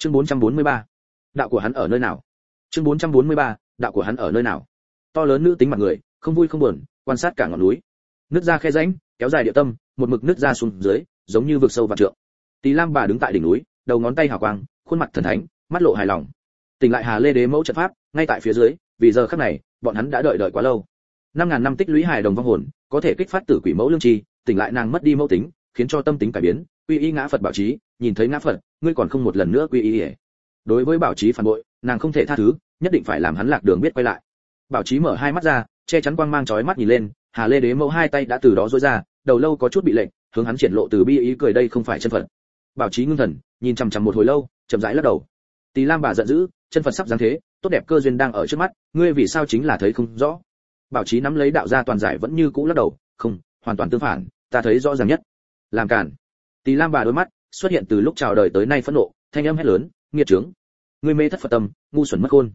chương 443. đạo của hắn ở nơi nào? Chương 443. đạo của hắn ở nơi nào? To lớn nữ tính mặt người, không vui không buồn, quan sát cả ngọn núi. Nước ra khe rãnh, kéo dài địa tâm, một mực nước ra xuống dưới, giống như vực sâu và trượng. Tỳ lam bà đứng tại đỉnh núi, đầu ngón tay hào quang, khuôn mặt thần thánh, mắt lộ hài lòng. Tỉnh lại hà lê đế mẫu trận pháp, ngay tại phía dưới, vì giờ khắc này, bọn hắn đã đợi đợi quá lâu. Năm ngàn năm tích lũy hài đồng vong hồn, có thể kích phát tử quỷ mẫu lương trì tỉnh lại nàng mất đi mẫu tính khiến cho tâm tính cải biến, quy y ngã phật bảo trí, nhìn thấy ngã phật, ngươi còn không một lần nữa quy y ỉa đối với bảo trí phản bội, nàng không thể tha thứ, nhất định phải làm hắn lạc đường biết quay lại. Bảo trí mở hai mắt ra, che chắn quang mang chói mắt nhìn lên, hà lê đế mẫu hai tay đã từ đó dối ra, đầu lâu có chút bị lệnh hướng hắn triển lộ từ bi ý cười đây không phải chân phật. Bảo trí ngưng thần, nhìn chằm chằm một hồi lâu, chậm rãi lắc đầu. Tỳ lam bà giận dữ, chân phật sắp giáng thế, tốt đẹp cơ duyên đang ở trước mắt, ngươi vì sao chính là thấy không rõ? Bảo trí nắm lấy đạo gia toàn giải vẫn như cũ lắc đầu, không, hoàn toàn tương phản, ta thấy rõ ràng nhất làm cản tỳ lam bà đôi mắt xuất hiện từ lúc chào đời tới nay phẫn nộ, thanh âm hét lớn, nghiệt trướng! Người mê thất phật tâm, ngu xuẩn mất khôn.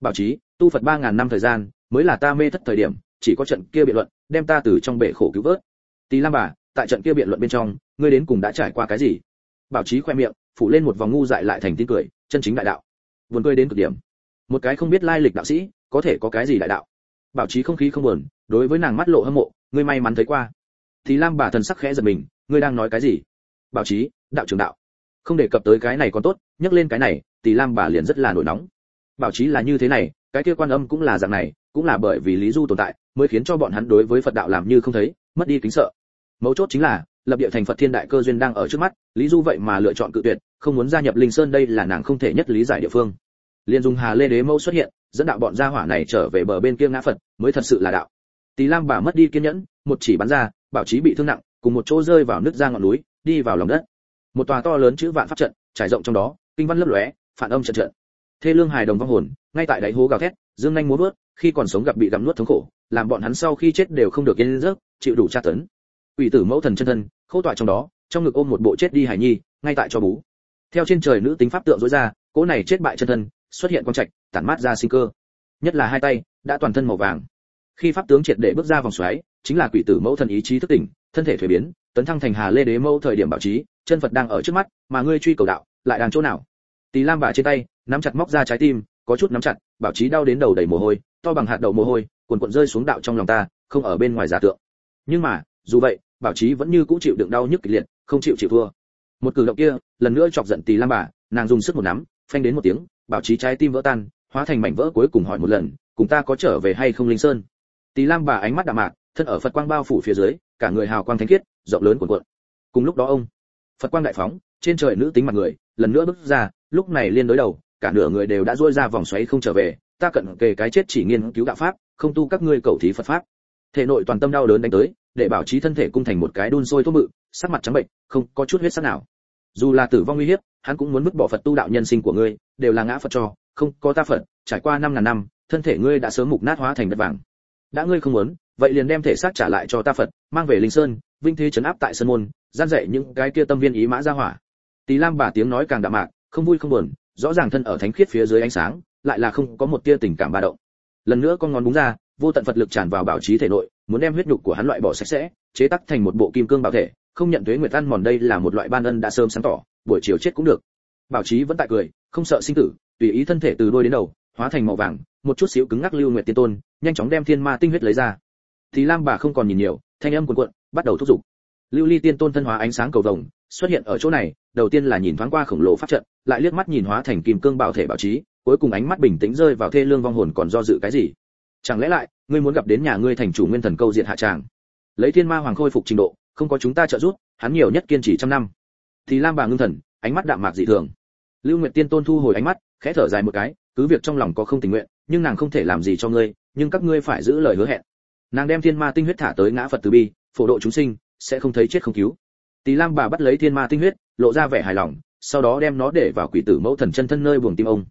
Bảo trí tu phật ba ngàn năm thời gian, mới là ta mê thất thời điểm, chỉ có trận kia biện luận, đem ta từ trong bể khổ cứu vớt. Tỳ lam bà, tại trận kia biện luận bên trong, ngươi đến cùng đã trải qua cái gì? Bảo trí khoe miệng, phủ lên một vòng ngu dại lại thành tin cười, chân chính đại đạo. Buồn cười đến cực điểm. Một cái không biết lai lịch đạo sĩ, có thể có cái gì đại đạo? Bảo trí không khí không buồn, đối với nàng mắt lộ hâm mộ, ngươi may mắn thấy qua. Thì lam bà thần sắc khẽ giật mình ngươi đang nói cái gì? Bảo trí đạo trưởng đạo. Không đề cập tới cái này còn tốt, nhắc lên cái này tỷ lam bà liền rất là nổi nóng. Bảo trí là như thế này, cái kia quan âm cũng là dạng này, cũng là bởi vì lý du tồn tại, mới khiến cho bọn hắn đối với phật đạo làm như không thấy, mất đi kính sợ. Mấu chốt chính là, lập địa thành phật thiên đại cơ duyên đang ở trước mắt, lý du vậy mà lựa chọn cự tuyệt, không muốn gia nhập linh sơn đây là nàng không thể nhất lý giải địa phương. Liền dùng hà lê đế mẫu xuất hiện, dẫn đạo bọn gia hỏa này trở về bờ bên kia ngã phật, mới thật sự là đạo. Tỳ lam bà mất đi kiên nhẫn, một chỉ bắn ra, bảo trí bị thương nặng cùng một chỗ rơi vào nước ra ngọn núi, đi vào lòng đất. Một tòa to lớn chữ vạn pháp trận, trải rộng trong đó, kinh văn lấp lóe, phản âm trận trận. Thê lương hài đồng vong hồn, ngay tại đáy hố gào thét, dương nhanh múa bước khi còn sống gặp bị gặm nuốt thống khổ, làm bọn hắn sau khi chết đều không được yên giấc, chịu đủ tra tấn. Ủy tử mẫu thần chân thân khâu tọa trong đó, trong ngực ôm một bộ chết đi hải nhi, ngay tại cho bú. Theo trên trời nữ tính pháp tượng rối ra, cỗ này chết bại chân thân, xuất hiện quang trạch, tản mát ra sinh cơ. Nhất là hai tay, đã toàn thân màu vàng. Khi pháp tướng triệt để bước ra vòng xoáy, chính là quỷ tử mẫu thần ý chí thức tỉnh thân thể thuế biến, tấn thăng thành hà lê đế mẫu thời điểm bảo trí, chân phật đang ở trước mắt, mà ngươi truy cầu đạo, lại đang chỗ nào? Tỳ lam bà trên tay, nắm chặt móc ra trái tim, có chút nắm chặt, bảo trí đau đến đầu đầy mồ hôi, to bằng hạt đậu mồ hôi, cuồn cuộn rơi xuống đạo trong lòng ta, không ở bên ngoài giả tượng. Nhưng mà, dù vậy, bảo trí vẫn như cũ chịu đựng đau nhức kịch liệt, không chịu chịu thua. Một cử động kia, lần nữa chọc giận tỳ lam bà, nàng dùng sức một nắm, phanh đến một tiếng, bảo trí trái tim vỡ tan, hóa thành mảnh vỡ cuối cùng hỏi một lần, cùng ta có trở về hay không linh sơn? Tỳ lam bà ánh mắt đạm mạc, thân ở phật quang bao phủ phía dưới cả người hào quang thánh khiết, rộng lớn cuồn cuộn. Cùng lúc đó ông, phật quang đại phóng, trên trời nữ tính mặt người, lần nữa bước ra, lúc này liên đối đầu, cả nửa người đều đã duỗi ra vòng xoáy không trở về, ta cận kề cái chết chỉ nghiên cứu đạo pháp, không tu các ngươi cầu thí phật pháp. Thể nội toàn tâm đau đớn đánh tới, để bảo trí thân thể cung thành một cái đun sôi thuốc mự, sắc mặt trắng bệnh, không có chút huyết sắc nào. Dù là tử vong nguy hiểm hắn cũng muốn vứt bỏ phật tu đạo nhân sinh của ngươi, đều là ngã phật cho, không có ta phật, trải qua năm ngàn năm, thân thể ngươi đã sớm mục nát hóa thành đất vàng đã ngươi không muốn, vậy liền đem thể xác trả lại cho ta phật, mang về linh sơn, vinh thế chấn áp tại sơn môn, gian dạy những cái kia tâm viên ý mã ra hỏa. Tỳ lam bà tiếng nói càng đạm mạc, không vui không buồn, rõ ràng thân ở thánh khiết phía dưới ánh sáng, lại là không có một tia tình cảm ba động. Lần nữa con ngón búng ra, vô tận phật lực tràn vào bảo trí thể nội, muốn đem huyết nhục của hắn loại bỏ sạch sẽ, chế tắc thành một bộ kim cương bảo thể, không nhận thuế nguyệt ăn mòn đây là một loại ban ân đã sớm sáng tỏ, buổi chiều chết cũng được. Bảo trí vẫn tại cười, không sợ sinh tử, tùy ý thân thể từ đôi đến đầu, hóa thành màu vàng, một chút xíu cứng ngắc lưu nguyệt tiên tôn nhanh chóng đem thiên ma tinh huyết lấy ra. Thì lam bà không còn nhìn nhiều, thanh âm cuồn cuộn, bắt đầu thúc giục. Lưu ly tiên tôn thân hóa ánh sáng cầu vồng, xuất hiện ở chỗ này, đầu tiên là nhìn thoáng qua khổng lồ pháp trận, lại liếc mắt nhìn hóa thành kim cương bảo thể bảo trí, cuối cùng ánh mắt bình tĩnh rơi vào thê lương vong hồn còn do dự cái gì? Chẳng lẽ lại, ngươi muốn gặp đến nhà ngươi thành chủ nguyên thần câu diện hạ tràng? Lấy thiên ma hoàng khôi phục trình độ, không có chúng ta trợ giúp, hắn nhiều nhất kiên trì trăm năm. Thì lam bà ngưng thần, ánh mắt đạm mạc dị thường. Lưu nguyệt tiên tôn thu hồi ánh mắt, khẽ thở dài một cái, cứ việc trong lòng có không tình nguyện, nhưng nàng không thể làm gì cho ngươi nhưng các ngươi phải giữ lời hứa hẹn. Nàng đem thiên ma tinh huyết thả tới ngã phật từ bi, phổ độ chúng sinh, sẽ không thấy chết không cứu. Tỳ lam bà bắt lấy thiên ma tinh huyết, lộ ra vẻ hài lòng, sau đó đem nó để vào quỷ tử mẫu thần chân thân nơi buồng tim ông.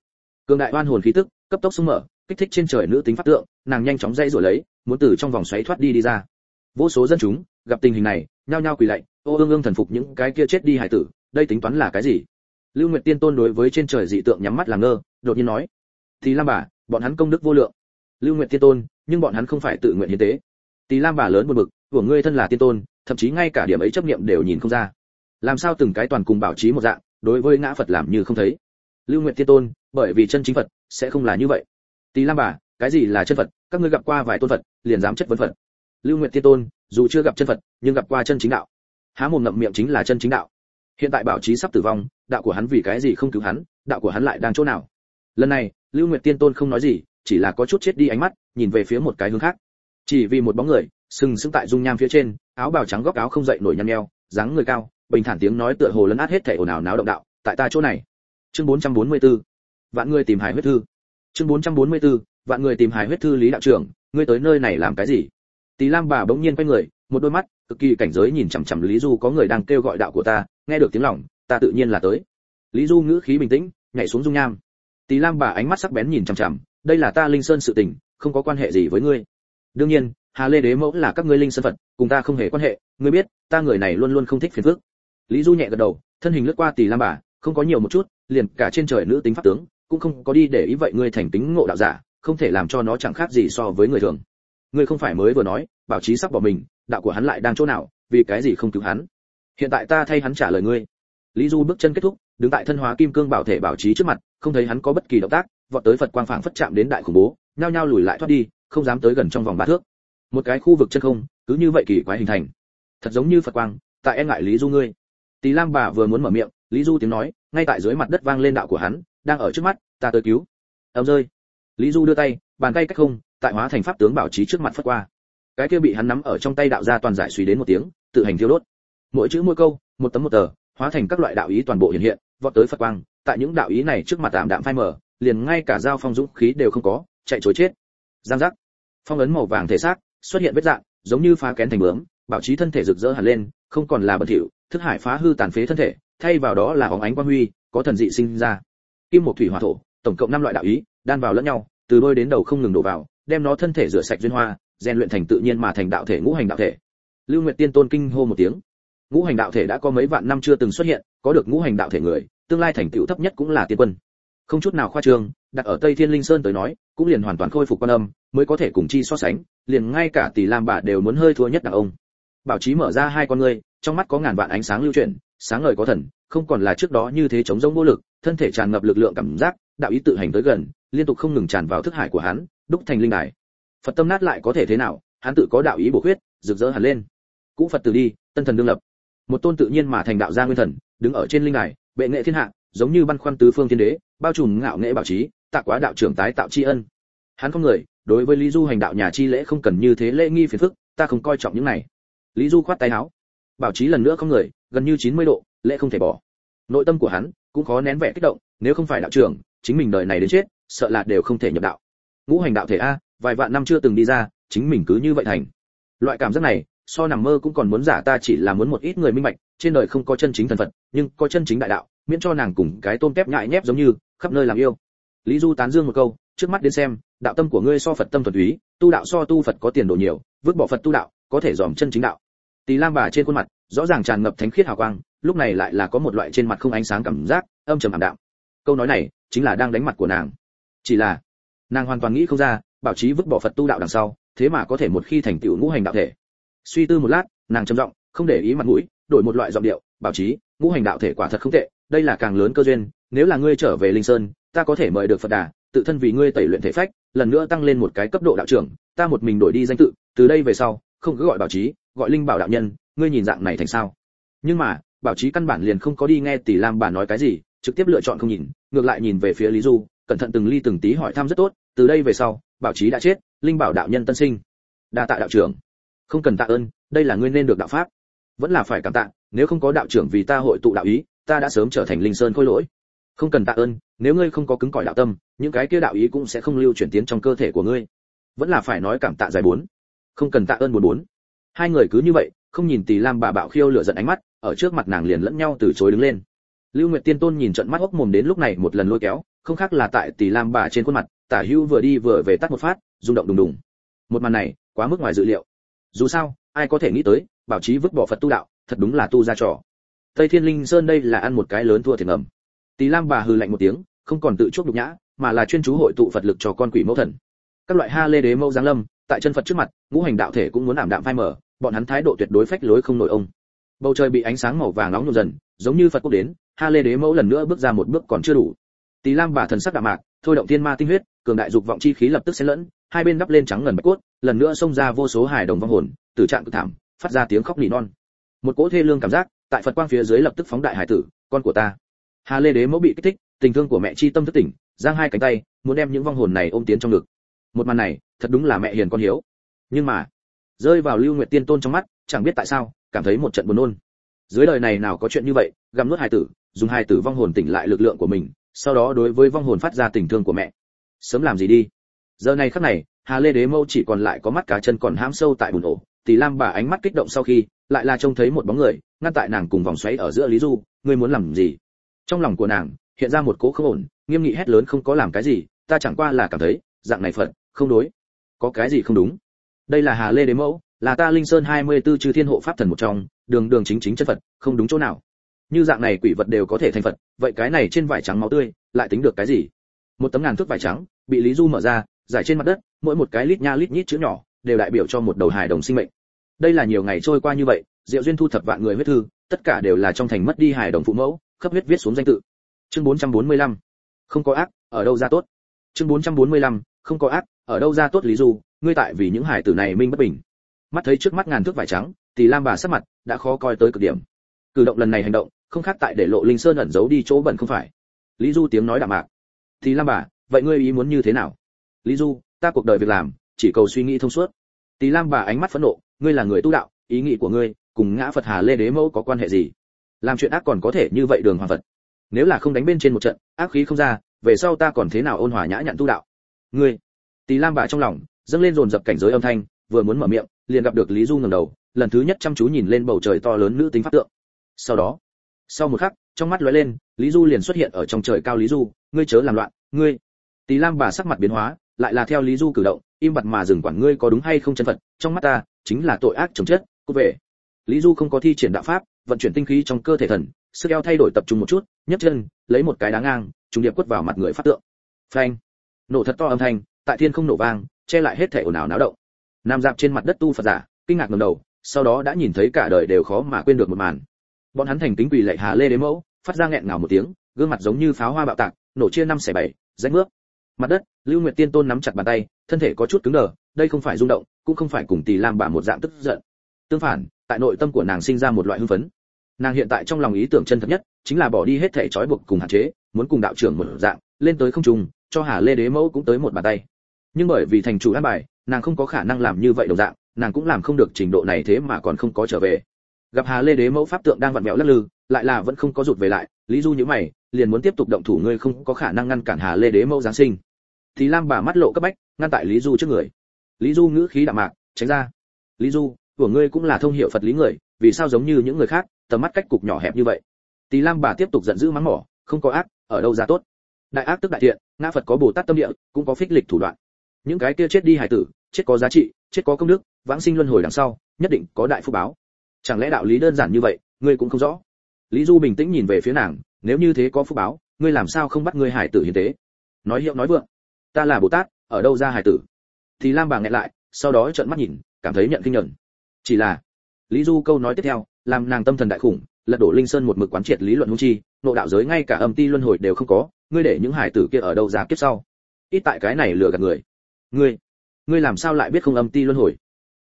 Cường đại oan hồn khí tức, cấp tốc sung mở, kích thích trên trời nữ tính pháp tượng, nàng nhanh chóng dây rồi lấy, muốn từ trong vòng xoáy thoát đi đi ra. Vô số dân chúng, gặp tình hình này, nhao nhao quỳ lạy, ô ương ương thần phục những cái kia chết đi hải tử, đây tính toán là cái gì? Lưu nguyệt tiên tôn đối với trên trời dị tượng nhắm mắt làm ngơ, đột nhiên nói thì lam bà, bọn hắn công đức vô lượng lưu nguyệt tiên tôn, nhưng bọn hắn không phải tự nguyện hiến tế. Tỳ lam bà lớn một bực, của ngươi thân là tiên tôn, thậm chí ngay cả điểm ấy chấp niệm đều nhìn không ra. Làm sao từng cái toàn cùng bảo trí một dạng, đối với ngã phật làm như không thấy? Lưu nguyệt tiên tôn, bởi vì chân chính phật, sẽ không là như vậy. Tỳ lam bà, cái gì là chân phật? Các ngươi gặp qua vài tôn phật, liền dám chất vấn phật. Lưu nguyệt tiên tôn, dù chưa gặp chân phật, nhưng gặp qua chân chính đạo. Há mồm ngậm miệng chính là chân chính đạo. Hiện tại bảo trí sắp tử vong, đạo của hắn vì cái gì không cứu hắn, đạo của hắn lại đang chỗ nào? Lần này, lưu nguyệt tiên tôn không nói gì chỉ là có chút chết đi ánh mắt, nhìn về phía một cái hướng khác. Chỉ vì một bóng người, sừng sững tại dung nham phía trên, áo bào trắng góc áo không dậy nổi nhăn nheo, dáng người cao, bình thản tiếng nói tựa hồ lấn át hết thể ồn ào náo động đạo, tại ta chỗ này. Chương 444 vạn người tìm hải huyết thư. Chương 444 vạn người tìm hải huyết thư lý đạo trưởng, ngươi tới nơi này làm cái gì? Tỳ lam bà bỗng nhiên quay người, một đôi mắt, cực kỳ cảnh giới nhìn chằm chằm lý du, có người đang kêu gọi đạo của ta, nghe được tiếng lòng, ta tự nhiên là tới. Lý du ngữ khí bình tĩnh, nhảy xuống dung nham. Tỳ lam bà ánh mắt sắc bén nhìn chằm chằm đây là ta linh sơn sự tình, không có quan hệ gì với ngươi. Đương nhiên, hà lê đế mẫu là các ngươi linh sơn phật, cùng ta không hề quan hệ, ngươi biết, ta người này luôn luôn không thích phiền phức. Lý du nhẹ gật đầu, thân hình lướt qua tỷ lam bà, không có nhiều một chút, liền cả trên trời nữ tính pháp tướng, cũng không có đi để ý vậy ngươi thành tính ngộ đạo giả, không thể làm cho nó chẳng khác gì so với người thường. Ngươi không phải mới vừa nói, bảo trí sắp bỏ mình, đạo của hắn lại đang chỗ nào, vì cái gì không cứu hắn? Hiện tại ta thay hắn trả lời ngươi. Lý du bước chân kết thúc, đứng tại thân hóa kim cương bảo thể bảo trí trước mặt, không thấy hắn có bất kỳ động tác vọt tới phật quang phảng phất chạm đến đại khủng bố, nhao nhao lùi lại thoát đi, không dám tới gần trong vòng ba thước. Một cái khu vực chân không, cứ như vậy kỳ quái hình thành. Thật giống như phật quang, tại e ngại lý du ngươi. Tỳ lam bà vừa muốn mở miệng, lý du tiếng nói, ngay tại dưới mặt đất vang lên đạo của hắn, đang ở trước mắt, ta tới cứu. Ầm rơi. Lý du đưa tay, bàn tay cách không, tại hóa thành pháp tướng bảo trí trước mặt phất qua. Cái kia bị hắn nắm ở trong tay đạo ra toàn giải suy đến một tiếng, tự hành thiêu đốt. Mỗi chữ mỗi câu, một tấm một tờ, hóa thành các loại đạo ý toàn bộ hiện hiện, vọt tới phật quang, tại những đạo ý này trước mặt tạm đạm phai mờ liền ngay cả dao phong dũng khí đều không có, chạy trối chết. Giang giác. Phong ấn màu vàng thể xác, xuất hiện vết dạng, giống như phá kén thành bướm, bảo trí thân thể rực rỡ hẳn lên, không còn là bẩn thỉu, thức hải phá hư tàn phế thân thể, thay vào đó là óng ánh quang huy, có thần dị sinh ra. Kim một thủy hỏa thổ, tổng cộng năm loại đạo ý, đan vào lẫn nhau, từ đôi đến đầu không ngừng đổ vào, đem nó thân thể rửa sạch duyên hoa, rèn luyện thành tự nhiên mà thành đạo thể ngũ hành đạo thể. Lưu nguyệt tiên tôn kinh hô một tiếng. Ngũ hành đạo thể đã có mấy vạn năm chưa từng xuất hiện, có được ngũ hành đạo thể người, tương lai thành tựu thấp nhất cũng là tiên quân không chút nào khoa trương, đặt ở tây thiên linh sơn tới nói, cũng liền hoàn toàn khôi phục quan âm, mới có thể cùng chi so sánh, liền ngay cả tỷ lam bà đều muốn hơi thua nhất đàn ông. Bảo trí mở ra hai con ngươi, trong mắt có ngàn vạn ánh sáng lưu chuyển, sáng ngời có thần, không còn là trước đó như thế chống rông vô lực, thân thể tràn ngập lực lượng cảm giác, đạo ý tự hành tới gần, liên tục không ngừng tràn vào thức hải của hắn, đúc thành linh đài. Phật tâm nát lại có thể thế nào, hắn tự có đạo ý bổ khuyết, rực rỡ hẳn lên. Cũ phật từ đi, tân thần đương lập. Một tôn tự nhiên mà thành đạo gia nguyên thần, đứng ở trên linh đài, bệ nghệ thiên hạ, giống như băn khoăn tứ phương thiên đế bao trùm ngạo nghệ bảo trí, tạ quá đạo trưởng tái tạo tri ân. Hắn không người, đối với lý du hành đạo nhà chi lễ không cần như thế lễ nghi phiền phức, ta không coi trọng những này. Lý du khoát tay áo. Bảo trí lần nữa không người, gần như 90 độ, lễ không thể bỏ. Nội tâm của hắn cũng khó nén vẻ kích động, nếu không phải đạo trưởng, chính mình đời này đến chết, sợ là đều không thể nhập đạo. Ngũ hành đạo thể a, vài vạn năm chưa từng đi ra, chính mình cứ như vậy thành. Loại cảm giác này, so nằm mơ cũng còn muốn giả ta chỉ là muốn một ít người minh bạch, trên đời không có chân chính thần phật, nhưng có chân chính đại đạo miễn cho nàng cùng cái tôm tép nhại nhép giống như, khắp nơi làm yêu. Lý du tán dương một câu, trước mắt đến xem, đạo tâm của ngươi so phật tâm thuần túy, tu đạo so tu phật có tiền đồ nhiều, vứt bỏ phật tu đạo, có thể dòm chân chính đạo. Tỳ lam bà trên khuôn mặt, rõ ràng tràn ngập thánh khiết hào quang, lúc này lại là có một loại trên mặt không ánh sáng cảm giác, âm trầm ảm đạm. Câu nói này, chính là đang đánh mặt của nàng. Chỉ là, nàng hoàn toàn nghĩ không ra, bảo trí vứt bỏ phật tu đạo đằng sau, thế mà có thể một khi thành tựu ngũ hành đạo thể. Suy tư một lát, nàng trầm giọng, không để ý mặt mũi, đổi một loại giọng điệu, bảo trí, ngũ hành đạo thể quả thật không tệ đây là càng lớn cơ duyên, nếu là ngươi trở về linh sơn, ta có thể mời được phật đà, tự thân vì ngươi tẩy luyện thể phách, lần nữa tăng lên một cái cấp độ đạo trưởng, ta một mình đổi đi danh tự, từ đây về sau, không cứ gọi bảo trí, gọi linh bảo đạo nhân, ngươi nhìn dạng này thành sao? Nhưng mà, bảo trí căn bản liền không có đi nghe tỷ lam bà nói cái gì, trực tiếp lựa chọn không nhìn, ngược lại nhìn về phía lý du, cẩn thận từng ly từng tí hỏi thăm rất tốt, từ đây về sau, bảo trí đã chết, linh bảo đạo nhân tân sinh. Đa tạ đạo trưởng. Không cần tạ ơn, đây là ngươi nên được đạo pháp. Vẫn là phải cảm tạ, nếu không có đạo trưởng vì ta hội tụ đạo ý ta đã sớm trở thành linh sơn khôi lỗi. Không cần tạ ơn, nếu ngươi không có cứng cỏi đạo tâm, những cái kia đạo ý cũng sẽ không lưu chuyển tiến trong cơ thể của ngươi. Vẫn là phải nói cảm tạ dài bốn. Không cần tạ ơn bốn bốn. Hai người cứ như vậy, không nhìn tì lam bà bạo khiêu lửa giận ánh mắt, ở trước mặt nàng liền lẫn nhau từ chối đứng lên. Lưu nguyệt tiên tôn nhìn trận mắt hốc mồm đến lúc này một lần lôi kéo, không khác là tại tì lam bà trên khuôn mặt, tả hữu vừa đi vừa về tắt một phát, rung động đùng đùng. Một màn này, quá mức ngoài dự liệu. Dù sao, ai có thể nghĩ tới, bảo trí vứt bỏ phật tu đạo, thật đúng là tu ra trò tây thiên linh sơn đây là ăn một cái lớn thua thiệt ngầm. Tỷ lam bà hừ lạnh một tiếng không còn tự chuốc nhục nhã mà là chuyên chú hội tụ phật lực cho con quỷ mẫu thần. Các loại ha lê đế mẫu giáng lâm tại chân phật trước mặt ngũ hành đạo thể cũng muốn ảm đạm phai mở bọn hắn thái độ tuyệt đối phách lối không nổi ông. Bầu trời bị ánh sáng màu vàng nóng nhộn dần giống như phật quốc đến ha lê đế mẫu lần nữa bước ra một bước còn chưa đủ. Tỳ Lam bà thần sắc đạm mạc, thôi động thiên ma tinh huyết, cường đại dục vọng chi khí lập tức xen lẫn, hai bên đắp lên trắng ngần bạch cốt, lần nữa xông ra vô số hài đồng vong hồn, tử trạng cực thảm, phát ra tiếng khóc nỉ non. Một cỗ thê lương cảm giác, tại Phật quang phía dưới lập tức phóng đại hải tử, con của ta. Hà Lê Đế mẫu bị kích thích, tình thương của mẹ chi tâm thức tỉnh, giang hai cánh tay, muốn đem những vong hồn này ôm tiến trong ngực. Một màn này, thật đúng là mẹ hiền con hiếu. Nhưng mà, rơi vào Lưu Nguyệt Tiên Tôn trong mắt, chẳng biết tại sao, cảm thấy một trận buồn nôn. Dưới đời này nào có chuyện như vậy, gặm nuốt hài tử, dùng hài tử vong hồn tỉnh lại lực lượng của mình, sau đó đối với vong hồn phát ra tình thương của mẹ sớm làm gì đi giờ này khắc này hà lê đế mâu chỉ còn lại có mắt cá chân còn hãm sâu tại bùn ổ tỷ lam bà ánh mắt kích động sau khi lại là trông thấy một bóng người ngăn tại nàng cùng vòng xoáy ở giữa lý du, ngươi muốn làm gì? Trong lòng của nàng, hiện ra một cỗ không ổn, nghiêm nghị hét lớn không có làm cái gì, ta chẳng qua là cảm thấy, dạng này phật, không đối. Có cái gì không đúng? Đây là hà lê đế mẫu, là ta linh sơn 24 chư thiên hộ pháp thần một trong, đường đường chính chính chất phật, không đúng chỗ nào. Như dạng này quỷ vật đều có thể thành phật, vậy cái này trên vải trắng máu tươi, lại tính được cái gì? Một tấm ngàn thước vải trắng, bị lý du mở ra giải trên mặt đất, mỗi một cái lít nha lít nhít chữ nhỏ, đều đại biểu cho một đầu hài đồng sinh mệnh. Đây là nhiều ngày trôi qua như vậy diệu duyên thu thập vạn người huyết thư, tất cả đều là trong thành mất đi hài đồng phụ mẫu khắp huyết viết xuống danh tự. Chương 445. không có ác, ở đâu ra tốt? Chương 445. không có ác, ở đâu ra tốt lý du, ngươi tại vì những hải tử này minh bất bình. Mắt thấy trước mắt ngàn thước vải trắng thì lam bà sắc mặt đã khó coi tới cực điểm. Cử động lần này hành động, không khác tại để lộ linh sơn ẩn giấu đi chỗ bẩn không phải. Lý du tiếng nói đạm mạc. Thì lam bà, vậy ngươi ý muốn như thế nào? Lý du, ta cuộc đời việc làm, chỉ cầu suy nghĩ thông suốt. Tỳ lam bà ánh mắt phẫn nộ, ngươi là người tu đạo, ý nghĩ của ngươi cùng ngã phật hà lê đế mẫu có quan hệ gì? Làm chuyện ác còn có thể như vậy đường hoàng phật. Nếu là không đánh bên trên một trận, ác khí không ra, về sau ta còn thế nào ôn hòa nhã nhặn tu đạo? Ngươi, tỳ lam bà trong lòng, dâng lên dồn dập cảnh giới âm thanh, vừa muốn mở miệng, liền gặp được lý du ngẩng đầu, lần thứ nhất chăm chú nhìn lên bầu trời to lớn nữ tính pháp tượng. Sau đó, sau một khắc, trong mắt lóe lên, lý du liền xuất hiện ở trong trời cao lý du, ngươi chớ làm loạn, ngươi. Tỳ lam bà sắc mặt biến hóa, lại là theo lý du cử động, im bặt mà dừng quản ngươi có đúng hay không chân phật, trong mắt ta chính là tội ác chồng chết cút về lý du không có thi triển đạo pháp, vận chuyển tinh khí trong cơ thể thần, sức eo thay đổi tập trung một chút, nhấc chân, lấy một cái đá ngang, trùng điệp quất vào mặt người phát tượng. Phanh! Nổ thật to âm thanh, tại thiên không nổ vang, che lại hết thể ồn ào náo động. Nam dạp trên mặt đất tu phật giả, kinh ngạc ngẩng đầu, sau đó đã nhìn thấy cả đời đều khó mà quên được một màn. Bọn hắn thành kính quỳ lạy hà lê đế mẫu, phát ra nghẹn ngào một tiếng, gương mặt giống như pháo hoa bạo tạc, nổ chia năm xẻ bảy, rách nước mặt đất, lưu nguyệt tiên tôn nắm chặt bàn tay, thân thể có chút cứng đờ, đây không phải rung động, cũng không phải cùng tỷ lam bà một dạng tức giận. Tương phản tại nội tâm của nàng sinh ra một loại hưng phấn. Nàng hiện tại trong lòng ý tưởng chân thật nhất chính là bỏ đi hết thể trói buộc cùng hạn chế, muốn cùng đạo trưởng một dạng, lên tới không trung, cho hà lê đế mẫu cũng tới một bàn tay. Nhưng bởi vì thành chủ an bài, nàng không có khả năng làm như vậy đồng dạng, nàng cũng làm không được trình độ này thế mà còn không có trở về. Gặp hà lê đế mẫu pháp tượng đang vặn vẹo lắc lư, lại là vẫn không có rụt về lại, lý du như mày, liền muốn tiếp tục động thủ ngươi không có khả năng ngăn cản hà lê đế mẫu giáng sinh. Thì lam bà mắt lộ cấp bách, ngăn tại lý du trước người. Lý du ngữ khí đạm mạc, tránh ra. Lý du của ngươi cũng là thông hiệu phật lý người, vì sao giống như những người khác, tầm mắt cách cục nhỏ hẹp như vậy? Tỳ lam bà tiếp tục giận dữ mắng mỏ, không có ác, ở đâu ra tốt? Đại ác tức đại thiện, ngã phật có bồ tát tâm địa, cũng có phích lịch thủ đoạn. Những cái kia chết đi hải tử, chết có giá trị, chết có công đức, vãng sinh luân hồi đằng sau, nhất định có đại phúc báo. Chẳng lẽ đạo lý đơn giản như vậy, ngươi cũng không rõ? Lý du bình tĩnh nhìn về phía nàng, nếu như thế có phúc báo, ngươi làm sao không bắt ngươi hải tử hiến tế? Nói hiệu nói vượng, ta là bồ tát, ở đâu ra hải tử? Thì lam bà nghẹn lại, sau đó trợn mắt nhìn, cảm thấy nhận kinh nhận chỉ là lý du câu nói tiếp theo làm nàng tâm thần đại khủng lật đổ linh sơn một mực quán triệt lý luận hung chi nộ đạo giới ngay cả âm ti luân hồi đều không có ngươi để những hải tử kia ở đâu ra kiếp sau? Ít tại cái này lừa gạt người. Ngươi ngươi làm sao lại biết không âm ti luân hồi?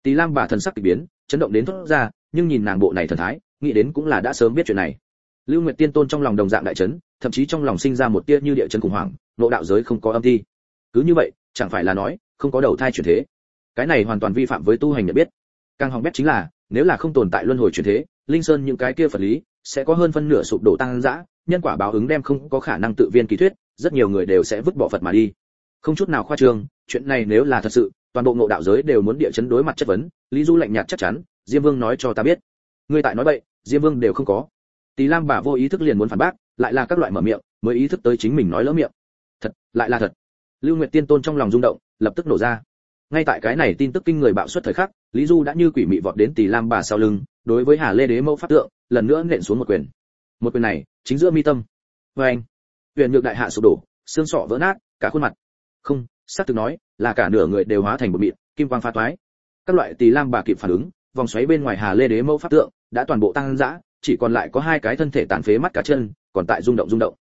Tỳ lam bà thần sắc kỳ biến chấn động đến thốt ra nhưng nhìn nàng bộ này thần thái nghĩ đến cũng là đã sớm biết chuyện này. Lưu nguyệt tiên tôn trong lòng đồng dạng đại chấn thậm chí trong lòng sinh ra một tia như địa chấn khủng hoảng nộ đạo giới không có âm ti, cứ như vậy chẳng phải là nói không có đầu thai chuyển thế. Cái này hoàn toàn vi phạm với tu hành nhận biết càng hỏng bét chính là, nếu là không tồn tại luân hồi chuyển thế, linh sơn những cái kia phật lý sẽ có hơn phân nửa sụp đổ tăng dã, nhân quả báo ứng đem không có khả năng tự viên kỳ thuyết, rất nhiều người đều sẽ vứt bỏ phật mà đi. Không chút nào khoa trương, chuyện này nếu là thật sự, toàn bộ ngộ đạo giới đều muốn địa chấn đối mặt chất vấn, lý du lạnh nhạt chắc chắn, diêm vương nói cho ta biết. Ngươi tại nói vậy diêm vương đều không có. Tỳ lam bà vô ý thức liền muốn phản bác, lại là các loại mở miệng, mới ý thức tới chính mình nói lỡ miệng. Thật, lại là thật. Lưu nguyệt tiên tôn trong lòng rung động, lập tức nổ ra. Ngay tại cái này tin tức kinh người bạo suất thời khắc lý du đã như quỷ mị vọt đến tỳ lam bà sau lưng, đối với hà lê đế mẫu pháp tượng, lần nữa nện xuống một quyền. Một quyền này, chính giữa mi tâm. Vê anh, huyền nhược đại hạ sụp đổ, xương sọ vỡ nát, cả khuôn mặt. Không, xác thực nói, là cả nửa người đều hóa thành một mịn, kim quang pha toái. Các loại tỳ lam bà kịp phản ứng, vòng xoáy bên ngoài hà lê đế mẫu pháp tượng đã toàn bộ tăng dã, chỉ còn lại có hai cái thân thể tàn phế mắt cá chân, còn tại rung động rung động.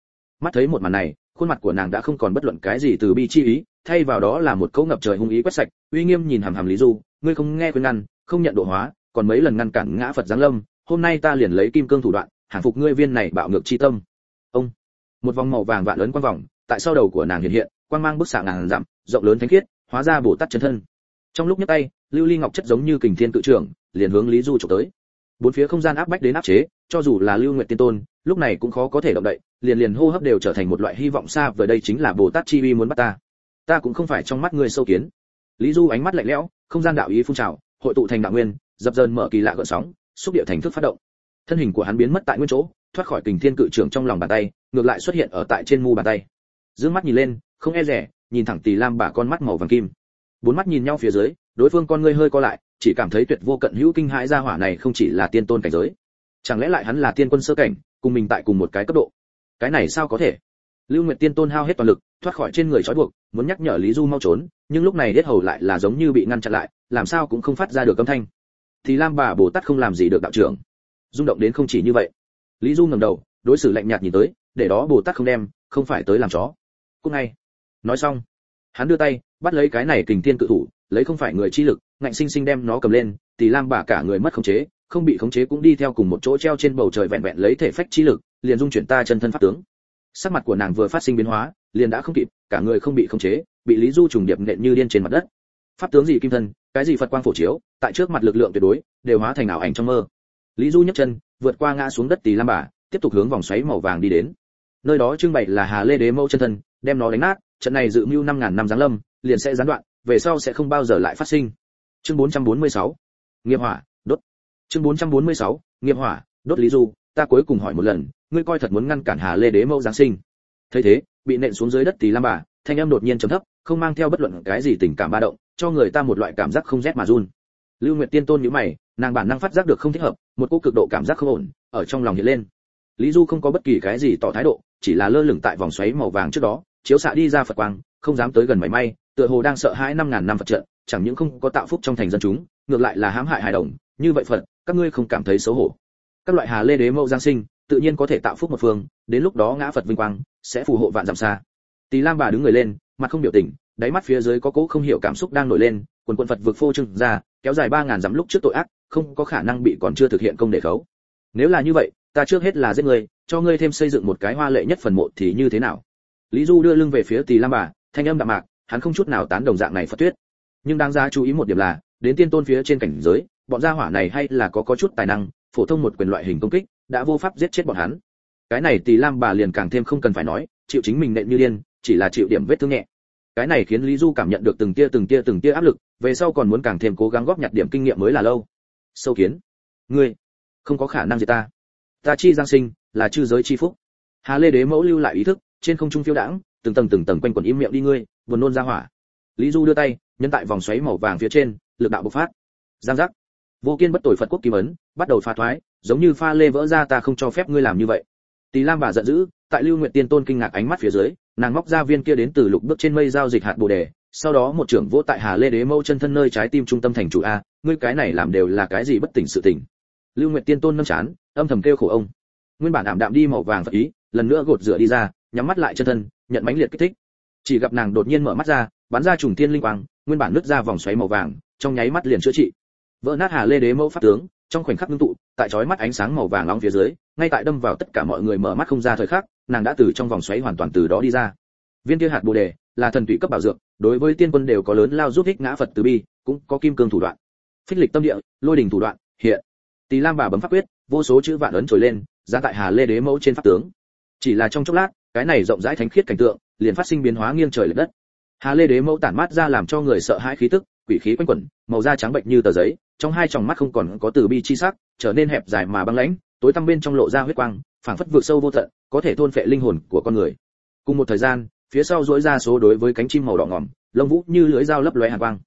Mắt thấy một màn này, khuôn mặt của nàng đã không còn bất luận cái gì từ bi chi ý, thay vào đó là một cấu ngập trời hung ý quét sạch, uy nghiêm nhìn hàm hàm lý du ngươi không nghe khuyên ngăn, không nhận độ hóa, còn mấy lần ngăn cản ngã phật giáng lâm, hôm nay ta liền lấy kim cương thủ đoạn, hàng phục ngươi viên này bạo ngược chi tâm. Ông, một vòng màu vàng vạn lớn quang vòng, tại sau đầu của nàng hiện hiện, quang mang bức xạ ngàn dặm, rộng lớn thánh khiết, hóa ra bồ tát chân thân. Trong lúc nhấc tay, lưu ly ngọc chất giống như kình thiên tự trưởng, liền hướng lý du trục tới. Bốn phía không gian áp bách đến áp chế, cho dù là lưu nguyệt tiên tôn, lúc này cũng khó có thể động đậy, liền liền hô hấp đều trở thành một loại hy vọng xa vời đây chính là bồ tát chi uy muốn bắt ta. Ta cũng không phải trong mắt ngươi sâu kiến. Lý du ánh mắt lạnh lẽo không gian đạo ý phun trào, hội tụ thành đạo nguyên, dập dờn mở kỳ lạ gợn sóng, xúc địa thành thức phát động. Thân hình của hắn biến mất tại nguyên chỗ, thoát khỏi kình thiên cự trưởng trong lòng bàn tay, ngược lại xuất hiện ở tại trên mu bàn tay. Dương mắt nhìn lên, không e rẻ, nhìn thẳng tỳ lam bà con mắt màu vàng kim. Bốn mắt nhìn nhau phía dưới, đối phương con ngươi hơi co lại, chỉ cảm thấy tuyệt vô cận hữu kinh hãi ra hỏa này không chỉ là tiên tôn cảnh giới. Chẳng lẽ lại hắn là tiên quân sơ cảnh, cùng mình tại cùng một cái cấp độ? Cái này sao có thể? Lưu nguyệt tiên tôn hao hết toàn lực, thoát khỏi trên người trói buộc, muốn nhắc nhở lý du mau trốn nhưng lúc này hết hầu lại là giống như bị ngăn chặn lại, làm sao cũng không phát ra được âm thanh. Thì lam bà bồ tát không làm gì được đạo trưởng. Rung động đến không chỉ như vậy. Lý du ngẩng đầu, đối xử lạnh nhạt nhìn tới, để đó bồ tát không đem, không phải tới làm chó. Cũng ngay. Nói xong, hắn đưa tay, bắt lấy cái này kình tiên cự thủ, lấy không phải người chi lực, ngạnh sinh sinh đem nó cầm lên, thì lam bà cả người mất khống chế, không bị khống chế cũng đi theo cùng một chỗ treo trên bầu trời vẹn vẹn lấy thể phách chi lực, liền dung chuyển ta chân thân pháp tướng. Sắc mặt của nàng vừa phát sinh biến hóa, liền đã không kịp, cả người không bị khống chế bị lý du trùng điệp nện như điên trên mặt đất. Pháp tướng gì kim thân, cái gì phật quang phổ chiếu, tại trước mặt lực lượng tuyệt đối, đều hóa thành ảo ảnh trong mơ. Lý du nhấc chân, vượt qua ngã xuống đất tỳ lam bà, tiếp tục hướng vòng xoáy màu vàng đi đến. Nơi đó trưng bày là hà lê đế mẫu chân thân, đem nó đánh nát, trận này dự mưu năm ngàn năm giáng lâm, liền sẽ gián đoạn, về sau sẽ không bao giờ lại phát sinh. Chương 446 nghiệp hỏa, đốt. Chương 446 nghiệp hỏa, đốt lý du, ta cuối cùng hỏi một lần, ngươi coi thật muốn ngăn cản hà lê đế mẫu giáng sinh. Thấy thế, bị nện xuống dưới đất tỳ lam bà, thanh âm đột nhiên trầm thấp không mang theo bất luận cái gì tình cảm ba động, cho người ta một loại cảm giác không rét mà run. Lưu nguyệt tiên tôn nhíu mày, nàng bản năng phát giác được không thích hợp, một cô cực độ cảm giác không ổn, ở trong lòng hiện lên. Lý du không có bất kỳ cái gì tỏ thái độ, chỉ là lơ lửng tại vòng xoáy màu vàng trước đó, chiếu xạ đi ra phật quang, không dám tới gần mảy may, tựa hồ đang sợ hãi năm ngàn năm phật trận, chẳng những không có tạo phúc trong thành dân chúng, ngược lại là hãm hại hài đồng, như vậy phật, các ngươi không cảm thấy xấu hổ. Các loại hà lê đế mẫu Giang sinh, tự nhiên có thể tạo phúc một phương, đến lúc đó ngã phật vinh quang, sẽ phù hộ vạn dặm xa. Tỳ lam bà đứng người lên mặt không biểu tình, đáy mắt phía dưới có cỗ không hiểu cảm xúc đang nổi lên, quần quần phật vực phô trưng ra, kéo dài ba ngàn dặm lúc trước tội ác, không có khả năng bị còn chưa thực hiện công để khấu. Nếu là như vậy, ta trước hết là giết ngươi, cho ngươi thêm xây dựng một cái hoa lệ nhất phần mộ thì như thế nào? Lý du đưa lưng về phía tỳ lam bà, thanh âm đạm mạc, hắn không chút nào tán đồng dạng này phật tuyết nhưng đáng ra chú ý một điểm là, đến tiên tôn phía trên cảnh giới, bọn gia hỏa này hay là có có chút tài năng, phổ thông một quyền loại hình công kích, đã vô pháp giết chết bọn hắn. Cái này tỳ lam bà liền càng thêm không cần phải nói, chịu chính mình nện như điên, chỉ là chịu điểm vết thương nhẹ cái này khiến lý du cảm nhận được từng tia từng tia từng tia áp lực, về sau còn muốn càng thêm cố gắng góp nhặt điểm kinh nghiệm mới là lâu. Sâu kiến. Ngươi, không có khả năng gì ta. Ta chi giang sinh, là chư giới chi phúc. Hà lê đế mẫu lưu lại ý thức, trên không trung phiêu đãng, từng tầng từng tầng quanh quẩn im miệng đi ngươi, buồn nôn ra hỏa. Lý du đưa tay nhân tại vòng xoáy màu vàng phía trên, lực đạo bộc phát. Giang giác. Vô kiên bất tội phật quốc kim ấn, bắt đầu pha thoái, giống như pha lê vỡ ra ta không cho phép ngươi làm như vậy. Tỳ lam bà giận dữ, tại lưu nguyện tiên tôn kinh ngạc ánh mắt phía dưới nàng móc ra viên kia đến từ lục bước trên mây giao dịch hạt bồ đề, sau đó một trưởng vỗ tại hà lê đế mâu chân thân nơi trái tim trung tâm thành chủ a, ngươi cái này làm đều là cái gì bất tỉnh sự tỉnh lưu nguyệt tiên tôn nâng chán, âm thầm kêu khổ ông. Nguyên bản ảm đạm đi màu vàng phật ý, lần nữa gột rửa đi ra, nhắm mắt lại chân thân, nhận mãnh liệt kích thích. Chỉ gặp nàng đột nhiên mở mắt ra, bắn ra trùng tiên linh quang, nguyên bản nứt ra vòng xoáy màu vàng, trong nháy mắt liền chữa trị. Vỡ nát hà lê đế mẫu pháp tướng, trong khoảnh khắc ngưng tụ, tại chói mắt ánh sáng màu vàng nóng phía dưới, ngay tại đâm vào tất cả mọi người mở mắt không ra thời khắc nàng đã từ trong vòng xoáy hoàn toàn từ đó đi ra. Viên kia hạt bồ đề là thần tụy cấp bảo dược, đối với tiên quân đều có lớn lao giúp ích ngã phật từ bi, cũng có kim cương thủ đoạn. Phích lịch tâm địa, lôi đình thủ đoạn, hiện. Tỳ lam bà bấm pháp quyết, vô số chữ vạn ấn trồi lên ra tại hà lê đế mẫu trên pháp tướng. Chỉ là trong chốc lát, cái này rộng rãi thánh khiết cảnh tượng, liền phát sinh biến hóa nghiêng trời lệch đất. Hà lê đế mẫu tản mát ra làm cho người sợ hãi khí tức, quỷ khí quanh quẩn, màu da trắng bệnh như tờ giấy, trong hai tròng mắt không còn có từ bi chi sắc, trở nên hẹp dài mà băng lãnh, tối tăm bên trong lộ ra huyết quang phảng phất vượt sâu vô tận, có thể thôn phệ linh hồn của con người. Cùng một thời gian, phía sau rũa ra số đối với cánh chim màu đỏ ngỏm lông vũ như lưỡi dao lấp lóe hàn quang.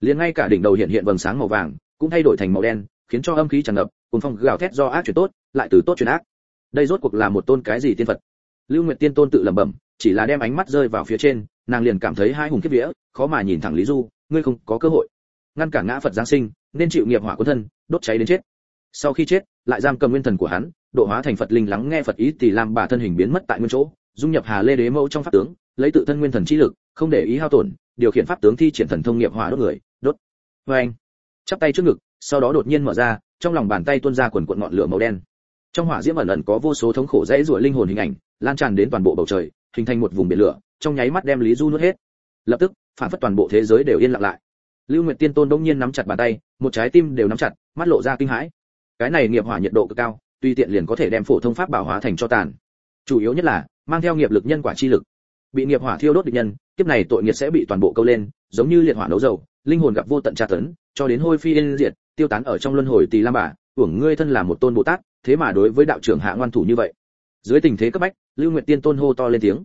Liền ngay cả đỉnh đầu hiện hiện vầng sáng màu vàng, cũng thay đổi thành màu đen, khiến cho âm khí tràn ngập cuồn phong gào thét do ác chuyển tốt, lại từ tốt chuyển ác. Đây rốt cuộc là một tôn cái gì tiên phật? Lưu nguyệt tiên tôn tự lẩm bẩm, chỉ là đem ánh mắt rơi vào phía trên, nàng liền cảm thấy hai hùng kiếp vía, khó mà nhìn thẳng lý du, ngươi không có cơ hội. Ngăn cản ngã phật giáng sinh, nên chịu nghiệp hỏa của thân, đốt cháy đến chết. Sau khi chết, lại giam cầm nguyên thần của hắn độ hóa thành phật linh lắng nghe phật ý thì làm bà thân hình biến mất tại nguyên chỗ, dung nhập hà lê đế mẫu trong pháp tướng, lấy tự thân nguyên thần chi lực, không để ý hao tổn, điều khiển pháp tướng thi triển thần thông nghiệp hỏa đốt người, đốt. Vê anh, chắp tay trước ngực, sau đó đột nhiên mở ra, trong lòng bàn tay tuôn ra quần cuộn ngọn lửa màu đen. Trong hỏa diễm ẩn ẩn có vô số thống khổ dãy ruổi linh hồn hình ảnh, lan tràn đến toàn bộ bầu trời, hình thành một vùng biển lửa, trong nháy mắt đem lý du nuốt hết. Lập tức, phản phất toàn bộ thế giới đều yên lặng lại. Lưu nguyệt tiên tôn đông nhiên nắm chặt bàn tay, một trái tim đều nắm chặt, mắt lộ ra kinh hãi. Cái này nghiệp hỏa nhiệt độ cực cao tuy tiện liền có thể đem phổ thông pháp bảo hóa thành cho tàn. Chủ yếu nhất là, mang theo nghiệp lực nhân quả chi lực. Bị nghiệp hỏa thiêu đốt địch nhân, kiếp này tội nghiệp sẽ bị toàn bộ câu lên, giống như liệt hỏa nấu dầu, linh hồn gặp vô tận tra tấn, cho đến hôi phi yên diệt, tiêu tán ở trong luân hồi tỳ lam bà uổng ngươi thân là một tôn bồ tát, thế mà đối với đạo trưởng hạ ngoan thủ như vậy. Dưới tình thế cấp bách, lưu nguyệt tiên tôn hô to lên tiếng.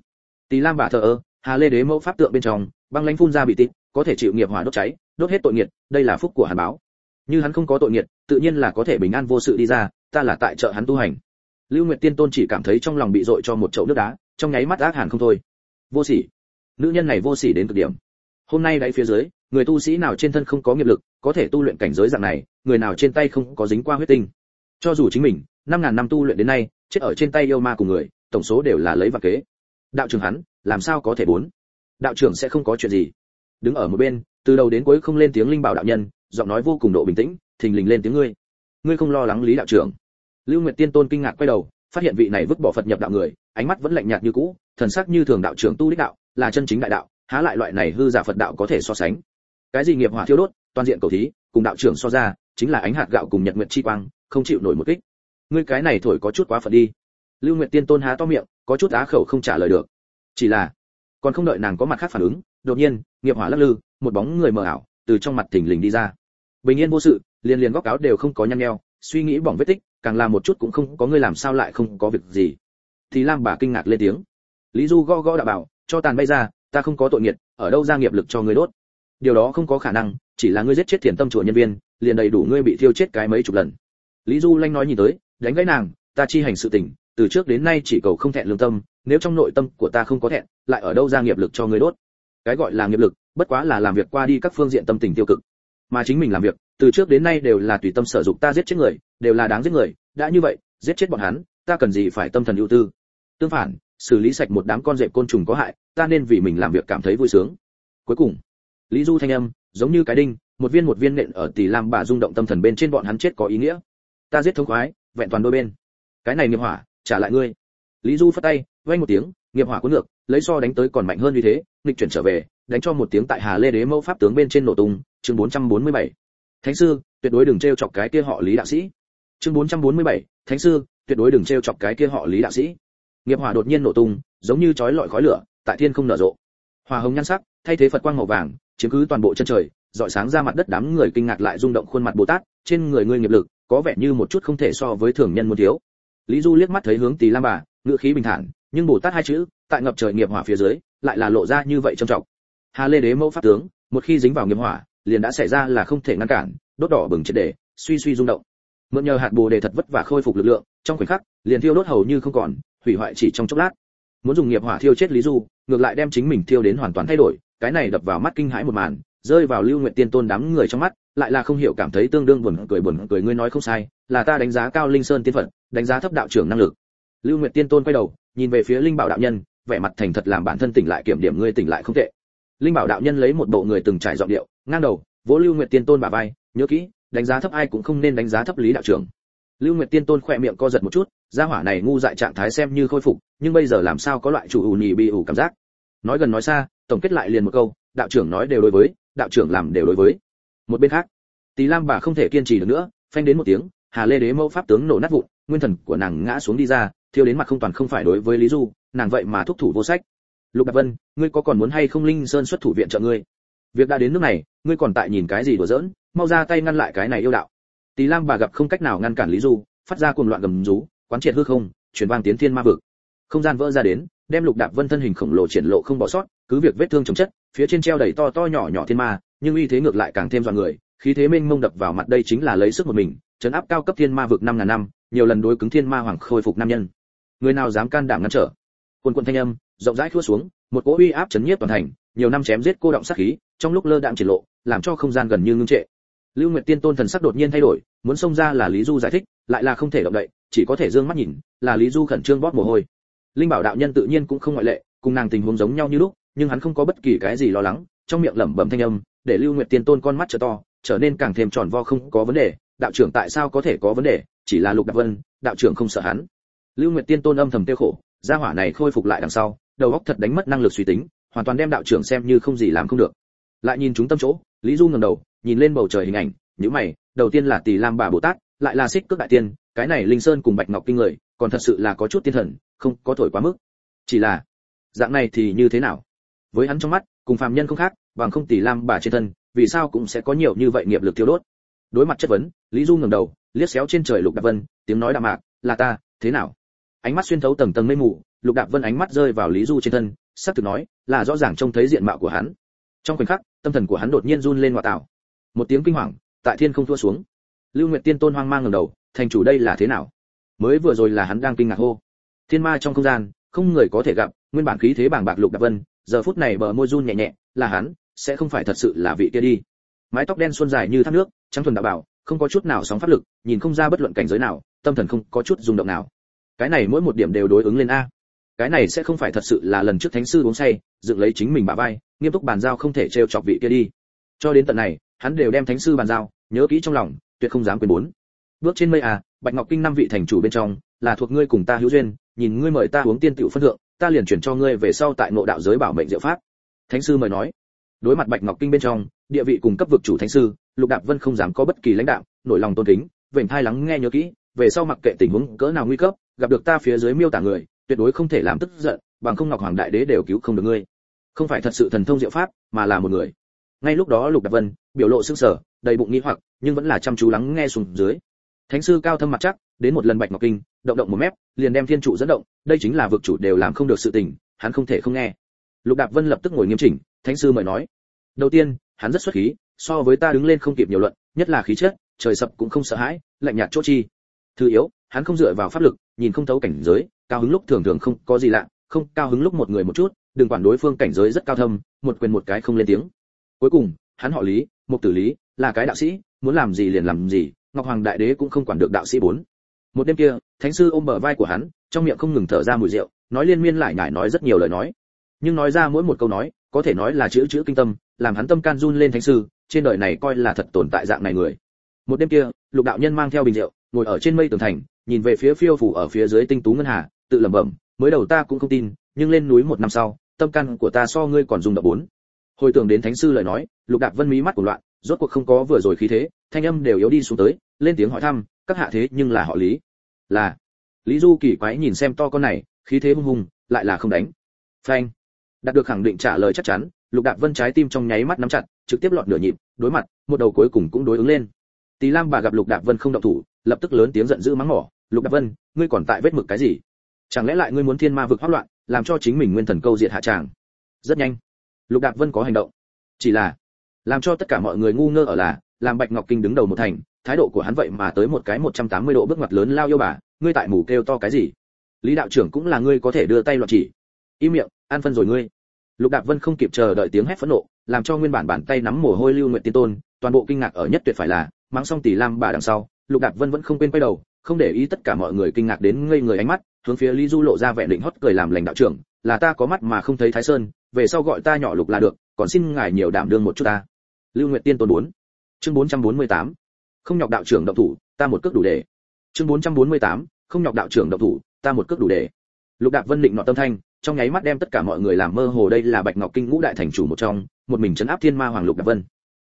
Tỳ lam bà thờ ơ, hà lê đế mẫu pháp tượng bên trong, băng lãnh phun ra bị tịt, có thể chịu nghiệp hỏa đốt cháy, đốt hết tội nghiệp, đây là phúc của hàn báo. Như hắn không có tội nghiệp, tự nhiên là có thể bình an vô sự đi ra ta là tại chợ hắn tu hành. Lưu nguyệt tiên tôn chỉ cảm thấy trong lòng bị dội cho một chậu nước đá, trong nháy mắt ác hàn không thôi. Vô sỉ. Nữ nhân này vô sỉ đến cực điểm. Hôm nay đáy phía dưới, người tu sĩ nào trên thân không có nghiệp lực, có thể tu luyện cảnh giới dạng này, người nào trên tay không có dính qua huyết tinh. Cho dù chính mình, năm ngàn năm tu luyện đến nay, chết ở trên tay yêu ma của người, tổng số đều là lấy và kế. Đạo trưởng hắn, làm sao có thể bốn? Đạo trưởng sẽ không có chuyện gì. Đứng ở một bên, từ đầu đến cuối không lên tiếng linh bảo đạo nhân, giọng nói vô cùng độ bình tĩnh, thình lình lên tiếng ngươi. Ngươi không lo lắng lý đạo trưởng lưu nguyệt tiên tôn kinh ngạc quay đầu, phát hiện vị này vứt bỏ phật nhập đạo người, ánh mắt vẫn lạnh nhạt như cũ, thần sắc như thường đạo trưởng tu đích đạo, là chân chính đại đạo, há lại loại này hư giả phật đạo có thể so sánh. Cái gì nghiệp hỏa thiêu đốt, toàn diện cầu thí, cùng đạo trưởng so ra, chính là ánh hạt gạo cùng nhật nguyệt chi quang, không chịu nổi một kích. Ngươi cái này thổi có chút quá phật đi. Lưu nguyệt tiên tôn há to miệng, có chút á khẩu không trả lời được. Chỉ là, còn không đợi nàng có mặt khác phản ứng, đột nhiên, nghiệp hỏa lắc lư, một bóng người mờ ảo, từ trong mặt thình lình đi ra. Bình yên vô sự liền liền góc áo đều không có nhăn nheo, suy nghĩ bỏng vết tích càng làm một chút cũng không có ngươi làm sao lại không có việc gì. Thì lam bà kinh ngạc lên tiếng. Lý du go go đã bảo, cho tàn bay ra, ta không có tội nghiệt, ở đâu ra nghiệp lực cho ngươi đốt? Điều đó không có khả năng, chỉ là ngươi giết chết thiền tâm chùa nhân viên, liền đầy đủ ngươi bị thiêu chết cái mấy chục lần. Lý du lanh nói nhìn tới, đánh gãy nàng, ta chi hành sự tình, từ trước đến nay chỉ cầu không thẹn lương tâm, nếu trong nội tâm của ta không có thẹn, lại ở đâu ra nghiệp lực cho ngươi đốt? Cái gọi là nghiệp lực, bất quá là làm việc qua đi các phương diện tâm tình tiêu cực. Mà chính mình làm việc, từ trước đến nay đều là tùy tâm sở dụng ta giết chết người đều là đáng giết người, đã như vậy, giết chết bọn hắn, ta cần gì phải tâm thần ưu tư? Tương phản, xử lý sạch một đám con dẹp côn trùng có hại, ta nên vì mình làm việc cảm thấy vui sướng. Cuối cùng, lý du thanh âm, giống như cái đinh, một viên một viên nện ở tỷ lam bà rung động tâm thần bên trên bọn hắn chết có ý nghĩa. Ta giết thông khoái, vẹn toàn đôi bên. Cái này nghiệp hỏa, trả lại ngươi. Lý du phát tay, vang một tiếng, nghiệp hỏa cuốn ngược, lấy so đánh tới còn mạnh hơn như thế, nghịch chuyển trở về, đánh cho một tiếng tại hà lê đế mẫu pháp tướng bên trên nổ tung, chương 447. thánh sư, tuyệt đối đừng trêu chọc cái kia họ lý đạo sĩ chương 447, thánh sư tuyệt đối đừng trêu chọc cái kia họ lý đạo sĩ. Nghiệp hỏa đột nhiên nổ tung giống như chói lọi khói lửa tại thiên không nở rộ. Hỏa hồng nhan sắc thay thế phật quang màu vàng chiếm cứ toàn bộ chân trời dọi sáng ra mặt đất đám người kinh ngạc lại rung động khuôn mặt bồ tát trên người ngươi nghiệp lực có vẻ như một chút không thể so với thường nhân muốn thiếu. Lý du liếc mắt thấy hướng tỳ lam bà ngữ khí bình thản nhưng bồ tát hai chữ tại ngập trời nghiệp hỏa phía dưới lại là lộ ra như vậy trầm trọng. Hà lê đế mẫu pháp tướng một khi dính vào nghiệp hỏa liền đã xảy ra là không thể ngăn cản đốt đỏ bừng triệt để suy suy rung động mượn nhờ hạt bồ đề thật vất vả khôi phục lực lượng, trong khoảnh khắc, liền thiêu đốt hầu như không còn, hủy hoại chỉ trong chốc lát. Muốn dùng nghiệp hỏa thiêu chết lý du, ngược lại đem chính mình thiêu đến hoàn toàn thay đổi, cái này đập vào mắt kinh hãi một màn, rơi vào lưu nguyện tiên tôn đám người trong mắt, lại là không hiểu cảm thấy tương đương buồn cười buồn cười, ngươi nói không sai, là ta đánh giá cao linh sơn tiên phật, đánh giá thấp đạo trưởng năng lực. Lưu nguyện tiên tôn quay đầu, nhìn về phía linh bảo đạo nhân, vẻ mặt thành thật làm bản thân tỉnh lại kiểm điểm ngươi tỉnh lại không tệ. Linh bảo đạo nhân lấy một bộ người từng trải giọng điệu, ngang đầu, vỗ lưu nguyệt tiên tôn bà vai, nhớ kỹ đánh giá thấp ai cũng không nên đánh giá thấp lý đạo trưởng. Lưu nguyệt tiên tôn khỏe miệng co giật một chút, gia hỏa này ngu dại trạng thái xem như khôi phục, nhưng bây giờ làm sao có loại chủ ủ nhì bị ủ cảm giác? Nói gần nói xa, tổng kết lại liền một câu, đạo trưởng nói đều đối với, đạo trưởng làm đều đối với. Một bên khác tỷ lam bà không thể kiên trì được nữa, phanh đến một tiếng, hà lê đế mẫu pháp tướng nổ nát vụn, nguyên thần của nàng ngã xuống đi ra, thiêu đến mặt không toàn không phải đối với lý du, nàng vậy mà thúc thủ vô sách. Lục bạch vân, ngươi có còn muốn hay không linh sơn xuất thủ viện trợ ngươi? Việc đã đến nước này, ngươi còn tại nhìn cái gì đùa giỡn? Mau ra tay ngăn lại cái này yêu đạo. Tỳ lam bà gặp không cách nào ngăn cản lý du, phát ra cuồng loạn gầm rú, quán triệt hư không, truyền vang tiến thiên ma vực. Không gian vỡ ra đến, đem lục đạp vân thân hình khổng lồ triển lộ không bỏ sót, cứ việc vết thương chống chất, phía trên treo đầy to to nhỏ nhỏ thiên ma, nhưng uy thế ngược lại càng thêm dọa người, khí thế mênh mông đập vào mặt đây chính là lấy sức một mình chấn áp cao cấp thiên ma vực năm ngàn năm, nhiều lần đối cứng thiên ma hoàng khôi phục nam nhân. Người nào dám can đảm ngăn trở? Quân quân thanh âm, rộng rãi khua xuống, một cỗ uy áp chấn nhiếp toàn thành, nhiều năm chém giết cô động sát khí, trong lúc lơ đạm triển lộ, làm cho không gian gần như ngưng trệ lưu nguyệt tiên tôn thần sắc đột nhiên thay đổi, muốn xông ra là lý du giải thích, lại là không thể động đậy, chỉ có thể dương mắt nhìn, là lý du khẩn trương bóp mồ hôi. Linh bảo đạo nhân tự nhiên cũng không ngoại lệ, cùng nàng tình huống giống nhau như lúc, nhưng hắn không có bất kỳ cái gì lo lắng, trong miệng lẩm bẩm thanh âm, để lưu nguyệt tiên tôn con mắt trở to, trở nên càng thêm tròn vo không có vấn đề, đạo trưởng tại sao có thể có vấn đề, chỉ là lục đạp vân, đạo trưởng không sợ hắn. Lưu nguyệt tiên tôn âm thầm tiêu khổ, gia hỏa này khôi phục lại đằng sau, đầu óc thật đánh mất năng lực suy tính, hoàn toàn đem đạo trưởng xem như không gì làm không được. Lại nhìn chúng tâm chỗ, lý du ngẩng đầu nhìn lên bầu trời hình ảnh, nhíu mày, đầu tiên là tỷ lam bà bồ tát, lại là xích cước đại tiên, cái này linh sơn cùng bạch ngọc kinh người, còn thật sự là có chút tiên thần, không có thổi quá mức. Chỉ là, dạng này thì như thế nào? Với hắn trong mắt, cùng phàm nhân không khác, bằng không tỷ lam bà trên thân, vì sao cũng sẽ có nhiều như vậy nghiệp lực thiêu đốt. Đối mặt chất vấn, lý du ngẩng đầu, liếc xéo trên trời lục đạp vân, tiếng nói đạm mạc, là ta, thế nào? Ánh mắt xuyên thấu tầng tầng mây mù, lục đạp vân ánh mắt rơi vào lý du trên thân, sắc thực nói, là rõ ràng trông thấy diện mạo của hắn. Trong khoảnh khắc, tâm thần của hắn đột nhiên run lên ngoại tạo một tiếng kinh hoàng, tại thiên không thua xuống. Lưu nguyệt tiên tôn hoang mang ngẩng đầu, thành chủ đây là thế nào? Mới vừa rồi là hắn đang kinh ngạc hô. Thiên ma trong không gian, không người có thể gặp, nguyên bản khí thế bảng bạc lục đạp vân, giờ phút này bờ môi run nhẹ nhẹ, là hắn, sẽ không phải thật sự là vị kia đi. Mái tóc đen xuân dài như thác nước, trắng thuần đạo bảo, không có chút nào sóng pháp lực, nhìn không ra bất luận cảnh giới nào, tâm thần không có chút rung động nào. Cái này mỗi một điểm đều đối ứng lên a. Cái này sẽ không phải thật sự là lần trước thánh sư uống say, dựng lấy chính mình bả vai, nghiêm túc bàn giao không thể trêu chọc vị kia đi. Cho đến tận này hắn đều đem thánh sư bàn giao, nhớ kỹ trong lòng, tuyệt không dám quên bốn. Bước trên mây à bạch ngọc kinh năm vị thành chủ bên trong, là thuộc ngươi cùng ta hữu duyên, nhìn ngươi mời ta uống tiên tiểu phân thượng, ta liền chuyển cho ngươi về sau tại ngộ đạo giới bảo mệnh diệu pháp. Thánh sư mời nói. Đối mặt bạch ngọc kinh bên trong, địa vị cùng cấp vực chủ thánh sư, lục đạp vân không dám có bất kỳ lãnh đạo, nổi lòng tôn kính, vểnh thai lắng nghe nhớ kỹ, về sau mặc kệ tình huống cỡ nào nguy cấp, gặp được ta phía dưới miêu tả người, tuyệt đối không thể làm tức giận, bằng không ngọc hoàng đại đế đều cứu không được ngươi. Không phải thật sự thần thông diệu pháp, mà là một người ngay lúc đó lục đạp vân biểu lộ sưng sở đầy bụng nghĩ hoặc, nhưng vẫn là chăm chú lắng nghe xuống dưới. Thánh sư cao thâm mặt chắc, đến một lần bạch ngọc kinh, động động một mép, liền đem thiên trụ dẫn động, đây chính là vực chủ đều làm không được sự tình, hắn không thể không nghe. Lục đạp vân lập tức ngồi nghiêm chỉnh, thánh sư mời nói. Đầu tiên, hắn rất xuất khí, so với ta đứng lên không kịp nhiều luận, nhất là khí chất, trời sập cũng không sợ hãi, lạnh nhạt chỗ chi. Thứ yếu, hắn không dựa vào pháp lực, nhìn không thấu cảnh giới, cao hứng lúc thường thường không có gì lạ, không cao hứng lúc một người một chút, đừng quản đối phương cảnh giới rất cao thâm, một quyền một cái không lên tiếng cuối cùng, hắn họ lý một tử lý, là cái đạo sĩ, muốn làm gì liền làm gì, ngọc hoàng đại đế cũng không quản được đạo sĩ bốn. Một đêm kia, thánh sư ôm bờ vai của hắn, trong miệng không ngừng thở ra mùi rượu, nói liên miên lại nhải nói rất nhiều lời nói. Nhưng nói ra mỗi một câu nói, có thể nói là chữ chữ kinh tâm, làm hắn tâm can run lên thánh sư, trên đời này coi là thật tồn tại dạng này người. Một đêm kia, lục đạo nhân mang theo bình rượu, ngồi ở trên mây tường thành, nhìn về phía phiêu phủ ở phía dưới tinh tú ngân hà, tự lẩm bẩm, mới đầu ta cũng không tin, nhưng lên núi một năm sau, tâm can của ta so ngươi còn dùng động bốn hồi tưởng đến thánh sư lời nói, lục đạp vân mí mắt của loạn, rốt cuộc không có vừa rồi khí thế, thanh âm đều yếu đi xuống tới, lên tiếng hỏi thăm, các hạ thế nhưng là họ lý. Là, lý du kỳ quái nhìn xem to con này, khí thế hung hùng, lại là không đánh. Phanh. Đạt được khẳng định trả lời chắc chắn, lục đạp vân trái tim trong nháy mắt nắm chặt, trực tiếp lọt nửa nhịp, đối mặt, một đầu cuối cùng cũng đối ứng lên. Tỳ lam bà gặp lục đạp vân không động thủ, lập tức lớn tiếng giận dữ mắng mỏ, lục đạp vân, ngươi còn tại vết mực cái gì? Chẳng lẽ lại ngươi muốn thiên ma vực hỗn loạn, làm cho chính mình nguyên thần câu diệt hạ tràng? Rất nhanh lục đạp vân có hành động. Chỉ là, làm cho tất cả mọi người ngu ngơ ở là, làm bạch ngọc kinh đứng đầu một thành, thái độ của hắn vậy mà tới một cái 180 độ bước ngoặt lớn lao yêu bà, ngươi tại mù kêu to cái gì? Lý đạo trưởng cũng là ngươi có thể đưa tay loạn chỉ. Im miệng an phân rồi ngươi. Lục đạp vân không kịp chờ đợi tiếng hét phẫn nộ, làm cho nguyên bản bàn tay nắm mồ hôi lưu nguyện tiên tôn, toàn bộ kinh ngạc ở nhất tuyệt phải là, mắng xong tỷ lam bà đằng sau, lục đạp vân vẫn không quên quay đầu, không để ý tất cả mọi người kinh ngạc đến ngây người ánh mắt, hướng phía lý du lộ ra vẻ định hót cười làm lành đạo trưởng, là ta có mắt mà không thấy thái sơn về sau gọi ta nhỏ lục là được, còn xin ngài nhiều đảm đương một chút ta. Lưu nguyện tiên tôn bốn. Chương 448. không nhọc đạo trưởng động thủ, ta một cước đủ để. Chương 448. không nhọc đạo trưởng động thủ, ta một cước đủ để. Lục đạp vân định nọ tâm thanh, trong nháy mắt đem tất cả mọi người làm mơ hồ đây là bạch ngọc kinh ngũ đại thành chủ một trong, một mình chấn áp thiên ma hoàng lục đạp vân.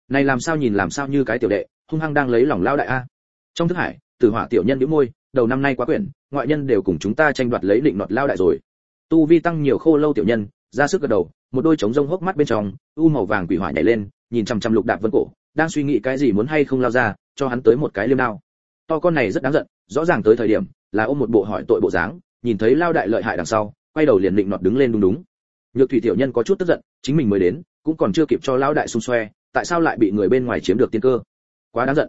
Này làm sao nhìn làm sao như cái tiểu đệ, hung hăng đang lấy lòng lao đại a. Trong thức hải, tử hỏa tiểu nhân bĩu môi, đầu năm nay quá quyển, ngoại nhân đều cùng chúng ta tranh đoạt lấy định nọt lao đại rồi. Tu vi tăng nhiều khô lâu tiểu nhân ra sức gật đầu, một đôi trống rông hốc mắt bên trong, u màu vàng quỷ hỏa nhảy lên, nhìn chằm chằm lục đạp vân cổ, đang suy nghĩ cái gì muốn hay không lao ra, cho hắn tới một cái liêm đao. To con này rất đáng giận, rõ ràng tới thời điểm, là ôm một bộ hỏi tội bộ dáng, nhìn thấy lao đại lợi hại đằng sau, quay đầu liền định nọt đứng lên đúng đúng. Nhược thủy tiểu nhân có chút tức giận, chính mình mới đến, cũng còn chưa kịp cho lao đại xung xoe, tại sao lại bị người bên ngoài chiếm được tiên cơ? Quá đáng giận.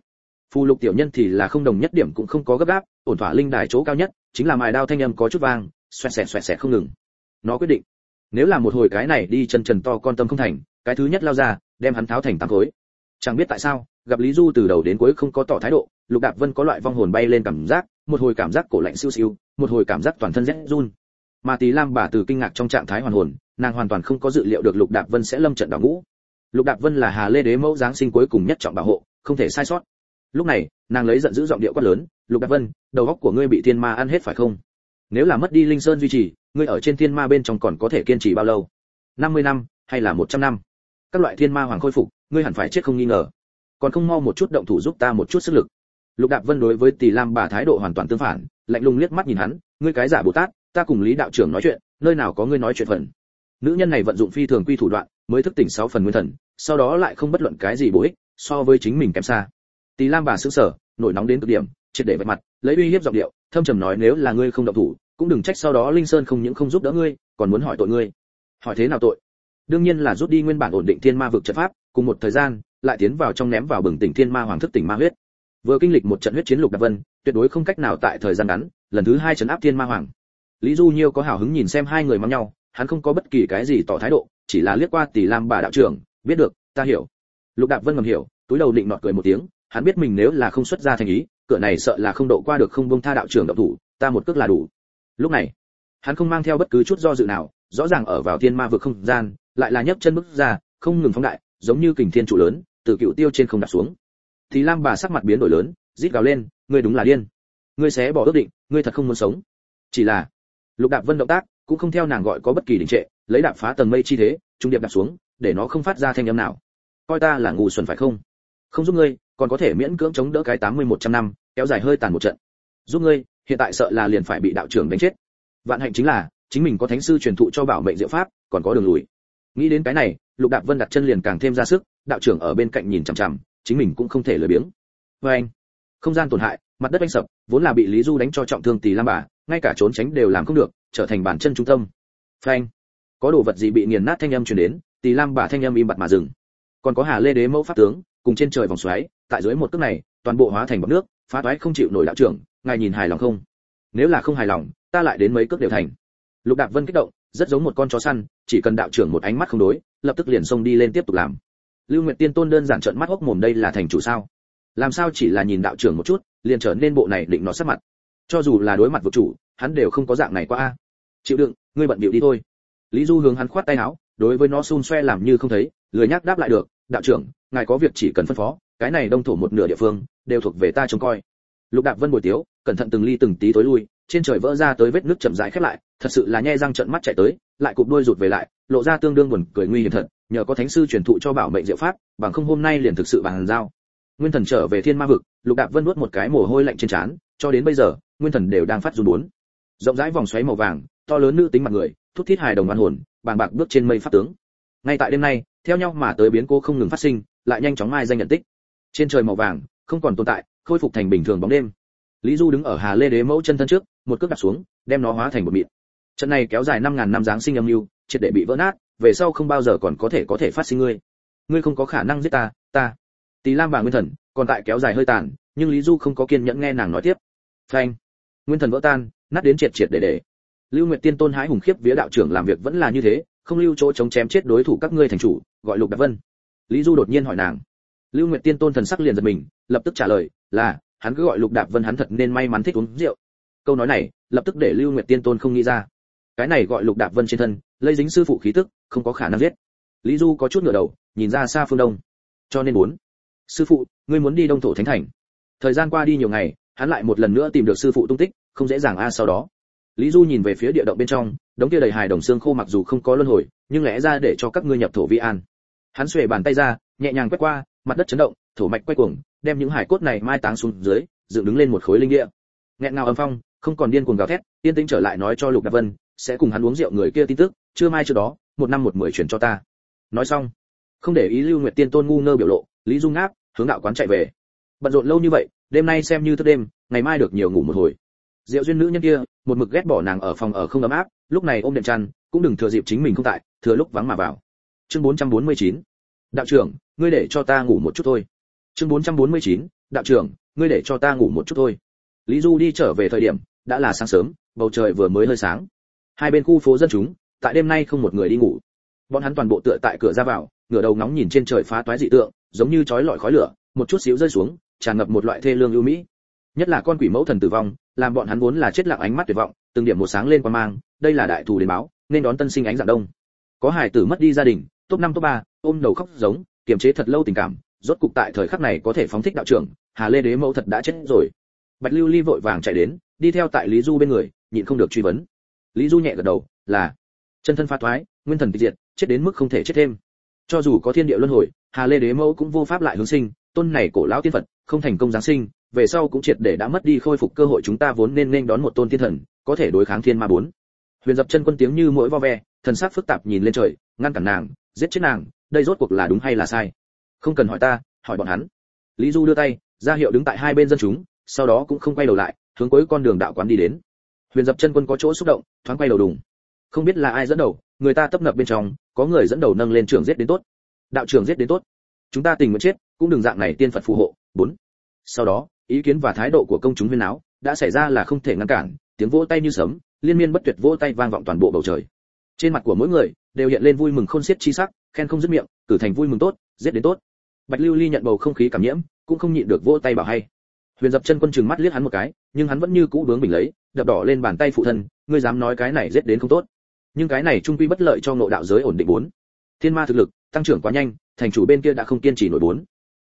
Phù lục tiểu nhân thì là không đồng nhất điểm cũng không có gấp gáp, ổn thỏa linh đài chỗ cao nhất, chính là mài đao thanh âm có chút vang, xoẹt xẹt xoẹt xẹt không ngừng. Nó quyết định nếu là một hồi cái này đi chân trần to con tâm không thành cái thứ nhất lao ra đem hắn tháo thành tám khối chẳng biết tại sao gặp lý du từ đầu đến cuối không có tỏ thái độ lục đạp vân có loại vong hồn bay lên cảm giác một hồi cảm giác cổ lạnh siêu siêu một hồi cảm giác toàn thân rét run mà Tỳ Lam bà từ kinh ngạc trong trạng thái hoàn hồn, nàng hoàn toàn không có dự liệu được Lục Đạp Vân sẽ lâm trận đảo ngũ. Lục Đạp Vân là Hà Lê Đế mẫu giáng sinh cuối cùng nhất trọng bảo hộ, không thể sai sót. Lúc này, nàng lấy giận dữ giọng điệu quát lớn, "Lục Đạp Vân, đầu óc của ngươi bị thiên ma ăn hết phải không? Nếu là mất đi linh sơn duy trì, ngươi ở trên thiên ma bên trong còn có thể kiên trì bao lâu? 50 năm hay là 100 năm? Các loại thiên ma hoàng khôi phục, ngươi hẳn phải chết không nghi ngờ. Còn không mau một chút động thủ giúp ta một chút sức lực." Lục Đạp Vân đối với Tỷ Lam bà thái độ hoàn toàn tương phản, lạnh lùng liếc mắt nhìn hắn, "Ngươi cái giả Bồ Tát, ta cùng Lý đạo trưởng nói chuyện, nơi nào có ngươi nói chuyện phần?" Nữ nhân này vận dụng phi thường quy thủ đoạn, mới thức tỉnh sáu phần nguyên thần, sau đó lại không bất luận cái gì bổ ích, so với chính mình kém xa. Tỷ Lam bà sững sờ, nổi nóng đến cực điểm, triệt để vạch mặt, lấy uy hiếp giọng điệu, thâm trầm nói nếu là ngươi không động thủ, cũng đừng trách sau đó Linh Sơn không những không giúp đỡ ngươi, còn muốn hỏi tội ngươi. Hỏi thế nào tội? Đương nhiên là rút đi nguyên bản ổn định thiên ma vực trận pháp, cùng một thời gian, lại tiến vào trong ném vào bừng tỉnh thiên ma hoàng thức tỉnh ma huyết. Vừa kinh lịch một trận huyết chiến lục đặc vân, tuyệt đối không cách nào tại thời gian ngắn, lần thứ hai chấn áp thiên ma hoàng. Lý Du Nhiêu có hào hứng nhìn xem hai người mắng nhau, hắn không có bất kỳ cái gì tỏ thái độ, chỉ là liếc qua Tỷ Lam bà đạo trưởng, biết được, ta hiểu. Lục Đạp Vân ngầm hiểu, túi đầu định nọt cười một tiếng, hắn biết mình nếu là không xuất ra thành ý, cửa này sợ là không độ qua được không buông tha đạo trưởng động thủ, ta một cước là đủ. Lúc này, hắn không mang theo bất cứ chút do dự nào, rõ ràng ở vào thiên ma vực không gian, lại là nhấc chân bước ra, không ngừng phóng đại, giống như kình thiên trụ lớn, từ cựu tiêu trên không đặt xuống. Thì Lam bà sắc mặt biến đổi lớn, rít gào lên, ngươi đúng là điên. Ngươi sẽ bỏ ước định, ngươi thật không muốn sống. Chỉ là, Lục Đạp Vân động tác, cũng không theo nàng gọi có bất kỳ đình trệ, lấy đạp phá tầng mây chi thế, trung điệp đạp xuống, để nó không phát ra thanh âm nào. Coi ta là ngu xuẩn phải không? Không giúp ngươi, còn có thể miễn cưỡng chống đỡ cái tám mươi một trăm năm, kéo dài hơi tàn một trận. Giúp ngươi, hiện tại sợ là liền phải bị đạo trưởng đánh chết. Vạn hạnh chính là, chính mình có thánh sư truyền thụ cho bảo mệnh diệu pháp, còn có đường lùi. Nghĩ đến cái này, Lục Đạp Vân đặt chân liền càng thêm ra sức, đạo trưởng ở bên cạnh nhìn chằm chằm, chính mình cũng không thể lười biếng. Và anh, không gian tổn hại, mặt đất anh sập, vốn là bị Lý Du đánh cho trọng thương tỷ lam bà, ngay cả trốn tránh đều làm không được, trở thành bản chân trung tâm. Vâng Phanh, có đồ vật gì bị nghiền nát thanh âm truyền đến, tỷ lam bà thanh âm im bặt mà dừng. Còn có Hà Lê Đế mẫu pháp tướng, cùng trên trời vòng xoáy, tại dưới một cước này, toàn bộ hóa thành bọt nước, phá toái không chịu nổi đạo trưởng, ngài nhìn hài lòng không? Nếu là không hài lòng, ta lại đến mấy cước đều thành. Lục Đạp Vân kích động, rất giống một con chó săn, chỉ cần đạo trưởng một ánh mắt không đối, lập tức liền xông đi lên tiếp tục làm. Lưu Nguyệt Tiên Tôn đơn giản trợn mắt hốc mồm đây là thành chủ sao? Làm sao chỉ là nhìn đạo trưởng một chút, liền trở nên bộ này định nó sát mặt. Cho dù là đối mặt vực chủ, hắn đều không có dạng này qua a. Chịu đựng, ngươi bận bịu đi thôi. Lý Du hướng hắn khoát tay áo, đối với nó xun xoe làm như không thấy, lười nhắc đáp lại được, đạo trưởng, ngài có việc chỉ cần phân phó, cái này đông thổ một nửa địa phương, đều thuộc về ta trông coi. Lục Đạp Vân bồi tiếu, cẩn thận từng ly từng tí tối lui, trên trời vỡ ra tới vết nước chậm rãi khép lại, thật sự là nhe răng trợn mắt chạy tới, lại cụp đuôi rụt về lại, lộ ra tương đương buồn cười nguy hiểm thật, nhờ có thánh sư truyền thụ cho bảo mệnh diệu pháp, bằng không hôm nay liền thực sự bàn giao. Nguyên Thần trở về Thiên Ma vực, Lục Đạp Vân nuốt một cái mồ hôi lạnh trên trán, cho đến bây giờ, Nguyên Thần đều đang phát run bốn. Rộng rãi vòng xoáy màu vàng, to lớn nữ tính mặt người, thúc thiết hài đồng văn hồn, bàng bạc bước trên mây pháp tướng. Ngay tại đêm nay, theo nhau mà tới biến cố không ngừng phát sinh, lại nhanh chóng mai danh nhận tích. Trên trời màu vàng, không còn tồn tại, khôi phục thành bình thường bóng đêm. Lý Du đứng ở Hà Lê Đế mẫu chân thân trước, một cước đặt xuống, đem nó hóa thành một mịn. Trận này kéo dài 5000 năm giáng sinh âm lưu, triệt để bị vỡ nát, về sau không bao giờ còn có thể có thể phát sinh ngươi. Ngươi không có khả năng giết ta, ta. Tỳ Lam bà Nguyên Thần, còn tại kéo dài hơi tàn, nhưng Lý Du không có kiên nhẫn nghe nàng nói tiếp. Phanh. Nguyên Thần vỡ tan, nát đến triệt triệt để để. Lưu Nguyệt Tiên Tôn hái hùng khiếp vía đạo trưởng làm việc vẫn là như thế, không lưu chỗ chống chém chết đối thủ các ngươi thành chủ, gọi Lục Đạt Vân. Lý Du đột nhiên hỏi nàng. Lưu Nguyệt Tiên Tôn thần sắc liền giật mình, lập tức trả lời, là, hắn cứ gọi Lục Đạp Vân hắn thật nên may mắn thích uống rượu. Câu nói này, lập tức để Lưu Nguyệt Tiên Tôn không nghĩ ra. Cái này gọi Lục Đạp Vân trên thân, lây dính sư phụ khí tức, không có khả năng giết. Lý Du có chút ngửa đầu, nhìn ra xa phương đông. Cho nên muốn, sư phụ, ngươi muốn đi Đông thổ thánh thành. Thời gian qua đi nhiều ngày, hắn lại một lần nữa tìm được sư phụ tung tích, không dễ dàng a sau đó. Lý Du nhìn về phía địa động bên trong, đống kia đầy hài đồng xương khô mặc dù không có luân hồi, nhưng lẽ ra để cho các ngươi nhập thổ vi an. Hắn xuề bàn tay ra, nhẹ nhàng quét qua, mặt đất chấn động, thổ mạch quay cuồng, đem những hải cốt này mai táng xuống dưới, dựng đứng lên một khối linh địa. Nghẹn ngào âm phong, không còn điên cuồng gào thét, tiên tĩnh trở lại nói cho Lục Đạt Vân, sẽ cùng hắn uống rượu người kia tin tức, chưa mai trước đó, một năm một mười chuyển cho ta. Nói xong, không để ý Lưu Nguyệt Tiên Tôn ngu ngơ biểu lộ, Lý Dung ngáp, hướng đạo quán chạy về. Bận rộn lâu như vậy, đêm nay xem như thức đêm, ngày mai được nhiều ngủ một hồi. Diệu duyên nữ nhân kia, một mực ghét bỏ nàng ở phòng ở không ấm áp, lúc này ôm đệm chăn, cũng đừng thừa dịp chính mình không tại, thừa lúc vắng mà vào. Chương 449. Đạo trưởng, ngươi để cho ta ngủ một chút thôi. Chương 449. Đạo trưởng, ngươi để cho ta ngủ một chút thôi. Lý Du đi trở về thời điểm, đã là sáng sớm, bầu trời vừa mới hơi sáng. Hai bên khu phố dân chúng, tại đêm nay không một người đi ngủ. Bọn hắn toàn bộ tựa tại cửa ra vào, ngửa đầu ngóng nhìn trên trời phá toái dị tượng, giống như chói lọi khói lửa, một chút xíu rơi xuống, tràn ngập một loại thê lương ưu mỹ. Nhất là con quỷ mẫu thần tử vong, làm bọn hắn vốn là chết lặng ánh mắt tuyệt vọng, từng điểm một sáng lên qua mang đây là đại thù đến báo nên đón tân sinh ánh dạng đông có hài tử mất đi gia đình top năm top ba ôm đầu khóc giống kiềm chế thật lâu tình cảm rốt cục tại thời khắc này có thể phóng thích đạo trưởng, hà lê đế mẫu thật đã chết rồi. Bạch lưu ly vội vàng chạy đến, đi theo tại lý du bên người, nhịn không được truy vấn. Lý du nhẹ gật đầu, là, chân thân pha thoái, nguyên thần tịch diệt, chết đến mức không thể chết thêm. Cho dù có thiên địa luân hồi, hà lê đế mẫu cũng vô pháp lại hướng sinh, tôn này cổ lão tiên phật, không thành công giáng sinh, về sau cũng triệt để đã mất đi khôi phục cơ hội chúng ta vốn nên nên đón một tôn tiên thần, có thể đối kháng thiên ma bốn. Huyền dập chân quân tiếng như mỗi vo ve, thần sắc phức tạp nhìn lên trời, ngăn cản nàng, giết chết nàng, đây rốt cuộc là đúng hay là sai? Không cần hỏi ta, hỏi bọn hắn. Lý du đưa tay, ra hiệu đứng tại hai bên dân chúng, sau đó cũng không quay đầu lại, hướng cuối con đường đạo quán đi đến. Huyền dập chân quân có chỗ xúc động, thoáng quay đầu đùng. Không biết là ai dẫn đầu, người ta tấp nập bên trong, có người dẫn đầu nâng lên trường giết đến tốt. Đạo trưởng giết đến tốt. Chúng ta tình nguyện chết, cũng đừng dạng này tiên phật phù hộ. Bốn. Sau đó, ý kiến và thái độ của công chúng huyên áo đã xảy ra là không thể ngăn cản, tiếng vỗ tay như sấm, liên miên bất tuyệt vỗ tay vang vọng toàn bộ bầu trời. Trên mặt của mỗi người đều hiện lên vui mừng khôn xiết chi sắc, khen không dứt miệng, cử thành vui mừng tốt, giết đến tốt bạch lưu ly nhận bầu không khí cảm nhiễm, cũng không nhịn được vỗ tay bảo hay. Huyền dập chân quân chừng mắt liếc hắn một cái, nhưng hắn vẫn như cũ bướng bình lấy, đập đỏ lên bàn tay phụ thân, ngươi dám nói cái này giết đến không tốt. Nhưng cái này trung quy bất lợi cho nội đạo giới ổn định bốn. Thiên ma thực lực, tăng trưởng quá nhanh, thành chủ bên kia đã không kiên trì nổi bốn.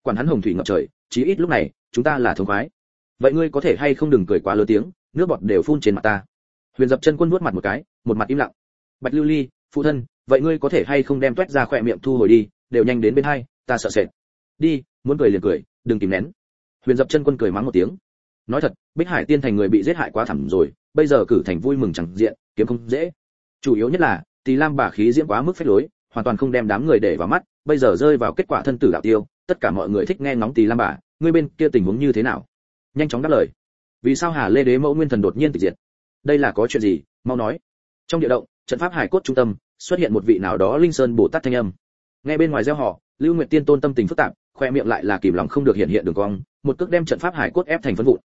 Quản hắn hồng thủy ngập trời, chí ít lúc này, chúng ta là thống khoái. Vậy ngươi có thể hay không đừng cười quá lớn tiếng, nước bọt đều phun trên mặt ta. Huyền dập chân quân vuốt mặt một cái, một mặt im lặng. Bạch lưu ly, phụ thân, vậy ngươi có thể hay không đem toét ra khỏe miệng thu hồi đi, đều nhanh đến bên hai, ta sợ sệt đi, muốn cười liền cười, đừng kìm nén. Huyền dập chân quân cười mắng một tiếng. Nói thật, bích hải tiên thành người bị giết hại quá thảm rồi, bây giờ cử thành vui mừng chẳng diện, kiếm không dễ. Chủ yếu nhất là, tỳ lam bà khí diễm quá mức phép lối, hoàn toàn không đem đám người để vào mắt, bây giờ rơi vào kết quả thân tử đạo tiêu, tất cả mọi người thích nghe ngóng tỳ lam bà, ngươi bên kia tình huống như thế nào? Nhanh chóng đáp lời. Vì sao hà lê đế mẫu nguyên thần đột nhiên tịch diệt? Đây là có chuyện gì? Mau nói. Trong địa động, trận pháp hải cốt trung tâm, xuất hiện một vị nào đó linh sơn bồ tát thanh âm. Nghe bên ngoài gieo họ, lưu nguyệt tiên tôn tâm tình phức tạp khoe miệng lại là kìm lòng không được hiện hiện đường cong, một cước đem trận pháp hải cốt ép thành phân vụn.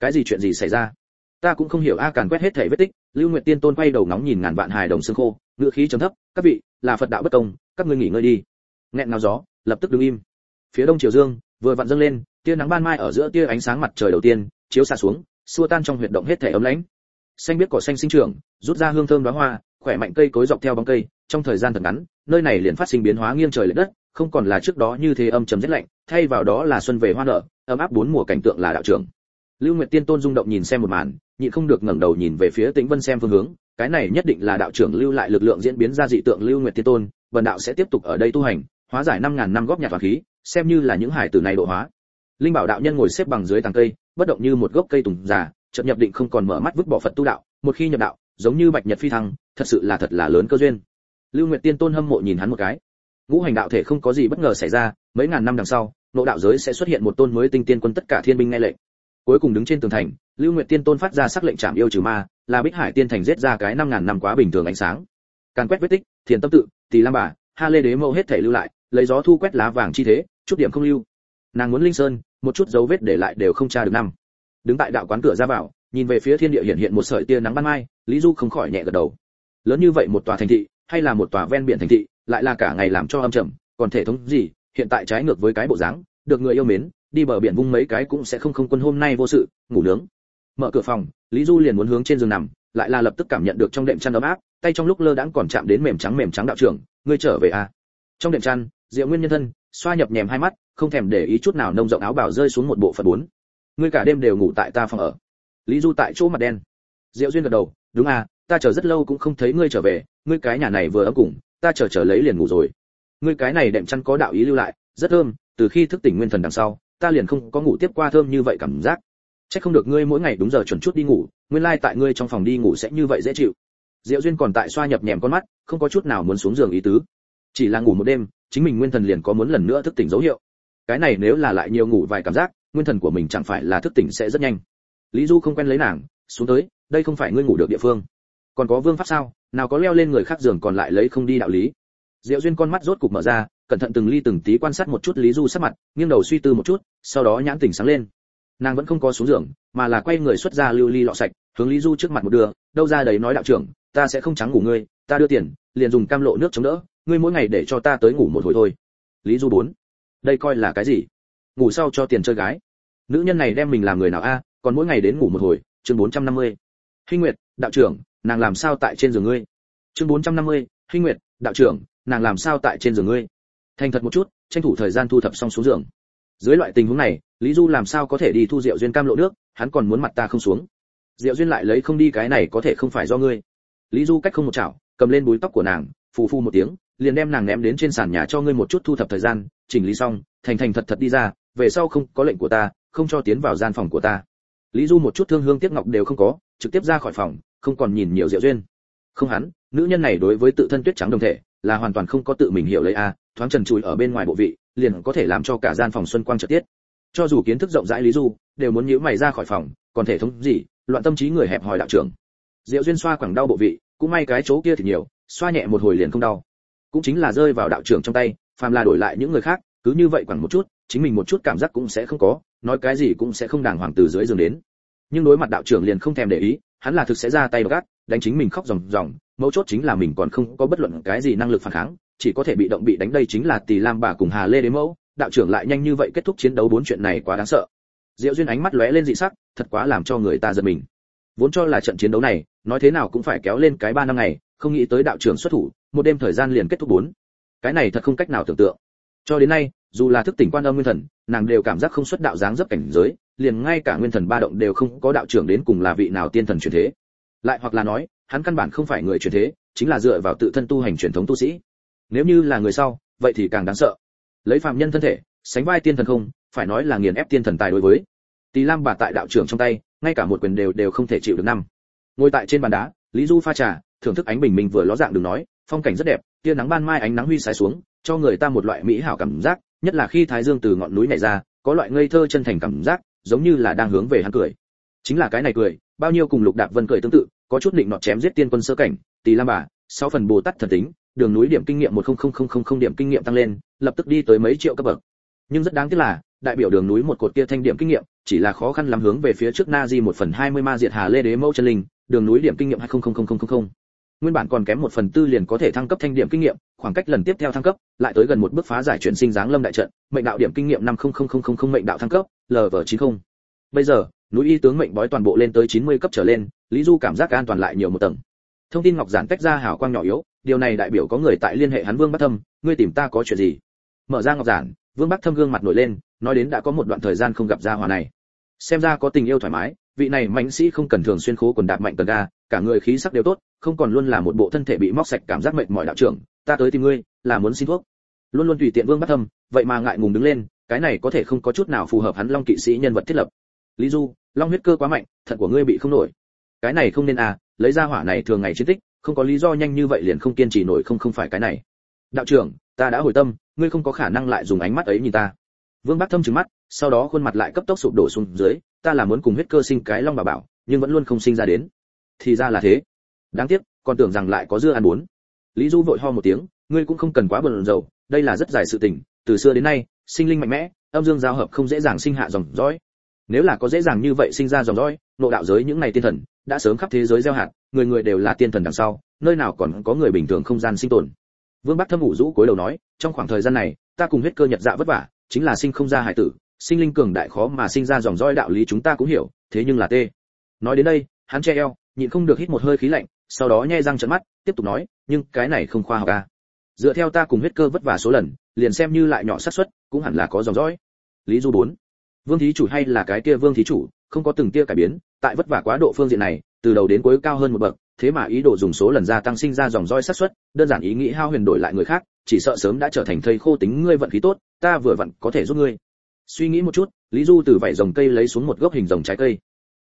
Cái gì chuyện gì xảy ra? Ta cũng không hiểu a càn quét hết thể vết tích, lưu nguyệt tiên tôn quay đầu ngóng nhìn ngàn vạn hài đồng xương khô ngựa khí trầm thấp, các vị, là phật đạo bất công, các ngươi nghỉ ngơi đi. Nghẹn ngào gió, lập tức đứng im. Phía đông triều dương, vừa vặn dâng lên, tia nắng ban mai ở giữa tia ánh sáng mặt trời đầu tiên, chiếu xa xuống, xua tan trong huyệt động hết thể ấm lãnh. Xanh biết cỏ xanh sinh trưởng, rút ra hương thơm đóa hoa, khỏe mạnh cây cối dọc theo bóng cây, trong thời gian thật ngắn, nơi này liền phát sinh biến hóa nghiêng trời lệch đất không còn là trước đó như thế âm trầm rét lạnh, thay vào đó là xuân về hoa nở, ấm áp bốn mùa cảnh tượng là đạo trưởng. Lưu nguyệt tiên tôn rung động nhìn xem một màn, nhịn không được ngẩng đầu nhìn về phía tĩnh vân xem phương hướng, cái này nhất định là đạo trưởng lưu lại lực lượng diễn biến ra dị tượng lưu nguyệt tiên tôn, vần đạo sẽ tiếp tục ở đây tu hành, hóa giải năm ngàn năm góp nhặt toàn khí, xem như là những hải tử này độ hóa. Linh bảo đạo nhân ngồi xếp bằng dưới tàng cây, bất động như một gốc cây tùng già, chợt nhập định không còn mở mắt vứt bỏ phật tu đạo, một khi nhập đạo, giống như bạch nhật phi thăng, thật sự là thật là lớn cơ duyên. Lưu nguyệt tiên tôn hâm mộ nhìn hắn một cái ngũ hành đạo thể không có gì bất ngờ xảy ra, mấy ngàn năm đằng sau, nội đạo giới sẽ xuất hiện một tôn mới tinh tiên quân tất cả thiên binh nghe lệnh. Cuối cùng đứng trên tường thành, lưu nguyệt tiên tôn phát ra sắc lệnh trảm yêu trừ ma, là bích hải tiên thành giết ra cái năm ngàn năm quá bình thường ánh sáng. Càn quét vết tích, thiền tâm tự, tỳ lam bà, ha lê đế mẫu hết thể lưu lại, lấy gió thu quét lá vàng chi thế, chút điểm không lưu. Nàng muốn linh sơn, một chút dấu vết để lại đều không tra được năm. Đứng tại đạo quán cửa ra vào, nhìn về phía thiên địa hiện hiện một sợi tia nắng ban mai, lý du không khỏi nhẹ gật đầu. Lớn như vậy một tòa thành thị, hay là một tòa ven biển thành thị lại là cả ngày làm cho âm trầm, còn thể thống gì, hiện tại trái ngược với cái bộ dáng, được người yêu mến, đi bờ biển vung mấy cái cũng sẽ không không quân hôm nay vô sự, ngủ nướng. Mở cửa phòng, lý du liền muốn hướng trên giường nằm, lại là lập tức cảm nhận được trong đệm chăn ấm áp, tay trong lúc lơ đãng còn chạm đến mềm trắng mềm trắng đạo trưởng, ngươi trở về à? Trong đệm chăn, diệu nguyên nhân thân, xoa nhập nhèm hai mắt, không thèm để ý chút nào nông rộng áo bảo rơi xuống một bộ phận bốn. Ngươi cả đêm đều ngủ tại ta phòng ở. Lý du tại chỗ mặt đen. Diệu duyên gật đầu, đúng à ta chờ rất lâu cũng không thấy ngươi trở về, ngươi cái nhà này vừa ấm cùng ta chờ chờ lấy liền ngủ rồi. Ngươi cái này đệm chăn có đạo ý lưu lại, rất thơm, từ khi thức tỉnh nguyên thần đằng sau, ta liền không có ngủ tiếp qua thơm như vậy cảm giác. Chắc không được ngươi mỗi ngày đúng giờ chuẩn chút đi ngủ, nguyên lai like tại ngươi trong phòng đi ngủ sẽ như vậy dễ chịu. Diệu duyên còn tại xoa nhập nhèm con mắt, không có chút nào muốn xuống giường ý tứ. Chỉ là ngủ một đêm, chính mình nguyên thần liền có muốn lần nữa thức tỉnh dấu hiệu. Cái này nếu là lại nhiều ngủ vài cảm giác, nguyên thần của mình chẳng phải là thức tỉnh sẽ rất nhanh. Lý du không quen lấy nàng, xuống tới, đây không phải ngươi ngủ được địa phương. Còn có vương pháp sao? Nào có leo lên người khác giường còn lại lấy không đi đạo lý. Diệu duyên con mắt rốt cục mở ra cẩn thận từng ly từng tí quan sát một chút lý du sắc mặt nghiêng đầu suy tư một chút sau đó nhãn tỉnh sáng lên. Nàng vẫn không có xuống giường mà là quay người xuất ra lưu ly lọ sạch hướng lý du trước mặt một đưa đâu ra đấy nói đạo trưởng ta sẽ không trắng ngủ ngươi ta đưa tiền liền dùng cam lộ nước chống đỡ ngươi mỗi ngày để cho ta tới ngủ một hồi thôi. Lý du bốn. Đây coi là cái gì? Ngủ sau cho tiền chơi gái. Nữ nhân này đem mình làm người nào a còn mỗi ngày đến ngủ một hồi chương 450. Hinh Nguyệt, đạo trưởng nàng làm sao tại trên giường ngươi? Chương 450, hinh nguyệt đạo trưởng nàng làm sao tại trên giường ngươi? Thành thật một chút tranh thủ thời gian thu thập xong xuống giường. Dưới loại tình huống này lý du làm sao có thể đi thu rượu duyên cam lộ nước hắn còn muốn mặt ta không xuống. Rượu duyên lại lấy không đi cái này có thể không phải do ngươi. Lý du cách không một chảo cầm lên búi tóc của nàng phù phu một tiếng liền đem nàng ném đến trên sàn nhà cho ngươi một chút thu thập thời gian chỉnh lý xong thành thành thật thật đi ra về sau không có lệnh của ta không cho tiến vào gian phòng của ta. Lý du một chút thương hương tiếc ngọc đều không có trực tiếp ra khỏi phòng không còn nhìn nhiều diệu duyên. Không hắn, nữ nhân này đối với tự thân tuyết trắng đồng thể, là hoàn toàn không có tự mình hiểu lấy a, thoáng trần trụi ở bên ngoài bộ vị, liền có thể làm cho cả gian phòng xuân quang trật tiết. Cho dù kiến thức rộng rãi lý du, đều muốn nhíu mày ra khỏi phòng, còn thể thống gì, loạn tâm trí người hẹp hòi đạo trưởng. Diệu duyên xoa quẳng đau bộ vị, cũng may cái chỗ kia thì nhiều, xoa nhẹ một hồi liền không đau. Cũng chính là rơi vào đạo trưởng trong tay, phàm là đổi lại những người khác, cứ như vậy quẳng một chút, chính mình một chút cảm giác cũng sẽ không có, nói cái gì cũng sẽ không đàng hoàng từ dưới giường đến. Nhưng đối mặt đạo trưởng liền không thèm để ý hắn là thực sẽ ra tay gắt, đánh chính mình khóc ròng ròng, mấu chốt chính là mình còn không có bất luận cái gì năng lực phản kháng, chỉ có thể bị động bị đánh đây chính là tỷ lam bà cùng hà lê đế mẫu, đạo trưởng lại nhanh như vậy kết thúc chiến đấu bốn chuyện này quá đáng sợ. Diệu duyên ánh mắt lóe lên dị sắc, thật quá làm cho người ta giật mình. Vốn cho là trận chiến đấu này, nói thế nào cũng phải kéo lên cái ba năm ngày, không nghĩ tới đạo trưởng xuất thủ, một đêm thời gian liền kết thúc bốn. Cái này thật không cách nào tưởng tượng. Cho đến nay, dù là thức tỉnh quan âm nguyên thần, nàng đều cảm giác không xuất đạo dáng dấp cảnh giới liền ngay cả nguyên thần ba động đều không có đạo trưởng đến cùng là vị nào tiên thần truyền thế. Lại hoặc là nói, hắn căn bản không phải người truyền thế, chính là dựa vào tự thân tu hành truyền thống tu sĩ. Nếu như là người sau, vậy thì càng đáng sợ. Lấy phạm nhân thân thể, sánh vai tiên thần không, phải nói là nghiền ép tiên thần tài đối với. Tỳ lam bà tại đạo trưởng trong tay, ngay cả một quyền đều đều không thể chịu được năm. Ngồi tại trên bàn đá, lý du pha trà, thưởng thức ánh bình minh vừa ló dạng đừng nói, phong cảnh rất đẹp, tia nắng ban mai ánh nắng huy sái xuống, cho người ta một loại mỹ hảo cảm giác, nhất là khi thái dương từ ngọn núi này ra, có loại ngây thơ chân thành cảm giác giống như là đang hướng về hắn cười. Chính là cái này cười, bao nhiêu cùng lục đạp vân cười tương tự, có chút định nọ chém giết tiên quân sơ cảnh, tỳ lam bà sau phần bồ tát thần tính, đường núi điểm kinh nghiệm một không không không không không điểm kinh nghiệm tăng lên, lập tức đi tới mấy triệu cấp bậc. Nhưng rất đáng tiếc là, đại biểu đường núi một cột kia thanh điểm kinh nghiệm, chỉ là khó khăn lắm hướng về phía trước na di một phần hai mươi ma diệt hà lê đế mẫu chân linh, đường núi điểm kinh nghiệm hai không không không không không nguyên bản còn kém một phần tư liền có thể thăng cấp thanh điểm kinh nghiệm, khoảng cách lần tiếp theo thăng cấp, lại tới gần một bước phá giải chuyển sinh dáng lâm đại trận, mệnh đạo điểm kinh nghiệm năm không không không không không mệnh đạo thăng cấp lv chín không. Bây giờ, núi y tướng mệnh bói toàn bộ lên tới 90 cấp trở lên, lý du cảm giác an toàn lại nhiều một tầng. Thông tin ngọc giản tách ra hào quang nhỏ yếu, điều này đại biểu có người tại liên hệ hắn vương bắc thâm, ngươi tìm ta có chuyện gì? Mở ra ngọc giản, vương bắc thâm gương mặt nổi lên, nói đến đã có một đoạn thời gian không gặp gia hòa này. Xem ra có tình yêu thoải mái, vị này mạnh sĩ không cần thường xuyên khố quần đạp mạnh tần ga cả người khí sắc đều tốt, không còn luôn là một bộ thân thể bị móc sạch cảm giác mệt mỏi đạo trưởng, ta tới tìm ngươi, là muốn xin thuốc. Luôn luôn tùy tiện vương bắc thâm, vậy mà ngại ngùng đứng lên, cái này có thể không có chút nào phù hợp hắn long kỵ sĩ nhân vật thiết lập. Lý du, long huyết cơ quá mạnh, thận của ngươi bị không nổi. Cái này không nên à lấy ra hỏa này thường ngày chiến tích, không có lý do nhanh như vậy liền không kiên trì nổi không không phải cái này. Đạo trưởng, ta đã hồi tâm, ngươi không có khả năng lại dùng ánh mắt ấy nhìn ta. Vương bác thâm trừng mắt, sau đó khuôn mặt lại cấp tốc sụp đổ xuống dưới, ta là muốn cùng huyết cơ sinh cái long bà bảo, nhưng vẫn luôn không sinh ra đến thì ra là thế. Đáng tiếc, còn tưởng rằng lại có dưa ăn bốn lý du vội ho một tiếng, ngươi cũng không cần quá bận rộn, đây là rất dài sự tình, từ xưa đến nay, sinh linh mạnh mẽ, âm dương giao hợp không dễ dàng sinh hạ dòng dõi. Nếu là có dễ dàng như vậy sinh ra dòng dõi, nộ đạo giới những ngày tiên thần, đã sớm khắp thế giới gieo hạt, người người đều là tiên thần đằng sau, nơi nào còn có người bình thường không gian sinh tồn. Vương bắc thâm ủ rũ cối đầu nói, trong khoảng thời gian này, ta cùng huyết cơ nhật dạ vất vả, chính là sinh không ra hải tử, sinh linh cường đại khó mà sinh ra dòng dõi đạo lý chúng ta cũng hiểu, thế nhưng là tê. Nói đến đây, hắn che eo nhịn không được hít một hơi khí lạnh, sau đó nhe răng trợn mắt, tiếp tục nói, nhưng cái này không khoa học à. Dựa theo ta cùng huyết cơ vất vả số lần, liền xem như lại nhỏ xác suất, cũng hẳn là có dòng dõi. Lý du bốn. Vương thí chủ hay là cái kia vương thí chủ, không có từng tia cải biến, tại vất vả quá độ phương diện này, từ đầu đến cuối cao hơn một bậc, thế mà ý đồ dùng số lần gia tăng sinh ra dòng roi sát suất, đơn giản ý nghĩ hao huyền đổi lại người khác, chỉ sợ sớm đã trở thành thầy khô tính ngươi vận khí tốt, ta vừa vặn có thể giúp ngươi. Suy nghĩ một chút, lý du từ vảy rồng cây lấy xuống một gốc hình rồng trái cây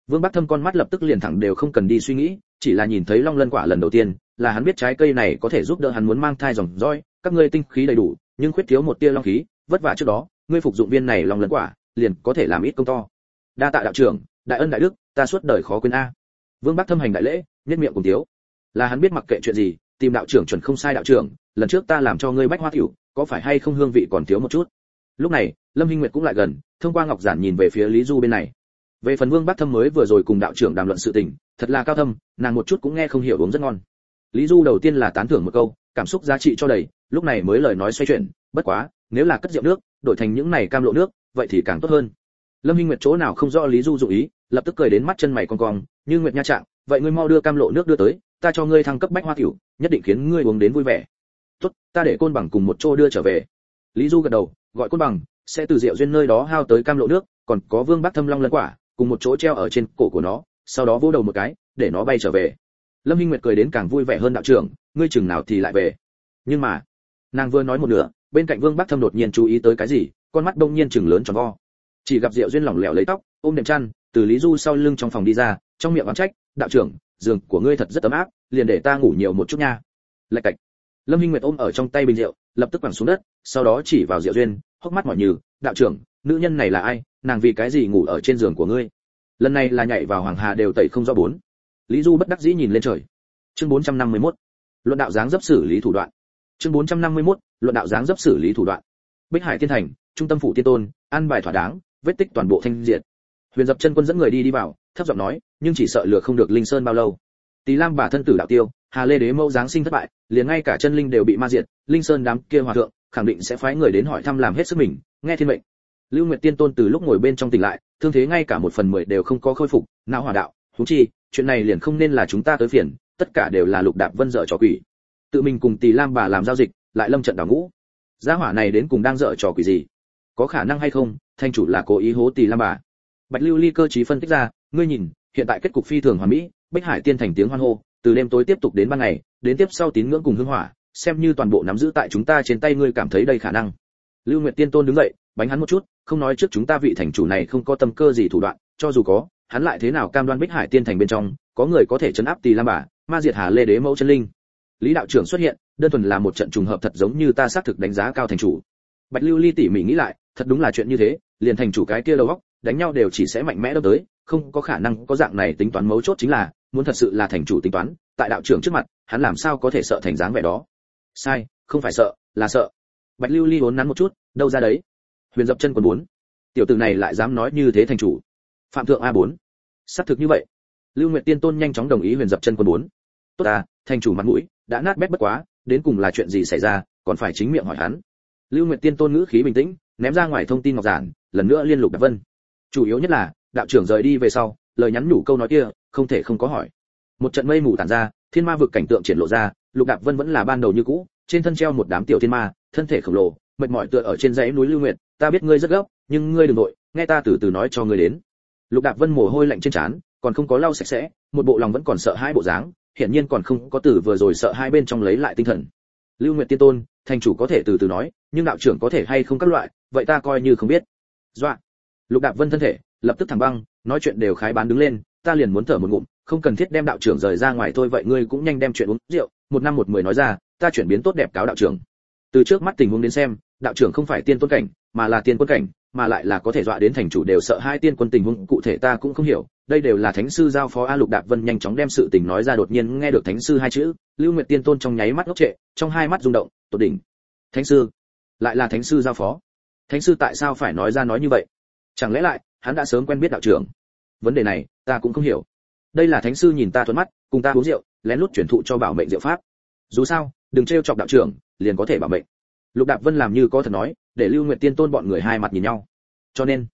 vương bắc thâm con mắt lập tức liền thẳng đều không cần đi suy nghĩ, chỉ là nhìn thấy long lân quả lần đầu tiên, là hắn biết trái cây này có thể giúp đỡ hắn muốn mang thai dòng roi các ngươi tinh khí đầy đủ, nhưng khuyết thiếu một tia long khí, vất vả trước đó, ngươi phục dụng viên này long lân quả, liền có thể làm ít công to. Đa tạ đạo trưởng, đại ân đại đức, ta suốt đời khó quên a. Vương bắc thâm hành đại lễ nhếch miệng cùng thiếu. là hắn biết mặc kệ chuyện gì, tìm đạo trưởng chuẩn không sai đạo trưởng, lần trước ta làm cho ngươi bách hoa tiểu, có phải hay không hương vị còn thiếu một chút? Lúc này, lâm hinh nguyệt cũng lại gần, thông qua ngọc giản nhìn về phía lý du bên này về phần vương bắc thâm mới vừa rồi cùng đạo trưởng đàm luận sự tình, thật là cao thâm, nàng một chút cũng nghe không hiểu uống rất ngon. Lý du đầu tiên là tán thưởng một câu, cảm xúc giá trị cho đầy, lúc này mới lời nói xoay chuyển, bất quá, nếu là cất rượu nước, đổi thành những này cam lộ nước, vậy thì càng tốt hơn. Lâm hinh nguyệt chỗ nào không rõ lý du dụ ý, lập tức cười đến mắt chân mày cong cong, như nguyệt nha trạng, vậy ngươi mau đưa cam lộ nước đưa tới, ta cho ngươi thăng cấp bách hoa tiểu nhất định khiến ngươi uống đến vui vẻ. Tốt, ta để côn bằng cùng một chỗ đưa trở về. Lý du gật đầu, gọi côn bằng, sẽ từ rượu duyên nơi đó hao tới cam lộ nước, còn có vương bắc thâm long lân quả cùng một chỗ treo ở trên cổ của nó, sau đó vỗ đầu một cái, để nó bay trở về. Lâm hinh nguyệt cười đến càng vui vẻ hơn đạo trưởng, ngươi chừng nào thì lại về. Nhưng mà, nàng vừa nói một nửa, bên cạnh vương bắc thâm đột nhiên chú ý tới cái gì, con mắt đông nhiên chừng lớn tròn vo. Chỉ gặp diệu duyên lỏng lẻo lấy tóc, ôm đệm chăn, từ lý du sau lưng trong phòng đi ra, trong miệng oán trách, đạo trưởng, giường của ngươi thật rất ấm áp, liền để ta ngủ nhiều một chút nha. Lạch cạch. Lâm hinh nguyệt ôm ở trong tay bình rượu, lập tức quẳng xuống đất, sau đó chỉ vào diệu duyên, hốc mắt mỏi như đạo trưởng nữ nhân này là ai, nàng vì cái gì ngủ ở trên giường của ngươi? Lần này là nhảy vào hoàng hà đều tẩy không rõ bốn. Lý du bất đắc dĩ nhìn lên trời. Chương 451. luận đạo dáng dấp xử lý thủ đoạn. Chương 451. luận đạo dáng dấp xử lý thủ đoạn. Bích hải thiên thành, trung tâm phủ tiên tôn ăn bài thỏa đáng, vết tích toàn bộ thanh diệt. Huyền dập chân quân dẫn người đi đi vào, thấp giọng nói, nhưng chỉ sợ lừa không được linh sơn bao lâu. Tỳ lam bà thân tử đạo tiêu, hà lê đế mẫu giáng sinh thất bại, liền ngay cả chân linh đều bị ma diệt, linh sơn đám kia hòa thượng, khẳng định sẽ phái người đến hỏi thăm làm hết sức mình, nghe thiên mệnh lưu nguyệt tiên tôn từ lúc ngồi bên trong tỉnh lại, thương thế ngay cả một phần mười đều không có khôi phục não hỏa đạo, huống chi, chuyện này liền không nên là chúng ta tới phiền, tất cả đều là lục đạp vân dở trò quỷ. Tự mình cùng tỳ lam bà làm giao dịch, lại lâm trận đảo ngũ. Gia hỏa này đến cùng đang dở trò quỷ gì? Có khả năng hay không, thanh chủ là cố ý hố tỳ lam bà? Bạch lưu ly cơ trí phân tích ra, ngươi nhìn, hiện tại kết cục phi thường hoàn mỹ, bích hải tiên thành tiếng hoan hô, từ đêm tối tiếp tục đến ban ngày, đến tiếp sau tín ngưỡng cùng hương hỏa, xem như toàn bộ nắm giữ tại chúng ta trên tay ngươi cảm thấy đây khả năng. Lưu nguyệt tiên tôn đứng dậy, bánh hắn một chút không nói trước chúng ta vị thành chủ này không có tâm cơ gì thủ đoạn, cho dù có, hắn lại thế nào cam đoan bích hải tiên thành bên trong, có người có thể chấn áp tỳ lam bà, ma diệt hà lê đế mẫu chân linh. Lý đạo trưởng xuất hiện, đơn thuần là một trận trùng hợp thật giống như ta xác thực đánh giá cao thành chủ. Bạch lưu ly tỉ mỉ nghĩ lại, thật đúng là chuyện như thế, liền thành chủ cái kia đầu góc đánh nhau đều chỉ sẽ mạnh mẽ đâm tới, không có khả năng có dạng này tính toán mấu chốt chính là, muốn thật sự là thành chủ tính toán, tại đạo trưởng trước mặt, hắn làm sao có thể sợ thành dáng vẻ đó. Sai, không phải sợ, là sợ. Bạch lưu ly uốn nắn một chút, đâu ra đấy huyền dập chân quân bốn. Tiểu tử này lại dám nói như thế thành chủ. Phạm thượng a bốn. Xác thực như vậy. Lưu nguyệt tiên tôn nhanh chóng đồng ý huyền dập chân quân bốn. Tốt à thành chủ mặt mũi, đã nát bét bất quá, đến cùng là chuyện gì xảy ra, còn phải chính miệng hỏi hắn. Lưu nguyệt tiên tôn ngữ khí bình tĩnh, ném ra ngoài thông tin ngọc giản, lần nữa liên lục đạp vân. Chủ yếu nhất là, đạo trưởng rời đi về sau, lời nhắn nhủ câu nói kia, không thể không có hỏi. Một trận mây mù tản ra, thiên ma vực cảnh tượng triển lộ ra, lục đạp vân vẫn là ban đầu như cũ, trên thân treo một đám tiểu thiên ma, thân thể khổng lồ, mệt mỏi tựa ở trên dãy núi lưu nguyệt ta biết ngươi rất gấp, nhưng ngươi đừng nội nghe ta từ từ nói cho ngươi đến. Lục đạp vân mồ hôi lạnh trên trán, còn không có lau sạch sẽ, một bộ lòng vẫn còn sợ hai bộ dáng, hiển nhiên còn không có từ vừa rồi sợ hai bên trong lấy lại tinh thần. Lưu nguyệt tiên tôn, thành chủ có thể từ từ nói, nhưng đạo trưởng có thể hay không các loại, vậy ta coi như không biết. Doạ lục đạp vân thân thể, lập tức thẳng băng, nói chuyện đều khái bán đứng lên, ta liền muốn thở một ngụm, không cần thiết đem đạo trưởng rời ra ngoài thôi, vậy ngươi cũng nhanh đem chuyện uống rượu, một năm một mười nói ra, ta chuyển biến tốt đẹp cáo đạo trưởng. Từ trước mắt tình huống đến xem, đạo trưởng không phải tiên tôn cảnh mà là tiên quân cảnh, mà lại là có thể dọa đến thành chủ đều sợ hai tiên quân tình huống, cụ thể ta cũng không hiểu. Đây đều là thánh sư giao phó a lục đạp vân nhanh chóng đem sự tình nói ra đột nhiên nghe được thánh sư hai chữ, lưu nguyệt tiên tôn trong nháy mắt ngốc trệ, trong hai mắt rung động, tột đỉnh, thánh sư, lại là thánh sư giao phó? Thánh sư tại sao phải nói ra nói như vậy? Chẳng lẽ lại, hắn đã sớm quen biết đạo trưởng? Vấn đề này, ta cũng không hiểu. Đây là thánh sư nhìn ta thuận mắt, cùng ta uống rượu, lén lút chuyển thụ cho bảo mệnh diệu pháp. Dù sao, đừng trêu chọc đạo trưởng, liền có thể bảo mệnh lục đạp vân làm như có thật nói, để lưu nguyệt tiên tôn bọn người hai mặt nhìn nhau. Cho nên,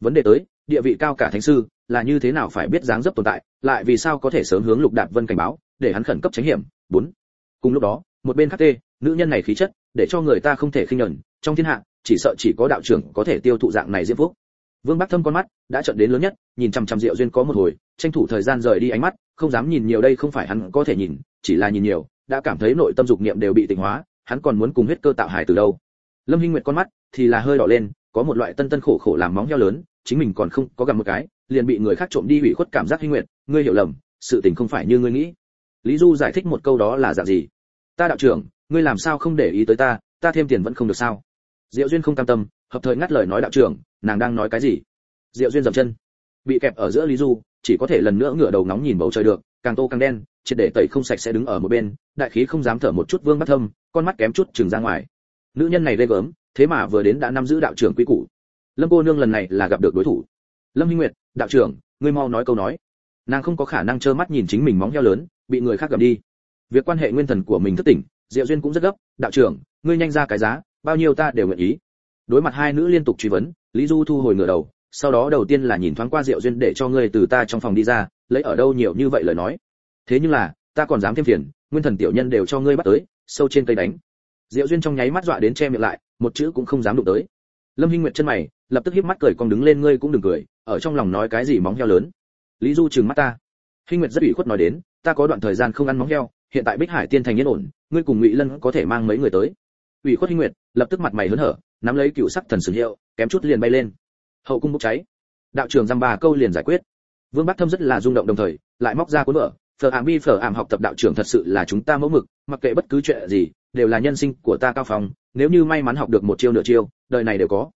vấn đề tới, địa vị cao cả thánh sư, là như thế nào phải biết dáng dấp tồn tại, lại vì sao có thể sớm hướng lục đạp vân cảnh báo, để hắn khẩn cấp tránh hiểm. Bốn, cùng lúc đó, một bên khác tê, nữ nhân này khí chất, để cho người ta không thể khinh nhẫn, trong thiên hạ, chỉ sợ chỉ có đạo trưởng có thể tiêu thụ dạng này diễm phúc. Vương bắc thâm con mắt đã trợn đến lớn nhất, nhìn chằm chằm diệu duyên có một hồi, tranh thủ thời gian rời đi ánh mắt, không dám nhìn nhiều đây không phải hắn có thể nhìn, chỉ là nhìn nhiều, đã cảm thấy nội tâm dục niệm đều bị tỉnh hóa hắn còn muốn cùng huyết cơ tạo hài từ đâu. Lâm hinh nguyệt con mắt thì là hơi đỏ lên, có một loại tân tân khổ khổ làm móng heo lớn, chính mình còn không có gặp một cái, liền bị người khác trộm đi hủy khuất cảm giác hinh nguyệt, ngươi hiểu lầm, sự tình không phải như ngươi nghĩ. Lý du giải thích một câu đó là dạng gì? Ta đạo trưởng, ngươi làm sao không để ý tới ta ta thêm tiền vẫn không được sao? Diệu duyên không cam tâm, hợp thời ngắt lời nói đạo trưởng, nàng đang nói cái gì? Diệu duyên dậm chân, bị kẹp ở giữa lý du, chỉ có thể lần nữa ngửa đầu nóng nhìn bầu trời được càng tô càng đen, triệt để tẩy không sạch sẽ đứng ở một bên, đại khí không dám thở một chút vương bắt thâm, con mắt kém chút chừng ra ngoài. Nữ nhân này ghê gớm, thế mà vừa đến đã nắm giữ đạo trưởng quý cũ. lâm cô nương lần này là gặp được đối thủ. Lâm minh nguyệt, đạo trưởng, ngươi mau nói câu nói. Nàng không có khả năng trơ mắt nhìn chính mình móng heo lớn, bị người khác gặm đi. Việc quan hệ nguyên thần của mình thất tỉnh, diệu duyên cũng rất gấp, đạo trưởng, ngươi nhanh ra cái giá, bao nhiêu ta đều nguyện ý. Đối mặt hai nữ liên tục truy vấn, lý du thu hồi ngửa đầu sau đó đầu tiên là nhìn thoáng qua diệu duyên để cho ngươi từ ta trong phòng đi ra, lấy ở đâu nhiều như vậy lời nói. Thế nhưng là, ta còn dám thêm phiền, nguyên thần tiểu nhân đều cho ngươi bắt tới, sâu trên cây đánh. Diệu duyên trong nháy mắt dọa đến che miệng lại, một chữ cũng không dám đụng tới. Lâm hinh nguyệt chân mày, lập tức híp mắt cười còn đứng lên ngươi cũng đừng cười, ở trong lòng nói cái gì móng heo lớn. Lý du trừng mắt ta. Hinh nguyệt rất ủy khuất nói đến, ta có đoạn thời gian không ăn móng heo, hiện tại bích hải tiên thành yên ổn, ngươi cùng ngụy lân có thể mang mấy người tới. Ủy khuất hinh nguyệt, lập tức mặt mày hớn hở, nắm lấy cựu sắc thần sừng hiệu, kém chút liền bay lên hậu cung bốc cháy. Đạo trưởng dăm ba câu liền giải quyết. Vương bắc thâm rất là rung động đồng thời, lại móc ra cuốn vở. Phở ảm bi, phở ảm học tập đạo trưởng thật sự là chúng ta mẫu mực, mặc kệ bất cứ chuyện gì, đều là nhân sinh của ta cao phòng nếu như may mắn học được một chiêu nửa chiêu, đời này đều có.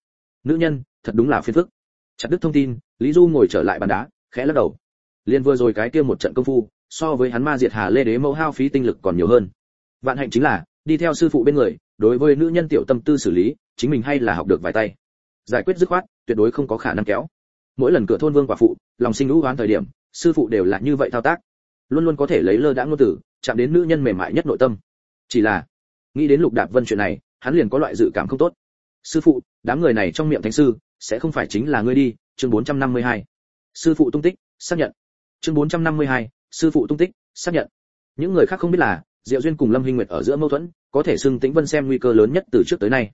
Nữ nhân, thật đúng là phiền phức. Chặt đứt thông tin, lý du ngồi trở lại bàn đá, khẽ lắc đầu. Liên vừa rồi cái kia một trận công phu, so với hắn ma diệt hà lê đế mẫu hao phí tinh lực còn nhiều hơn. Vạn hạnh chính là, đi theo sư phụ bên người, đối với nữ nhân tiểu tâm tư xử lý, chính mình hay là học được vài tay giải quyết dứt khoát tuyệt đối không có khả năng kéo. Mỗi lần cửa thôn vương quả phụ lòng sinh lũ hoán thời điểm sư phụ đều là như vậy thao tác. Luôn luôn có thể lấy lơ đãng ngôn tử chạm đến nữ nhân mềm mại nhất nội tâm. Chỉ là nghĩ đến lục đạp vân chuyện này hắn liền có loại dự cảm không tốt. Sư phụ đám người này trong miệng thánh sư sẽ không phải chính là ngươi đi chương 452. sư phụ tung tích xác nhận. Chương 452, sư phụ tung tích xác nhận. Những người khác không biết là diệu duyên cùng lâm hinh nguyệt ở giữa mâu thuẫn có thể xưng tĩnh vân xem nguy cơ lớn nhất từ trước tới nay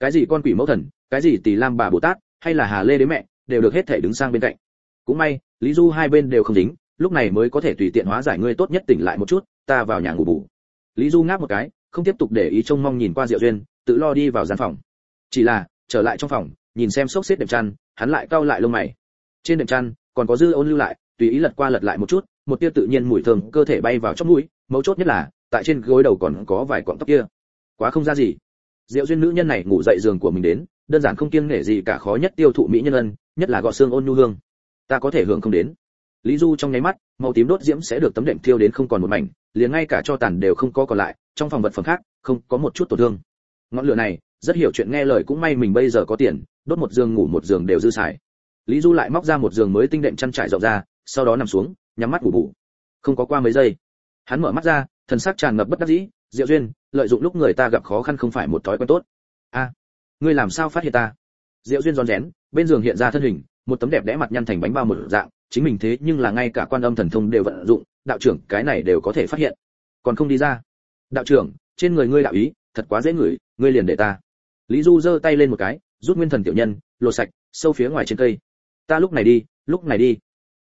cái gì con quỷ mẫu thần, cái gì tỷ lam bà bồ tát, hay là hà lê đế mẹ, đều được hết thể đứng sang bên cạnh. Cũng may, lý du hai bên đều không dính, lúc này mới có thể tùy tiện hóa giải ngươi tốt nhất tỉnh lại một chút, ta vào nhà ngủ bù. Lý du ngáp một cái, không tiếp tục để ý trông mong nhìn qua diệu duyên, tự lo đi vào gian phòng. Chỉ là, trở lại trong phòng, nhìn xem xốc xếp đệm chăn, hắn lại cau lại lông mày. Trên đệm chăn, còn có dư ôn lưu lại, tùy ý lật qua lật lại một chút, một tia tự nhiên mùi thơm, cơ thể bay vào trong mũi, mấu chốt nhất là, tại trên gối đầu còn có vài cọng tóc kia. Quá không ra gì diệu duyên nữ nhân này ngủ dậy giường của mình đến, đơn giản không kiêng nể gì cả khó nhất tiêu thụ mỹ nhân ân, nhất là gọ xương ôn nhu hương. Ta có thể hưởng không đến. Lý du trong nháy mắt, màu tím đốt diễm sẽ được tấm đệm thiêu đến không còn một mảnh, liền ngay cả cho tàn đều không có còn lại, trong phòng vật phẩm khác, không có một chút tổn thương. Ngọn lửa này, rất hiểu chuyện nghe lời cũng may mình bây giờ có tiền, đốt một giường ngủ một giường đều dư xài. Lý du lại móc ra một giường mới tinh đệm chăn trải rộng ra, sau đó nằm xuống, nhắm mắt ngủ bù. Không có qua mấy giây. Hắn mở mắt ra, thần sắc tràn ngập bất đắc dĩ, diệu duyên lợi dụng lúc người ta gặp khó khăn không phải một thói quen tốt. A, ngươi làm sao phát hiện ta? Diệu duyên rón rén, bên giường hiện ra thân hình, một tấm đẹp đẽ mặt nhăn thành bánh bao một dạng, chính mình thế nhưng là ngay cả quan âm thần thông đều vận dụng, đạo trưởng, cái này đều có thể phát hiện. Còn không đi ra. Đạo trưởng, trên người ngươi đạo ý, thật quá dễ ngửi, ngươi liền để ta. Lý du giơ tay lên một cái, rút nguyên thần tiểu nhân, lột sạch, sâu phía ngoài trên cây. Ta lúc này đi, lúc này đi.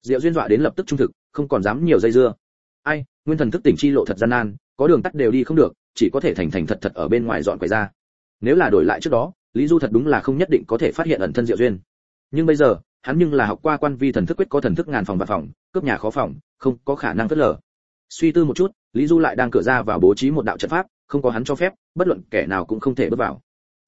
Diệu duyên dọa đến lập tức trung thực, không còn dám nhiều dây dưa. Ai, nguyên thần thức tỉnh chi lộ thật gian nan, có đường tắt đều đi không được chỉ có thể thành thành thật thật ở bên ngoài dọn quầy ra. Nếu là đổi lại trước đó, lý du thật đúng là không nhất định có thể phát hiện ẩn thân diệu duyên. Nhưng bây giờ, hắn nhưng là học qua quan vi thần thức quyết có thần thức ngàn phòng và phòng, cướp nhà khó phòng, không có khả năng phớt lờ. Suy tư một chút, lý du lại đang cửa ra vào bố trí một đạo trận pháp, không có hắn cho phép, bất luận kẻ nào cũng không thể bước vào.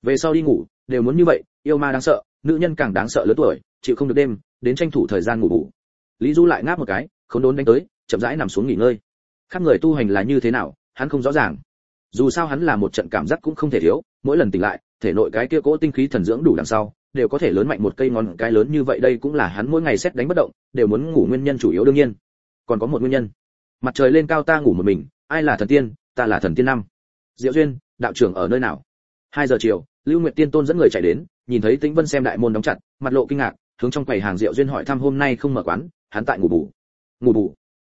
Về sau đi ngủ, đều muốn như vậy, yêu ma đáng sợ, nữ nhân càng đáng sợ lớn tuổi, chịu không được đêm, đến tranh thủ thời gian ngủ bù. Lý du lại ngáp một cái không đốn đánh tới, chậm rãi nằm xuống nghỉ ngơi. Khác người tu hành là như thế nào, hắn không rõ ràng dù sao hắn là một trận cảm giác cũng không thể thiếu, mỗi lần tỉnh lại, thể nội cái kia cỗ tinh khí thần dưỡng đủ đằng sau, đều có thể lớn mạnh một cây ngón cái lớn như vậy, đây cũng là hắn mỗi ngày xét đánh bất động, đều muốn ngủ nguyên nhân chủ yếu đương nhiên. Còn có một nguyên nhân. Mặt trời lên cao ta ngủ một mình, ai là thần tiên, ta là thần tiên năm. Diệu duyên, đạo trưởng ở nơi nào? Hai giờ chiều, lưu nguyệt tiên tôn dẫn người chạy đến, nhìn thấy tĩnh vân xem đại môn đóng chặt, mặt lộ kinh ngạc, hướng trong quầy hàng diệu duyên hỏi thăm hôm nay không mở quán, hắn tại ngủ bù. Ngủ bù.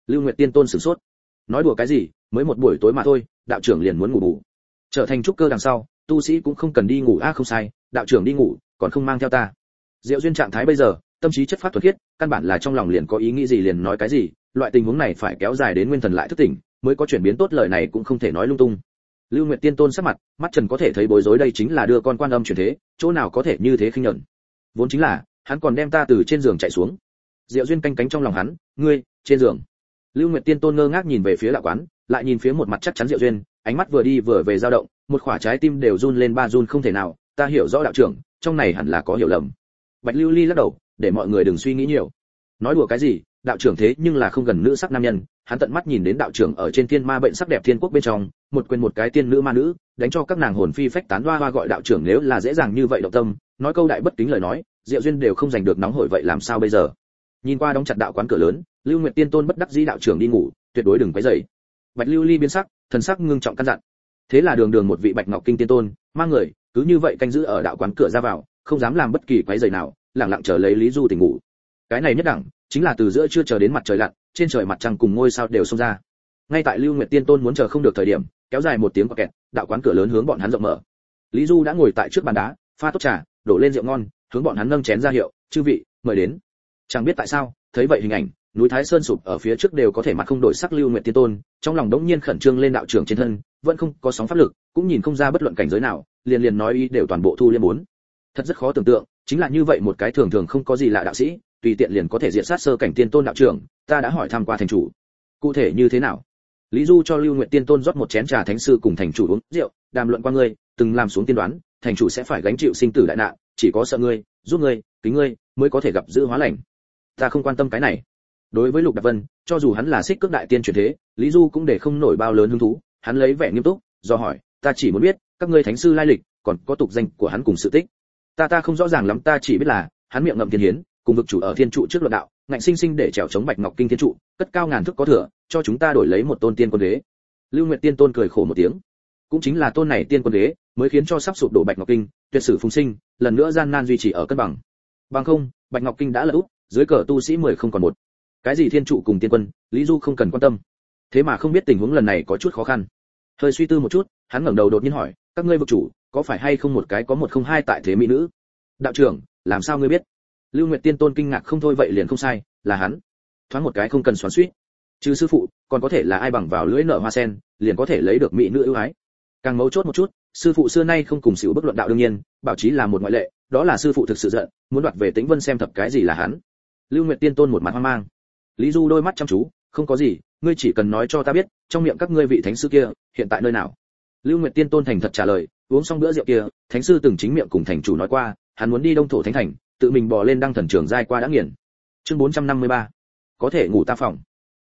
Lưu nguyệt tiên tôn sửng sốt. Nói đùa cái gì, mới một buổi tối mà thôi đạo trưởng liền muốn ngủ bù. Trở thành trúc cơ đằng sau, tu sĩ cũng không cần đi ngủ. A, không sai, đạo trưởng đi ngủ, còn không mang theo ta. Diệu duyên trạng thái bây giờ, tâm trí chất phát thuật khiết, căn bản là trong lòng liền có ý nghĩ gì liền nói cái gì, loại tình huống này phải kéo dài đến nguyên thần lại thức tỉnh, mới có chuyển biến tốt, lời này cũng không thể nói lung tung. Lưu nguyệt tiên tôn sắc mặt, mắt trần có thể thấy bối rối đây chính là đưa con quan âm chuyển thế, chỗ nào có thể như thế khinh nhẫn. Vốn chính là, hắn còn đem ta từ trên giường chạy xuống. Diệu duyên canh cánh trong lòng hắn, ngươi, trên giường. Lưu nguyệt tiên tôn ngơ ngác nhìn về phía đạo quán lại nhìn phía một mặt chắc chắn diệu duyên, ánh mắt vừa đi vừa về dao động, một khỏa trái tim đều run lên ba run không thể nào, ta hiểu rõ đạo trưởng, trong này hẳn là có hiểu lầm. Bạch lưu ly lắc đầu, để mọi người đừng suy nghĩ nhiều. Nói đùa cái gì, đạo trưởng thế nhưng là không gần nữ sắc nam nhân, hắn tận mắt nhìn đến đạo trưởng ở trên thiên ma bệnh sắc đẹp thiên quốc bên trong, một quên một cái tiên nữ ma nữ, đánh cho các nàng hồn phi phách tán hoa hoa gọi đạo trưởng nếu là dễ dàng như vậy động tâm, nói câu đại bất kính lời nói, diệu duyên đều không giành được nóng hổi vậy làm sao bây giờ? Nhìn qua đóng chặt đạo quán cửa lớn, lưu nguyệt tiên tôn bất đắc dĩ đạo trưởng đi ngủ, tuyệt đối đừng quấy rầy bạch lưu ly biến sắc, thần sắc ngưng trọng căn dặn. Thế là đường đường một vị bạch ngọc kinh tiên tôn, mang người, cứ như vậy canh giữ ở đạo quán cửa ra vào, không dám làm bất kỳ quấy rầy nào lặng lặng chờ lấy lý du tỉnh ngủ. Cái này nhất đẳng, chính là từ giữa trưa chờ đến mặt trời lặn, trên trời mặt trăng cùng ngôi sao đều xông ra. Ngay tại lưu nguyệt tiên tôn muốn chờ không được thời điểm, kéo dài một tiếng quả kẹt, đạo quán cửa lớn hướng bọn hắn rộng mở. Lý du đã ngồi tại trước bàn đá, pha tốt trà, đổ lên rượu ngon, hướng bọn hắn nâng chén ra hiệu, chư vị, mời đến. Chẳng biết tại sao, thấy vậy hình ảnh núi thái sơn sụp ở phía trước đều có thể mặt không đổi sắc lưu nguyệt tiên tôn, trong lòng đống nhiên khẩn trương lên đạo trưởng trên thân, vẫn không có sóng pháp lực, cũng nhìn không ra bất luận cảnh giới nào, liền liền nói ý đều toàn bộ thu liêm muốn thật rất khó tưởng tượng, chính là như vậy một cái thường thường không có gì lạ đạo sĩ, tùy tiện liền có thể diện sát sơ cảnh tiên tôn đạo trưởng, ta đã hỏi tham qua thành chủ. Cụ thể như thế nào? Lý du cho lưu nguyện tiên tôn rót một chén trà thánh sư cùng thành chủ uống rượu, đàm luận qua ngươi, từng làm xuống tiên đoán, thành chủ sẽ phải gánh chịu sinh tử đại nạn, chỉ có sợ ngươi, giúp ngươi, kính ngươi, mới có thể gặp giữ hóa lành. Ta không quan tâm cái này đối với lục đạt vân, cho dù hắn là xích cước đại tiên truyền thế, lý du cũng để không nổi bao lớn hứng thú. Hắn lấy vẻ nghiêm túc, do hỏi, ta chỉ muốn biết, các ngươi thánh sư lai lịch, còn có tục danh của hắn cùng sự tích? Ta ta không rõ ràng lắm, ta chỉ biết là, hắn miệng ngậm thiên hiến, cùng vực chủ ở thiên trụ trước luận đạo, ngạnh sinh sinh để trèo chống bạch ngọc kinh thiên trụ, cất cao ngàn thước có thừa, cho chúng ta đổi lấy một tôn tiên quân đế. Lưu nguyệt tiên tôn cười khổ một tiếng. Cũng chính là tôn này tiên quân đế, mới khiến cho sắp sụp đổ bạch ngọc kinh, tuyệt sử phùng sinh, lần nữa gian nan duy trì ở cân bằng. Bằng không, bạch ngọc kinh đã lỡ úp dưới cờ tu sĩ mười không còn một cái gì thiên trụ cùng tiên quân, lý du không cần quan tâm. Thế mà không biết tình huống lần này có chút khó khăn. Hơi suy tư một chút, hắn ngẩng đầu đột nhiên hỏi, các ngươi vực chủ, có phải hay không một cái có một không hai tại thế mỹ nữ? Đạo trưởng, làm sao ngươi biết? Lưu nguyệt tiên tôn kinh ngạc không thôi vậy liền không sai, là hắn. Thoáng một cái không cần xoắn suýt chứ sư phụ, còn có thể là ai bằng vào lưỡi nợ hoa sen, liền có thể lấy được mỹ nữ ưu ái? Càng mấu chốt một chút, sư phụ xưa nay không cùng xỉu bất luận đạo đương nhiên, bảo chí là một ngoại lệ, đó là sư phụ thực sự giận, muốn đoạt về tĩnh vân xem thập cái gì là hắn. Lưu nguyệt tiên tôn một mặt hoang mang lý du đôi mắt chăm chú không có gì ngươi chỉ cần nói cho ta biết trong miệng các ngươi vị thánh sư kia hiện tại nơi nào lưu nguyệt tiên tôn thành thật trả lời uống xong bữa rượu kia thánh sư từng chính miệng cùng thành chủ nói qua hắn muốn đi đông thổ thánh thành tự mình bò lên đăng thần trường giai qua đã nghiền chương 453. có thể ngủ ta phòng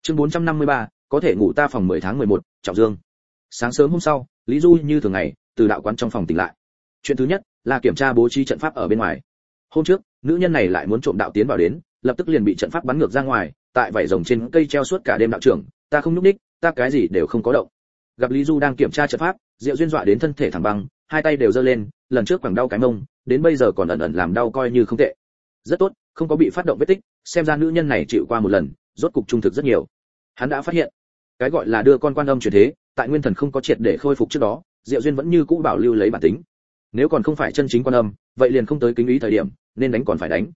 chương 453. có thể ngủ ta phòng 10 tháng 11, trọng dương sáng sớm hôm sau lý du như thường ngày từ đạo quán trong phòng tỉnh lại chuyện thứ nhất là kiểm tra bố trí trận pháp ở bên ngoài hôm trước nữ nhân này lại muốn trộm đạo tiến vào đến lập tức liền bị trận pháp bắn ngược ra ngoài tại vảy rồng trên cây treo suốt cả đêm đạo trưởng, ta không nhúc ních ta cái gì đều không có động. Gặp lý du đang kiểm tra trận pháp, diệu duyên dọa đến thân thể thẳng băng, hai tay đều giơ lên, lần trước quẳng đau cái mông, đến bây giờ còn ẩn ẩn làm đau coi như không tệ. Rất tốt, không có bị phát động vết tích, xem ra nữ nhân này chịu qua một lần, rốt cục trung thực rất nhiều. Hắn đã phát hiện, cái gọi là đưa con quan âm chuyển thế, tại nguyên thần không có triệt để khôi phục trước đó, diệu duyên vẫn như cũ bảo lưu lấy bản tính. Nếu còn không phải chân chính quan âm, vậy liền không tới kính ý thời điểm, nên đánh còn phải đánh.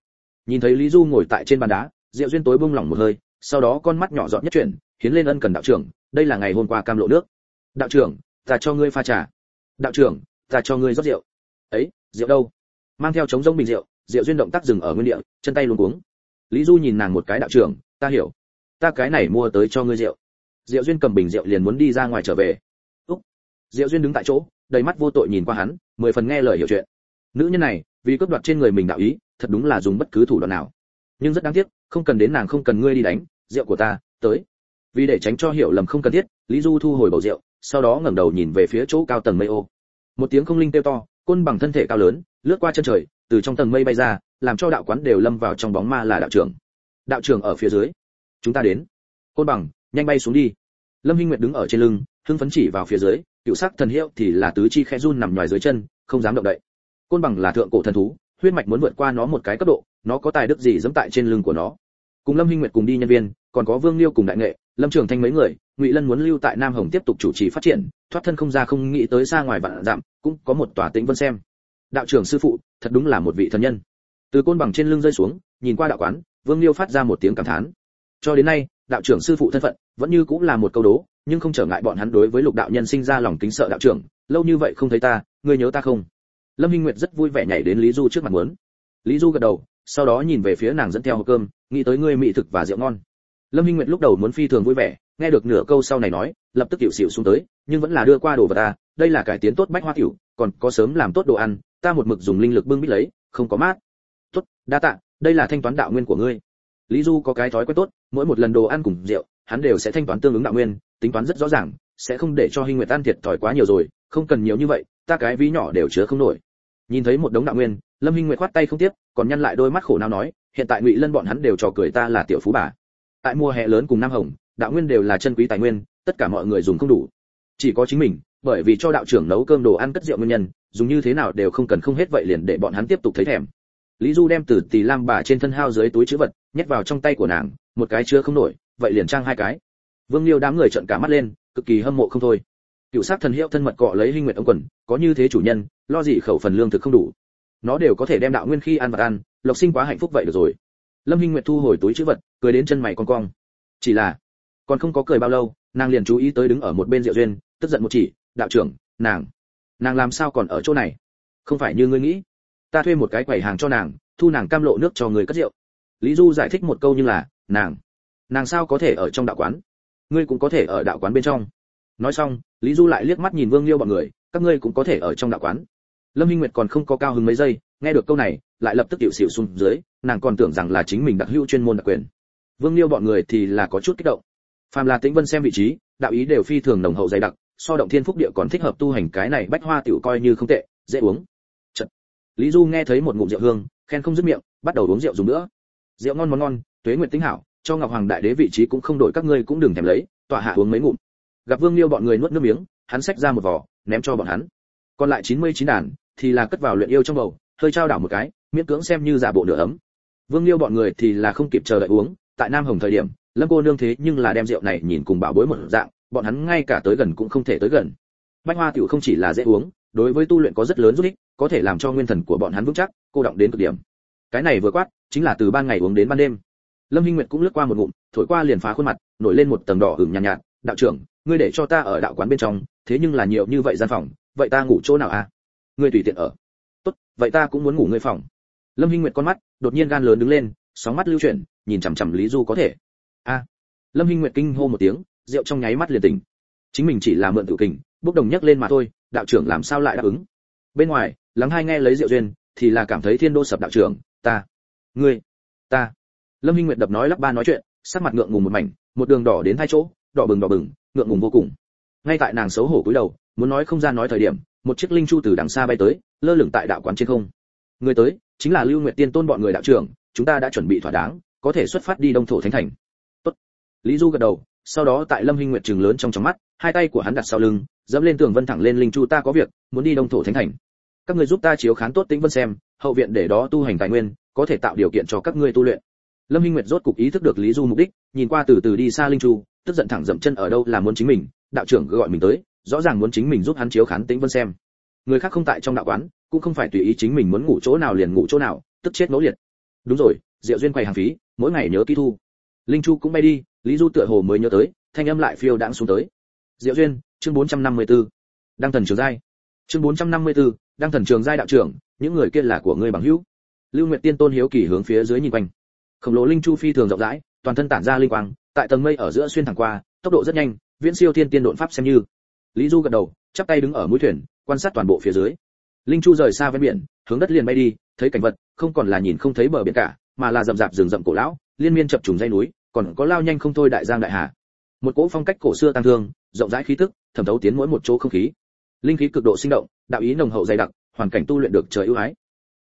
Nhìn thấy lý du ngồi tại trên bàn đá diệu duyên tối bung lỏng một hơi, sau đó con mắt nhỏ giọt nhất chuyển, hiến lên ân cần đạo trưởng, đây là ngày hôm qua cam lộ nước. Đạo trưởng, ta cho ngươi pha trà. Đạo trưởng, ta cho ngươi rót rượu. Ấy, rượu đâu? Mang theo chống rông bình rượu rượu duyên động tác dừng ở nguyên địa, chân tay luống cuống. Lý du nhìn nàng một cái, đạo trưởng, ta hiểu. Ta cái này mua tới cho ngươi rượu. Diệu duyên cầm bình rượu liền muốn đi ra ngoài trở về. Úc. Diệu duyên đứng tại chỗ, đầy mắt vô tội nhìn qua hắn, mười phần nghe lời hiểu chuyện. Nữ nhân này, vì cướp đoạt trên người mình đạo ý, thật đúng là dùng bất cứ thủ đoạn nào nhưng rất đáng tiếc, không cần đến nàng không cần ngươi đi đánh, rượu của ta, tới. Vì để tránh cho hiểu lầm không cần thiết, lý du thu hồi bầu rượu, sau đó ngẩng đầu nhìn về phía chỗ cao tầng mây ô. Một tiếng không linh kêu to, côn bằng thân thể cao lớn, lướt qua chân trời, từ trong tầng mây bay ra, làm cho đạo quán đều lâm vào trong bóng ma là đạo trưởng. Đạo trưởng ở phía dưới. Chúng ta đến. Côn bằng, nhanh bay xuống đi. Lâm hinh nguyệt đứng ở trên lưng, hưng phấn chỉ vào phía dưới, cựu sắc thần hiệu thì là tứ chi khẽ run nằm ngoài dưới chân, không dám động đậy. Côn bằng là thượng cổ thần thú, huyết mạch muốn vượt qua nó một cái cấp độ nó có tài đức gì dẫm tại trên lưng của nó. Cùng lâm hinh nguyệt cùng đi nhân viên, còn có vương liêu cùng đại nghệ, lâm trường thanh mấy người, ngụy lân muốn lưu tại nam hồng tiếp tục chủ trì phát triển, thoát thân không ra không nghĩ tới xa ngoài vạn dặm, cũng có một tòa tĩnh vân xem. Đạo trưởng sư phụ, thật đúng là một vị thần nhân. Từ côn bằng trên lưng rơi xuống, nhìn qua đạo quán, vương liêu phát ra một tiếng cảm thán. Cho đến nay, đạo trưởng sư phụ thân phận vẫn như cũng là một câu đố, nhưng không trở ngại bọn hắn đối với lục đạo nhân sinh ra lòng kính sợ đạo trưởng, lâu như vậy không thấy ta, ngươi nhớ ta không? Lâm hinh nguyệt rất vui vẻ nhảy đến lý du trước mặt muốn. Lý du gật đầu sau đó nhìn về phía nàng dẫn theo hộp cơm, nghĩ tới ngươi mỹ thực và rượu ngon. Lâm hinh nguyệt lúc đầu muốn phi thường vui vẻ, nghe được nửa câu sau này nói, lập tức tiểu xỉu xuống tới, nhưng vẫn là đưa qua đồ vật ta, đây là cải tiến tốt bách hoa tiểu, còn có sớm làm tốt đồ ăn, ta một mực dùng linh lực bưng bít lấy, không có mát. Tốt, đa tạ, đây là thanh toán đạo nguyên của ngươi. Lý du có cái thói quen tốt, mỗi một lần đồ ăn cùng rượu, hắn đều sẽ thanh toán tương ứng đạo nguyên, tính toán rất rõ ràng, sẽ không để cho hinh nguyệt ăn thiệt thòi quá nhiều rồi, không cần nhiều như vậy, ta cái ví nhỏ đều chứa không nổi. Nhìn thấy một đống đạo nguyên lâm hinh nguyệt khoát tay không tiếp, còn nhăn lại đôi mắt khổ não nói, hiện tại ngụy lân bọn hắn đều trò cười ta là tiểu phú bà. Tại mùa hè lớn cùng nam hồng, đạo nguyên đều là chân quý tài nguyên, tất cả mọi người dùng không đủ. Chỉ có chính mình, bởi vì cho đạo trưởng nấu cơm đồ ăn cất rượu nguyên nhân, dùng như thế nào đều không cần không hết vậy liền để bọn hắn tiếp tục thấy thèm. Lý du đem từ tỷ lam bà trên thân hao dưới túi chữ vật, nhét vào trong tay của nàng, một cái chưa không nổi, vậy liền trang hai cái. Vương liêu đám người trợn cả mắt lên, cực kỳ hâm mộ không thôi. Cựu sát thần hiệu thân mật cọ lấy Hinh nguyện ông quần, có như thế chủ nhân, lo gì khẩu phần lương thực không đủ nó đều có thể đem đạo nguyên khi ăn vật ăn, lộc sinh quá hạnh phúc vậy được rồi. Lâm hinh nguyệt thu hồi túi chữ vật, cười đến chân mày con cong. Chỉ là, còn không có cười bao lâu, nàng liền chú ý tới đứng ở một bên diệu duyên, tức giận một chỉ, đạo trưởng, nàng nàng làm sao còn ở chỗ này? Không phải như ngươi nghĩ. Ta thuê một cái quầy hàng cho nàng, thu nàng cam lộ nước cho người cất rượu. Lý du giải thích một câu như là, nàng nàng sao có thể ở trong đạo quán? Ngươi cũng có thể ở đạo quán bên trong. Nói xong, lý du lại liếc mắt nhìn vương liêu bọn người, các ngươi cũng có thể ở trong đạo quán lâm hinh nguyệt còn không có cao hứng mấy giây, nghe được câu này, lại lập tức tiểu xỉu xuống dưới, nàng còn tưởng rằng là chính mình đặc hữu chuyên môn đặc quyền. Vương liêu bọn người thì là có chút kích động. Phàm là tĩnh vân xem vị trí, đạo ý đều phi thường nồng hậu dày đặc, so động thiên phúc địa còn thích hợp tu hành cái này bách hoa tiểu coi như không tệ, dễ uống. Chật. lý du nghe thấy một ngụm rượu hương, khen không dứt miệng, bắt đầu uống rượu dùng nữa. Rượu ngon món ngon, tuế nguyệt tính hảo, cho ngọc hoàng đại đế vị trí cũng không đổi, các ngươi cũng đừng thèm lấy, tọa hạ uống mấy ngụm. Gặp vương liêu bọn người nuốt nước miếng, hắn xách ra một vỏ ném cho bọn hắn. Còn lại 99 đàn thì là cất vào luyện yêu trong bầu hơi trao đảo một cái miễn cưỡng xem như giả bộ nửa ấm. Vương liêu bọn người thì là không kịp chờ đợi uống tại nam hồng thời điểm lâm cô nương thế nhưng là đem rượu này nhìn cùng bảo bối một dạng bọn hắn ngay cả tới gần cũng không thể tới gần. Bách hoa tiểu không chỉ là dễ uống đối với tu luyện có rất lớn giúp ích có thể làm cho nguyên thần của bọn hắn vững chắc cô động đến cực điểm. Cái này vừa quát chính là từ ban ngày uống đến ban đêm. Lâm hinh nguyệt cũng lướt qua một ngụm thổi qua liền phá khuôn mặt nổi lên một tầng đỏ ửng nhàn nhạt, nhạt đạo trưởng ngươi để cho ta ở đạo quán bên trong thế nhưng là nhiều như vậy gian phòng vậy ta ngủ chỗ nào a à? Ngươi tùy tiện ở. Tốt, vậy ta cũng muốn ngủ ngươi phòng. Lâm hinh nguyệt con mắt đột nhiên gan lớn đứng lên, sóng mắt lưu chuyển, nhìn chằm chằm lý du có thể. A. Lâm hinh nguyệt kinh hô một tiếng, rượu trong nháy mắt liền tỉnh. Chính mình chỉ là mượn tự kình bốc đồng nhấc lên mà thôi, đạo trưởng làm sao lại đáp ứng? Bên ngoài, lắng hai nghe lấy rượu duyên, thì là cảm thấy thiên đô sập đạo trưởng, ta. Ngươi. Ta. Lâm hinh nguyệt đập nói lắp ba nói chuyện, sắc mặt ngượng ngùng một mảnh, một đường đỏ đến hai chỗ, đỏ bừng đỏ bừng, ngượng ngùng vô cùng. Ngay tại nàng xấu hổ cúi đầu, muốn nói không ra nói thời điểm một chiếc linh chu từ đằng xa bay tới, lơ lửng tại đạo quán trên không. Người tới, chính là lưu nguyệt tiên tôn bọn người đạo trưởng, chúng ta đã chuẩn bị thỏa đáng, có thể xuất phát đi đông thổ thánh thành. Tốt. Lý du gật đầu, sau đó tại lâm hinh nguyệt trường lớn trong trong mắt, hai tay của hắn đặt sau lưng, dẫm lên tường vân thẳng lên linh chu, ta có việc, muốn đi đông thổ thánh thành. Các ngươi giúp ta chiếu khán tốt tĩnh vân xem, hậu viện để đó tu hành tài nguyên, có thể tạo điều kiện cho các ngươi tu luyện. Lâm hinh nguyệt rốt cục ý thức được lý du mục đích, nhìn qua từ từ đi xa linh chu, tức giận thẳng dậm chân ở đâu là muốn chính mình, đạo trưởng gọi mình tới rõ ràng muốn chính mình giúp hắn chiếu khán tĩnh vân xem. Người khác không tại trong đạo quán cũng không phải tùy ý chính mình muốn ngủ chỗ nào liền ngủ chỗ nào tức chết nỗ liệt. Đúng rồi diệu duyên quầy hàng phí mỗi ngày nhớ kỹ thu. Linh chu cũng bay đi lý du tựa hồ mới nhớ tới thanh âm lại phiêu đãng xuống tới. Diệu duyên chương 454. đăng thần trường giai. Chương 454, đăng thần trường giai đạo trưởng những người kia là của ngươi bằng hữu. Lưu nguyệt tiên tôn hiếu kỳ hướng phía dưới nhìn quanh. Khổng lồ linh chu phi thường rộng rãi toàn thân tản ra linh quang tại tầng mây ở giữa xuyên thẳng qua tốc độ rất nhanh viễn siêu thiên tiên độn pháp xem như lý du gật đầu chắp tay đứng ở mũi thuyền quan sát toàn bộ phía dưới. Linh chu rời xa ven biển hướng đất liền bay đi thấy cảnh vật không còn là nhìn không thấy bờ biển cả mà là rậm rạp rừng rậm cổ lão liên miên chập trùng dây núi còn có lao nhanh không thôi đại giang đại hà. Một cỗ phong cách cổ xưa tăng thương rộng rãi khí tức thẩm thấu tiến mỗi một chỗ không khí. Linh khí cực độ sinh động đạo ý nồng hậu dày đặc hoàn cảnh tu luyện được trời ưu ái.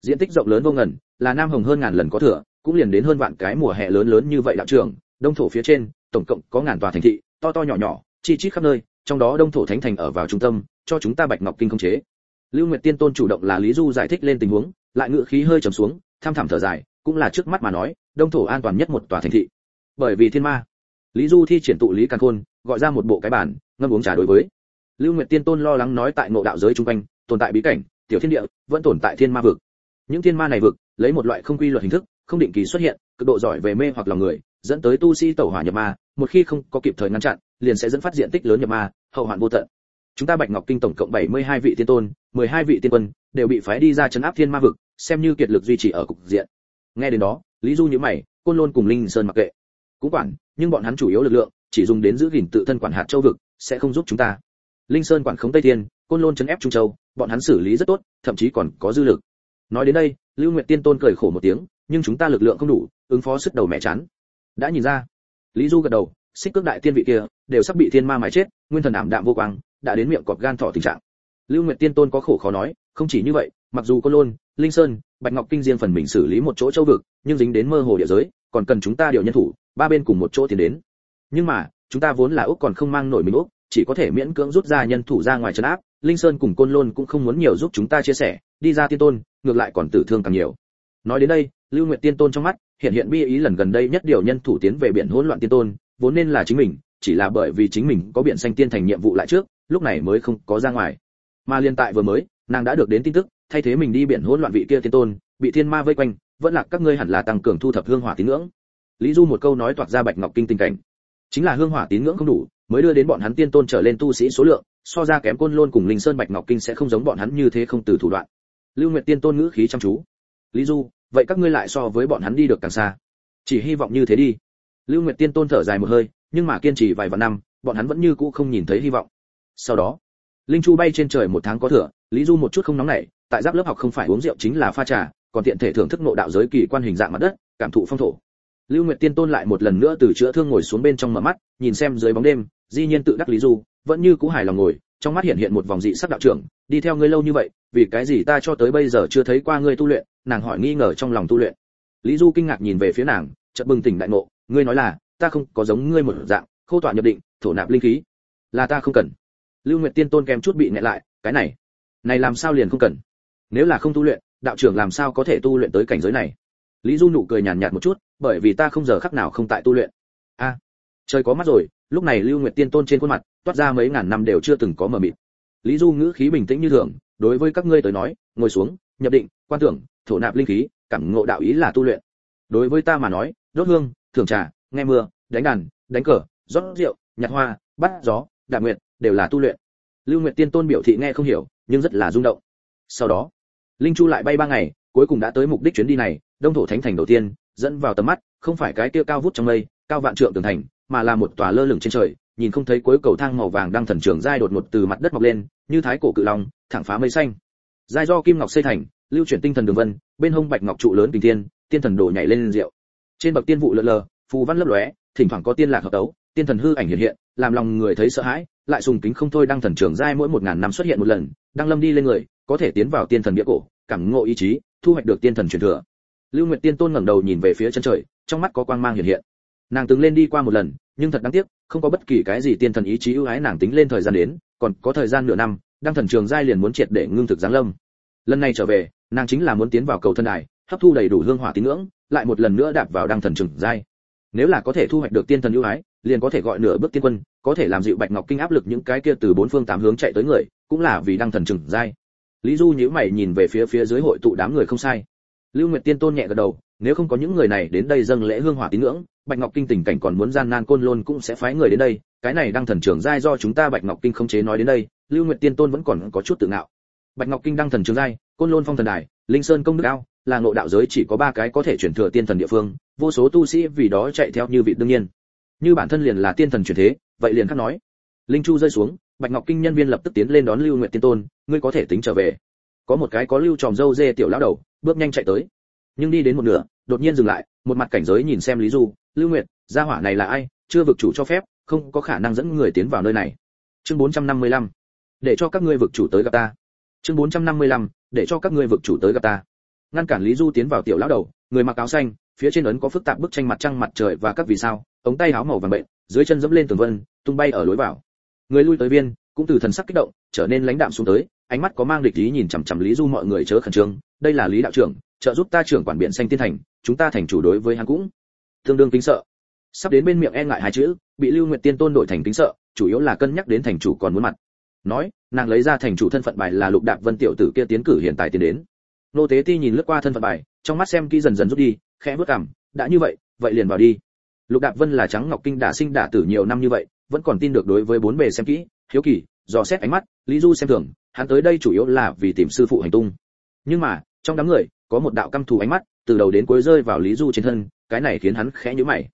Diện tích rộng lớn vô ngần là nam hồng hơn ngàn lần có thừa cũng liền đến hơn vạn cái mùa hè lớn lớn như vậy đạo trường, đông thổ phía trên tổng cộng có ngàn tòa thành thị to to nhỏ nhỏ chi chít khắp nơi trong đó đông thổ thánh thành ở vào trung tâm, cho chúng ta bạch ngọc kinh không chế. Lưu nguyệt tiên tôn chủ động là lý du giải thích lên tình huống, lại ngựa khí hơi trầm xuống, tham thảm thở dài, cũng là trước mắt mà nói, đông thổ an toàn nhất một tòa thành thị. Bởi vì thiên ma, lý du thi triển tụ lý càn khôn, gọi ra một bộ cái bản, ngâm uống trà đối với. Lưu nguyệt tiên tôn lo lắng nói tại ngộ đạo giới trung quanh, tồn tại bí cảnh, tiểu thiên địa, vẫn tồn tại thiên ma vực. Những thiên ma này vực, lấy một loại không quy luật hình thức, không định kỳ xuất hiện, cực độ giỏi về mê hoặc lòng người, dẫn tới tu sĩ tẩu hỏa nhập ma, một khi không có kịp thời ngăn chặn liền sẽ dẫn phát diện tích lớn nhập ma, hậu hoạn vô tận. Chúng ta bạch ngọc kinh tổng cộng 72 vị tiên tôn 12 vị tiên quân, đều bị phái đi ra chấn áp thiên ma vực, xem như kiệt lực duy trì ở cục diện. Nghe đến đó, lý du nhíu mày, côn lôn cùng linh sơn mặc kệ. Cũng quản, nhưng bọn hắn chủ yếu lực lượng, chỉ dùng đến giữ gìn tự thân quản hạt châu vực, sẽ không giúp chúng ta. Linh sơn quản khống tây thiên, côn lôn chấn ép trung châu, bọn hắn xử lý rất tốt, thậm chí còn có dư lực. Nói đến đây, lưu nguyệt tiên tôn cười khổ một tiếng, nhưng chúng ta lực lượng không đủ, ứng phó sức đầu mẹ chán. Đã nhìn ra. Lý du gật đầu xích cước đại tiên vị kia, đều sắp bị thiên ma mái chết, nguyên thần ảm đạm vô quang, đã đến miệng cọp gan thỏ tình trạng. Lưu nguyệt tiên tôn có khổ khó nói, không chỉ như vậy, mặc dù côn lôn, linh sơn, bạch ngọc kinh riêng phần mình xử lý một chỗ châu vực, nhưng dính đến mơ hồ địa giới, còn cần chúng ta điều nhân thủ, ba bên cùng một chỗ tiến đến. Nhưng mà, chúng ta vốn là úc còn không mang nổi mình úc chỉ có thể miễn cưỡng rút ra nhân thủ ra ngoài trấn áp, linh sơn cùng côn lôn cũng không muốn nhiều giúp chúng ta chia sẻ, đi ra tiên tôn, ngược lại còn tử thương càng nhiều. Nói đến đây, lưu nguyệt tiên tôn trong mắt, hiện hiện bi ý lần gần đây nhất điều nhân thủ tiến về biển hỗn loạn tiên tôn vốn nên là chính mình, chỉ là bởi vì chính mình có biện xanh tiên thành nhiệm vụ lại trước, lúc này mới không có ra ngoài. Mà liên tại vừa mới, nàng đã được đến tin tức, thay thế mình đi biển hỗn loạn vị kia tiên tôn, bị thiên ma vây quanh, vẫn là các ngươi hẳn là tăng cường thu thập hương hỏa tín ngưỡng. Lý du một câu nói toạc ra bạch ngọc kinh tình cảnh. Chính là hương hỏa tín ngưỡng không đủ, mới đưa đến bọn hắn tiên tôn trở lên tu sĩ số lượng, so ra kém côn lôn cùng linh sơn bạch ngọc kinh sẽ không giống bọn hắn như thế không từ thủ đoạn. Lưu nguyệt tiên tôn ngữ khí chăm chú. Lý du, vậy các ngươi lại so với bọn hắn đi được càng xa. Chỉ hy vọng như thế đi lưu nguyệt tiên tôn thở dài một hơi, nhưng mà kiên trì vài vạn năm, bọn hắn vẫn như cũ không nhìn thấy hy vọng. Sau đó, linh chu bay trên trời một tháng có thừa, lý du một chút không nóng nảy, tại giáp lớp học không phải uống rượu chính là pha trà, còn tiện thể thưởng thức nội đạo giới kỳ quan hình dạng mặt đất, cảm thụ phong thổ. Lưu nguyệt tiên tôn lại một lần nữa từ chữa thương ngồi xuống bên trong mở mắt, nhìn xem dưới bóng đêm, di nhiên tự đắc lý du, vẫn như cũ hài lòng ngồi, trong mắt hiện hiện một vòng dị sắc đạo trưởng, đi theo ngươi lâu như vậy, vì cái gì ta cho tới bây giờ chưa thấy qua ngươi tu luyện, nàng hỏi nghi ngờ trong lòng tu luyện. Lý du kinh ngạc nhìn về phía nàng, chợt bừng tỉnh đại ngộ ngươi nói là, ta không có giống ngươi một dạng, khô tọa nhập định, thổ nạp linh khí. Là ta không cần. Lưu nguyệt tiên tôn kèm chút bị nghẹn lại, cái này này làm sao liền không cần? Nếu là không tu luyện, đạo trưởng làm sao có thể tu luyện tới cảnh giới này? Lý du nụ cười nhàn nhạt một chút, bởi vì ta không giờ khắc nào không tại tu luyện. A, trời có mắt rồi, lúc này lưu nguyệt tiên tôn trên khuôn mặt, toát ra mấy ngàn năm đều chưa từng có mờ mịt. Lý du ngữ khí bình tĩnh như thường, đối với các ngươi tới nói, ngồi xuống, nhập định, quan tưởng, thổ nạp linh khí, cảm ngộ đạo ý là tu luyện. Đối với ta mà nói, đốt hương thưởng trà, nghe mưa, đánh đàn, đánh cờ, rót rượu, nhặt hoa, bắt gió, đạp nguyện đều là tu luyện. Lưu nguyệt tiên tôn biểu thị nghe không hiểu, nhưng rất là rung động. Sau đó, linh chu lại bay ba ngày, cuối cùng đã tới mục đích chuyến đi này, đông thổ thánh thành đầu tiên, dẫn vào tầm mắt, không phải cái kia cao vút trong mây, cao vạn trượng tường thành, mà là một tòa lơ lửng trên trời, nhìn không thấy cuối cầu thang màu vàng đang thần trưởng giai đột ngột từ mặt đất mọc lên, như thái cổ cự long, thẳng phá mây xanh. Giai do kim ngọc xây thành, lưu chuyển tinh thần đường vân, bên hông bạch ngọc trụ lớn bình tiên tiên thần đồ nhảy lên rượu trên bậc tiên vụ lờ lờ, phù văn lấp lóe, thỉnh thoảng có tiên lạc hợp tấu, tiên thần hư ảnh hiện hiện, làm lòng người thấy sợ hãi, lại sùng kính không thôi đăng thần trường giai mỗi một ngàn năm xuất hiện một lần, đăng lâm đi lên người, có thể tiến vào tiên thần địa cổ, cảm ngộ ý chí, thu hoạch được tiên thần truyền thừa. Lưu nguyệt tiên tôn ngẩng đầu nhìn về phía chân trời, trong mắt có quang mang hiện hiện. Nàng từng lên đi qua một lần, nhưng thật đáng tiếc, không có bất kỳ cái gì tiên thần ý chí ưu ái nàng tính lên thời gian đến, còn có thời gian nửa năm, đăng thần trường giai liền muốn triệt để ngưng thực giáng lâm. Lần này trở về, nàng chính là muốn tiến vào cầu thân đài, hấp thu đầy đủ hương hỏa tín ngưỡng lại một lần nữa đạp vào đăng thần trường giai. Nếu là có thể thu hoạch được tiên thần ưu ái, liền có thể gọi nửa bước tiên quân, có thể làm dịu bạch ngọc kinh áp lực những cái kia từ bốn phương tám hướng chạy tới người, cũng là vì đăng thần trường giai. Lý du nhíu mày nhìn về phía phía dưới hội tụ đám người không sai. Lưu nguyệt tiên tôn nhẹ gật đầu, nếu không có những người này đến đây dâng lễ hương hỏa tín ngưỡng, bạch ngọc kinh tình cảnh còn muốn gian nan côn lôn cũng sẽ phái người đến đây, cái này đăng thần trường giai do chúng ta bạch ngọc kinh không chế nói đến đây, lưu nguyệt tiên tôn vẫn còn có chút tự ngạo. Bạch ngọc kinh đăng thần trường giai, côn lôn phong thần đài, linh sơn công đức ao là ngộ đạo giới chỉ có ba cái có thể chuyển thừa tiên thần địa phương, vô số tu sĩ vì đó chạy theo như vị đương nhiên. Như bản thân liền là tiên thần chuyển thế, vậy liền khác nói. Linh chu rơi xuống, bạch ngọc kinh nhân viên lập tức tiến lên đón lưu nguyện tiên tôn, ngươi có thể tính trở về. Có một cái có lưu tròm dâu dê tiểu lão đầu, bước nhanh chạy tới. Nhưng đi đến một nửa, đột nhiên dừng lại, một mặt cảnh giới nhìn xem lý du, lưu nguyện gia hỏa này là ai? Chưa vực chủ cho phép, không có khả năng dẫn người tiến vào nơi này. Chương 455. để cho các ngươi vực chủ tới gặp ta. Chương 455. để cho các ngươi vực chủ tới gặp ta ngăn cản lý du tiến vào tiểu lão đầu, người mặc áo xanh, phía trên ấn có phức tạp bức tranh mặt trăng mặt trời và các vì sao, ống tay áo màu vàng bệnh, dưới chân dẫm lên tường vân, tung bay ở lối vào. Người lui tới viên, cũng từ thần sắc kích động, trở nên lãnh đạm xuống tới, ánh mắt có mang địch ý nhìn chằm chằm lý du mọi người chớ khẩn trương, đây là lý đạo trưởng, trợ giúp ta trưởng quản biện xanh tiên thành, chúng ta thành chủ đối với hắn cũng tương đương kính sợ. Sắp đến bên miệng e ngại hai chữ, bị lưu nguyệt tiên tôn đổi thành kính sợ, chủ yếu là cân nhắc đến thành chủ còn muốn mặt. Nói, nàng lấy ra thành chủ thân phận bài là lục đạp vân tiểu tử kia tiến cử hiện tại tiến đến nô tế ti nhìn lướt qua thân phận bài, trong mắt xem kỹ dần dần rút đi, khẽ vớt cằm, đã như vậy vậy liền vào đi. Lục đạp vân là trắng ngọc kinh đả sinh đả tử nhiều năm như vậy, vẫn còn tin được đối với bốn bề xem kỹ, hiếu kỳ, dò xét ánh mắt, lý du xem thường, hắn tới đây chủ yếu là vì tìm sư phụ hành tung. Nhưng mà, trong đám người, có một đạo căm thù ánh mắt, từ đầu đến cuối rơi vào lý du trên thân, cái này khiến hắn khẽ nhíu mày.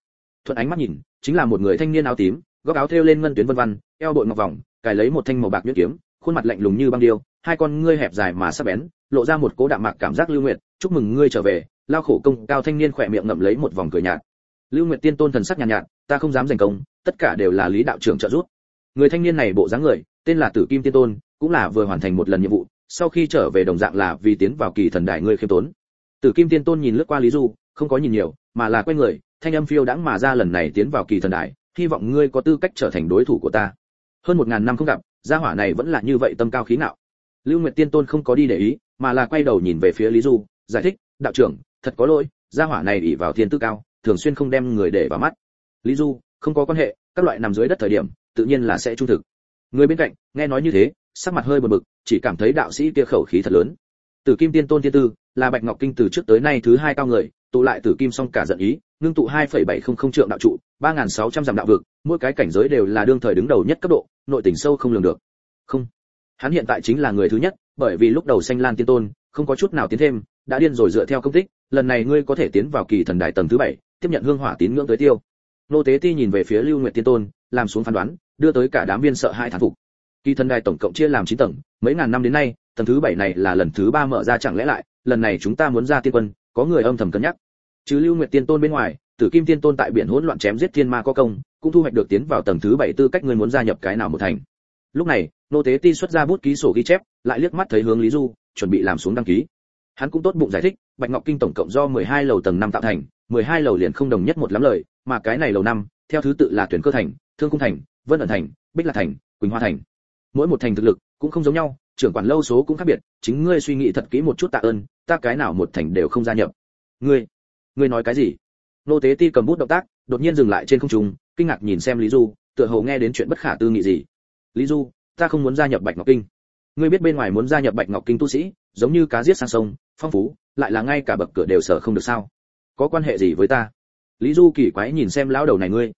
Thuận ánh mắt nhìn, chính là một người thanh niên áo tím, góc áo thêu lên ngân tuyến vân vân, eo bội ngọc vòng, cài lấy một thanh màu bạc nhuyễn kiếm, khuôn mặt lạnh lùng như băng điêu, hai con ngươi hẹp dài mà sắc bén lộ ra một cố đạm mạc cảm giác lưu nguyệt chúc mừng ngươi trở về. Lao khổ công cao thanh niên khỏe miệng ngậm lấy một vòng cười nhạt. Lưu nguyệt tiên tôn thần sắc nhàn nhạt, nhạt ta không dám giành công tất cả đều là lý đạo trưởng trợ giúp. Người thanh niên này bộ dáng người tên là tử kim tiên tôn cũng là vừa hoàn thành một lần nhiệm vụ sau khi trở về đồng dạng là vì tiến vào kỳ thần đại ngươi khiêm tốn. Tử kim tiên tôn nhìn lướt qua lý du không có nhìn nhiều mà là quay người thanh âm phiêu đãng mà ra lần này tiến vào kỳ thần đại hy vọng ngươi có tư cách trở thành đối thủ của ta. Hơn một ngàn năm không gặp gia hỏa này vẫn là như vậy tâm cao khí ngạo. Lưu nguyệt tiên tôn không có đi để ý mà là quay đầu nhìn về phía lý du, giải thích, đạo trưởng, thật có lỗi, gia hỏa này ỉ vào thiên tư cao, thường xuyên không đem người để vào mắt. Lý du, không có quan hệ, các loại nằm dưới đất thời điểm, tự nhiên là sẽ trung thực. Người bên cạnh, nghe nói như thế, sắc mặt hơi bực bực, chỉ cảm thấy đạo sĩ kia khẩu khí thật lớn. Tử kim tiên tôn tiên tư, là bạch ngọc kinh từ trước tới nay thứ hai cao người, tụ lại tử kim Song cả giận ý, ngưng tụ 2.700 trượng đạo trụ 3.600 dặm đạo vực, mỗi cái cảnh giới đều là đương thời đứng đầu nhất cấp độ, nội tình sâu không lường được. Không hắn hiện tại chính là người thứ nhất, bởi vì lúc đầu xanh lan tiên tôn, không có chút nào tiến thêm, đã điên rồi dựa theo công tích, lần này ngươi có thể tiến vào kỳ thần đại tầng thứ bảy, tiếp nhận hương hỏa tín ngưỡng tới tiêu. Nô tế ti nhìn về phía lưu nguyệt tiên tôn, làm xuống phán đoán, đưa tới cả đám viên sợ hai thán phục. Kỳ thần đài tổng cộng chia làm 9 tầng, mấy ngàn năm đến nay, tầng thứ bảy này là lần thứ ba mở ra chẳng lẽ lại, lần này chúng ta muốn ra tiên quân, có người âm thầm cân nhắc. Chứ lưu nguyệt tiên tôn bên ngoài, tử kim tiên tôn tại biển hỗn loạn chém giết thiên ma có công, cũng thu hoạch được tiến vào tầng thứ bảy tư cách người muốn gia nhập cái nào một thành lúc này, nô tế ti xuất ra bút ký sổ ghi chép, lại liếc mắt thấy hướng lý du, chuẩn bị làm xuống đăng ký. Hắn cũng tốt bụng giải thích, bạch ngọc kinh tổng cộng do 12 lầu tầng năm tạo thành 12 lầu liền không đồng nhất một lắm lời, mà cái này lầu năm, theo thứ tự là tuyển cơ thành, thương cung thành, vân ẩn thành, bích lạc thành, quỳnh hoa thành. Mỗi một thành thực lực cũng không giống nhau, trưởng quản lâu số cũng khác biệt, chính ngươi suy nghĩ thật kỹ một chút tạ ơn, ta cái nào một thành đều không gia nhập. Ngươi ngươi nói cái gì? Nô tế ti cầm bút động tác, đột nhiên dừng lại trên không trung, kinh ngạc nhìn xem lý du, tựa hồ nghe đến chuyện bất khả tư nghị gì lý du, ta không muốn gia nhập bạch ngọc kinh. Ngươi biết bên ngoài muốn gia nhập bạch ngọc kinh tu sĩ, giống như cá giết sang sông, phong phú, lại là ngay cả bậc cửa đều sở không được sao? Có quan hệ gì với ta? Lý du kỳ quái nhìn xem lão đầu này ngươi.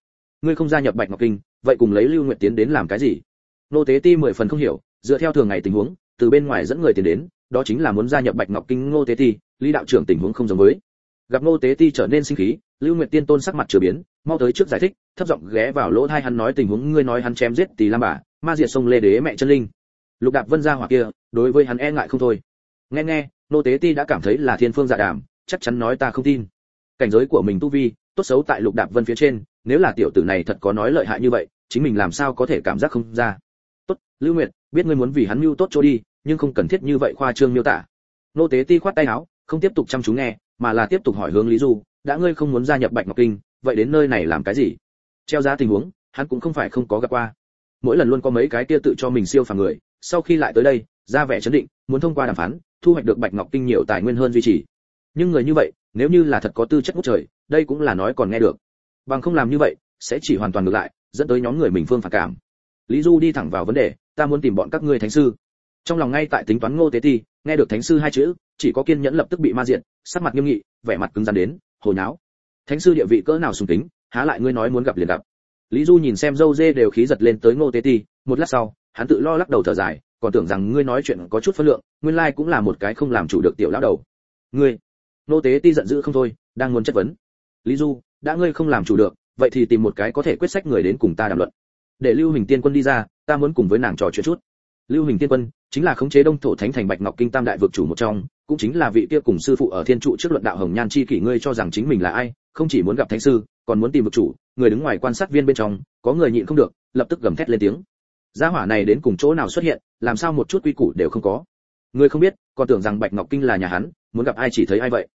Ngươi không gia nhập bạch ngọc kinh, vậy cùng lấy lưu nguyện tiến đến làm cái gì? Nô tế ti mười phần không hiểu, dựa theo thường ngày tình huống, từ bên ngoài dẫn người tiến đến, đó chính là muốn gia nhập bạch ngọc kinh ngô tế ti, lý đạo trưởng tình huống không giống với. Gặp ngô tế ti trở nên sinh khí, lưu nguyệt tiên tôn sắc mặt chưa biến mau tới trước giải thích, thấp giọng ghé vào lỗ tai hắn nói tình huống, ngươi nói hắn chém giết tỷ lam bà, ma diệt sông lê đế mẹ chân linh. Lục đạp vân ra hỏa kia, đối với hắn e ngại không thôi. Nghe nghe, nô tế ti đã cảm thấy là thiên phương dạ đàm, chắc chắn nói ta không tin. Cảnh giới của mình tu vi, tốt xấu tại lục đạp vân phía trên, nếu là tiểu tử này thật có nói lợi hại như vậy, chính mình làm sao có thể cảm giác không ra. Tốt, lưu nguyệt, biết ngươi muốn vì hắn mưu tốt chỗ đi, nhưng không cần thiết như vậy khoa trương miêu tả. Nô tế ti khoát tay áo, không tiếp tục chăm chú nghe, mà là tiếp tục hỏi hướng lý du, đã ngươi không muốn gia nhập bạch ngọc kinh vậy đến nơi này làm cái gì? Treo giá tình huống, hắn cũng không phải không có gặp qua. Mỗi lần luôn có mấy cái kia tự cho mình siêu phàm người, sau khi lại tới đây, ra vẻ chấn định, muốn thông qua đàm phán, thu hoạch được bạch ngọc kinh nhiều tài nguyên hơn duy trì. Nhưng người như vậy, nếu như là thật có tư chất ngút trời, đây cũng là nói còn nghe được. Bằng không làm như vậy, sẽ chỉ hoàn toàn ngược lại, dẫn tới nhóm người mình phương phản cảm. Lý du đi thẳng vào vấn đề, ta muốn tìm bọn các ngươi thánh sư. Trong lòng ngay tại tính toán ngô tế ti, nghe được thánh sư hai chữ, chỉ có kiên nhẫn lập tức bị ma diện, sắc mặt nghiêm nghị, vẻ mặt cứng rắn đến, hồi nháo thánh sư địa vị cỡ nào sùng kính, há lại ngươi nói muốn gặp liền gặp. Lý du nhìn xem dâu dê đều khí giật lên tới ngô tế ti một lát sau hắn tự lo lắc đầu thở dài còn tưởng rằng ngươi nói chuyện có chút phân lượng nguyên lai cũng là một cái không làm chủ được tiểu lão đầu. Ngươi ngô tế ti giận dữ không thôi đang muốn chất vấn. Lý du đã ngươi không làm chủ được vậy thì tìm một cái có thể quyết sách người đến cùng ta đàm luận. Để lưu hình tiên quân đi ra ta muốn cùng với nàng trò chuyện chút. Lưu hình tiên quân chính là khống chế đông thổ thánh thành bạch ngọc kinh tam đại vực chủ một trong, cũng chính là vị kia cùng sư phụ ở thiên trụ trước luận đạo hồng nhan chi kỷ, ngươi cho rằng chính mình là ai, không chỉ muốn gặp thánh sư, còn muốn tìm vực chủ, người đứng ngoài quan sát viên bên trong, có người nhịn không được, lập tức gầm thét lên tiếng. Gia hỏa này đến cùng chỗ nào xuất hiện, làm sao một chút quy củ đều không có? Người không biết, còn tưởng rằng bạch ngọc kinh là nhà hắn, muốn gặp ai chỉ thấy ai vậy?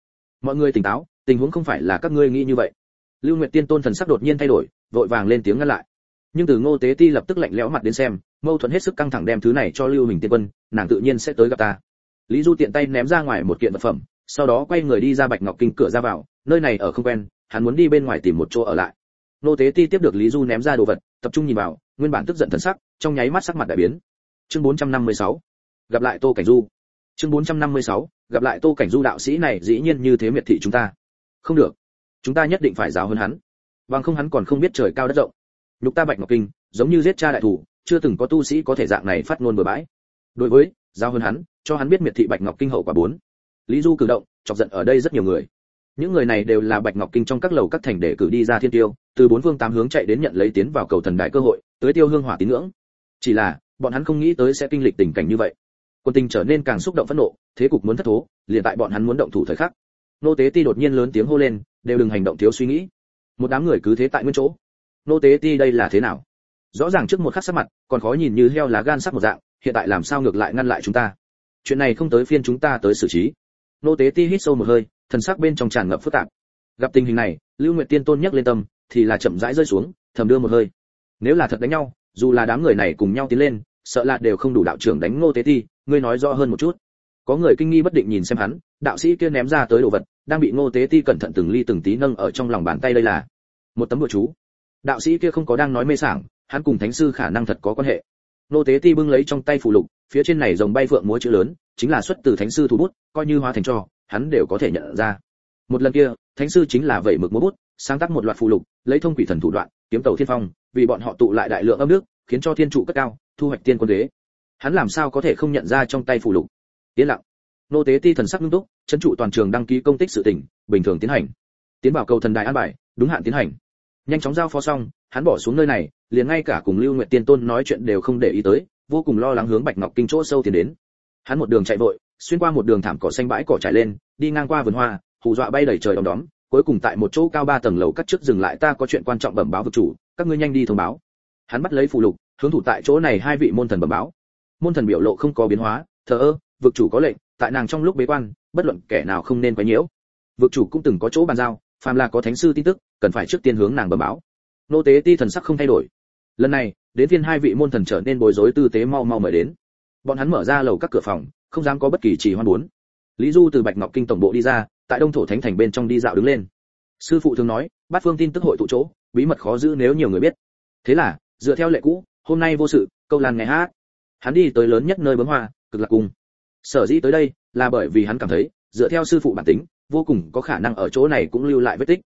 Mọi người tỉnh táo, tình huống không phải là các ngươi nghĩ như vậy. Lưu nguyệt tiên tôn thần sắc đột nhiên thay đổi, vội vàng lên tiếng ngăn lại nhưng từ ngô tế ti lập tức lạnh lẽo mặt đến xem, mâu thuẫn hết sức căng thẳng đem thứ này cho lưu hình tiên quân, nàng tự nhiên sẽ tới gặp ta. Lý du tiện tay ném ra ngoài một kiện vật phẩm, sau đó quay người đi ra bạch ngọc kinh cửa ra vào, nơi này ở không quen, hắn muốn đi bên ngoài tìm một chỗ ở lại. Nô tế ti tiếp được lý du ném ra đồ vật, tập trung nhìn vào, nguyên bản tức giận thần sắc, trong nháy mắt sắc mặt đại biến. Chương 456 gặp lại tô cảnh du. Chương 456 gặp lại tô cảnh du đạo sĩ này dĩ nhiên như thế miệt thị chúng ta. Không được. Chúng ta nhất định phải giáo hơn hắn. Bằng không hắn còn không biết trời cao đất rộng nhục ta bạch ngọc kinh, giống như giết cha đại thủ, chưa từng có tu sĩ có thể dạng này phát ngôn bừa bãi. Đối với, giao hơn hắn, cho hắn biết miệt thị bạch ngọc kinh hậu quả bốn. Lý du cử động, chọc giận ở đây rất nhiều người. Những người này đều là bạch ngọc kinh trong các lầu các thành để cử đi ra thiên tiêu, từ bốn phương tám hướng chạy đến nhận lấy tiến vào cầu thần đại cơ hội, tới tiêu hương hỏa tín ngưỡng. Chỉ là, bọn hắn không nghĩ tới sẽ kinh lịch tình cảnh như vậy. Quân tình trở nên càng xúc động phẫn nộ, thế cục muốn thất thố, liền tại bọn hắn muốn động thủ thời khắc. Nô tế ti đột nhiên lớn tiếng hô lên, đều đừng hành động thiếu suy nghĩ. Một đám người cứ thế tại nguyên chỗ nô tế ti đây là thế nào? Rõ ràng trước một khắc sắc mặt, còn khó nhìn như heo lá gan sắc một dạng, hiện tại làm sao ngược lại ngăn lại chúng ta? Chuyện này không tới phiên chúng ta tới xử trí. Nô tế ti hít sâu một hơi, thần sắc bên trong tràn ngập phức tạp. Gặp tình hình này, lưu nguyệt tiên tôn nhắc lên tâm, thì là chậm rãi rơi xuống, thầm đưa một hơi. Nếu là thật đánh nhau, dù là đám người này cùng nhau tiến lên, sợ là đều không đủ đạo trưởng đánh ngô tế ti, ngươi nói rõ hơn một chút. Có người kinh nghi bất định nhìn xem hắn, đạo sĩ kia ném ra tới đồ vật, đang bị ngô tế ti cẩn thận từng ly từng tí nâng ở trong lòng bàn tay đây là một tấm bùa chú đạo sĩ kia không có đang nói mê sảng, hắn cùng thánh sư khả năng thật có quan hệ. Nô tế ti bưng lấy trong tay phù lục, phía trên này rồng bay phượng múa chữ lớn, chính là xuất từ thánh sư thủ bút, coi như hóa thành cho, hắn đều có thể nhận ra. Một lần kia, thánh sư chính là vậy mực múa bút, sáng tác một loạt phù lục, lấy thông quỷ thần thủ đoạn, kiếm tàu thiên phong, vì bọn họ tụ lại đại lượng âm nước, khiến cho thiên trụ cất cao, thu hoạch tiên quân đế. Hắn làm sao có thể không nhận ra trong tay phù lục? Tiến lặng. Nô tế ti thần sắc nghiêm túc, trấn trụ toàn trường đăng ký công tích sự tỉnh bình thường tiến hành. Tiến bảo cầu thần đại an bài, đúng hạn tiến hành nhanh chóng giao phó xong, hắn bỏ xuống nơi này, liền ngay cả cùng lưu nguyện tiên tôn nói chuyện đều không để ý tới, vô cùng lo lắng hướng bạch ngọc kinh chỗ sâu tiến đến. Hắn một đường chạy vội, xuyên qua một đường thảm cỏ xanh bãi cỏ trải lên, đi ngang qua vườn hoa, hù dọa bay đầy trời đom đóm, cuối cùng tại một chỗ cao ba tầng lầu cắt trước dừng lại, ta có chuyện quan trọng bẩm báo vực chủ, các ngươi nhanh đi thông báo. Hắn bắt lấy phụ lục, hướng thủ tại chỗ này hai vị môn thần bẩm báo. Môn thần biểu lộ không có biến hóa, thờ ơ, vực chủ có lệnh, tại nàng trong lúc bế quan, bất luận kẻ nào không nên quấy nhiễu. Vực chủ cũng từng có chỗ bàn giao, phàm là có thánh sư tin tức cần phải trước tiên hướng nàng bẩm báo. Nô tế ti thần sắc không thay đổi. Lần này, đến phiên hai vị môn thần trở nên bối rối tư tế mau mau mời đến. Bọn hắn mở ra lầu các cửa phòng, không dám có bất kỳ trì hoan muốn. Lý du từ bạch ngọc kinh tổng bộ đi ra, tại đông thổ thánh thành bên trong đi dạo đứng lên. Sư phụ thường nói bát phương tin tức hội tụ chỗ, bí mật khó giữ nếu nhiều người biết. Thế là, dựa theo lệ cũ, hôm nay vô sự, câu lan ngày hát. Hắn đi tới lớn nhất nơi bấm hoa, cực lạc cung. Sở dĩ tới đây, là bởi vì hắn cảm thấy, dựa theo sư phụ bản tính, vô cùng có khả năng ở chỗ này cũng lưu lại vết tích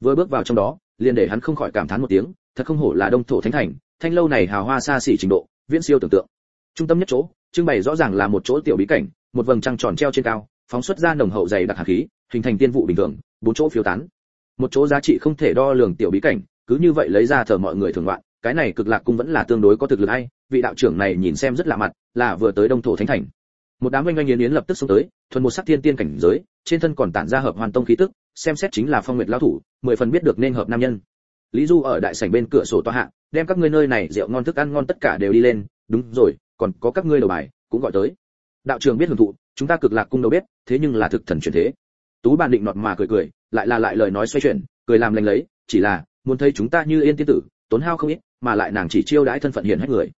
vừa bước vào trong đó, liền để hắn không khỏi cảm thán một tiếng, thật không hổ là đông thổ thánh thành, thanh lâu này hào hoa xa xỉ trình độ, viễn siêu tưởng tượng. Trung tâm nhất chỗ, trưng bày rõ ràng là một chỗ tiểu bí cảnh, một vầng trăng tròn treo trên cao, phóng xuất ra nồng hậu dày đặc hạt khí, hình thành tiên vụ bình thường, bốn chỗ phiếu tán. Một chỗ giá trị không thể đo lường tiểu bí cảnh, cứ như vậy lấy ra thờ mọi người thường loạn cái này cực lạc cung vẫn là tương đối có thực lực hay, vị đạo trưởng này nhìn xem rất lạ mặt, là vừa tới đông thổ thánh thành. Một đám oanh oanh yến yến lập tức xuống tới, thuần một sắc thiên tiên cảnh giới, trên thân còn tản ra hợp hoàn tông khí tức xem xét chính là phong nguyệt lão thủ mười phần biết được nên hợp nam nhân. Lý du ở đại sảnh bên cửa sổ tòa hạ đem các ngươi nơi này rượu ngon thức ăn ngon tất cả đều đi lên đúng rồi còn có các ngươi đầu bài cũng gọi tới. Đạo Trường biết hưởng thụ chúng ta cực lạc cung đầu bếp, thế nhưng là thực thần chuyển thế. Tú bàn định nọt mà cười cười lại là lại lời nói xoay chuyển cười làm lành lấy chỉ là muốn thấy chúng ta như yên tiên tử tốn hao không ít mà lại nàng chỉ chiêu đãi thân phận hiển hách người.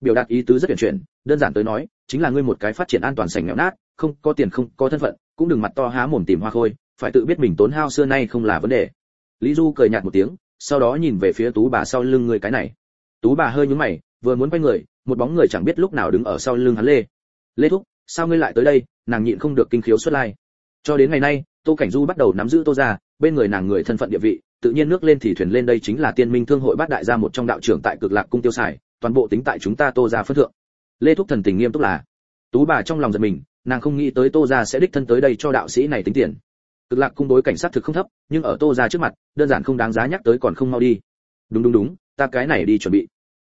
Biểu đạt ý tứ rất chuyển chuyển đơn giản tới nói chính là ngươi một cái phát triển an toàn sành nghèo nát không có tiền không có thân phận cũng đừng mặt to há mồm tìm hoa khôi phải tự biết mình tốn hao xưa nay không là vấn đề. Lý du cười nhạt một tiếng, sau đó nhìn về phía tú bà sau lưng người cái này. Tú bà hơi nhướng mày, vừa muốn quay người, một bóng người chẳng biết lúc nào đứng ở sau lưng hắn lê. Lê thúc, sao ngươi lại tới đây? Nàng nhịn không được kinh khiếu xuất lai. Cho đến ngày nay, tô cảnh du bắt đầu nắm giữ tô gia, bên người nàng người thân phận địa vị, tự nhiên nước lên thì thuyền lên đây chính là tiên minh thương hội bát đại gia một trong đạo trưởng tại cực lạc cung tiêu xài, toàn bộ tính tại chúng ta tô gia phất thượng. Lê thúc thần tình nghiêm túc là. Tú bà trong lòng giật mình, nàng không nghĩ tới tô gia sẽ đích thân tới đây cho đạo sĩ này tính tiền cực lạc cung đối cảnh sát thực không thấp, nhưng ở tô gia trước mặt, đơn giản không đáng giá nhắc tới còn không mau đi. Đúng đúng đúng, ta cái này đi chuẩn bị.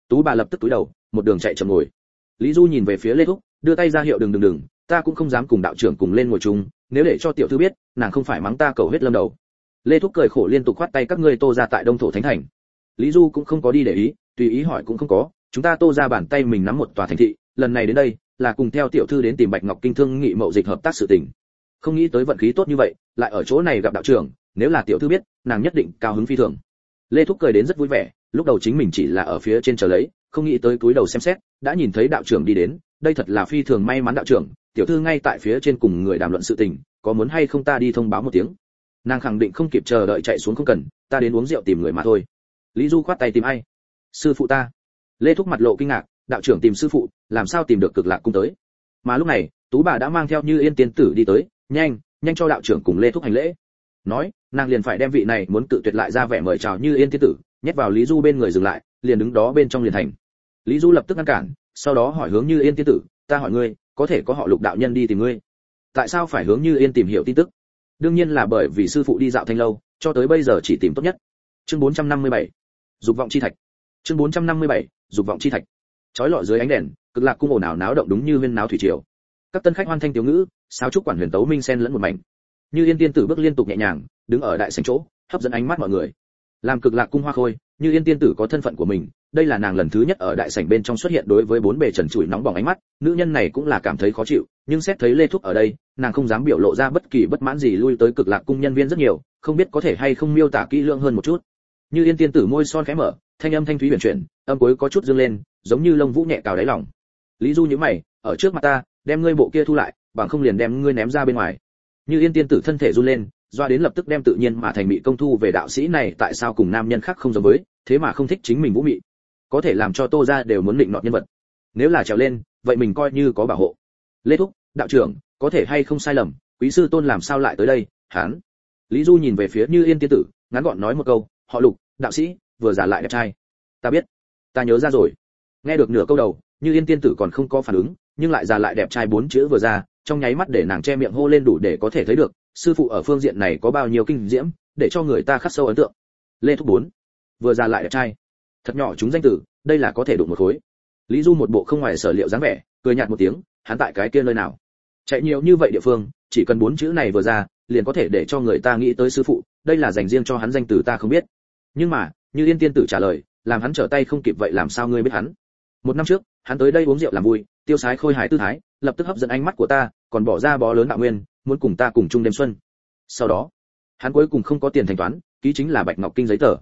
Tú bà lập tức túi đầu, một đường chạy chậm ngồi. Lý du nhìn về phía lê thúc, đưa tay ra hiệu đừng đừng đừng, ta cũng không dám cùng đạo trưởng cùng lên ngồi chung, nếu để cho tiểu thư biết, nàng không phải mắng ta cầu hết lâm đầu. Lê thúc cười khổ liên tục khoát tay các ngươi tô ra tại đông thổ thánh thành. Lý du cũng không có đi để ý, tùy ý hỏi cũng không có, chúng ta tô ra bàn tay mình nắm một tòa thành thị, lần này đến đây, là cùng theo tiểu thư đến tìm bạch ngọc kinh thương nghị mậu dịch hợp tác sự tình không nghĩ tới vận khí tốt như vậy, lại ở chỗ này gặp đạo trưởng, nếu là tiểu thư biết, nàng nhất định cao hứng phi thường. Lê thúc cười đến rất vui vẻ, lúc đầu chính mình chỉ là ở phía trên chờ lấy, không nghĩ tới túi đầu xem xét, đã nhìn thấy đạo trưởng đi đến, đây thật là phi thường may mắn đạo trưởng, tiểu thư ngay tại phía trên cùng người đàm luận sự tình, có muốn hay không ta đi thông báo một tiếng. Nàng khẳng định không kịp chờ đợi chạy xuống không cần, ta đến uống rượu tìm người mà thôi. Lý du khoát tay tìm ai? Sư phụ ta. Lê thúc mặt lộ kinh ngạc, đạo trưởng tìm sư phụ, làm sao tìm được cực lạc cung tới? Mà lúc này, tú bà đã mang theo như yên tiên tử đi tới nhanh nhanh cho đạo trưởng cùng lê thúc hành lễ. Nói, nàng liền phải đem vị này muốn tự tuyệt lại ra vẻ mời chào như yên tiên tử, nhét vào lý du bên người dừng lại, liền đứng đó bên trong liền thành. Lý du lập tức ngăn cản, sau đó hỏi hướng như yên tiên tử, ta hỏi ngươi, có thể có họ lục đạo nhân đi tìm ngươi? Tại sao phải hướng như yên tìm hiểu tin tức? Đương nhiên là bởi vì sư phụ đi dạo thanh lâu, cho tới bây giờ chỉ tìm tốt nhất. Chương 457 dục vọng chi thạch. Chương 457 dục vọng chi thạch. Chói lọi dưới ánh đèn, cực lạc cung ồn ào náo động đúng như viên náo thủy triều các tân khách hoan thanh tiểu ngữ sao trúc quản huyền tấu minh sen lẫn một mảnh. Như yên tiên tử bước liên tục nhẹ nhàng, đứng ở đại sảnh chỗ, hấp dẫn ánh mắt mọi người. Làm cực lạc cung hoa khôi, như yên tiên tử có thân phận của mình, đây là nàng lần thứ nhất ở đại sảnh bên trong xuất hiện đối với bốn bề trần trụi nóng bỏng ánh mắt, nữ nhân này cũng là cảm thấy khó chịu, nhưng xét thấy lê thúc ở đây, nàng không dám biểu lộ ra bất kỳ bất mãn gì lui tới cực lạc cung nhân viên rất nhiều, không biết có thể hay không miêu tả kỹ lưỡng hơn một chút. Như yên tiên tử môi son khẽ mở, thanh âm thanh thúy huyền chuyển, âm cuối có chút dương lên, giống như lông vũ nhẹ cào đáy lòng. Lý du nhíu mày, ở trước mặt ta đem ngươi bộ kia thu lại, bằng không liền đem ngươi ném ra bên ngoài. Như yên tiên tử thân thể run lên, doa đến lập tức đem tự nhiên mà thành bị công thu về đạo sĩ này, tại sao cùng nam nhân khác không giống với, thế mà không thích chính mình vũ mị. Có thể làm cho tô ra đều muốn định nọt nhân vật. Nếu là trèo lên, vậy mình coi như có bảo hộ. Lê thúc, đạo trưởng, có thể hay không sai lầm, quý sư tôn làm sao lại tới đây, hán? Lý du nhìn về phía như yên tiên tử, ngắn gọn nói một câu, họ lục, đạo sĩ, vừa giả lại đẹp trai. Ta biết, ta nhớ ra rồi. Nghe được nửa câu đầu, như yên tiên tử còn không có phản ứng nhưng lại già lại đẹp trai bốn chữ vừa ra, trong nháy mắt để nàng che miệng hô lên đủ để có thể thấy được, sư phụ ở phương diện này có bao nhiêu kinh diễm, để cho người ta khắc sâu ấn tượng. Lê thúc bốn, vừa ra lại đẹp trai. Thật nhỏ chúng danh tử, đây là có thể đụng một khối. Lý du một bộ không ngoài sở liệu dáng vẻ, cười nhạt một tiếng, hắn tại cái kia nơi nào? Chạy nhiều như vậy địa phương, chỉ cần bốn chữ này vừa ra, liền có thể để cho người ta nghĩ tới sư phụ, đây là dành riêng cho hắn danh từ ta không biết. Nhưng mà, như yên tiên tử trả lời, làm hắn trở tay không kịp vậy làm sao ngươi biết hắn? Một năm trước, hắn tới đây uống rượu làm vui, tiêu sái khôi hài tư thái, lập tức hấp dẫn ánh mắt của ta, còn bỏ ra bó lớn đạo nguyên, muốn cùng ta cùng chung đêm xuân. Sau đó, hắn cuối cùng không có tiền thanh toán, ký chính là bạch ngọc kinh giấy tờ.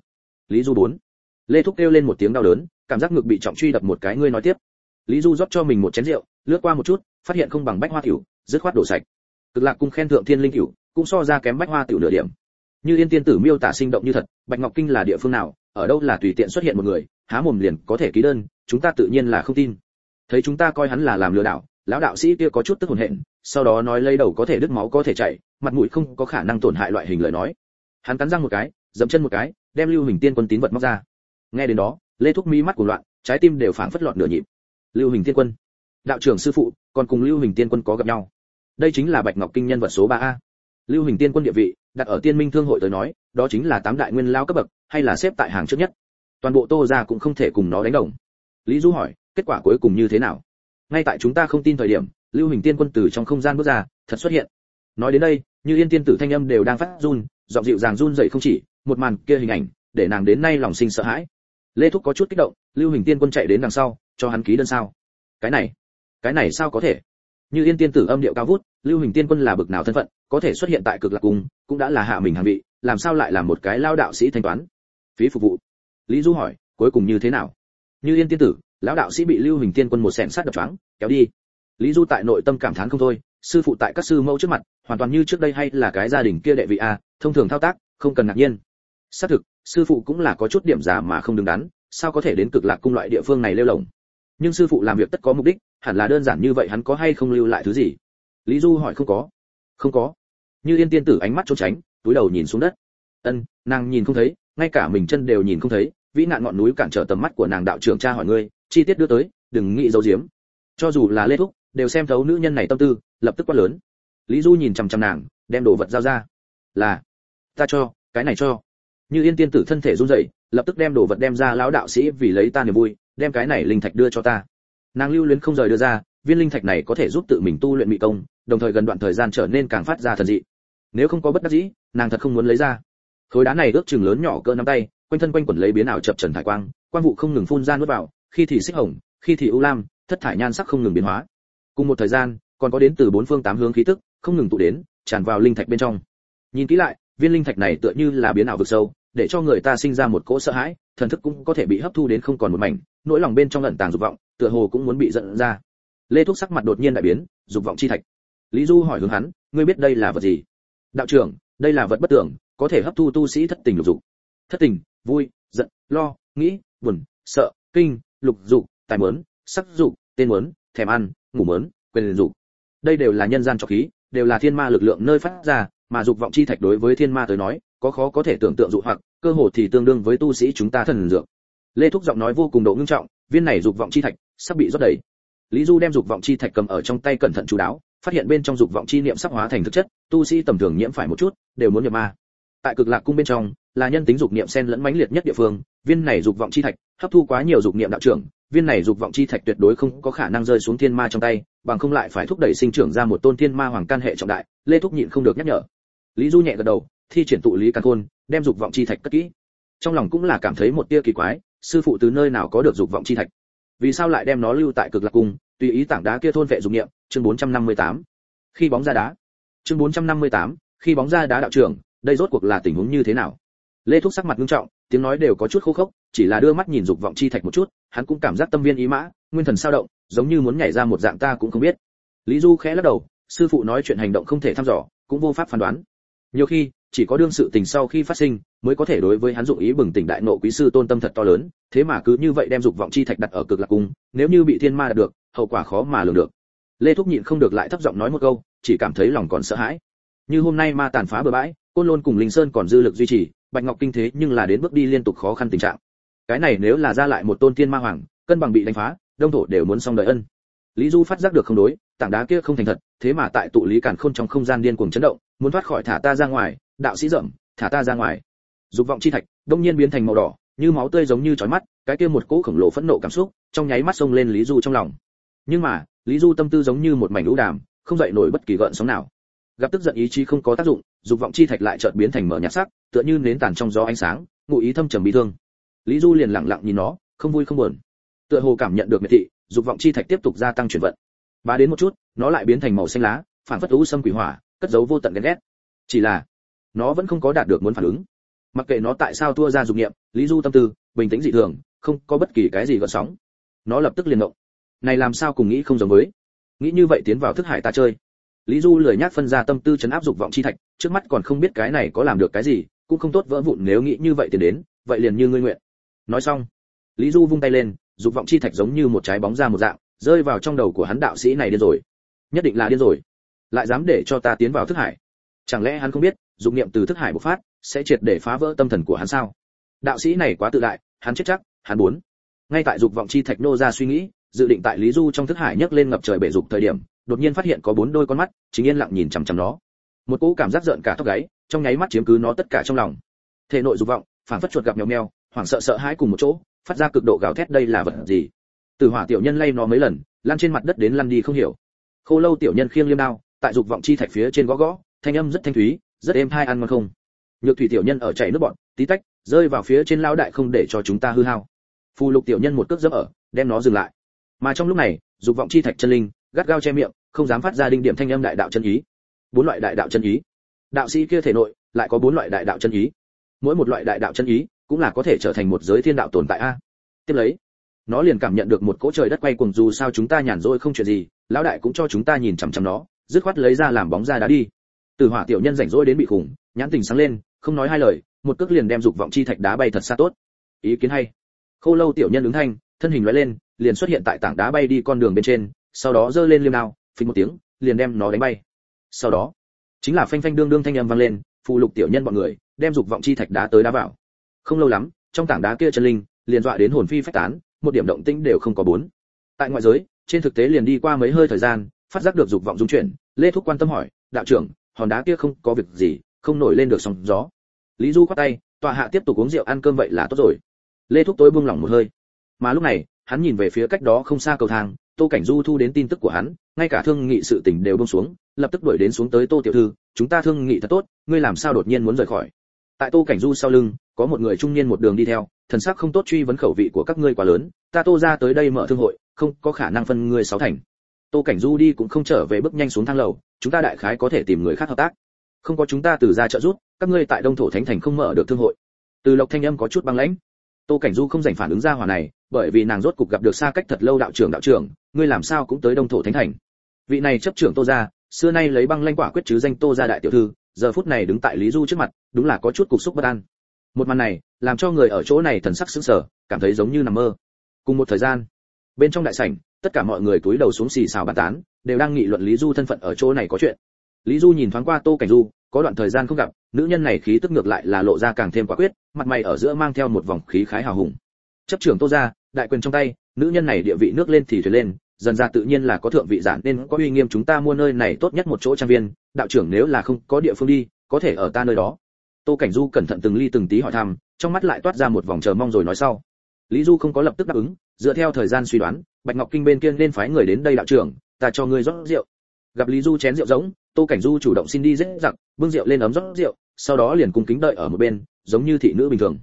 Lý du bốn. Lê thúc kêu lên một tiếng đau đớn, cảm giác ngực bị trọng truy đập một cái ngươi nói tiếp. Lý du rót cho mình một chén rượu, lướt qua một chút, phát hiện không bằng bách hoa tiểu, dứt khoát đổ sạch. Cực lạc cung khen thượng thiên linh cửu cũng so ra kém bách hoa tiểu nửa điểm. Như yên tiên tử miêu tả sinh động như thật, bạch ngọc kinh là địa phương nào, ở đâu là tùy tiện xuất hiện một người, há mồm liền có thể ký đơn chúng ta tự nhiên là không tin. Thấy chúng ta coi hắn là làm lừa đảo, lão đạo sĩ kia có chút tức hồn hện, sau đó nói lấy đầu có thể đứt máu có thể chảy mặt mũi không có khả năng tổn hại loại hình lời nói. Hắn cắn răng một cái dậm chân một cái, đem lưu hình tiên quân tín vật móc ra. Nghe đến đó, lê thúc mi mắt cuồng loạn, trái tim đều phảng phất loạn nửa nhịp. Lưu hình tiên quân. Đạo trưởng sư phụ, còn cùng lưu hình tiên quân có gặp nhau. Đây chính là bạch ngọc kinh nhân vật số 3 a. Lưu hình tiên quân địa vị, đặt ở tiên minh thương hội tới nói, đó chính là tám đại nguyên lao cấp bậc, hay là xếp tại hàng trước nhất. Toàn bộ tô gia cũng không thể cùng nó đánh đồng lý du hỏi, kết quả cuối cùng như thế nào? Ngay tại chúng ta không tin thời điểm, lưu hình tiên quân từ trong không gian bước ra, thật xuất hiện. Nói đến đây, như yên tiên tử thanh âm đều đang phát run, giọng dịu dàng run dậy không chỉ, một màn kia hình ảnh, để nàng đến nay lòng sinh sợ hãi. Lê thúc có chút kích động, lưu hình tiên quân chạy đến đằng sau, cho hắn ký đơn sao? Cái này cái này sao có thể? Như yên tiên tử âm điệu cao vút, lưu hình tiên quân là bực nào thân phận, có thể xuất hiện tại cực lạc cung, cũng đã là hạ mình hàng vị, làm sao lại là một cái lao đạo sĩ thanh toán? Phí phục vụ. Lý du hỏi, cuối cùng như thế nào? Như yên tiên tử, lão đạo sĩ bị lưu hình tiên quân một sẹn sát đập choáng, kéo đi. Lý du tại nội tâm cảm thán không thôi, sư phụ tại các sư mẫu trước mặt, hoàn toàn như trước đây hay là cái gia đình kia đệ vị a, thông thường thao tác, không cần ngạc nhiên. Xác thực, sư phụ cũng là có chút điểm giả mà không đứng đắn, sao có thể đến cực lạc cung loại địa phương này lêu lồng nhưng sư phụ làm việc tất có mục đích, hẳn là đơn giản như vậy hắn có hay không lưu lại thứ gì? Lý du hỏi không có. Không có. Như yên tiên tử ánh mắt trốn tránh, túi đầu nhìn xuống đất. Ân, nàng nhìn không thấy, ngay cả mình chân đều nhìn không thấy vĩ nạn ngọn núi cản trở tầm mắt của nàng đạo trưởng cha hỏi ngươi, chi tiết đưa tới, đừng nghĩ giấu giếm. Cho dù là lê thúc, đều xem thấu nữ nhân này tâm tư, lập tức quát lớn. Lý du nhìn chằm chằm nàng, đem đồ vật giao ra. Là, ta cho, cái này cho. Như yên tiên tử thân thể run rẩy, lập tức đem đồ vật đem ra, lão đạo sĩ vì lấy ta niềm vui, đem cái này linh thạch đưa cho ta. Nàng lưu luyến không rời đưa ra, viên linh thạch này có thể giúp tự mình tu luyện mỹ công, đồng thời gần đoạn thời gian trở nên càng phát ra thần dị. Nếu không có bất đắc dĩ, nàng thật không muốn lấy ra. Khối đá này ước chừng lớn nhỏ cỡ nắm tay quanh thân quanh quẩn lấy biến ảo chập trần thải quang quang vụ không ngừng phun ra nuốt vào, khi thì xích hồng, khi thì u lam, thất thải nhan sắc không ngừng biến hóa. Cùng một thời gian, còn có đến từ bốn phương tám hướng khí tức, không ngừng tụ đến, tràn vào linh thạch bên trong. Nhìn kỹ lại, viên linh thạch này tựa như là biến ảo vực sâu, để cho người ta sinh ra một cỗ sợ hãi, thần thức cũng có thể bị hấp thu đến không còn một mảnh, nỗi lòng bên trong lẩn tàng dục vọng, tựa hồ cũng muốn bị giận ra. Lê thúc sắc mặt đột nhiên đại biến, dục vọng chi thạch. Lý du hỏi hướng hắn, ngươi biết đây là vật gì? Đạo trưởng, đây là vật bất tưởng, có thể hấp thu tu sĩ thất tình lục dục. Thất tình? Vui, giận, lo, nghĩ, buồn, sợ, kinh, lục, dục, tài mớn, sắc, dục, tên mớn, thèm ăn, ngủ mớn, quyền dục. Đây đều là nhân gian trọc khí, đều là thiên ma lực lượng nơi phát ra, mà dục vọng chi thạch đối với thiên ma tới nói, có khó có thể tưởng tượng dụ hoặc, cơ hồ thì tương đương với tu sĩ chúng ta thần dược. Lê thúc giọng nói vô cùng độ ngưng trọng, viên này dục vọng chi thạch, sắp bị rót đầy. Lý du đem dục vọng chi thạch cầm ở trong tay cẩn thận chú đáo, phát hiện bên trong dục vọng chi niệm sắp hóa thành thực chất, tu sĩ tầm thường nhiễm phải một chút, đều muốn nhập ma. Tại cực lạc cung bên trong là nhân tính dục niệm xen lẫn mãnh liệt nhất địa phương viên này dục vọng chi thạch hấp thu quá nhiều dục niệm đạo trưởng viên này dục vọng chi thạch tuyệt đối không có khả năng rơi xuống thiên ma trong tay bằng không lại phải thúc đẩy sinh trưởng ra một tôn thiên ma hoàng can hệ trọng đại lê thúc nhịn không được nhắc nhở. Lý du nhẹ gật đầu thi triển tụ lý căn khôn đem dục vọng chi thạch cất kỹ. Trong lòng cũng là cảm thấy một tia kỳ quái sư phụ từ nơi nào có được dục vọng chi thạch? Vì sao lại đem nó lưu tại cực lạc cung tùy ý tảng đá kia thôn vệ dục niệm? Chương 458. khi bóng ra đá. Chương 458, khi bóng ra đá đạo trưởng đây rốt cuộc là tình huống như thế nào? Lê thúc sắc mặt nghiêm trọng, tiếng nói đều có chút khô khốc, chỉ là đưa mắt nhìn dục vọng chi thạch một chút, hắn cũng cảm giác tâm viên ý mã, nguyên thần sao động, giống như muốn nhảy ra một dạng ta cũng không biết. Lý du khẽ lắc đầu, sư phụ nói chuyện hành động không thể thăm dò, cũng vô pháp phán đoán. Nhiều khi, chỉ có đương sự tình sau khi phát sinh, mới có thể đối với hắn dụng ý bừng tỉnh đại nộ quý sư tôn tâm thật to lớn, thế mà cứ như vậy đem dục vọng chi thạch đặt ở cực lạc cung, nếu như bị thiên ma đạt được, hậu quả khó mà lường được. Lê thúc nhịn không được lại thấp giọng nói một câu, chỉ cảm thấy lòng còn sợ hãi. Như hôm nay ma tàn phá bờ bãi côn lôn cùng linh sơn còn dư lực duy trì, bạch ngọc kinh thế nhưng là đến bước đi liên tục khó khăn tình trạng. Cái này nếu là ra lại một tôn tiên ma hoàng, cân bằng bị đánh phá, đông thổ đều muốn xong đời ân. Lý du phát giác được không đối, tảng đá kia không thành thật, thế mà tại tụ lý cản khôn trong không gian điên cuồng chấn động, muốn thoát khỏi thả ta ra ngoài, đạo sĩ rậm, thả ta ra ngoài. Dục vọng chi thạch, đông nhiên biến thành màu đỏ, như máu tươi giống như chói mắt, cái kia một cỗ khổng lồ phẫn nộ cảm xúc, trong nháy mắt xông lên lý du trong lòng. Nhưng mà, lý du tâm tư giống như một mảnh lũ đàm, không dậy nổi bất kỳ gợn sóng nào gặp tức giận ý chí không có tác dụng, dục vọng chi thạch lại chợt biến thành mở nhạt sắc, tựa như nến tàn trong gió ánh sáng, ngụ ý thâm trầm bị thương. Lý du liền lặng lặng nhìn nó, không vui không buồn. Tựa hồ cảm nhận được miệt thị, dục vọng chi thạch tiếp tục gia tăng chuyển vận. Bá đến một chút, nó lại biến thành màu xanh lá phản phất u xâm quỷ hỏa, cất giấu vô tận ghen ghét. Chỉ là, nó vẫn không có đạt được muốn phản ứng. Mặc kệ nó tại sao thua ra dục nghiệm lý du tâm tư, bình tĩnh dị thường, không có bất kỳ cái gì gợn sóng. Nó lập tức liền động. Này làm sao cùng nghĩ không giống với. Nghĩ như vậy tiến vào thức hải ta chơi lý du lười nhác phân ra tâm tư chấn áp dục vọng chi thạch, trước mắt còn không biết cái này có làm được cái gì, cũng không tốt vỡ vụn nếu nghĩ như vậy thì đến, vậy liền như ngươi nguyện. Nói xong, lý du vung tay lên, dục vọng chi thạch giống như một trái bóng ra một dạng, rơi vào trong đầu của hắn đạo sĩ này điên rồi. Nhất định là điên rồi. Lại dám để cho ta tiến vào thức hải. Chẳng lẽ hắn không biết, dục niệm từ thức hải bộc phát, sẽ triệt để phá vỡ tâm thần của hắn sao? Đạo sĩ này quá tự đại, hắn chết chắc, hắn muốn. Ngay tại dục vọng chi thạch nô ra suy nghĩ, dự định tại lý du trong thức hải nhấc lên ngập trời bể dục thời điểm đột nhiên phát hiện có bốn đôi con mắt, chính yên lặng nhìn chằm chằm nó. Một cỗ cảm giác giận cả tóc gáy, trong nháy mắt chiếm cứ nó tất cả trong lòng. Thể nội dục vọng phản phất chuột gặp mèo mèo, hoảng sợ sợ hãi cùng một chỗ, phát ra cực độ gào thét đây là vật gì? Từ hỏa tiểu nhân lay nó mấy lần, lăn trên mặt đất đến lăn đi không hiểu. Khô lâu tiểu nhân khiêng liêm đao, tại dục vọng chi thạch phía trên gõ gõ, thanh âm rất thanh thúy, rất êm hai ăn ngon không? Nhược thủy tiểu nhân ở chảy nước bọn tí tách, rơi vào phía trên lao đại không để cho chúng ta hư hao. Phù lục tiểu nhân một cước dẫm ở, đem nó dừng lại. Mà trong lúc này, dục vọng chi thạch chân linh, gắt gao che miệng không dám phát ra đinh điểm thanh âm đại đạo chân ý. Bốn loại đại đạo chân ý. Đạo sĩ kia thể nội, lại có bốn loại đại đạo chân ý. Mỗi một loại đại đạo chân ý cũng là có thể trở thành một giới thiên đạo tồn tại a. Tiếp lấy, nó liền cảm nhận được một cỗ trời đất quay cuồng dù sao chúng ta nhàn rỗi không chuyện gì, lão đại cũng cho chúng ta nhìn chằm chằm nó, dứt khoát lấy ra làm bóng ra đá đi. Từ hỏa tiểu nhân rảnh rỗi đến bị khủng, nhãn tình sáng lên, không nói hai lời, một cước liền đem dục vọng chi thạch đá bay thật xa tốt. Ý kiến hay. Khô lâu tiểu nhân ứng thanh, thân hình lóe lên, liền xuất hiện tại tảng đá bay đi con đường bên trên, sau đó giơ lên liêm đao phình một tiếng, liền đem nó đánh bay. Sau đó, chính là phanh phanh đương đương thanh âm vang lên phụ lục tiểu nhân bọn người, đem dục vọng chi thạch đá tới đá vào. Không lâu lắm, trong tảng đá kia chân linh, liền dọa đến hồn phi phách tán, một điểm động tĩnh đều không có bốn. Tại ngoại giới, trên thực tế liền đi qua mấy hơi thời gian, phát giác được dục vọng dung chuyển, lê thúc quan tâm hỏi, đạo trưởng, hòn đá kia không có việc gì, không nổi lên được sóng gió. Lý du khoát tay, tọa hạ tiếp tục uống rượu ăn cơm vậy là tốt rồi. Lê thúc tối buông lỏng một hơi. Mà lúc này, hắn nhìn về phía cách đó không xa cầu thang tô cảnh du thu đến tin tức của hắn, ngay cả thương nghị sự tình đều bông xuống, lập tức đuổi đến xuống tới tô tiểu thư, chúng ta thương nghị thật tốt, ngươi làm sao đột nhiên muốn rời khỏi? Tại tô cảnh du sau lưng, có một người trung niên một đường đi theo, thần sắc không tốt truy vấn khẩu vị của các ngươi quá lớn, ta tô ra tới đây mở thương hội, không có khả năng phân ngươi sáu thành. Tô cảnh du đi cũng không trở về bước nhanh xuống thang lầu, chúng ta đại khái có thể tìm người khác hợp tác. Không có chúng ta từ ra trợ giúp, các ngươi tại đông thổ thánh thành không mở được thương hội. Từ lộc thanh âm có chút băng lãnh. Tô cảnh du không dành phản ứng ra hỏa này, bởi vì nàng rốt cục gặp được xa cách thật lâu đạo trưởng đạo trưởng ngươi làm sao cũng tới đông thổ thánh thành. Vị này chấp trưởng tô gia, xưa nay lấy băng lanh quả quyết chứ danh tô gia đại tiểu thư, giờ phút này đứng tại lý du trước mặt, đúng là có chút cục xúc bất an. Một màn này, làm cho người ở chỗ này thần sắc sững sờ, cảm thấy giống như nằm mơ. Cùng một thời gian, bên trong đại sảnh, tất cả mọi người cúi đầu xuống xì xào bàn tán, đều đang nghị luận lý du thân phận ở chỗ này có chuyện. Lý du nhìn thoáng qua tô cảnh du, có đoạn thời gian không gặp, nữ nhân này khí tức ngược lại là lộ ra càng thêm quả quyết, mặt mày ở giữa mang theo một vòng khí khái hào hùng. Chấp trưởng tô gia, đại quyền trong tay nữ nhân này địa vị nước lên thì thuyền lên, dần ra tự nhiên là có thượng vị giản nên có uy nghiêm chúng ta mua nơi này tốt nhất một chỗ trang viên. Đạo trưởng nếu là không có địa phương đi, có thể ở ta nơi đó. Tô cảnh du cẩn thận từng ly từng tí hỏi thăm, trong mắt lại toát ra một vòng chờ mong rồi nói sau. Lý du không có lập tức đáp ứng, dựa theo thời gian suy đoán, bạch ngọc kinh bên kia nên phái người đến đây đạo trưởng, ta cho ngươi rót rượu. Gặp lý du chén rượu giống tô cảnh du chủ động xin đi dễ dặc bưng rượu lên ấm rót rượu, sau đó liền cung kính đợi ở một bên, giống như thị nữ bình thường.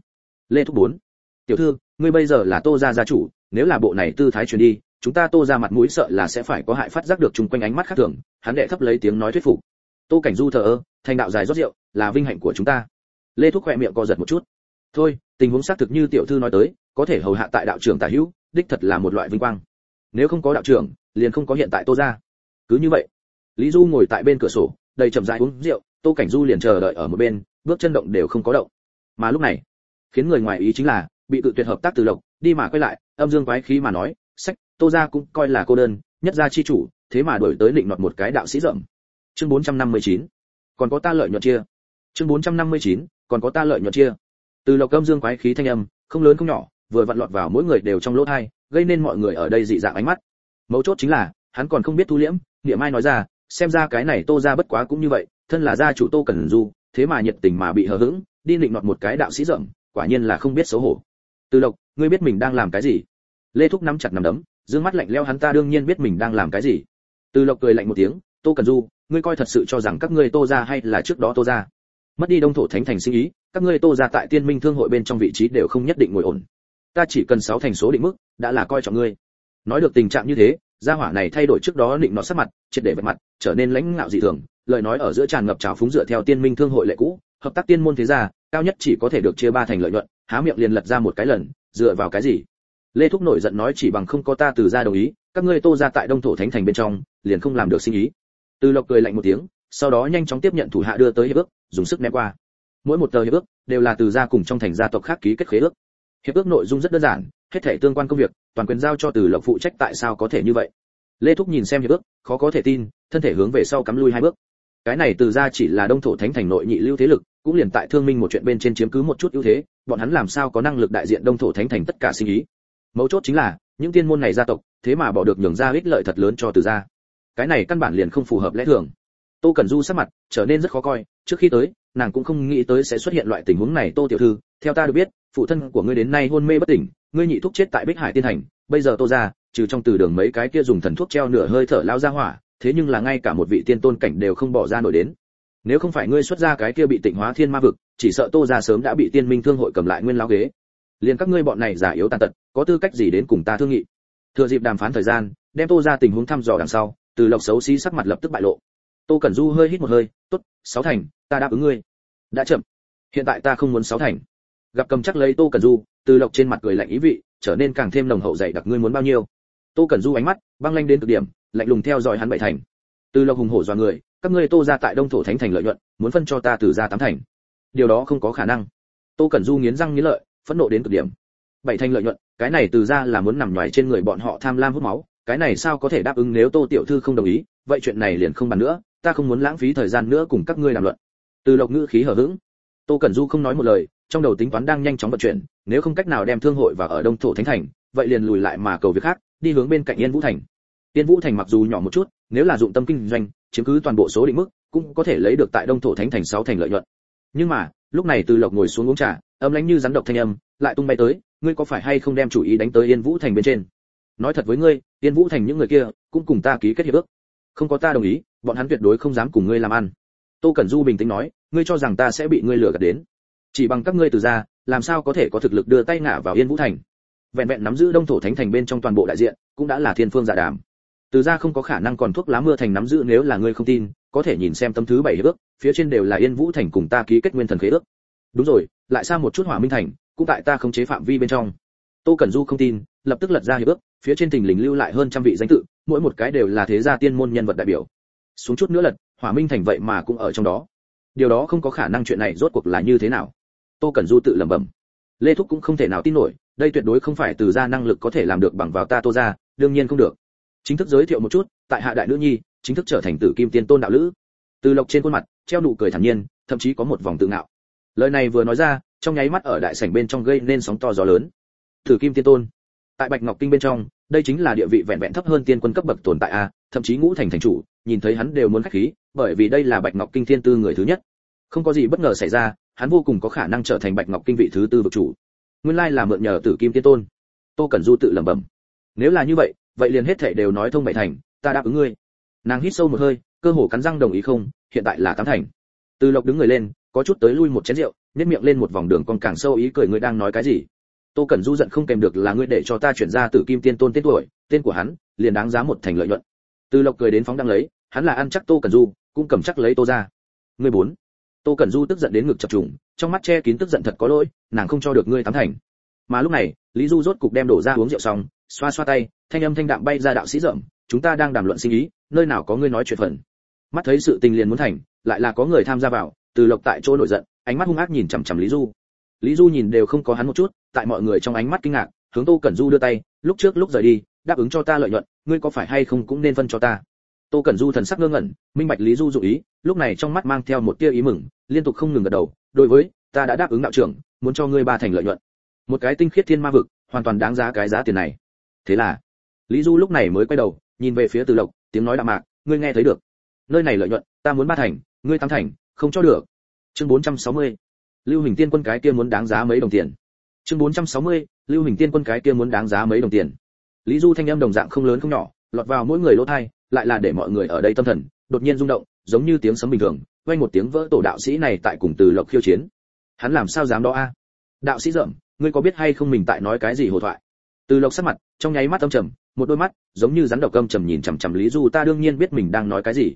Lê thúc bốn, tiểu thư, ngươi bây giờ là tô gia gia chủ nếu là bộ này tư thái truyền đi, chúng ta tô ra mặt mũi sợ là sẽ phải có hại phát giác được chung quanh ánh mắt khác thường, hắn đệ thấp lấy tiếng nói thuyết phục. Tô cảnh du thờ ơ, thành đạo dài rót rượu, là vinh hạnh của chúng ta. Lê thúc khỏe miệng co giật một chút. Thôi, tình huống xác thực như tiểu thư nói tới, có thể hầu hạ tại đạo trưởng tả hữu, đích thật là một loại vinh quang. Nếu không có đạo trưởng, liền không có hiện tại tô ra. Cứ như vậy, lý du ngồi tại bên cửa sổ, đầy chậm rãi uống rượu, tô cảnh du liền chờ đợi ở một bên, bước chân động đều không có động. Mà lúc này, khiến người ngoài ý chính là bị cự tuyệt hợp tác từ lộc đi mà quay lại âm dương quái khí mà nói sách tô gia cũng coi là cô đơn nhất gia chi chủ thế mà đổi tới định đoạt một cái đạo sĩ rậm. Chương 459. còn có ta lợi nhuận chia. Chương 459, còn có ta lợi nhuận chia. Từ lộc âm dương quái khí thanh âm không lớn không nhỏ vừa vặn lọt vào mỗi người đều trong lỗ tai gây nên mọi người ở đây dị dạng ánh mắt. Mấu chốt chính là hắn còn không biết thu liễm niệm mai nói ra xem ra cái này tô gia bất quá cũng như vậy thân là gia chủ tô cần du thế mà nhiệt tình mà bị hờ hững đi định đoạt một cái đạo sĩ rậm quả nhiên là không biết xấu hổ từ lộc, ngươi biết mình đang làm cái gì? Lê thúc nắm chặt nằm đấm, dương mắt lạnh leo hắn ta đương nhiên biết mình đang làm cái gì. Từ lộc cười lạnh một tiếng, tô cần du, ngươi coi thật sự cho rằng các ngươi tô gia hay là trước đó tô gia? Mất đi đông thổ thánh thành sinh ý, các ngươi tô gia tại tiên minh thương hội bên trong vị trí đều không nhất định ngồi ổn. Ta chỉ cần sáu thành số định mức, đã là coi trọng ngươi. Nói được tình trạng như thế, gia hỏa này thay đổi trước đó định nó sắc mặt, triệt để vạch mặt, trở nên lãnh ngạo dị thường, lời nói ở giữa tràn ngập trào phúng dựa theo tiên minh thương hội lệ cũ, hợp tác tiên môn thế gia, cao nhất chỉ có thể được chia ba thành lợi nhuận há miệng liền lật ra một cái lần, dựa vào cái gì? Lê thúc nổi giận nói chỉ bằng không có ta từ gia đồng ý, các ngươi tô ra tại đông thổ thánh thành bên trong, liền không làm được sinh ý. Từ lộc cười lạnh một tiếng, sau đó nhanh chóng tiếp nhận thủ hạ đưa tới hiệp ước, dùng sức ném qua. Mỗi một tờ hiệp ước đều là từ gia cùng trong thành gia tộc khác ký kết khế ước. Hiệp ước nội dung rất đơn giản, hết thể tương quan công việc, toàn quyền giao cho từ lộc phụ trách tại sao có thể như vậy. Lê thúc nhìn xem hiệp ước, khó có thể tin, thân thể hướng về sau cắm lui hai bước. Cái này từ gia chỉ là đông thổ thánh thành nội nhị lưu thế lực cũng liền tại thương minh một chuyện bên trên chiếm cứ một chút ưu thế, bọn hắn làm sao có năng lực đại diện đông thổ thánh thành tất cả sinh ý? Mấu chốt chính là, những tiên môn này gia tộc, thế mà bỏ được nhường ra ích lợi thật lớn cho từ gia. Cái này căn bản liền không phù hợp lẽ thường. Tô cẩn du sắc mặt trở nên rất khó coi, trước khi tới, nàng cũng không nghĩ tới sẽ xuất hiện loại tình huống này, tô tiểu thư, theo ta được biết, phụ thân của ngươi đến nay hôn mê bất tỉnh, ngươi nhị thuốc chết tại bích hải tiên thành, bây giờ tô ra trừ trong từ đường mấy cái kia dùng thần thuốc treo nửa hơi thở lao ra hỏa, thế nhưng là ngay cả một vị tiên tôn cảnh đều không bỏ ra nổi đến nếu không phải ngươi xuất ra cái kia bị tịnh hóa thiên ma vực, chỉ sợ tô ra sớm đã bị tiên minh thương hội cầm lại nguyên lao ghế. Liền các ngươi bọn này giả yếu tàn tật, có tư cách gì đến cùng ta thương nghị? Thừa dịp đàm phán thời gian, đem tô ra tình huống thăm dò đằng sau, từ lộc xấu xí sắc mặt lập tức bại lộ. Tô cẩn du hơi hít một hơi, tốt, sáu thành, ta đáp ứng ngươi. Đã chậm. Hiện tại ta không muốn sáu thành. Gặp cầm chắc lấy tô cẩn du, từ lộc trên mặt cười lạnh ý vị, trở nên càng thêm nồng hậu dày đặc, ngươi muốn bao nhiêu? Tô cẩn du ánh mắt băng lanh đến cực điểm, lạnh lùng theo dõi hắn bảy thành. Từ lộc hùng hổ dọa người các ngươi tô ra tại đông thổ thánh thành lợi nhuận, muốn phân cho ta từ ra tám thành. Điều đó không có khả năng. Tô cẩn du nghiến răng nghiến lợi, phẫn nộ đến cực điểm. Bảy thành lợi nhuận, cái này từ ra là muốn nằm ngoài trên người bọn họ tham lam hút máu, cái này sao có thể đáp ứng nếu tô tiểu thư không đồng ý, vậy chuyện này liền không bàn nữa, ta không muốn lãng phí thời gian nữa cùng các ngươi làm luận. Từ lộc ngữ khí hở hững. Tô cẩn du không nói một lời, trong đầu tính toán đang nhanh chóng vận chuyển, nếu không cách nào đem thương hội và ở đông thổ thánh thành, vậy liền lùi lại mà cầu việc khác, đi hướng bên cạnh yên vũ thành. Tiên vũ thành mặc dù nhỏ một chút, nếu là dụng tâm kinh doanh, chiếm cứ toàn bộ số định mức, cũng có thể lấy được tại đông thổ thánh thành sáu thành lợi nhuận. Nhưng mà, lúc này từ lộc ngồi xuống uống trà, âm lãnh như rắn độc thanh âm, lại tung bay tới, ngươi có phải hay không đem chủ ý đánh tới yên vũ thành bên trên? Nói thật với ngươi, yên vũ thành những người kia, cũng cùng ta ký kết hiệp ước. Không có ta đồng ý, bọn hắn tuyệt đối không dám cùng ngươi làm ăn. Tô cẩn du bình tĩnh nói, ngươi cho rằng ta sẽ bị ngươi lừa gạt đến? Chỉ bằng các ngươi từ ra, làm sao có thể có thực lực đưa tay ngã vào yên vũ thành? Vẹn vẹn nắm giữ đông thổ thánh thành bên trong toàn bộ đại diện, cũng đã là thiên phương giả đàm từ ra không có khả năng còn thuốc lá mưa thành nắm giữ nếu là ngươi không tin có thể nhìn xem tấm thứ bảy hiệp ước phía trên đều là yên vũ thành cùng ta ký kết nguyên thần khế ước. Đúng rồi lại xa một chút hỏa minh thành cũng tại ta không chế phạm vi bên trong. Tô cẩn du không tin lập tức lật ra hiệp ước phía trên tình lình lưu lại hơn trăm vị danh tự mỗi một cái đều là thế gia tiên môn nhân vật đại biểu. Xuống chút nữa lật hỏa minh thành vậy mà cũng ở trong đó. Điều đó không có khả năng chuyện này rốt cuộc là như thế nào? Tô cẩn du tự lẩm bẩm. Lê thúc cũng không thể nào tin nổi đây tuyệt đối không phải từ gia năng lực có thể làm được bằng vào ta tô Gia, đương nhiên không được chính thức giới thiệu một chút, tại hạ đại nữ nhi, chính thức trở thành tử kim tiên tôn đạo lữ. Từ lộc trên khuôn mặt, treo nụ cười thản nhiên, thậm chí có một vòng tự ngạo. Lời này vừa nói ra, trong nháy mắt ở đại sảnh bên trong gây nên sóng to gió lớn. Tử kim tiên tôn. Tại bạch ngọc kinh bên trong, đây chính là địa vị vẹn vẹn thấp hơn tiên quân cấp bậc tồn tại a, thậm chí ngũ thành thành chủ, nhìn thấy hắn đều muốn khách khí, bởi vì đây là bạch ngọc kinh thiên tư người thứ nhất. Không có gì bất ngờ xảy ra, hắn vô cùng có khả năng trở thành bạch ngọc kinh vị thứ tư vực chủ. Nguyên lai là mượn nhờ tử kim tiên tôn. Tô cẩn du tự lẩm bẩm. Nếu là như vậy vậy liền hết thảy đều nói thông bảy thành, ta đáp ứng ngươi. Nàng hít sâu một hơi, cơ hồ cắn răng đồng ý không, hiện tại là tám thành. Từ lộc đứng người lên, có chút tới lui một chén rượu, nhếch miệng lên một vòng đường cong càng sâu ý cười ngươi đang nói cái gì. Tô cẩn du giận không kèm được là ngươi để cho ta chuyển ra tử kim tiên tôn tên tuổi, tên của hắn, liền đáng giá một thành lợi nhuận. Từ lộc cười đến phóng đang lấy, hắn là ăn chắc tô cẩn du, cũng cầm chắc lấy tô ra. Ngươi bốn. Tô cẩn du tức giận đến ngực chập trùng, trong mắt che kín tức giận thật có lỗi, nàng không cho được ngươi tám thành. Mà lúc này lý du rốt cục đem đổ ra uống rượu xong, xoa xoa tay, thanh âm thanh đạm bay ra đạo sĩ rậm, chúng ta đang đàm luận sinh ý, nơi nào có ngươi nói chuyện phần? Mắt thấy sự tình liền muốn thành, lại là có người tham gia vào, từ lộc tại chỗ nổi giận, ánh mắt hung ác nhìn chằm chằm lý du. Lý du nhìn đều không có hắn một chút, tại mọi người trong ánh mắt kinh ngạc, hướng tô cẩn du đưa tay, lúc trước lúc rời đi, đáp ứng cho ta lợi nhuận, ngươi có phải hay không cũng nên phân cho ta? Tô cẩn du thần sắc ngơ ngẩn, minh bạch lý du dụ ý, lúc này trong mắt mang theo một tia ý mừng, liên tục không ngừng gật đầu, đối với, ta đã đáp ứng đạo trưởng, muốn cho ngươi ba thành lợi nhuận một cái tinh khiết thiên ma vực, hoàn toàn đáng giá cái giá tiền này. Thế là, lý du lúc này mới quay đầu, nhìn về phía từ lộc, tiếng nói đạm mạc, ngươi nghe thấy được. Nơi này lợi nhuận, ta muốn ba thành, ngươi tám thành, không cho được. Chương 460. lưu hình tiên quân cái kia muốn đáng giá mấy đồng tiền. Chương 460. lưu hình tiên quân cái kia muốn đáng giá mấy đồng tiền. Lý du thanh âm đồng dạng không lớn không nhỏ, lọt vào mỗi người lỗ thai lại là để mọi người ở đây tâm thần, đột nhiên rung động, giống như tiếng sấm bình thường, quay một tiếng vỡ tổ đạo sĩ này tại cùng từ lộc khiêu chiến. Hắn làm sao dám đó a? Đạo sĩ rậm ngươi có biết hay không mình tại nói cái gì hồ thoại? Từ lộc sắc mặt, trong nháy mắt âm trầm, một đôi mắt, giống như rắn độc âm trầm nhìn chằm chằm lý du, ta đương nhiên biết mình đang nói cái gì.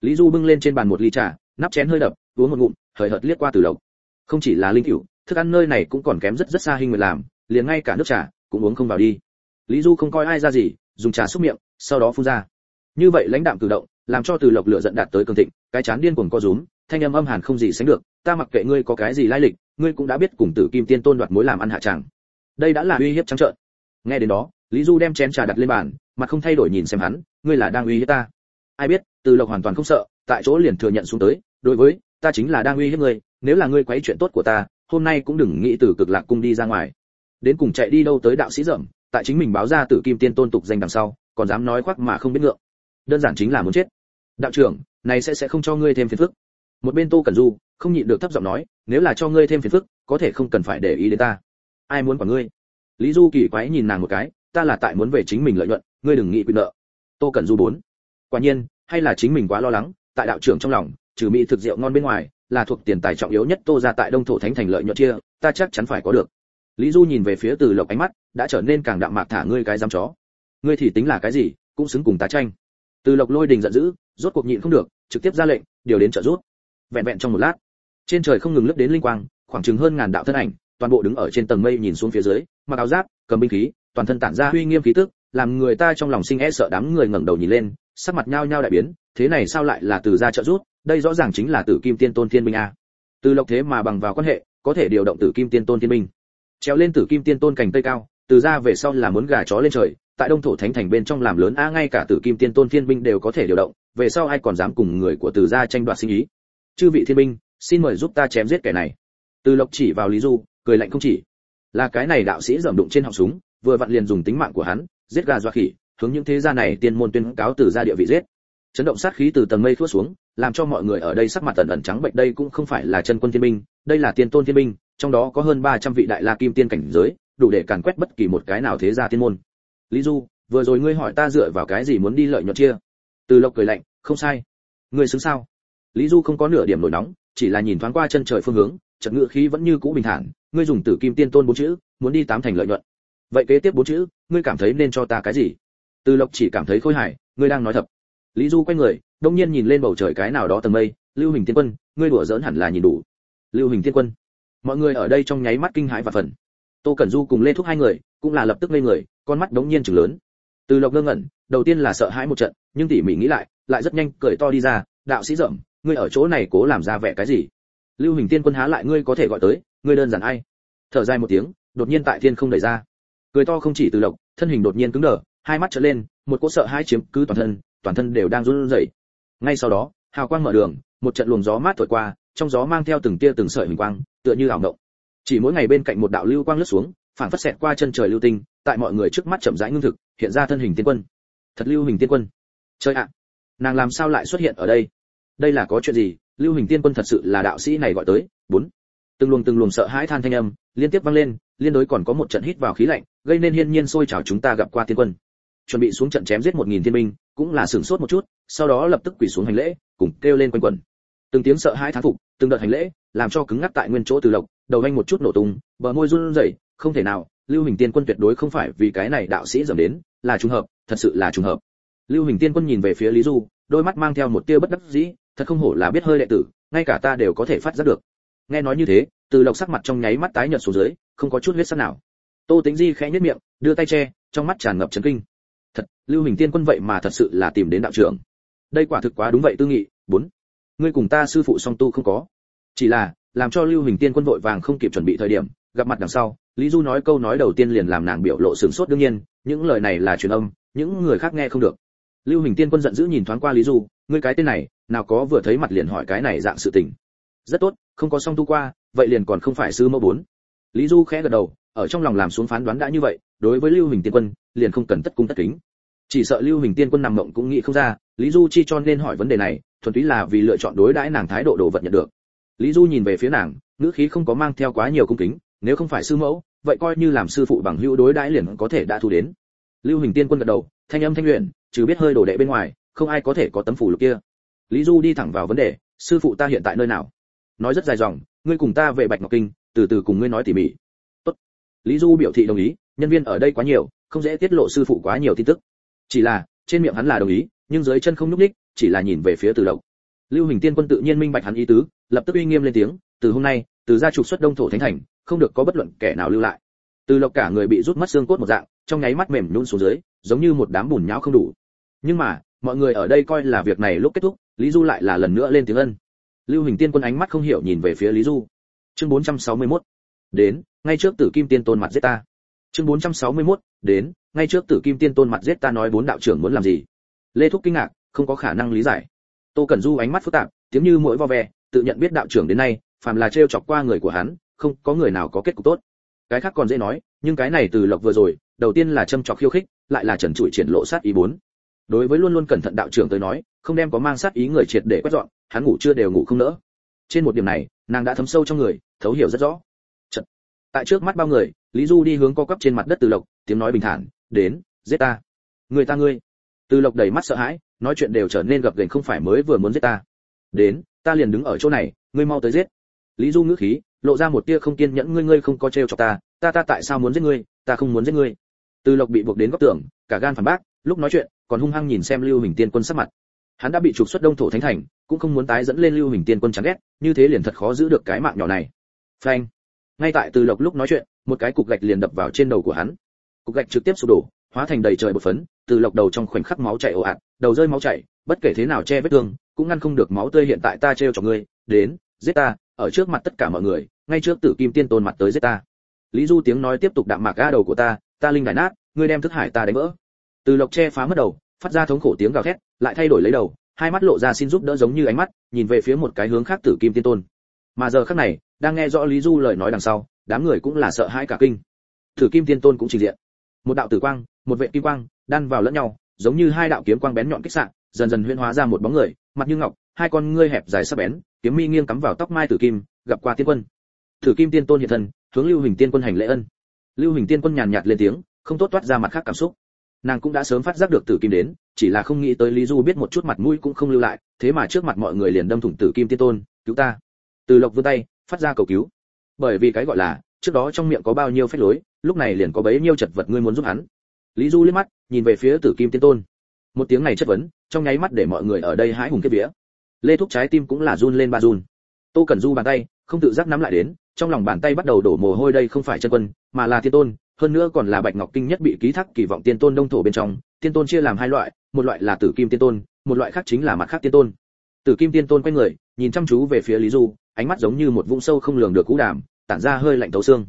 Lý du bưng lên trên bàn một ly trà, nắp chén hơi đập, uống một ngụm, hời hợt liếc qua từ lộc. Không chỉ là linh cửu thức ăn nơi này cũng còn kém rất rất xa hình người làm, liền ngay cả nước trà cũng uống không vào đi. Lý du không coi ai ra gì, dùng trà xúc miệng, sau đó phun ra. Như vậy lãnh đạm cử động, làm cho từ lộc lửa giận đạt tới cường thịnh, cái chán điên cuồng co rúm, thanh âm âm hàn không gì sánh được, ta mặc kệ ngươi có cái gì lai lịch ngươi cũng đã biết cùng tử kim tiên tôn đoạt mối làm ăn hạ tràng. Đây đã là uy hiếp trắng trợn. Nghe đến đó, lý du đem chén trà đặt lên bàn, mặt không thay đổi nhìn xem hắn, ngươi là đang uy hiếp ta. Ai biết, từ lộc hoàn toàn không sợ, tại chỗ liền thừa nhận xuống tới, đối với, ta chính là đang uy hiếp ngươi, nếu là ngươi quấy chuyện tốt của ta, hôm nay cũng đừng nghĩ từ cực lạc cung đi ra ngoài. Đến cùng chạy đi đâu tới đạo sĩ dởm tại chính mình báo ra tử kim tiên tôn tục danh đằng sau, còn dám nói khoác mà không biết ngượng. Đơn giản chính là muốn chết. Đạo trưởng, này sẽ sẽ không cho ngươi thêm phiền phức. Một bên tô cẩn du không nhịn được thấp giọng nói, nếu là cho ngươi thêm phiền phức, có thể không cần phải để ý đến ta. Ai muốn quản ngươi? Lý du kỳ quái nhìn nàng một cái, ta là tại muốn về chính mình lợi nhuận, ngươi đừng nghĩ quyền nợ. Tô cẩn du bốn. Quả nhiên, hay là chính mình quá lo lắng, tại đạo trưởng trong lòng, trừ mỹ thực rượu ngon bên ngoài, là thuộc tiền tài trọng yếu nhất tô ra tại đông thổ thánh thành lợi nhuận chia, ta chắc chắn phải có được. Lý du nhìn về phía từ lộc ánh mắt, đã trở nên càng đạm mạc thả ngươi cái dám chó. Ngươi thì tính là cái gì, cũng xứng cùng tá tranh. Từ lộc lôi đình giận dữ, rốt cuộc nhịn không được, trực tiếp ra lệnh, điều đến trợ rút vẹn vẹn trong một lát trên trời không ngừng lướt đến linh quang, khoảng chừng hơn ngàn đạo thân ảnh, toàn bộ đứng ở trên tầng mây nhìn xuống phía dưới, mặc áo giáp, cầm binh khí, toàn thân tản ra uy nghiêm khí tức, làm người ta trong lòng sinh e sợ đám người ngẩng đầu nhìn lên, sắc mặt nhao nhao đại biến, thế này sao lại là từ gia trợ rút đây rõ ràng chính là tử kim tiên tôn thiên binh a. Từ lộc thế mà bằng vào quan hệ, có thể điều động tử kim tiên tôn thiên binh treo lên tử kim tiên tôn cành tây cao, từ ra về sau là muốn gà chó lên trời, tại đông thổ thánh thành bên trong làm lớn a, ngay cả tử kim tiên tôn thiên binh đều có thể điều động, về sau ai còn dám cùng người của từ gia tranh đoạt sinh ý. Chư vị thiên binh xin mời giúp ta chém giết kẻ này. Từ lộc chỉ vào lý du, cười lạnh không chỉ. Là cái này đạo sĩ dầm đụng trên họng súng, vừa vặn liền dùng tính mạng của hắn, giết gà doa khỉ, hướng những thế gia này tiên môn tuyên cáo từ gia địa vị giết. Chấn động sát khí từ tầng mây thua xuống, làm cho mọi người ở đây sắc mặt tần ẩn trắng bệnh. Đây cũng không phải là chân quân thiên binh, đây là tiên tôn thiên binh, trong đó có hơn 300 vị đại la kim tiên cảnh giới, đủ để càn quét bất kỳ một cái nào thế gia tiên môn. Lý du, vừa rồi ngươi hỏi ta dựa vào cái gì muốn đi lợi nhuận chia? Từ lộc cười lạnh, không sai. Ngươi xứng sao? Lý du không có nửa điểm nổi nóng chỉ là nhìn thoáng qua chân trời phương hướng, chợt ngựa khí vẫn như cũ bình thản, ngươi dùng tử kim tiên tôn bốn chữ, muốn đi tám thành lợi nhuận. Vậy kế tiếp bốn chữ, ngươi cảm thấy nên cho ta cái gì? Từ lộc chỉ cảm thấy khôi hài, ngươi đang nói thật lý du quay người, đông nhiên nhìn lên bầu trời cái nào đó tầng mây, lưu hình tiên quân, ngươi đùa giỡn hẳn là nhìn đủ. Lưu hình tiên quân? Mọi người ở đây trong nháy mắt kinh hãi và phần tô cẩn du cùng lê thúc hai người, cũng là lập tức lên người, con mắt đống nhiên chừng lớn. Từ lộc ngơ ngẩn, đầu tiên là sợ hãi một trận, nhưng tỉ mỉ nghĩ lại lại rất nhanh cười to đi ra, đạo sĩ rậm ngươi ở chỗ này cố làm ra vẻ cái gì? Lưu hình tiên quân há lại ngươi có thể gọi tới, ngươi đơn giản ai? Thở dài một tiếng, đột nhiên tại thiên không đẩy ra. Cười to không chỉ từ lộc thân hình đột nhiên cứng đờ, hai mắt trở lên, một cỗ sợ hai chiếm cứ toàn thân toàn thân đều đang run rẩy. Ngay sau đó, hào quang mở đường, một trận luồng gió mát thổi qua, trong gió mang theo từng tia từng sợi hình quang, tựa như ảo động chỉ mỗi ngày bên cạnh một đạo lưu quang lướt xuống phản phất xẹt qua chân trời lưu tinh, tại mọi người trước mắt chậm rãi ngưng thực, hiện ra thân hình tiên quân. Thật lưu hình tiên quân. Chơi ạ, nàng làm sao lại xuất hiện ở đây? Đây là có chuyện gì? Lưu hình tiên quân thật sự là đạo sĩ này gọi tới. Bốn. Từng luồng từng luồng sợ hãi than thanh âm liên tiếp vang lên, liên đối còn có một trận hít vào khí lạnh, gây nên hiên nhiên sôi trào chúng ta gặp qua tiên quân. Chuẩn bị xuống trận chém giết một nghìn thiên binh, cũng là sửng sốt một chút, sau đó lập tức quỳ xuống hành lễ, cùng kêu lên quanh quần từng tiếng sợ hãi thán phục, từng đợt hành lễ, làm cho cứng ngắc tại nguyên chỗ từ lộc, đầu anh một chút nổ tung, bờ môi run rẩy, không thể nào, lưu hình tiên quân tuyệt đối không phải vì cái này đạo sĩ dầm đến, là trùng hợp, thật sự là trùng hợp. Lưu hình tiên quân nhìn về phía lý du, đôi mắt mang theo một tia bất đắc dĩ thật không hổ là biết hơi đệ tử, ngay cả ta đều có thể phát giác được. Nghe nói như thế, từ lộc sắc mặt trong nháy mắt tái nhợt xuống dưới, không có chút huyết sắc nào. Tô tính di khẽ nhếch miệng, đưa tay che, trong mắt tràn ngập chấn kinh. Thật, lưu hình tiên quân vậy mà thật sự là tìm đến đạo trưởng. Đây quả thực quá đúng vậy tư nghị, bốn. Ngươi cùng ta sư phụ song tu không có. Chỉ là, làm cho lưu hình tiên quân vội vàng không kịp chuẩn bị thời điểm, gặp mặt đằng sau, lý du nói câu nói đầu tiên liền làm nàng biểu lộ sửng sốt đương nhiên, những lời này là truyền âm, những người khác nghe không được lưu hình tiên quân giận dữ nhìn thoáng qua lý du, ngươi cái tên này, nào có vừa thấy mặt liền hỏi cái này dạng sự tình. Rất tốt, không có song tu qua, vậy liền còn không phải sư mẫu bốn. Lý du khẽ gật đầu, ở trong lòng làm xuống phán đoán đã như vậy, đối với lưu hình tiên quân, liền không cần tất cung tất kính. Chỉ sợ lưu hình tiên quân nằm mộng cũng nghĩ không ra, lý du chi cho nên hỏi vấn đề này, thuần túy là vì lựa chọn đối đãi nàng thái độ đồ vật nhận được. Lý du nhìn về phía nàng, ngữ khí không có mang theo quá nhiều cung kính, nếu không phải sư mẫu, vậy coi như làm sư phụ bằng hữu đối đãi liền có thể đã thu đến. Lưu hình tiên quân gật đầu, thanh âm thanh luyện chứ biết hơi đồ đệ bên ngoài, không ai có thể có tấm phủ lục kia. Lý du đi thẳng vào vấn đề, sư phụ ta hiện tại nơi nào? Nói rất dài dòng, ngươi cùng ta về bạch ngọc kinh, từ từ cùng ngươi nói tỉ mỉ. Tốt. Lý du biểu thị đồng ý, nhân viên ở đây quá nhiều, không dễ tiết lộ sư phụ quá nhiều tin tức. Chỉ là, trên miệng hắn là đồng ý, nhưng dưới chân không nhúc nhích, chỉ là nhìn về phía từ lộc. Lưu hình tiên quân tự nhiên minh bạch hắn ý tứ, lập tức uy nghiêm lên tiếng, từ hôm nay, từ gia trục xuất đông thổ thánh thành, không được có bất luận kẻ nào lưu lại. Từ lộc cả người bị rút mất xương cốt một dạng, trong nháy mắt mềm nhũn xuống dưới, giống như một đám bùn nhão không đủ nhưng mà, mọi người ở đây coi là việc này lúc kết thúc, lý du lại là lần nữa lên tiếng ân. Lưu hình tiên quân ánh mắt không hiểu nhìn về phía lý du. Chương 461. đến, ngay trước tử kim tiên tôn mặt giết ta. Chương 461. đến, ngay trước tử kim tiên tôn mặt giết ta nói bốn đạo trưởng muốn làm gì? Lê thúc kinh ngạc, không có khả năng lý giải. Tô cẩn du ánh mắt phức tạp, tiếng như mũi vo ve, tự nhận biết đạo trưởng đến nay, phàm là trêu chọc qua người của hắn, không có người nào có kết cục tốt. Cái khác còn dễ nói, nhưng cái này từ lộc vừa rồi, đầu tiên là châm chọc khiêu khích, lại là trần trụi triển lộ sát ý bốn đối với luôn luôn cẩn thận đạo trưởng tới nói, không đem có mang sát ý người triệt để quét dọn, hắn ngủ chưa đều ngủ không nỡ. Trên một điểm này, nàng đã thấm sâu trong người, thấu hiểu rất rõ. Chật. tại trước mắt bao người, lý du đi hướng co quắp trên mặt đất từ lộc, tiếng nói bình thản, đến, giết ta. Người ta ngươi. Từ lộc đầy mắt sợ hãi, nói chuyện đều trở nên gập ghềnh không phải mới vừa muốn giết ta. Đến, ta liền đứng ở chỗ này, ngươi mau tới giết. Lý du ngữ khí, lộ ra một tia không kiên nhẫn, ngươi ngươi không có trêu chọc ta ta ta tại sao muốn giết ngươi, ta không muốn giết ngươi. Từ lộc bị buộc đến góc tường, cả gan phản bác, lúc nói chuyện còn hung hăng nhìn xem lưu hình tiên quân sắc mặt. Hắn đã bị trục xuất đông thổ thánh thành, cũng không muốn tái dẫn lên lưu hình tiên quân chán ghét, như thế liền thật khó giữ được cái mạng nhỏ này. Phanh. Ngay tại từ lộc lúc nói chuyện, một cái cục gạch liền đập vào trên đầu của hắn. Cục gạch trực tiếp sụp đổ, hóa thành đầy trời bột phấn, từ lộc đầu trong khoảnh khắc máu chảy ồ ạt, đầu rơi máu chảy, bất kể thế nào che vết thương, cũng ngăn không được máu tươi hiện tại ta trêu cho ngươi, đến, giết ta, ở trước mặt tất cả mọi người, ngay trước tử kim tiên tôn mặt tới giết ta. Lý du tiếng nói tiếp tục đạm mạc ga đầu của ta ta linh đại nát, ngươi đem thức hải ta đánh vỡ từ lộc che phá mất đầu, phát ra thống khổ tiếng gào thét, lại thay đổi lấy đầu, hai mắt lộ ra xin giúp đỡ giống như ánh mắt, nhìn về phía một cái hướng khác tử kim tiên tôn. Mà giờ khắc này, đang nghe rõ lý du lời nói đằng sau, đám người cũng là sợ hãi cả kinh. Tử kim tiên tôn cũng trình diện. Một đạo tử quang, một vệ kim quang, đan vào lẫn nhau, giống như hai đạo kiếm quang bén nhọn kích sạn dần dần huyễn hóa ra một bóng người, mặt như ngọc, hai con ngươi hẹp dài sắc bén, kiếm mi nghiêng cắm vào tóc mai tử kim, gặp qua tiên quân. Tử kim tiên tôn hiện thân, hướng lưu hình tiên quân hành lễ ân. Lưu hình tiên quân nhàn nhạt lên tiếng, không tốt toát ra mặt khác cảm xúc nàng cũng đã sớm phát giác được tử kim đến, chỉ là không nghĩ tới lý du biết một chút mặt mũi cũng không lưu lại, thế mà trước mặt mọi người liền đâm thủng tử kim tiên tôn, cứu ta. Từ lộc vươn tay, phát ra cầu cứu. Bởi vì cái gọi là, trước đó trong miệng có bao nhiêu phép lối, lúc này liền có bấy nhiêu chật vật ngươi muốn giúp hắn. Lý du liếc mắt, nhìn về phía tử kim tiên tôn. Một tiếng này chất vấn, trong nháy mắt để mọi người ở đây hãi hùng kết vía. Lê thúc trái tim cũng là run lên ba run. Tô cần du bàn tay, không tự giác nắm lại đến, trong lòng bàn tay bắt đầu đổ mồ hôi đây không phải chân quân, mà là tiên tôn hơn nữa còn là bạch ngọc kinh nhất bị ký thác kỳ vọng tiên tôn đông thổ bên trong, tiên tôn chia làm hai loại, một loại là tử kim tiên tôn, một loại khác chính là mặt khác tiên tôn. Tử kim tiên tôn quay người, nhìn chăm chú về phía lý du, ánh mắt giống như một vũng sâu không lường được cú đàm, tản ra hơi lạnh thấu xương.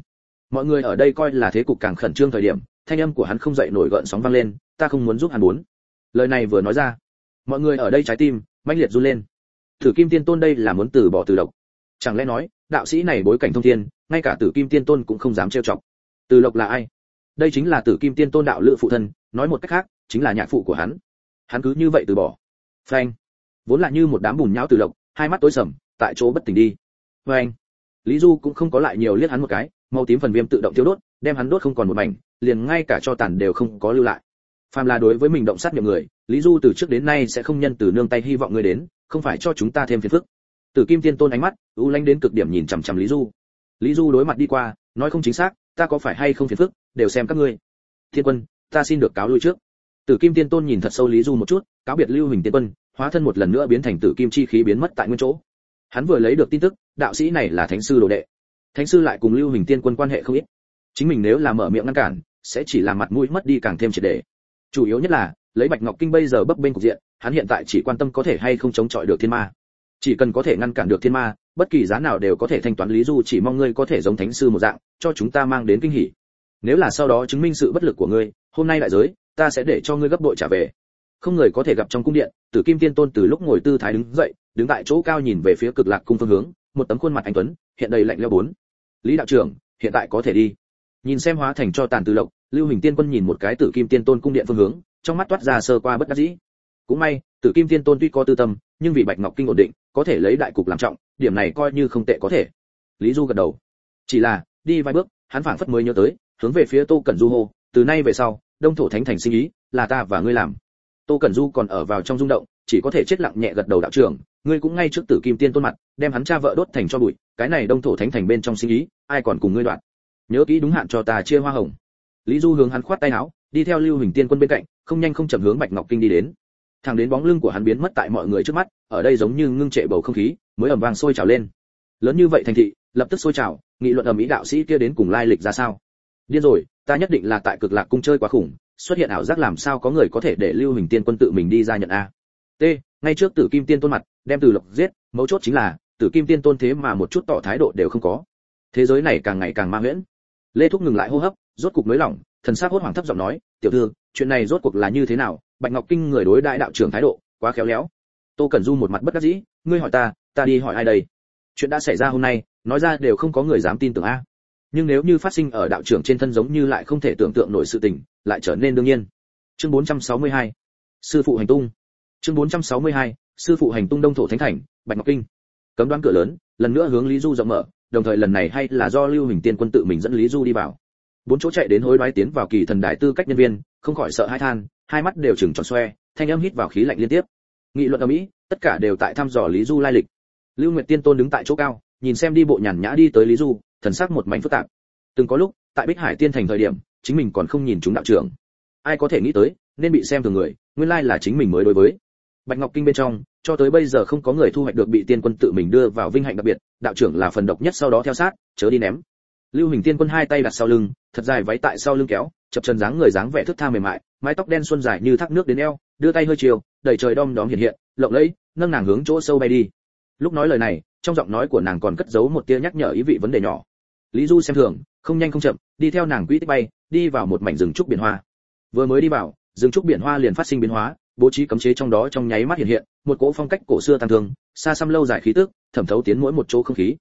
Mọi người ở đây coi là thế cục càng khẩn trương thời điểm, thanh âm của hắn không dậy nổi gợn sóng vang lên, ta không muốn giúp hắn muốn. Lời này vừa nói ra, mọi người ở đây trái tim mãnh liệt run lên. Tử kim tiên tôn đây là muốn từ bỏ từ độc. Chẳng lẽ nói, đạo sĩ này bối cảnh thông thiên, ngay cả tử kim tiên tôn cũng không dám trêu chọc từ lộc là ai? Đây chính là tử kim tiên tôn đạo lữ phụ thân, nói một cách khác, chính là nhạc phụ của hắn. Hắn cứ như vậy từ bỏ. Phanh. Vốn là như một đám bùn nhão từ lộc, hai mắt tối sầm, tại chỗ bất tỉnh đi. Phanh. Lý du cũng không có lại nhiều liếc hắn một cái màu tím phần viêm tự động tiêu đốt, đem hắn đốt không còn một mảnh, liền ngay cả cho tàn đều không có lưu lại. Phàm là đối với mình động sát nhiều người, lý du từ trước đến nay sẽ không nhân từ nương tay hy vọng người đến, không phải cho chúng ta thêm phiền phức. Tử kim tiên tôn ánh mắt, u lanh đến cực điểm nhìn chằm chằm lý du. Lý du đối mặt đi qua, nói không chính xác ta có phải hay không phiền phức, đều xem các ngươi. Thiên quân, ta xin được cáo lui trước. Tử kim tiên tôn nhìn thật sâu lý du một chút, cáo biệt lưu hình tiên quân, hóa thân một lần nữa biến thành tử kim chi khí biến mất tại nguyên chỗ. Hắn vừa lấy được tin tức, đạo sĩ này là thánh sư đồ đệ. Thánh sư lại cùng lưu hình tiên quân quan hệ không ít. Chính mình nếu là mở miệng ngăn cản, sẽ chỉ làm mặt mũi mất đi càng thêm triệt để. Chủ yếu nhất là, lấy bạch ngọc kinh bây giờ bấp bênh cục diện, hắn hiện tại chỉ quan tâm có thể hay không chống chọi được thiên ma. Chỉ cần có thể ngăn cản được thiên ma bất kỳ giá nào đều có thể thanh toán lý du chỉ mong ngươi có thể giống thánh sư một dạng, cho chúng ta mang đến kinh hỉ. Nếu là sau đó chứng minh sự bất lực của ngươi, hôm nay đại giới, ta sẽ để cho ngươi gấp đội trả về. Không người có thể gặp trong cung điện, tử kim tiên tôn từ lúc ngồi tư thái đứng dậy, đứng tại chỗ cao nhìn về phía cực lạc cung phương hướng, một tấm khuôn mặt anh tuấn, hiện đầy lạnh leo bốn. Lý đạo trưởng, hiện tại có thể đi. Nhìn xem hóa thành cho tàn từ lộc, lưu hình tiên quân nhìn một cái tử kim tiên tôn cung điện phương hướng, trong mắt toát ra sơ qua bất đắc dĩ. Cũng may, tử kim tiên tôn tuy có tư tâm, nhưng vì bạch ngọc kinh ổn định, có thể lấy đại cục làm trọng điểm này coi như không tệ có thể. Lý du gật đầu. Chỉ là, đi vài bước, hắn phảng phất mới nhớ tới, hướng về phía tô cẩn du hô, từ nay về sau, đông thổ thánh thành sinh ý, là ta và ngươi làm. Tô cẩn du còn ở vào trong rung động, chỉ có thể chết lặng nhẹ gật đầu đạo trưởng, ngươi cũng ngay trước tử kim tiên tôn mặt, đem hắn cha vợ đốt thành cho bụi, cái này đông thổ thánh thành bên trong sinh ý, ai còn cùng ngươi đoạn? Nhớ kỹ đúng hạn cho ta chia hoa hồng. Lý du hướng hắn khoát tay áo, đi theo lưu hình tiên quân bên cạnh, không nhanh không chậm hướng bạch ngọc kinh đi đến. Thẳng đến bóng lưng của hắn biến mất tại mọi người trước mắt, ở đây giống như ngưng trệ bầu không khí mới ầm vang sôi trào lên. Lớn như vậy thành thị, lập tức sôi trào, nghị luận ầm ĩ đạo sĩ kia đến cùng lai lịch ra sao? Điên rồi, ta nhất định là tại cực lạc cung chơi quá khủng, xuất hiện ảo giác làm sao có người có thể để lưu hình tiên quân tự mình đi ra nhận a. T, ngay trước tử kim tiên tôn mặt, đem từ lộc giết, mấu chốt chính là, tử kim tiên tôn thế mà một chút tỏ thái độ đều không có. Thế giới này càng ngày càng ma huyễn. Lê thúc ngừng lại hô hấp, rốt cục nới lỏng, thần sắc hốt hoảng thấp giọng nói, tiểu thư, chuyện này rốt cuộc là như thế nào? Bạch ngọc kinh người đối đại đạo trưởng thái độ, quá khéo léo. Tô cẩn du một mặt bất đắc dĩ, ngươi hỏi ta ta đi hỏi ai đây? Chuyện đã xảy ra hôm nay, nói ra đều không có người dám tin tưởng a. Nhưng nếu như phát sinh ở đạo trưởng trên thân giống như lại không thể tưởng tượng nổi sự tình, lại trở nên đương nhiên. Chương 462 sư phụ hành tung. Chương 462 sư phụ hành tung đông thổ thánh thành, bạch ngọc kinh. Cấm đoán cửa lớn, lần nữa hướng lý du rộng mở, đồng thời lần này hay là do lưu hình tiên quân tự mình dẫn lý du đi vào. Bốn chỗ chạy đến hối đoái tiến vào kỳ thần đại tư cách nhân viên, không khỏi sợ hai than, hai mắt đều chừng tròn xoe, thanh âm hít vào khí lạnh liên tiếp. Nghị luận ở mỹ, tất cả đều tại thăm dò lý du lai lịch lưu nguyệt tiên tôn đứng tại chỗ cao, nhìn xem đi bộ nhàn nhã đi tới lý du, thần sắc một mảnh phức tạp. Từng có lúc, tại bích hải tiên thành thời điểm, chính mình còn không nhìn chúng đạo trưởng. Ai có thể nghĩ tới, nên bị xem thường người, nguyên lai là chính mình mới đối với. Bạch ngọc kinh bên trong, cho tới bây giờ không có người thu hoạch được bị tiên quân tự mình đưa vào vinh hạnh đặc biệt, đạo trưởng là phần độc nhất sau đó theo sát, chớ đi ném. Lưu hình tiên quân hai tay đặt sau lưng, thật dài váy tại sau lưng kéo, chập chân dáng người dáng vẻ thức tha mềm mại, mái tóc đen xuân dài như thác nước đến eo, đưa tay hơi chiều đẩy trời đom đóm hiện hiện, lộng lẫy, nâng nàng hướng chỗ sâu bay đi lúc nói lời này, trong giọng nói của nàng còn cất giấu một tia nhắc nhở ý vị vấn đề nhỏ. Lý du xem thường, không nhanh không chậm, đi theo nàng quỹ tích bay, đi vào một mảnh rừng trúc biển hoa. Vừa mới đi vào, rừng trúc biển hoa liền phát sinh biến hóa, bố trí cấm chế trong đó trong nháy mắt hiện hiện, một cỗ phong cách cổ xưa tăng thương, xa xăm lâu dài khí tức, thẩm thấu tiến mỗi một chỗ không khí.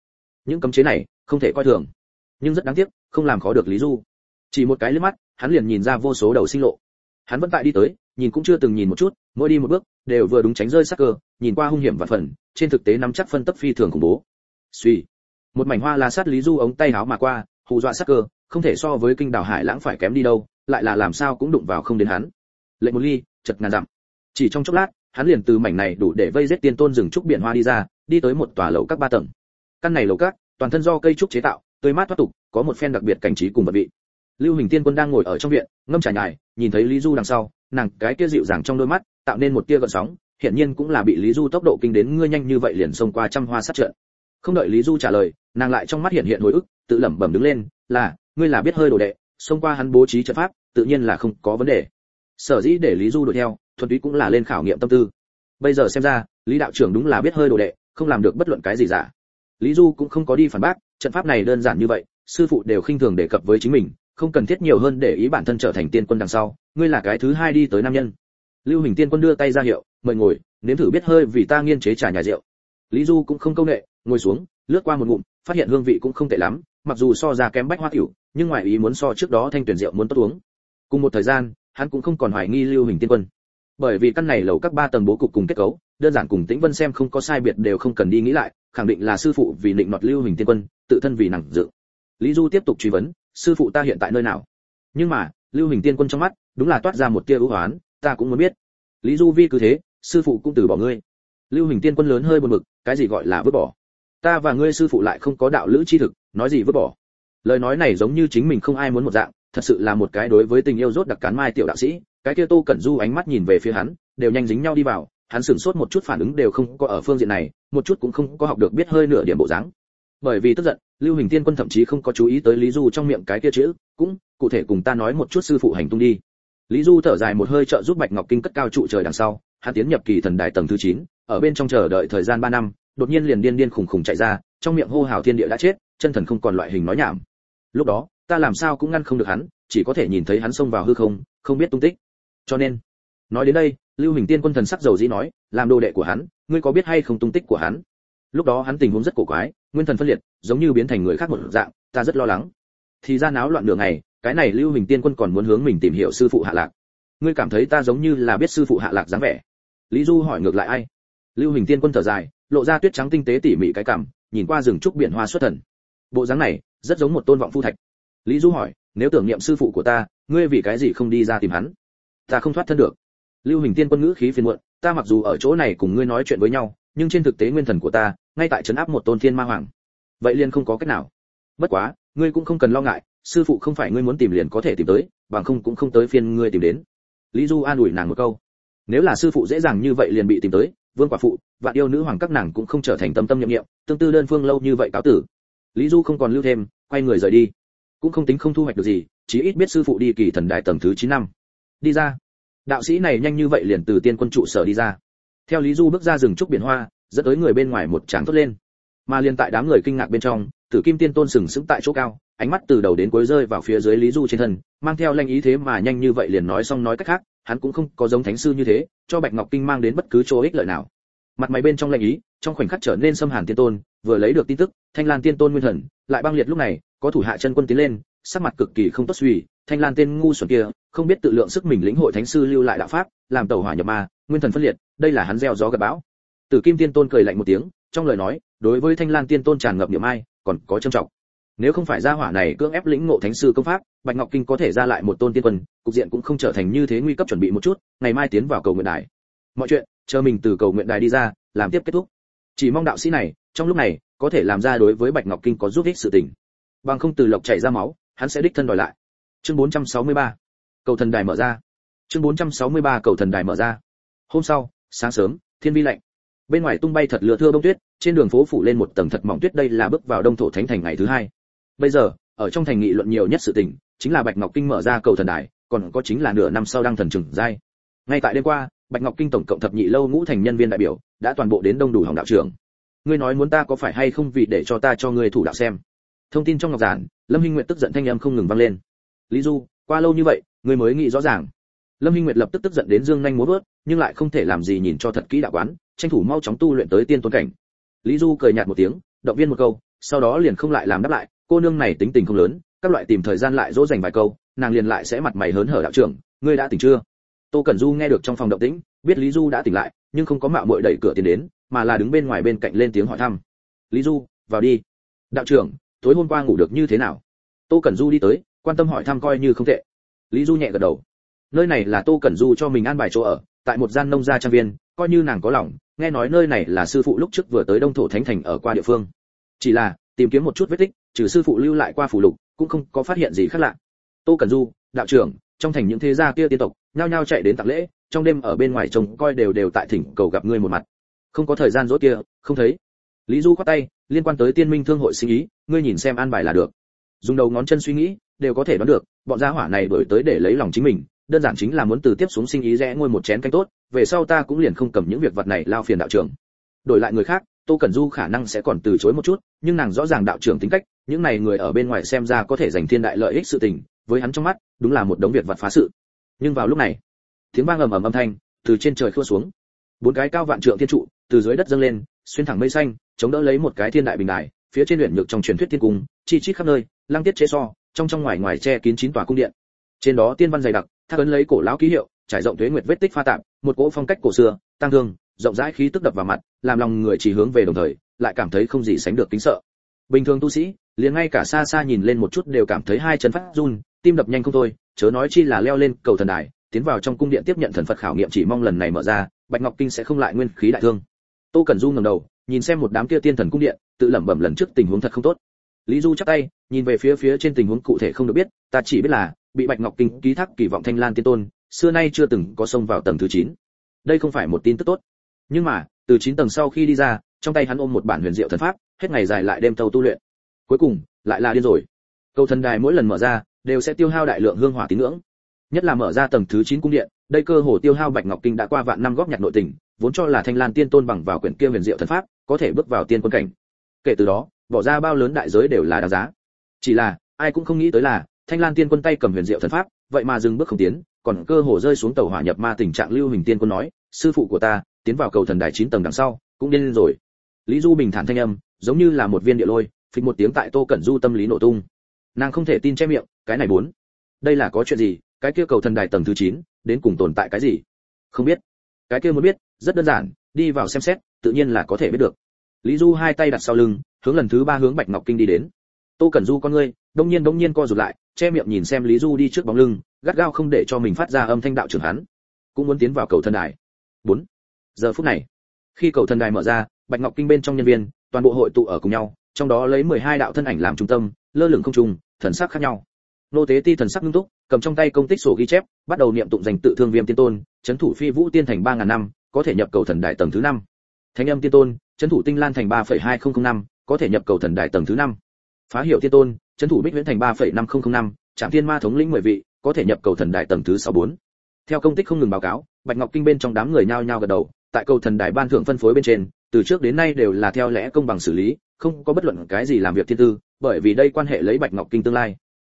Những cấm chế này, không thể coi thường. Nhưng rất đáng tiếc, không làm khó được lý du. Chỉ một cái liếc mắt, hắn liền nhìn ra vô số đầu sinh lộ. Hắn vẫn tại đi tới, nhìn cũng chưa từng nhìn một chút, mỗi đi một bước đều vừa đúng tránh rơi sắc cơ, nhìn qua hung hiểm và phần, trên thực tế nắm chắc phân tấp phi thường khủng bố. Suy. Một mảnh hoa la sát lý du ống tay áo mà qua, hù dọa sắc cơ, không thể so với kinh đảo hải lãng phải kém đi đâu, lại là làm sao cũng đụng vào không đến hắn. Lệnh một ly, chật ngàn dặm. Chỉ trong chốc lát, hắn liền từ mảnh này đủ để vây giết tiên tôn rừng trúc biển hoa đi ra, đi tới một tòa lầu các ba tầng. Căn này lầu các, toàn thân do cây trúc chế tạo, tươi mát thoát tục, có một phen đặc biệt cảnh trí cùng vật vị. Lưu hình tiên quân đang ngồi ở trong viện, ngâm trà nhài, nhìn thấy lý du đằng sau, nàng cái kia dịu dàng trong đôi mắt tạo nên một tia gợn sóng, hiển nhiên cũng là bị lý du tốc độ kinh đến ngươi nhanh như vậy liền xông qua trăm hoa sát trận. Không đợi lý du trả lời, nàng lại trong mắt hiện hiện hồi ức, tự lẩm bẩm đứng lên, là, ngươi là biết hơi đồ đệ, xông qua hắn bố trí trận pháp, tự nhiên là không có vấn đề. Sở dĩ để lý du đuổi theo, thuần túy cũng là lên khảo nghiệm tâm tư. Bây giờ xem ra, lý đạo trưởng đúng là biết hơi đồ đệ, không làm được bất luận cái gì giả. Lý du cũng không có đi phản bác, trận pháp này đơn giản như vậy, sư phụ đều khinh thường đề cập với chính mình, không cần thiết nhiều hơn để ý bản thân trở thành tiên quân đằng sau, ngươi là cái thứ hai đi tới nam nhân lưu hình tiên quân đưa tay ra hiệu, mời ngồi, nếm thử biết hơi vì ta nghiên chế trà nhà rượu. Lý du cũng không công nghệ, ngồi xuống, lướt qua một ngụm, phát hiện hương vị cũng không tệ lắm, mặc dù so ra kém bách hoa tiểu nhưng ngoài ý muốn so trước đó thanh tuyển rượu muốn tốt uống. Cùng một thời gian, hắn cũng không còn hoài nghi lưu hình tiên quân. Bởi vì căn này lầu các ba tầng bố cục cùng kết cấu, đơn giản cùng tĩnh vân xem không có sai biệt đều không cần đi nghĩ lại, khẳng định là sư phụ vì định nọt lưu hình tiên quân, tự thân vì nặng dự. Lý du tiếp tục truy vấn, sư phụ ta hiện tại nơi nào? Nhưng mà, lưu hình tiên quân trong mắt, đúng là toát ra một tia ưu hoán ta cũng muốn biết. Lý du vi cứ thế, sư phụ cũng từ bỏ ngươi. Lưu hình tiên quân lớn hơi buồn bực, cái gì gọi là vứt bỏ? Ta và ngươi sư phụ lại không có đạo lữ chi thực, nói gì vứt bỏ? Lời nói này giống như chính mình không ai muốn một dạng, thật sự là một cái đối với tình yêu rốt đặc cán mai tiểu đạo sĩ, cái kia tô cẩn du ánh mắt nhìn về phía hắn, đều nhanh dính nhau đi vào, hắn sửng sốt một chút phản ứng đều không có ở phương diện này, một chút cũng không có học được biết hơi nửa điểm bộ dáng. Bởi vì tức giận, lưu hình tiên quân thậm chí không có chú ý tới lý du trong miệng cái kia chữ, cũng, cụ thể cùng ta nói một chút sư phụ hành tung đi lý du thở dài một hơi trợ giúp bạch ngọc kinh cất cao trụ trời đằng sau hắn tiến nhập kỳ thần đài tầng thứ 9, ở bên trong chờ đợi thời gian 3 năm đột nhiên liền điên điên khủng khủng chạy ra trong miệng hô hào thiên địa đã chết chân thần không còn loại hình nói nhảm. Lúc đó ta làm sao cũng ngăn không được hắn chỉ có thể nhìn thấy hắn xông vào hư không không biết tung tích. Cho nên nói đến đây lưu hình tiên quân thần sắc dầu dĩ nói làm đồ đệ của hắn ngươi có biết hay không tung tích của hắn? Lúc đó hắn tình huống rất cổ quái nguyên thần phân liệt giống như biến thành người khác một dạng ta rất lo lắng. Thì ra náo loạn đường này cái này lưu hình tiên quân còn muốn hướng mình tìm hiểu sư phụ hạ lạc. Ngươi cảm thấy ta giống như là biết sư phụ hạ lạc dáng vẻ. Lý du hỏi ngược lại ai? Lưu hình tiên quân thở dài lộ ra tuyết trắng tinh tế tỉ mỉ cái cảm, nhìn qua rừng trúc biển hoa xuất thần. Bộ dáng này rất giống một tôn vọng phu thạch. Lý du hỏi nếu tưởng niệm sư phụ của ta ngươi vì cái gì không đi ra tìm hắn? Ta không thoát thân được. Lưu hình tiên quân ngữ khí phiền muộn ta mặc dù ở chỗ này cùng ngươi nói chuyện với nhau nhưng trên thực tế nguyên thần của ta ngay tại trấn áp một tôn thiên ma hoàng. Vậy liền không có cách nào. Bất quá ngươi cũng không cần lo ngại sư phụ không phải ngươi muốn tìm liền có thể tìm tới, bằng không cũng không tới phiên ngươi tìm đến. Lý du an ủi nàng một câu. Nếu là sư phụ dễ dàng như vậy liền bị tìm tới, vương quả phụ, vạn yêu nữ hoàng các nàng cũng không trở thành tâm tâm nhiệm nhiệm, tương tư đơn phương lâu như vậy cáo tử. Lý du không còn lưu thêm, quay người rời đi. Cũng không tính không thu hoạch được gì, chí ít biết sư phụ đi kỳ thần đại tầng thứ chín năm. Đi ra. Đạo sĩ này nhanh như vậy liền từ tiên quân trụ sở đi ra. Theo lý du bước ra rừng trúc biển hoa, dẫn tới người bên ngoài một tràng thốt lên. Mà liền tại đám người kinh ngạc bên trong tử kim tiên tôn sừng sững tại chỗ cao, ánh mắt từ đầu đến cuối rơi vào phía dưới lý du trên thân, mang theo lanh ý thế mà nhanh như vậy liền nói xong nói cách khác, hắn cũng không có giống thánh sư như thế, cho bạch ngọc kinh mang đến bất cứ chỗ ích lợi nào. Mặt mày bên trong lanh ý, trong khoảnh khắc trở nên xâm hàn tiên tôn, vừa lấy được tin tức, thanh lan tiên tôn nguyên thần, lại băng liệt lúc này, có thủ hạ chân quân tiến lên, sắc mặt cực kỳ không tốt suy, thanh lan tên ngu xuẩn kia, không biết tự lượng sức mình lĩnh hội thánh sư lưu lại đạo pháp, làm tẩu hỏa nhập ma, nguyên thần phân liệt, đây là hắn gieo gió gặp bão. Tử kim tiên tôn cười lạnh một tiếng, trong lời nói đối với thanh lan tiên tôn tràn ngập niệm ai, còn có trân trọng. Nếu không phải gia hỏa này cưỡng ép lĩnh ngộ thánh sư công pháp, bạch ngọc kinh có thể ra lại một tôn tiên quân, cục diện cũng không trở thành như thế nguy cấp chuẩn bị một chút, ngày mai tiến vào cầu nguyện đài. Mọi chuyện, chờ mình từ cầu nguyện đài đi ra, làm tiếp kết thúc. Chỉ mong đạo sĩ này, trong lúc này, có thể làm ra đối với bạch ngọc kinh có giúp ích sự tình. Bằng không từ lộc chảy ra máu, hắn sẽ đích thân đòi lại. Chương 463 cầu thần đài mở ra. Chương 463 cầu thần đài mở ra. Hôm sau, sáng sớm, thiên vi lạnh bên ngoài tung bay thật lừa thưa bông tuyết, trên đường phố phủ lên một tầng thật mỏng tuyết, đây là bước vào đông thổ thánh thành ngày thứ hai. Bây giờ, ở trong thành nghị luận nhiều nhất sự tình, chính là bạch ngọc kinh mở ra cầu thần đài, còn có chính là nửa năm sau đăng thần trừng giai. Ngay tại đêm qua, bạch ngọc kinh tổng cộng thập nhị lâu ngũ thành nhân viên đại biểu đã toàn bộ đến đông đủ hỏng đạo trưởng. Ngươi nói muốn ta có phải hay không vì để cho ta cho ngươi thủ đạo xem? Thông tin trong ngọc giản, lâm hinh nguyệt tức giận thanh âm không ngừng vang lên. Lý du, qua lâu như vậy, ngươi mới nghĩ rõ ràng. Lâm hinh nguyệt lập tức tức giận đến dương nhanh múa vớt nhưng lại không thể làm gì nhìn cho thật kỹ đạo quán tranh thủ mau chóng tu luyện tới tiên tôn cảnh. Lý du cười nhạt một tiếng, động viên một câu, sau đó liền không lại làm đáp lại, cô nương này tính tình không lớn, các loại tìm thời gian lại dỗ dành vài câu, nàng liền lại sẽ mặt mày hớn hở đạo trưởng, ngươi đã tỉnh chưa? Tô cẩn du nghe được trong phòng động tĩnh, biết lý du đã tỉnh lại, nhưng không có mạo muội đẩy cửa tiến đến, mà là đứng bên ngoài bên cạnh lên tiếng hỏi thăm. Lý du, vào đi. Đạo trưởng, tối hôm qua ngủ được như thế nào? Tô cẩn du đi tới, quan tâm hỏi thăm coi như không tệ. Lý du nhẹ gật đầu. Nơi này là tô cẩn du cho mình an bài chỗ ở, tại một gian nông gia trang viên, coi như nàng có lòng nghe nói nơi này là sư phụ lúc trước vừa tới đông thổ thánh thành ở qua địa phương. Chỉ là, tìm kiếm một chút vết tích, trừ sư phụ lưu lại qua phủ lục, cũng không có phát hiện gì khác lạ. Tô cẩn du, đạo trưởng, trong thành những thế gia kia tiên tộc, nhao nhao chạy đến tặng lễ, trong đêm ở bên ngoài trông coi đều đều tại thỉnh cầu gặp ngươi một mặt. Không có thời gian dỗi kia, không thấy. Lý du khoát tay, liên quan tới tiên minh thương hội sinh ý, ngươi nhìn xem an bài là được. Dùng đầu ngón chân suy nghĩ, đều có thể đoán được, bọn gia hỏa này đổi tới để lấy lòng chính mình, đơn giản chính là muốn từ tiếp xuống sinh ý rẽ ngôi một chén canh tốt về sau ta cũng liền không cầm những việc vật này lao phiền đạo trưởng. Đổi lại người khác, tô cẩn du khả năng sẽ còn từ chối một chút, nhưng nàng rõ ràng đạo trưởng tính cách, những này người ở bên ngoài xem ra có thể giành thiên đại lợi ích sự tình, với hắn trong mắt, đúng là một đống việc vật phá sự. Nhưng vào lúc này, tiếng vang ầm ầm âm thanh từ trên trời khua xuống. Bốn cái cao vạn trượng thiên trụ, từ dưới đất dâng lên, xuyên thẳng mây xanh, chống đỡ lấy một cái thiên đại bình đài, phía trên luyện nhược trong truyền thuyết thiên cung, chi chít khắp nơi, lăng tiết chế so, trong trong ngoài ngoài che kín chín tòa cung điện. Trên đó tiên văn dày đặc, thác ấn lấy cổ lão ký hiệu, trải rộng tuế nguyệt vết tích pha tạp một cỗ phong cách cổ xưa tăng thương, rộng rãi khí tức đập vào mặt, làm lòng người chỉ hướng về đồng thời, lại cảm thấy không gì sánh được kính sợ. Bình thường tu sĩ, liền ngay cả xa xa nhìn lên một chút đều cảm thấy hai chân phát run, tim đập nhanh không thôi, chớ nói chi là leo lên cầu thần đài, tiến vào trong cung điện tiếp nhận thần phật khảo nghiệm chỉ mong lần này mở ra, bạch ngọc kinh sẽ không lại nguyên khí đại thương. Tô cẩn du ngẩng đầu, nhìn xem một đám kia tiên thần cung điện, tự lẩm bẩm lần trước tình huống thật không tốt. Lý du chắp tay, nhìn về phía phía trên tình huống cụ thể không được biết, ta chỉ biết là, bị bạch ngọc kinh ký thác kỳ vọng thanh lan tiên tôn xưa nay chưa từng có xông vào tầng thứ 9. đây không phải một tin tức tốt. Nhưng mà, từ 9 tầng sau khi đi ra, trong tay hắn ôm một bản huyền diệu thần pháp, hết ngày dài lại đêm thâu tu luyện. Cuối cùng, lại là điên rồi. Cầu thần đài mỗi lần mở ra, đều sẽ tiêu hao đại lượng hương hỏa tín ngưỡng. Nhất là mở ra tầng thứ 9 cung điện, đây cơ hồ tiêu hao bạch ngọc kinh đã qua vạn năm góp nhặt nội tình, vốn cho là thanh lan tiên tôn bằng vào quyển kia huyền diệu thần pháp, có thể bước vào tiên quân cảnh. Kể từ đó, bỏ ra bao lớn đại giới đều là đáng giá. Chỉ là, ai cũng không nghĩ tới là, thanh lan tiên quân tay cầm huyền diệu thần pháp, vậy mà dừng bước không tiến còn cơ hồ rơi xuống tàu hỏa nhập ma tình trạng lưu hình tiên quân nói sư phụ của ta tiến vào cầu thần đài chín tầng đằng sau cũng điên lên rồi. Lý du bình thản thanh âm giống như là một viên địa lôi phịch một tiếng tại tô cẩn du tâm lý nổ tung. Nàng không thể tin che miệng cái này bốn đây là có chuyện gì? Cái kia cầu thần đài tầng thứ 9, đến cùng tồn tại cái gì? Không biết. Cái kia muốn biết rất đơn giản đi vào xem xét tự nhiên là có thể biết được. Lý du hai tay đặt sau lưng hướng lần thứ ba hướng bạch ngọc kinh đi đến. Tô cẩn du con ngươi đông nhiên đông nhiên co rụt lại che miệng nhìn xem lý du đi trước bóng lưng gắt gao không để cho mình phát ra âm thanh đạo trưởng hắn, cũng muốn tiến vào cầu thần đài. Bốn, giờ phút này, khi cầu thần đài mở ra, bạch ngọc kinh bên trong nhân viên, toàn bộ hội tụ ở cùng nhau, trong đó lấy 12 đạo thân ảnh làm trung tâm, lơ lửng không trung, thần sắc khác nhau. Nô tế ti thần sắc nghiêm túc, cầm trong tay công tích sổ ghi chép, bắt đầu niệm tụng dành tự thương viêm tiên tôn, chấn thủ phi vũ tiên thành ba ngàn năm, có thể nhập cầu thần đại tầng thứ năm. Thánh âm tiên tôn, chấn thủ tinh lan thành ba phẩy hai không không năm, có thể nhập cầu thần đại tầng thứ năm. Phá hiệu tiên tôn, chấn thủ bích viễn thành ba phẩy năm không không năm, trạm thiên ma thống lĩnh mười vị có thể nhập cầu thần đại tầng thứ sáu bốn. Theo công tích không ngừng báo cáo, bạch ngọc kinh bên trong đám người nhao nhao gật đầu, tại cầu thần đại ban thượng phân phối bên trên, từ trước đến nay đều là theo lẽ công bằng xử lý, không có bất luận cái gì làm việc thiên tư, bởi vì đây quan hệ lấy bạch ngọc kinh tương lai.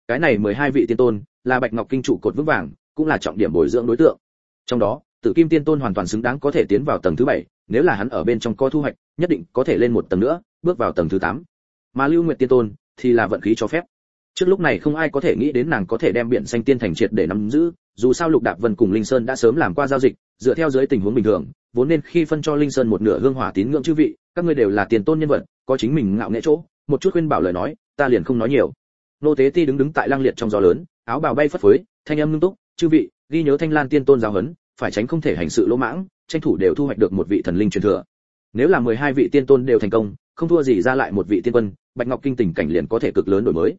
Cái này 12 vị tiên tôn, là bạch ngọc kinh trụ cột vững vàng, cũng là trọng điểm bồi dưỡng đối tượng. Trong đó, tử kim tiên tôn hoàn toàn xứng đáng có thể tiến vào tầng thứ bảy, nếu là hắn ở bên trong có thu hoạch, nhất định có thể lên một tầng nữa, bước vào tầng thứ 8. mà lưu nguyệt tiên tôn thì là vận khí cho phép trước lúc này không ai có thể nghĩ đến nàng có thể đem biển xanh tiên thành triệt để nắm giữ, dù sao lục đạp vân cùng linh sơn đã sớm làm qua giao dịch, dựa theo dưới tình huống bình thường, vốn nên khi phân cho linh sơn một nửa hương hỏa tín ngưỡng chư vị, các ngươi đều là tiền tôn nhân vật, có chính mình ngạo nghệ chỗ, một chút khuyên bảo lời nói, ta liền không nói nhiều. Nô tế ti đứng đứng tại lang liệt trong gió lớn, áo bào bay phất phới, thanh âm ngưng túc, chư vị, ghi nhớ thanh lan tiên tôn giáo huấn, phải tránh không thể hành sự lỗ mãng, tranh thủ đều thu hoạch được một vị thần linh truyền thừa. Nếu là 12 vị tiên tôn đều thành công, không thua gì ra lại một vị tiên quân, bạch ngọc kinh tình cảnh liền có thể cực lớn đổi mới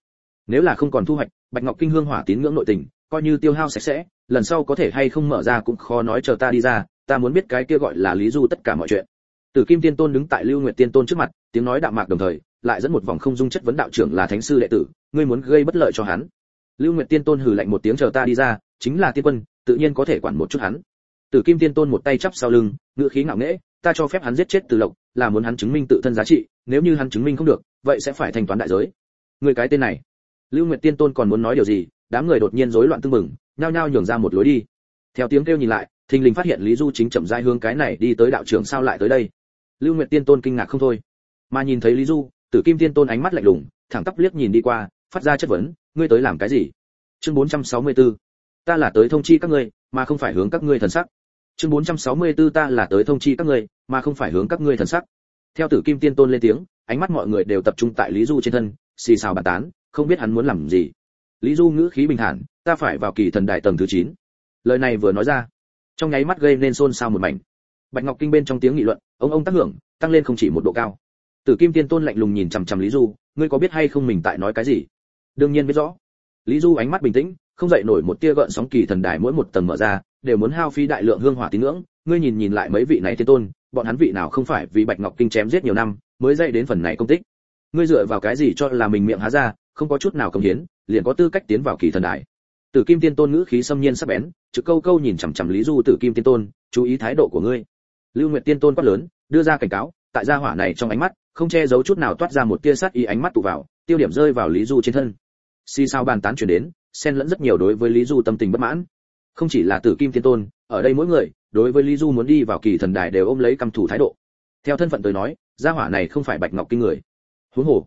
nếu là không còn thu hoạch, bạch ngọc kinh hương hỏa tín ngưỡng nội tình, coi như tiêu hao sạch sẽ, lần sau có thể hay không mở ra cũng khó nói chờ ta đi ra, ta muốn biết cái kia gọi là lý du tất cả mọi chuyện. Tử kim tiên tôn đứng tại lưu nguyệt tiên tôn trước mặt, tiếng nói đạm mạc đồng thời, lại dẫn một vòng không dung chất vấn đạo trưởng là thánh sư đệ tử, ngươi muốn gây bất lợi cho hắn. Lưu nguyệt tiên tôn hừ lạnh một tiếng chờ ta đi ra, chính là tiên quân, tự nhiên có thể quản một chút hắn. Tử kim tiên tôn một tay chắp sau lưng ngựa khí ngạo nghễ, ta cho phép hắn giết chết từ lộc, là muốn hắn chứng minh tự thân giá trị, nếu như hắn chứng minh không được, vậy sẽ phải thanh toán đại giới. Người cái tên này lưu nguyệt tiên tôn còn muốn nói điều gì, đám người đột nhiên rối loạn tương mừng nhao nhao nhường ra một lối đi. Theo tiếng kêu nhìn lại, thình lình phát hiện lý du chính chậm rãi hướng cái này đi tới đạo trưởng sao lại tới đây. Lưu nguyệt tiên tôn kinh ngạc không thôi. Mà nhìn thấy lý du, tử kim tiên tôn ánh mắt lạnh lùng, thẳng tắp liếc nhìn đi qua, phát ra chất vấn, ngươi tới làm cái gì? Chương 464 ta là tới thông chi các ngươi, mà không phải hướng các ngươi thần sắc. Chương 464 ta là tới thông chi các ngươi, mà không phải hướng các ngươi thần sắc. Theo tử kim tiên tôn lên tiếng, ánh mắt mọi người đều tập trung tại lý du trên thân, xì xào bàn tán không biết hắn muốn làm gì. Lý du ngữ khí bình thản, ta phải vào kỳ thần đại tầng thứ 9. lời này vừa nói ra, trong nháy mắt gây nên xôn xao một mảnh. Bạch ngọc kinh bên trong tiếng nghị luận, ông ông tác hưởng, tăng lên không chỉ một độ cao. Tử kim tiên tôn lạnh lùng nhìn chằm chằm lý du, ngươi có biết hay không mình tại nói cái gì? Đương nhiên biết rõ. Lý du ánh mắt bình tĩnh, không dậy nổi một tia gợn sóng kỳ thần đài mỗi một tầng mở ra, đều muốn hao phí đại lượng hương hỏa tín ngưỡng. Ngươi nhìn nhìn lại mấy vị này tiên tôn, bọn hắn vị nào không phải vì bạch ngọc kinh chém giết nhiều năm, mới dậy đến phần này công tích. Ngươi dựa vào cái gì cho là mình miệng há ra không có chút nào công hiến, liền có tư cách tiến vào kỳ thần đài. Tử kim tiên tôn ngữ khí xâm nhiên sắc bén, trực câu câu nhìn chằm chằm lý du tử kim tiên tôn, chú ý thái độ của ngươi. Lưu nguyệt tiên tôn quát lớn, đưa ra cảnh cáo, tại gia hỏa này trong ánh mắt, không che giấu chút nào toát ra một tia sát ý ánh mắt tụ vào, tiêu điểm rơi vào lý du trên thân. Xì sao bàn tán chuyển đến, xen lẫn rất nhiều đối với lý du tâm tình bất mãn. Không chỉ là tử kim tiên tôn, ở đây mỗi người, đối với lý du muốn đi vào kỳ thần đài đều ôm lấy căm thủ thái độ. Theo thân phận tôi nói, gia hỏa này không phải bạch ngọc kinh người. Huống hồ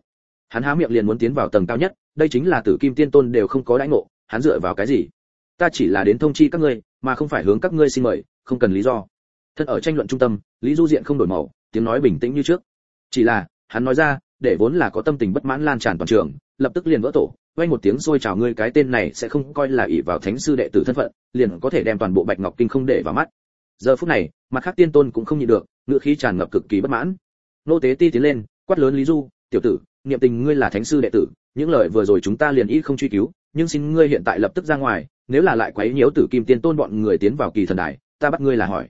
hắn há miệng liền muốn tiến vào tầng cao nhất, đây chính là tử kim tiên tôn đều không có đãi ngộ, hắn dựa vào cái gì? Ta chỉ là đến thông chi các ngươi, mà không phải hướng các ngươi xin mời, không cần lý do. Thân ở tranh luận trung tâm, lý du diện không đổi màu, tiếng nói bình tĩnh như trước. Chỉ là, hắn nói ra, để vốn là có tâm tình bất mãn lan tràn toàn trường, lập tức liền vỡ tổ, vang một tiếng xôi chào ngươi cái tên này sẽ không coi là ỷ vào thánh sư đệ tử thân phận, liền có thể đem toàn bộ bạch ngọc kinh không để vào mắt. Giờ phút này, mặt khác tiên tôn cũng không nhịn được ngựa khí tràn ngập cực kỳ bất mãn. Nô tế ti tiến lên, quát lớn lý du, tiểu tử niệm tình ngươi là thánh sư đệ tử, những lời vừa rồi chúng ta liền ít không truy cứu, nhưng xin ngươi hiện tại lập tức ra ngoài, nếu là lại quấy nhiễu tử kim tiên tôn bọn người tiến vào kỳ thần đài, ta bắt ngươi là hỏi.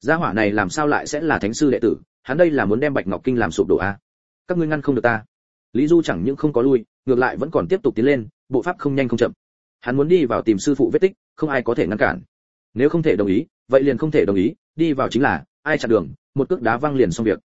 Gia hỏa này làm sao lại sẽ là thánh sư đệ tử, hắn đây là muốn đem bạch ngọc kinh làm sụp đổ a à? các ngươi ngăn không được ta. Lý du chẳng những không có lui, ngược lại vẫn còn tiếp tục tiến lên, bộ pháp không nhanh không chậm. Hắn muốn đi vào tìm sư phụ vết tích, không ai có thể ngăn cản. Nếu không thể đồng ý, vậy liền không thể đồng ý, đi vào chính là, ai chặn đường, một cước đá văng liền xong việc.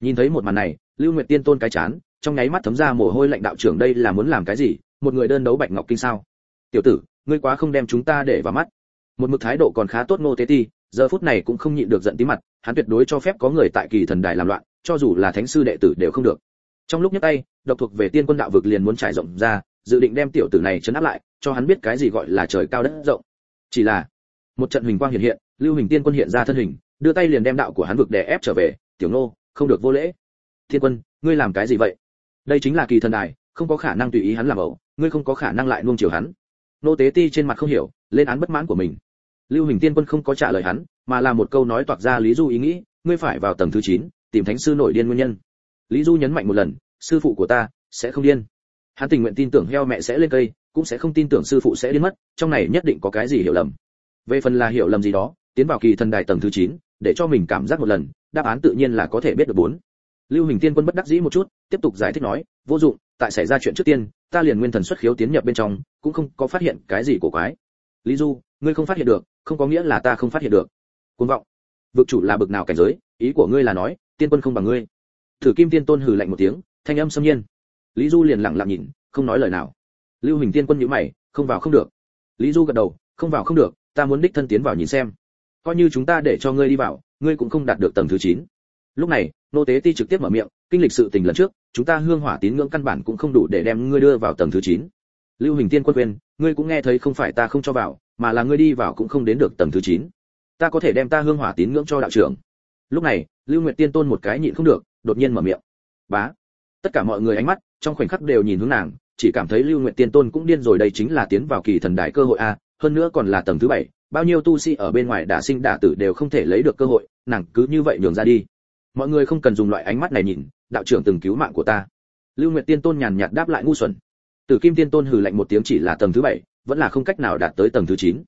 Nhìn thấy một màn này, lưu nguyệt tiên tôn cái chán trong nháy mắt thấm ra mồ hôi lạnh đạo trưởng đây là muốn làm cái gì? Một người đơn đấu bạch ngọc kinh sao? Tiểu tử, ngươi quá không đem chúng ta để vào mắt. Một mực thái độ còn khá tốt ngô tế ti, giờ phút này cũng không nhịn được giận tí mặt, hắn tuyệt đối cho phép có người tại kỳ thần đài làm loạn, cho dù là thánh sư đệ tử đều không được. Trong lúc nhấc tay, độc thuộc về tiên quân đạo vực liền muốn trải rộng ra, dự định đem tiểu tử này chấn áp lại, cho hắn biết cái gì gọi là trời cao đất rộng. Chỉ là, một trận huỳnh quang hiện hiện, lưu hình tiên quân hiện ra thân hình, đưa tay liền đem đạo của hắn vực đè ép trở về, tiểu nô không được vô lễ. Thiên quân, ngươi làm cái gì vậy? Đây chính là kỳ thần đài không có khả năng tùy ý hắn làm ẩu ngươi không có khả năng lại nuông chiều hắn. Nô tế ti trên mặt không hiểu lên án bất mãn của mình. Lưu hình tiên quân không có trả lời hắn mà là một câu nói toạc ra lý du ý nghĩ ngươi phải vào tầng thứ 9, tìm thánh sư nổi điên nguyên nhân. Lý du nhấn mạnh một lần sư phụ của ta sẽ không điên. Hắn tình nguyện tin tưởng heo mẹ sẽ lên cây cũng sẽ không tin tưởng sư phụ sẽ điên mất trong này nhất định có cái gì hiểu lầm. Về phần là hiểu lầm gì đó tiến vào kỳ thần đài tầng thứ 9, để cho mình cảm giác một lần đáp án tự nhiên là có thể biết được bốn lưu hình tiên quân bất đắc dĩ một chút, tiếp tục giải thích nói, vô dụng, tại xảy ra chuyện trước tiên, ta liền nguyên thần xuất khiếu tiến nhập bên trong, cũng không có phát hiện cái gì cổ quái. Lý du, ngươi không phát hiện được, không có nghĩa là ta không phát hiện được. Cuồng vọng. Vực chủ là bực nào cảnh giới, ý của ngươi là nói, tiên quân không bằng ngươi. Thử kim tiên tôn hừ lạnh một tiếng, thanh âm xâm nhiên. Lý du liền lặng lặng nhìn, không nói lời nào. Lưu hình tiên quân nhíu mày, không vào không được. Lý du gật đầu, không vào không được, ta muốn đích thân tiến vào nhìn xem. Coi như chúng ta để cho ngươi đi vào, ngươi cũng không đạt được tầng thứ 9 lúc này, nô tế ti trực tiếp mở miệng, kinh lịch sự tình lần trước, chúng ta hương hỏa tín ngưỡng căn bản cũng không đủ để đem ngươi đưa vào tầng thứ 9. lưu hình tiên quân quên ngươi cũng nghe thấy không phải ta không cho vào, mà là ngươi đi vào cũng không đến được tầng thứ 9. ta có thể đem ta hương hỏa tín ngưỡng cho đạo trưởng lúc này, lưu nguyệt tiên tôn một cái nhịn không được, đột nhiên mở miệng, bá tất cả mọi người ánh mắt, trong khoảnh khắc đều nhìn hướng nàng, chỉ cảm thấy lưu nguyệt tiên tôn cũng điên rồi, đây chính là tiến vào kỳ thần đại cơ hội a, hơn nữa còn là tầng thứ bảy, bao nhiêu tu sĩ ở bên ngoài đả sinh đả tử đều không thể lấy được cơ hội, nàng cứ như vậy nhường ra đi mọi người không cần dùng loại ánh mắt này nhìn, đạo trưởng từng cứu mạng của ta. Lưu nguyệt tiên tôn nhàn nhạt đáp lại ngu xuẩn. Tử kim tiên tôn hừ lạnh một tiếng chỉ là tầng thứ bảy, vẫn là không cách nào đạt tới tầng thứ chín.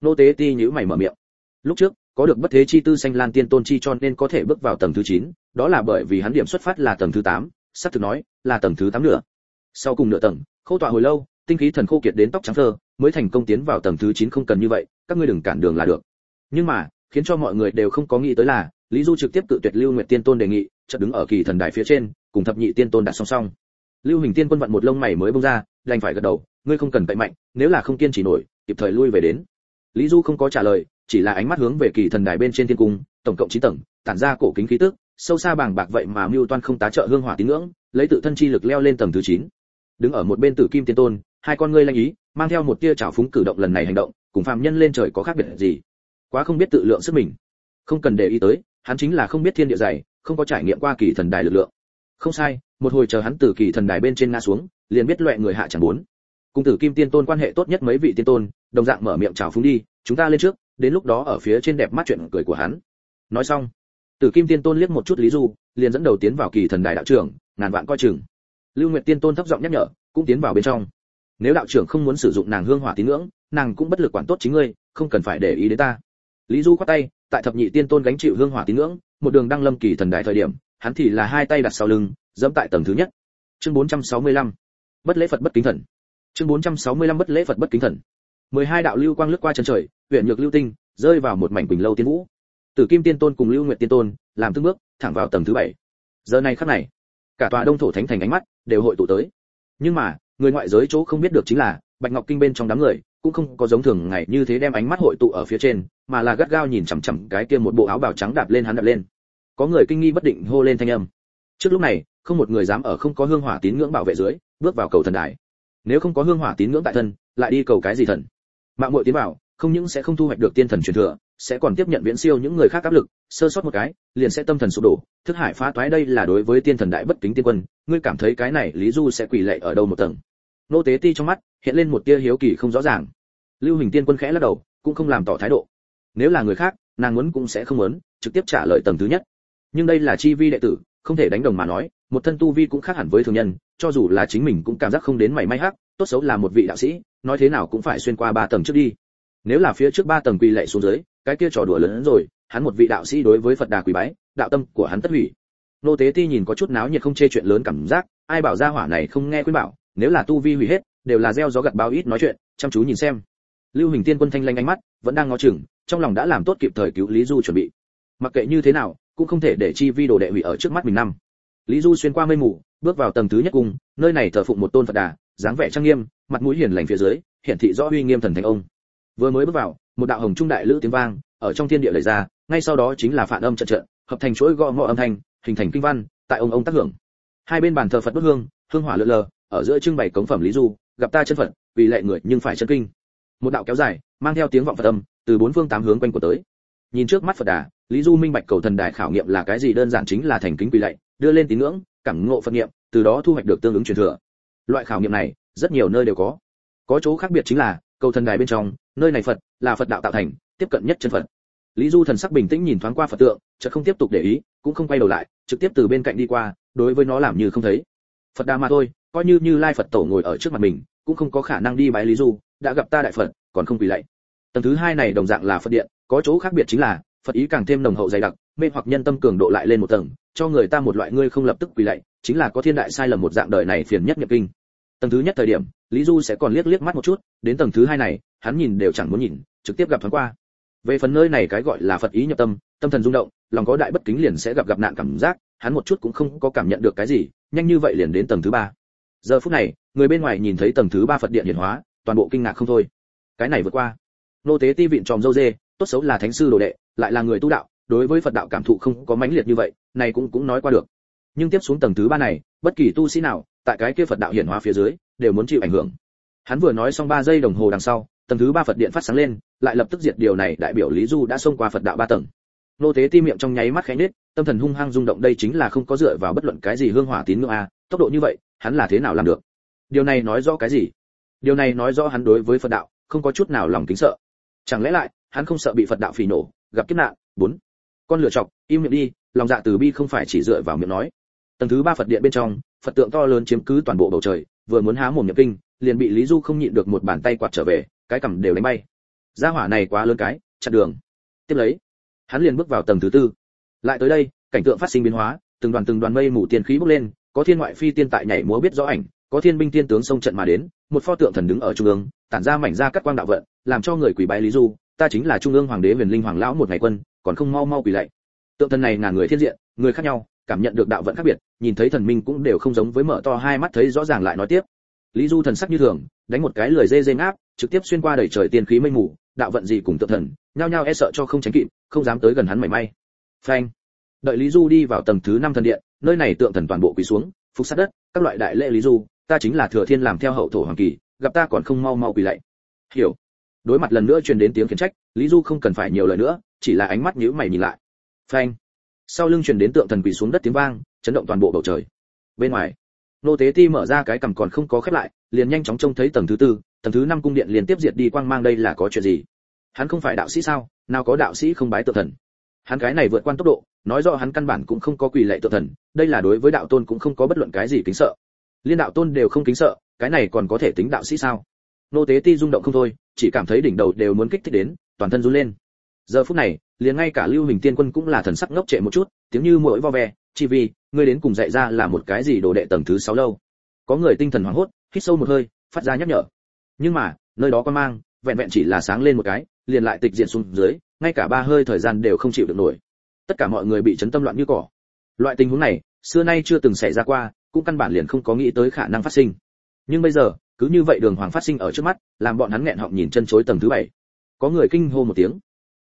Nô tế ti nhữ mày mở miệng. Lúc trước, có được bất thế chi tư xanh lan tiên tôn chi cho nên có thể bước vào tầng thứ chín, đó là bởi vì hắn điểm xuất phát là tầng thứ tám sắp thực nói, là tầng thứ tám nữa. Sau cùng nửa tầng, khâu tọa hồi lâu, tinh khí thần khô kiệt đến tóc trắng thơ, mới thành công tiến vào tầng thứ chín không cần như vậy, các ngươi đừng cản đường là được. Nhưng mà, khiến cho mọi người đều không có nghĩ tới là lý du trực tiếp cự tuyệt lưu nguyệt tiên tôn đề nghị, chợt đứng ở kỳ thần đài phía trên, cùng thập nhị tiên tôn đặt song song. Lưu hình tiên quân vận một lông mày mới bông ra, đành phải gật đầu, ngươi không cần cậy mạnh, nếu là không kiên trì nổi, kịp thời lui về đến. Lý du không có trả lời, chỉ là ánh mắt hướng về kỳ thần đài bên trên thiên cung, tổng cộng chín tầng, tản ra cổ kính khí tức, sâu xa bàng bạc vậy mà mưu toan không tá trợ hương hỏa tín ngưỡng, lấy tự thân chi lực leo lên tầng thứ chín. Đứng ở một bên tử kim tiên tôn, hai con ngươi lanh ý, mang theo một tia trào phúng cử động lần này hành động, cùng phàm nhân lên trời có khác biệt gì? Quá không biết tự lượng sức mình. Không cần để ý tới hắn chính là không biết thiên địa dày, không có trải nghiệm qua kỳ thần đài lực lượng. Không sai, một hồi chờ hắn từ kỳ thần đài bên trên ngã xuống, liền biết loại người hạ chẳng muốn. Cung tử kim tiên tôn quan hệ tốt nhất mấy vị tiên tôn, đồng dạng mở miệng chào phúng đi, chúng ta lên trước, đến lúc đó ở phía trên đẹp mắt chuyện cười của hắn. Nói xong, tử kim tiên tôn liếc một chút lý du, liền dẫn đầu tiến vào kỳ thần đài đạo trưởng, ngàn vạn coi chừng. Lưu nguyệt tiên tôn thấp giọng nhắc nhở, cũng tiến vào bên trong. Nếu đạo trưởng không muốn sử dụng nàng hương hỏa tín ngưỡng, nàng cũng bất lực quản tốt chính ngươi, không cần phải để ý đến ta. Lý du quát tay tại thập nhị tiên tôn gánh chịu hương hỏa tín ngưỡng, một đường đăng lâm kỳ thần đại thời điểm, hắn thì là hai tay đặt sau lưng, dẫm tại tầng thứ nhất. Chương 465. bất lễ phật bất kính thần. Chương 465 bất lễ phật bất kính thần. 12 đạo lưu quang lướt qua chân trời huyện nhược lưu tinh, rơi vào một mảnh bình lâu tiên vũ. Tử kim tiên tôn cùng lưu nguyệt tiên tôn làm tương bước, thẳng vào tầng thứ bảy. Giờ này khắc này, cả tòa đông thổ thánh thành ánh mắt đều hội tụ tới. Nhưng mà, người ngoại giới chỗ không biết được chính là bạch ngọc kinh bên trong đám người cũng không có giống thường ngày như thế đem ánh mắt hội tụ ở phía trên, mà là gắt gao nhìn chằm chằm cái kia một bộ áo bào trắng đạp lên hắn đạp lên. Có người kinh nghi bất định hô lên thanh âm. Trước lúc này, không một người dám ở không có hương hỏa tín ngưỡng bảo vệ dưới, bước vào cầu thần đài. Nếu không có hương hỏa tín ngưỡng tại thân, lại đi cầu cái gì thần? Mạng muội tiến bảo không những sẽ không thu hoạch được tiên thần truyền thừa, sẽ còn tiếp nhận viễn siêu những người khác áp lực, sơ sót một cái, liền sẽ tâm thần sụp đổ. Thức hải phá toái đây là đối với tiên thần đại bất kính tiên quân, ngươi cảm thấy cái này lý du sẽ quỳ lệ ở đâu một tầng? Nô tế ti trong mắt hiện lên một tia hiếu kỳ không rõ ràng. Lưu hình tiên quân khẽ lắc đầu, cũng không làm tỏ thái độ. Nếu là người khác, nàng muốn cũng sẽ không muốn, trực tiếp trả lời tầng thứ nhất. Nhưng đây là chi vi đệ tử, không thể đánh đồng mà nói, một thân tu vi cũng khác hẳn với thường nhân, cho dù là chính mình cũng cảm giác không đến mảy may hắc, tốt xấu là một vị đạo sĩ, nói thế nào cũng phải xuyên qua ba tầng trước đi. Nếu là phía trước ba tầng quỳ lệ xuống dưới, cái kia trò đùa lớn hơn rồi, hắn một vị đạo sĩ đối với phật đà quỳ bái, đạo tâm của hắn tất hủy. Nô tế ti nhìn có chút náo nhiệt không chê chuyện lớn cảm giác, ai bảo ra hỏa này không nghe khuyên bảo nếu là tu vi hủy hết, đều là gieo gió gặt bao ít nói chuyện, chăm chú nhìn xem. Lưu hình tiên quân thanh lanh ánh mắt, vẫn đang ngó chừng, trong lòng đã làm tốt kịp thời cứu lý du chuẩn bị. Mặc kệ như thế nào, cũng không thể để chi vi đồ đệ hủy ở trước mắt mình năm. Lý du xuyên qua mây mù, bước vào tầng thứ nhất cung, nơi này thờ phụng một tôn phật đà, dáng vẻ trang nghiêm, mặt mũi hiền lành phía dưới, hiển thị rõ uy nghiêm thần thánh ông. Vừa mới bước vào, một đạo hồng trung đại lữ tiếng vang, ở trong thiên địa lời ra, ngay sau đó chính là phản âm trận trận, hợp thành chuỗi gõ ngọ âm thanh, hình thành kinh văn, tại ông ông tác hưởng. Hai bên bàn thờ phật đốt hương hương hỏa lượn lờ ở giữa trưng bày cống phẩm lý du, gặp ta chân phật, vì lệ người nhưng phải chân kinh. Một đạo kéo dài, mang theo tiếng vọng phật âm, từ bốn phương tám hướng quanh của tới. Nhìn trước mắt phật đà, lý du minh bạch cầu thần đài khảo nghiệm là cái gì đơn giản chính là thành kính quỳ lạy, đưa lên tín ngưỡng, cảm ngộ phật nghiệm từ đó thu hoạch được tương ứng truyền thừa. Loại khảo nghiệm này, rất nhiều nơi đều có. Có chỗ khác biệt chính là, cầu thần đài bên trong, nơi này phật, là phật đạo tạo thành, tiếp cận nhất chân phật. Lý du thần sắc bình tĩnh nhìn thoáng qua phật tượng, chợt không tiếp tục để ý, cũng không quay đầu lại, trực tiếp từ bên cạnh đi qua, đối với nó làm như không thấy. Phật đà mà thôi coi như như lai phật tổ ngồi ở trước mặt mình, cũng không có khả năng đi bái lý du, đã gặp ta đại phật, còn không quỳ lạy. Tầng thứ hai này đồng dạng là phật điện, có chỗ khác biệt chính là, phật ý càng thêm nồng hậu dày đặc, mê hoặc nhân tâm cường độ lại lên một tầng, cho người ta một loại ngươi không lập tức quỳ lạy, chính là có thiên đại sai lầm một dạng đời này phiền nhất nhập kinh. Tầng thứ nhất thời điểm, lý du sẽ còn liếc liếc mắt một chút, đến tầng thứ hai này, hắn nhìn đều chẳng muốn nhìn, trực tiếp gặp thoáng qua. Về phần nơi này cái gọi là phật ý nhập tâm tâm thần rung động, lòng có đại bất kính liền sẽ gặp gặp nạn cảm giác, hắn một chút cũng không có cảm nhận được cái gì, nhanh như vậy liền đến tầng thứ ba giờ phút này, người bên ngoài nhìn thấy tầng thứ ba phật điện hiển hóa, toàn bộ kinh ngạc không thôi. Cái này vượt qua. Nô tế ti viện tròm dâu dê, tốt xấu là thánh sư đồ đệ, lại là người tu đạo, đối với phật đạo cảm thụ không có mãnh liệt như vậy, này cũng cũng nói qua được. Nhưng tiếp xuống tầng thứ ba này, bất kỳ tu sĩ nào, tại cái kia phật đạo hiển hóa phía dưới, đều muốn chịu ảnh hưởng. Hắn vừa nói xong ba giây đồng hồ đằng sau, tầng thứ ba phật điện phát sáng lên, lại lập tức diệt điều này, đại biểu lý du đã xông qua phật đạo ba tầng. Nô tế ti miệng trong nháy mắt khẽ nết tâm thần hung hăng rung động, đây chính là không có dựa vào bất luận cái gì hương hỏa tín ngưỡng a, tốc độ như vậy hắn là thế nào làm được? Điều này nói rõ cái gì? Điều này nói rõ hắn đối với phật đạo không có chút nào lòng kính sợ. Chẳng lẽ lại, hắn không sợ bị phật đạo phỉ nổ, gặp kiếp nạn? Bốn. Con lựa chọc, im miệng đi, lòng dạ từ bi không phải chỉ dựa vào miệng nói. Tầng thứ ba phật điện bên trong, phật tượng to lớn chiếm cứ toàn bộ bầu trời, vừa muốn há mồm nhập kinh, liền bị lý du không nhịn được một bàn tay quạt trở về, cái cằm đều đánh bay. Gia hỏa này quá lớn cái, chặn đường. Tiếp lấy, hắn liền bước vào tầng thứ tư. Lại tới đây, cảnh tượng phát sinh biến hóa, từng đoàn từng đoàn mây mù tiền khí bốc lên có thiên ngoại phi tiên tại nhảy múa biết rõ ảnh, có thiên binh tiên tướng xông trận mà đến, một pho tượng thần đứng ở trung ương, tản ra mảnh ra cắt quang đạo vận, làm cho người quỳ bái lý du, ta chính là trung ương hoàng đế huyền linh hoàng lão một ngày quân, còn không mau mau quỳ lạy. Tượng thần này ngàn người thiên diện, người khác nhau, cảm nhận được đạo vận khác biệt, nhìn thấy thần minh cũng đều không giống với mở to hai mắt thấy rõ ràng lại nói tiếp. Lý du thần sắc như thường, đánh một cái lười dê dê ngáp, trực tiếp xuyên qua đẩy trời tiên khí mây mù, đạo vận gì cùng tượng thần, nhao nhao e sợ cho không tránh kịp, không dám tới gần hắn mảy may. Phanh. Đợi lý du đi vào tầng thứ năm thần điện nơi này tượng thần toàn bộ quỳ xuống, phục sát đất, các loại đại lễ lý du, ta chính là thừa thiên làm theo hậu thổ hoàng kỳ, gặp ta còn không mau mau quỳ lạy. Hiểu. Đối mặt lần nữa truyền đến tiếng khiển trách, lý du không cần phải nhiều lời nữa, chỉ là ánh mắt nhíu mày nhìn lại. Phanh. Sau lưng truyền đến tượng thần quỳ xuống đất tiếng vang, chấn động toàn bộ bầu trời. Bên ngoài, nô tế ti mở ra cái cằm còn không có khép lại, liền nhanh chóng trông thấy tầng thứ tư, tầng thứ năm cung điện liền tiếp diệt đi quang mang đây là có chuyện gì? Hắn không phải đạo sĩ sao? Nào có đạo sĩ không bái tượng thần? Hắn cái này vượt qua tốc độ, nói rõ hắn căn bản cũng không có quỳ lệ tự thần, đây là đối với đạo tôn cũng không có bất luận cái gì kính sợ. Liên đạo tôn đều không kính sợ, cái này còn có thể tính đạo sĩ sao? Nô tế ti rung động không thôi, chỉ cảm thấy đỉnh đầu đều muốn kích thích đến, toàn thân run lên. Giờ phút này, liền ngay cả lưu hình tiên quân cũng là thần sắc ngốc trệ một chút, tiếng như mũi vo ve, chi vì ngươi đến cùng dạy ra là một cái gì đồ đệ tầng thứ sáu lâu? Có người tinh thần hoảng hốt, hít sâu một hơi, phát ra nhắc nhở. Nhưng mà, nơi đó quan mang, vẹn vẹn chỉ là sáng lên một cái, liền lại tịch diện xuống dưới ngay cả ba hơi thời gian đều không chịu được nổi. Tất cả mọi người bị chấn tâm loạn như cỏ. Loại tình huống này xưa nay chưa từng xảy ra qua cũng căn bản liền không có nghĩ tới khả năng phát sinh. Nhưng bây giờ cứ như vậy đường hoàng phát sinh ở trước mắt làm bọn hắn nghẹn họng nhìn chân chối tầng thứ bảy. Có người kinh hô một tiếng.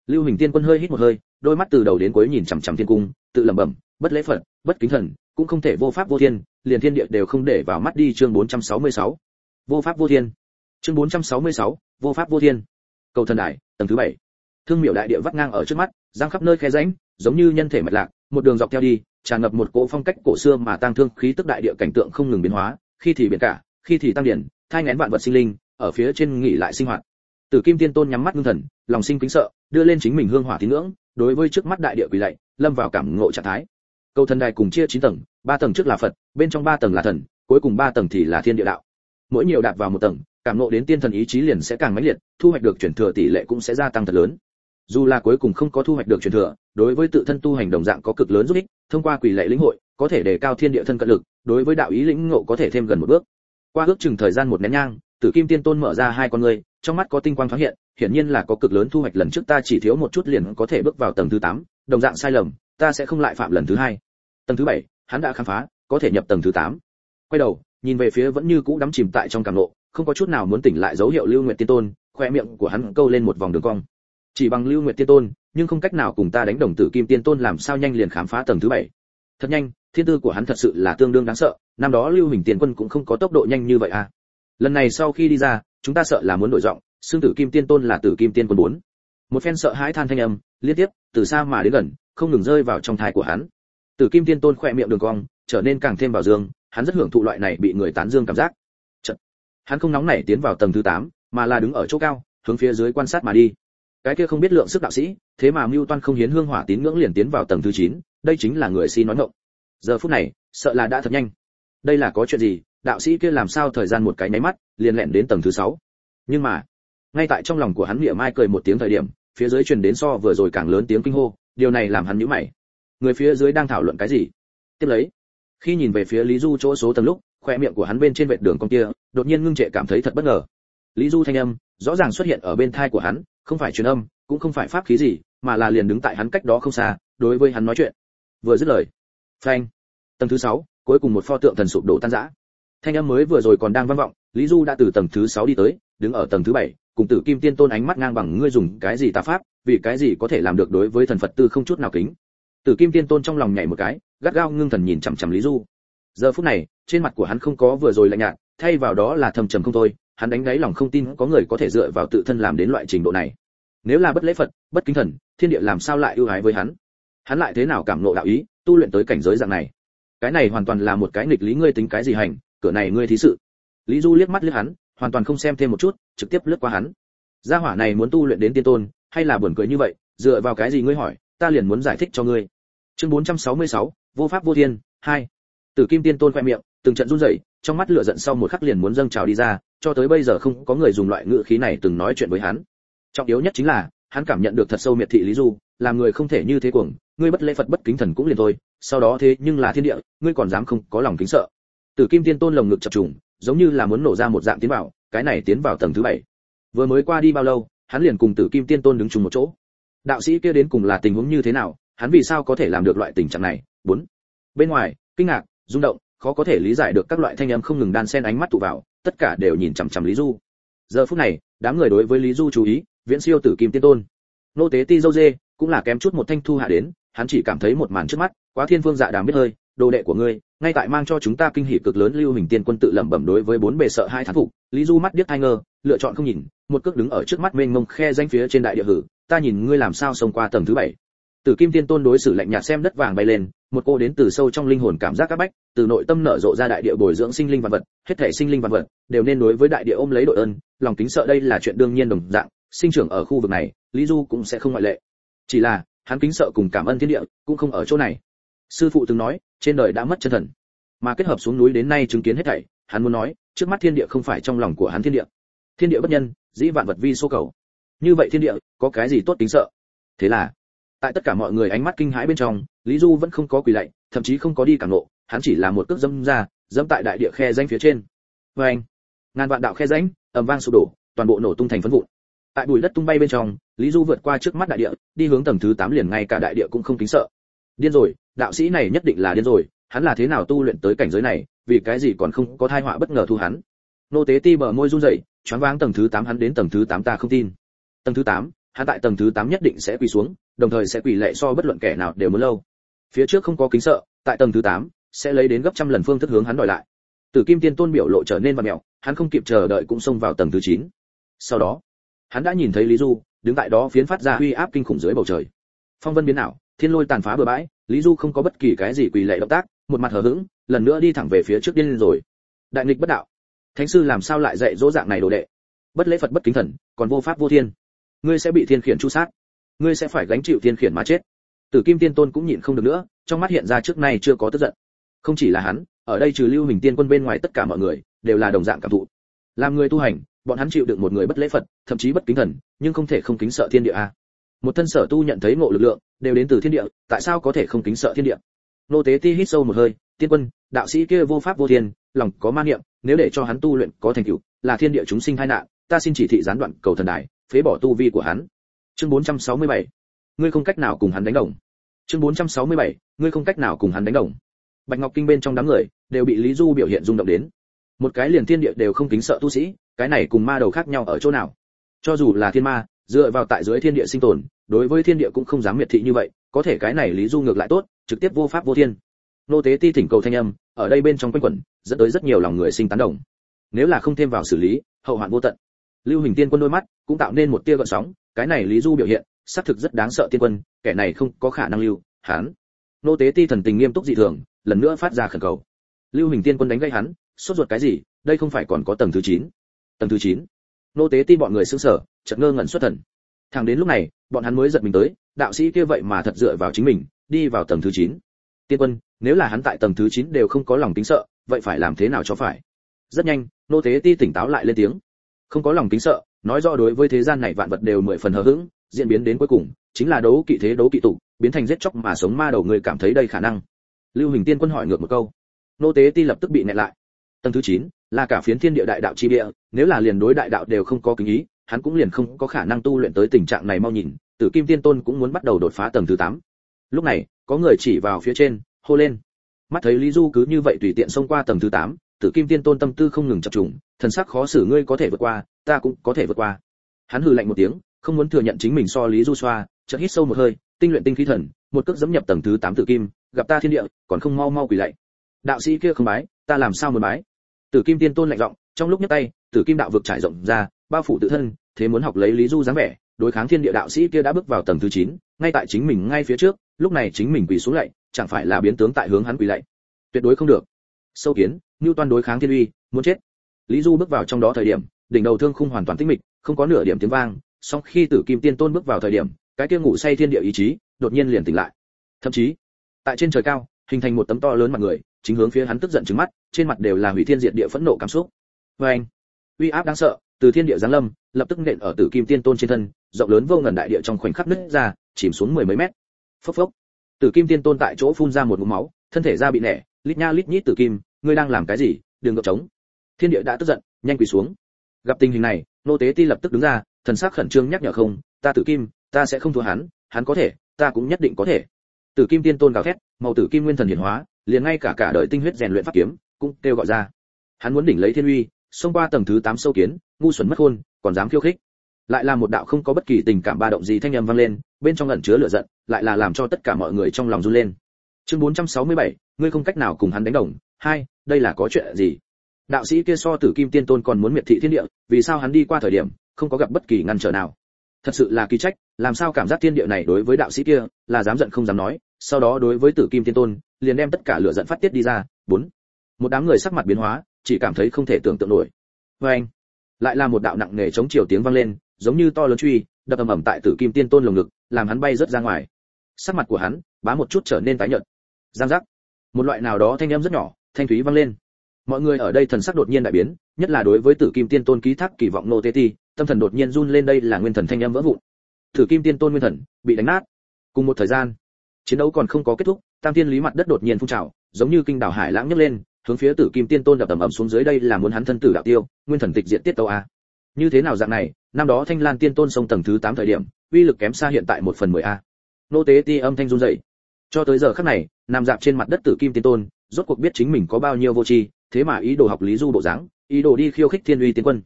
Lưu hình tiên quân hơi hít một hơi đôi mắt từ đầu đến cuối nhìn chằm chằm thiên cung tự lẩm bẩm bất lễ phật bất kính thần cũng không thể vô pháp vô thiên liền thiên địa đều không để vào mắt đi. Chương 466. vô pháp vô thiên. Chương 466, vô pháp vô thiên. Cầu thần đại tầng thứ bảy thương miệu đại địa vắt ngang ở trước mắt giang khắp nơi khe rãnh giống như nhân thể mạch lạc một đường dọc theo đi tràn ngập một cỗ phong cách cổ xưa mà tang thương khí tức đại địa cảnh tượng không ngừng biến hóa khi thì biển cả khi thì tăng điển thai ngén vạn vật sinh linh ở phía trên nghỉ lại sinh hoạt Tử Kim Tiên Tôn nhắm mắt ngưng thần, lòng sinh kính sợ, đưa lên chính mình hương hỏa tín ngưỡng, đối với trước mắt đại địa quỳ lạy, lâm vào cảm ngộ trạng thái. Cầu thần đài cùng chia chín tầng, ba tầng trước là Phật, bên trong ba tầng là thần, cuối cùng ba tầng thì là thiên địa đạo. Mỗi nhiều đạt vào một tầng, cảm ngộ đến tiên thần ý chí liền sẽ càng mãnh liệt, thu hoạch được chuyển thừa tỷ lệ cũng sẽ gia tăng thật lớn. Dù là cuối cùng không có thu hoạch được truyền thừa, đối với tự thân tu hành đồng dạng có cực lớn giúp ích, thông qua quỷ lệ lĩnh hội, có thể đề cao thiên địa thân cận lực, đối với đạo ý lĩnh ngộ có thể thêm gần một bước. Qua ước chừng thời gian một nén nhang, Tử Kim Tiên Tôn mở ra hai con ngươi, trong mắt có tinh quang thoáng hiện, hiển nhiên là có cực lớn thu hoạch lần trước ta chỉ thiếu một chút liền có thể bước vào tầng thứ 8, đồng dạng sai lầm, ta sẽ không lại phạm lần thứ hai. Tầng thứ bảy hắn đã khám phá có thể nhập tầng thứ tám. Quay đầu nhìn về phía vẫn như cũ đắm chìm tại trong cảm nộ không có chút nào muốn tỉnh lại dấu hiệu lưu nguyện tiên tôn khoe miệng của hắn câu lên một vòng đường cong chỉ bằng lưu nguyệt tiên tôn nhưng không cách nào cùng ta đánh đồng tử kim tiên tôn làm sao nhanh liền khám phá tầng thứ bảy. Thật nhanh thiên tư của hắn thật sự là tương đương đáng sợ năm đó lưu hình tiền quân cũng không có tốc độ nhanh như vậy à. Lần này sau khi đi ra chúng ta sợ là muốn đổi giọng xương tử kim tiên tôn là tử kim tiên quân bốn. Một phen sợ hãi than thanh âm liên tiếp từ xa mà đến gần không ngừng rơi vào trong thai của hắn. Tử kim tiên tôn khỏe miệng đường cong trở nên càng thêm vào dương hắn rất hưởng thụ loại này bị người tán dương cảm giác. Chật. hắn không nóng nảy tiến vào tầng thứ 8, mà là đứng ở chỗ cao hướng phía dưới quan sát mà đi cái kia không biết lượng sức đạo sĩ thế mà mưu toan không hiến hương hỏa tín ngưỡng liền tiến vào tầng thứ 9, đây chính là người si nói ngọng. Giờ phút này sợ là đã thật nhanh. Đây là có chuyện gì đạo sĩ kia làm sao thời gian một cái nháy mắt liền lẹn đến tầng thứ 6. nhưng mà ngay tại trong lòng của hắn miệng mai cười một tiếng thời điểm phía dưới truyền đến so vừa rồi càng lớn tiếng kinh hô điều này làm hắn nhíu mày. Người phía dưới đang thảo luận cái gì? Tiếp lấy khi nhìn về phía lý du chỗ số tầng lúc khoe miệng của hắn bên trên vệt đường con kia đột nhiên ngưng trệ cảm thấy thật bất ngờ. Lý du thanh âm rõ ràng xuất hiện ở bên thai của hắn không phải truyền âm, cũng không phải pháp khí gì, mà là liền đứng tại hắn cách đó không xa, đối với hắn nói chuyện. Vừa dứt lời, phanh, tầng thứ sáu, cuối cùng một pho tượng thần sụp đổ tan rã. Thanh âm mới vừa rồi còn đang vang vọng, lý du đã từ tầng thứ sáu đi tới, đứng ở tầng thứ bảy, cùng tử kim tiên tôn ánh mắt ngang bằng, ngươi dùng cái gì tà pháp, vì cái gì có thể làm được đối với thần phật tư không chút nào kính? Tử kim tiên tôn trong lòng nhảy một cái, gắt gao ngưng thần nhìn chằm chằm lý du. Giờ phút này, trên mặt của hắn không có vừa rồi lạnh nhạt, thay vào đó là thầm trầm không thôi hắn đánh đáy lòng không tin có người có thể dựa vào tự thân làm đến loại trình độ này. Nếu là bất lễ phật bất kính thần thiên địa làm sao lại ưu ái với hắn? Hắn lại thế nào cảm ngộ đạo ý tu luyện tới cảnh giới dạng này? Cái này hoàn toàn là một cái nghịch lý ngươi tính cái gì hành cửa này ngươi thí sự. Lý du liếc mắt liếc hắn hoàn toàn không xem thêm một chút trực tiếp lướt qua hắn. Gia hỏa này muốn tu luyện đến tiên tôn hay là buồn cười như vậy dựa vào cái gì ngươi hỏi ta liền muốn giải thích cho ngươi. Chương 466, vô pháp vô thiên hai. Tử kim tiên tôn khoe miệng từng trận run rẩy trong mắt lửa giận sau một khắc liền muốn dâng trào đi ra cho tới bây giờ không có người dùng loại ngữ khí này từng nói chuyện với hắn. Trọng yếu nhất chính là, hắn cảm nhận được thật sâu miệt thị lý du, làm người không thể như thế cuồng, ngươi bất lễ phật bất kính thần cũng liền thôi, sau đó thế nhưng là thiên địa, ngươi còn dám không có lòng kính sợ. Tử kim tiên tôn lồng ngực chập trùng, giống như là muốn nổ ra một dạng tiến vào, cái này tiến vào tầng thứ bảy. Vừa mới qua đi bao lâu, hắn liền cùng tử kim tiên tôn đứng chung một chỗ. Đạo sĩ kia đến cùng là tình huống như thế nào, hắn vì sao có thể làm được loại tình trạng này? Bốn. Bên ngoài, kinh ngạc, rung động, khó có thể lý giải được các loại thanh âm không ngừng đan xen ánh mắt tụ vào tất cả đều nhìn chằm chằm lý du. Giờ phút này, đám người đối với lý du chú ý, viễn siêu tử kim tiên tôn. Nô tế ti dâu dê, cũng là kém chút một thanh thu hạ đến, hắn chỉ cảm thấy một màn trước mắt, quá thiên phương dạ đàm biết hơi, đồ đệ của ngươi, ngay tại mang cho chúng ta kinh hỉ cực lớn lưu hình tiên quân tự lẩm bẩm đối với bốn bề sợ hai thán phục, lý du mắt điếc hai ngơ, lựa chọn không nhìn, một cước đứng ở trước mắt mênh mông khe danh phía trên đại địa hử, ta nhìn ngươi làm sao xông qua tầng thứ bảy. Tử Kim Tiên Tôn đối xử lạnh nhạt xem đất vàng bay lên, một cô đến từ sâu trong linh hồn cảm giác các bách, từ nội tâm nở rộ ra đại địa bồi dưỡng sinh linh vạn vật, hết thảy sinh linh vạn vật đều nên đối với đại địa ôm lấy đội ơn, lòng kính sợ đây là chuyện đương nhiên đồng dạng, sinh trưởng ở khu vực này, Lý Du cũng sẽ không ngoại lệ. Chỉ là, hắn kính sợ cùng cảm ơn thiên địa, cũng không ở chỗ này. Sư phụ từng nói, trên đời đã mất chân thần, mà kết hợp xuống núi đến nay chứng kiến hết thảy, hắn muốn nói, trước mắt thiên địa không phải trong lòng của hắn thiên địa. Thiên địa bất nhân, dĩ vạn vật vi số cầu. Như vậy thiên địa, có cái gì tốt kính sợ? Thế là, tại tất cả mọi người ánh mắt kinh hãi bên trong, lý du vẫn không có quỳ lạy, thậm chí không có đi cảm nộ, hắn chỉ là một cước dâm ra, dẫm tại đại địa khe danh phía trên. Vê anh, ngàn vạn đạo khe rãnh, ầm vang sụp đổ, toàn bộ nổ tung thành phấn vụn. Tại bụi đất tung bay bên trong, lý du vượt qua trước mắt đại địa, đi hướng tầng thứ tám liền ngay cả đại địa cũng không kính sợ. Điên rồi, đạo sĩ này nhất định là điên rồi, hắn là thế nào tu luyện tới cảnh giới này, vì cái gì còn không có thai họa bất ngờ thu hắn? Nô tế ti bờ môi run rẩy, choáng váng tầng thứ tám hắn đến tầng thứ tám ta không tin. Tầng thứ tám, hắn tại tầng thứ tám nhất định sẽ quỳ xuống đồng thời sẽ quỳ lệ so bất luận kẻ nào đều muốn lâu. Phía trước không có kính sợ tại tầng thứ 8, sẽ lấy đến gấp trăm lần phương thức hướng hắn đòi lại. Tử kim tiên tôn biểu lộ trở nên vặn mèo hắn không kịp chờ đợi cũng xông vào tầng thứ 9. sau đó hắn đã nhìn thấy lý du đứng tại đó phiến phát ra uy áp kinh khủng dưới bầu trời. Phong vân biến ảo thiên lôi tàn phá bừa bãi lý du không có bất kỳ cái gì quỳ lệ động tác một mặt hờ hững lần nữa đi thẳng về phía trước điên rồi. Đại nghịch bất đạo. Thánh sư làm sao lại dạy dỗ dạng này đồ đệ? Bất lễ phật bất kính thần còn vô pháp vô thiên. Ngươi sẽ bị thiên khiển chu sát ngươi sẽ phải gánh chịu thiên khiển mà chết. Tử kim tiên tôn cũng nhịn không được nữa, trong mắt hiện ra trước nay chưa có tức giận. Không chỉ là hắn, ở đây trừ lưu hình tiên quân bên ngoài tất cả mọi người, đều là đồng dạng cảm thụ. Làm người tu hành, bọn hắn chịu được một người bất lễ phật, thậm chí bất kính thần, nhưng không thể không kính sợ thiên địa a. À. Một thân sở tu nhận thấy ngộ lực lượng, đều đến từ thiên địa, tại sao có thể không kính sợ thiên địa? Nô tế ti hít sâu một hơi, tiên quân, đạo sĩ kia vô pháp vô thiên, lòng có ma niệm, nếu để cho hắn tu luyện có thành tựu, là thiên địa chúng sinh tai nạn, ta xin chỉ thị gián đoạn cầu thần đài, phế bỏ tu vi của hắn chương 467. ngươi không cách nào cùng hắn đánh đồng. Chương 467, ngươi không cách nào cùng hắn đánh đồng. Bạch ngọc kinh bên trong đám người đều bị lý du biểu hiện rung động đến. Một cái liền thiên địa đều không kính sợ tu sĩ cái này cùng ma đầu khác nhau ở chỗ nào? Cho dù là thiên ma dựa vào tại dưới thiên địa sinh tồn đối với thiên địa cũng không dám miệt thị như vậy có thể cái này lý du ngược lại tốt trực tiếp vô pháp vô thiên. Nô tế ti thỉnh cầu thanh âm ở đây bên trong quanh quẩn dẫn tới rất nhiều lòng người sinh tán đồng. Nếu là không thêm vào xử lý hậu hoạn vô tận. Lưu hình tiên quân đôi mắt cũng tạo nên một tia gợn sóng cái này lý du biểu hiện, xác thực rất đáng sợ tiên quân, kẻ này không có khả năng lưu, hắn nô tế ti thần tình nghiêm túc dị thường, lần nữa phát ra khẩn cầu lưu hình tiên quân đánh gây hắn, sốt ruột cái gì, đây không phải còn có tầng thứ 9. tầng thứ 9. nô tế ti bọn người sững sờ, chợt ngơ ngẩn xuất thần thẳng đến lúc này, bọn hắn mới giật mình tới, đạo sĩ kia vậy mà thật dựa vào chính mình, đi vào tầng thứ 9. tiên quân, nếu là hắn tại tầng thứ 9 đều không có lòng tính sợ, vậy phải làm thế nào cho phải rất nhanh, nô tế ti tỉnh táo lại lên tiếng không có lòng tính sợ nói rõ đối với thế gian này vạn vật đều mười phần hờ hững diễn biến đến cuối cùng chính là đấu kỵ thế đấu kỵ tụ biến thành giết chóc mà sống ma đầu người cảm thấy đây khả năng. Lưu hình tiên quân hỏi ngược một câu. Nô tế ti lập tức bị nẹt lại. Tầng thứ 9, là cả phiến thiên địa đại đạo chi địa nếu là liền đối đại đạo đều không có kính ý hắn cũng liền không có khả năng tu luyện tới tình trạng này mau nhìn tử kim tiên tôn cũng muốn bắt đầu đột phá tầng thứ 8. lúc này có người chỉ vào phía trên hô lên. Mắt thấy lý du cứ như vậy tùy tiện xông qua tầng thứ 8, tử kim tiên tôn tâm tư không ngừng chập trùng thần sắc khó xử ngươi có thể vượt qua ta cũng có thể vượt qua. Hắn hừ lạnh một tiếng không muốn thừa nhận chính mình so lý du xoa chợt hít sâu một hơi tinh luyện tinh khí thần một cước dẫm nhập tầng thứ tám tử kim gặp ta thiên địa còn không mau mau quỳ lạy. Đạo sĩ kia không bái ta làm sao muốn bái? Tử kim tiên tôn lạnh giọng trong lúc nhấc tay tử kim đạo vực trải rộng ra bao phủ tự thân thế muốn học lấy lý du dáng vẻ đối kháng thiên địa đạo sĩ kia đã bước vào tầng thứ 9, ngay tại chính mình ngay phía trước lúc này chính mình quỳ xuống lạy chẳng phải là biến tướng tại hướng hắn quỳ lạy. Tuyệt đối không được. Sâu kiến như toàn đối kháng thiên uy muốn chết. Lý du bước vào trong đó thời điểm đỉnh đầu thương khung hoàn toàn tĩnh mịch, không có nửa điểm tiếng vang, song khi tử kim tiên tôn bước vào thời điểm, cái kia ngủ say thiên địa ý chí đột nhiên liền tỉnh lại. Thậm chí, tại trên trời cao, hình thành một tấm to lớn mặt người, chính hướng phía hắn tức giận trừng mắt, trên mặt đều là hủy thiên diệt địa phẫn nộ cảm xúc. Vê uy áp đáng sợ, từ thiên địa giáng lâm, lập tức nện ở tử kim tiên tôn trên thân, rộng lớn vô ngần đại địa trong khoảnh khắc nứt ra, chìm xuống mười mấy mét. Phốc phốc, tử kim tiên tôn tại chỗ phun ra một ngụm máu, thân thể ra bị nẻ, lít nha lít nhít tử kim, ngươi đang làm cái gì? Đừng gập trống. Thiên địa đã tức giận, nhanh quỳ xuống gặp tình hình này nô tế ti lập tức đứng ra thần sắc khẩn trương nhắc nhở không ta tử kim ta sẽ không thua hắn hắn có thể ta cũng nhất định có thể. Tử kim tiên tôn gào thét màu tử kim nguyên thần hiển hóa liền ngay cả cả đời tinh huyết rèn luyện pháp kiếm cũng kêu gọi ra. Hắn muốn đỉnh lấy thiên uy xông qua tầng thứ 8 sâu kiến ngu xuẩn mất khôn còn dám khiêu khích. Lại là một đạo không có bất kỳ tình cảm ba động gì thanh âm vang lên bên trong ẩn chứa lửa giận lại là làm cho tất cả mọi người trong lòng run lên. Chương 467, ngươi không cách nào cùng hắn đánh đồng. Hai đây là có chuyện gì? Đạo sĩ kia so tử kim tiên tôn còn muốn miệt thị thiên địa, vì sao hắn đi qua thời điểm, không có gặp bất kỳ ngăn trở nào? Thật sự là kỳ trách, làm sao cảm giác thiên địa này đối với đạo sĩ kia là dám giận không dám nói, sau đó đối với tử kim tiên tôn, liền đem tất cả lửa giận phát tiết đi ra. Bốn, một đám người sắc mặt biến hóa, chỉ cảm thấy không thể tưởng tượng nổi. Vê anh, lại là một đạo nặng nề chống chiều tiếng vang lên, giống như to lớn truy, đập ầm ầm tại tử kim tiên tôn lồng ngực, làm hắn bay rất ra ngoài. Sắc mặt của hắn, bá một chút trở nên tái nhợt. Giang giác. Một loại nào đó thanh âm rất nhỏ, thanh thúy vang lên mọi người ở đây thần sắc đột nhiên đại biến, nhất là đối với tử kim tiên tôn ký thác kỳ vọng nô tê ti, tâm thần đột nhiên run lên đây là nguyên thần thanh âm vỡ vụn. Tử kim tiên tôn nguyên thần bị đánh nát. Cùng một thời gian, chiến đấu còn không có kết thúc, tam Tiên lý mặt đất đột nhiên phun trào, giống như kinh đảo hải lãng nhấc lên, hướng phía tử kim tiên tôn đập tầm ầm xuống dưới đây là muốn hắn thân tử đạo tiêu, nguyên thần tịch diện tiết tâu a. Như thế nào dạng này, năm đó thanh lan tiên tôn sông tầng thứ 8 thời điểm, uy lực kém xa hiện tại một phần mười a. Nô tế ti âm thanh run dậy cho tới giờ khắc này, nằm dạp trên mặt đất tử kim tiên tôn, rốt cuộc biết chính mình có bao nhiêu vô tri thế mà ý đồ học lý du bộ dáng, ý đồ đi khiêu khích thiên uy tiến quân.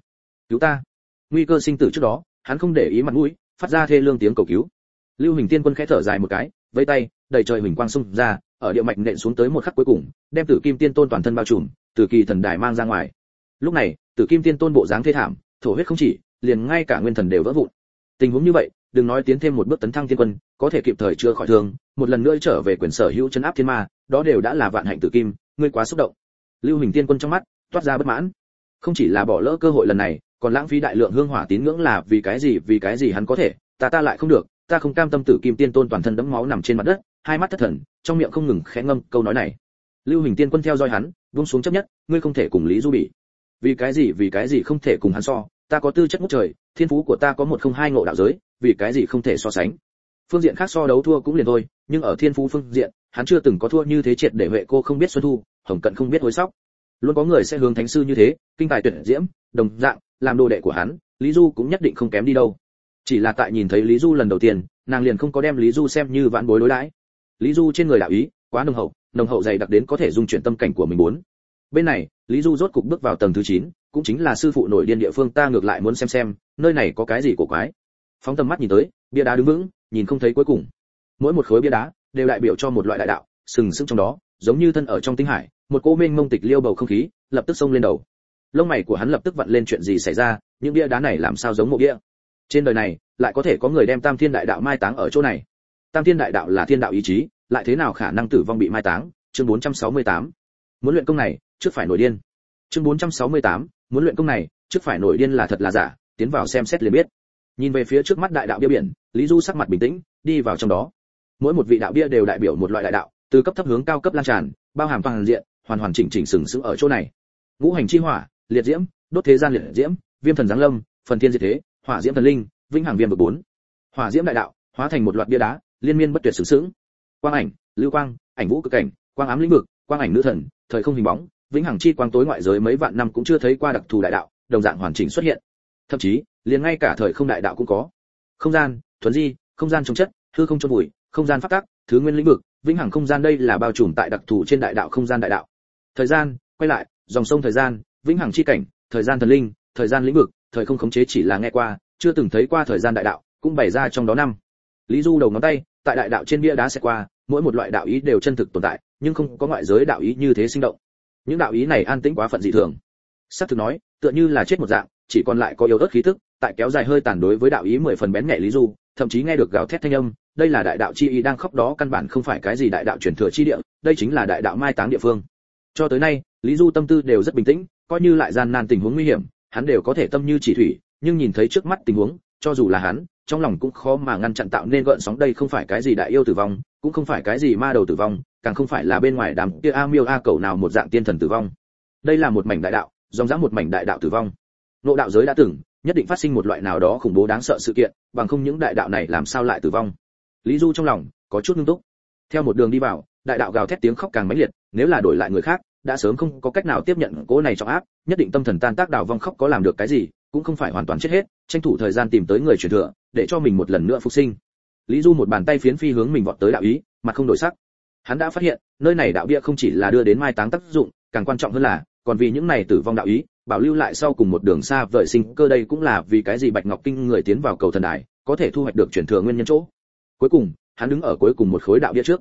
Cứu ta. Nguy cơ sinh tử trước đó, hắn không để ý mặt mũi, phát ra thê lương tiếng cầu cứu. Lưu hình tiên quân khẽ thở dài một cái vây tay, đầy trời hình quang xung ra, ở địa mạch nện xuống tới một khắc cuối cùng, đem tử kim tiên tôn toàn thân bao trùm từ kỳ thần đài mang ra ngoài. Lúc này, tử kim tiên tôn bộ dáng thê thảm, thổ huyết không chỉ, liền ngay cả nguyên thần đều vỡ vụn. Tình huống như vậy, đừng nói tiến thêm một bước tấn thăng tiên quân, có thể kịp thời chưa khỏi thương, một lần nữa trở về quyền sở hữu chân áp thiên ma, đó đều đã là vạn hạnh tử kim, ngươi quá xúc động lưu hình tiên quân trong mắt toát ra bất mãn. Không chỉ là bỏ lỡ cơ hội lần này, còn lãng phí đại lượng hương hỏa tín ngưỡng là vì cái gì, vì cái gì hắn có thể? Ta ta lại không được, ta không cam tâm tử kim tiên tôn toàn thân đẫm máu nằm trên mặt đất, hai mắt thất thần, trong miệng không ngừng khẽ ngâm câu nói này. Lưu hình tiên quân theo dõi hắn, buông xuống chấp nhất, ngươi không thể cùng lý du bị vì cái gì, vì cái gì không thể cùng hắn so? Ta có tư chất ngút trời, thiên phú của ta có một không hai ngộ đạo giới, vì cái gì không thể so sánh? Phương diện khác so đấu thua cũng liền thôi nhưng ở thiên phú phương diện hắn chưa từng có thua như thế triệt để huệ cô không biết xuân thu hồng cận không biết hối sóc. Luôn có người sẽ hướng thánh sư như thế kinh tài tuyển diễm đồng dạng làm đồ đệ của hắn lý du cũng nhất định không kém đi đâu. Chỉ là tại nhìn thấy lý du lần đầu tiên nàng liền không có đem lý du xem như vãn bối đối đãi. Lý du trên người đạo ý quá nồng hậu nồng hậu dày đặc đến có thể dung chuyển tâm cảnh của mình muốn. Bên này lý du rốt cục bước vào tầng thứ 9, cũng chính là sư phụ nổi điên địa phương ta ngược lại muốn xem xem nơi này có cái gì cổ quái. Phóng tầm mắt nhìn tới bia đá đứng vững nhìn không thấy cuối cùng. Mỗi một khối bia đá đều đại biểu cho một loại đại đạo sừng sững trong đó giống như thân ở trong tinh hải một cô mênh mông tịch liêu bầu không khí lập tức xông lên đầu. Lông mày của hắn lập tức vặn lên chuyện gì xảy ra những bia đá này làm sao giống mộ bia? Trên đời này lại có thể có người đem tam thiên đại đạo mai táng ở chỗ này. Tam thiên đại đạo là thiên đạo ý chí lại thế nào khả năng tử vong bị mai táng? Chương 468. muốn luyện công này trước phải nổi điên. Chương 468, muốn luyện công này trước phải nổi điên là thật là giả tiến vào xem xét liền biết. Nhìn về phía trước mắt đại đạo bia biển lý du sắc mặt bình tĩnh, đi vào trong đó. Mỗi một vị đạo bia đều đại biểu một loại đại đạo, từ cấp thấp hướng cao cấp lan tràn, bao hàm toàn diện, hoàn hoàn chỉnh chỉnh sừng sững ở chỗ này. Ngũ hành chi hỏa, liệt diễm, đốt thế gian liệt diễm, viêm thần giáng lâm, phần thiên diệt thế, hỏa diễm thần linh, vĩnh hằng viêm vực bốn. Hỏa diễm đại đạo, hóa thành một loạt bia đá, liên miên bất tuyệt sừng sững. Quang ảnh, lưu quang, ảnh vũ cực cảnh, quang ám lĩnh vực, quang ảnh nữ thần, thời không hình bóng, vĩnh hằng chi quang tối ngoại giới mấy vạn năm cũng chưa thấy qua đặc thù đại đạo, đồng dạng hoàn chỉnh xuất hiện. Thậm chí, liền ngay cả thời không đại đạo cũng có. Không gian thuần di, không gian trồng chất, hư không trôn bụi không gian phát tác thứ nguyên lĩnh vực, vĩnh hằng không gian đây là bao trùm tại đặc thù trên đại đạo không gian đại đạo. Thời gian, quay lại, dòng sông thời gian, vĩnh hằng chi cảnh, thời gian thần linh, thời gian lĩnh vực, thời không khống chế chỉ là nghe qua, chưa từng thấy qua thời gian đại đạo, cũng bày ra trong đó năm. Lý du đầu ngón tay, tại đại đạo trên bia đá sẽ qua, mỗi một loại đạo ý đều chân thực tồn tại, nhưng không có ngoại giới đạo ý như thế sinh động. Những đạo ý này an tĩnh quá phận dị thường. Sắp thực nói, tựa như là chết một dạng, chỉ còn lại có yếu ớt khí tức tại kéo dài hơi tàn đối với đạo ý mười phần bén nhẹ lý du, thậm chí nghe được gào thét thanh âm, đây là đại đạo chi ý đang khóc đó căn bản không phải cái gì đại đạo truyền thừa chi địa, đây chính là đại đạo mai táng địa phương. Cho tới nay, lý du tâm tư đều rất bình tĩnh, coi như lại gian nan tình huống nguy hiểm, hắn đều có thể tâm như chỉ thủy, nhưng nhìn thấy trước mắt tình huống, cho dù là hắn, trong lòng cũng khó mà ngăn chặn tạo nên gợn sóng đây không phải cái gì đại yêu tử vong, cũng không phải cái gì ma đầu tử vong, càng không phải là bên ngoài đám kia a miêu a cầu nào một dạng tiên thần tử vong. Đây là một mảnh đại đạo, dòng dã một mảnh đại đạo tử vong. Nộ đạo giới đã từng nhất định phát sinh một loại nào đó khủng bố đáng sợ sự kiện, bằng không những đại đạo này làm sao lại tử vong. Lý du trong lòng có chút ngưng túc. Theo một đường đi vào, đại đạo gào thét tiếng khóc càng mãnh liệt, nếu là đổi lại người khác, đã sớm không có cách nào tiếp nhận cố này trọng áp, nhất định tâm thần tan tác đào vong khóc có làm được cái gì, cũng không phải hoàn toàn chết hết, tranh thủ thời gian tìm tới người truyền thừa, để cho mình một lần nữa phục sinh. Lý du một bàn tay phiến phi hướng mình vọt tới đạo ý, mặt không đổi sắc. Hắn đã phát hiện, nơi này đạo bia không chỉ là đưa đến mai táng tác dụng, càng quan trọng hơn là, còn vì những này tử vong đạo ý bảo lưu lại sau cùng một đường xa vời sinh cơ đây cũng là vì cái gì bạch ngọc kinh người tiến vào cầu thần đài, có thể thu hoạch được chuyển thừa nguyên nhân chỗ. Cuối cùng, hắn đứng ở cuối cùng một khối đạo bia trước.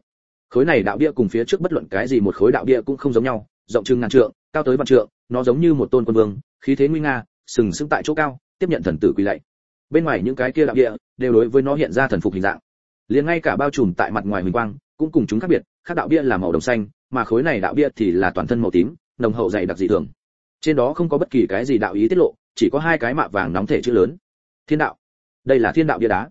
Khối này đạo bia cùng phía trước bất luận cái gì một khối đạo bia cũng không giống nhau, rộng chừng ngàn trượng, cao tới vạn trượng, nó giống như một tôn quân vương, khí thế nguy nga, sừng sững tại chỗ cao, tiếp nhận thần tử quỳ lạy. Bên ngoài những cái kia đạo bia đều đối với nó hiện ra thần phục hình dạng. Liền ngay cả bao trùm tại mặt ngoài huỳnh quang cũng cùng chúng khác biệt, khác đạo bia là màu đồng xanh, mà khối này đạo bia thì là toàn thân màu tím, nồng hậu dày đặc dị thường trên đó không có bất kỳ cái gì đạo ý tiết lộ chỉ có hai cái mạ vàng nóng thể chữ lớn. Thiên đạo. Đây là thiên đạo bia đá.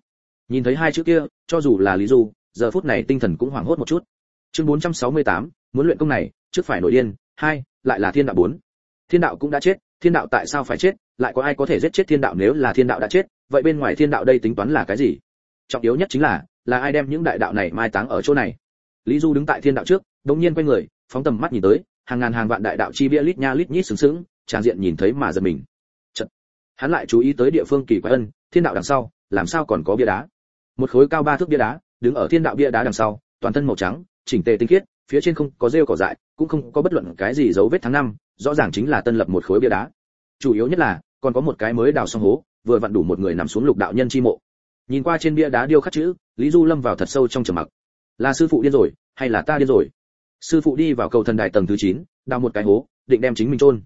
Nhìn thấy hai chữ kia cho dù là lý du giờ phút này tinh thần cũng hoảng hốt một chút. Chương 468, muốn luyện công này trước phải nổi điên hai lại là thiên đạo bốn. Thiên đạo cũng đã chết thiên đạo tại sao phải chết lại có ai có thể giết chết thiên đạo nếu là thiên đạo đã chết vậy bên ngoài thiên đạo đây tính toán là cái gì? Trọng yếu nhất chính là là ai đem những đại đạo này mai táng ở chỗ này? Lý du đứng tại thiên đạo trước đột nhiên quay người phóng tầm mắt nhìn tới hàng ngàn hàng vạn đại đạo chi bia lít nha lít nhít sướng sướng tràn diện nhìn thấy mà giật mình. Chợt, hắn lại chú ý tới địa phương kỳ quái ân thiên đạo đằng sau làm sao còn có bia đá? Một khối cao ba thước bia đá đứng ở thiên đạo bia đá đằng sau toàn thân màu trắng chỉnh tề tinh khiết phía trên không có rêu cỏ dại cũng không có bất luận cái gì dấu vết tháng năm rõ ràng chính là tân lập một khối bia đá. Chủ yếu nhất là còn có một cái mới đào xong hố vừa vặn đủ một người nằm xuống lục đạo nhân chi mộ. Nhìn qua trên bia đá điêu khắc chữ lý du lâm vào thật sâu trong trầm mặc. Là sư phụ điên rồi hay là ta điên rồi? Sư phụ đi vào cầu thần đài tầng thứ 9, đào một cái hố định đem chính mình chôn.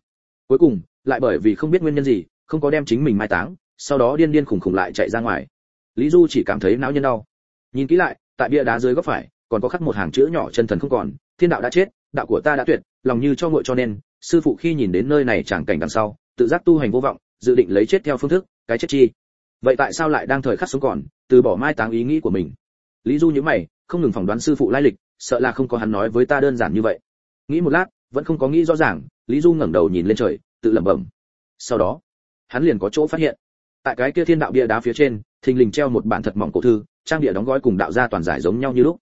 Cuối cùng lại bởi vì không biết nguyên nhân gì không có đem chính mình mai táng sau đó điên điên khủng khủng lại chạy ra ngoài. Lý du chỉ cảm thấy não nhân đau. Nhìn kỹ lại tại bia đá dưới góc phải còn có khắc một hàng chữ nhỏ chân thần không còn thiên đạo đã chết đạo của ta đã tuyệt lòng như cho ngội cho nên sư phụ khi nhìn đến nơi này chẳng cảnh đằng sau tự giác tu hành vô vọng dự định lấy chết theo phương thức cái chết chi. Vậy tại sao lại đang thời khắc sống còn từ bỏ mai táng ý nghĩ của mình? Lý du nhíu mày không ngừng phỏng đoán sư phụ lai lịch, sợ là không có hắn nói với ta đơn giản như vậy. Nghĩ một lát, vẫn không có nghĩ rõ ràng, lý du ngẩng đầu nhìn lên trời, tự lẩm bẩm. Sau đó, hắn liền có chỗ phát hiện. Tại cái kia thiên đạo bia đá phía trên, thình lình treo một bản thật mỏng cổ thư, trang địa đóng gói cùng đạo gia toàn giải giống nhau như lúc.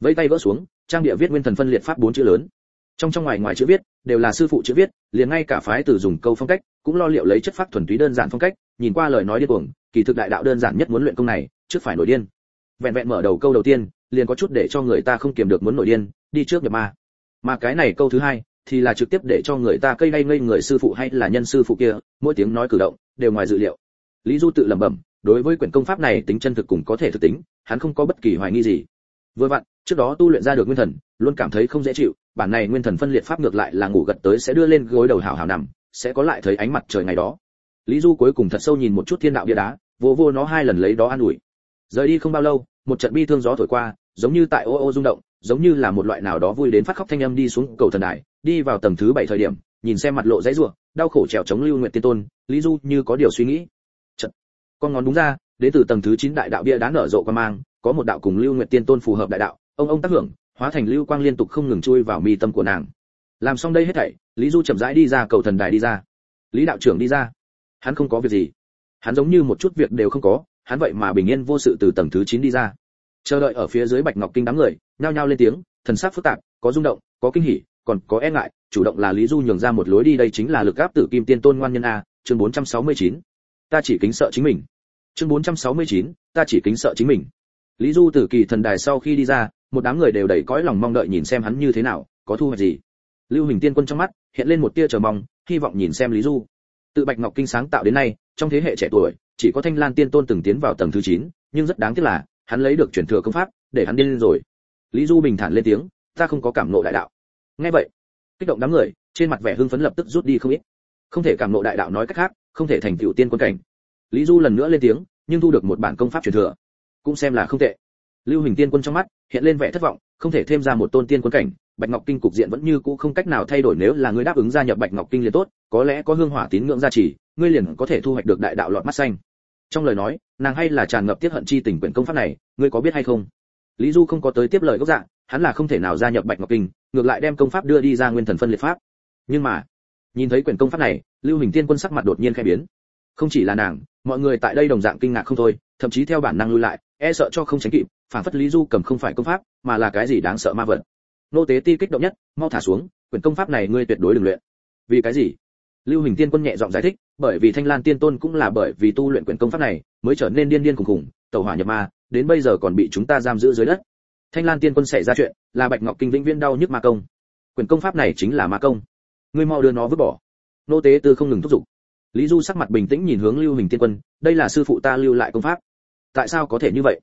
Vẫy tay vỡ xuống, trang địa viết nguyên thần phân liệt pháp bốn chữ lớn. Trong trong ngoài ngoài chữ viết, đều là sư phụ chữ viết, liền ngay cả phái từ dùng câu phong cách, cũng lo liệu lấy chất pháp thuần túy đơn giản phong cách, nhìn qua lời nói điên cuồng, kỳ thực đại đạo đơn giản nhất muốn luyện công này, trước phải nổi điên. Vẹn vẹn mở đầu câu đầu tiên liền có chút để cho người ta không kiềm được muốn nổi điên, đi trước nhập ma. Mà cái này câu thứ hai, thì là trực tiếp để cho người ta cây ngay ngây người sư phụ hay là nhân sư phụ kia, mỗi tiếng nói cử động, đều ngoài dự liệu. Lý du tự lẩm bẩm, đối với quyển công pháp này tính chân thực cũng có thể thực tính, hắn không có bất kỳ hoài nghi gì. Vừa vặn, trước đó tu luyện ra được nguyên thần, luôn cảm thấy không dễ chịu, bản này nguyên thần phân liệt pháp ngược lại là ngủ gật tới sẽ đưa lên gối đầu hảo hảo nằm, sẽ có lại thấy ánh mặt trời ngày đó. Lý du cuối cùng thật sâu nhìn một chút thiên đạo bia đá vô vô nó hai lần lấy đó an ủi. Rời đi không bao lâu, một trận bi thương gió thổi qua giống như tại ô ô rung động, giống như là một loại nào đó vui đến phát khóc thanh âm đi xuống cầu thần đài, đi vào tầng thứ bảy thời điểm, nhìn xem mặt lộ dãy rủa, đau khổ trèo chống lưu nguyện tiên tôn, lý du như có điều suy nghĩ. Chật. con ngón đúng ra, đến từ tầng thứ 9 đại đạo bia đá nở rộ qua mang, có một đạo cùng lưu nguyện tiên tôn phù hợp đại đạo, ông ông tác hưởng, hóa thành lưu quang liên tục không ngừng chui vào mi tâm của nàng. Làm xong đây hết thảy, lý du chậm rãi đi ra, cầu thần đài đi ra. Lý đạo trưởng đi ra. Hắn không có việc gì. Hắn giống như một chút việc đều không có, hắn vậy mà bình yên vô sự từ tầng thứ 9 đi ra chờ đợi ở phía dưới bạch ngọc kinh đám người nhao nhao lên tiếng thần sắc phức tạp có rung động có kinh hỉ còn có e ngại chủ động là lý du nhường ra một lối đi đây chính là lực áp tử kim tiên tôn ngoan nhân a chương 469. ta chỉ kính sợ chính mình. Chương 469, ta chỉ kính sợ chính mình. Lý du tử kỳ thần đài sau khi đi ra một đám người đều đầy cõi lòng mong đợi nhìn xem hắn như thế nào có thu hoạch gì. Lưu hình tiên quân trong mắt hiện lên một tia chờ mong hy vọng nhìn xem lý du. Tự bạch ngọc kinh sáng tạo đến nay trong thế hệ trẻ tuổi chỉ có thanh lan tiên tôn từng tiến vào tầng thứ 9, nhưng rất đáng tiếc là hắn lấy được truyền thừa công pháp, để hắn điên lên rồi. Lý du bình thản lên tiếng, ta không có cảm nộ đại đạo. Nghe vậy, kích động đám người, trên mặt vẻ hưng phấn lập tức rút đi không ít. Không thể cảm nộ đại đạo nói cách khác, không thể thành tiểu tiên quân cảnh. Lý du lần nữa lên tiếng, nhưng thu được một bản công pháp truyền thừa, cũng xem là không tệ. Lưu hình tiên quân trong mắt, hiện lên vẻ thất vọng, không thể thêm ra một tôn tiên quân cảnh, bạch ngọc kinh cục diện vẫn như cũ không cách nào thay đổi nếu là ngươi đáp ứng gia nhập bạch ngọc kinh liền tốt, có lẽ có hương hỏa tín ngưỡng gia trì, ngươi liền có thể thu hoạch được đại đạo lọt mắt xanh. Trong lời nói nàng hay là tràn ngập tiết hận chi tình quyển công pháp này, ngươi có biết hay không? Lý du không có tới tiếp lời gốc dạng hắn là không thể nào gia nhập bạch ngọc kinh, ngược lại đem công pháp đưa đi ra nguyên thần phân liệt pháp. Nhưng mà, nhìn thấy quyển công pháp này, lưu hình tiên quân sắc mặt đột nhiên khẽ biến. Không chỉ là nàng, mọi người tại đây đồng dạng kinh ngạc không thôi, thậm chí theo bản năng lui lại e sợ cho không tránh kịp, phản phất lý du cầm không phải công pháp, mà là cái gì đáng sợ ma vật. Nô tế ti kích động nhất, mau thả xuống, quyển công pháp này ngươi tuyệt đối đừng luyện. Vì cái gì? Lưu hình tiên quân nhẹ giọng giải thích, bởi vì thanh lan tiên tôn cũng là bởi vì tu luyện quyển công pháp này mới trở nên điên điên khủng khủng tẩu hỏa nhập ma, đến bây giờ còn bị chúng ta giam giữ dưới đất. Thanh lan tiên quân xảy ra chuyện, là bạch ngọc kinh vĩnh viễn đau nhức ma công. Quyển công pháp này chính là ma công. Ngươi mau đưa nó vứt bỏ. Nô tế tư không ngừng thúc giục. Lý du sắc mặt bình tĩnh nhìn hướng lưu hình tiên quân, đây là sư phụ ta lưu lại công pháp. Tại sao có thể như vậy?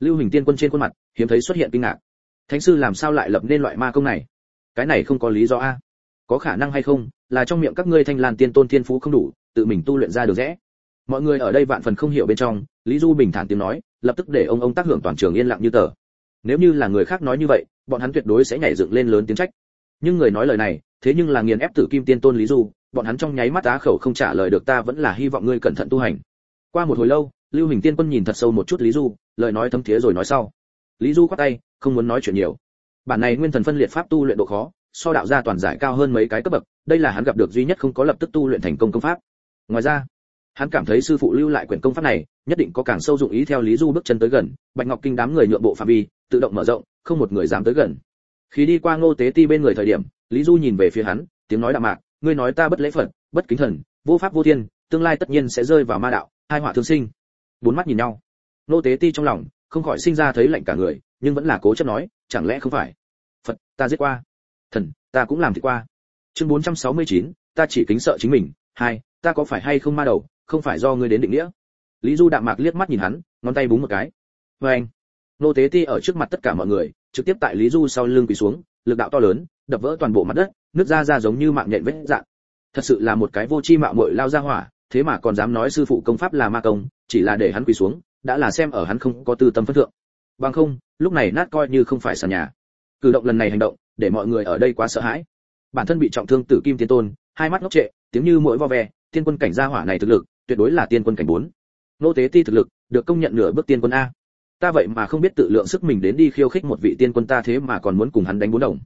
Lưu hình tiên quân trên khuôn mặt, hiếm thấy xuất hiện kinh ngạc. Thánh sư làm sao lại lập nên loại ma công này? Cái này không có lý do a. Có khả năng hay không, là trong miệng các ngươi thanh lan tiên tôn thiên phú không đủ, tự mình tu luyện ra được rẽ mọi người ở đây vạn phần không hiểu bên trong, lý du bình thản tiếng nói, lập tức để ông ông tác hưởng toàn trường yên lặng như tờ. Nếu như là người khác nói như vậy, bọn hắn tuyệt đối sẽ nhảy dựng lên lớn tiếng trách. Nhưng người nói lời này, thế nhưng là nghiền ép tử kim tiên tôn lý du, bọn hắn trong nháy mắt á khẩu không trả lời được ta vẫn là hy vọng ngươi cẩn thận tu hành. Qua một hồi lâu, lưu hình tiên quân nhìn thật sâu một chút lý du, lời nói thấm thiế rồi nói sau. Lý du quát tay, không muốn nói chuyện nhiều. Bản này nguyên thần phân liệt pháp tu luyện độ khó, so đạo gia toàn giải cao hơn mấy cái cấp bậc, đây là hắn gặp được duy nhất không có lập tức tu luyện thành công công pháp. Ngoài ra hắn cảm thấy sư phụ lưu lại quyển công pháp này nhất định có càng sâu dụng ý theo lý du bước chân tới gần bạch ngọc kinh đám người nhượng bộ phạm vi tự động mở rộng không một người dám tới gần. Khi đi qua ngô tế ti bên người thời điểm lý du nhìn về phía hắn tiếng nói đạm mạc ngươi nói ta bất lễ phật bất kính thần vô pháp vô thiên tương lai tất nhiên sẽ rơi vào ma đạo hai họa thương sinh. Bốn mắt nhìn nhau. Ngô tế ti trong lòng không khỏi sinh ra thấy lạnh cả người nhưng vẫn là cố chấp nói chẳng lẽ không phải? Phật ta giết qua. Thần ta cũng làm thì qua. Chương 469, ta chỉ kính sợ chính mình. Hai ta có phải hay không ma đầu? Không phải do ngươi đến định nghĩa. Lý du đạm mạc liếc mắt nhìn hắn, ngón tay búng một cái. Vê anh, nô tế ti ở trước mặt tất cả mọi người, trực tiếp tại lý du sau lưng quỳ xuống, lực đạo to lớn, đập vỡ toàn bộ mặt đất, nước ra ra giống như mạng nhện vết dạng. Thật sự là một cái vô chi mạo muội lao ra hỏa, thế mà còn dám nói sư phụ công pháp là ma công, chỉ là để hắn quỳ xuống, đã là xem ở hắn không có tư tâm phân thượng. Bằng không, lúc này nát coi như không phải sàn nhà. Cử động lần này hành động, để mọi người ở đây quá sợ hãi. Bản thân bị trọng thương tử kim tiên tôn, hai mắt ngốc trệ, tiếng như mỗi vo ve tiên quân cảnh gia hỏa này thực lực tuyệt đối là tiên quân cảnh bốn. Nô tế ti thực lực, được công nhận nửa bước tiên quân a. Ta vậy mà không biết tự lượng sức mình đến đi khiêu khích một vị tiên quân ta thế mà còn muốn cùng hắn đánh bốn đồng.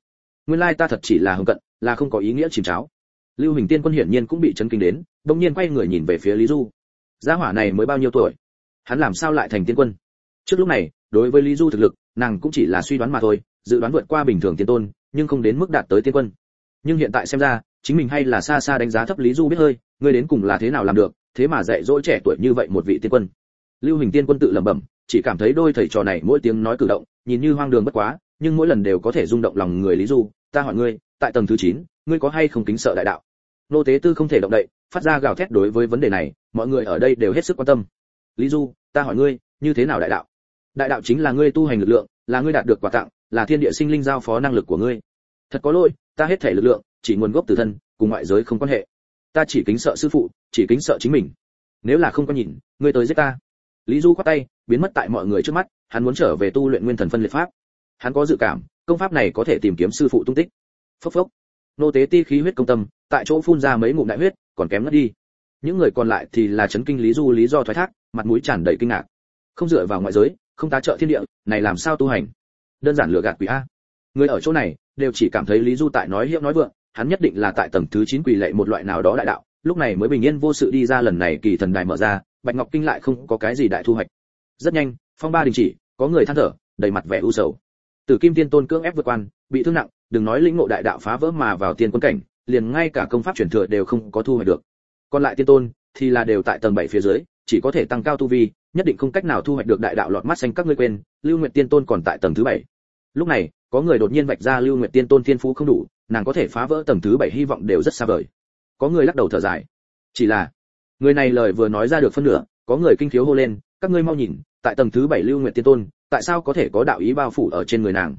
Nguyên lai ta thật chỉ là hưng cận, là không có ý nghĩa chìm cháo. Lưu hình tiên quân hiển nhiên cũng bị chấn kinh đến đông nhiên quay người nhìn về phía lý du. Gia hỏa này mới bao nhiêu tuổi? Hắn làm sao lại thành tiên quân? Trước lúc này, đối với lý du thực lực, nàng cũng chỉ là suy đoán mà thôi, dự đoán vượt qua bình thường tiên tôn, nhưng không đến mức đạt tới tiên quân. Nhưng hiện tại xem ra, chính mình hay là xa xa đánh giá thấp lý du biết hơi, ngươi đến cùng là thế nào làm được thế mà dạy dỗ trẻ tuổi như vậy một vị tiên quân. Lưu hình tiên quân tự lẩm bẩm chỉ cảm thấy đôi thầy trò này mỗi tiếng nói cử động nhìn như hoang đường bất quá nhưng mỗi lần đều có thể rung động lòng người lý du ta hỏi ngươi tại tầng thứ 9, ngươi có hay không kính sợ đại đạo? Nô tế tư không thể động đậy phát ra gào thét đối với vấn đề này mọi người ở đây đều hết sức quan tâm. Lý du ta hỏi ngươi như thế nào đại đạo? Đại đạo chính là ngươi tu hành lực lượng là ngươi đạt được quà tặng là thiên địa sinh linh giao phó năng lực của ngươi. Thật có lỗi ta hết thể lực lượng chỉ nguồn gốc từ thân cùng ngoại giới không quan hệ ta chỉ kính sợ sư phụ, chỉ kính sợ chính mình. Nếu là không có nhìn, ngươi tới giết ta. Lý du khoát tay, biến mất tại mọi người trước mắt, hắn muốn trở về tu luyện nguyên thần phân liệt pháp. Hắn có dự cảm, công pháp này có thể tìm kiếm sư phụ tung tích. Phốc phốc. Nô tế ti khí huyết công tâm, tại chỗ phun ra mấy ngụm đại huyết, còn kém mất đi. Những người còn lại thì là chấn kinh lý du, lý do thoái thác, mặt mũi tràn đầy kinh ngạc. Không dựa vào ngoại giới, không tá trợ thiên địa, này làm sao tu hành? Đơn giản lừa gạt quỷ a. Người ở chỗ này, đều chỉ cảm thấy lý du tại nói hiệu nói vượng hắn nhất định là tại tầng thứ 9 quỷ lệ một loại nào đó đại đạo, lúc này mới bình yên vô sự đi ra lần này kỳ thần đài mở ra, bạch ngọc kinh lại không có cái gì đại thu hoạch. Rất nhanh, phong ba đình chỉ, có người than thở, đầy mặt vẻ u sầu. Tử kim tiên tôn cưỡng ép vượt quan, bị thương nặng, đừng nói lĩnh ngộ đại đạo phá vỡ mà vào tiên quân cảnh, liền ngay cả công pháp truyền thừa đều không có thu hoạch được. Còn lại tiên tôn thì là đều tại tầng 7 phía dưới, chỉ có thể tăng cao tu vi, nhất định không cách nào thu hoạch được đại đạo lọt mắt xanh các ngươi quên, lưu nguyệt tiên tôn còn tại tầng thứ 7. lúc này, có người đột nhiên vạch ra lưu nguyệt tiên tôn thiên phú không đủ nàng có thể phá vỡ tầng thứ bảy hy vọng đều rất xa vời. Có người lắc đầu thở dài. Chỉ là người này lời vừa nói ra được phân nửa có người kinh thiếu hô lên các ngươi mau nhìn tại tầng thứ bảy lưu nguyện tiên tôn tại sao có thể có đạo ý bao phủ ở trên người nàng?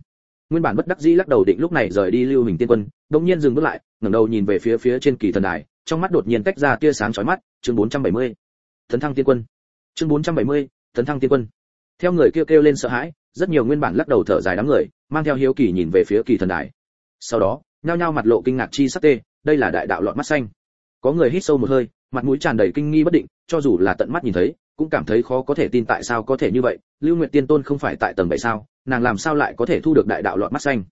Nguyên bản bất đắc dĩ lắc đầu định lúc này rời đi lưu hình tiên quân đống nhiên dừng bước lại ngẩng đầu nhìn về phía phía trên kỳ thần đài trong mắt đột nhiên tách ra tia sáng chói mắt chương 470. thần thăng tiên quân. Chương 470, thần thăng tiên quân. Theo người kêu kêu lên sợ hãi rất nhiều nguyên bản lắc đầu thở dài đám người mang theo hiếu kỳ nhìn về phía kỳ thần đài. Sau đó nhao nhao mặt lộ kinh ngạc chi sắc tê, đây là đại đạo lọt mắt xanh. Có người hít sâu một hơi, mặt mũi tràn đầy kinh nghi bất định, cho dù là tận mắt nhìn thấy, cũng cảm thấy khó có thể tin tại sao có thể như vậy. Lưu nguyệt tiên tôn không phải tại tầng bảy sao, nàng làm sao lại có thể thu được đại đạo lọt mắt xanh?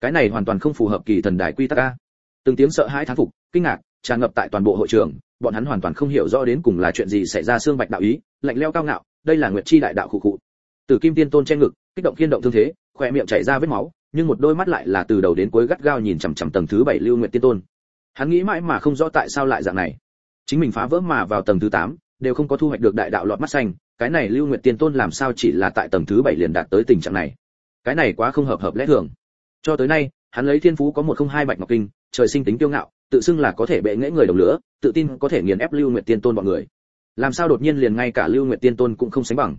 Cái này hoàn toàn không phù hợp kỳ thần đại quy tắc a. Từng tiếng sợ hãi thán phục, kinh ngạc, tràn ngập tại toàn bộ hội trường, bọn hắn hoàn toàn không hiểu rõ đến cùng là chuyện gì xảy ra xương bạch đạo ý, lạnh leo cao ngạo, đây là nguyệt chi đại đạo khụ khụ. Từ kim tiên tôn che ngực, kích động kiên động thương thế khóe miệng chảy ra vết máu nhưng một đôi mắt lại là từ đầu đến cuối gắt gao nhìn chằm chằm tầng thứ bảy lưu nguyện tiên tôn. Hắn nghĩ mãi mà không rõ tại sao lại dạng này. Chính mình phá vỡ mà vào tầng thứ tám, đều không có thu hoạch được đại đạo lọt mắt xanh, cái này lưu nguyện tiên tôn làm sao chỉ là tại tầng thứ bảy liền đạt tới tình trạng này? Cái này quá không hợp hợp lẽ thường. Cho tới nay, hắn lấy thiên phú có một không hai bạch ngọc kinh, trời sinh tính kiêu ngạo, tự xưng là có thể bệ nghễ người đồng lửa, tự tin có thể nghiền ép lưu nguyện tiên tôn bọn người. Làm sao đột nhiên liền ngay cả lưu nguyện tiên tôn cũng không sánh bằng?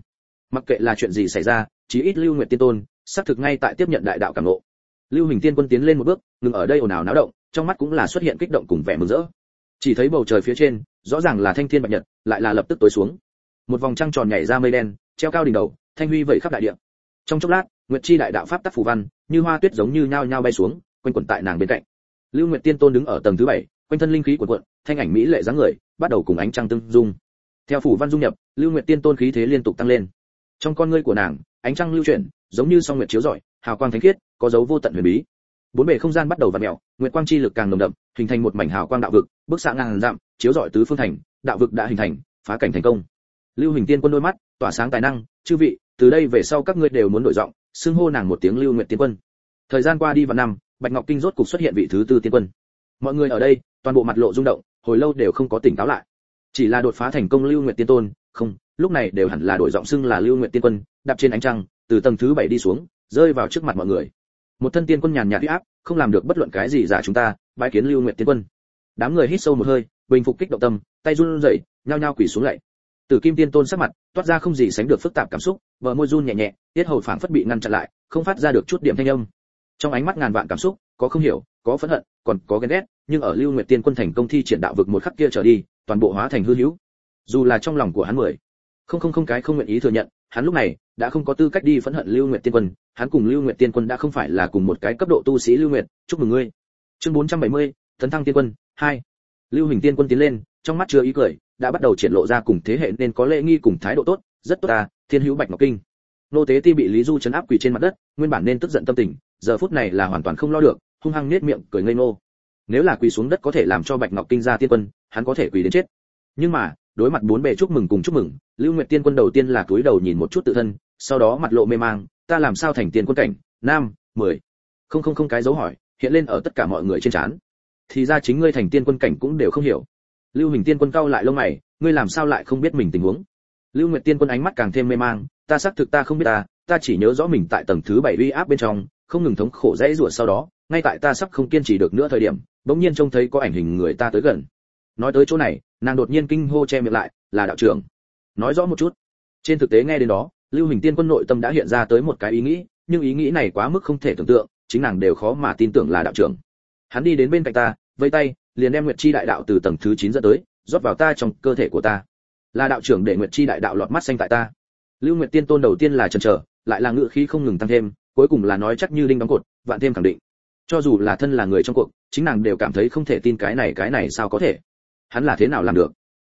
Mặc kệ là chuyện gì xảy ra chí ít lưu nguyệt tiên tôn, xác thực ngay tại tiếp nhận đại đạo cảm ngộ. Lưu hình tiên quân tiến lên một bước, ngừng ở đây ồn ào náo động, trong mắt cũng là xuất hiện kích động cùng vẻ mừng rỡ. Chỉ thấy bầu trời phía trên, rõ ràng là thanh thiên bạch nhật, lại là lập tức tối xuống. Một vòng trăng tròn nhảy ra mây đen, treo cao đỉnh đầu, thanh huy vẩy khắp đại địa. Trong chốc lát, nguyệt chi đại đạo pháp tắc phù văn, như hoa tuyết giống như nhao nhao bay xuống, quanh quẩn tại nàng bên cạnh. Lưu nguyệt tiên tôn đứng ở tầng thứ bảy, quanh thân linh khí cuộn cuộn, thanh ảnh mỹ lệ dáng người, bắt đầu cùng ánh trăng tương dung. Theo phủ văn dung nhập, lưu nguyệt tiên tôn khí thế liên tục tăng lên. Trong con ngươi của nàng ánh trăng lưu chuyển, giống như song nguyệt chiếu rọi, hào quang thánh khiết, có dấu vô tận huyền bí. Bốn bề không gian bắt đầu vặn mèo, nguyệt quang chi lực càng nồng đậm, hình thành một mảnh hào quang đạo vực bức xạ ngàn dặm, chiếu rọi tứ phương thành, đạo vực đã hình thành, phá cảnh thành công. Lưu hình tiên quân đôi mắt, tỏa sáng tài năng, chư vị, từ đây về sau các ngươi đều muốn đổi giọng, xưng hô nàng một tiếng lưu nguyệt tiên quân. Thời gian qua đi vào năm, bạch ngọc kinh rốt cục xuất hiện vị thứ tư tiên quân. Mọi người ở đây, toàn bộ mặt lộ rung động, hồi lâu đều không có tỉnh táo lại. Chỉ là đột phá thành công lưu nguyệt tiên tôn không, lúc này đều hẳn là đổi giọng xưng là lưu nguyệt tiên quân, đạp trên ánh trăng, từ tầng thứ bảy đi xuống, rơi vào trước mặt mọi người. Một thân tiên quân nhàn nhạt uy áp, không làm được bất luận cái gì giả chúng ta, bái kiến lưu nguyệt tiên quân. Đám người hít sâu một hơi, bình phục kích động tâm, tay run rẩy, nhao nhao quỳ xuống lạy tử kim tiên tôn sắc mặt, toát ra không gì sánh được phức tạp cảm xúc, bờ môi run nhẹ nhẹ, tiết hầu phảng phất bị ngăn chặn lại, không phát ra được chút điểm thanh âm. Trong ánh mắt ngàn vạn cảm xúc, có không hiểu, có phẫn hận, còn có ghen ghét, nhưng ở lưu nguyệt tiên quân thành công thi triển đạo vực một khắc kia trở đi, toàn bộ hóa thành hư hữu dù là trong lòng của hắn mười. Không không không cái không nguyện ý thừa nhận hắn lúc này đã không có tư cách đi phẫn hận lưu nguyệt tiên quân. Hắn cùng lưu nguyệt tiên quân đã không phải là cùng một cái cấp độ tu sĩ lưu nguyệt. Chúc mừng ngươi. Chương 470, tấn thăng tiên quân 2. lưu hình tiên quân tiến lên trong mắt chưa ý cười đã bắt đầu triển lộ ra cùng thế hệ nên có lễ nghi cùng thái độ tốt rất tốt ta thiên hữu bạch ngọc kinh. Nô tế ti bị lý du chấn áp quỳ trên mặt đất nguyên bản nên tức giận tâm tình giờ phút này là hoàn toàn không lo được hung hăng nết miệng cười ngây ngô. Nếu là quỳ xuống đất có thể làm cho bạch ngọc kinh ra tiên quân hắn có thể quỳ đến chết. Nhưng mà đối mặt bốn bề chúc mừng cùng chúc mừng, lưu nguyệt tiên quân đầu tiên là cúi đầu nhìn một chút tự thân, sau đó mặt lộ mê mang, ta làm sao thành tiên quân cảnh? Nam, mười. Không không không cái dấu hỏi, hiện lên ở tất cả mọi người trên trán. Thì ra chính ngươi thành tiên quân cảnh cũng đều không hiểu. Lưu hình tiên quân cau lại lông mày, ngươi làm sao lại không biết mình tình huống? Lưu nguyệt tiên quân ánh mắt càng thêm mê mang, ta xác thực ta không biết ta ta chỉ nhớ rõ mình tại tầng thứ bảy uy áp bên trong, không ngừng thống khổ dãy rủa sau đó, ngay tại ta sắp không kiên trì được nữa thời điểm, bỗng nhiên trông thấy có ảnh hình người ta tới gần nói tới chỗ này, nàng đột nhiên kinh hô che miệng lại, là đạo trưởng. Nói rõ một chút. Trên thực tế nghe đến đó, lưu hình tiên quân nội tâm đã hiện ra tới một cái ý nghĩ, nhưng ý nghĩ này quá mức không thể tưởng tượng, chính nàng đều khó mà tin tưởng là đạo trưởng. Hắn đi đến bên cạnh ta, vây tay, liền đem nguyệt chi đại đạo từ tầng thứ 9 dẫn tới, rót vào ta trong cơ thể của ta. Là đạo trưởng để nguyệt chi đại đạo lọt mắt xanh tại ta. Lưu nguyệt tiên tôn đầu tiên là chần chờ, lại là ngự khí không ngừng tăng thêm, cuối cùng là nói chắc như đinh đóng cột, vạn thêm khẳng định. Cho dù là thân là người trong cuộc, chính nàng đều cảm thấy không thể tin cái này cái này sao có thể hắn là thế nào làm được?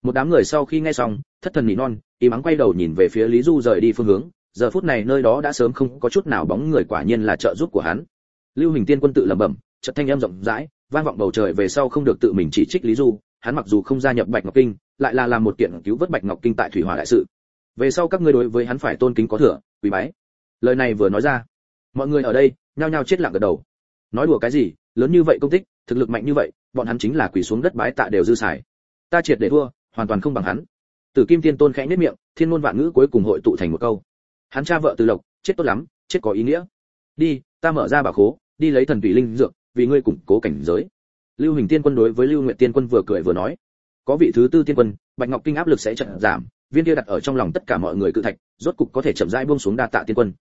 Một đám người sau khi nghe xong, thất thần nỉ non, y mắng quay đầu nhìn về phía lý du rời đi phương hướng. Giờ phút này nơi đó đã sớm không có chút nào bóng người quả nhiên là trợ giúp của hắn. Lưu hình tiên quân tự lẩm bẩm, chợt thanh âm rộng rãi, vang vọng bầu trời về sau không được tự mình chỉ trích lý du. Hắn mặc dù không gia nhập bạch ngọc kinh, lại là làm một kiện cứu vớt bạch ngọc kinh tại thủy hỏa đại sự. Về sau các ngươi đối với hắn phải tôn kính có thừa, quý bái. Lời này vừa nói ra, mọi người ở đây nhao nhao chết lặng gật đầu. Nói đùa cái gì, lớn như vậy công tích thực lực mạnh như vậy, bọn hắn chính là quỳ xuống đất bái tạ đều dư xài. Ta triệt để thua, hoàn toàn không bằng hắn. Tử kim tiên tôn khẽ nhếch miệng, thiên ngôn vạn ngữ cuối cùng hội tụ thành một câu. Hắn cha vợ từ lộc chết tốt lắm, chết có ý nghĩa. Đi, ta mở ra bảo khố, đi lấy thần tùy linh dược, vì ngươi củng cố cảnh giới. Lưu hình tiên quân đối với lưu nguyện tiên quân vừa cười vừa nói. Có vị thứ tư tiên quân, bạch ngọc kinh áp lực sẽ chậm giảm, viên kia đặt ở trong lòng tất cả mọi người cự thạch, rốt cục có thể chậm rãi buông xuống đa tạ tiên quân.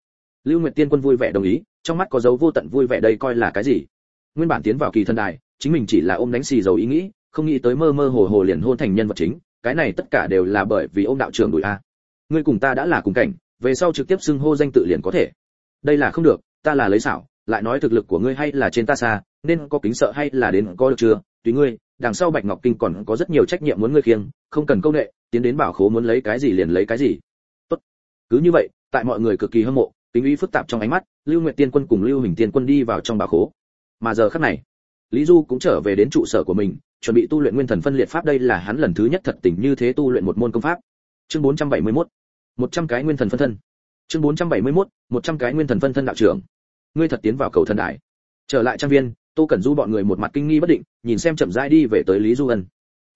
Lưu nguyện tiên quân vui vẻ đồng ý, trong mắt có dấu vô tận vui vẻ đây coi là cái gì? Nguyên bản tiến vào kỳ thần đài, chính mình chỉ là ôm đánh xì dầu ý nghĩ, không nghĩ tới mơ mơ hồ hồ liền hôn thành nhân vật chính, cái này tất cả đều là bởi vì ôm đạo trưởng đuổi a. Ngươi cùng ta đã là cùng cảnh, về sau trực tiếp xưng hô danh tự liền có thể. Đây là không được, ta là lấy xảo, lại nói thực lực của ngươi hay là trên ta xa, nên có kính sợ hay là đến có được chưa? Tùy ngươi, đằng sau bạch ngọc kinh còn có rất nhiều trách nhiệm muốn ngươi khiêng, không cần công nghệ tiến đến bảo khố muốn lấy cái gì liền lấy cái gì. Tốt. Cứ như vậy, tại mọi người cực kỳ hâm mộ, tính ý phức tạp trong ánh mắt, lưu nguyệt tiên quân cùng lưu hình tiên quân đi vào trong bảo khố mà giờ khắc này, lý du cũng trở về đến trụ sở của mình, chuẩn bị tu luyện nguyên thần phân liệt pháp. Đây là hắn lần thứ nhất thật tình như thế tu luyện một môn công pháp. Chương 471 100 cái nguyên thần phân thân. Chương 471 100 cái nguyên thần phân thân đạo trưởng. Ngươi thật tiến vào cầu thần đại. Trở lại trang viên, tô cẩn du bọn người một mặt kinh nghi bất định, nhìn xem chậm rãi đi về tới lý du ân.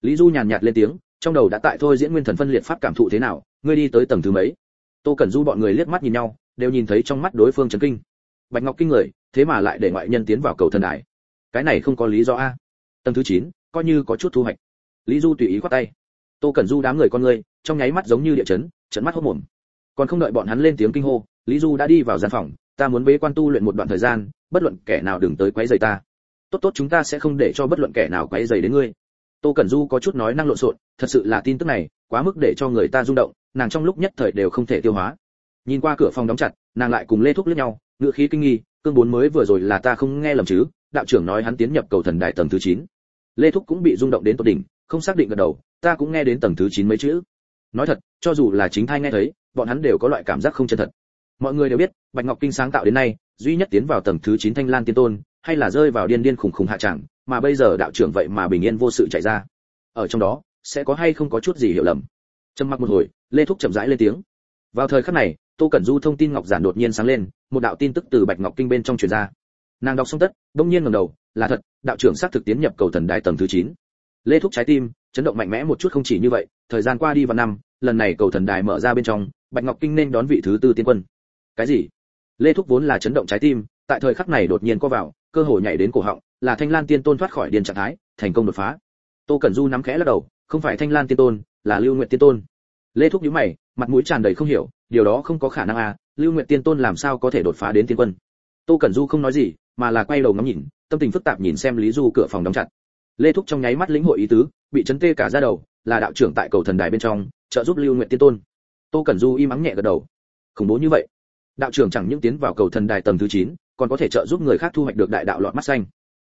Lý du nhàn nhạt lên tiếng, trong đầu đã tại thôi diễn nguyên thần phân liệt pháp cảm thụ thế nào, ngươi đi tới tầng thứ mấy? Tô cẩn du bọn người liếc mắt nhìn nhau, đều nhìn thấy trong mắt đối phương chấn kinh bạch ngọc kinh người thế mà lại để ngoại nhân tiến vào cầu thần đài. Cái này không có lý do a. Tầng thứ chín, coi như có chút thu hoạch. Lý du tùy ý khoát tay. Tô cẩn du đám người con người trong nháy mắt giống như địa chấn chấn mắt hốt mồm. Còn không đợi bọn hắn lên tiếng kinh hô lý du đã đi vào gian phòng ta muốn bế quan tu luyện một đoạn thời gian bất luận kẻ nào đừng tới quấy rầy ta. Tốt tốt chúng ta sẽ không để cho bất luận kẻ nào quấy rầy đến ngươi. Tô cẩn du có chút nói năng lộn xộn thật sự là tin tức này quá mức để cho người ta rung động nàng trong lúc nhất thời đều không thể tiêu hóa. Nhìn qua cửa phòng đóng chặt nàng lại cùng lê thúc lướt nhau ngựa khí kinh nghi, cương bốn mới vừa rồi là ta không nghe lầm chứ, đạo trưởng nói hắn tiến nhập cầu thần đại tầng thứ 9. lê thúc cũng bị rung động đến tột đỉnh, không xác định gật đầu, ta cũng nghe đến tầng thứ 9 mấy chữ. Nói thật, cho dù là chính thai nghe thấy, bọn hắn đều có loại cảm giác không chân thật. Mọi người đều biết, bạch ngọc kinh sáng tạo đến nay, duy nhất tiến vào tầng thứ 9 thanh lan tiên tôn, hay là rơi vào điên điên khủng khủng hạ trạng, mà bây giờ đạo trưởng vậy mà bình yên vô sự chạy ra. Ở trong đó, sẽ có hay không có chút gì hiểu lầm? Trầm mặc một hồi, lê thúc chậm rãi lên tiếng. Vào thời khắc này, tô cẩn du thông tin ngọc giản đột nhiên sáng lên một đạo tin tức từ bạch ngọc kinh bên trong truyền ra. Nàng đọc xong tất, bỗng nhiên ngẩng đầu, là thật, đạo trưởng xác thực tiến nhập cầu thần đại tầng thứ 9. lê thúc trái tim, chấn động mạnh mẽ một chút không chỉ như vậy, thời gian qua đi vào năm, lần này cầu thần đài mở ra bên trong, bạch ngọc kinh nên đón vị thứ tư tiên quân. Cái gì? Lê thúc vốn là chấn động trái tim, tại thời khắc này đột nhiên có vào, cơ hội nhảy đến cổ họng, là thanh lan tiên tôn thoát khỏi điền trạng thái, thành công đột phá. Tô cẩn du nắm khẽ lắc đầu, không phải thanh lan tiên tôn, là lưu nguyện tiên tôn. Lê thúc nhíu mày, mặt mũi tràn đầy không hiểu, điều đó không có khả năng à lưu nguyện tiên tôn làm sao có thể đột phá đến tiên quân? Tô cẩn du không nói gì mà là quay đầu ngắm nhìn tâm tình phức tạp nhìn xem lý du cửa phòng đóng chặt. Lê thúc trong nháy mắt lĩnh hội ý tứ bị chấn tê cả ra đầu là đạo trưởng tại cầu thần đài bên trong trợ giúp lưu nguyện tiên tôn. Tô cẩn du im ắng nhẹ gật đầu. Khủng bố như vậy. Đạo trưởng chẳng những tiến vào cầu thần đài tầng thứ 9, còn có thể trợ giúp người khác thu hoạch được đại đạo lọt mắt xanh.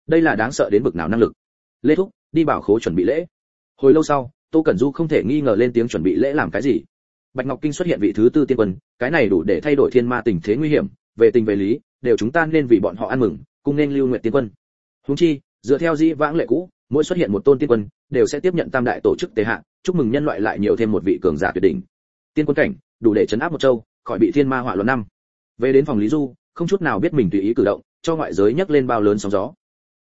Đây là đáng sợ đến bực nào năng lực. Lê thúc đi bảo khố chuẩn bị lễ. Hồi lâu sau tô cẩn du không thể nghi ngờ lên tiếng chuẩn bị lễ làm cái gì bạch ngọc kinh xuất hiện vị thứ tư tiên quân, cái này đủ để thay đổi thiên ma tình thế nguy hiểm, về tình về lý, đều chúng ta nên vì bọn họ ăn mừng cùng nên lưu nguyện tiên quân. Huống chi, dựa theo di vãng lệ cũ, mỗi xuất hiện một tôn tiên quân, đều sẽ tiếp nhận tam đại tổ chức tế hạ, chúc mừng nhân loại lại nhiều thêm một vị cường giả tuyệt đỉnh. Tiên quân cảnh, đủ để chấn áp một châu, khỏi bị thiên ma hỏa luận năm. Về đến phòng lý du, không chút nào biết mình tùy ý cử động, cho ngoại giới nhấc lên bao lớn sóng gió.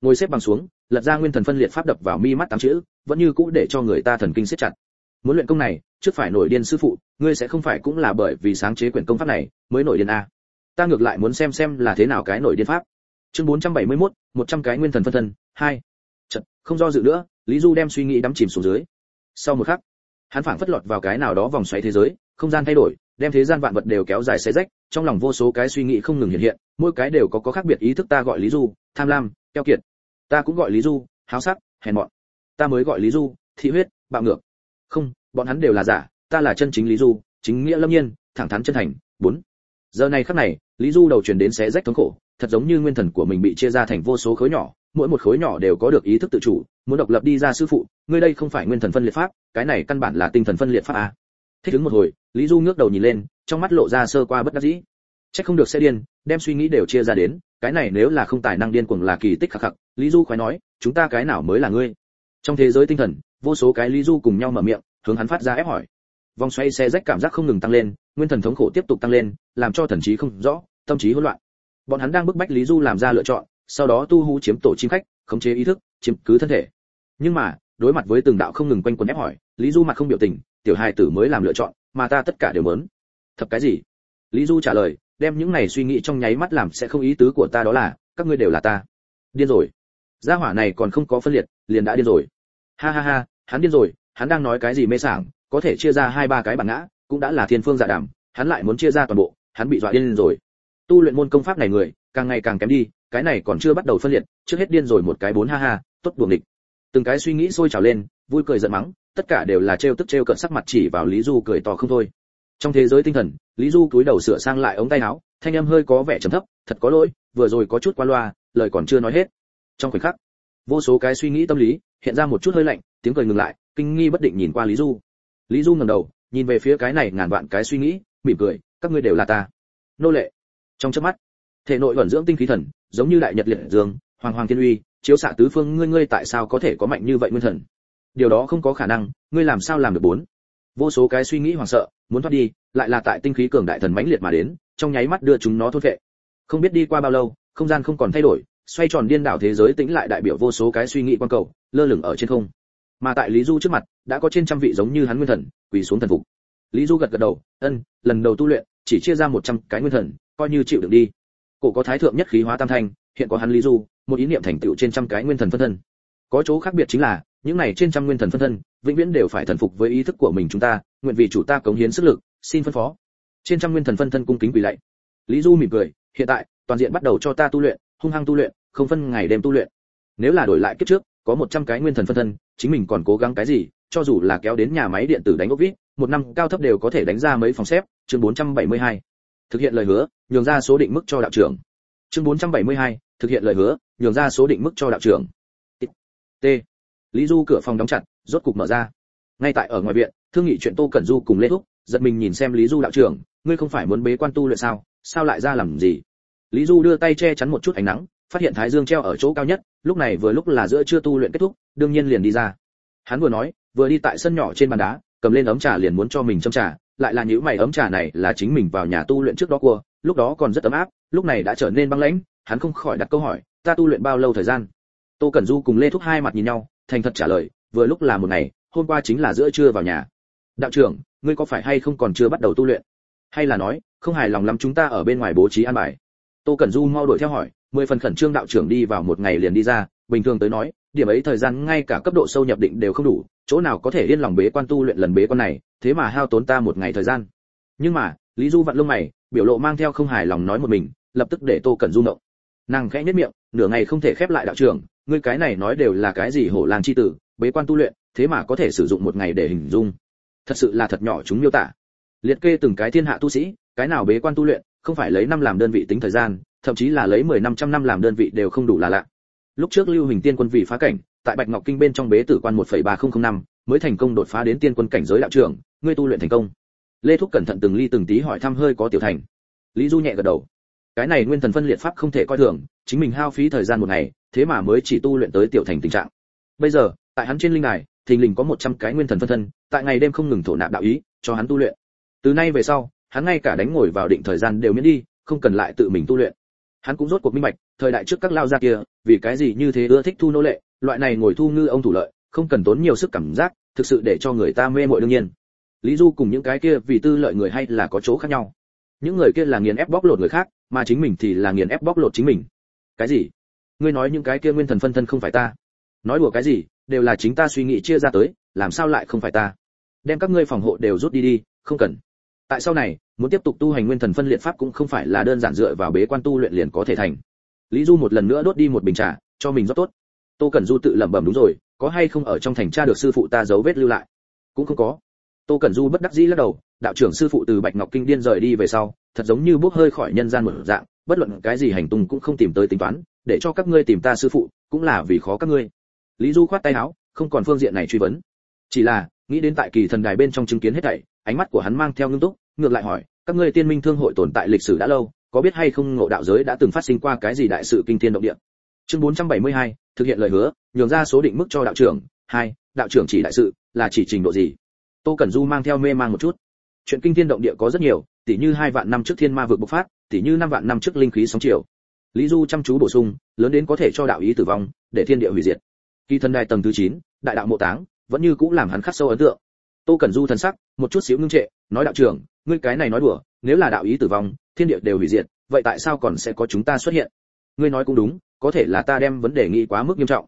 Ngồi xếp bằng xuống, lật ra nguyên thần phân liệt pháp đập vào mi mắt tám chữ, vẫn như cũ để cho người ta thần kinh siết chặt. Muốn luyện công này trước phải nổi điên sư phụ ngươi sẽ không phải cũng là bởi vì sáng chế quyển công pháp này mới nổi điên a ta ngược lại muốn xem xem là thế nào cái nổi điên pháp. Chương 471, 100 cái nguyên thần phân thân hai. Chật, không do dự nữa lý du đem suy nghĩ đắm chìm xuống dưới. Sau một khắc hắn phảng phất lọt vào cái nào đó vòng xoáy thế giới không gian thay đổi đem thế gian vạn vật đều kéo dài xé rách trong lòng vô số cái suy nghĩ không ngừng hiện hiện mỗi cái đều có có khác biệt ý thức ta gọi lý du tham lam keo kiệt. Ta cũng gọi lý du háo sắc hèn mọn. Ta mới gọi lý du thị huyết bạo ngược. Không bọn hắn đều là giả, ta là chân chính lý du, chính nghĩa lâm nhiên, thẳng thắn chân thành. Bốn. Giờ này khắc này, lý du đầu chuyển đến xé rách thống khổ, thật giống như nguyên thần của mình bị chia ra thành vô số khối nhỏ, mỗi một khối nhỏ đều có được ý thức tự chủ, muốn độc lập đi ra sư phụ, ngươi đây không phải nguyên thần phân liệt pháp, cái này căn bản là tinh thần phân liệt pháp à? thích ứng một hồi, lý du ngước đầu nhìn lên, trong mắt lộ ra sơ qua bất đắc dĩ. Chắc không được xe điên, đem suy nghĩ đều chia ra đến, cái này nếu là không tài năng điên cuồng là kỳ tích khắc khắc, lý du khoái nói, chúng ta cái nào mới là ngươi? Trong thế giới tinh thần, vô số cái lý du cùng nhau mở miệng hướng hắn phát ra ép hỏi. Vòng xoay xe rách cảm giác không ngừng tăng lên, nguyên thần thống khổ tiếp tục tăng lên, làm cho thần trí không rõ, tâm trí hỗn loạn. Bọn hắn đang bức bách lý du làm ra lựa chọn, sau đó tu hú chiếm tổ chim khách, khống chế ý thức, chiếm cứ thân thể. Nhưng mà, đối mặt với từng đạo không ngừng quanh quẩn ép hỏi, lý du mặt không biểu tình, tiểu hài tử mới làm lựa chọn, mà ta tất cả đều muốn. Thật cái gì? Lý du trả lời, đem những này suy nghĩ trong nháy mắt làm sẽ không ý tứ của ta đó là, các ngươi đều là ta. Điên rồi. Gia hỏa này còn không có phân liệt, liền đã điên rồi. Ha ha ha, hắn điên rồi hắn đang nói cái gì mê sảng có thể chia ra hai ba cái bản ngã cũng đã là thiên phương dạ đảm, hắn lại muốn chia ra toàn bộ hắn bị dọa điên rồi. Tu luyện môn công pháp này người càng ngày càng kém đi cái này còn chưa bắt đầu phân liệt trước hết điên rồi một cái bốn ha ha tốt buồng địch từng cái suy nghĩ sôi trào lên vui cười giận mắng tất cả đều là trêu tức trêu cợt sắc mặt chỉ vào lý du cười to không thôi. Trong thế giới tinh thần lý du cúi đầu sửa sang lại ống tay áo thanh âm hơi có vẻ trầm thấp thật có lỗi vừa rồi có chút qua loa lời còn chưa nói hết. Trong khoảnh khắc vô số cái suy nghĩ tâm lý hiện ra một chút hơi lạnh, tiếng cười ngừng lại, kinh nghi bất định nhìn qua lý du. Lý du ngẩng đầu, nhìn về phía cái này ngàn vạn cái suy nghĩ, mỉm cười, các ngươi đều là ta. Nô lệ. Trong chớp mắt, thể nội vận dưỡng tinh khí thần, giống như đại nhật liệt dương, hoàng hoàng thiên uy, chiếu xạ tứ phương, ngươi ngươi tại sao có thể có mạnh như vậy nguyên thần? Điều đó không có khả năng, ngươi làm sao làm được bốn? Vô số cái suy nghĩ hoảng sợ, muốn thoát đi, lại là tại tinh khí cường đại thần mãnh liệt mà đến, trong nháy mắt đưa chúng nó thôn vệ không biết đi qua bao lâu, không gian không còn thay đổi xoay tròn điên đảo thế giới tĩnh lại đại biểu vô số cái suy nghĩ quan cầu, lơ lửng ở trên không. Mà tại lý du trước mặt, đã có trên trăm vị giống như hắn nguyên thần, quỳ xuống thần phục. Lý du gật gật đầu, ân, lần đầu tu luyện, chỉ chia ra một trăm cái nguyên thần, coi như chịu được đi. Cổ có thái thượng nhất khí hóa tam thanh, hiện có hắn lý du, một ý niệm thành tựu trên trăm cái nguyên thần phân thân. Có chỗ khác biệt chính là, những này trên trăm nguyên thần phân thân, vĩnh viễn đều phải thần phục với ý thức của mình chúng ta, nguyện vì chủ ta cống hiến sức lực, xin phân phó. Trên trăm nguyên thần phân thân cung kính quỳ lạy. Lý du mỉm cười, hiện tại, toàn diện bắt đầu cho ta tu luyện hung hăng tu luyện không phân ngày đêm tu luyện. Nếu là đổi lại kiếp trước có một trăm cái nguyên thần phân thân chính mình còn cố gắng cái gì cho dù là kéo đến nhà máy điện tử đánh ốc vít một năm cao thấp đều có thể đánh ra mấy phòng xếp chương 472. thực hiện lời hứa nhường ra số định mức cho đạo trưởng. Chương 472, thực hiện lời hứa nhường ra số định mức cho đạo trưởng. T. Lý du cửa phòng đóng chặt rốt cục mở ra. Ngay tại ở ngoài viện thương nghị chuyện tô cẩn du cùng lê thúc giật mình nhìn xem lý du đạo trưởng ngươi không phải muốn bế quan tu luyện sao? Sao lại ra làm gì? Lý du đưa tay che chắn một chút ánh nắng, phát hiện thái dương treo ở chỗ cao nhất, lúc này vừa lúc là giữa trưa tu luyện kết thúc, đương nhiên liền đi ra. Hắn vừa nói, vừa đi tại sân nhỏ trên bàn đá, cầm lên ấm trà liền muốn cho mình châm trà, lại là những mày ấm trà này là chính mình vào nhà tu luyện trước đó cua, lúc đó còn rất ấm áp, lúc này đã trở nên băng lãnh, hắn không khỏi đặt câu hỏi, ta tu luyện bao lâu thời gian? Tô cẩn du cùng lê thúc hai mặt nhìn nhau, thành thật trả lời, vừa lúc là một ngày, hôm qua chính là giữa trưa vào nhà. Đạo trưởng, ngươi có phải hay không còn chưa bắt đầu tu luyện? Hay là nói, không hài lòng lắm chúng ta ở bên ngoài bố trí an bài? Tô cẩn du mau đuổi theo hỏi, mười phần khẩn trương đạo trưởng đi vào một ngày liền đi ra, bình thường tới nói, điểm ấy thời gian ngay cả cấp độ sâu nhập định đều không đủ, chỗ nào có thể yên lòng bế quan tu luyện lần bế quan này, thế mà hao tốn ta một ngày thời gian. Nhưng mà, lý du vặn lông mày, biểu lộ mang theo không hài lòng nói một mình, lập tức để tô cẩn du động nàng khẽ nhếch miệng, nửa ngày không thể khép lại đạo trưởng, ngươi cái này nói đều là cái gì hổ lang chi tử, bế quan tu luyện, thế mà có thể sử dụng một ngày để hình dung. Thật sự là thật nhỏ chúng miêu tả. Liệt kê từng cái thiên hạ tu sĩ, cái nào bế quan tu luyện không phải lấy năm làm đơn vị tính thời gian, thậm chí là lấy mười năm trăm năm làm đơn vị đều không đủ là lạ. Lúc trước lưu hình tiên quân vị phá cảnh, tại bạch ngọc kinh bên trong bế tử quan một phẩy ba không năm, mới thành công đột phá đến tiên quân cảnh giới đạo trưởng, ngươi tu luyện thành công. Lê thúc cẩn thận từng ly từng tí hỏi thăm hơi có tiểu thành. Lý du nhẹ gật đầu. Cái này nguyên thần phân liệt pháp không thể coi thường, chính mình hao phí thời gian một ngày, thế mà mới chỉ tu luyện tới tiểu thành tình trạng. Bây giờ, tại hắn trên linh đài, thình lình có một trăm cái nguyên thần phân thân, tại ngày đêm không ngừng thổ nạp đạo ý, cho hắn tu luyện. Từ nay về sau hắn ngay cả đánh ngồi vào định thời gian đều miễn đi, không cần lại tự mình tu luyện. Hắn cũng rốt cuộc minh bạch, thời đại trước các lao gia kia, vì cái gì như thế ưa thích thu nô lệ, loại này ngồi thu ngư ông thủ lợi, không cần tốn nhiều sức cảm giác, thực sự để cho người ta mê mội đương nhiên. Lý du cùng những cái kia vì tư lợi người hay là có chỗ khác nhau. Những người kia là nghiền ép bóc lột người khác, mà chính mình thì là nghiền ép bóc lột chính mình. Cái gì? Ngươi nói những cái kia nguyên thần phân thân không phải ta. Nói đùa cái gì, đều là chính ta suy nghĩ chia ra tới, làm sao lại không phải ta? Đem các ngươi phòng hộ đều rút đi đi, không cần tại sau này, muốn tiếp tục tu hành nguyên thần phân liệt pháp cũng không phải là đơn giản dựa vào bế quan tu luyện liền có thể thành. Lý du một lần nữa đốt đi một bình trà, cho mình rất tốt. Tô cẩn du tự lẩm bẩm đúng rồi, có hay không ở trong thành tra được sư phụ ta dấu vết lưu lại? Cũng không có. Tô cẩn du bất đắc dĩ lắc đầu, đạo trưởng sư phụ từ bạch ngọc kinh điên rời đi về sau, thật giống như bước hơi khỏi nhân gian một dạng, bất luận cái gì hành tung cũng không tìm tới tính toán, để cho các ngươi tìm ta sư phụ, cũng là vì khó các ngươi. Lý du khoát tay áo, không còn phương diện này truy vấn. Chỉ là, nghĩ đến tại kỳ thần đài bên trong chứng kiến hết thảy ánh mắt của hắn mang theo ngưng túc ngược lại hỏi các ngươi tiên minh thương hội tồn tại lịch sử đã lâu có biết hay không ngộ đạo giới đã từng phát sinh qua cái gì đại sự kinh thiên động địa? Chương 472, thực hiện lời hứa nhường ra số định mức cho đạo trưởng. Hai đạo trưởng chỉ đại sự là chỉ trình độ gì? Tô cẩn du mang theo mê mang một chút. Chuyện kinh thiên động địa có rất nhiều tỷ như hai vạn năm trước thiên ma vượt bộc phát tỷ như năm vạn năm trước linh khí sóng chiều. Lý du chăm chú bổ sung lớn đến có thể cho đạo ý tử vong để thiên địa hủy diệt. Kỳ thần đài tầng thứ 9, đại đạo mộ táng vẫn như cũng làm hắn khắc sâu ấn tượng tô cẩn du thần sắc, một chút xíu ngưng trệ, nói đạo trưởng, ngươi cái này nói đùa, nếu là đạo ý tử vong, thiên địa đều hủy diệt, vậy tại sao còn sẽ có chúng ta xuất hiện? Ngươi nói cũng đúng, có thể là ta đem vấn đề nghĩ quá mức nghiêm trọng.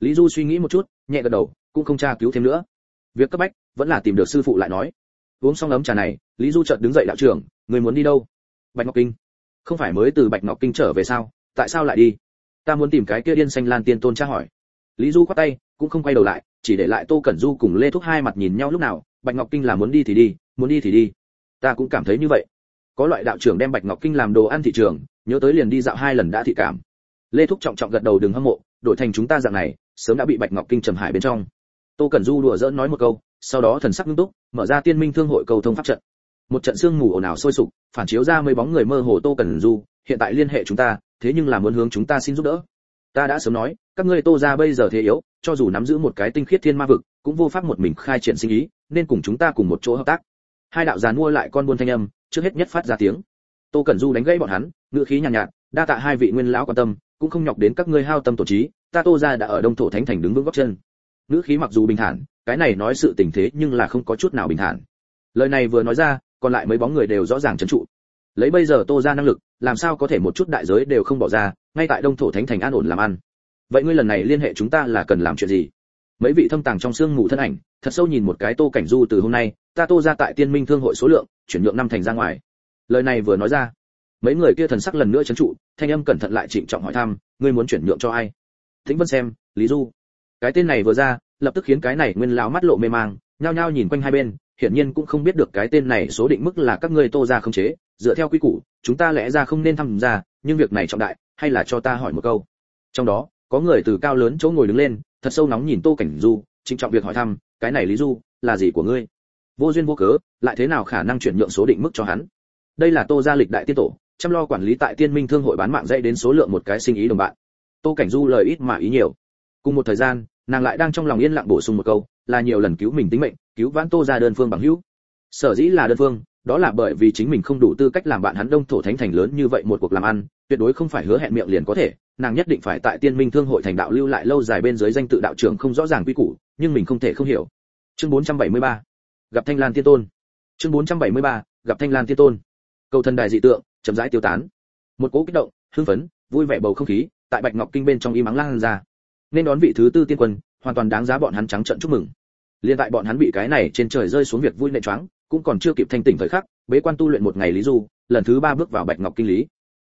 Lý du suy nghĩ một chút, nhẹ gật đầu, cũng không tra cứu thêm nữa. Việc cấp bách, vẫn là tìm được sư phụ lại nói. Uống xong ấm trà này, lý du chợt đứng dậy đạo trưởng người muốn đi đâu? Bạch ngọc kinh. Không phải mới từ bạch ngọc kinh trở về sao? Tại sao lại đi? Ta muốn tìm cái kia điên xanh lan tiên tôn tra hỏi. Lý du khoát tay, cũng không quay đầu lại chỉ để lại tô cẩn du cùng lê thúc hai mặt nhìn nhau lúc nào, bạch ngọc kinh là muốn đi thì đi, muốn đi thì đi. Ta cũng cảm thấy như vậy. Có loại đạo trưởng đem bạch ngọc kinh làm đồ ăn thị trường, nhớ tới liền đi dạo hai lần đã thị cảm. Lê thúc trọng trọng gật đầu đừng hâm mộ, đổi thành chúng ta dạng này, sớm đã bị bạch ngọc kinh trầm hải bên trong. Tô cẩn du đùa dỡn nói một câu, sau đó thần sắc nghiêm túc, mở ra tiên minh thương hội cầu thông pháp trận. Một trận sương mù ồn ào sôi sục, phản chiếu ra mấy bóng người mơ hồ tô cẩn du, hiện tại liên hệ chúng ta, thế nhưng là muốn hướng chúng ta xin giúp đỡ. Ta đã sớm nói các ngươi tô ra bây giờ thế yếu cho dù nắm giữ một cái tinh khiết thiên ma vực cũng vô pháp một mình khai triển sinh ý nên cùng chúng ta cùng một chỗ hợp tác. Hai đạo giàn mua lại con buôn thanh âm trước hết nhất phát ra tiếng. Tô cẩn du đánh gãy bọn hắn ngữ khí nhàn nhạt, nhạt đa tạ hai vị nguyên lão quan tâm cũng không nhọc đến các ngươi hao tâm tổ trí ta tô ra đã ở đông thổ thánh thành đứng vững góc chân. Ngữ khí mặc dù bình thản cái này nói sự tình thế nhưng là không có chút nào bình thản. Lời này vừa nói ra còn lại mấy bóng người đều rõ ràng trấn trụ. Lấy bây giờ tô ra năng lực làm sao có thể một chút đại giới đều không bỏ ra ngay tại đông thổ thánh thành an ổn làm ăn vậy ngươi lần này liên hệ chúng ta là cần làm chuyện gì? Mấy vị thâm tàng trong xương ngủ thân ảnh, thật sâu nhìn một cái tô cảnh du từ hôm nay, ta tô ra tại tiên minh thương hội số lượng, chuyển nhượng năm thành ra ngoài. Lời này vừa nói ra, mấy người kia thần sắc lần nữa chấn trụ, thanh âm cẩn thận lại trịnh trọng hỏi thăm, ngươi muốn chuyển nhượng cho ai? Thính vân xem, lý du. Cái tên này vừa ra, lập tức khiến cái này nguyên lão mắt lộ mê mang, nhao nhao nhìn quanh hai bên, hiển nhiên cũng không biết được cái tên này số định mức là các ngươi tô ra không chế, dựa theo quy củ, chúng ta lẽ ra không nên tham gia, nhưng việc này trọng đại, hay là cho ta hỏi một câu. Trong đó có người từ cao lớn chỗ ngồi đứng lên, thật sâu nóng nhìn tô cảnh du, trịnh trọng việc hỏi thăm, cái này lý du, là gì của ngươi? Vô duyên vô cớ, lại thế nào khả năng chuyển nhượng số định mức cho hắn? Đây là tô gia lịch đại tiên tổ, chăm lo quản lý tại tiên minh thương hội bán mạng dây đến số lượng một cái sinh ý đồng bạn. Tô cảnh du lời ít mà ý nhiều. Cùng một thời gian, nàng lại đang trong lòng yên lặng bổ sung một câu, là nhiều lần cứu mình tính mệnh, cứu vãn tô ra đơn phương bằng hữu. Sở dĩ là đơn phương đó là bởi vì chính mình không đủ tư cách làm bạn hắn đông thổ thánh thành lớn như vậy một cuộc làm ăn, tuyệt đối không phải hứa hẹn miệng liền có thể, nàng nhất định phải tại tiên minh thương hội thành đạo lưu lại lâu dài bên dưới danh tự đạo trưởng không rõ ràng quy củ, nhưng mình không thể không hiểu. Chương 473 gặp thanh lan tiên tôn. Chương 473 gặp thanh lan tiên tôn. Cầu thần đài dị tượng, chậm rãi tiêu tán. Một cỗ kích động, hưng phấn, vui vẻ bầu không khí, tại bạch ngọc kinh bên trong y mắng lan ra. Nên đón vị thứ tư tiên quân, hoàn toàn đáng giá bọn hắn trắng trợn chúc mừng. Liên tại bọn hắn bị cái này trên trời rơi xuống việc vui nệ choáng cũng còn chưa kịp thanh tỉnh thời khắc, bế quan tu luyện một ngày lý du, lần thứ ba bước vào bạch ngọc kinh lý.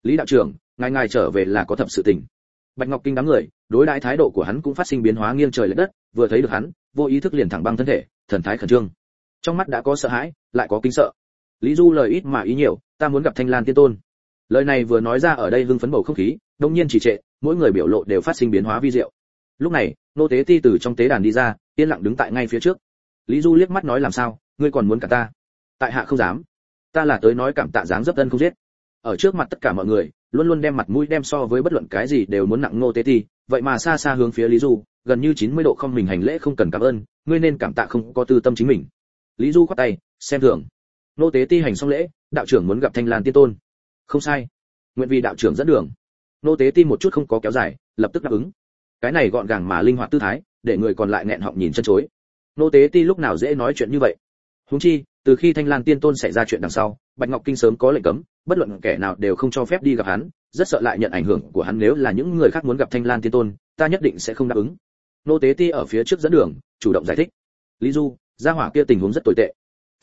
Lý đạo trưởng, ngài ngài trở về là có thập sự tình. Bạch ngọc kinh đám người, đối đãi thái độ của hắn cũng phát sinh biến hóa nghiêng trời lệch đất, vừa thấy được hắn, vô ý thức liền thẳng băng thân thể, thần thái khẩn trương. Trong mắt đã có sợ hãi, lại có kinh sợ. Lý du lời ít mà ý nhiều, ta muốn gặp thanh lan tiên tôn. Lời này vừa nói ra ở đây hưng phấn bầu không khí, đông nhiên chỉ trệ, mỗi người biểu lộ đều phát sinh biến hóa vi diệu. Lúc này, nô tế ti từ trong tế đàn đi ra, yên lặng đứng tại ngay phía trước. Lý du liếc mắt nói làm sao? Ngươi còn muốn cả ta? Tại hạ không dám. Ta là tới nói cảm tạ dáng dấp thân không giết. Ở trước mặt tất cả mọi người, luôn luôn đem mặt mũi đem so với bất luận cái gì đều muốn nặng nô tế ti. Vậy mà xa xa hướng phía lý du, gần như 90 độ không mình hành lễ không cần cảm ơn, ngươi nên cảm tạ không có tư tâm chính mình. Lý du quát tay, xem thường. Nô tế ti hành xong lễ, đạo trưởng muốn gặp thanh lan tiên tôn. Không sai. Nguyện vì đạo trưởng dẫn đường. Nô tế ti một chút không có kéo dài, lập tức đáp ứng. Cái này gọn gàng mà linh hoạt tư thái, để người còn lại nghẹn họng nhìn chân chối. Nô tế ti lúc nào dễ nói chuyện như vậy? Huống chi, từ khi Thanh Lan Tiên Tôn xảy ra chuyện đằng sau, Bạch Ngọc Kinh sớm có lệnh cấm, bất luận kẻ nào đều không cho phép đi gặp hắn, rất sợ lại nhận ảnh hưởng của hắn nếu là những người khác muốn gặp Thanh Lan Tiên Tôn, ta nhất định sẽ không đáp ứng. Nô Tế Ti ở phía trước dẫn đường, chủ động giải thích. Lý Du, gia hỏa kia tình huống rất tồi tệ,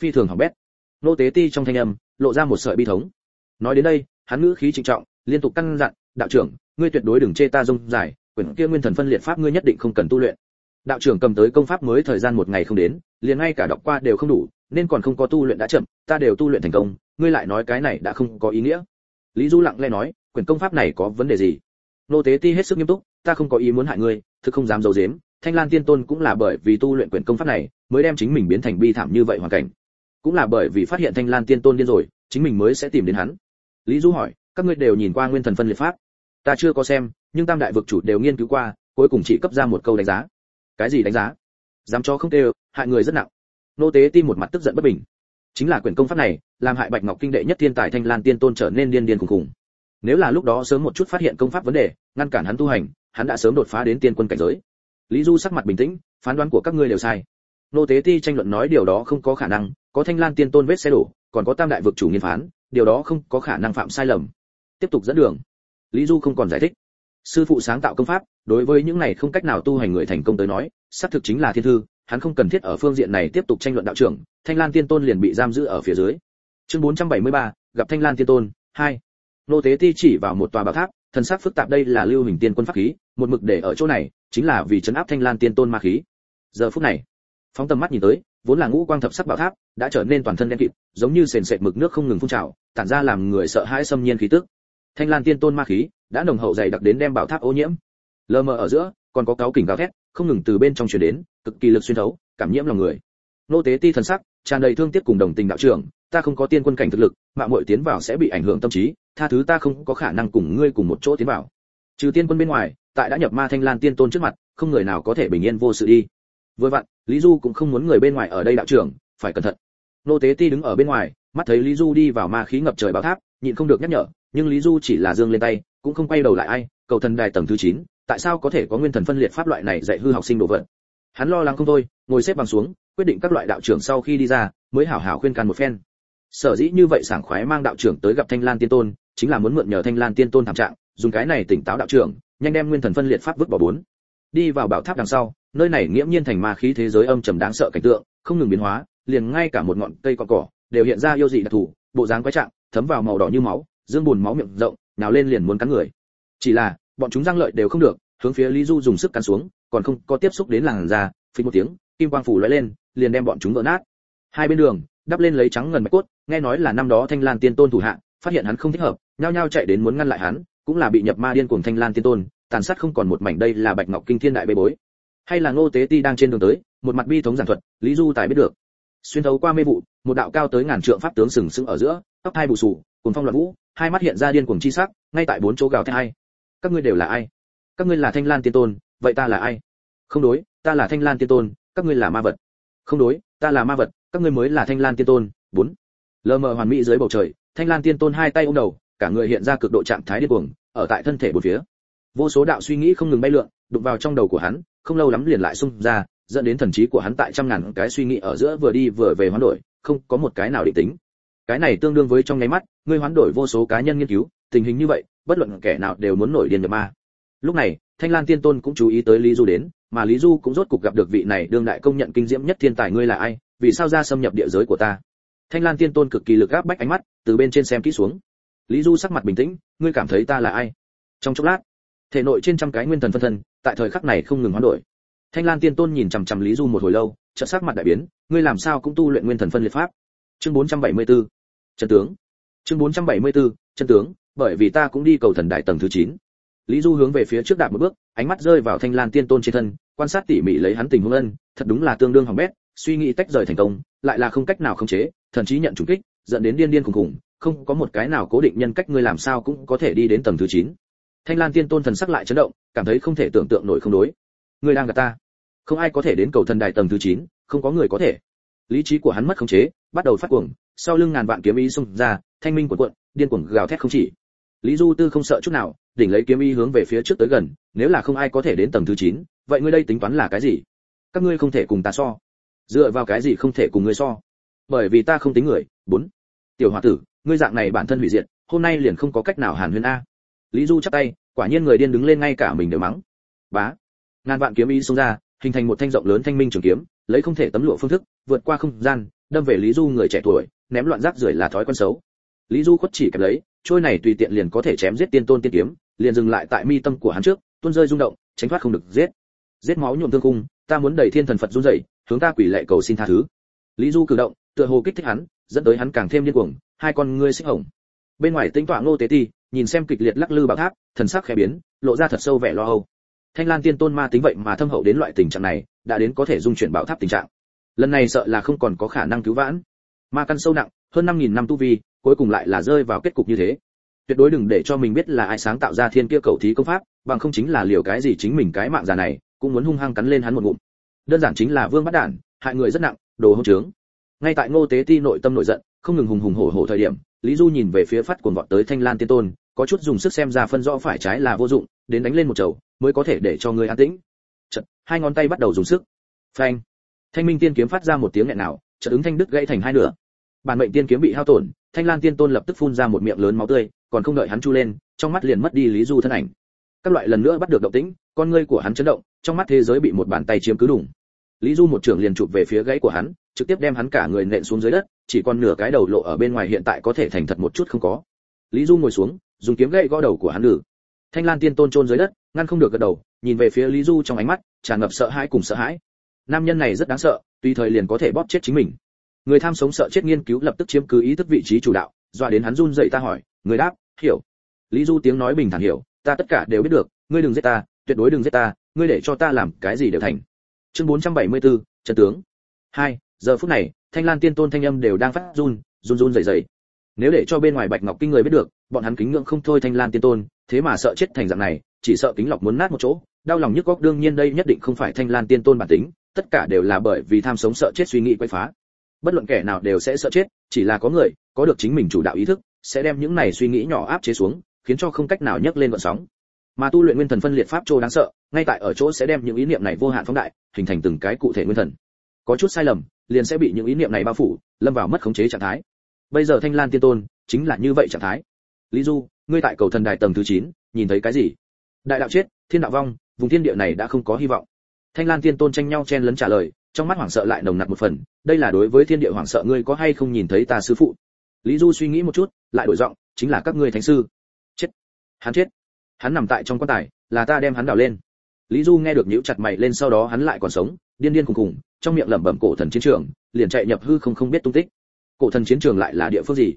phi thường hỏng bét. Nô Tế Ti trong thanh âm lộ ra một sợi bi thống. Nói đến đây, hắn ngữ khí trịnh trọng, liên tục căn dặn, đạo trưởng, ngươi tuyệt đối đừng chê ta rông dài, quyển kia nguyên thần phân liệt pháp ngươi nhất định không cần tu luyện. Đạo trưởng cầm tới công pháp mới thời gian một ngày không đến, liền ngay cả đọc qua đều không đủ, nên còn không có tu luyện đã chậm, ta đều tu luyện thành công, ngươi lại nói cái này đã không có ý nghĩa. Lý Du lặng lẽ nói, quyển công pháp này có vấn đề gì? Nô Tế Ti hết sức nghiêm túc, ta không có ý muốn hại ngươi, thực không dám giấu giếm, Thanh Lan Tiên Tôn cũng là bởi vì tu luyện quyển công pháp này, mới đem chính mình biến thành bi thảm như vậy hoàn cảnh. Cũng là bởi vì phát hiện Thanh Lan Tiên Tôn điên rồi, chính mình mới sẽ tìm đến hắn. Lý Du hỏi, các ngươi đều nhìn qua nguyên thần phân liệt pháp? Ta chưa có xem, nhưng tam đại vực chủ đều nghiên cứu qua, cuối cùng chỉ cấp ra một câu đánh giá. Cái gì đánh giá? Dám cho không đều, hại người rất nặng. Nô Tế tim một mặt tức giận bất bình. Chính là quyền công pháp này, làm hại Bạch Ngọc Kinh đệ nhất thiên tài Thanh Lan Tiên Tôn trở nên điên điên khủng khủng. Nếu là lúc đó sớm một chút phát hiện công pháp vấn đề, ngăn cản hắn tu hành, hắn đã sớm đột phá đến tiên quân cảnh giới. Lý Du sắc mặt bình tĩnh, phán đoán của các ngươi đều sai. Nô Tế Ti tranh luận nói điều đó không có khả năng, có Thanh Lan Tiên Tôn vết xe đổ, còn có Tam đại vực chủ nghiên phán, điều đó không có khả năng phạm sai lầm. Tiếp tục dẫn đường. Lý Du không còn giải thích. Sư phụ sáng tạo công pháp, đối với những này không cách nào tu hành người thành công tới nói, xác thực chính là thiên thư, hắn không cần thiết ở phương diện này tiếp tục tranh luận đạo trưởng, Thanh Lan Tiên Tôn liền bị giam giữ ở phía dưới. Chương 473, gặp Thanh Lan Tiên Tôn 2. Nô Tế Ti chỉ vào một tòa bảo tháp, thần sắc phức tạp đây là lưu hình tiên quân pháp khí, một mực để ở chỗ này, chính là vì chấn áp Thanh Lan Tiên Tôn ma khí. Giờ phút này, phóng tầm mắt nhìn tới, vốn là ngũ quang thập sắc bảo tháp, đã trở nên toàn thân đen kịt, giống như sền sệt mực nước không ngừng phun trào, tản ra làm người sợ hãi xâm nhiên khí tức. Thanh Lan Tiên Tôn ma khí đã nồng hậu dày đặc đến đem bảo tháp ô nhiễm. Lờ mờ ở giữa, còn có cáo kình gào thét, không ngừng từ bên trong truyền đến, cực kỳ lực xuyên thấu, cảm nhiễm lòng người. Nô Tế Ti thần sắc tràn đầy thương tiếc cùng đồng tình đạo trưởng, ta không có tiên quân cảnh thực lực, mạo muội tiến vào sẽ bị ảnh hưởng tâm trí, tha thứ ta không có khả năng cùng ngươi cùng một chỗ tiến vào. Trừ tiên quân bên ngoài, tại đã nhập ma thanh lan tiên tôn trước mặt, không người nào có thể bình yên vô sự đi. Vừa vặn, Lý Du cũng không muốn người bên ngoài ở đây đạo trưởng, phải cẩn thận. Nô Tế Ti đứng ở bên ngoài, mắt thấy Lý Du đi vào ma khí ngập trời bảo tháp, nhịn không được nhắc nhở, nhưng Lý Du chỉ là dương lên tay, cũng không quay đầu lại ai, cầu thần đài tầng thứ 9, tại sao có thể có nguyên thần phân liệt pháp loại này dạy hư học sinh đồ vật. Hắn lo lắng không thôi, ngồi xếp bằng xuống, quyết định các loại đạo trưởng sau khi đi ra, mới hảo hảo khuyên can một phen. Sở dĩ như vậy sảng khoái mang đạo trưởng tới gặp Thanh Lan Tiên Tôn, chính là muốn mượn nhờ Thanh Lan Tiên Tôn thảm trạng, dùng cái này tỉnh táo đạo trưởng, nhanh đem nguyên thần phân liệt pháp vứt bỏ bốn. Đi vào bảo tháp đằng sau, nơi này nghiễm nhiên thành ma khí thế giới âm trầm đáng sợ cảnh tượng, không ngừng biến hóa, liền ngay cả một ngọn cây cỏ cỏ đều hiện ra yêu dị đặc thù, bộ dáng quái trạng, thấm vào màu đỏ như máu, dương buồn máu miệng rộng, nào lên liền muốn cắn người. Chỉ là, bọn chúng răng lợi đều không được, hướng phía Lý Du dùng sức cắn xuống, còn không có tiếp xúc đến làn da, phình một tiếng, kim quang phủ lóe lên, liền đem bọn chúng vỡ nát. Hai bên đường, đắp lên lấy trắng ngần bạch cốt, nghe nói là năm đó Thanh Lan Tiên Tôn thủ hạ, phát hiện hắn không thích hợp, nhao nhao chạy đến muốn ngăn lại hắn, cũng là bị nhập ma điên cuồng Thanh Lan Tiên Tôn, tàn sát không còn một mảnh đây là Bạch Ngọc Kinh Thiên đại bê bối. Hay là Ngô Tế Ti đang trên đường tới, một mặt bi thống giản thuật, Lý Du tài biết được. Xuyên thấu qua mê vụ, một đạo cao tới ngàn trượng pháp tướng sừng sững ở giữa, tóc hai bù sù, cùng phong loạn vũ, hai mắt hiện ra điên cuồng chi sắc, ngay tại bốn chỗ gào thét hai. Các ngươi đều là ai? Các ngươi là Thanh Lan Tiên Tôn, vậy ta là ai? Không đối, ta là Thanh Lan Tiên Tôn, các ngươi là ma vật. Không đối, ta là ma vật, các ngươi mới là Thanh Lan Tiên Tôn. Bốn. Lờ mờ hoàn mỹ dưới bầu trời, Thanh Lan Tiên Tôn hai tay ôm đầu, cả người hiện ra cực độ trạng thái điên cuồng, ở tại thân thể bốn phía. Vô số đạo suy nghĩ không ngừng bay lượn, đụng vào trong đầu của hắn, không lâu lắm liền lại xung ra, dẫn đến thần trí của hắn tại trăm ngàn cái suy nghĩ ở giữa vừa đi vừa về hoán đổi, không có một cái nào định tính. Cái này tương đương với trong nháy mắt, ngươi hoán đổi vô số cá nhân nghiên cứu, tình hình như vậy, bất luận kẻ nào đều muốn nổi điên nhập ma. Lúc này, Thanh Lan Tiên Tôn cũng chú ý tới Lý Du đến, mà Lý Du cũng rốt cục gặp được vị này đương đại công nhận kinh diễm nhất thiên tài ngươi là ai, vì sao ra xâm nhập địa giới của ta? Thanh Lan Tiên Tôn cực kỳ lực áp bách ánh mắt, từ bên trên xem kỹ xuống. Lý Du sắc mặt bình tĩnh, ngươi cảm thấy ta là ai? Trong chốc lát, thể nội trên trăm cái nguyên thần phân thân, tại thời khắc này không ngừng hoán đổi. Thanh Lan Tiên Tôn nhìn chằm chằm Lý Du một hồi lâu, trợ sắc mặt đại biến, ngươi làm sao cũng tu luyện nguyên thần phân liệt pháp? Chương 474. Chân tướng. Chương 474. Chân tướng, bởi vì ta cũng đi cầu thần đại tầng thứ 9. Lý Du hướng về phía trước đạp một bước, ánh mắt rơi vào Thanh Lan Tiên Tôn trên thân, quan sát tỉ mỉ lấy hắn tình huống ân, thật đúng là tương đương hỏng bét, suy nghĩ tách rời thành công, lại là không cách nào khống chế, thậm chí nhận trùng kích, dẫn đến điên điên khủng khủng, không có một cái nào cố định nhân cách ngươi làm sao cũng có thể đi đến tầng thứ 9. Thanh Lan Tiên Tôn thần sắc lại chấn động, cảm thấy không thể tưởng tượng nổi không đối. Ngươi đang gạt ta. Không ai có thể đến cầu thần đài tầng thứ 9, không có người có thể. Lý trí của hắn mất khống chế, bắt đầu phát cuồng, sau lưng ngàn vạn kiếm ý xung ra, thanh minh cuộn cuộn, điên cuồng gào thét không chỉ. Lý Du Tư không sợ chút nào, đỉnh lấy kiếm ý hướng về phía trước tới gần, nếu là không ai có thể đến tầng thứ 9, vậy ngươi đây tính toán là cái gì? Các ngươi không thể cùng ta so. Dựa vào cái gì không thể cùng ngươi so? bởi vì ta không tính người bốn tiểu hòa tử ngươi dạng này bản thân hủy diệt hôm nay liền không có cách nào hàn huyên a lý du chắp tay quả nhiên người điên đứng lên ngay cả mình đều mắng bá ngàn vạn kiếm ý xông ra hình thành một thanh rộng lớn thanh minh trường kiếm lấy không thể tấm lụa phương thức vượt qua không gian đâm về lý du người trẻ tuổi ném loạn rác rưởi là thói quen xấu. Lý du khuất chỉ kẹp lấy, trôi này tùy tiện liền có thể chém giết tiên tôn tiên kiếm, liền dừng lại tại mi tâm của hắn trước, tuôn rơi rung động, tránh thoát không được, giết. Giết máu nhuộm thương cung ta muốn đẩy thiên thần phật run rẩy, hướng ta quỷ lệ cầu xin tha thứ. Lý du cử động, tựa hồ kích thích hắn, dẫn tới hắn càng thêm điên cuồng, hai con ngươi xích hồng. Bên ngoài tính tọa ngô tế ti, nhìn xem kịch liệt lắc lư bảo tháp, thần sắc khẽ biến, lộ ra thật sâu vẻ lo âu. Thanh lan tiên tôn ma tính vậy mà thâm hậu đến loại tình trạng này, đã đến có thể dung chuyển bảo tháp tình trạng. Lần này sợ là không còn có khả năng cứu vãn ma căn sâu nặng, hơn năm nghìn năm tu vi, cuối cùng lại là rơi vào kết cục như thế. Tuyệt đối đừng để cho mình biết là ai sáng tạo ra thiên kia cầu thí công pháp, bằng không chính là liều cái gì chính mình cái mạng già này, cũng muốn hung hăng cắn lên hắn một ngụm. Đơn giản chính là vương bắt đản, hại người rất nặng, đồ hỗn trướng. Ngay tại ngô tế ti nội tâm nội giận, không ngừng hùng hùng hổ hổ thời điểm, lý du nhìn về phía phát cuồng vọt tới thanh lan tiên tôn, có chút dùng sức xem ra phân rõ phải trái là vô dụng, đến đánh lên một chầu, mới có thể để cho người an tĩnh. Chật hai ngón tay bắt đầu dùng sức. Phanh. Thanh minh tiên kiếm phát ra một tiếng nghẹn nào, chợt ứng thanh đức gãy thành hai nửa bản mệnh tiên kiếm bị hao tổn, thanh lan tiên tôn lập tức phun ra một miệng lớn máu tươi, còn không đợi hắn chu lên, trong mắt liền mất đi lý du thân ảnh. Các loại lần nữa bắt được động tĩnh, con ngươi của hắn chấn động, trong mắt thế giới bị một bàn tay chiếm cứ đủng lý du một trường liền chụp về phía gãy của hắn, trực tiếp đem hắn cả người nện xuống dưới đất, chỉ còn nửa cái đầu lộ ở bên ngoài hiện tại có thể thành thật một chút không có. Lý du ngồi xuống, dùng kiếm gậy gõ đầu của hắn lử thanh lan tiên tôn chôn dưới đất, ngăn không được gật đầu, nhìn về phía lý du trong ánh mắt, tràn ngập sợ hãi cùng sợ hãi. Nam nhân này rất đáng sợ, tùy thời liền có thể bóp chết chính mình người tham sống sợ chết nghiên cứu lập tức chiếm cứ ý thức vị trí chủ đạo dọa đến hắn run dậy ta hỏi người đáp hiểu. Lý du tiếng nói bình thản hiểu ta tất cả đều biết được ngươi đừng giết ta tuyệt đối đừng giết ta ngươi để cho ta làm cái gì đều thành. Chương 474, trận tướng. Hai giờ phút này thanh lan tiên tôn thanh âm đều đang phát run run run rẩy rẩy. Nếu để cho bên ngoài bạch ngọc kinh người biết được bọn hắn kính ngưỡng không thôi thanh lan tiên tôn thế mà sợ chết thành dạng này chỉ sợ kính lọc muốn nát một chỗ. Đau lòng nhức góc đương nhiên đây nhất định không phải thanh lan tiên tôn bản tính tất cả đều là bởi vì tham sống sợ chết suy nghĩ quay phá bất luận kẻ nào đều sẽ sợ chết chỉ là có người có được chính mình chủ đạo ý thức sẽ đem những này suy nghĩ nhỏ áp chế xuống khiến cho không cách nào nhấc lên vận sóng. Mà tu luyện nguyên thần phân liệt pháp trô đáng sợ ngay tại ở chỗ sẽ đem những ý niệm này vô hạn phóng đại hình thành từng cái cụ thể nguyên thần. Có chút sai lầm liền sẽ bị những ý niệm này bao phủ lâm vào mất khống chế trạng thái. Bây giờ thanh lan tiên tôn chính là như vậy trạng thái. Lý du ngươi tại cầu thần đài tầng thứ 9, nhìn thấy cái gì? Đại đạo chết thiên đạo vong vùng thiên địa này đã không có hy vọng. Thanh lan tiên tôn tranh nhau chen lấn trả lời trong mắt hoảng sợ lại nồng nặc một phần, đây là đối với thiên địa hoảng sợ ngươi có hay không nhìn thấy ta sư phụ? Lý du suy nghĩ một chút, lại đổi giọng, chính là các ngươi thánh sư. Chết. Hắn chết. Hắn nằm tại trong quan tài, là ta đem hắn đào lên. Lý du nghe được nhíu chặt mày lên sau đó hắn lại còn sống, điên điên khùng khùng, trong miệng lẩm bẩm cổ thần chiến trường, liền chạy nhập hư không không biết tung tích. Cổ thần chiến trường lại là địa phương gì?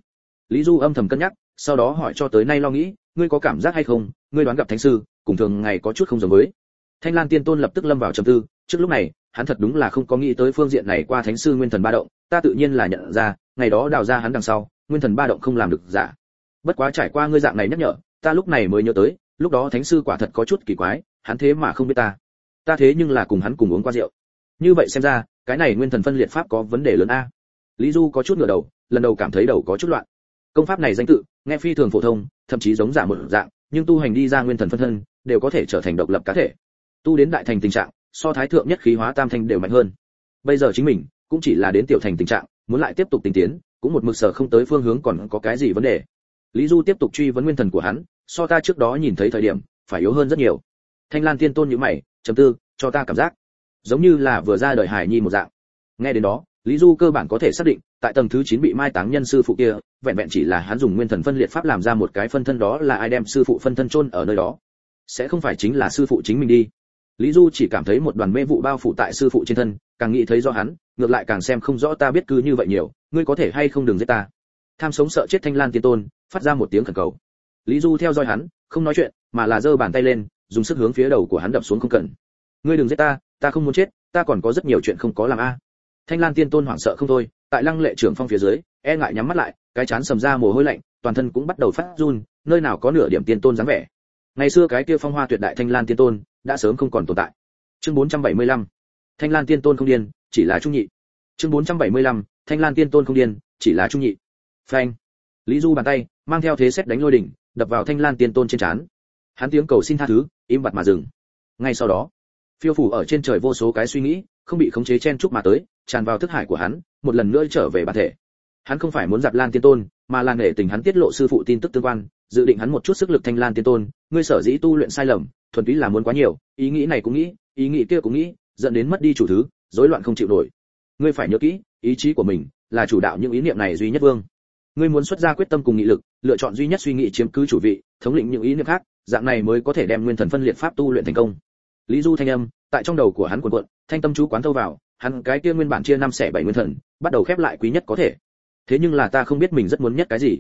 Lý du âm thầm cân nhắc, sau đó hỏi cho tới nay lo nghĩ, ngươi có cảm giác hay không? Ngươi đoán gặp thánh sư, cùng thường ngày có chút không giống với. Thanh lan tiên tôn lập tức lâm vào trầm tư, trước lúc này hắn thật đúng là không có nghĩ tới phương diện này qua thánh sư nguyên thần ba động, ta tự nhiên là nhận ra, ngày đó đào ra hắn đằng sau, nguyên thần ba động không làm được giả. Bất quá trải qua ngươi dạng này nhắc nhở, ta lúc này mới nhớ tới, lúc đó thánh sư quả thật có chút kỳ quái, hắn thế mà không biết ta. Ta thế nhưng là cùng hắn cùng uống qua rượu. Như vậy xem ra, cái này nguyên thần phân liệt pháp có vấn đề lớn a. Lý du có chút ngửa đầu, lần đầu cảm thấy đầu có chút loạn. Công pháp này danh tự, nghe phi thường phổ thông, thậm chí giống giả một dạng, nhưng tu hành đi ra nguyên thần phân thân, đều có thể trở thành độc lập cá thể. Tu đến đại thành tình trạng so thái thượng nhất khí hóa tam thanh đều mạnh hơn. Bây giờ chính mình cũng chỉ là đến tiểu thành tình trạng, muốn lại tiếp tục tinh tiến, cũng một mực sở không tới phương hướng còn có cái gì vấn đề. Lý du tiếp tục truy vấn nguyên thần của hắn, so ta trước đó nhìn thấy thời điểm, phải yếu hơn rất nhiều. Thanh lan tiên tôn như mày chấm tư, cho ta cảm giác. Giống như là vừa ra đời hải nhi một dạng. Nghe đến đó, lý du cơ bản có thể xác định, tại tầng thứ 9 bị mai táng nhân sư phụ kia, vẹn vẹn chỉ là hắn dùng nguyên thần phân liệt pháp làm ra một cái phân thân đó là ai đem sư phụ phân thân chôn ở nơi đó. Sẽ không phải chính là sư phụ chính mình đi lý du chỉ cảm thấy một đoàn mê vụ bao phủ tại sư phụ trên thân, càng nghĩ thấy do hắn, ngược lại càng xem không rõ ta biết cứ như vậy nhiều, ngươi có thể hay không đừng giết ta. Tham sống sợ chết thanh lan tiên tôn, phát ra một tiếng khẩn cầu. Lý du theo dõi hắn, không nói chuyện, mà là giơ bàn tay lên, dùng sức hướng phía đầu của hắn đập xuống không cần. Ngươi đừng giết ta ta không muốn chết, ta còn có rất nhiều chuyện không có làm a. Thanh lan tiên tôn hoảng sợ không thôi, tại lăng lệ trưởng phong phía dưới e ngại nhắm mắt lại, cái chán sầm ra mồ hôi lạnh, toàn thân cũng bắt đầu phát run, nơi nào có nửa điểm tiên tôn dáng vẻ. Ngày xưa cái kia phong hoa tuyệt đại thanh lan tiên tôn đã sớm không còn tồn tại. Chương 475 thanh lan tiên tôn không điên, chỉ là trung nhị. Chương 475 thanh lan tiên tôn không điên, chỉ là trung nhị. Phanh. Lý du bàn tay, mang theo thế xét đánh lôi đỉnh, đập vào thanh lan tiên tôn trên trán. Hắn tiếng cầu xin tha thứ, im bặt mà dừng. Ngay sau đó, phiêu phủ ở trên trời vô số cái suy nghĩ, không bị khống chế chen chúc mà tới, tràn vào thức hải của hắn, một lần nữa trở về bản thể. Hắn không phải muốn dạp lan tiên tôn, mà là nể tình hắn tiết lộ sư phụ tin tức tương quan, dự định hắn một chút sức lực thanh lan tiên tôn, ngươi sở dĩ tu luyện sai lầm thuần túy là muốn quá nhiều, ý nghĩ này cũng nghĩ, ý nghĩ kia cũng nghĩ, dẫn đến mất đi chủ thứ, rối loạn không chịu nổi. Ngươi phải nhớ kỹ, ý chí của mình là chủ đạo những ý niệm này duy nhất vương. Ngươi muốn xuất ra quyết tâm cùng nghị lực, lựa chọn duy nhất suy nghĩ chiếm cứ chủ vị, thống lĩnh những ý niệm khác, dạng này mới có thể đem nguyên thần phân liệt pháp tu luyện thành công. Lý du thanh âm, tại trong đầu của hắn cuộn cuộn, thanh tâm chú quán thâu vào, hắn cái kia nguyên bản chia năm xẻ bảy nguyên thần, bắt đầu khép lại quý nhất có thể. Thế nhưng là ta không biết mình rất muốn nhất cái gì.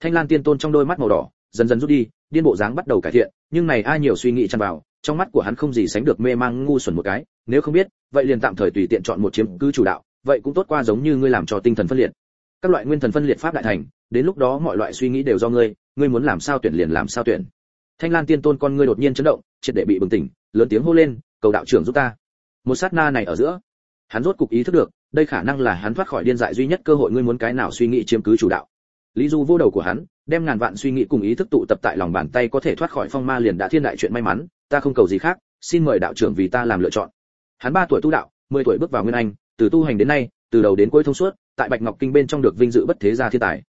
Thanh lan tiên tôn trong đôi mắt màu đỏ dần dần rút đi, điên bộ dáng bắt đầu cải thiện, nhưng này ai nhiều suy nghĩ chăn vào, trong mắt của hắn không gì sánh được mê mang ngu xuẩn một cái, nếu không biết, vậy liền tạm thời tùy tiện chọn một chiếm cứ chủ đạo, vậy cũng tốt qua giống như ngươi làm cho tinh thần phân liệt. Các loại nguyên thần phân liệt pháp đại thành, đến lúc đó mọi loại suy nghĩ đều do ngươi ngươi muốn làm sao tuyển liền làm sao tuyển. Thanh lan tiên tôn con ngươi đột nhiên chấn động, triệt để bị bừng tỉnh, lớn tiếng hô lên, cầu đạo trưởng giúp ta. Một sát na này ở giữa, hắn rốt cục ý thức được, đây khả năng là hắn thoát khỏi điên dại duy nhất cơ hội, ngươi muốn cái nào suy nghĩ chiếm cứ chủ đạo lý du vô đầu của hắn, đem ngàn vạn suy nghĩ cùng ý thức tụ tập tại lòng bàn tay có thể thoát khỏi phong ma liền đã thiên đại chuyện may mắn, ta không cầu gì khác, xin mời đạo trưởng vì ta làm lựa chọn. Hắn ba tuổi tu đạo, mười tuổi bước vào nguyên anh, từ tu hành đến nay, từ đầu đến cuối thông suốt, tại bạch ngọc kinh bên trong được vinh dự bất thế gia thiên tài.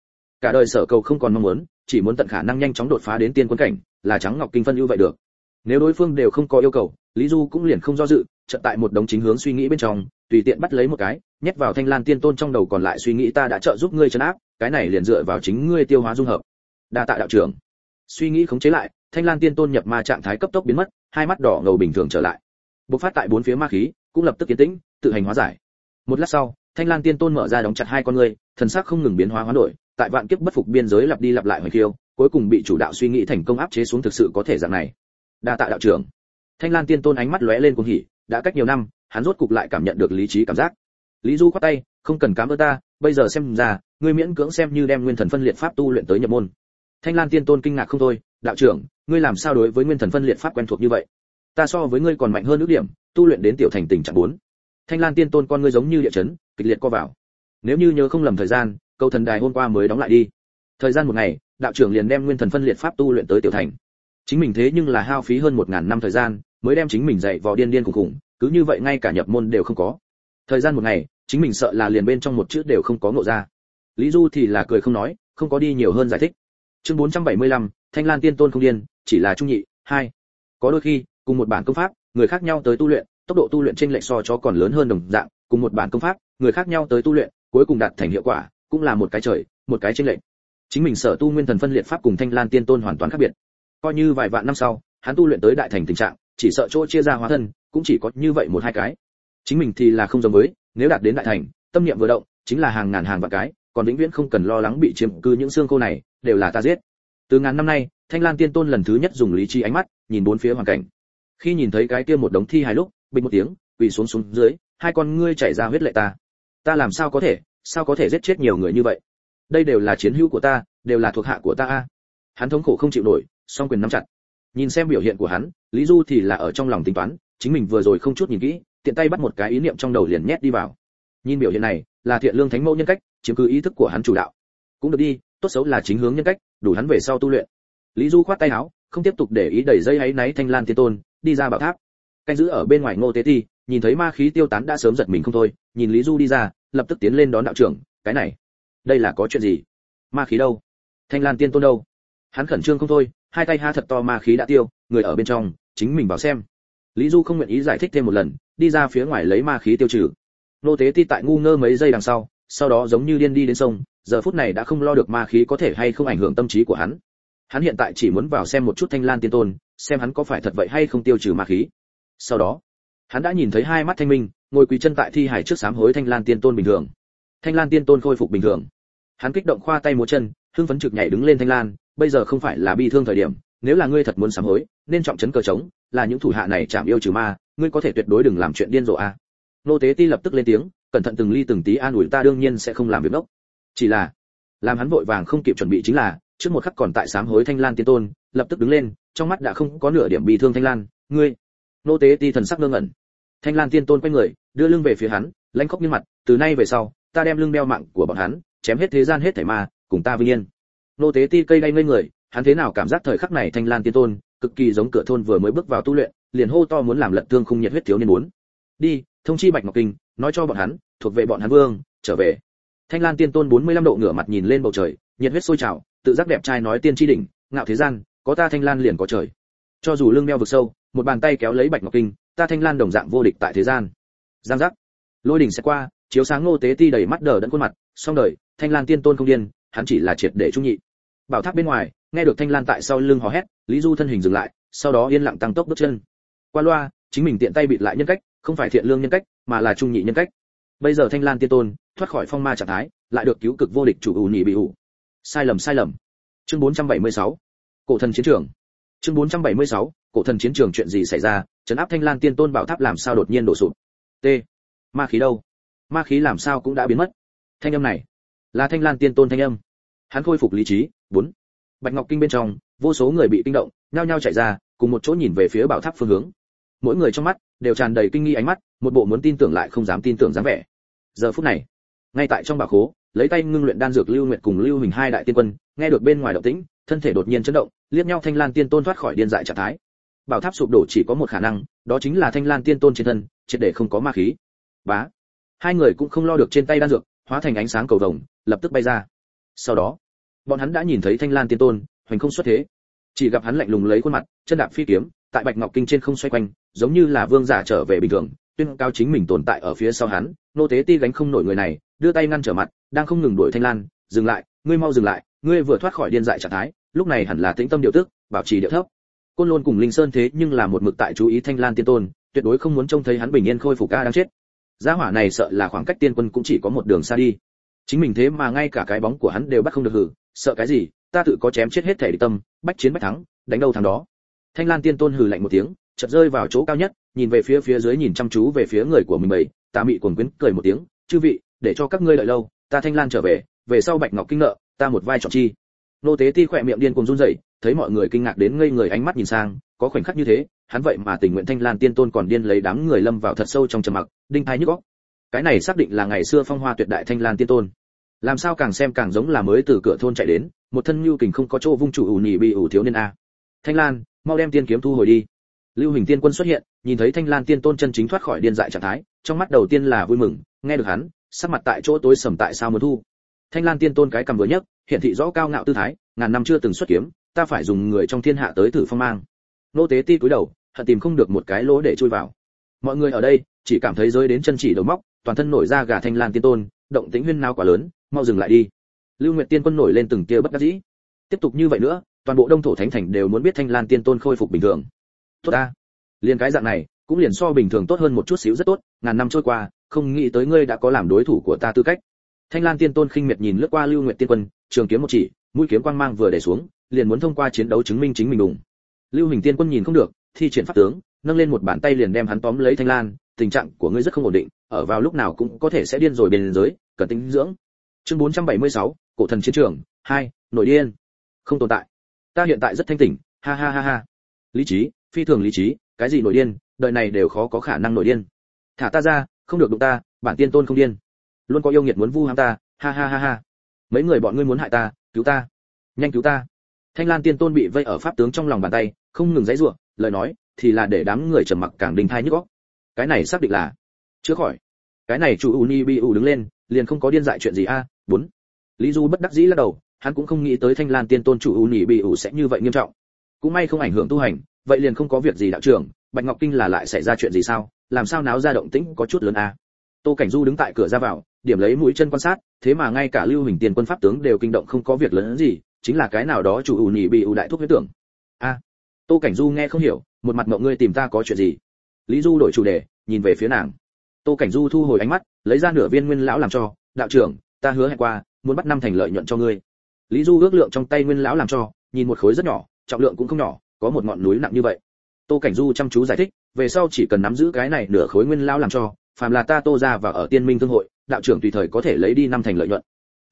Cả đời sở cầu không còn mong muốn, chỉ muốn tận khả năng nhanh chóng đột phá đến tiên quân cảnh, là trắng ngọc kinh phân ưu vậy được. Nếu đối phương đều không có yêu cầu, lý du cũng liền không do dự, chợt tại một đống chính hướng suy nghĩ bên trong, tùy tiện bắt lấy một cái, nhét vào thanh lan tiên tôn trong đầu còn lại suy nghĩ ta đã trợ giúp ngươi trấn áp cái này liền dựa vào chính ngươi tiêu hóa dung hợp. Đa tạ đạo trưởng. Suy nghĩ khống chế lại, thanh lan tiên tôn nhập ma trạng thái cấp tốc biến mất, hai mắt đỏ ngầu bình thường trở lại. Bộc phát tại bốn phía ma khí, cũng lập tức tiến tĩnh, tự hành hóa giải. Một lát sau, thanh lan tiên tôn mở ra đóng chặt hai con ngươi, thần sắc không ngừng biến hóa hóa đổi, tại vạn kiếp bất phục biên giới lặp đi lặp lại hồi khiêu cuối cùng bị chủ đạo suy nghĩ thành công áp chế xuống thực sự có thể dạng này. Đa tạ đạo trưởng. Thanh lan tiên tôn ánh mắt lóe lên cuồng hỉ, đã cách nhiều năm, hắn rốt cục lại cảm nhận được lý trí cảm giác. Lý du khoát tay, không cần cám ơn ta bây giờ xem ra, ngươi miễn cưỡng xem như đem nguyên thần phân liệt pháp tu luyện tới nhập môn. Thanh lan tiên tôn kinh ngạc không thôi, đạo trưởng, ngươi làm sao đối với nguyên thần phân liệt pháp quen thuộc như vậy? Ta so với ngươi còn mạnh hơn ước điểm, tu luyện đến tiểu thành tình trạng bốn. Thanh lan tiên tôn con ngươi giống như địa chấn, kịch liệt co vào. Nếu như nhớ không lầm thời gian, câu thần đài hôm qua mới đóng lại đi. Thời gian một ngày, đạo trưởng liền đem nguyên thần phân liệt pháp tu luyện tới tiểu thành. Chính mình thế nhưng là hao phí hơn một ngàn năm thời gian, mới đem chính mình dạy vào điên điên khủng khủng, cứ như vậy ngay cả nhập môn đều không có. Thời gian một ngày chính mình sợ là liền bên trong một chữ đều không có ngộ ra. Lý du thì là cười không nói không có đi nhiều hơn giải thích. Chương 475, thanh lan tiên tôn không điên chỉ là trung nhị hai. Có đôi khi cùng một bản công pháp người khác nhau tới tu luyện tốc độ tu luyện trên lệch so cho còn lớn hơn đồng dạng cùng một bản công pháp người khác nhau tới tu luyện cuối cùng đạt thành hiệu quả cũng là một cái trời một cái trên lệch. Chính mình sở tu nguyên thần phân liệt pháp cùng thanh lan tiên tôn hoàn toàn khác biệt. Coi như vài vạn năm sau hắn tu luyện tới đại thành tình trạng chỉ sợ chỗ chia ra hóa thân cũng chỉ có như vậy một hai cái. Chính mình thì là không giống với nếu đạt đến đại thành, tâm niệm vừa động, chính là hàng ngàn hàng vạn cái, còn vĩnh viễn không cần lo lắng bị chiếm cư những xương khô này, đều là ta giết. Từ ngàn năm nay, thanh lan tiên tôn lần thứ nhất dùng lý trí ánh mắt, nhìn bốn phía hoàn cảnh. Khi nhìn thấy cái kia một đống thi hài lúc, bình một tiếng, quỳ xuống xuống dưới, hai con ngươi chảy ra huyết lệ ta. Ta làm sao có thể, sao có thể giết chết nhiều người như vậy? Đây đều là chiến hữu của ta, đều là thuộc hạ của ta a. Hắn thống khổ không chịu nổi, song quyền nắm chặt. Nhìn xem biểu hiện của hắn, lý du thì là ở trong lòng tính toán, chính mình vừa rồi không chút nhìn kỹ tiện tay bắt một cái ý niệm trong đầu liền nhét đi vào. Nhìn biểu hiện này, là thiện lương thánh mẫu nhân cách, chiếm cứ ý thức của hắn chủ đạo. Cũng được đi, tốt xấu là chính hướng nhân cách, đủ hắn về sau tu luyện. Lý du khoát tay áo, không tiếp tục để ý đẩy dây ấy náy thanh lan tiên tôn, đi ra bảo tháp. Canh giữ ở bên ngoài ngô tế ti, nhìn thấy ma khí tiêu tán đã sớm giật mình không thôi, nhìn lý du đi ra, lập tức tiến lên đón đạo trưởng, cái này, đây là có chuyện gì? Ma khí đâu? Thanh lan tiên tôn đâu? Hắn khẩn trương không thôi, hai tay ha thật to ma khí đã tiêu, người ở bên trong, chính mình vào xem. Lý du không nguyện ý giải thích thêm một lần đi ra phía ngoài lấy ma khí tiêu trừ. Nô tế ti tại ngu ngơ mấy giây đằng sau sau đó giống như điên đi đến sông, giờ phút này đã không lo được ma khí có thể hay không ảnh hưởng tâm trí của hắn. Hắn hiện tại chỉ muốn vào xem một chút thanh lan tiên tôn, xem hắn có phải thật vậy hay không tiêu trừ ma khí. Sau đó, hắn đã nhìn thấy hai mắt thanh minh, ngồi quỳ chân tại thi hải trước sám hối thanh lan tiên tôn bình thường. Thanh lan tiên tôn khôi phục bình thường. Hắn kích động khoa tay múa chân, hưng phấn trực nhảy đứng lên thanh lan, bây giờ không phải là bi thương thời điểm, nếu là ngươi thật muốn sám hối, nên trọng trấn cờ trống, là những thủ hạ này chạm yêu trừ ma ngươi có thể tuyệt đối đừng làm chuyện điên rồ a à. nô tế ti lập tức lên tiếng, cẩn thận từng ly từng tí an ủi ta đương nhiên sẽ không làm việc ngốc chỉ là, làm hắn vội vàng không kịp chuẩn bị chính là, trước một khắc còn tại sám hối thanh lan tiên tôn, lập tức đứng lên, trong mắt đã không có nửa điểm bị thương thanh lan, ngươi. Nô tế ti thần sắc ngơ ngẩn. Thanh lan tiên tôn quay người, đưa lưng về phía hắn, lãnh khóc như mặt, từ nay về sau, ta đem lưng đeo mạng của bọn hắn, chém hết thế gian hết thảy ma, cùng ta vinh yên. Nô tế ti cây gây ngây người, hắn thế nào cảm giác thời khắc này thanh lan tiên tôn, cực kỳ giống cửa thôn vừa mới bước vào tu luyện liền hô to muốn làm lật tương không nhiệt huyết thiếu niên muốn. Đi, thông chi bạch ngọc kinh, nói cho bọn hắn, thuộc về bọn hắn vương, trở về. Thanh lan tiên tôn 45 độ ngửa mặt nhìn lên bầu trời, nhiệt huyết sôi trào, tự giác đẹp trai nói tiên tri đỉnh, ngạo thế gian, có ta thanh lan liền có trời. Cho dù lưng đeo vực sâu, một bàn tay kéo lấy bạch ngọc kinh, ta thanh lan đồng dạng vô địch tại thế gian. Giang giác. Lôi đỉnh sẽ qua, chiếu sáng ngô tế ti đầy mắt đờ đẫn khuôn mặt, xong đời, thanh lan tiên tôn không điên, hắn chỉ là triệt để trung nhị. Bảo tháp bên ngoài, nghe được thanh lan tại sau lưng hò hét, lý du thân hình dừng lại, sau đó yên lặng tăng tốc bước chân qua loa, chính mình tiện tay bịt lại nhân cách, không phải thiện lương nhân cách, mà là trung nhị nhân cách. Bây giờ thanh lan tiên tôn, thoát khỏi phong ma trạng thái, lại được cứu cực vô địch chủ ủ nhị bị ủ. Sai lầm sai lầm. Chương 476 cổ thần chiến trường. Chương 476 cổ thần chiến trường chuyện gì xảy ra, trấn áp thanh lan tiên tôn bảo tháp làm sao đột nhiên đổ sụp? T. Ma khí đâu? Ma khí làm sao cũng đã biến mất. Thanh âm này, là thanh lan tiên tôn thanh âm. Hắn khôi phục lý trí, bốn. Bạch ngọc kinh bên trong, vô số người bị kinh động, nhao nhao chạy ra, cùng một chỗ nhìn về phía bảo tháp phương hướng mỗi người trong mắt đều tràn đầy kinh nghi ánh mắt, một bộ muốn tin tưởng lại không dám tin tưởng dáng vẻ. Giờ phút này, ngay tại trong bảo khố, lấy tay ngưng luyện đan dược lưu nguyệt cùng lưu hình hai đại tiên quân, nghe được bên ngoài động tĩnh, thân thể đột nhiên chấn động, liếc nhau thanh lan tiên tôn thoát khỏi điên dại trạng thái. Bảo tháp sụp đổ chỉ có một khả năng, đó chính là thanh lan tiên tôn trên thân, triệt để không có ma khí. Bá. Hai người cũng không lo được trên tay đan dược, hóa thành ánh sáng cầu vồng, lập tức bay ra. Sau đó, bọn hắn đã nhìn thấy thanh lan tiên tôn, hoành không xuất thế. Chỉ gặp hắn lạnh lùng lấy khuôn mặt, chân đạp phi kiếm, tại bạch ngọc kinh trên không xoay quanh giống như là vương giả trở về bình thường, tuyên cao chính mình tồn tại ở phía sau hắn, nô tế ti gánh không nổi người này, đưa tay ngăn trở mặt, đang không ngừng đuổi thanh lan, dừng lại, ngươi mau dừng lại, ngươi vừa thoát khỏi điên dại trạng thái, lúc này hẳn là tĩnh tâm điều tức, bảo trì điệu thấp. Côn lôn cùng linh sơn thế nhưng là một mực tại chú ý thanh lan tiên tôn, tuyệt đối không muốn trông thấy hắn bình yên khôi phục ca đang chết. Gia hỏa này sợ là khoảng cách tiên quân cũng chỉ có một đường xa đi. Chính mình thế mà ngay cả cái bóng của hắn đều bắt không được hử, sợ cái gì, ta tự có chém chết hết thể tâm, bách chiến bách thắng, đánh đâu thắng đó. Thanh lan tiên tôn hừ lạnh một tiếng chợt rơi vào chỗ cao nhất, nhìn về phía phía dưới nhìn chăm chú về phía người của mình bảy ta mị cuồng quyến cười một tiếng, chư vị, để cho các ngươi đợi lâu, ta thanh lan trở về về sau bạch ngọc kinh nợ ta một vai chọn chi. Nô tế ti khỏe miệng điên cuồng run rẩy, thấy mọi người kinh ngạc đến ngây người ánh mắt nhìn sang, có khoảnh khắc như thế, hắn vậy mà tình nguyện thanh lan tiên tôn còn điên lấy đám người lâm vào thật sâu trong trầm mặc, đinh thái nhức óc. Cái này xác định là ngày xưa phong hoa tuyệt đại thanh lan tiên tôn. Làm sao càng xem càng giống là mới từ cửa thôn chạy đến, một thân nhu kình không có chỗ vung chủ ủ nhị bị ủ thiếu niên a. Thanh lan, mau đem tiên kiếm thu hồi đi lưu hình tiên quân xuất hiện, nhìn thấy thanh lan tiên tôn chân chính thoát khỏi điên dại trạng thái, trong mắt đầu tiên là vui mừng, nghe được hắn, sắc mặt tại chỗ tối sầm tại sao muốn thu. Thanh lan tiên tôn cái cầm vừa nhất hiện thị rõ cao ngạo tư thái, ngàn năm chưa từng xuất kiếm, ta phải dùng người trong thiên hạ tới thử phong mang. Nô tế ti cúi đầu, hận tìm không được một cái lỗ để chui vào. Mọi người ở đây, chỉ cảm thấy rơi đến chân chỉ đầu móc, toàn thân nổi ra gà thanh lan tiên tôn, động tĩnh huyên nao quá lớn, mau dừng lại đi. Lưu nguyệt tiên quân nổi lên từng kia bất đắc dĩ. Tiếp tục như vậy nữa, toàn bộ đông thổ thánh thành đều muốn biết thanh lan tiên tôn khôi phục bình thường tốt ta. Liền cái dạng này cũng liền so bình thường tốt hơn một chút xíu rất tốt ngàn năm trôi qua không nghĩ tới ngươi đã có làm đối thủ của ta tư cách. Thanh lan tiên tôn khinh miệt nhìn lướt qua lưu nguyệt tiên quân trường kiếm một chỉ mũi kiếm quang mang vừa để xuống liền muốn thông qua chiến đấu chứng minh chính mình đúng. lưu hình tiên quân nhìn không được thi triển pháp tướng nâng lên một bàn tay liền đem hắn tóm lấy thanh lan tình trạng của ngươi rất không ổn định ở vào lúc nào cũng có thể sẽ điên rồi bên giới cần tính dưỡng. Chương 476, cổ thần chiến trường hai nội điên. Không tồn tại. Ta hiện tại rất thanh tỉnh ha ha ha ha. Lý trí phi thường lý trí, cái gì nổi điên, đời này đều khó có khả năng nổi điên. Thả ta ra, không được đụng ta, bản tiên tôn không điên. Luôn có yêu nghiệt muốn vu ham ta, ha ha ha ha. Mấy người bọn ngươi muốn hại ta, cứu ta. Nhanh cứu ta. Thanh lan tiên tôn bị vây ở pháp tướng trong lòng bàn tay, không ngừng dãy giụa lời nói, thì là để đám người trầm mặc càng đình thai nhức óc. Cái này xác định là chữa khỏi. Cái này chủ uni bi u đứng lên, liền không có điên dại chuyện gì a, bốn. Lý du bất đắc dĩ lắc đầu, hắn cũng không nghĩ tới thanh lan tiên tôn chủ uni bi u sẽ như vậy nghiêm trọng. Cũng may không ảnh hưởng tu hành vậy liền không có việc gì đạo trưởng, bạch ngọc kinh là lại xảy ra chuyện gì sao? Làm sao náo ra động tĩnh có chút lớn a tô cảnh du đứng tại cửa ra vào, điểm lấy mũi chân quan sát, thế mà ngay cả lưu hình tiền quân pháp tướng đều kinh động không có việc lớn gì, chính là cái nào đó chủ ủ nhị bị ủ đại thuốc huyết tưởng. A tô cảnh du nghe không hiểu, một mặt mộng ngươi tìm ta có chuyện gì? Lý du đổi chủ đề, nhìn về phía nàng. Tô cảnh du thu hồi ánh mắt, lấy ra nửa viên nguyên lão làm cho, đạo trưởng, ta hứa hẹn qua, muốn bắt năm thành lợi nhuận cho ngươi. Lý du ước lượng trong tay nguyên lão làm cho, nhìn một khối rất nhỏ, trọng lượng cũng không nhỏ có một ngọn núi nặng như vậy. Tô cảnh du chăm chú giải thích, về sau chỉ cần nắm giữ cái này nửa khối nguyên lão làm cho, phàm là ta tô ra và ở tiên minh thương hội, đạo trưởng tùy thời có thể lấy đi năm thành lợi nhuận.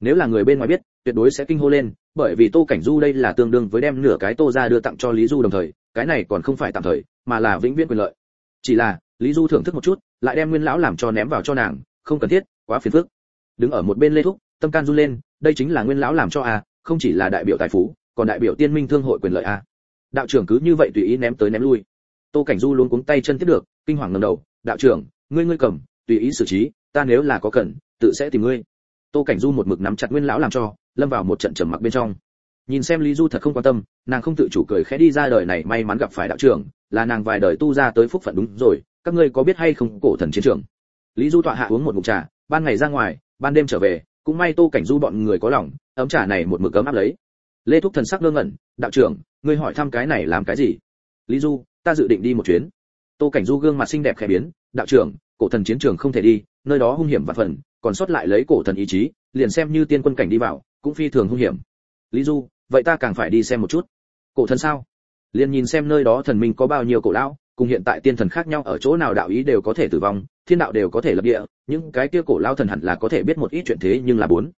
Nếu là người bên ngoài biết, tuyệt đối sẽ kinh hô lên, bởi vì tô cảnh du đây là tương đương với đem nửa cái tô ra đưa tặng cho lý du đồng thời, cái này còn không phải tạm thời, mà là vĩnh viễn quyền lợi. Chỉ là, lý du thưởng thức một chút, lại đem nguyên lão làm cho ném vào cho nàng, không cần thiết, quá phiền phức. Đứng ở một bên lê thúc, tâm can run lên, đây chính là nguyên lão làm cho a không chỉ là đại biểu tài phú, còn đại biểu tiên minh thương hội quyền lợi a đạo trưởng cứ như vậy tùy ý ném tới ném lui. Tô cảnh du luôn cuống tay chân tiếp được, kinh hoàng ngẩng đầu, đạo trưởng, ngươi ngươi cầm, tùy ý xử trí, ta nếu là có cần, tự sẽ tìm ngươi. Tô cảnh du một mực nắm chặt nguyên lão làm cho, lâm vào một trận trầm mặc bên trong. Nhìn xem lý du thật không quan tâm, nàng không tự chủ cười khẽ đi ra đời này may mắn gặp phải đạo trưởng, là nàng vài đời tu ra tới phúc phận đúng rồi, các ngươi có biết hay không cổ thần chiến trường? Lý du tọa hạ uống một ngụm trà, ban ngày ra ngoài, ban đêm trở về, cũng may tô cảnh du bọn người có lòng, ấm trà này một mực cấm áp lấy. Lê thúc thần sắc ngơ ngẩn, đạo trưởng ngươi hỏi thăm cái này làm cái gì? Lý du, ta dự định đi một chuyến. Tô cảnh du gương mặt xinh đẹp khẽ biến, đạo trưởng, cổ thần chiến trường không thể đi, nơi đó hung hiểm và phần, còn sót lại lấy cổ thần ý chí, liền xem như tiên quân cảnh đi vào, cũng phi thường hung hiểm. Lý du, vậy ta càng phải đi xem một chút. Cổ thần sao? Liền nhìn xem nơi đó thần minh có bao nhiêu cổ lão, cùng hiện tại tiên thần khác nhau ở chỗ nào đạo ý đều có thể tử vong, thiên đạo đều có thể lập địa, những cái kia cổ lao thần hẳn là có thể biết một ít chuyện thế nhưng là bốn.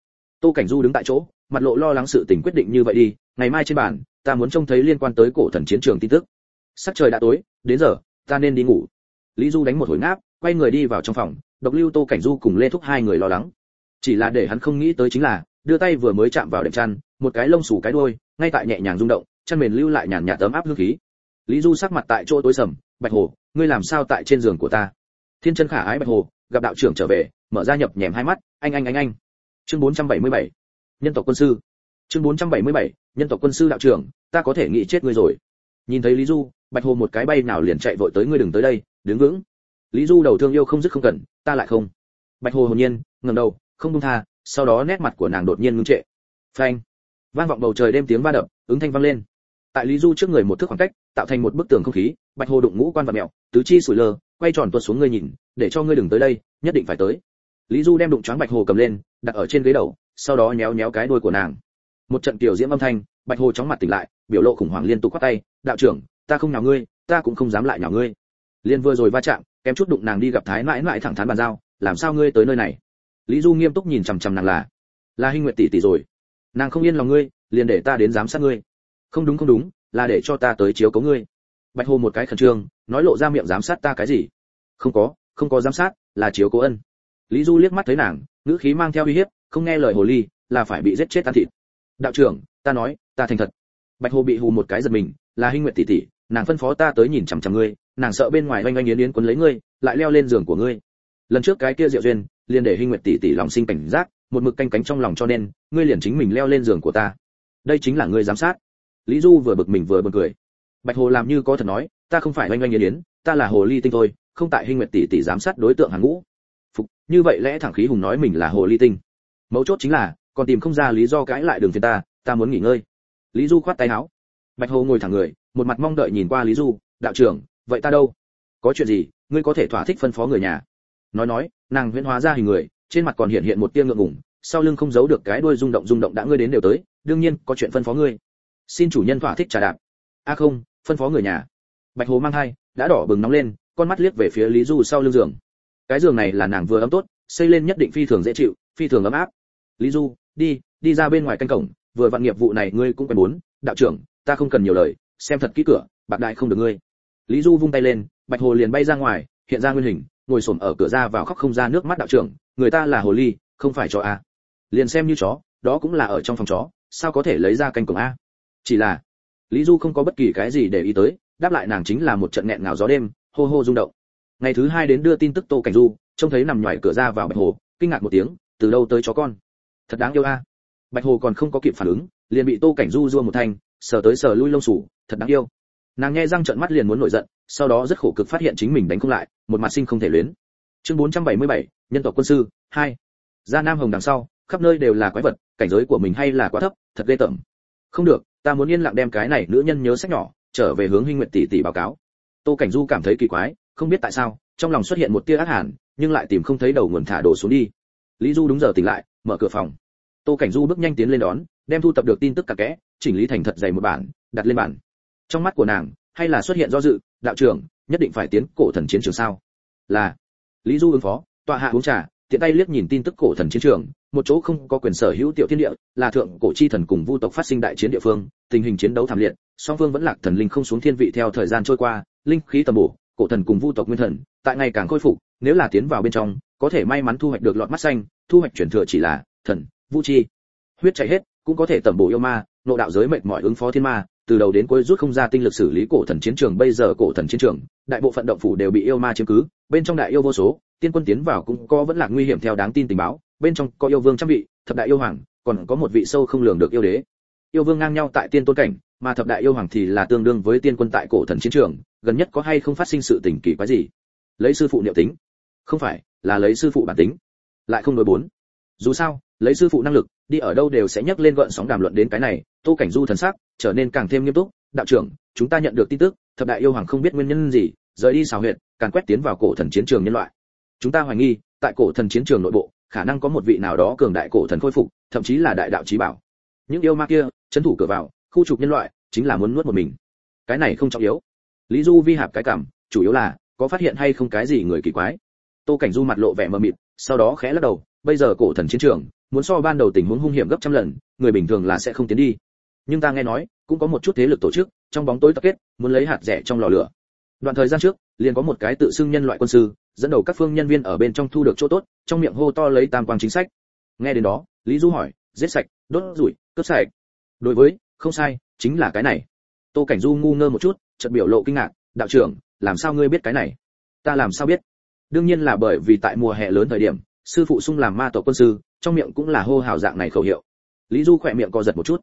Tô cảnh du đứng tại chỗ mặt lộ lo lắng sự tình quyết định như vậy đi, ngày mai trên bàn, ta muốn trông thấy liên quan tới cổ thần chiến trường tin tức. Sắc trời đã tối, đến giờ, ta nên đi ngủ. Lý du đánh một hồi ngáp, quay người đi vào trong phòng, độc lưu tô cảnh du cùng lê thúc hai người lo lắng. Chỉ là để hắn không nghĩ tới chính là, đưa tay vừa mới chạm vào đệm chăn, một cái lông xù cái đuôi, ngay tại nhẹ nhàng rung động, chăn mền lưu lại nhàn nhạt tấm áp hương khí. Lý du sắc mặt tại chỗ tối sầm, bạch hồ, ngươi làm sao tại trên giường của ta? Thiên chân khả ái bạch hồ, gặp đạo trưởng trở về, mở ra nhập nhèm hai mắt, anh anh anh anh. Chương 477 nhân tộc quân sư. Chương 477 nhân tộc quân sư đạo trưởng, ta có thể nghĩ chết ngươi rồi. Nhìn thấy lý du, bạch hồ một cái bay nào liền chạy vội tới ngươi đừng tới đây, đứng vững. Lý du đầu thương yêu không dứt không cần, ta lại không. Bạch hồ hồn nhiên, ngẩng đầu, không buông tha, sau đó nét mặt của nàng đột nhiên ngưng trệ. Phanh. Vang vọng bầu trời đêm tiếng va đập, ứng thanh vang lên. Tại lý du trước người một thước khoảng cách, tạo thành một bức tường không khí, bạch hồ đụng ngũ quan và mèo tứ chi sủi lơ, quay tròn tuột xuống ngươi nhìn, để cho ngươi đừng tới đây, nhất định phải tới. Lý du đem đụng choáng bạch hồ cầm lên, đặt ở trên ghế đầu sau đó nhéo nhéo cái đuôi của nàng. Một trận tiểu diễm âm thanh, bạch hồ chóng mặt tỉnh lại, biểu lộ khủng hoảng liên tục quát tay, đạo trưởng, ta không nhào ngươi, ta cũng không dám lại nhào ngươi. Liên vừa rồi va chạm, kém chút đụng nàng đi gặp thái mãi mãi thẳng thắn bàn giao, làm sao ngươi tới nơi này? Lý du nghiêm túc nhìn chằm chằm nàng là là hinh nguyệt tỷ tỷ rồi. Nàng không yên lòng ngươi, liền để ta đến giám sát ngươi. Không đúng không đúng, là để cho ta tới chiếu cố ngươi. Bạch hồ một cái khẩn trương, nói lộ ra miệng giám sát ta cái gì? Không có không có giám sát, là chiếu cố ân. Lý du liếc mắt thấy nàng, ngữ khí mang theo uy hiếp không nghe lời hồ ly, là phải bị giết chết ăn thịt. Đạo trưởng, ta nói, ta thành thật. Bạch hồ bị hù một cái giật mình, là hinh nguyệt tỷ tỷ, nàng phân phó ta tới nhìn chằm chằm ngươi, nàng sợ bên ngoài oanh oanh yến yến quấn lấy ngươi, lại leo lên giường của ngươi. Lần trước cái kia diệu duyên, liền để hinh nguyệt tỷ tỷ lòng sinh cảnh giác, một mực canh cánh trong lòng cho nên, ngươi liền chính mình leo lên giường của ta. Đây chính là ngươi giám sát. Lý du vừa bực mình vừa bực cười. Bạch hồ làm như có thật nói, ta không phải oanh oanh yến yến, ta là hồ ly tinh thôi, không tại hinh nguyệt tỷ tỷ giám sát đối tượng hàng ngũ. Phục, như vậy lẽ thẳng khí hùng nói mình là hồ ly tinh mấu chốt chính là, còn tìm không ra lý do cãi lại đường phiền ta ta muốn nghỉ ngơi. Lý du khoát tay áo. Bạch hồ ngồi thẳng người, một mặt mong đợi nhìn qua lý du, đạo trưởng, vậy ta đâu? Có chuyện gì, ngươi có thể thỏa thích phân phó người nhà? Nói nói, nàng huyễn hóa ra hình người, trên mặt còn hiện hiện một tia ngượng ngùng, sau lưng không giấu được cái đuôi rung động rung động đã ngươi đến đều tới, đương nhiên, có chuyện phân phó ngươi. Xin chủ nhân thỏa thích trà đạp. A không, phân phó người nhà. Bạch hồ mang hai đã đỏ bừng nóng lên, con mắt liếc về phía lý du sau lưng giường. Cái giường này là nàng vừa ấm tốt, xây lên nhất định phi thường dễ chịu, phi thường ấm áp lý du, đi đi ra bên ngoài canh cổng, vừa vặn nghiệp vụ này ngươi cũng quen muốn. Đạo trưởng, ta không cần nhiều lời, xem thật kỹ cửa, bạc đại không được ngươi. Lý du vung tay lên, bạch hồ liền bay ra ngoài, hiện ra nguyên hình, ngồi xổm ở cửa ra vào khóc không ra nước mắt đạo trưởng, người ta là hồ ly, không phải chó a. Liền xem như chó, đó cũng là ở trong phòng chó, sao có thể lấy ra canh cổng a? Chỉ là, lý du không có bất kỳ cái gì để ý tới, đáp lại nàng chính là một trận nghẹn ngào gió đêm, hô hô rung động. Ngày thứ hai đến đưa tin tức tô cảnh du, trông thấy nằm nhòi cửa ra vào bạch hồ, kinh ngạc một tiếng, từ đâu tới chó con? Thật đáng yêu a. Bạch hồ còn không có kịp phản ứng liền bị tô cảnh du rua một thanh sờ tới sờ lui lông sủ thật đáng yêu. Nàng nghe răng trợn mắt liền muốn nổi giận sau đó rất khổ cực phát hiện chính mình đánh không lại một mặt sinh không thể luyến. Chương 477, nhân tộc quân sư 2. ra nam hồng đằng sau khắp nơi đều là quái vật cảnh giới của mình hay là quá thấp thật ghê tởm. Không được ta muốn yên lặng đem cái này nữ nhân nhớ sách nhỏ trở về hướng Hinh nguyện tỷ tỷ báo cáo. Tô cảnh du cảm thấy kỳ quái không biết tại sao trong lòng xuất hiện một tia ác hàn nhưng lại tìm không thấy đầu nguồn thả đổ xuống đi. Lý du đúng giờ tỉnh lại mở cửa phòng. Tô cảnh du bước nhanh tiến lên đón, đem thu tập được tin tức cả kẽ, chỉnh lý thành thật dày một bản, đặt lên bản trong mắt của nàng, hay là xuất hiện do dự, đạo trưởng, nhất định phải tiến cổ thần chiến trường sao? Là. Lý du ứng phó, tọa hạ uống trà, tiện tay liếc nhìn tin tức cổ thần chiến trường, một chỗ không có quyền sở hữu tiểu thiên địa, là thượng cổ chi thần cùng vu tộc phát sinh đại chiến địa phương, tình hình chiến đấu thảm liệt, song phương vẫn lạc thần linh không xuống thiên vị theo thời gian trôi qua, linh khí tầm bổ, cổ thần cùng vu tộc nguyên thần, tại ngày càng khôi phục, nếu là tiến vào bên trong, có thể may mắn thu hoạch được lọt mắt xanh thu hoạch chuyển thừa chỉ là thần, vũ chi. Huyết chảy hết, cũng có thể tẩm bổ yêu ma, nộ đạo giới mệt mỏi ứng phó thiên ma, từ đầu đến cuối rút không ra tinh lực xử lý cổ thần chiến trường, bây giờ cổ thần chiến trường, đại bộ phận động phủ đều bị yêu ma chiếm cứ, bên trong đại yêu vô số, tiên quân tiến vào cũng có vẫn là nguy hiểm theo đáng tin tình báo, bên trong có yêu vương trăm vị, thập đại yêu hoàng, còn có một vị sâu không lường được yêu đế. Yêu vương ngang nhau tại tiên tôn cảnh, mà thập đại yêu hoàng thì là tương đương với tiên quân tại cổ thần chiến trường, gần nhất có hay không phát sinh sự tình kỳ quái gì? Lấy sư phụ niệm tính. Không phải, là lấy sư phụ bản tính lại không đối bốn. Dù sao, lấy sư phụ năng lực, đi ở đâu đều sẽ nhấc lên gợn sóng đàm luận đến cái này, tô cảnh du thần sắc trở nên càng thêm nghiêm túc. Đạo trưởng, chúng ta nhận được tin tức, thập đại yêu hoàng không biết nguyên nhân gì, rời đi xào huyện càn quét tiến vào cổ thần chiến trường nhân loại. Chúng ta hoài nghi, tại cổ thần chiến trường nội bộ, khả năng có một vị nào đó cường đại cổ thần khôi phục, thậm chí là đại đạo trí bảo. Những yêu ma kia, chấn thủ cửa vào, khu trục nhân loại, chính là muốn nuốt một mình. Cái này không trọng yếu. Lý du vi hạp cái cảm, chủ yếu là, có phát hiện hay không cái gì người kỳ quái. Tô cảnh du mặt lộ vẻ mờ mịt sau đó khẽ lắc đầu, bây giờ cổ thần chiến trường, muốn so ban đầu tình huống hung hiểm gấp trăm lần, người bình thường là sẽ không tiến đi. Nhưng ta nghe nói, cũng có một chút thế lực tổ chức, trong bóng tối tập kết, muốn lấy hạt rẻ trong lò lửa. Đoạn thời gian trước, liền có một cái tự xưng nhân loại quân sư, dẫn đầu các phương nhân viên ở bên trong thu được chỗ tốt, trong miệng hô to lấy tam quang chính sách. Nghe đến đó, lý du hỏi, giết sạch, đốt rủi, cướp sạch. Đối với, không sai, chính là cái này. Tô cảnh du ngu ngơ một chút, chợt biểu lộ kinh ngạc, đạo trưởng, làm sao ngươi biết cái này? Ta làm sao biết? Đương nhiên là bởi vì tại mùa hè lớn thời điểm, sư phụ sung làm ma tổ quân sư, trong miệng cũng là hô hào dạng này khẩu hiệu. Lý du khỏe miệng co giật một chút.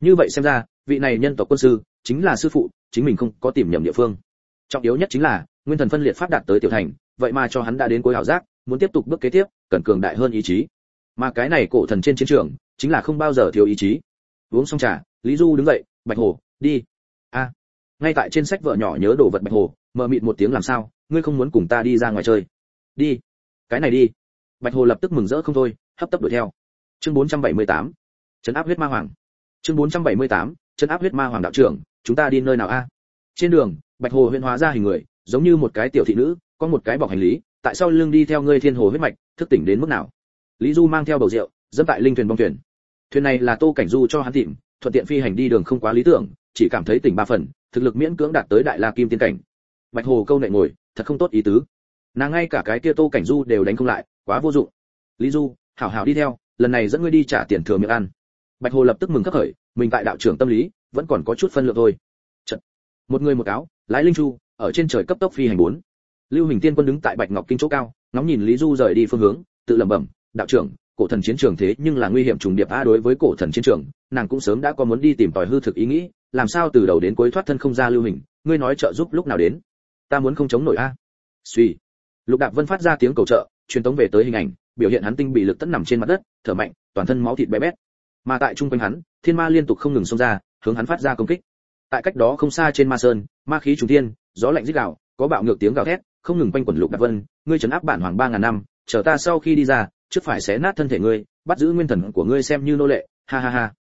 Như vậy xem ra, vị này nhân tộc quân sư chính là sư phụ, chính mình không có tìm nhầm địa phương. Trọng yếu nhất chính là, nguyên thần phân liệt pháp đạt tới tiểu thành, vậy mà cho hắn đã đến cuối hảo giác, muốn tiếp tục bước kế tiếp, cần cường đại hơn ý chí. Mà cái này cổ thần trên chiến trường, chính là không bao giờ thiếu ý chí. Uống xong trà, lý du đứng dậy, bạch hồ, đi. A. Ngay tại trên sách vợ nhỏ nhớ đồ vật bạch hồ, mờ mịt một tiếng làm sao? Ngươi không muốn cùng ta đi ra ngoài chơi. Đi. Cái này đi. Bạch hồ lập tức mừng rỡ không thôi, hấp tấp đuổi theo. Chương 478 chấn áp huyết ma hoàng. Chương 478 chấn áp huyết ma hoàng đạo trưởng, chúng ta đi nơi nào a? Trên đường, bạch hồ huyễn hóa ra hình người, giống như một cái tiểu thị nữ, có một cái bọc hành lý, tại sao lưng đi theo ngươi thiên hồ huyết mạch, thức tỉnh đến mức nào? Lý du mang theo bầu rượu, dẫm tại linh thuyền bong thuyền. Thuyền này là tô cảnh du cho hắn tìm, thuận tiện phi hành đi đường không quá lý tưởng, chỉ cảm thấy tỉnh ba phần, thực lực miễn cưỡng đạt tới đại la kim tiên cảnh bạch hồ câu nệ ngồi, thật không tốt ý tứ. Nàng ngay cả cái kia tô cảnh du đều đánh không lại, quá vô dụng. Lý du, hảo hảo đi theo, lần này dẫn ngươi đi trả tiền thừa miệng ăn. Bạch hồ lập tức mừng khắc khởi, mình tại đạo trưởng tâm lý, vẫn còn có chút phân lượng thôi. Chật. một người một áo lái linh chu, ở trên trời cấp tốc phi hành bốn. Lưu hình tiên quân đứng tại bạch ngọc kinh chỗ cao, ngóng nhìn lý du rời đi phương hướng, tự lẩm bẩm, đạo trưởng, cổ thần chiến trường thế nhưng là nguy hiểm trùng điệp a, đối với cổ thần chiến trường, nàng cũng sớm đã có muốn đi tìm tòi hư thực ý nghĩ, làm sao từ đầu đến cuối thoát thân không ra lưu hình, ngươi nói trợ giúp lúc nào đến? Ta muốn không chống nổi a. Suy. Lục đạp vân phát ra tiếng cầu trợ, truyền tống về tới hình ảnh, biểu hiện hắn tinh bị lực tất nằm trên mặt đất, thở mạnh, toàn thân máu thịt bé bét. Mà tại trung quanh hắn, thiên ma liên tục không ngừng xông ra, hướng hắn phát ra công kích. Tại cách đó không xa trên ma sơn, ma khí trùng thiên, gió lạnh rít gào, có bạo ngược tiếng gào thét, không ngừng quanh quẩn lục đạp vân, ngươi trấn áp bản hoàng ba ngàn năm, chờ ta sau khi đi ra, trước phải xé nát thân thể ngươi, bắt giữ nguyên thần của ngươi xem như nô lệ, ha ha ha.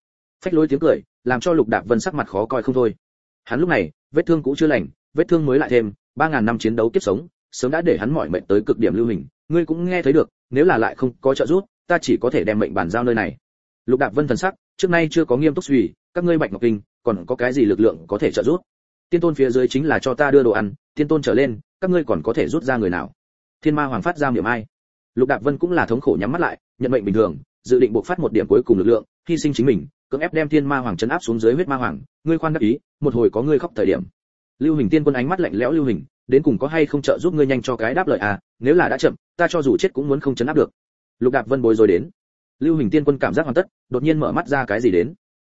Phách lối tiếng cười, làm cho lục đạp vân sắc mặt khó coi không thôi. Hắn lúc này, vết thương cũ chưa lành, vết thương mới lại thêm ba ngàn năm chiến đấu kiếp sống, sớm đã để hắn mỏi mệt tới cực điểm lưu hình. Ngươi cũng nghe thấy được, nếu là lại không có trợ giúp, ta chỉ có thể đem mệnh bản giao nơi này. Lục đạp vân thần sắc, trước nay chưa có nghiêm túc suy, các ngươi bạch ngọc kinh, còn có cái gì lực lượng có thể trợ giúp? Tiên tôn phía dưới chính là cho ta đưa đồ ăn, tiên tôn trở lên, các ngươi còn có thể rút ra người nào? Thiên ma hoàng phát ra miệng ai? Lục đạp vân cũng là thống khổ nhắm mắt lại, nhận mệnh bình thường, dự định buộc phát một điểm cuối cùng lực lượng, hy sinh chính mình, cưỡng ép đem thiên ma hoàng chấn áp xuống dưới huyết ma hoàng. Ngươi khoan đắc ý, một hồi có ngươi khóc thời điểm lưu hình tiên quân ánh mắt lạnh lẽo lưu hình, đến cùng có hay không trợ giúp ngươi nhanh cho cái đáp lời à nếu là đã chậm, ta cho dù chết cũng muốn không chấn áp được. Lục đạp vân bối rối đến. Lưu hình tiên quân cảm giác hoàn tất, đột nhiên mở mắt ra cái gì đến?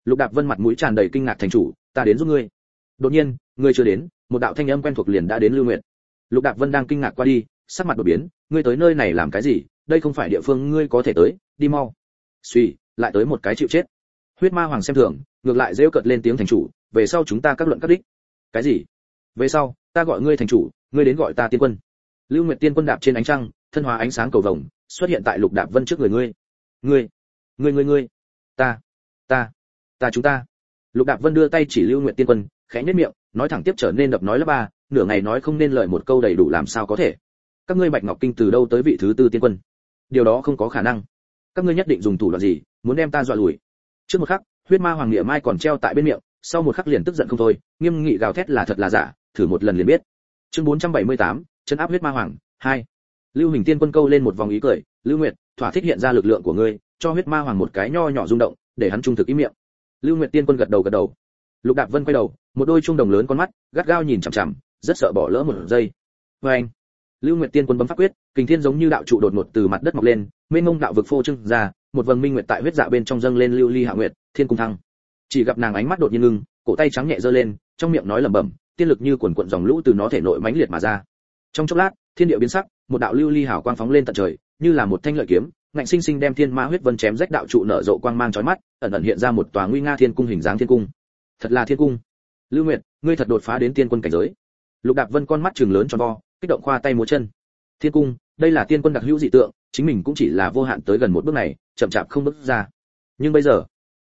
Lục đạp vân mặt mũi tràn đầy kinh ngạc thành chủ, ta đến giúp ngươi. Đột nhiên, ngươi chưa đến, một đạo thanh âm quen thuộc liền đã đến lưu nguyện lục đạp vân đang kinh ngạc qua đi, sắc mặt đột biến, ngươi tới nơi này làm cái gì? Đây không phải địa phương ngươi có thể tới, đi mau. Suy lại tới một cái chịu chết. Huyết ma hoàng xem thường, ngược lại rêu cợt lên tiếng thành chủ, về sau chúng ta các luận các đích cái gì? Về sau, ta gọi ngươi thành chủ, ngươi đến gọi ta tiên quân. Lưu nguyệt tiên quân đạp trên ánh trăng, thân hóa ánh sáng cầu vồng, xuất hiện tại lục đạp vân trước người ngươi. Ngươi ngươi ngươi ngươi. Ta ta ta chúng ta. Lục đạp vân đưa tay chỉ lưu nguyệt tiên quân, khẽ nhếch miệng, nói thẳng tiếp trở nên đập nói lớp ba, nửa ngày nói không nên lời một câu đầy đủ làm sao có thể. Các ngươi bạch ngọc kinh từ đâu tới vị thứ tư tiên quân? Điều đó không có khả năng. Các ngươi nhất định dùng thủ đoạn gì, muốn đem ta dọa lùi? Trước một khắc, huyết ma hoàng nghĩa mai còn treo tại bên miệng sau một khắc liền tức giận không thôi nghiêm nghị gào thét là thật là giả thử một lần liền biết. Chương 478, trấn áp huyết ma hoàng 2. lưu hình tiên quân câu lên một vòng ý cười lưu nguyệt thỏa thích hiện ra lực lượng của ngươi cho huyết ma hoàng một cái nho nhỏ rung động để hắn trung thực ý miệng. Lưu nguyệt tiên quân gật đầu gật đầu. Lục đạp vân quay đầu một đôi trung đồng lớn con mắt gắt gao nhìn chằm chằm rất sợ bỏ lỡ một giây. Vâng Vê lưu nguyệt tiên quân bấm pháp quyết kình thiên giống như đạo trụ đột ngột từ mặt đất mọc lên mênh mông đạo vực phô trưng ra một vầng minh nguyệt tại huyết dạ bên trong dâng lên lưu ly hạ nguyệt thiên cung thăng chỉ gặp nàng ánh mắt đột nhiên ngưng, cổ tay trắng nhẹ giơ lên, trong miệng nói lẩm bẩm, tiên lực như quần quận dòng lũ từ nó thể nội mãnh liệt mà ra. Trong chốc lát, thiên địa biến sắc, một đạo lưu ly hào quang phóng lên tận trời, như là một thanh lợi kiếm, ngạnh sinh sinh đem thiên ma huyết vân chém rách đạo trụ nở rộ quang mang chói mắt, ẩn ẩn hiện ra một tòa nguy nga thiên cung hình dáng thiên cung. Thật là thiên cung. Lưu nguyệt, ngươi thật đột phá đến tiên quân cảnh giới. Lục đạp vân con mắt trừng lớn tròn vo, kích động khoa tay múa chân. Thiên cung, đây là tiên quân đặc hữu dị tượng, chính mình cũng chỉ là vô hạn tới gần một bước này, chậm chạp không bước ra. Nhưng bây giờ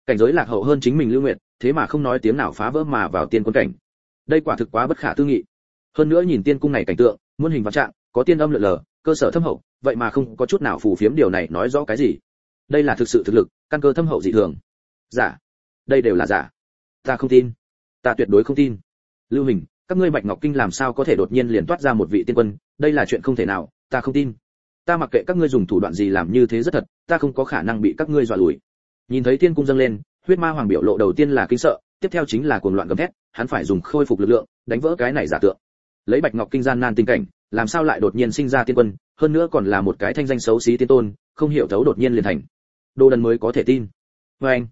cảnh giới lạc hậu hơn chính mình lưu nguyệt, thế mà không nói tiếng nào phá vỡ mà vào tiên quân cảnh. Đây quả thực quá bất khả tư nghị. Hơn nữa nhìn tiên cung này cảnh tượng, muôn hình vạn trạng, có tiên âm lượn lờ, cơ sở thâm hậu, vậy mà không có chút nào phù phiếm điều này nói rõ cái gì. Đây là thực sự thực lực, căn cơ thâm hậu dị thường. Giả. Đây đều là giả. Ta không tin. Ta tuyệt đối không tin. Lưu hình, các ngươi bạch ngọc kinh làm sao có thể đột nhiên liền toát ra một vị tiên quân? Đây là chuyện không thể nào, ta không tin. Ta mặc kệ các ngươi dùng thủ đoạn gì làm như thế rất thật, ta không có khả năng bị các ngươi dọa lùi nhìn thấy thiên cung dâng lên, huyết ma hoàng biểu lộ đầu tiên là kinh sợ, tiếp theo chính là cuồng loạn gầm thét, hắn phải dùng khôi phục lực lượng, đánh vỡ cái này giả tượng. Lấy bạch ngọc kinh gian nan tình cảnh, làm sao lại đột nhiên sinh ra tiên quân, hơn nữa còn là một cái thanh danh xấu xí tiên tôn, không hiểu thấu đột nhiên liền thành. Đồ đần mới có thể tin. Vê anh,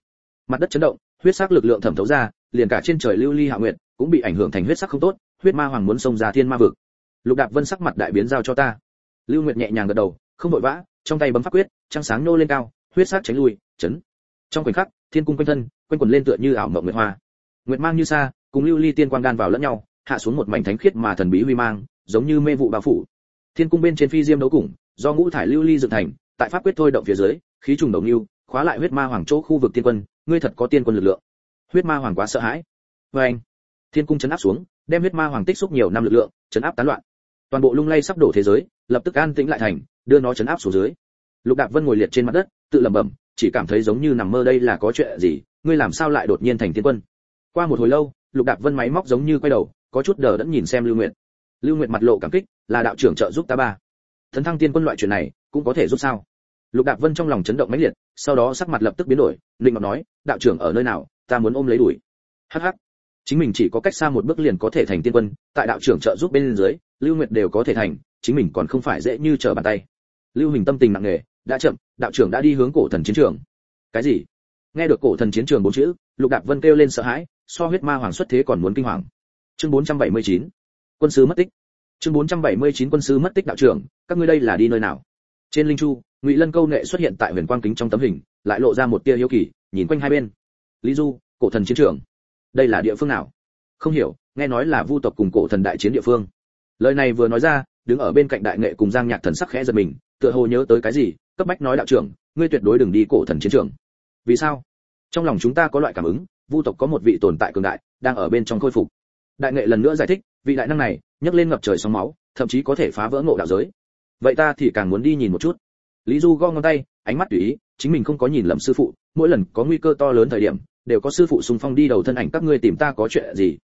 mặt đất chấn động, huyết sắc lực lượng thẩm thấu ra, liền cả trên trời lưu ly hạ nguyệt, cũng bị ảnh hưởng thành huyết sắc không tốt, huyết ma hoàng muốn xông ra thiên ma vực. Lục đạp vân sắc mặt đại biến giao cho ta. Lưu nguyệt nhẹ nhàng gật đầu, không vội vã, trong tay bấm pháp quyết, trăng sáng nô lên cao, huyết sắc tránh lui, chấn trong khoảnh khắc, thiên cung quanh thân, quanh quần lên tựa như ảo mộng nguyệt hoa. Nguyệt mang như xa cùng lưu ly tiên quang đan vào lẫn nhau, hạ xuống một mảnh thánh khiết mà thần bí huy mang, giống như mê vụ bao phủ. Thiên cung bên trên phi diêm đấu củng do ngũ thải lưu ly dựng thành, tại pháp quyết thôi động phía dưới, khí trùng đồng lưu khóa lại huyết ma hoàng chỗ khu vực tiên quân, ngươi thật có tiên quân lực lượng. Huyết ma hoàng quá sợ hãi. Vê anh, thiên cung chấn áp xuống, đem huyết ma hoàng tích xúc nhiều năm lực lượng, chấn áp tán loạn. Toàn bộ lung lay sắp đổ thế giới, lập tức an tĩnh lại thành, đưa nó chấn áp xuống dưới. Lục đạp vân ngồi liệt trên mặt đất, tự lẩm bẩm chỉ cảm thấy giống như nằm mơ đây là có chuyện gì, ngươi làm sao lại đột nhiên thành tiên quân? Qua một hồi lâu, lục đạp vân máy móc giống như quay đầu, có chút đờ đẫn nhìn xem lưu nguyệt. Lưu nguyệt mặt lộ cảm kích, là đạo trưởng trợ giúp ta ba. Thần thăng tiên quân loại chuyện này, cũng có thể giúp sao? Lục đạp vân trong lòng chấn động mãnh liệt, sau đó sắc mặt lập tức biến đổi linh ngọc nói, đạo trưởng ở nơi nào, ta muốn ôm lấy đuổi. Hắc hắc. Chính mình chỉ có cách xa một bước liền có thể thành tiên quân, tại đạo trưởng trợ giúp bên dưới, lưu nguyệt đều có thể thành, chính mình còn không phải dễ như trở bàn tay. Lưu hình tâm tình nặng nề đã chậm, đạo trưởng đã đi hướng cổ thần chiến trường. Cái gì? Nghe được cổ thần chiến trường bốn chữ, lục đạp vân kêu lên sợ hãi, so huyết ma hoàng xuất thế còn muốn kinh hoàng. Chương 479. quân sứ mất tích. Chương 479 quân sứ mất tích đạo trưởng, các ngươi đây là đi nơi nào? Trên linh chu, ngụy lân câu nệ xuất hiện tại huyền quang kính trong tấm hình, lại lộ ra một tia hiếu kỳ, nhìn quanh hai bên. Lý du, cổ thần chiến trường. Đây là địa phương nào? Không hiểu, nghe nói là vu tộc cùng cổ thần đại chiến địa phương. Lời này vừa nói ra, đứng ở bên cạnh đại nghệ cùng giang nhạc thần sắc khẽ giật mình, tựa hồ nhớ tới cái gì cấp bách nói đạo trưởng, ngươi tuyệt đối đừng đi cổ thần chiến trường. Vì sao? Trong lòng chúng ta có loại cảm ứng, vu tộc có một vị tồn tại cường đại, đang ở bên trong khôi phục. Đại nghệ lần nữa giải thích, vị đại năng này, nhấc lên ngập trời sóng máu, thậm chí có thể phá vỡ ngộ đạo giới. Vậy ta thì càng muốn đi nhìn một chút. Lý du gõ ngón tay, ánh mắt tùy ý, chính mình không có nhìn lầm sư phụ, mỗi lần có nguy cơ to lớn thời điểm, đều có sư phụ xung phong đi đầu thân ảnh, các ngươi tìm ta có chuyện gì?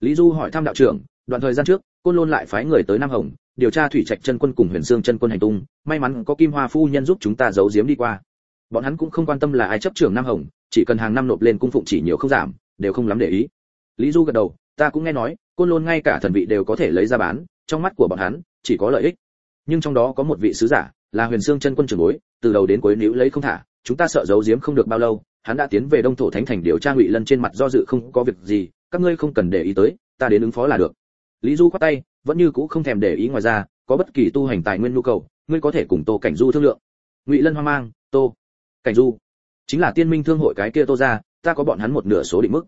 Lý du hỏi thăm đạo trưởng, đoạn thời gian trước côn lôn lại phái người tới nam hồng, điều tra thủy trạch chân quân cùng huyền xương chân quân hành tung, may mắn có kim hoa phu nhân giúp chúng ta giấu giếm đi qua. Bọn hắn cũng không quan tâm là ai chấp trưởng nam hồng, chỉ cần hàng năm nộp lên cung phụng chỉ nhiều không giảm, đều không lắm để ý. Lý du gật đầu, ta cũng nghe nói, côn lôn ngay cả thần vị đều có thể lấy ra bán, trong mắt của bọn hắn, chỉ có lợi ích. Nhưng trong đó có một vị sứ giả, là huyền xương chân quân trưởng bối, từ đầu đến cuối níu lấy không thả, chúng ta sợ giấu giếm không được bao lâu, hắn đã tiến về đông thổ thánh thành điều tra ngụy lân trên mặt do dự không có việc gì, các ngươi không cần để ý tới, ta đến ứng phó là được lý du khoát tay, vẫn như cũ không thèm để ý ngoài ra, có bất kỳ tu hành tài nguyên nhu cầu, ngươi có thể cùng tô cảnh du thương lượng. Ngụy lân hoang mang, tô cảnh du, chính là tiên minh thương hội cái kia tô ra ta có bọn hắn một nửa số định mức.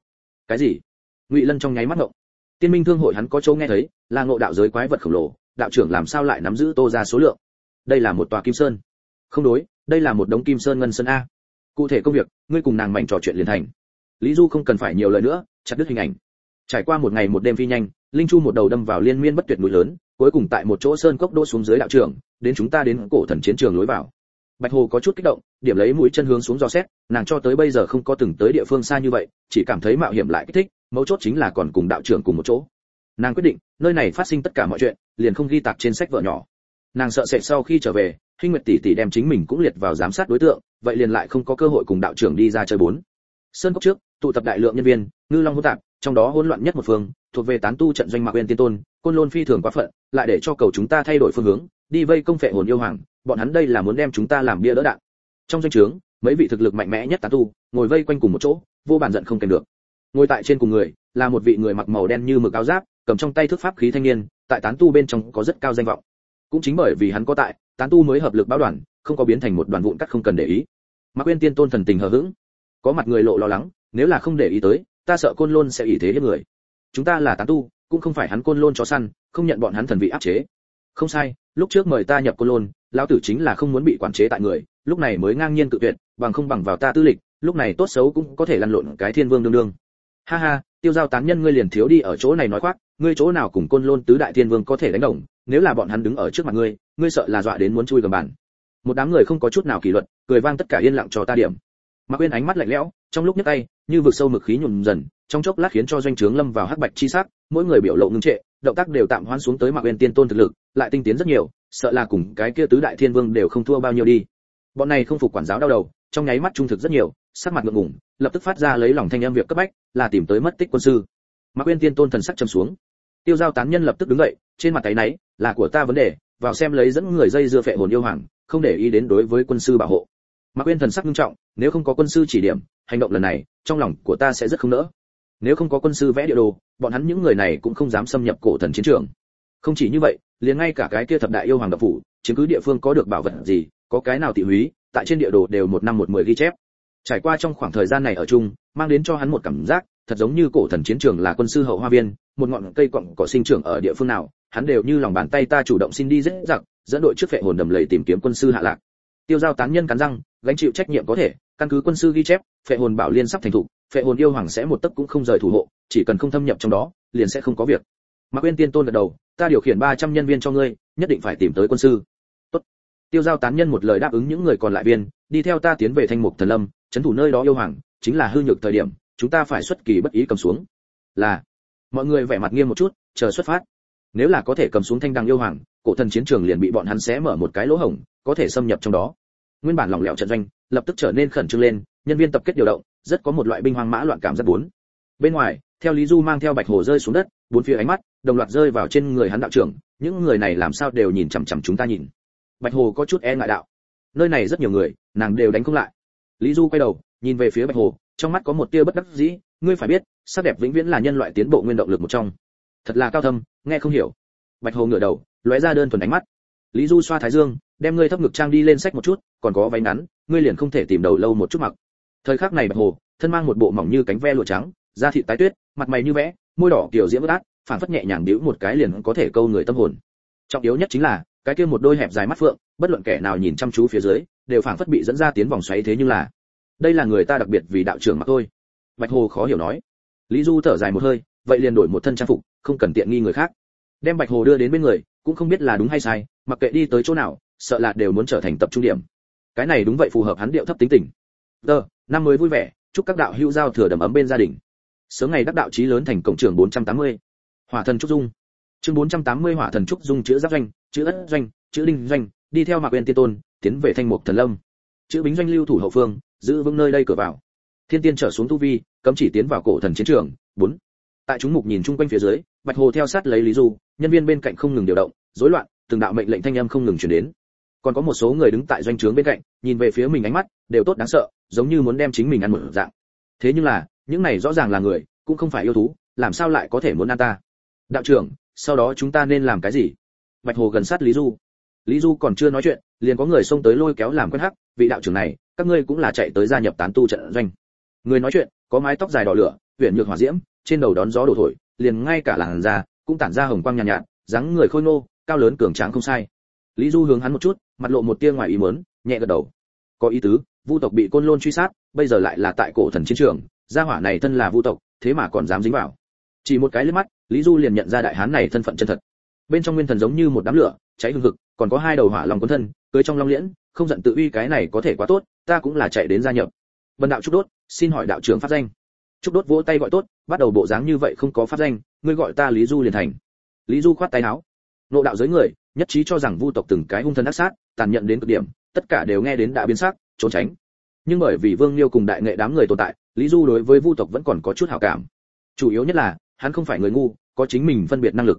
Cái gì? Ngụy lân trong nháy mắt ngộng. Tiên minh thương hội hắn có chỗ nghe thấy, là ngộ đạo giới quái vật khổng lồ, đạo trưởng làm sao lại nắm giữ tô ra số lượng? Đây là một tòa kim sơn. Không đối, đây là một đống kim sơn ngân sơn a. Cụ thể công việc, ngươi cùng nàng mạnh trò chuyện liền thành. Lý du không cần phải nhiều lời nữa, chặt đứt hình ảnh. Trải qua một ngày một đêm phi nhanh linh chu một đầu đâm vào liên miên bất tuyệt núi lớn, cuối cùng tại một chỗ sơn cốc đỗ xuống dưới đạo trưởng đến chúng ta đến cổ thần chiến trường lối vào. Bạch hồ có chút kích động, điểm lấy mũi chân hướng xuống dò xét, nàng cho tới bây giờ không có từng tới địa phương xa như vậy, chỉ cảm thấy mạo hiểm lại kích thích, mấu chốt chính là còn cùng đạo trưởng cùng một chỗ. Nàng quyết định, nơi này phát sinh tất cả mọi chuyện, liền không ghi tạc trên sách vợ nhỏ. Nàng sợ sệt sau khi trở về khi nguyệt tỷ tỷ đem chính mình cũng liệt vào giám sát đối tượng, vậy liền lại không có cơ hội cùng đạo trưởng đi ra chơi bốn. Sơn cốc trước, tụ tập đại lượng nhân viên, ngư long hỗn tạp, trong đó hỗn loạn nhất một phương thuộc về tán tu trận doanh mạc uyên tiên tôn, côn lôn phi thường quá phận, lại để cho cầu chúng ta thay đổi phương hướng, đi vây công phệ hồn yêu hoàng, bọn hắn đây là muốn đem chúng ta làm bia đỡ đạn. Trong doanh trướng, mấy vị thực lực mạnh mẽ nhất tán tu, ngồi vây quanh cùng một chỗ, vô bản giận không kèm được. Ngồi tại trên cùng người, là một vị người mặc màu đen như mực áo giáp, cầm trong tay thước pháp khí thanh niên, tại tán tu bên trong có rất cao danh vọng. Cũng chính bởi vì hắn có tại, tán tu mới hợp lực báo đoàn, không có biến thành một đoàn vụn cắt không cần để ý. Mạc uyên tiên tôn thần tình hờ hững. Có mặt người lộ lo lắng, nếu là không để ý tới, ta sợ côn lôn sẽ ỷ thế hiếp người chúng ta là tán tu, cũng không phải hắn côn lôn chó săn, không nhận bọn hắn thần vị áp chế. Không sai, lúc trước mời ta nhập côn lôn, lão tử chính là không muốn bị quản chế tại người, lúc này mới ngang nhiên tự tuyệt, bằng không bằng vào ta tư lịch, lúc này tốt xấu cũng có thể lăn lộn cái thiên vương đương đương. Ha ha, tiêu giao tán nhân ngươi liền thiếu đi ở chỗ này nói khoác, ngươi chỗ nào cùng côn lôn tứ đại thiên vương có thể đánh đồng, nếu là bọn hắn đứng ở trước mặt ngươi ngươi sợ là dọa đến muốn chui gầm bàn. Một đám người không có chút nào kỷ luật, cười vang tất cả yên lặng cho ta điểm. Mặc quên ánh mắt lạnh lẽo, trong lúc nhấc tay, như vực sâu mực khí nhuần dần trong chốc lát khiến cho doanh trướng lâm vào hắc bạch chi sắc mỗi người biểu lộ ngưng trệ động tác đều tạm hoãn xuống tới mạc Uyên tiên tôn thực lực lại tinh tiến rất nhiều sợ là cùng cái kia tứ đại thiên vương đều không thua bao nhiêu đi. Bọn này không phục quản giáo đau đầu trong nháy mắt trung thực rất nhiều sắc mặt ngượng ngùng lập tức phát ra lấy lòng thanh âm việc cấp bách là tìm tới mất tích quân sư. Mạc Uyên tiên tôn thần sắc trầm xuống. Tiêu giao tán nhân lập tức đứng dậy trên mặt tay nấy, là của ta vấn đề vào xem lấy dẫn người dây dưa phệ hồn yêu hoàng không để ý đến đối với quân sư bảo hộ. Mạc Uyên thần sắc nghiêm trọng nếu không có quân sư chỉ điểm hành động lần này trong lòng của ta sẽ rất không nỡ nếu không có quân sư vẽ địa đồ, bọn hắn những người này cũng không dám xâm nhập cổ thần chiến trường. Không chỉ như vậy, liền ngay cả cái kia thập đại yêu hoàng đập phủ chứng cứ địa phương có được bảo vật gì, có cái nào thị húy, tại trên địa đồ đều một năm một mười ghi chép. Trải qua trong khoảng thời gian này ở chung, mang đến cho hắn một cảm giác, thật giống như cổ thần chiến trường là quân sư hậu hoa viên, một ngọn cây cọng cỏ sinh trưởng ở địa phương nào, hắn đều như lòng bàn tay ta chủ động xin đi dễ dặc dẫn đội trước phệ hồn đầm lầy tìm kiếm quân sư hạ lạc tiêu giao tán nhân cắn răng, gánh chịu trách nhiệm có thể, căn cứ quân sư ghi chép, phệ hồn bảo liên sắp thành thủ, phệ hồn yêu hoàng sẽ một tấc cũng không rời thủ hộ, chỉ cần không thâm nhập trong đó, liền sẽ không có việc. Mà quên tiên tôn gật đầu, ta điều khiển 300 nhân viên cho ngươi, nhất định phải tìm tới quân sư. Tốt. Tiêu giao tán nhân một lời đáp ứng những người còn lại viên, đi theo ta tiến về thanh mục thần lâm, trấn thủ nơi đó yêu hoàng, chính là hư nhược thời điểm, chúng ta phải xuất kỳ bất ý cầm xuống. Là. Mọi người vẻ mặt nghiêm một chút, chờ xuất phát nếu là có thể cầm xuống thanh đăng yêu hoàng, cổ thần chiến trường liền bị bọn hắn xé mở một cái lỗ hổng, có thể xâm nhập trong đó. Nguyên bản lỏng lẻo trận doanh, lập tức trở nên khẩn trương lên, nhân viên tập kết điều động, rất có một loại binh hoang mã loạn cảm rất bốn. Bên ngoài, theo lý du mang theo bạch hồ rơi xuống đất, bốn phía ánh mắt, đồng loạt rơi vào trên người hắn đạo trưởng, những người này làm sao đều nhìn chằm chằm chúng ta nhìn. Bạch hồ có chút e ngại đạo. Nơi này rất nhiều người, nàng đều đánh không lại. Lý du quay đầu, nhìn về phía bạch hồ, trong mắt có một tia bất đắc dĩ, ngươi phải biết, sắc đẹp vĩnh viễn là nhân loại tiến bộ nguyên động lực một trong thật là cao thâm, nghe không hiểu. Bạch hồ ngửa đầu, lóe ra đơn thuần ánh mắt. Lý du xoa thái dương, đem ngươi thấp ngực trang đi lên sách một chút, còn có váy ngắn, ngươi liền không thể tìm đầu lâu một chút mặc. Thời khắc này bạch hồ, thân mang một bộ mỏng như cánh ve lụa trắng, da thịt tái tuyết, mặt mày như vẽ, môi đỏ kiểu diễm bất át phản phất nhẹ nhàng bĩu một cái liền có thể câu người tâm hồn. Trọng yếu nhất chính là, cái kia một đôi hẹp dài mắt phượng, bất luận kẻ nào nhìn chăm chú phía dưới, đều phản phất bị dẫn ra tiến vòng xoáy thế nhưng là, đây là người ta đặc biệt vì đạo trưởng mà thôi. Bạch hồ khó hiểu nói. Lý du thở dài một hơi, vậy liền đổi một thân trang phục không cần tiện nghi người khác. Đem bạch hồ đưa đến bên người, cũng không biết là đúng hay sai, mặc kệ đi tới chỗ nào, sợ là đều muốn trở thành tập trung điểm. Cái này đúng vậy phù hợp hắn điệu thấp tính tình. Tờ, năm mới vui vẻ, chúc các đạo hữu giao thừa đầm ấm bên gia đình. Sớm ngày đắc đạo chí lớn thành cổng trưởng 480. hỏa thần trúc dung. Chương 480 hỏa thần trúc dung chữ giáp doanh, chữ ất doanh, chữ đinh doanh, đi theo mạc uyên tiên tôn, tiến về thanh mục thần lâm. Chữ bính doanh lưu thủ hậu phương, giữ vững nơi đây cửa vào. Thiên tiên trở xuống tu vi, cấm chỉ tiến vào cổ thần chiến trường, bốn. Tại chúng mục nhìn chung quanh phía dưới bạch hồ theo sát lấy lý du, nhân viên bên cạnh không ngừng điều động, rối loạn, từng đạo mệnh lệnh thanh âm không ngừng truyền đến. Còn có một số người đứng tại doanh trướng bên cạnh, nhìn về phía mình ánh mắt, đều tốt đáng sợ, giống như muốn đem chính mình ăn một dạng. Thế nhưng là, những này rõ ràng là người, cũng không phải yêu thú, làm sao lại có thể muốn ăn ta? Đạo trưởng, sau đó chúng ta nên làm cái gì? Bạch hồ gần sát lý du. Lý du còn chưa nói chuyện, liền có người xông tới lôi kéo làm quen hắc, vị đạo trưởng này, các ngươi cũng là chạy tới gia nhập tán tu trận doanh. Người nói chuyện, có mái tóc dài đỏ lửa huyện nhược hỏa diễm, trên đầu đón gió đổ thổi liền ngay cả làn da cũng tản ra hồng quang nhàn nhạt, nhạt dáng người khôi ngô cao lớn cường tráng không sai. Lý du hướng hắn một chút mặt lộ một tia ngoài ý muốn nhẹ gật đầu. Có ý tứ vu tộc bị côn lôn truy sát bây giờ lại là tại cổ thần chiến trường gia hỏa này thân là vu tộc thế mà còn dám dính vào. Chỉ một cái liếc mắt lý du liền nhận ra đại hán này thân phận chân thật. Bên trong nguyên thần giống như một đám lửa cháy hừng hực còn có hai đầu hỏa long cuốn thân cưới trong long liễn không giận tự uy cái này có thể quá tốt ta cũng là chạy đến gia nhập. Vân đạo trúc đốt xin hỏi đạo trưởng phát danh trúc đốt vỗ tay gọi tốt bắt đầu bộ dáng như vậy không có pháp danh ngươi gọi ta lý du liền thành. Lý du khoát tay áo. Nộ đạo giới người nhất trí cho rằng vu tộc từng cái hung thần ác sát tàn nhẫn đến cực điểm tất cả đều nghe đến đã biến sắc trốn tránh. Nhưng bởi vì vương liêu cùng đại nghệ đám người tồn tại lý du đối với vu tộc vẫn còn có chút hảo cảm. Chủ yếu nhất là hắn không phải người ngu có chính mình phân biệt năng lực.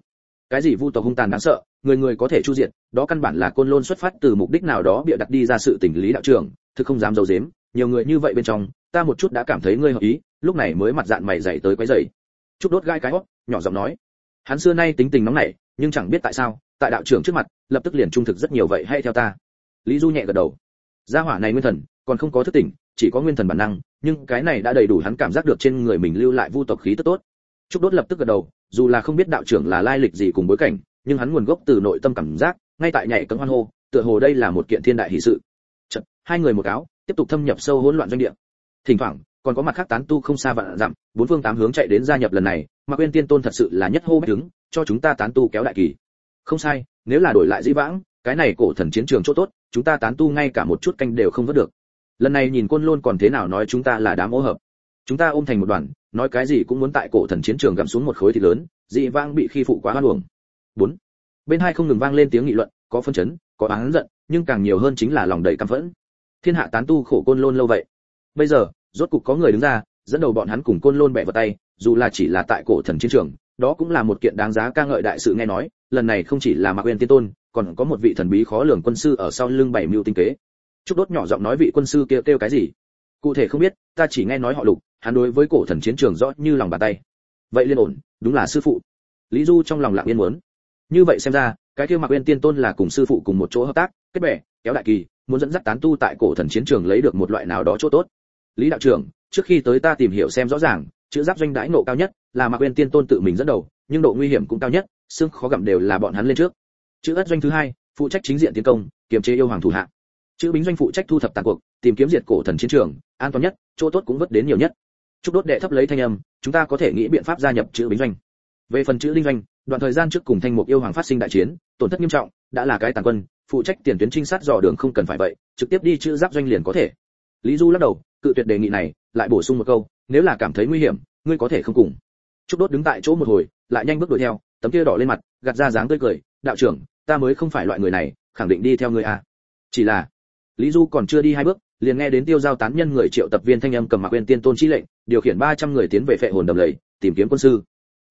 Cái gì vu tộc hung tàn đáng sợ người người có thể chu diệt đó căn bản là côn lôn xuất phát từ mục đích nào đó bịa đặt đi ra sự tình lý đạo trưởng thực không dám giấu giếm, nhiều người như vậy bên trong ta một chút đã cảm thấy ngươi hợp ý lúc này mới mặt dạng mày dày tới quấy dày chút đốt gai cái hót nhỏ giọng nói. Hắn xưa nay tính tình nóng nảy nhưng chẳng biết tại sao tại đạo trưởng trước mặt lập tức liền trung thực rất nhiều vậy hay theo ta. Lý du nhẹ gật đầu. Gia hỏa này nguyên thần còn không có thức tỉnh chỉ có nguyên thần bản năng nhưng cái này đã đầy đủ hắn cảm giác được trên người mình lưu lại vu tộc khí tức tốt. Trúc đốt lập tức gật đầu dù là không biết đạo trưởng là lai lịch gì cùng bối cảnh nhưng hắn nguồn gốc từ nội tâm cảm giác ngay tại nhảy cấm hoan hô tựa hồ đây là một kiện thiên đại hỷ sự. Chật, hai người một áo tiếp tục thâm nhập sâu hỗn loạn doanh địa thỉnh thoảng, còn có mặt khác tán tu không xa vạn dặm, bốn phương tám hướng chạy đến gia nhập lần này, mà quên tiên tôn thật sự là nhất hô bách đứng cho chúng ta tán tu kéo đại kỳ. Không sai, nếu là đổi lại dĩ vãng, cái này cổ thần chiến trường chỗ tốt, chúng ta tán tu ngay cả một chút canh đều không vớt được. Lần này nhìn côn lôn còn thế nào nói chúng ta là đám ô hợp. Chúng ta ôm thành một đoàn, nói cái gì cũng muốn tại cổ thần chiến trường gặm xuống một khối thịt lớn dị vang bị khi phụ quá hoan uổng. Bốn. Bên hai không ngừng vang lên tiếng nghị luận, có phân chấn, có án giận, nhưng càng nhiều hơn chính là lòng đầy căm phẫn. Thiên hạ tán tu khổ côn lôn lâu vậy bây giờ rốt cục có người đứng ra dẫn đầu bọn hắn cùng côn lôn bẻ vào tay dù là chỉ là tại cổ thần chiến trường đó cũng là một kiện đáng giá ca ngợi đại sự nghe nói lần này không chỉ là mạc uyên tiên tôn còn có một vị thần bí khó lường quân sư ở sau lưng bảy mưu tinh kế. Trúc đốt nhỏ giọng nói vị quân sư kia kêu, kêu cái gì? Cụ thể không biết ta chỉ nghe nói họ lục hắn đối với cổ thần chiến trường rõ như lòng bàn tay. Vậy liên ổn đúng là sư phụ. Lý du trong lòng lặng yên muốn. Như vậy xem ra cái kia mạc uyên tiên tôn là cùng sư phụ cùng một chỗ hợp tác kết bè kéo đại kỳ muốn dẫn dắt tán tu tại cổ thần chiến trường lấy được một loại nào đó chỗ tốt lý đạo trưởng, trước khi tới ta tìm hiểu xem rõ ràng, chữ giáp doanh đãi nộ cao nhất là mạc quên tiên tôn tự mình dẫn đầu, nhưng độ nguy hiểm cũng cao nhất, xương khó gặm đều là bọn hắn lên trước. Chữ ất doanh thứ hai, phụ trách chính diện tiến công, kiềm chế yêu hoàng thủ hạ. Chữ bính doanh phụ trách thu thập tàn cuộc, tìm kiếm diệt cổ thần chiến trường, an toàn nhất, chỗ tốt cũng vất đến nhiều nhất. Chúc đốt đệ thấp lấy thanh âm, chúng ta có thể nghĩ biện pháp gia nhập chữ bính doanh. Về phần chữ linh doanh, đoạn thời gian trước cùng thanh mục yêu hoàng phát sinh đại chiến, tổn thất nghiêm trọng, đã là cái tàn quân, phụ trách tiền tuyến trinh sát dò đường không cần phải vậy, trực tiếp đi chữ giáp doanh liền có thể. Lý du lắc đầu cự tuyệt đề nghị này lại bổ sung một câu nếu là cảm thấy nguy hiểm ngươi có thể không cùng. Trúc đốt đứng tại chỗ một hồi lại nhanh bước đuổi theo tấm kia đỏ lên mặt gạt ra dáng tươi cười đạo trưởng ta mới không phải loại người này khẳng định đi theo ngươi à. Chỉ là lý du còn chưa đi hai bước liền nghe đến tiêu giao tán nhân người triệu tập viên thanh âm cầm mặc quyền tiên tôn chi lệnh điều khiển 300 người tiến về phệ hồn đầm lầy tìm kiếm quân sư.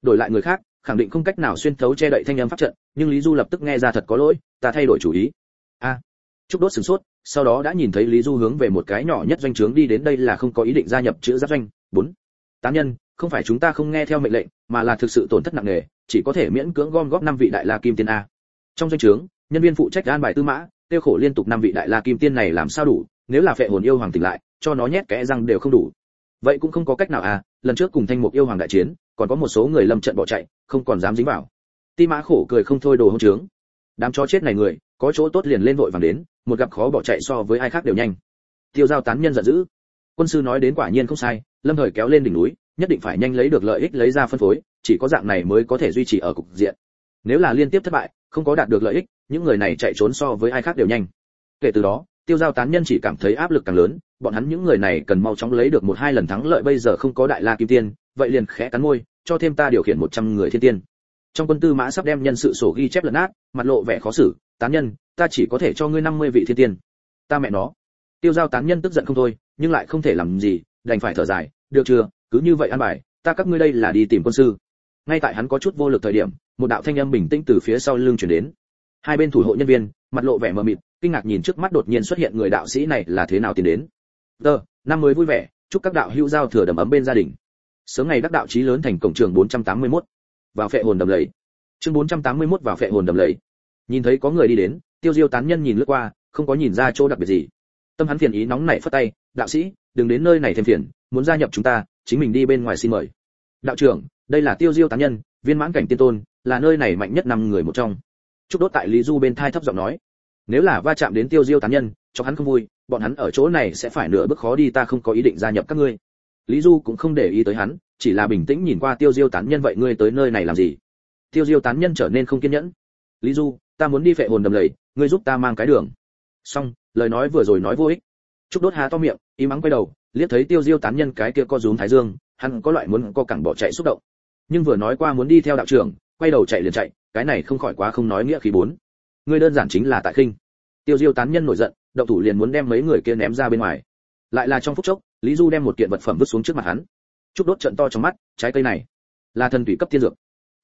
Đổi lại người khác khẳng định không cách nào xuyên thấu che đậy thanh âm pháp trận nhưng lý du lập tức nghe ra thật có lỗi ta thay đổi chủ ý. A. À, trúc đốt sửng sốt sau đó đã nhìn thấy lý du hướng về một cái nhỏ nhất doanh trướng đi đến đây là không có ý định gia nhập chữ giáp doanh. Bốn, tám nhân, không phải chúng ta không nghe theo mệnh lệnh, mà là thực sự tổn thất nặng nề, chỉ có thể miễn cưỡng gom góp năm vị đại la kim tiên a. Trong doanh trướng, nhân viên phụ trách an bài tư mã, tiêu khổ liên tục năm vị đại la kim tiên này làm sao đủ, nếu là phệ hồn yêu hoàng tỉnh lại, cho nó nhét kẽ răng đều không đủ. Vậy cũng không có cách nào à lần trước cùng thanh mục yêu hoàng đại chiến, còn có một số người lâm trận bỏ chạy, không còn dám dính vào. Ti mã khổ cười không thôi đồ hông trướng. Đám chó chết này người, có chỗ tốt liền lên vội vàng đến một gặp khó bỏ chạy so với ai khác đều nhanh. Tiêu giao tán nhân giận dữ. Quân sư nói đến quả nhiên không sai, lâm thời kéo lên đỉnh núi, nhất định phải nhanh lấy được lợi ích lấy ra phân phối, chỉ có dạng này mới có thể duy trì ở cục diện. Nếu là liên tiếp thất bại, không có đạt được lợi ích, những người này chạy trốn so với ai khác đều nhanh. Kể từ đó, tiêu giao tán nhân chỉ cảm thấy áp lực càng lớn, bọn hắn những người này cần mau chóng lấy được một hai lần thắng lợi bây giờ không có đại la kim tiên, vậy liền khẽ cắn môi, cho thêm ta điều khiển một trăm người thiên tiên. Trong quân tư mã sắp đem nhân sự sổ ghi chép lật nát, mặt lộ vẻ khó xử, tán nhân ta chỉ có thể cho ngươi năm mươi vị thiên tiên. Ta mẹ nó. Tiêu giao tán nhân tức giận không thôi, nhưng lại không thể làm gì, đành phải thở dài. Được chưa, cứ như vậy ăn bài, ta các ngươi đây là đi tìm quân sư. Ngay tại hắn có chút vô lực thời điểm, một đạo thanh âm bình tĩnh từ phía sau lưng truyền đến. Hai bên thủ hộ nhân viên, mặt lộ vẻ mờ mịt, kinh ngạc nhìn trước mắt đột nhiên xuất hiện người đạo sĩ này là thế nào tiến đến. Tờ, năm mới vui vẻ, chúc các đạo hữu giao thừa đầm ấm bên gia đình. Sớm ngày đắc đạo chí lớn thành cổng trường 481. vào phệ hồn đầm lầy. Chương 481 vào phệ hồn đầm lầy. Nhìn thấy có người đi đến tiêu diêu tán nhân nhìn lướt qua, không có nhìn ra chỗ đặc biệt gì. Tâm hắn phiền ý nóng nảy phất tay, đạo sĩ, đừng đến nơi này thêm phiền, muốn gia nhập chúng ta, chính mình đi bên ngoài xin mời. Đạo trưởng, đây là tiêu diêu tán nhân, viên mãn cảnh tiên tôn, là nơi này mạnh nhất năm người một trong. Trúc đốt tại lý du bên thai thấp giọng nói, nếu là va chạm đến tiêu diêu tán nhân, cho hắn không vui, bọn hắn ở chỗ này sẽ phải nửa bước khó đi, ta không có ý định gia nhập các ngươi. Lý du cũng không để ý tới hắn, chỉ là bình tĩnh nhìn qua tiêu diêu tán nhân, vậy ngươi tới nơi này làm gì? Tiêu diêu tán nhân trở nên không kiên nhẫn. Lý du ta muốn đi phệ hồn đầm lầy, ngươi giúp ta mang cái đường. Xong, lời nói vừa rồi nói vô ích. Trúc đốt há to miệng, im mắng quay đầu, liếc thấy tiêu diêu tán nhân cái kia co rúm thái dương, hắn có loại muốn co cẳng bỏ chạy xúc động. Nhưng vừa nói qua muốn đi theo đạo trưởng, quay đầu chạy liền chạy, cái này không khỏi quá không nói nghĩa khí bốn. Ngươi đơn giản chính là tại khinh. Tiêu diêu tán nhân nổi giận, động thủ liền muốn đem mấy người kia ném ra bên ngoài. Lại là trong phút chốc, lý du đem một kiện vật phẩm vứt xuống trước mặt hắn. Trúc đốt trận to trong mắt, trái cây này là thần thủy cấp tiên dược.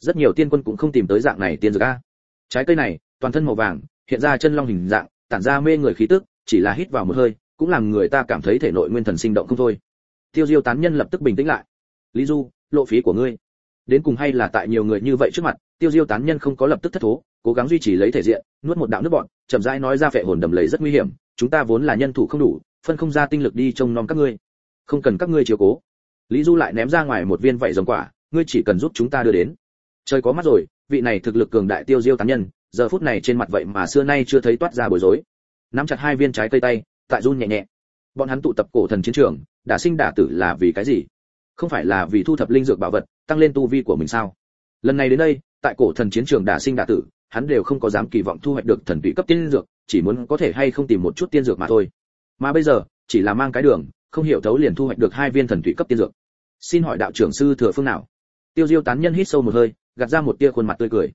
Rất nhiều tiên quân cũng không tìm tới dạng này tiên dược a. Trái cây này toàn thân màu vàng, hiện ra chân long hình dạng, tản ra mê người khí tức, chỉ là hít vào một hơi, cũng làm người ta cảm thấy thể nội nguyên thần sinh động không thôi. Tiêu diêu tán nhân lập tức bình tĩnh lại. Lý du, lộ phí của ngươi. Đến cùng hay là tại nhiều người như vậy trước mặt, tiêu diêu tán nhân không có lập tức thất thố, cố gắng duy trì lấy thể diện, nuốt một đạo nước bọn chậm rãi nói ra phệ hồn đầm lầy rất nguy hiểm, chúng ta vốn là nhân thủ không đủ, phân không ra tinh lực đi trông nom các ngươi. Không cần các ngươi chiếu cố. Lý du lại ném ra ngoài một viên vảy rồng quả, ngươi chỉ cần giúp chúng ta đưa đến. Trời có mắt rồi, vị này thực lực cường đại tiêu diêu tán nhân giờ phút này trên mặt vậy mà xưa nay chưa thấy toát ra bối rối. Nắm chặt hai viên trái cây tay, tại run nhẹ nhẹ. Bọn hắn tụ tập cổ thần chiến trường đã sinh đả tử là vì cái gì? Không phải là vì thu thập linh dược bảo vật, tăng lên tu vi của mình sao? Lần này đến đây, tại cổ thần chiến trường đả sinh đả tử, hắn đều không có dám kỳ vọng thu hoạch được thần vị cấp tiên dược, chỉ muốn có thể hay không tìm một chút tiên dược mà thôi. Mà bây giờ, chỉ là mang cái đường, không hiểu thấu liền thu hoạch được hai viên thần tụy cấp tiên dược. Xin hỏi đạo trưởng sư thừa phương nào? Tiêu diêu tán nhân hít sâu một hơi, gạt ra một tia khuôn mặt tươi cười.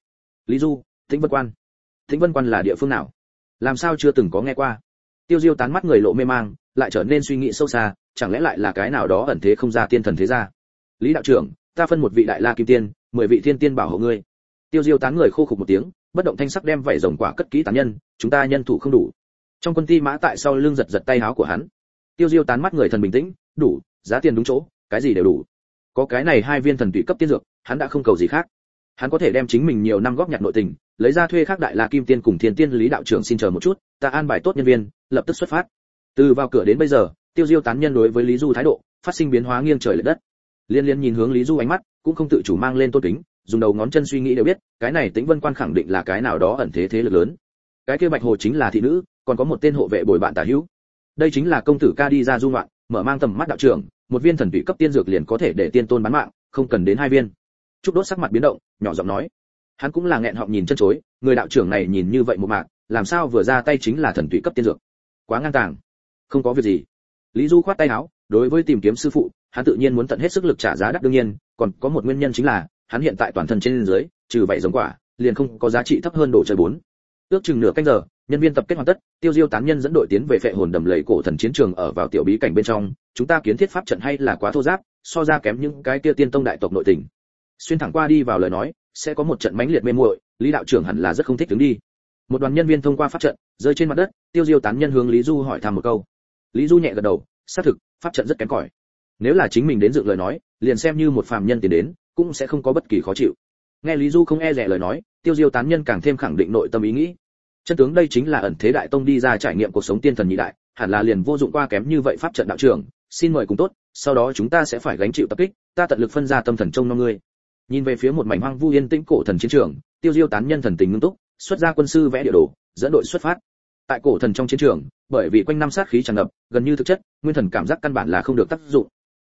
Lý du thịnh vân quan. Thịnh vân quan là địa phương nào? Làm sao chưa từng có nghe qua? Tiêu diêu tán mắt người lộ mê mang, lại trở nên suy nghĩ sâu xa, chẳng lẽ lại là cái nào đó ẩn thế không ra tiên thần thế gia? Lý đạo trưởng, ta phân một vị đại la kim tiên, mười vị thiên tiên bảo hộ ngươi. Tiêu diêu tán người khô khục một tiếng, bất động thanh sắc đem vảy rồng quả cất kỹ tán nhân, chúng ta nhân thủ không đủ. Trong quân ti mã tại sau lưng giật giật tay áo của hắn. Tiêu diêu tán mắt người thần bình tĩnh, đủ, giá tiền đúng chỗ, cái gì đều đủ. Có cái này hai viên thần tụy cấp tiên dược, hắn đã không cầu gì khác. Hắn có thể đem chính mình nhiều năm góp nhặt nội tình lấy ra thuê khác đại la kim tiên cùng thiên tiên lý đạo trưởng xin chờ một chút, ta an bài tốt nhân viên, lập tức xuất phát. Từ vào cửa đến bây giờ, tiêu diêu tán nhân đối với lý du thái độ, phát sinh biến hóa nghiêng trời lệch đất. Liên liên nhìn hướng lý du ánh mắt, cũng không tự chủ mang lên tôn kính, dùng đầu ngón chân suy nghĩ đều biết, cái này tĩnh vân quan khẳng định là cái nào đó ẩn thế thế lực lớn. Cái kia bạch hồ chính là thị nữ, còn có một tên hộ vệ bồi bạn tả hữu. Đây chính là công tử ca đi ra du ngoạn, mở mang tầm mắt đạo trưởng, một viên thần vị cấp tiên dược liền có thể để tiên tôn bán mạng, không cần đến hai viên. Trúc đốt sắc mặt biến động, nhỏ giọng nói hắn cũng là nghẹn họng nhìn chân chối, người đạo trưởng này nhìn như vậy một mạc, làm sao vừa ra tay chính là thần tụy cấp tiên dược. Quá ngang tàng. Không có việc gì. Lý du khoát tay áo, đối với tìm kiếm sư phụ, hắn tự nhiên muốn tận hết sức lực trả giá đắt đương nhiên, còn có một nguyên nhân chính là, hắn hiện tại toàn thân trên dưới, trừ vậy giống quả, liền không có giá trị thấp hơn đồ chơi bốn. Ước chừng nửa canh giờ, nhân viên tập kết hoàn tất, tiêu diêu tán nhân dẫn đội tiến về phệ hồn đầm lầy cổ thần chiến trường ở vào tiểu bí cảnh bên trong, chúng ta kiến thiết pháp trận hay là quá thô giáp, so ra kém những cái kia tiên tông đại tộc nội tình. Xuyên thẳng qua đi vào lời nói sẽ có một trận mãnh liệt mê muội, lý đạo trưởng hẳn là rất không thích đứng đi. Một đoàn nhân viên thông qua pháp trận, rơi trên mặt đất, tiêu diêu tán nhân hướng lý du hỏi thăm một câu. Lý du nhẹ gật đầu, xác thực, pháp trận rất kém cỏi. Nếu là chính mình đến dựng lời nói, liền xem như một phàm nhân tiến đến, cũng sẽ không có bất kỳ khó chịu. Nghe lý du không e dè lời nói, tiêu diêu tán nhân càng thêm khẳng định nội tâm ý nghĩ. Chân tướng đây chính là ẩn thế đại tông đi ra trải nghiệm cuộc sống tiên thần nhị đại, hẳn là liền vô dụng qua kém như vậy pháp trận đạo trưởng, xin mời cùng tốt, sau đó chúng ta sẽ phải gánh chịu tập kích, ta tận lực phân ra tâm thần trông nom ngươi nhìn về phía một mảnh hoang vu yên tĩnh cổ thần chiến trường, tiêu diêu tán nhân thần tình ngưng túc, xuất ra quân sư vẽ địa đồ, dẫn đội xuất phát. Tại cổ thần trong chiến trường, bởi vì quanh năm sát khí tràn ngập, gần như thực chất, nguyên thần cảm giác căn bản là không được tác dụng.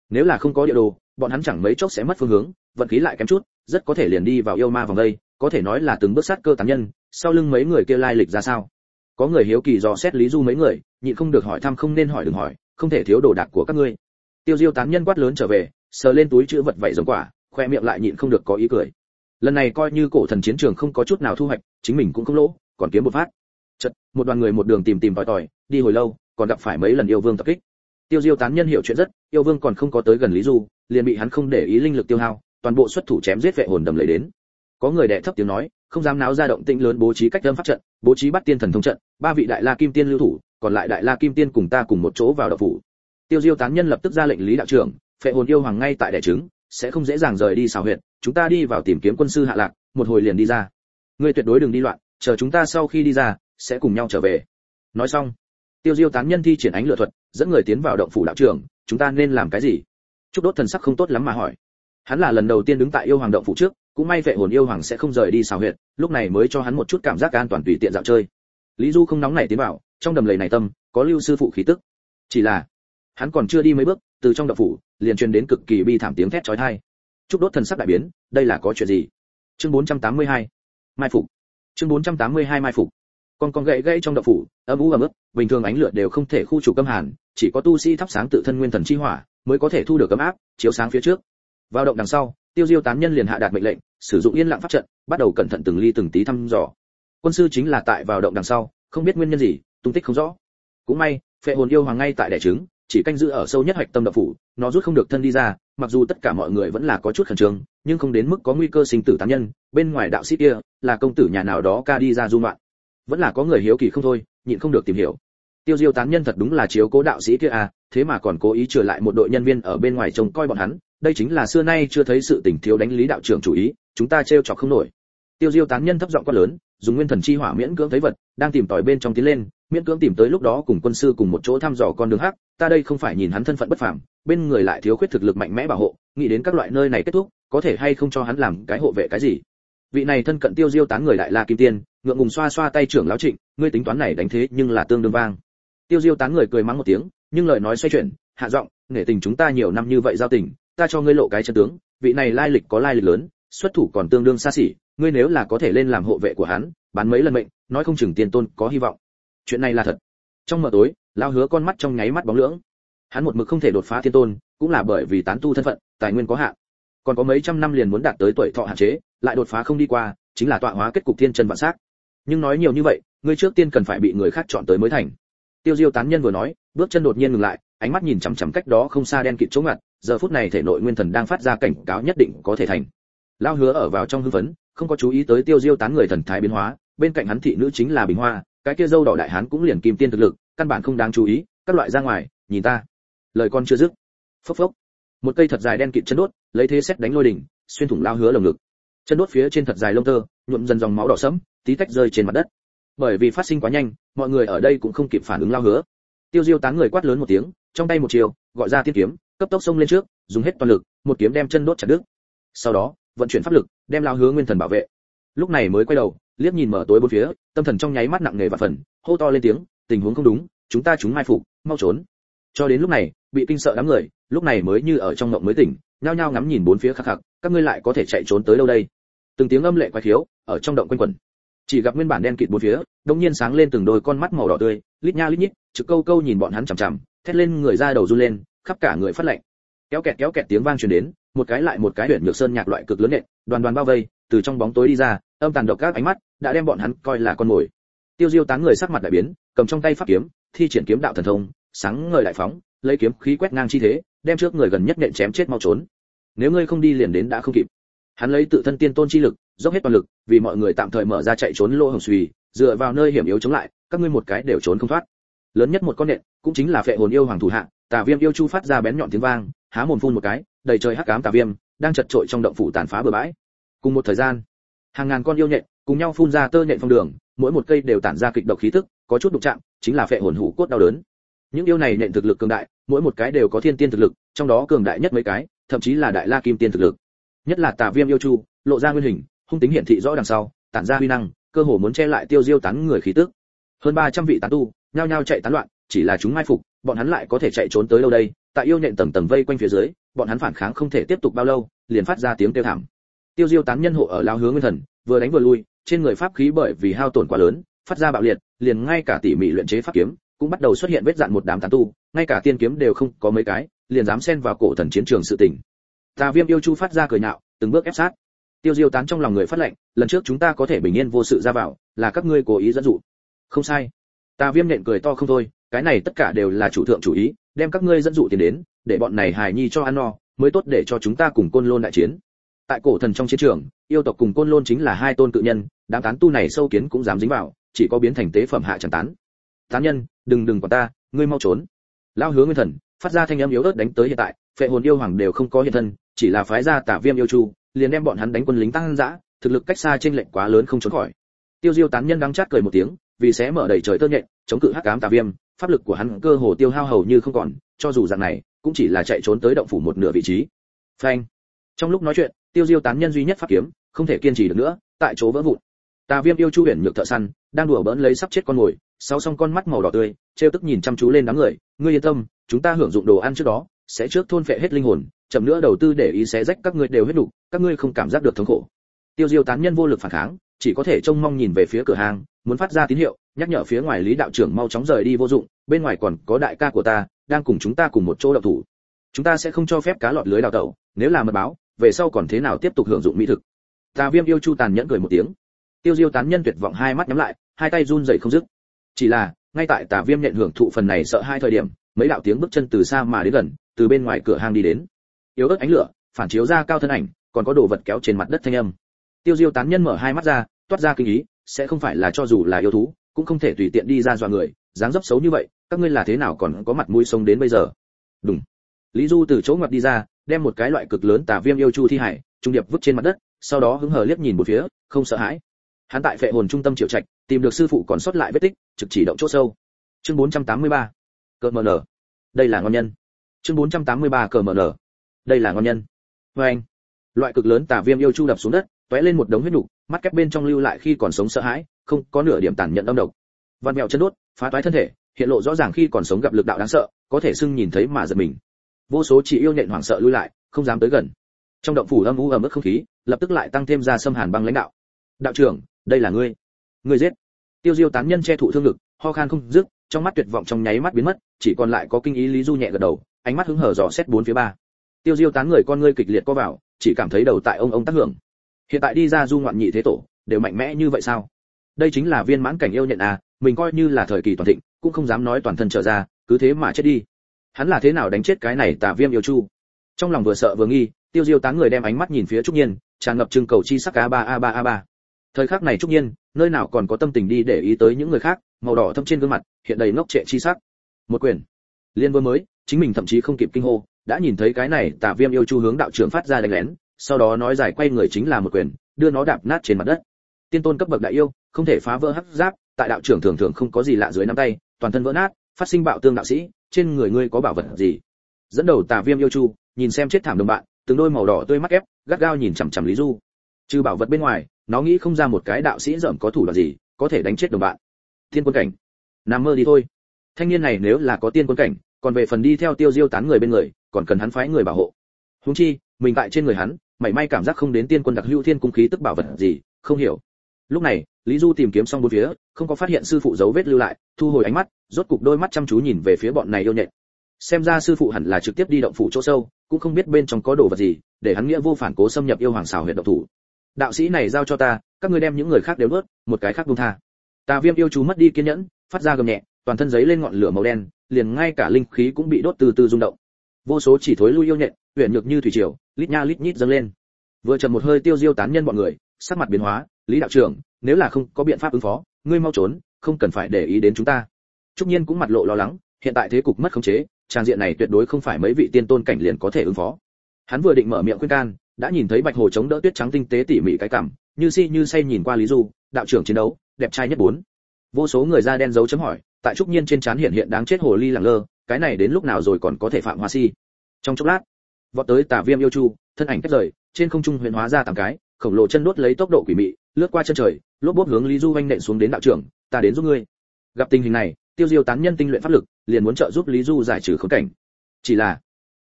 Nếu là không có địa đồ, bọn hắn chẳng mấy chốc sẽ mất phương hướng, vận khí lại kém chút, rất có thể liền đi vào yêu ma vòng đây, có thể nói là từng bước sát cơ tán nhân, sau lưng mấy người kia lai lịch ra sao? Có người hiếu kỳ dò xét lý du mấy người, nhịn không được hỏi thăm không nên hỏi đừng hỏi, không thể thiếu đồ đạc của các ngươi. Tiêu diêu tán nhân quát lớn trở về, sờ lên túi chữ vật vậy giống quả khoe miệng lại nhịn không được có ý cười. Lần này coi như cổ thần chiến trường không có chút nào thu hoạch, chính mình cũng không lỗ, còn kiếm một phát. Chật một đoàn người một đường tìm tìm tòi tòi, đi hồi lâu, còn gặp phải mấy lần yêu vương tập kích. Tiêu diêu tán nhân hiểu chuyện rất, yêu vương còn không có tới gần lý du, liền bị hắn không để ý linh lực tiêu hao, toàn bộ xuất thủ chém giết vệ hồn đầm lấy đến. Có người đệ thấp tiếng nói, không dám náo ra động tĩnh lớn bố trí cách âm pháp trận, bố trí bắt tiên thần thông trận, ba vị đại la kim tiên lưu thủ, còn lại đại la kim tiên cùng ta cùng một chỗ vào đập phủ. Tiêu diêu tán nhân lập tức ra lệnh lý đạo trưởng, phệ hồn yêu hoàng ngay tại đẻ trứng sẽ không dễ dàng rời đi xào huyện chúng ta đi vào tìm kiếm quân sư hạ lạc, một hồi liền đi ra. Ngươi tuyệt đối đừng đi loạn, chờ chúng ta sau khi đi ra, sẽ cùng nhau trở về. Nói xong, tiêu diêu tán nhân thi triển ánh lửa thuật, dẫn người tiến vào động phủ đạo trưởng chúng ta nên làm cái gì? Trúc đốt thần sắc không tốt lắm mà hỏi. Hắn là lần đầu tiên đứng tại yêu hoàng động phủ trước, cũng may vệ hồn yêu hoàng sẽ không rời đi xào huyệt, lúc này mới cho hắn một chút cảm giác an toàn tùy tiện dạo chơi. Lý du không nóng này tiến vào, trong đầm lầy này tâm, có lưu sư phụ khí tức. Chỉ là, hắn còn chưa đi mấy bước từ trong động phủ, liền truyền đến cực kỳ bi thảm tiếng thét chói tai. Trúc đốt thần sắc đại biến, đây là có chuyện gì? Chương 482 mai phục. Chương 482 mai phục. Con con gậy gãy trong động phủ, âm u ấm ức bình thường ánh lửa đều không thể khu chủ cấm hàn, chỉ có tu sĩ thắp sáng tự thân nguyên thần chi hỏa mới có thể thu được cấm áp, chiếu sáng phía trước. Vào động đằng sau, tiêu diêu tán nhân liền hạ đạt mệnh lệnh, sử dụng yên lặng pháp trận, bắt đầu cẩn thận từng ly từng tí thăm dò. Quân sư chính là tại vào động đằng sau, không biết nguyên nhân gì, tung tích không rõ. Cũng may, phệ hồn yêu hoàng ngay tại đẻ trứng chỉ canh giữ ở sâu nhất hoạch tâm đạo phủ, nó rút không được thân đi ra, mặc dù tất cả mọi người vẫn là có chút khẩn trương, nhưng không đến mức có nguy cơ sinh tử tán nhân, bên ngoài đạo sĩ kia là công tử nhà nào đó ca đi ra du ngoạn. Vẫn là có người hiếu kỳ không thôi, nhịn không được tìm hiểu. Tiêu diêu tán nhân thật đúng là chiếu cố đạo sĩ kia à thế mà còn cố ý trở lại một đội nhân viên ở bên ngoài trông coi bọn hắn, đây chính là xưa nay chưa thấy sự tình thiếu đánh lý đạo trưởng chủ ý, chúng ta trêu chọc không nổi. Tiêu diêu tán nhân thấp giọng quát lớn, dùng nguyên thần chi hỏa miễn cưỡng thấy vật, đang tìm tòi bên trong tiến lên miễn cưỡng tìm tới lúc đó cùng quân sư cùng một chỗ thăm dò con đường hắc, ta đây không phải nhìn hắn thân phận bất phàm, bên người lại thiếu khuyết thực lực mạnh mẽ bảo hộ, nghĩ đến các loại nơi này kết thúc, có thể hay không cho hắn làm cái hộ vệ cái gì. Vị này thân cận tiêu diêu tán người đại la kim tiên, ngượng ngùng xoa xoa tay trưởng lão trịnh, ngươi tính toán này đánh thế nhưng là tương đương vang. Tiêu diêu tán người cười mắng một tiếng, nhưng lời nói xoay chuyển, hạ giọng, nể tình chúng ta nhiều năm như vậy giao tình, ta cho ngươi lộ cái chân tướng, vị này lai lịch có lai lịch lớn, xuất thủ còn tương đương xa xỉ, ngươi nếu là có thể lên làm hộ vệ của hắn, bán mấy lần mệnh, nói không chừng tiền tôn có hy vọng chuyện này là thật. Trong mờ tối lao hứa con mắt trong nháy mắt bóng lưỡng. Hắn một mực không thể đột phá thiên tôn, cũng là bởi vì tán tu thân phận, tài nguyên có hạn. Còn có mấy trăm năm liền muốn đạt tới tuổi thọ hạn chế, lại đột phá không đi qua, chính là tọa hóa kết cục thiên chân vạn xác. Nhưng nói nhiều như vậy, ngươi trước tiên cần phải bị người khác chọn tới mới thành. Tiêu diêu tán nhân vừa nói, bước chân đột nhiên ngừng lại, ánh mắt nhìn chằm chằm cách đó không xa đen kịt chỗ ngặt, giờ phút này thể nội nguyên thần đang phát ra cảnh cáo nhất định có thể thành. Lao hứa ở vào trong hư vấn, không có chú ý tới tiêu diêu tán người thần thái biến hóa, bên cạnh hắn thị nữ chính là bình hoa cái kia dâu đỏ đại hán cũng liền kim tiên thực lực, căn bản không đáng chú ý, các loại ra ngoài, nhìn ta. Lời con chưa dứt. Phốc phốc. Một cây thật dài đen kịt chân đốt, lấy thế xét đánh lôi đỉnh, xuyên thủng lao hứa lồng ngực. Chân đốt phía trên thật dài lông tơ, nhuộm dần dòng máu đỏ sẫm, tí tách rơi trên mặt đất. Bởi vì phát sinh quá nhanh, mọi người ở đây cũng không kịp phản ứng lao hứa. Tiêu diêu tán người quát lớn một tiếng, trong tay một chiều, gọi ra tiên kiếm, cấp tốc xông lên trước, dùng hết toàn lực, một kiếm đem chân đốt chặt đứt. Sau đó, vận chuyển pháp lực, đem lao hứa nguyên thần bảo vệ. Lúc này mới quay đầu liếc nhìn mở tối bốn phía tâm thần trong nháy mắt nặng nề và phần hô to lên tiếng tình huống không đúng chúng ta chúng mai phục mau trốn. Cho đến lúc này bị kinh sợ đám người lúc này mới như ở trong mộng mới tỉnh nhao nhao ngắm nhìn bốn phía khắc khắc các ngươi lại có thể chạy trốn tới đâu đây? Từng tiếng âm lệ quái thiếu, ở trong động quanh quẩn. Chỉ gặp nguyên bản đen kịt bốn phía đột nhiên sáng lên từng đôi con mắt màu đỏ tươi lít nha lít nhít trực câu câu nhìn bọn hắn chằm chằm thét lên người ra đầu run lên khắp cả người phát lạnh. Kéo kẹt kéo kẹt tiếng vang truyền đến một cái lại một cái huyền nhược sơn nhạc loại cực lớn nện đoàn đoàn bao vây từ trong bóng tối đi ra âm tàn độc các ánh mắt, đã đem bọn hắn coi là con mồi. Tiêu diêu tán người sắc mặt đại biến, cầm trong tay pháp kiếm, thi triển kiếm đạo thần thông, sáng ngời đại phóng, lấy kiếm khí quét ngang chi thế, đem trước người gần nhất nện chém chết mau trốn. Nếu ngươi không đi liền đến đã không kịp. Hắn lấy tự thân tiên tôn chi lực, dốc hết toàn lực, vì mọi người tạm thời mở ra chạy trốn lỗ hồng suy, dựa vào nơi hiểm yếu chống lại, các ngươi một cái đều trốn không thoát. Lớn nhất một con nện, cũng chính là phệ hồn yêu hoàng thủ hạ, tà viêm yêu chu phát ra bén nhọn tiếng vang, há mồm phun một cái, đầy trời hắc ám tà viêm, đang chật trội trong động phủ tàn phá bừa bãi. Cùng một thời gian hàng ngàn con yêu nhện cùng nhau phun ra tơ nhện phong đường, mỗi một cây đều tản ra kịch độc khí tức, có chút đụng chạm, chính là phệ hồn hủ cốt đau đớn. Những yêu này nhện thực lực cường đại, mỗi một cái đều có thiên tiên thực lực, trong đó cường đại nhất mấy cái, thậm chí là đại la kim tiên thực lực. Nhất là tà viêm yêu chu, lộ ra nguyên hình, hung tính hiện thị rõ đằng sau, tản ra huy năng, cơ hồ muốn che lại tiêu diêu tán người khí tức. Hơn 300 vị tán tu, nhao nhao chạy tán loạn, chỉ là chúng mai phục, bọn hắn lại có thể chạy trốn tới đâu đây? Tại yêu nhện tầng tầng vây quanh phía dưới, bọn hắn phản kháng không thể tiếp tục bao lâu, liền phát ra tiếng kêu thảm tiêu diêu tán nhân hộ ở lao hướng nguyên thần, vừa đánh vừa lui, trên người pháp khí bởi vì hao tổn quá lớn, phát ra bạo liệt, liền ngay cả tỉ mỉ luyện chế pháp kiếm, cũng bắt đầu xuất hiện vết dạn một đám tán tu, ngay cả tiên kiếm đều không có mấy cái, liền dám xen vào cổ thần chiến trường sự tình. Tà viêm yêu chu phát ra cười nhạo, từng bước ép sát. Tiêu diêu tán trong lòng người phát lệnh, lần trước chúng ta có thể bình yên vô sự ra vào, là các ngươi cố ý dẫn dụ. Không sai. Tà viêm nện cười to không thôi, cái này tất cả đều là chủ thượng chủ ý, đem các ngươi dẫn dụ tiền đến, để bọn này hài nhi cho ăn no, mới tốt để cho chúng ta cùng côn lôn đại chiến tại cổ thần trong chiến trường, yêu tộc cùng côn lôn chính là hai tôn cự nhân, đám tán tu này sâu kiến cũng dám dính vào, chỉ có biến thành tế phẩm hạ chẳng tán. Tán nhân, đừng đừng quản ta, ngươi mau trốn. Lao hứa nguyên thần, phát ra thanh âm yếu ớt đánh tới hiện tại, phệ hồn yêu hoàng đều không có hiện thân, chỉ là phái ra tả viêm yêu chu, liền đem bọn hắn đánh quân lính tăng dã, thực lực cách xa trên lệnh quá lớn không trốn khỏi. Tiêu diêu tán nhân đang chát cười một tiếng, vì sẽ mở đầy trời tơ nhện, chống cự hắc ám tà viêm, pháp lực của hắn cơ hồ tiêu hao hầu như không còn, cho dù dạng này, cũng chỉ là chạy trốn tới động phủ một nửa vị trí. Phanh. Trong lúc nói chuyện tiêu diêu tán nhân duy nhất pháp kiếm, không thể kiên trì được nữa, tại chỗ vỡ vụn. Tà viêm yêu chu huyền nhược thợ săn, đang đùa bỡn lấy sắp chết con mồi, sau xong con mắt màu đỏ tươi, trêu tức nhìn chăm chú lên đám người, ngươi yên tâm, chúng ta hưởng dụng đồ ăn trước đó, sẽ trước thôn phệ hết linh hồn, chậm nữa đầu tư để ý xé rách các ngươi đều hết đủ, các ngươi không cảm giác được thống khổ. Tiêu diêu tán nhân vô lực phản kháng, chỉ có thể trông mong nhìn về phía cửa hàng, muốn phát ra tín hiệu, nhắc nhở phía ngoài lý đạo trưởng mau chóng rời đi vô dụng, bên ngoài còn có đại ca của ta, đang cùng chúng ta cùng một chỗ đậu thủ. Chúng ta sẽ không cho phép cá lọt lưới đào tẩu, nếu là mật báo về sau còn thế nào tiếp tục hưởng dụng mỹ thực. Tà viêm yêu chu tàn nhẫn cười một tiếng. Tiêu diêu tán nhân tuyệt vọng hai mắt nhắm lại, hai tay run rẩy không dứt. Chỉ là, ngay tại tà viêm nhận hưởng thụ phần này sợ hai thời điểm, mấy đạo tiếng bước chân từ xa mà đến gần, từ bên ngoài cửa hàng đi đến. Yếu ớt ánh lửa, phản chiếu ra cao thân ảnh, còn có đồ vật kéo trên mặt đất thanh âm. Tiêu diêu tán nhân mở hai mắt ra, toát ra kinh ý, sẽ không phải là cho dù là yêu thú, cũng không thể tùy tiện đi ra dọa người, dáng dấp xấu như vậy, các ngươi là thế nào còn có mặt mũi sống đến bây giờ? Đúng lý du từ chỗ ngoặt đi ra đem một cái loại cực lớn tà viêm yêu chu thi hải, trung điệp vứt trên mặt đất, sau đó hứng hờ liếc nhìn một phía, không sợ hãi. Hắn tại phệ hồn trung tâm triệu trạch, tìm được sư phụ còn sót lại vết tích, trực chỉ động chỗ sâu. Chương 483. cờ mờ nở đây là ngon nhân. Chương 483 cờ mờ nở đây là ngon nhân. Với anh, loại cực lớn tà viêm yêu chu đập xuống đất, tóe lên một đống huyết đủ mắt kép bên trong lưu lại khi còn sống sợ hãi, không có nửa điểm tàn nhẫn âm độc. Văn mèo chân đốt, phá toái thân thể, hiện lộ rõ ràng khi còn sống gặp lực đạo đáng sợ, có thể sưng nhìn thấy mà giật mình vô số chỉ yêu nện hoảng sợ lui lại, không dám tới gần. Trong động phủ âm u ẩm ướt không khí, lập tức lại tăng thêm ra xâm hàn băng lãnh đạo. Đạo trưởng, đây là ngươi. Ngươi giết. Tiêu diêu tán nhân che thụ thương lực, ho khan không dứt, trong mắt tuyệt vọng trong nháy mắt biến mất, chỉ còn lại có kinh ý lý du nhẹ gật đầu, ánh mắt hứng hở dò xét bốn phía ba. Tiêu diêu tán người con ngươi kịch liệt co vào, chỉ cảm thấy đầu tại ông ông tác hưởng. Hiện tại đi ra du ngoạn nhị thế tổ, đều mạnh mẽ như vậy sao? Đây chính là viên mãn cảnh yêu nhận à mình coi như là thời kỳ toàn thịnh, cũng không dám nói toàn thân trở ra, cứ thế mà chết đi hắn là thế nào đánh chết cái này tà viêm yêu chu? Trong lòng vừa sợ vừa nghi, tiêu diêu tán người đem ánh mắt nhìn phía trúc nhiên, tràn ngập trưng cầu chi sắc a ba a ba a ba. Thời khắc này trúc nhiên, nơi nào còn có tâm tình đi để ý tới những người khác, màu đỏ thâm trên gương mặt, hiện đầy ngốc trệ chi sắc. Một quyền. Liên vừa mới, chính mình thậm chí không kịp kinh hô, đã nhìn thấy cái này tà viêm yêu chu hướng đạo trưởng phát ra đánh lén, sau đó nói giải quay người chính là một quyền, đưa nó đạp nát trên mặt đất. Tiên tôn cấp bậc đại yêu, không thể phá vỡ hắc giáp, tại đạo trưởng thường thường không có gì lạ dưới nắm tay, toàn thân vỡ nát, phát sinh bạo tương đạo sĩ trên người ngươi có bảo vật gì? Dẫn đầu tà viêm yêu chu, nhìn xem chết thảm đồng bạn, từng đôi màu đỏ tươi mắt ép, gắt gao nhìn chằm chằm lý du. Trừ bảo vật bên ngoài, nó nghĩ không ra một cái đạo sĩ dởm có thủ đoạn gì, có thể đánh chết đồng bạn. Tiên quân cảnh. Nằm mơ đi thôi. Thanh niên này nếu là có tiên quân cảnh, còn về phần đi theo tiêu diêu tán người bên người, còn cần hắn phái người bảo hộ. Huống chi, mình tại trên người hắn, mảy may cảm giác không đến tiên quân đặc hữu thiên cung khí tức bảo vật gì, không hiểu lúc này, lý du tìm kiếm xong bốn phía, không có phát hiện sư phụ dấu vết lưu lại, thu hồi ánh mắt, rốt cục đôi mắt chăm chú nhìn về phía bọn này yêu nhện. Xem ra sư phụ hẳn là trực tiếp đi động phủ chỗ sâu, cũng không biết bên trong có đồ vật gì, để hắn nghĩa vô phản cố xâm nhập yêu hoàng xào huyện động thủ. Đạo sĩ này giao cho ta, các ngươi đem những người khác đều vớt một cái khác buông tha. Tà viêm yêu chú mất đi kiên nhẫn, phát ra gầm nhẹ, toàn thân giấy lên ngọn lửa màu đen, liền ngay cả linh khí cũng bị đốt từ từ rung động. Vô số chỉ thối lui yêu nhện huyện nhược như thủy triều, lít nha lít nhít dâng lên. Vừa chầm một hơi tiêu diêu tán nhân bọn người, sắc mặt biến hóa lý đạo trưởng, nếu là không có biện pháp ứng phó, ngươi mau trốn, không cần phải để ý đến chúng ta. Trúc nhiên cũng mặt lộ lo lắng, hiện tại thế cục mất khống chế, trang diện này tuyệt đối không phải mấy vị tiên tôn cảnh liền có thể ứng phó. Hắn vừa định mở miệng khuyên can, đã nhìn thấy bạch hồ chống đỡ tuyết trắng tinh tế tỉ mỉ cái cảm như si như say nhìn qua lý du, đạo trưởng chiến đấu, đẹp trai nhất bốn. Vô số người da đen dấu chấm hỏi, tại trúc nhiên trên trán hiện hiện đáng chết hồ ly lẳng lơ, cái này đến lúc nào rồi còn có thể phạm hoa si? Trong chốc lát, vọt tới Tả viêm yêu chu, thân ảnh cách rời, trên không trung huyền hóa ra tám cái, khổng lồ chân đốt lấy tốc độ quỷ mị lướt qua chân trời, lốp bốp hướng lý du anh nện xuống đến đạo trưởng, ta đến giúp ngươi. Gặp tình hình này, tiêu diêu tán nhân tinh luyện pháp lực, liền muốn trợ giúp lý du giải trừ khốn cảnh. Chỉ là,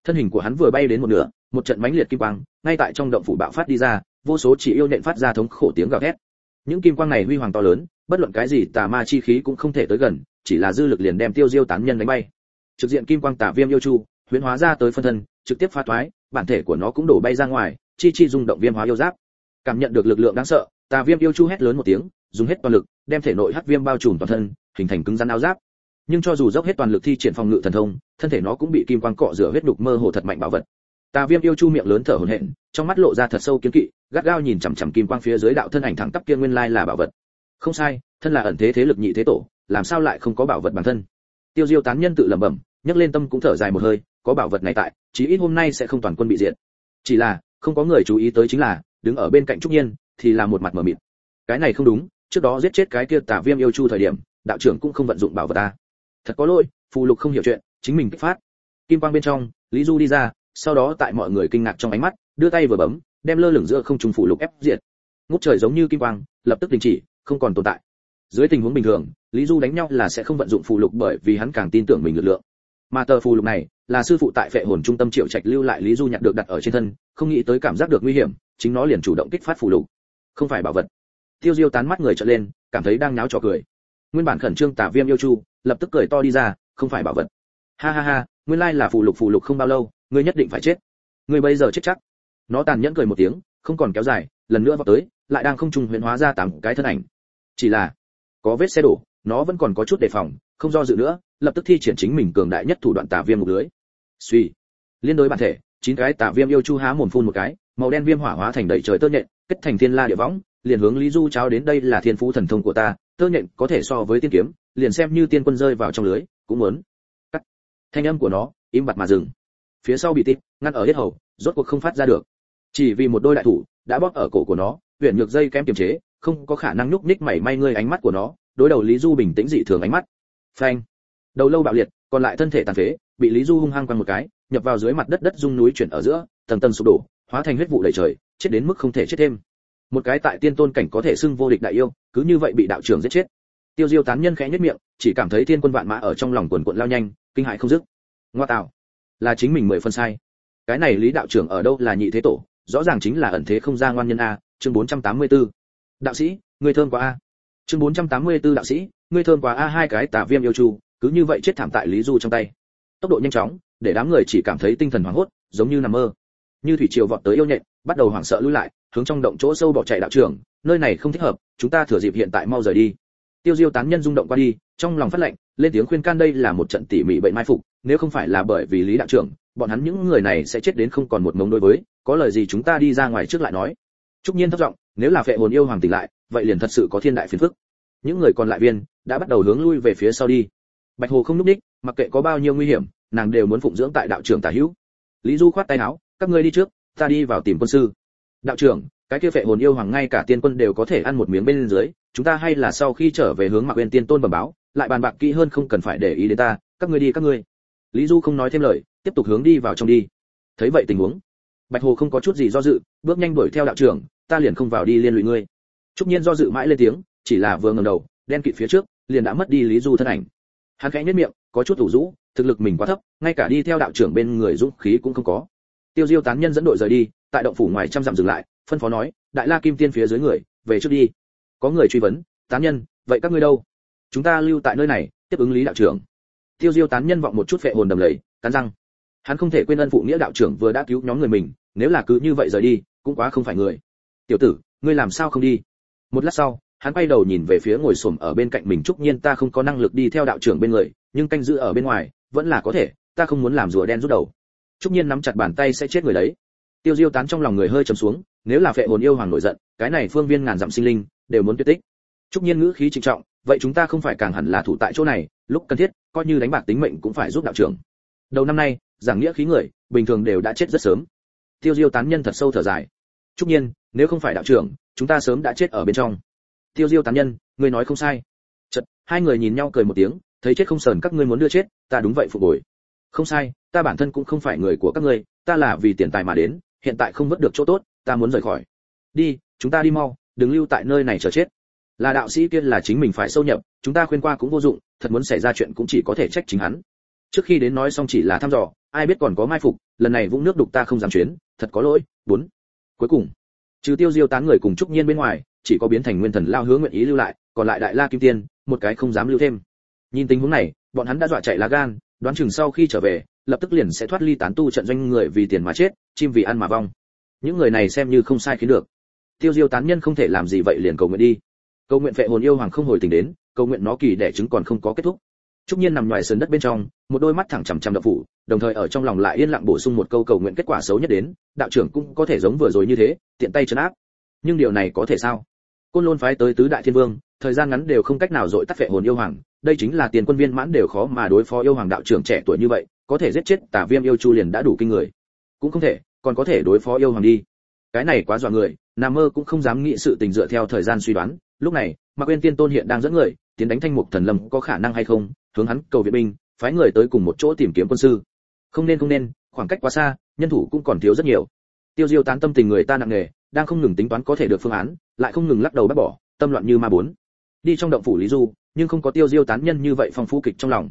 thân hình của hắn vừa bay đến một nửa, một trận mãnh liệt kim quang, ngay tại trong động phủ bạo phát đi ra, vô số chỉ yêu nện phát ra thống khổ tiếng gào thét. Những kim quang này huy hoàng to lớn, bất luận cái gì tà ma chi khí cũng không thể tới gần, chỉ là dư lực liền đem tiêu diêu tán nhân đánh bay. Trực diện kim quang tà viêm yêu chu, huyễn hóa ra tới phân thân, trực tiếp phá toái, bản thể của nó cũng đổ bay ra ngoài, chi chi rung động viêm hóa yêu giáp. Cảm nhận được lực lượng đáng sợ tà viêm yêu chu hét lớn một tiếng, dùng hết toàn lực, đem thể nội hắc viêm bao trùm toàn thân, hình thành cứng rắn áo giáp. Nhưng cho dù dốc hết toàn lực thi triển phòng ngự thần thông, thân thể nó cũng bị kim quang cọ rửa huyết đục mơ hồ thật mạnh bảo vật. Tà viêm yêu chu miệng lớn thở hổn hển, trong mắt lộ ra thật sâu kiến kỵ, gắt gao nhìn chằm chằm kim quang phía dưới đạo thân ảnh thẳng tắp kia nguyên lai là bảo vật. Không sai, thân là ẩn thế thế lực nhị thế tổ, làm sao lại không có bảo vật bản thân? Tiêu diêu tán nhân tự lẩm bẩm, nhấc lên tâm cũng thở dài một hơi, có bảo vật này tại, chí ít hôm nay sẽ không toàn quân bị diệt. Chỉ là, không có người chú ý tới chính là, đứng ở bên cạnh trúc nhiên thì là một mặt mở mịt. Cái này không đúng, trước đó giết chết cái kia tà viêm yêu chu thời điểm, đạo trưởng cũng không vận dụng bảo vật ta. Thật có lỗi, phù lục không hiểu chuyện, chính mình kích phát. Kim quang bên trong, lý du đi ra, sau đó tại mọi người kinh ngạc trong ánh mắt, đưa tay vừa bấm, đem lơ lửng giữa không trung phù lục ép diệt. Ngút trời giống như kim quang, lập tức đình chỉ, không còn tồn tại. Dưới tình huống bình thường, lý du đánh nhau là sẽ không vận dụng phù lục bởi vì hắn càng tin tưởng mình lực lượng. Mà tờ phù lục này, là sư phụ tại phệ hồn trung tâm triệu trạch lưu lại lý du nhặt được đặt ở trên thân, không nghĩ tới cảm giác được nguy hiểm, chính nó liền chủ động kích phát phù lục không phải bảo vật. Tiêu diêu tán mắt người trở lên, cảm thấy đang náo trò cười. Nguyên bản khẩn trương tả viêm yêu chu, lập tức cười to đi ra, không phải bảo vật. Ha ha ha, nguyên lai là phù lục phù lục không bao lâu, ngươi nhất định phải chết. Ngươi bây giờ chết chắc. Nó tàn nhẫn cười một tiếng, không còn kéo dài, lần nữa vào tới, lại đang không trùng huyễn hóa ra tám cái thân ảnh. Chỉ là, có vết xe đổ, nó vẫn còn có chút đề phòng, không do dự nữa, lập tức thi triển chính mình cường đại nhất thủ đoạn tả viêm ngục lưới. Suy liên đối bản thể, chín cái tả viêm yêu chu há mồm phun một cái, màu đen viêm hỏa hóa thành đầy trời tơ nhện kết thành thiên la địa võng, liền hướng lý du cháo đến đây là thiên phú thần thông của ta, tơ nhện có thể so với tiên kiếm, liền xem như tiên quân rơi vào trong lưới, cũng muốn cắt. Thanh âm của nó, im bặt mà dừng. Phía sau bị tít ngăn ở hết hầu, rốt cuộc không phát ra được. Chỉ vì một đôi đại thủ, đã bóp ở cổ của nó huyện nhược dây kém kiềm chế, không có khả năng nhúc nhích mảy may ngươi ánh mắt của nó, đối đầu lý du bình tĩnh dị thường ánh mắt. Phanh. Đầu lâu bạo liệt, còn lại thân thể tàn phế, bị lý du hung hăng quăng một cái, nhập vào dưới mặt đất đất rung núi chuyển ở giữa, tầng tầng sụp đổ, hóa thành huyết vụ đầy trời chết đến mức không thể chết thêm. Một cái tại tiên tôn cảnh có thể xưng vô địch đại yêu, cứ như vậy bị đạo trưởng giết chết. Tiêu diêu tán nhân khẽ nhất miệng, chỉ cảm thấy thiên quân vạn mã ở trong lòng quần quận lao nhanh, kinh hại không dứt. Ngoa tạo. Là chính mình mười phân sai. Cái này lý đạo trưởng ở đâu là nhị thế tổ, rõ ràng chính là ẩn thế không ra ngoan nhân a, chương 484. đạo sĩ người thơm quá a. Chương 484 đạo sĩ người thơm quá a, hai cái tà viêm yêu chu, cứ như vậy chết thảm tại lý du trong tay. Tốc độ nhanh chóng, để đám người chỉ cảm thấy tinh thần hoảng hốt, giống như nằm mơ. Như thủy triều vọt tới yêu nhện bắt đầu hoảng sợ lui lại, hướng trong động chỗ sâu bỏ chạy đạo trưởng, nơi này không thích hợp, chúng ta thừa dịp hiện tại mau rời đi. Tiêu diêu tán nhân rung động qua đi, trong lòng phát lệnh, lên tiếng khuyên can đây là một trận tỉ mỉ bệnh mai phục, nếu không phải là bởi vì lý đạo trưởng, bọn hắn những người này sẽ chết đến không còn một mống đối với, có lời gì chúng ta đi ra ngoài trước lại nói. Trúc nhiên thấp giọng, nếu là phệ hồn yêu hoàng tỉnh lại, vậy liền thật sự có thiên đại phiền phức. Những người còn lại viên đã bắt đầu hướng lui về phía sau đi. Bạch hồ không núp đích, mặc kệ có bao nhiêu nguy hiểm, nàng đều muốn phụng dưỡng tại đạo trưởng tả hữu. Lý du khoát tay áo, các ngươi đi trước ta đi vào tìm quân sư. Đạo trưởng, cái kia phệ hồn yêu hoàng ngay cả tiên quân đều có thể ăn một miếng bên dưới, chúng ta hay là sau khi trở về hướng mặc bên tiên tôn bẩm báo, lại bàn bạc kỹ hơn không cần phải để ý đến ta, các ngươi đi các ngươi. Lý du không nói thêm lời, tiếp tục hướng đi vào trong đi. Thấy vậy tình huống, bạch hồ không có chút gì do dự, bước nhanh đuổi theo đạo trưởng, ta liền không vào đi liên lụy ngươi. Trúc nhiên do dự mãi lên tiếng, chỉ là vừa ngẩng đầu, đen kịt phía trước, liền đã mất đi lý du thân ảnh. Hắn khẽ nhếch miệng, có chút ủ rũ, thực lực mình quá thấp, ngay cả đi theo đạo trưởng bên người dũng khí cũng không có tiêu diêu tán nhân dẫn đội rời đi, tại động phủ ngoài trăm dặm dừng lại, phân phó nói, đại la kim tiên phía dưới người, về trước đi. Có người truy vấn, tán nhân, vậy các ngươi đâu? Chúng ta lưu tại nơi này, tiếp ứng lý đạo trưởng. Tiêu diêu tán nhân vọng một chút phệ hồn đầm lầy, cắn răng. Hắn không thể quên ân phụ nghĩa đạo trưởng vừa đã cứu nhóm người mình, nếu là cứ như vậy rời đi, cũng quá không phải người. Tiểu tử, ngươi làm sao không đi? Một lát sau, hắn quay đầu nhìn về phía ngồi xổm ở bên cạnh mình trúc nhiên ta không có năng lực đi theo đạo trưởng bên người, nhưng canh giữ ở bên ngoài, vẫn là có thể, ta không muốn làm rùa đen rút đầu trúc nhiên nắm chặt bàn tay sẽ chết người đấy. Tiêu diêu tán trong lòng người hơi trầm xuống, nếu là phệ hồn yêu hoàng nổi giận, cái này phương viên ngàn dặm sinh linh, đều muốn tuyệt tích. Trúc nhiên ngữ khí trịnh trọng, vậy chúng ta không phải càng hẳn là thủ tại chỗ này, lúc cần thiết, coi như đánh bạc tính mệnh cũng phải giúp đạo trưởng. Đầu năm nay, giảng nghĩa khí người, bình thường đều đã chết rất sớm. Tiêu diêu tán nhân thật sâu thở dài. Trúc nhiên, nếu không phải đạo trưởng, chúng ta sớm đã chết ở bên trong. Tiêu diêu tán nhân, ngươi nói không sai. Chật hai người nhìn nhau cười một tiếng, thấy chết không sờn các ngươi muốn đưa chết, ta đúng vậy phục hồi không sai, ta bản thân cũng không phải người của các ngươi, ta là vì tiền tài mà đến, hiện tại không vớt được chỗ tốt, ta muốn rời khỏi. Đi, chúng ta đi mau, đừng lưu tại nơi này chờ chết. Là đạo sĩ kia là chính mình phải sâu nhập, chúng ta khuyên qua cũng vô dụng, thật muốn xảy ra chuyện cũng chỉ có thể trách chính hắn. Trước khi đến nói xong chỉ là thăm dò, ai biết còn có mai phục, lần này vũng nước đục ta không dám chuyến, thật có lỗi, bốn. Cuối cùng, trừ tiêu diêu tán người cùng trúc nhiên bên ngoài, chỉ có biến thành nguyên thần lao hướng nguyện ý lưu lại, còn lại đại la kim tiên, một cái không dám lưu thêm. Nhìn tình huống này, bọn hắn đã dọa chạy lá gan đoán chừng sau khi trở về, lập tức liền sẽ thoát ly tán tu trận doanh người vì tiền mà chết, chim vì ăn mà vong. Những người này xem như không sai khiến được. Tiêu diêu tán nhân không thể làm gì vậy liền cầu nguyện đi. Cầu nguyện phệ hồn yêu hoàng không hồi tình đến, cầu nguyện nó kỳ đẻ trứng còn không có kết thúc. Trúc nhiên nằm ngoài sườn đất bên trong, một đôi mắt thẳng chằm chằm đập phủ, đồng thời ở trong lòng lại yên lặng bổ sung một câu cầu nguyện kết quả xấu nhất đến, đạo trưởng cũng có thể giống vừa rồi như thế, tiện tay chấn áp. Nhưng điều này có thể sao? Côn lôn phái tới tứ đại thiên vương, thời gian ngắn đều không cách nào dội tắt phệ hồn yêu hoàng đây chính là tiền quân viên mãn đều khó mà đối phó yêu hoàng đạo trưởng trẻ tuổi như vậy, có thể giết chết tả viêm yêu chu liền đã đủ kinh người. Cũng không thể, còn có thể đối phó yêu hoàng đi. Cái này quá dọa người nam mơ cũng không dám nghĩ sự tình dựa theo thời gian suy đoán. Lúc này mà quên tiên tôn hiện đang dẫn người, tiến đánh thanh mục thần lâm có khả năng hay không, hướng hắn cầu viện binh, phái người tới cùng một chỗ tìm kiếm quân sư. Không nên không nên, khoảng cách quá xa, nhân thủ cũng còn thiếu rất nhiều. Tiêu diêu tán tâm tình người ta nặng nề, đang không ngừng tính toán có thể được phương án, lại không ngừng lắc đầu bác bỏ, tâm loạn như ma bốn đi trong động phủ lý du, nhưng không có tiêu diêu tán nhân như vậy phong phú kịch trong lòng.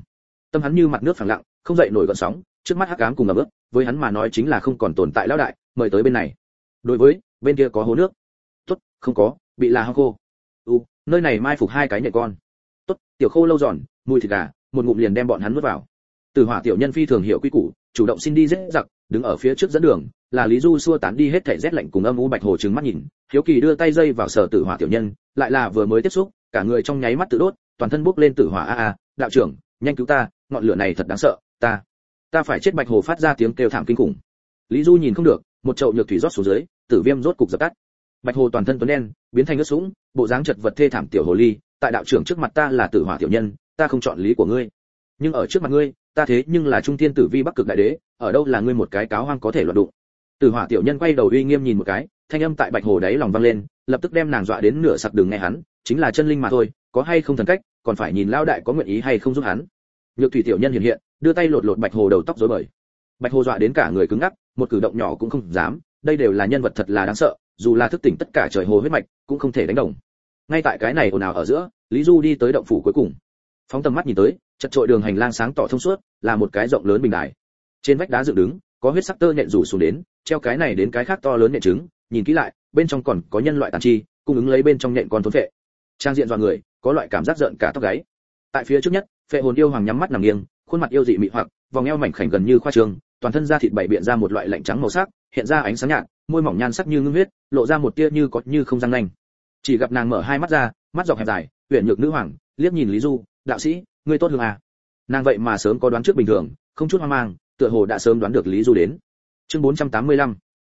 Tâm hắn như mặt nước phẳng lặng, không dậy nổi gợn sóng, trước mắt hắc ám cùng ngập ướt, với hắn mà nói chính là không còn tồn tại lão đại, mời tới bên này. Đối với, bên kia có hồ nước. Tốt, không có, bị là hao khô. U, nơi này mai phục hai cái nhện con. Tốt, tiểu khô lâu giòn, mùi thịt gà, một ngụm liền đem bọn hắn nuốt vào. Từ hỏa tiểu nhân phi thường hiểu quy củ, chủ động xin đi dễ giặc, đứng ở phía trước dẫn đường, là lý du xua tán đi hết thể rét lạnh cùng âm u bạch hồ trừng mắt nhìn. Hiếu kỳ đưa tay dây vào sở tử hỏa tiểu nhân, lại là vừa mới tiếp xúc cả người trong nháy mắt tự đốt, toàn thân bốc lên tử hỏa. A a, đạo trưởng, nhanh cứu ta, ngọn lửa này thật đáng sợ, ta ta phải chết bạch hồ phát ra tiếng kêu thảm kinh khủng. Lý du nhìn không được, một chậu nhược thủy rót xuống dưới, tử viêm rốt cục dập tắt. Bạch hồ toàn thân tuấn đen, biến thành ướt sũng, bộ dáng chật vật thê thảm tiểu hồ ly, tại đạo trưởng trước mặt ta là tử hỏa tiểu nhân, ta không chọn lý của ngươi. Nhưng ở trước mặt ngươi, ta thế nhưng là trung thiên tử vi bắc cực đại đế, ở đâu là ngươi một cái cáo hoang có thể luận đụng. Tử hỏa tiểu nhân quay đầu uy nghiêm nhìn một cái thanh âm tại bạch hồ đáy lòng vang lên, lập tức đem nàng dọa đến nửa sặc đường nghe hắn, chính là chân linh mà thôi, có hay không thần cách, còn phải nhìn lao đại có nguyện ý hay không giúp hắn. Nhược thủy tiểu nhân hiện hiện, đưa tay lột lột bạch hồ đầu tóc rối bời. Bạch hồ dọa đến cả người cứng ngắc, một cử động nhỏ cũng không dám, đây đều là nhân vật thật là đáng sợ, dù là thức tỉnh tất cả trời hồ huyết mạch, cũng không thể đánh đồng. Ngay tại cái này ồn ào ở giữa, lý du đi tới động phủ cuối cùng. Phóng tầm mắt nhìn tới, chật trội đường hành lang sáng tỏ thông suốt, là một cái rộng lớn bình đài. Trên vách đá dựng đứng, có huyết sắc tơ nhện rủ xuống đến, treo cái này đến cái khác to lớn nhện trứng nhìn kỹ lại, bên trong còn có nhân loại tàn chi, cung ứng lấy bên trong nhện con thốn phệ. Trang diện dọa người, có loại cảm giác giận cả tóc gáy. Tại phía trước nhất, phệ hồn yêu hoàng nhắm mắt nằm nghiêng, khuôn mặt yêu dị mị hoặc, vòng eo mảnh khảnh gần như khoa trương toàn thân da thịt bảy biện ra một loại lạnh trắng màu sắc, hiện ra ánh sáng nhạt, môi mỏng nhan sắc như ngưng huyết, lộ ra một tia như có như không răng nanh. Chỉ gặp nàng mở hai mắt ra, mắt dọc hẹp dài, uyển nhược nữ hoàng, liếc nhìn lý du, đạo sĩ, ngươi tốt hương à? Nàng vậy mà sớm có đoán trước bình thường, không chút hoang mang, tựa hồ đã sớm đoán được lý du đến. Chương 485.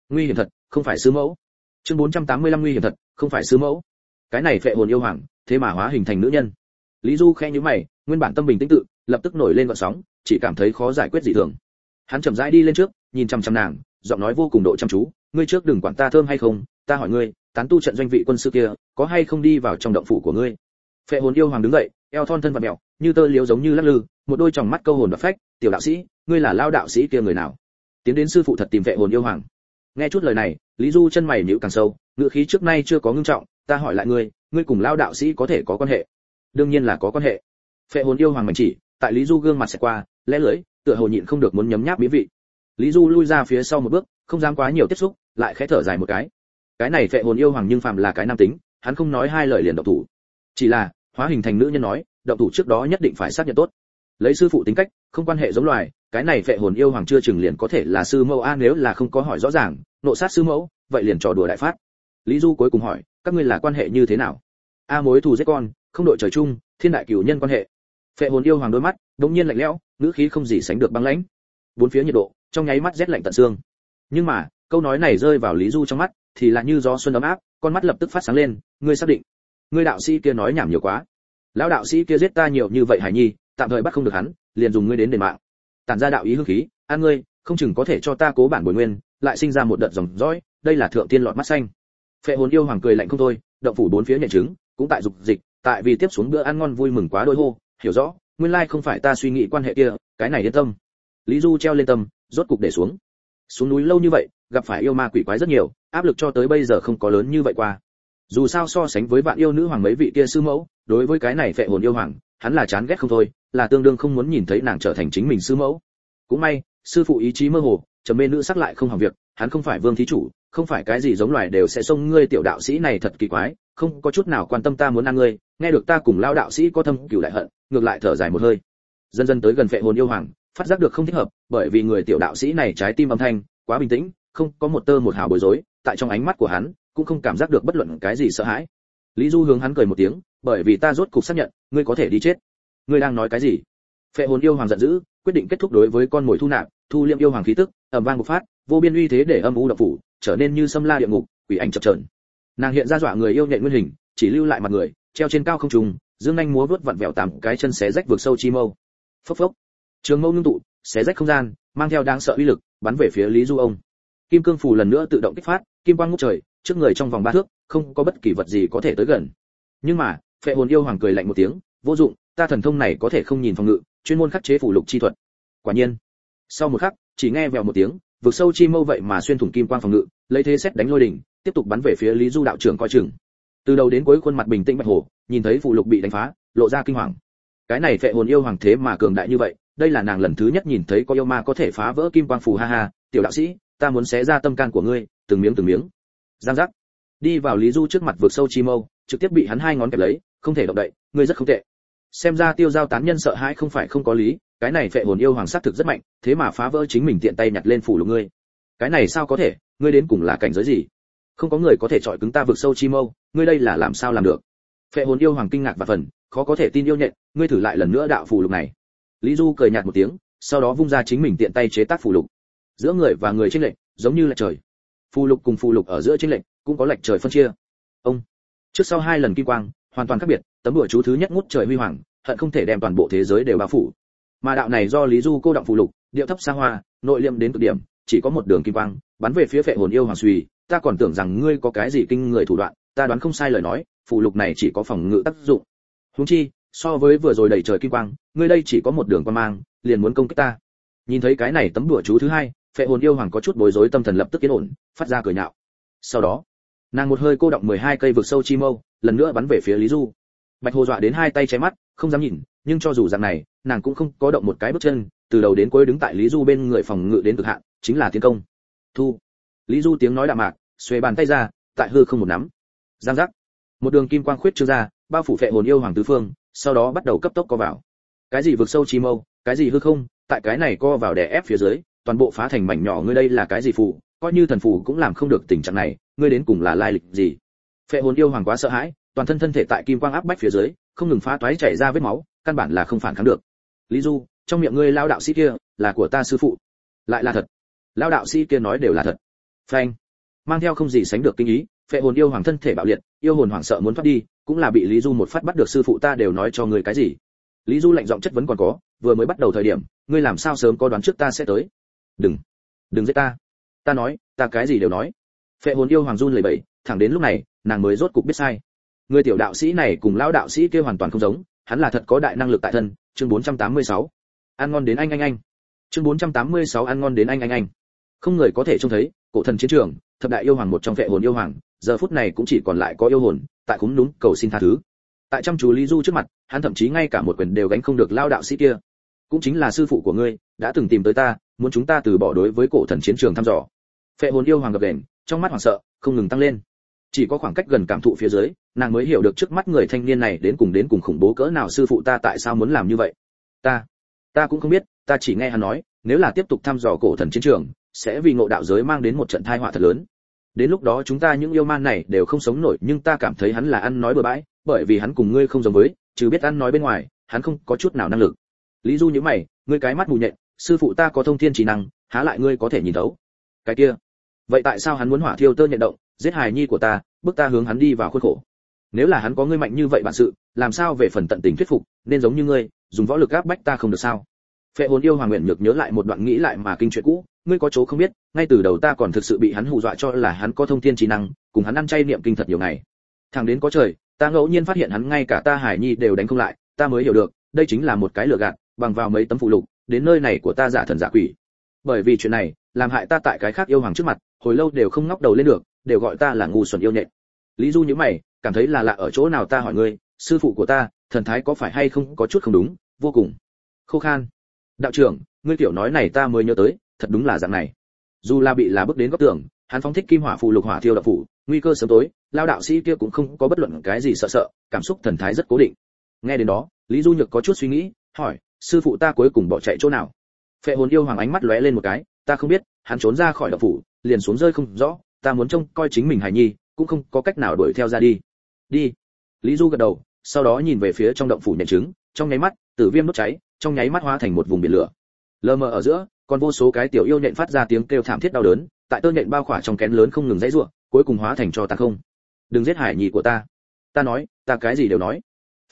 nguy hiểm thật không phải sứ mẫu. Chương 485 nguy hiểm thật, không phải sứ mẫu. Cái này phệ hồn yêu hoàng, thế mà hóa hình thành nữ nhân. Lý du khẽ nhíu mày, nguyên bản tâm bình tĩnh tự, lập tức nổi lên gợn sóng, chỉ cảm thấy khó giải quyết dị thường. Hắn chậm rãi đi lên trước, nhìn chăm chăm nàng, giọng nói vô cùng độ chăm chú, ngươi trước đừng quản ta thơm hay không, ta hỏi ngươi, tán tu trận doanh vị quân sư kia, có hay không đi vào trong động phủ của ngươi? Phệ hồn yêu hoàng đứng dậy, eo thon thân và mèo như tơ liếu giống như lắc lư, một đôi tròng mắt câu hồn và phách, tiểu đạo sĩ, ngươi là lao đạo sĩ kia người nào? Tiến đến sư phụ thật tìm vệ hồn yêu hoàng nghe chút lời này, lý du chân mày nhíu càng sâu, ngữ khí trước nay chưa có ngưng trọng, ta hỏi lại ngươi ngươi cùng lao đạo sĩ có thể có quan hệ? Đương nhiên là có quan hệ. Phệ hồn yêu hoàng mạnh chỉ, tại lý du gương mặt sẽ qua, lẽ lưỡi, tựa hồ nhịn không được muốn nhấm nháp mỹ vị. Lý du lui ra phía sau một bước, không dám quá nhiều tiếp xúc, lại khẽ thở dài một cái. Cái này phệ hồn yêu hoàng nhưng phàm là cái nam tính, hắn không nói hai lời liền động thủ. Chỉ là, hóa hình thành nữ nhân nói, động thủ trước đó nhất định phải xác nhận tốt lấy sư phụ tính cách, không quan hệ giống loài, cái này phệ hồn yêu hoàng chưa chừng liền có thể là sư mẫu. A, nếu là không có hỏi rõ ràng, nộ sát sư mẫu, vậy liền trò đùa đại phát. Lý du cuối cùng hỏi, các ngươi là quan hệ như thế nào? A mối thù giết con, không đội trời chung, thiên đại cửu nhân quan hệ. Phệ hồn yêu hoàng đôi mắt, đống nhiên lạnh lẽo, ngữ khí không gì sánh được băng lãnh. Bốn phía nhiệt độ, trong nháy mắt rét lạnh tận xương. Nhưng mà, câu nói này rơi vào lý du trong mắt, thì là như gió xuân ấm áp, con mắt lập tức phát sáng lên, ngươi xác định, ngươi đạo sĩ kia nói nhảm nhiều quá. Lão đạo sĩ kia giết ta nhiều như vậy hải nhi tạm thời bắt không được hắn, liền dùng ngươi đến đền mạng. Tản ra đạo ý hương khí, an ngươi, không chừng có thể cho ta cố bản bồi nguyên, lại sinh ra một đợt dòng dõi, đây là thượng tiên lọt mắt xanh. Phệ hồn yêu hoàng cười lạnh không thôi, động phủ bốn phía nhẹ trứng, cũng tại dục dịch, tại vì tiếp xuống bữa ăn ngon vui mừng quá đôi hô, hiểu rõ, nguyên lai không phải ta suy nghĩ quan hệ kia, cái này yên tâm. Lý du treo lên tâm, rốt cục để xuống. Xuống núi lâu như vậy, gặp phải yêu ma quỷ quái rất nhiều, áp lực cho tới bây giờ không có lớn như vậy qua. Dù sao so sánh với vạn yêu nữ hoàng mấy vị kia sư mẫu, đối với cái này phệ hồn yêu hoàng hắn là chán ghét không thôi, là tương đương không muốn nhìn thấy nàng trở thành chính mình sư mẫu. Cũng may, sư phụ ý chí mơ hồ, trầm mê nữ sắc lại không hỏng việc, hắn không phải vương thí chủ, không phải cái gì giống loài đều sẽ xông ngươi tiểu đạo sĩ này thật kỳ quái, không có chút nào quan tâm ta muốn ăn ngươi, nghe được ta cùng lao đạo sĩ có thâm cửu đại hận, ngược lại thở dài một hơi. Dần dần tới gần phệ hồn yêu hoàng, phát giác được không thích hợp, bởi vì người tiểu đạo sĩ này trái tim âm thanh, quá bình tĩnh, không có một tơ một hào bối rối, tại trong ánh mắt của hắn, cũng không cảm giác được bất luận cái gì sợ hãi. Lý du hướng hắn cười một tiếng bởi vì ta rốt cục xác nhận, ngươi có thể đi chết. Ngươi đang nói cái gì? Phệ hồn yêu hoàng giận dữ, quyết định kết thúc đối với con mồi thu nạp, thu liệm yêu hoàng khí tức, ầm vang một phát, vô biên uy thế để âm u độc phủ, trở nên như sâm la địa ngục, quỷ ảnh chập chờn. Nàng hiện ra dọa người yêu nhện nguyên hình, chỉ lưu lại mặt người, treo trên cao không trùng dương anh múa vớt vặn vẹo tám cái chân xé rách vượt sâu chi mâu. Phốc phốc. Trường mâu ngưng tụ, xé rách không gian, mang theo đáng sợ uy lực, bắn về phía lý du ông. Kim cương phù lần nữa tự động kích phát, kim quang ngút trời, trước người trong vòng ba thước, không có bất kỳ vật gì có thể tới gần. Nhưng mà phệ hồn yêu hoàng cười lạnh một tiếng, vô dụng, ta thần thông này có thể không nhìn phòng ngự, chuyên môn khắc chế phủ lục chi thuật. Quả nhiên, sau một khắc, chỉ nghe vèo một tiếng, vực sâu chi mâu vậy mà xuyên thủng kim quang phòng ngự, lấy thế xét đánh lôi đỉnh, tiếp tục bắn về phía lý du đạo trưởng coi chừng. Từ đầu đến cuối khuôn mặt bình tĩnh bạch hồ nhìn thấy phủ lục bị đánh phá, lộ ra kinh hoàng. Cái này phệ hồn yêu hoàng thế mà cường đại như vậy, đây là nàng lần thứ nhất nhìn thấy có yêu ma có thể phá vỡ kim quang phù ha ha, tiểu đạo sĩ, ta muốn xé ra tâm can của ngươi, từng miếng từng miếng. Giang giác. Đi vào lý du trước mặt vượt sâu chi mâu, trực tiếp bị hắn hai ngón kẹp lấy không thể động đậy, ngươi rất không tệ. Xem ra tiêu giao tán nhân sợ hãi không phải không có lý, cái này phệ hồn yêu hoàng sát thực rất mạnh, thế mà phá vỡ chính mình tiện tay nhặt lên phủ lục ngươi. Cái này sao có thể, ngươi đến cùng là cảnh giới gì? Không có người có thể chọi cứng ta vượt sâu chi mâu, ngươi đây là làm sao làm được? Phệ hồn yêu hoàng kinh ngạc và phần, khó có thể tin yêu nhện, ngươi thử lại lần nữa đạo phủ lục này. Lý du cười nhạt một tiếng, sau đó vung ra chính mình tiện tay chế tác phủ lục. Giữa người và người trên lệnh giống như là trời. Phù lục cùng phù lục ở giữa chênh lệch, cũng có lệch trời phân chia. Ông, trước sau hai lần kim quang hoàn toàn khác biệt, tấm đùa chú thứ nhất ngút trời huy hoàng, hận không thể đem toàn bộ thế giới đều bao phủ. Mà đạo này do lý du cô động phù lục, điệu thấp xa hoa, nội liệm đến cực điểm, chỉ có một đường kim quang, bắn về phía phệ hồn yêu hoàng suy, ta còn tưởng rằng ngươi có cái gì kinh người thủ đoạn, ta đoán không sai lời nói, phù lục này chỉ có phòng ngự tác dụng. Huống chi, so với vừa rồi đầy trời kim quang, ngươi đây chỉ có một đường quan mang, liền muốn công kích ta. Nhìn thấy cái này tấm đùa chú thứ hai, phệ hồn yêu hoàng có chút bối rối tâm thần lập tức yên ổn, phát ra cười nhạo. Sau đó, nàng một hơi cô động 12 cây vực sâu chi mâu lần nữa bắn về phía lý du. Bạch hồ dọa đến hai tay che mắt, không dám nhìn, nhưng cho dù dạng này, nàng cũng không có động một cái bước chân, từ đầu đến cuối đứng tại lý du bên người phòng ngự đến cực hạn, chính là tiến công. Thu. Lý du tiếng nói đạm mạc, xuề bàn tay ra, tại hư không một nắm. Giang giác. Một đường kim quang khuyết trương ra, bao phủ phệ hồn yêu hoàng tứ phương, sau đó bắt đầu cấp tốc co vào. Cái gì vực sâu chi mâu, cái gì hư không, tại cái này co vào đè ép phía dưới, toàn bộ phá thành mảnh nhỏ, ngươi đây là cái gì phù, coi như thần phù cũng làm không được tình trạng này, ngươi đến cùng là lai lịch gì? Phệ hồn yêu hoàng quá sợ hãi, toàn thân thân thể tại kim quang áp bách phía dưới, không ngừng phá toái chảy ra vết máu, căn bản là không phản kháng được. Lý du, trong miệng ngươi lao đạo sĩ kia là của ta sư phụ. Lại là thật. Lao đạo sĩ kia nói đều là thật. Phanh. Mang theo không gì sánh được kinh ý, phệ hồn yêu hoàng thân thể bạo liệt, yêu hồn hoảng sợ muốn thoát đi, cũng là bị lý du một phát bắt được sư phụ ta đều nói cho ngươi cái gì. Lý du lạnh giọng chất vấn còn có, vừa mới bắt đầu thời điểm, ngươi làm sao sớm có đoán trước ta sẽ tới? Đừng. Đừng giết ta. Ta nói, ta cái gì đều nói. Phệ hồn yêu hoàng run lẩy bẩy, thẳng đến lúc này nàng mới rốt cục biết sai. Người tiểu đạo sĩ này cùng lão đạo sĩ kia hoàn toàn không giống hắn là thật có đại năng lực tại thân. Chương 486. ăn ngon đến anh anh anh. Chương 486 ăn ngon đến anh anh anh. Không người có thể trông thấy cổ thần chiến trường thập đại yêu hoàng một trong vệ hồn yêu hoàng giờ phút này cũng chỉ còn lại có yêu hồn tại cũng đúng cầu xin tha thứ. Tại trăm chú lý du trước mặt hắn thậm chí ngay cả một quyền đều gánh không được lao đạo sĩ kia. Cũng chính là sư phụ của ngươi đã từng tìm tới ta muốn chúng ta từ bỏ đối với cổ thần chiến trường thăm dò. Phệ hồn yêu hoàng gập đèn, trong mắt hoảng sợ không ngừng tăng lên chỉ có khoảng cách gần cảm thụ phía dưới, nàng mới hiểu được trước mắt người thanh niên này đến cùng đến cùng khủng bố cỡ nào sư phụ ta tại sao muốn làm như vậy. Ta ta cũng không biết, ta chỉ nghe hắn nói, nếu là tiếp tục thăm dò cổ thần chiến trường, sẽ vì ngộ đạo giới mang đến một trận tai họa thật lớn. Đến lúc đó chúng ta những yêu man này đều không sống nổi, nhưng ta cảm thấy hắn là ăn nói bừa bãi, bởi vì hắn cùng ngươi không giống với chứ biết ăn nói bên ngoài, hắn không có chút nào năng lực. Lý du nhíu mày, ngươi cái mắt mù nhện, sư phụ ta có thông thiên trí năng, há lại ngươi có thể nhìn thấu. Cái kia, vậy tại sao hắn muốn hỏa thiêu tơ nhện động giết hài nhi của ta bước ta hướng hắn đi vào khuôn khổ. Nếu là hắn có ngươi mạnh như vậy bản sự, làm sao về phần tận tình thuyết phục, nên giống như ngươi, dùng võ lực áp bách ta không được sao? Phệ hồn yêu hoàng nguyện nhược nhớ lại một đoạn nghĩ lại mà kinh chuyện cũ, ngươi có chỗ không biết, ngay từ đầu ta còn thực sự bị hắn hù dọa cho là hắn có thông thiên trí năng, cùng hắn ăn chay niệm kinh thật nhiều ngày. Thằng đến có trời, ta ngẫu nhiên phát hiện hắn ngay cả ta hải nhi đều đánh không lại, ta mới hiểu được, đây chính là một cái lừa gạt, bằng vào mấy tấm phụ lục, đến nơi này của ta giả thần giả quỷ. Bởi vì chuyện này, làm hại ta tại cái khác yêu hoàng trước mặt, hồi lâu đều không ngóc đầu lên được đều gọi ta là ngu xuẩn yêu nhện lý du nhíu mày, cảm thấy là lạ ở chỗ nào ta hỏi ngươi, sư phụ của ta, thần thái có phải hay không có chút không đúng? Vô cùng. Khô khan. Đạo trưởng, ngươi tiểu nói này ta mới nhớ tới, thật đúng là dạng này. Dù là bị là bước đến góc tường, hắn phóng thích kim hỏa phù lục hỏa thiêu đạo phủ nguy cơ sớm tối, lao đạo sĩ kia cũng không có bất luận cái gì sợ sợ, cảm xúc thần thái rất cố định. Nghe đến đó, lý du nhược có chút suy nghĩ, hỏi, sư phụ ta cuối cùng bỏ chạy chỗ nào? Phệ hồn yêu hoàng ánh mắt lóe lên một cái, ta không biết, hắn trốn ra khỏi đạo phủ, liền xuống rơi không rõ ta muốn trông coi chính mình hài nhi, cũng không có cách nào đuổi theo ra đi. Đi. Lý du gật đầu, sau đó nhìn về phía trong động phủ nhận chứng trong nháy mắt, tử viêm đốt cháy, trong nháy mắt hóa thành một vùng biển lửa. Lờ mờ ở giữa, còn vô số cái tiểu yêu nhện phát ra tiếng kêu thảm thiết đau đớn, tại tơ nhện bao khỏa trong kén lớn không ngừng dãy rủa, cuối cùng hóa thành cho ta không. Đừng giết hải nhi của ta. Ta nói, ta cái gì đều nói.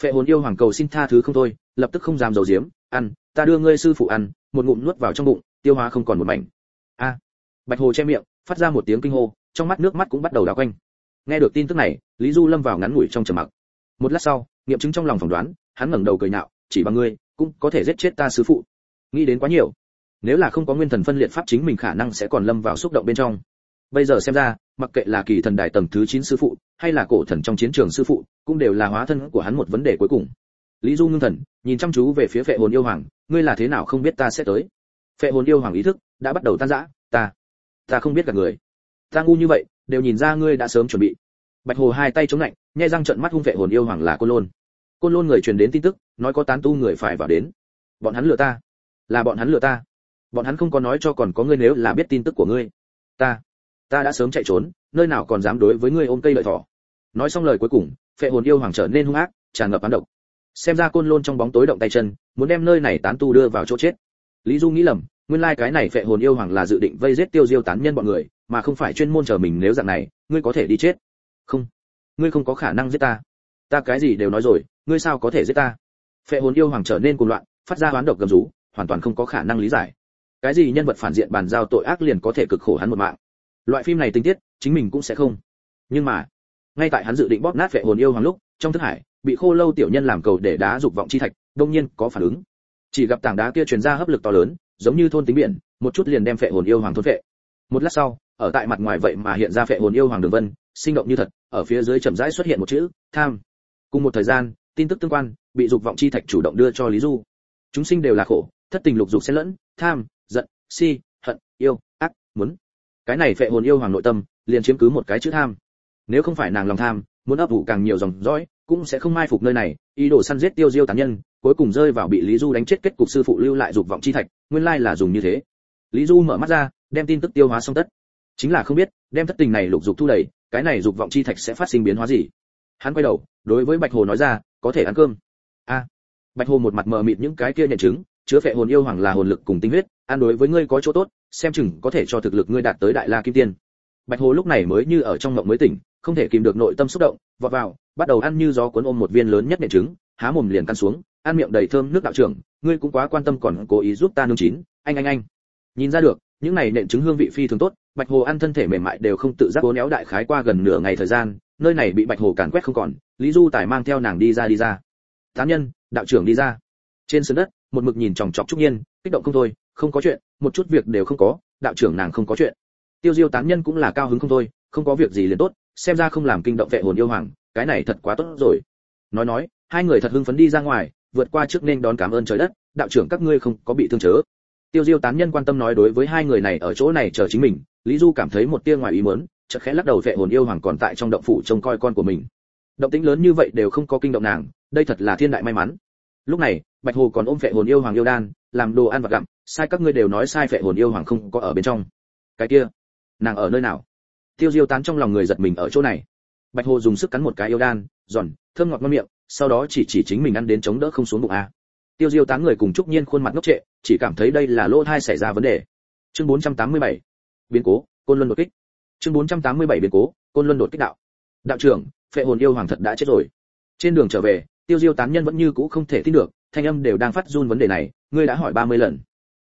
Phệ hồn yêu hoàng cầu xin tha thứ không thôi, lập tức không dám dầu diếm, ăn, ta đưa ngươi sư phụ ăn, một ngụm nuốt vào trong bụng, tiêu hóa không còn một mảnh. A. Bạch hồ che miệng, phát ra một tiếng kinh hô trong mắt nước mắt cũng bắt đầu đảo quanh. Nghe được tin tức này, lý du lâm vào ngắn ngủi trong trầm mặc. Một lát sau, nghiệm chứng trong lòng phỏng đoán, hắn ngẩng đầu cười nhạo, chỉ bằng ngươi, cũng có thể giết chết ta sư phụ. Nghĩ đến quá nhiều, nếu là không có nguyên thần phân liệt pháp chính mình khả năng sẽ còn lâm vào xúc động bên trong. Bây giờ xem ra, mặc kệ là kỳ thần đài tầng thứ 9 sư phụ, hay là cổ thần trong chiến trường sư phụ, cũng đều là hóa thân của hắn một vấn đề cuối cùng. Lý du ngưng thần, nhìn chăm chú về phía phệ hồn yêu hoàng, ngươi là thế nào không biết ta sẽ tới? Phệ hồn yêu hoàng ý thức đã bắt đầu tan rã, ta ta không biết cả người ta ngu như vậy, đều nhìn ra ngươi đã sớm chuẩn bị. Bạch hồ hai tay chống lạnh, nhai răng trợn mắt hung vệ hồn yêu hoàng là côn lôn. Côn lôn người truyền đến tin tức, nói có tán tu người phải vào đến. Bọn hắn lừa ta. Là bọn hắn lừa ta. Bọn hắn không có nói cho còn có ngươi nếu là biết tin tức của ngươi. Ta ta đã sớm chạy trốn, nơi nào còn dám đối với ngươi ôm cây lợi thỏ. Nói xong lời cuối cùng, phệ hồn yêu hoàng trở nên hung ác, tràn ngập ám độc. Xem ra côn lôn trong bóng tối động tay chân, muốn đem nơi này tán tu đưa vào chỗ chết. Lý du nghĩ lầm, nguyên lai cái này phệ hồn yêu hoàng là dự định vây giết tiêu diêu tán nhân bọn người mà không phải chuyên môn chờ mình nếu dạng này, ngươi có thể đi chết. Không. Ngươi không có khả năng giết ta. Ta cái gì đều nói rồi, ngươi sao có thể giết ta? Phệ hồn yêu hoàng trở nên cuồng loạn, phát ra oán độc gầm rú, hoàn toàn không có khả năng lý giải. Cái gì nhân vật phản diện bàn giao tội ác liền có thể cực khổ hắn một mạng. Loại phim này tình tiết, chính mình cũng sẽ không. Nhưng mà, ngay tại hắn dự định bóp nát phệ hồn yêu hoàng lúc, trong thức hải, bị khô lâu tiểu nhân làm cầu để đá dục vọng chi thạch, đông nhiên có phản ứng. Chỉ gặp tảng đá kia truyền ra hấp lực to lớn, giống như thôn tính biển, một chút liền đem phệ hồn yêu hoàng thôn phệ một lát sau, ở tại mặt ngoài vậy mà hiện ra phệ hồn yêu hoàng đường vân, sinh động như thật, ở phía dưới chậm rãi xuất hiện một chữ, tham. Cùng một thời gian, tin tức tương quan, bị dục vọng chi thạch chủ động đưa cho lý du. Chúng sinh đều là khổ, thất tình lục dục xen lẫn, tham, giận, si, hận, yêu, ác, muốn. Cái này phệ hồn yêu hoàng nội tâm, liền chiếm cứ một cái chữ tham. Nếu không phải nàng lòng tham, muốn ấp ủ càng nhiều dòng dõi, cũng sẽ không mai phục nơi này, ý đồ săn giết tiêu diêu tán nhân, cuối cùng rơi vào bị lý du đánh chết kết cục sư phụ lưu lại dục vọng chi thạch, nguyên lai là dùng như thế. Lý du mở mắt ra đem tin tức tiêu hóa xong tất. Chính là không biết, đem thất tình này lục dục thu đầy, cái này dục vọng chi thạch sẽ phát sinh biến hóa gì. Hắn quay đầu, đối với bạch hồ nói ra, có thể ăn cơm. A. Bạch hồ một mặt mờ mịt những cái kia nhận chứng, chứa phệ hồn yêu hoàng là hồn lực cùng tinh huyết ăn đối với ngươi có chỗ tốt, xem chừng có thể cho thực lực ngươi đạt tới đại la kim tiên. Bạch hồ lúc này mới như ở trong mộng mới tỉnh, không thể kìm được nội tâm xúc động, vọt vào, bắt đầu ăn như gió cuốn ôm một viên lớn nhất nện trứng, há mồm liền căn xuống, ăn miệng đầy thơm nước đạo trưởng, ngươi cũng quá quan tâm còn cố ý giúp ta nương chín, anh anh anh nhìn ra được, những này nện trứng hương vị phi thường tốt, bạch hồ ăn thân thể mềm mại đều không tự giác cố néo đại khái qua gần nửa ngày thời gian, nơi này bị bạch hồ càn quét không còn, lý du tài mang theo nàng đi ra đi ra. Tán nhân, đạo trưởng đi ra. Trên sân đất, một mực nhìn chòng chọc trúc nhiên, kích động không thôi, không có chuyện, một chút việc đều không có, đạo trưởng nàng không có chuyện. Tiêu diêu tán nhân cũng là cao hứng không thôi, không có việc gì liền tốt, xem ra không làm kinh động vệ hồn yêu hoàng, cái này thật quá tốt rồi. Nói nói, hai người thật hưng phấn đi ra ngoài, vượt qua trước nên đón cảm ơn trời đất, đạo trưởng các ngươi không có bị thương chớ tiêu diêu tán nhân quan tâm nói đối với hai người này ở chỗ này chờ chính mình, lý du cảm thấy một tia ngoài ý muốn, chợt khẽ lắc đầu vệ hồn yêu hoàng còn tại trong động phủ trông coi con của mình. Động tĩnh lớn như vậy đều không có kinh động nàng, đây thật là thiên đại may mắn. Lúc này, bạch hồ còn ôm vệ hồn yêu hoàng yêu đan, làm đồ ăn và gặm, sai các ngươi đều nói sai vệ hồn yêu hoàng không có ở bên trong. Cái kia, nàng ở nơi nào? Tiêu diêu tán trong lòng người giật mình ở chỗ này. Bạch hồ dùng sức cắn một cái yêu đan, giòn, thơm ngọt ngon miệng, sau đó chỉ chỉ chính mình ăn đến chống đỡ không xuống bụng a tiêu diêu tán người cùng trúc nhiên khuôn mặt ngốc trệ, chỉ cảm thấy đây là lỗ thai xảy ra vấn đề. Chương 487 biến cố, côn luân đột kích. Chương 487 biến cố, côn luân đột kích đạo. Đạo trưởng, phệ hồn yêu hoàng thật đã chết rồi. Trên đường trở về, tiêu diêu tán nhân vẫn như cũ không thể tin được, thanh âm đều đang phát run vấn đề này, ngươi đã hỏi 30 lần.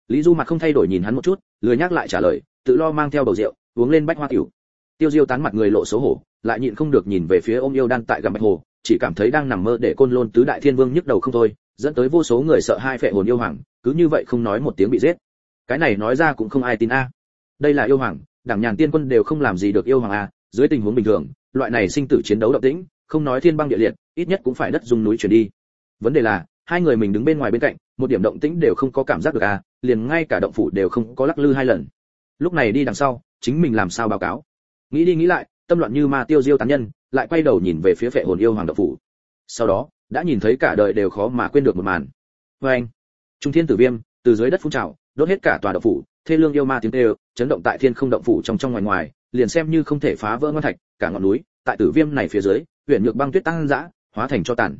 Lý du mặt không thay đổi nhìn hắn một chút, lười nhắc lại trả lời, tự lo mang theo bầu rượu, uống lên bách hoa tiểu tiêu diêu tán mặt người lộ xấu hổ, lại nhịn không được nhìn về phía ôm yêu đan tại gầm bạch hồ, chỉ cảm thấy đang nằm mơ để côn lôn tứ đại thiên vương nhức đầu không thôi dẫn tới vô số người sợ hai phệ hồn yêu hoàng, cứ như vậy không nói một tiếng bị giết. Cái này nói ra cũng không ai tin a. Đây là yêu hoàng, đảng nhàn tiên quân đều không làm gì được yêu hoàng a, dưới tình huống bình thường, loại này sinh tử chiến đấu động tĩnh, không nói thiên băng địa liệt, ít nhất cũng phải đất dùng núi chuyển đi. Vấn đề là, hai người mình đứng bên ngoài bên cạnh, một điểm động tĩnh đều không có cảm giác được a, liền ngay cả động phủ đều không có lắc lư hai lần. Lúc này đi đằng sau, chính mình làm sao báo cáo? Nghĩ đi nghĩ lại, tâm loạn như ma tiêu diêu tán nhân, lại quay đầu nhìn về phía phệ hồn yêu hoàng động phủ. Sau đó đã nhìn thấy cả đời đều khó mà quên được một màn. Vê anh, trung thiên tử viêm, từ dưới đất phun trào, đốt hết cả tòa động phủ, thê lương yêu ma tiếng kêu, chấn động tại thiên không động phủ trong trong ngoài ngoài, liền xem như không thể phá vỡ ngọn thạch, cả ngọn núi, tại tử viêm này phía dưới huyện nhược băng tuyết tăng dã, hóa thành cho tàn.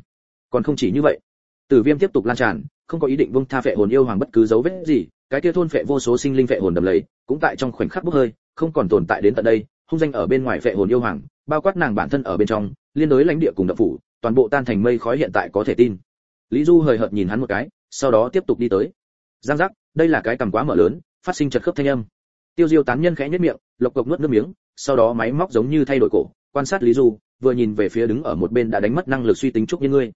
Còn không chỉ như vậy, tử viêm tiếp tục lan tràn, không có ý định buông tha phệ hồn yêu hoàng bất cứ dấu vết gì, cái kia thôn phệ vô số sinh linh phệ hồn đầm lầy, cũng tại trong khoảnh khắc bốc hơi, không còn tồn tại đến tận đây, hung danh ở bên ngoài phệ hồn yêu hoàng, bao quát nàng bản thân ở bên trong, liên đối lãnh địa cùng đập phủ toàn bộ tan thành mây khói hiện tại có thể tin. Lý du hời hợt nhìn hắn một cái, sau đó tiếp tục đi tới. Giang giác, đây là cái cầm quá mở lớn, phát sinh chật khớp thanh âm. Tiêu diêu tán nhân khẽ nhất miệng, lộc cộc nuốt nước miếng, sau đó máy móc giống như thay đổi cổ, quan sát lý du, vừa nhìn về phía đứng ở một bên đã đánh mất năng lực suy tính trúc như ngươi.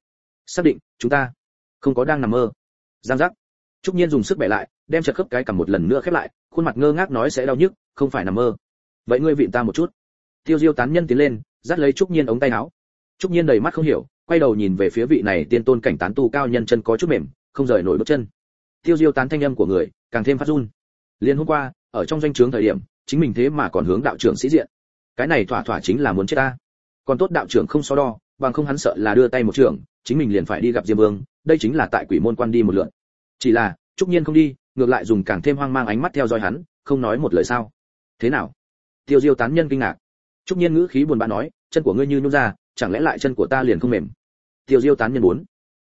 Xác định, chúng ta không có đang nằm mơ. Giang giác. Trúc nhiên dùng sức bẻ lại, đem chật khớp cái cầm một lần nữa khép lại, khuôn mặt ngơ ngác nói sẽ đau nhức, không phải nằm mơ. Vậy ngươi vịn ta một chút. Tiêu diêu tán nhân tiến lên, dắt lấy trúc nhiên ống tay áo trúc nhiên đầy mắt không hiểu, quay đầu nhìn về phía vị này tiên tôn cảnh tán tu cao nhân chân có chút mềm, không rời nổi bước chân. Tiêu diêu tán thanh âm của người, càng thêm phát run. Liên hôm qua, ở trong doanh trướng thời điểm, chính mình thế mà còn hướng đạo trưởng sĩ diện. Cái này thỏa thỏa chính là muốn chết ta. Còn tốt đạo trưởng không so đo, bằng không hắn sợ là đưa tay một trưởng, chính mình liền phải đi gặp diêm vương, đây chính là tại quỷ môn quan đi một lượt chỉ là, trúc nhiên không đi, ngược lại dùng càng thêm hoang mang ánh mắt theo dõi hắn, không nói một lời sao. Thế nào? Tiêu diêu tán nhân kinh ngạc. Trúc nhiên ngữ khí buồn bã nói, chân của ngươi như nhún ra chẳng lẽ lại chân của ta liền không mềm? Tiêu diêu tán nhân muốn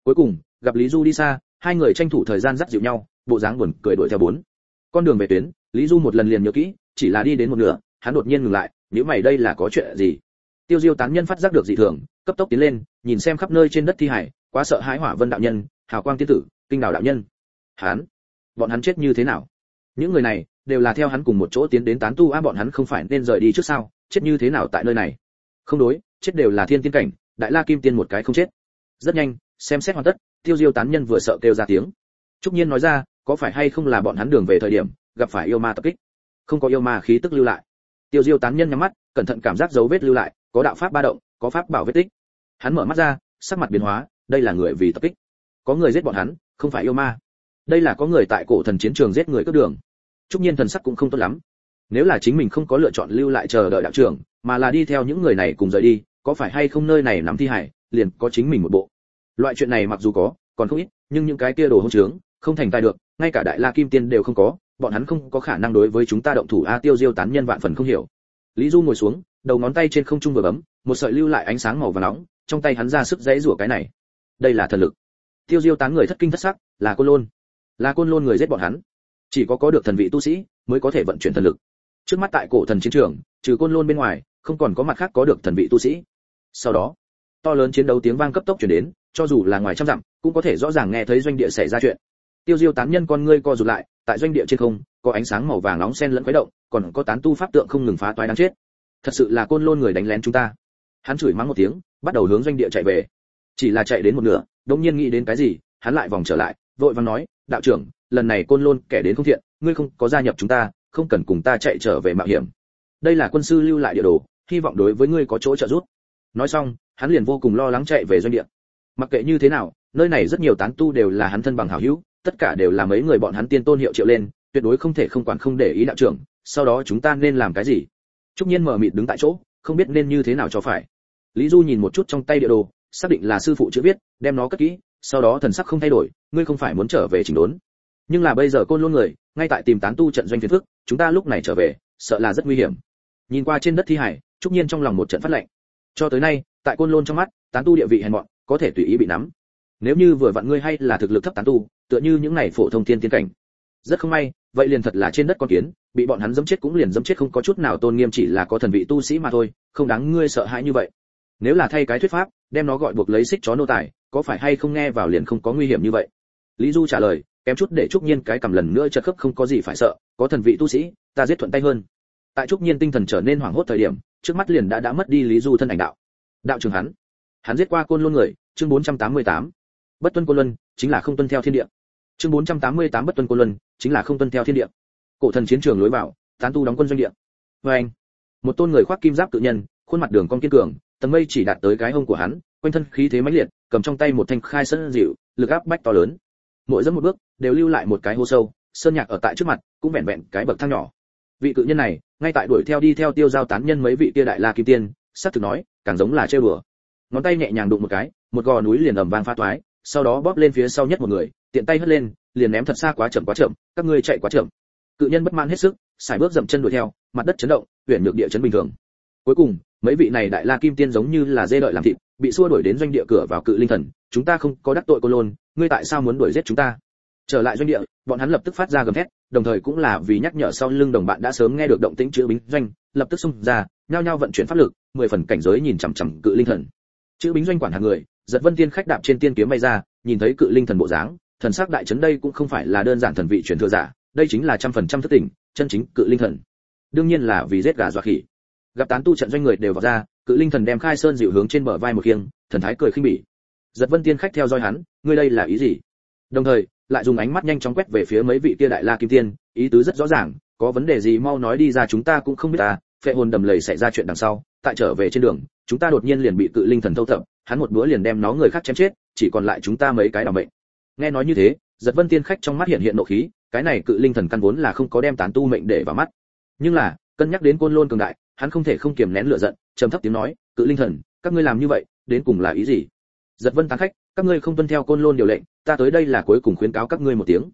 cuối cùng, gặp lý du đi xa, hai người tranh thủ thời gian dắt dịu nhau, bộ dáng buồn cười đuổi theo bốn. Con đường về tuyến, lý du một lần liền nhớ kỹ, chỉ là đi đến một nửa, hắn đột nhiên ngừng lại nếu mày đây là có chuyện gì? Tiêu diêu tán nhân phát giác được dị thường, cấp tốc tiến lên, nhìn xem khắp nơi trên đất thi hải, quá sợ hãi hỏa vân đạo nhân, hào quang tiên tử, kinh đào đạo nhân. Hắn? Bọn hắn chết như thế nào? Những người này, đều là theo hắn cùng một chỗ tiến đến tán tu, a, bọn hắn không phải nên rời đi trước sao? Chết như thế nào tại nơi này? Không đối chết đều là thiên tiên cảnh, đại la kim tiên một cái không chết. Rất nhanh, xem xét hoàn tất, tiêu diêu tán nhân vừa sợ kêu ra tiếng. Trúc nhiên nói ra, có phải hay không là bọn hắn đường về thời điểm, gặp phải yêu ma tập kích? Không có yêu ma khí tức lưu lại. Tiêu diêu tán nhân nhắm mắt, cẩn thận cảm giác dấu vết lưu lại, có đạo pháp ba động, có pháp bảo vết tích. Hắn mở mắt ra, sắc mặt biến hóa, đây là người vì tập kích. Có người giết bọn hắn, không phải yêu ma. Đây là có người tại cổ thần chiến trường giết người cướp đường. Trúc nhiên thần sắc cũng không tốt lắm. Nếu là chính mình không có lựa chọn lưu lại chờ đợi đạo trưởng, mà là đi theo những người này cùng rời đi có phải hay không nơi này nắm thi hải, liền có chính mình một bộ. Loại chuyện này mặc dù có, còn không ít, nhưng những cái kia đồ hỗn trướng, không thành tài được, ngay cả đại la kim tiên đều không có, bọn hắn không có khả năng đối với chúng ta động thủ a tiêu diêu tán nhân vạn phần không hiểu. Lý du ngồi xuống, đầu ngón tay trên không trung vừa bấm, một sợi lưu lại ánh sáng màu vàng nóng, trong tay hắn ra sức dãy rủa cái này. Đây là thần lực. Tiêu diêu tán người thất kinh thất sắc, là côn lôn. Là côn lôn người giết bọn hắn. Chỉ có có được thần vị tu sĩ, mới có thể vận chuyển thần lực. Trước mắt tại cổ thần chiến trường, trừ côn lôn bên ngoài, không còn có mặt khác có được thần vị tu sĩ sau đó, to lớn chiến đấu tiếng vang cấp tốc truyền đến, cho dù là ngoài trăm dặm, cũng có thể rõ ràng nghe thấy doanh địa xảy ra chuyện. Tiêu diêu tán nhân con ngươi co rụt lại, tại doanh địa trên không, có ánh sáng màu vàng nóng xen lẫn khuấy động, còn có tán tu pháp tượng không ngừng phá toái đáng chết. Thật sự là côn lôn người đánh lén chúng ta. Hắn chửi mắng một tiếng, bắt đầu hướng doanh địa chạy về. Chỉ là chạy đến một nửa, đống nhiên nghĩ đến cái gì, hắn lại vòng trở lại, vội vàng nói, đạo trưởng, lần này côn lôn kẻ đến không thiện, ngươi không có gia nhập chúng ta, không cần cùng ta chạy trở về mạo hiểm. Đây là quân sư lưu lại địa đồ, hy vọng đối với ngươi có chỗ trợ giúp nói xong, hắn liền vô cùng lo lắng chạy về doanh địa. Mặc kệ như thế nào, nơi này rất nhiều tán tu đều là hắn thân bằng hảo hữu, tất cả đều là mấy người bọn hắn tiên tôn hiệu triệu lên, tuyệt đối không thể không quản không để ý đạo trưởng, sau đó chúng ta nên làm cái gì? Trúc nhiên mở mịt đứng tại chỗ, không biết nên như thế nào cho phải. Lý du nhìn một chút trong tay địa đồ, xác định là sư phụ chữ viết, đem nó cất kỹ, sau đó thần sắc không thay đổi, ngươi không phải muốn trở về chỉnh đốn. Nhưng là bây giờ côn luôn người, ngay tại tìm tán tu trận doanh phiền phức, chúng ta lúc này trở về, sợ là rất nguy hiểm. Nhìn qua trên đất thi hải, trúc nhiên trong lòng một trận phát lệnh cho tới nay, tại côn lôn trong mắt, tán tu địa vị hèn mọn, có thể tùy ý bị nắm. Nếu như vừa vặn ngươi hay là thực lực thấp tán tu, tựa như những này phổ thông thiên tiến cảnh. Rất không may, vậy liền thật là trên đất con kiến, bị bọn hắn dẫm chết cũng liền dẫm chết không có chút nào tôn nghiêm chỉ là có thần vị tu sĩ mà thôi, không đáng ngươi sợ hãi như vậy. Nếu là thay cái thuyết pháp, đem nó gọi buộc lấy xích chó nô tài, có phải hay không nghe vào liền không có nguy hiểm như vậy? Lý du trả lời, kém chút để trúc nhiên cái cầm lần nữa chật khớp không có gì phải sợ, có thần vị tu sĩ, ta giết thuận tay hơn tại trúc nhiên tinh thần trở nên hoảng hốt thời điểm, trước mắt liền đã đã mất đi lý du thân ảnh đạo. Đạo trường hắn. Hắn giết qua côn luân người, chương 488. bất tuân côn luân, chính là không tuân theo thiên địa. Chương 488 bất tuân côn luân, chính là không tuân theo thiên địa. Cổ thần chiến trường lối vào, tán tu đóng quân doanh địa. Với anh, một tôn người khoác kim giáp tự nhân, khuôn mặt đường cong kiên cường, tầng mây chỉ đạt tới cái hông của hắn, quanh thân khí thế mãnh liệt, cầm trong tay một thanh khai sơn dịu lực áp bách to lớn. Mỗi dẫn một bước, đều lưu lại một cái hô sâu, sơn nhạc ở tại trước mặt, cũng vẹn vẹn cái bậc thang nhỏ. Vị cự nhân này ngay tại đuổi theo đi theo tiêu giao tán nhân mấy vị kia đại la kim tiên sắc thực nói, càng giống là trêu đùa ngón tay nhẹ nhàng đụng một cái, một gò núi liền ầm vang pha toái, sau đó bóp lên phía sau nhất một người, tiện tay hất lên, liền ném thật xa quá chậm quá chậm, các ngươi chạy quá chậm. Cự nhân bất mãn hết sức xài bước dậm chân đuổi theo, mặt đất chấn động, huyền nhược địa chấn bình thường. Cuối cùng, mấy vị này đại la kim tiên giống như là dê đợi làm thịt, bị xua đuổi đến doanh địa cửa vào cự linh thần, chúng ta không có đắc tội cô lôn, ngươi tại sao muốn đuổi giết chúng ta? Trở lại doanh địa, bọn hắn lập tức phát ra gầm thét đồng thời cũng là vì nhắc nhở sau lưng đồng bạn đã sớm nghe được động tĩnh chữ bính doanh, lập tức xung ra, nhao nhao vận chuyển pháp lực, mười phần cảnh giới nhìn chằm chằm cự linh thần. Chữ bính doanh quản hàng người, giật vân tiên khách đạp trên tiên kiếm bay ra, nhìn thấy cự linh thần bộ dáng, thần sắc đại chấn đây cũng không phải là đơn giản thần vị truyền thừa giả, đây chính là trăm phần trăm thất tình chân chính cự linh thần. Đương nhiên là vì giết gà dọa khỉ. Gặp tán tu trận doanh người đều vào ra, cự linh thần đem khai sơn dịu hướng trên bờ vai một khiêng, thần thái cười khinh bỉ. Giật vân tiên khách theo dõi hắn, ngươi đây là ý gì? Đồng thời lại dùng ánh mắt nhanh chóng quét về phía mấy vị kia đại la kim tiên, ý tứ rất rõ ràng, có vấn đề gì mau nói đi ra chúng ta cũng không biết ta, phệ hồn đầm lầy xảy ra chuyện đằng sau, tại trở về trên đường, chúng ta đột nhiên liền bị cự linh thần thâu thập, hắn một bữa liền đem nó người khác chém chết, chỉ còn lại chúng ta mấy cái đảm mệnh. Nghe nói như thế, giật vân tiên khách trong mắt hiện hiện nộ khí, cái này cự linh thần căn vốn là không có đem tán tu mệnh để vào mắt. Nhưng là, cân nhắc đến côn lôn cường đại, hắn không thể không kiềm nén lửa giận, trầm thấp tiếng nói, cự linh thần, các ngươi làm như vậy, đến cùng là ý gì? Giật vân tán khách, các ngươi không tuân theo côn lôn điều lệnh ta tới đây là cuối cùng khuyến cáo các ngươi một tiếng.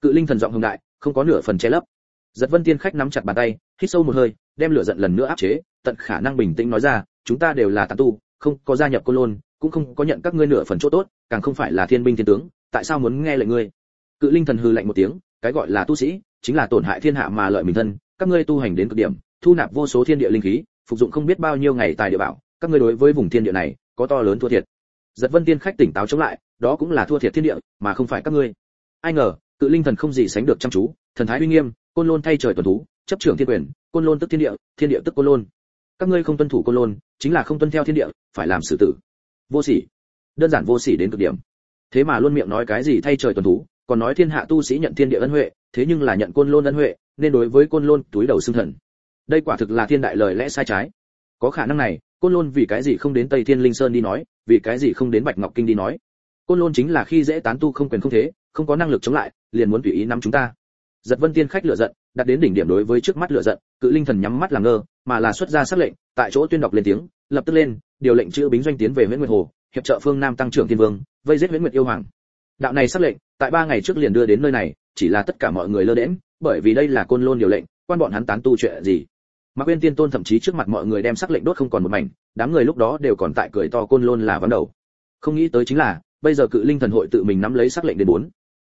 Cự linh thần giọng hùng đại, không có nửa phần che lấp. Giật vân tiên khách nắm chặt bàn tay, hít sâu một hơi, đem lửa giận lần nữa áp chế, tận khả năng bình tĩnh nói ra, chúng ta đều là tán tu, không có gia nhập côn lôn, cũng không có nhận các ngươi nửa phần chỗ tốt, càng không phải là thiên binh thiên tướng, tại sao muốn nghe lệnh ngươi? Cự linh thần hư lạnh một tiếng, cái gọi là tu sĩ, chính là tổn hại thiên hạ mà lợi mình thân, các ngươi tu hành đến cực điểm, thu nạp vô số thiên địa linh khí, phục dụng không biết bao nhiêu ngày tài địa bảo, các ngươi đối với vùng thiên địa này, có to lớn thua thiệt. Giật vân tiên khách tỉnh táo chống lại đó cũng là thua thiệt thiên địa, mà không phải các ngươi. Ai ngờ, cự linh thần không gì sánh được chăm chú, thần thái uy nghiêm, côn lôn thay trời tuần thú, chấp trưởng thiên quyền, côn lôn tức thiên địa thiên địa tức côn lôn. Các ngươi không tuân thủ côn lôn, chính là không tuân theo thiên địa, phải làm xử tử. Vô sỉ. Đơn giản vô sỉ đến cực điểm. Thế mà luôn miệng nói cái gì thay trời tuần thú, còn nói thiên hạ tu sĩ nhận thiên địa ân huệ, thế nhưng là nhận côn lôn ân huệ, nên đối với côn lôn túi đầu xương thần. Đây quả thực là thiên đại lời lẽ sai trái. Có khả năng này, côn lôn vì cái gì không đến tây thiên linh sơn đi nói, vì cái gì không đến bạch ngọc kinh đi nói? Côn lôn chính là khi dễ tán tu không quyền không thế không có năng lực chống lại liền muốn tùy ý nắm chúng ta. Giật vân tiên khách lựa giận đặt đến đỉnh điểm đối với trước mắt lựa giận cự linh thần nhắm mắt làm ngơ mà là xuất ra sắc lệnh tại chỗ tuyên đọc lên tiếng lập tức lên điều lệnh chữ bính doanh tiến về nguyễn nguyệt hồ hiệp trợ phương nam tăng trưởng thiên vương vây giết nguyễn nguyệt yêu hoàng. Đạo này sắc lệnh tại ba ngày trước liền đưa đến nơi này chỉ là tất cả mọi người lơ đễm bởi vì đây là côn lôn điều lệnh quan bọn hắn tán tu chuyện gì? Mà Uyên Tiên Tôn thậm chí trước mặt mọi người đem sắc lệnh đốt không còn một mảnh, đám người lúc đó đều còn tại cười to côn lôn là vấn đầu. Không nghĩ tới chính là, bây giờ Cự Linh Thần hội tự mình nắm lấy sắc lệnh đến bốn.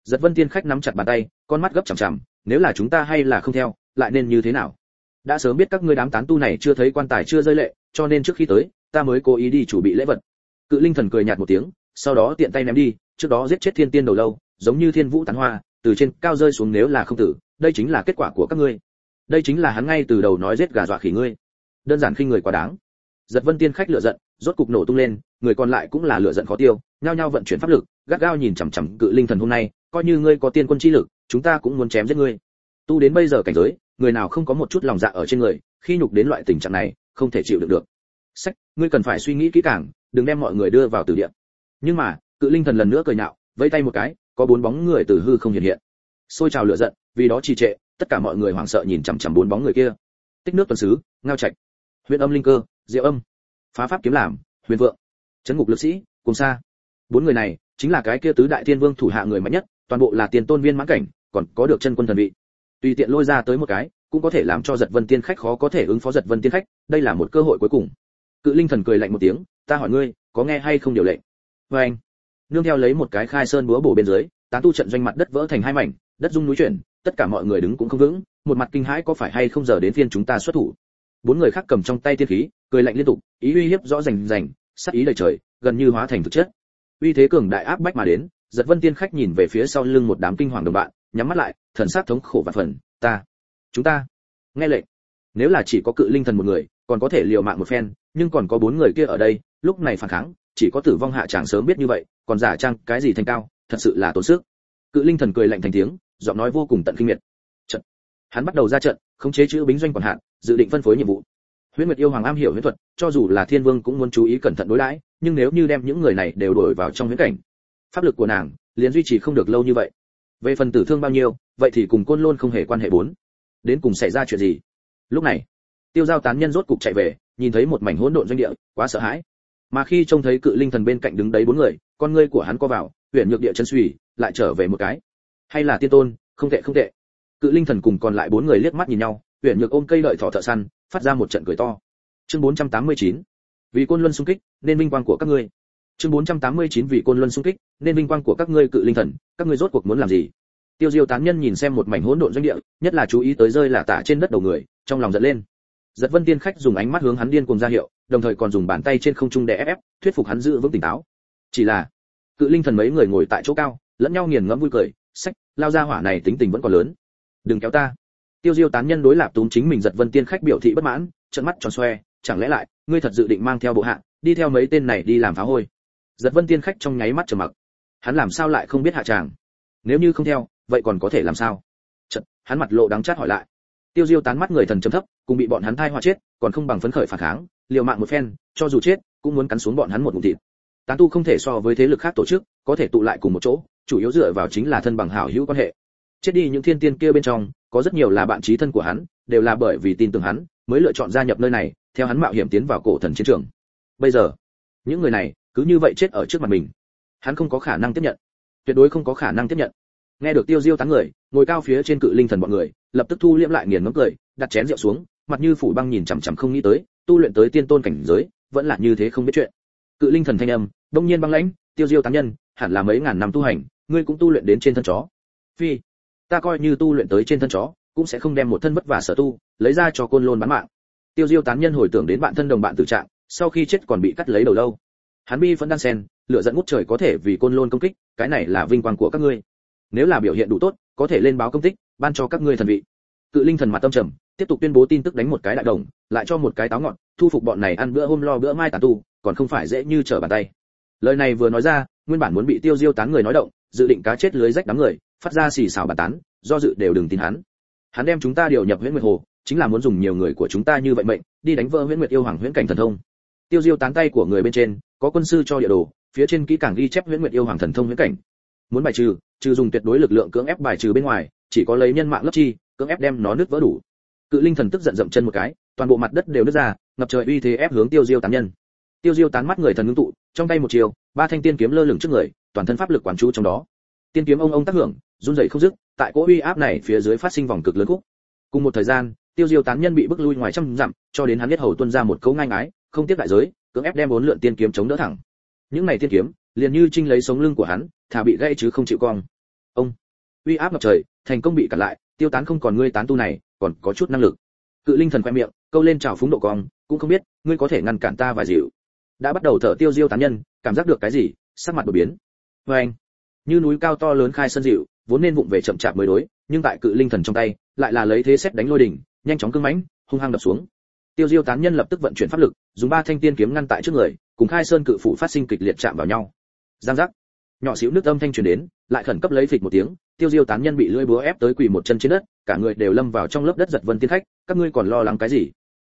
Giật Vân Tiên khách nắm chặt bàn tay, con mắt gấp chằm chằm, nếu là chúng ta hay là không theo, lại nên như thế nào? Đã sớm biết các ngươi đám tán tu này chưa thấy quan tài chưa rơi lệ, cho nên trước khi tới, ta mới cố ý đi chuẩn bị lễ vật. Cự Linh Thần cười nhạt một tiếng, sau đó tiện tay ném đi, trước đó giết chết Thiên Tiên đầu lâu, giống như thiên vũ tán hoa, từ trên cao rơi xuống nếu là không tử, đây chính là kết quả của các ngươi. Đây chính là hắn ngay từ đầu nói giết gà dọa khỉ ngươi đơn giản khinh người quá đáng giật vân tiên khách lựa giận rốt cục nổ tung lên người còn lại cũng là lựa giận khó tiêu nhao nhao vận chuyển pháp lực, gắt gao nhìn chằm chằm cự linh thần hôm nay, coi như ngươi có tiên quân chi lực, chúng ta cũng muốn chém giết ngươi. Tu đến bây giờ cảnh giới, người nào không có một chút lòng dạ ở trên người, khi nhục đến loại tình trạng này, không thể chịu được được. Sách, ngươi cần phải suy nghĩ kỹ càng, đừng đem mọi người đưa vào tử địa. Nhưng mà, cự linh thần lần nữa cười nhạo vẫy tay một cái, có bốn bóng người từ hư không hiện hiện. Xôi trào lửa giận, vì đó trì trệ, tất cả mọi người hoảng sợ nhìn chằm chằm bốn bóng người kia. Tích nước tuần sứ, ngao trạch. Huyện âm linh cơ, diệu âm. Phá pháp kiếm làm, huyền vượng. Chấn ngục lực sĩ, cùng xa bốn người này, chính là cái kia tứ đại thiên vương thủ hạ người mạnh nhất, toàn bộ là tiền tôn viên mãn cảnh, còn có được chân quân thần vị. Tùy tiện lôi ra tới một cái, cũng có thể làm cho giật vân tiên khách khó có thể ứng phó giật vân tiên khách, đây là một cơ hội cuối cùng. Cự linh thần cười lạnh một tiếng, ta hỏi ngươi, có nghe hay không điều lệnh? Vê anh. Nương theo lấy một cái khai sơn búa bổ bên dưới, tán tu trận doanh mặt đất vỡ thành hai mảnh, đất rung núi chuyển, tất cả mọi người đứng cũng không vững, một mặt kinh hãi có phải hay không giờ đến phiên chúng ta xuất thủ. Bốn người khác cầm trong tay tiên khí, cười lạnh liên tục, ý uy hiếp rõ rành rành, sắc ý đầy trời, gần như hóa thành thực chất uy thế cường đại áp bách mà đến, giật vân tiên khách nhìn về phía sau lưng một đám kinh hoàng đồng bạn, nhắm mắt lại, thần sát thống khổ và phần, ta, chúng ta, nghe lệnh. Nếu là chỉ có cự linh thần một người, còn có thể liều mạng một phen, nhưng còn có bốn người kia ở đây, lúc này phản kháng, chỉ có tử vong hạ chàng sớm biết như vậy, còn giả trang cái gì thành cao, thật sự là tốn sức. Cự linh thần cười lạnh thành tiếng, giọng nói vô cùng tận kinh miệt. Trận. Hắn bắt đầu ra trận, khống chế chữ bính doanh quản hạn dự định phân phối nhiệm vụ. Huyễn nguyệt yêu hoàng am hiểu huyễn thuật, cho dù là thiên vương cũng muốn chú ý cẩn thận đối đãi nhưng nếu như đem những người này đều đổi vào trong huyễn cảnh, pháp lực của nàng liền duy trì không được lâu như vậy. Về phần tử thương bao nhiêu, vậy thì cùng côn lôn không hề quan hệ bốn. Đến cùng xảy ra chuyện gì? Lúc này, tiêu giao tán nhân rốt cục chạy về, nhìn thấy một mảnh hỗn độn doanh địa, quá sợ hãi. Mà khi trông thấy cự linh thần bên cạnh đứng đấy bốn người, con ngươi của hắn co vào, huyền nhược địa chân suy, lại trở về một cái. Hay là tiên tôn, không tệ không tệ. Cự linh thần cùng còn lại bốn người liếc mắt nhìn nhau, huyền nhược ôm cây lợi thỏ thợ săn, phát ra một trận cười to. Chương 489 vì côn luân xung kích, nên vinh quang của các ngươi. Chương 489 vì côn luân xung kích, nên vinh quang của các ngươi cự linh thần, các ngươi rốt cuộc muốn làm gì? Tiêu diêu tán nhân nhìn xem một mảnh hỗn độn doanh địa, nhất là chú ý tới rơi là tả trên đất đầu người, trong lòng giận lên. Giật vân tiên khách dùng ánh mắt hướng hắn điên cùng ra hiệu, đồng thời còn dùng bàn tay trên không trung để ép, thuyết phục hắn giữ vững tỉnh táo. Chỉ là, cự linh thần mấy người ngồi tại chỗ cao, lẫn nhau nghiền ngẫm vui cười, sách, lao ra hỏa này tính tình vẫn còn lớn. Đừng kéo ta. Tiêu diêu tán nhân đối lạp túm chính mình, giật vân tiên khách biểu thị bất mãn trận mắt tròn xoe chẳng lẽ lại ngươi thật dự định mang theo bộ hạ đi theo mấy tên này đi làm phá hôi? Giật vân tiên khách trong nháy mắt trầm mặc. Hắn làm sao lại không biết hạ tràng? Nếu như không theo vậy còn có thể làm sao? Chật, hắn mặt lộ đắng chát hỏi lại. Tiêu diêu tán mắt người thần chấm thấp cùng bị bọn hắn thai hoa chết còn không bằng phấn khởi phản kháng liều mạng một phen cho dù chết cũng muốn cắn xuống bọn hắn một ngụm thịt. Tán tu không thể so với thế lực khác tổ chức có thể tụ lại cùng một chỗ chủ yếu dựa vào chính là thân bằng hảo hữu quan hệ. Chết đi những thiên tiên kia bên trong có rất nhiều là bạn trí thân của hắn đều là bởi vì tin tưởng hắn mới lựa chọn gia nhập nơi này, theo hắn mạo hiểm tiến vào cổ thần chiến trường. Bây giờ, những người này cứ như vậy chết ở trước mặt mình. Hắn không có khả năng tiếp nhận. Tuyệt đối không có khả năng tiếp nhận. Nghe được tiêu diêu tán người, ngồi cao phía trên cự linh thần bọn người, lập tức thu liễm lại nghiền ngấm cười, đặt chén rượu xuống, mặt như phủ băng nhìn chằm chằm không nghĩ tới, tu luyện tới tiên tôn cảnh giới, vẫn là như thế không biết chuyện. Cự linh thần thanh âm, đông nhiên băng lãnh, tiêu diêu tán nhân, hẳn là mấy ngàn năm tu hành, ngươi cũng tu luyện đến trên thân chó. Phi, ta coi như tu luyện tới trên thân chó cũng sẽ không đem một thân vất vả sở tu, lấy ra cho côn lôn bán mạng. Tiêu diêu tán nhân hồi tưởng đến bạn thân đồng bạn tử trạng, sau khi chết còn bị cắt lấy đầu lâu. Hắn bi vẫn đang sen lựa dẫn ngút trời có thể vì côn lôn công kích, cái này là vinh quang của các ngươi. Nếu là biểu hiện đủ tốt, có thể lên báo công tích, ban cho các ngươi thần vị. Cự linh thần mặt tâm trầm, tiếp tục tuyên bố tin tức đánh một cái đại đồng, lại cho một cái táo ngọn, thu phục bọn này ăn bữa hôm lo bữa mai tàn tu, còn không phải dễ như trở bàn tay. Lời này vừa nói ra, nguyên bản muốn bị tiêu diêu tán người nói động, dự định cá chết lưới rách đám người, phát ra xì xào bàn tán, do dự đều đừng tin hắn hắn đem chúng ta điều nhập huyễn nguyệt hồ, chính là muốn dùng nhiều người của chúng ta như vậy mệnh, đi đánh vỡ huyễn nguyệt yêu hoàng huyễn cảnh thần thông. Tiêu diêu tán tay của người bên trên, có quân sư cho địa đồ, phía trên kỹ càng ghi chép huyễn nguyệt yêu hoàng thần thông huyễn cảnh. Muốn bài trừ trừ dùng tuyệt đối lực lượng cưỡng ép bài trừ bên ngoài, chỉ có lấy nhân mạng lớp chi, cưỡng ép đem nó nứt vỡ đủ. Cự linh thần tức giận dậm chân một cái, toàn bộ mặt đất đều nứt ra, ngập trời uy thế ép hướng tiêu diêu tán nhân. Tiêu diêu tán mắt người thần ngưng tụ, trong tay một chiều, ba thanh tiên kiếm lơ lửng trước người, toàn thân pháp lực quản chú trong đó. Tiên kiếm ông ông tác hưởng run rẩy không dứt, tại cỗ uy áp này phía dưới phát sinh vòng cực lớn khúc. Cùng một thời gian, tiêu diêu tán nhân bị bức lui ngoài trăm dặm, cho đến hắn biết hầu tuân ra một câu ngang ái không tiếp đại giới, cưỡng ép đem bốn lượn tiên kiếm chống đỡ thẳng. Những này tiên kiếm, liền như trinh lấy sống lưng của hắn thà bị gãy chứ không chịu cong. Ông! Uy áp ngập trời, thành công bị cản lại, tiêu tán không còn ngươi tán tu này, còn có chút năng lực. Cự linh thần khoe miệng, câu lên trào phúng độ cong, cũng không biết, ngươi có thể ngăn cản ta vài dịu. Đã bắt đầu thở tiêu diêu tán nhân, cảm giác được cái gì, sắc mặt đổi biến. Vê anh như núi cao to lớn khai sân dịu vốn nên vụng về chậm chạp mới đối, nhưng tại cự linh thần trong tay, lại là lấy thế xét đánh lôi đỉnh, nhanh chóng cương mãnh, hung hăng đập xuống. Tiêu diêu tán nhân lập tức vận chuyển pháp lực, dùng ba thanh tiên kiếm ngăn tại trước người, cùng khai sơn cự phủ phát sinh kịch liệt chạm vào nhau. Giang giác. Nhỏ xíu nước âm thanh truyền đến, lại khẩn cấp lấy phịch một tiếng, tiêu diêu tán nhân bị lưỡi búa ép tới quỳ một chân trên đất, cả người đều lâm vào trong lớp đất giật vân tiên khách, các ngươi còn lo lắng cái gì?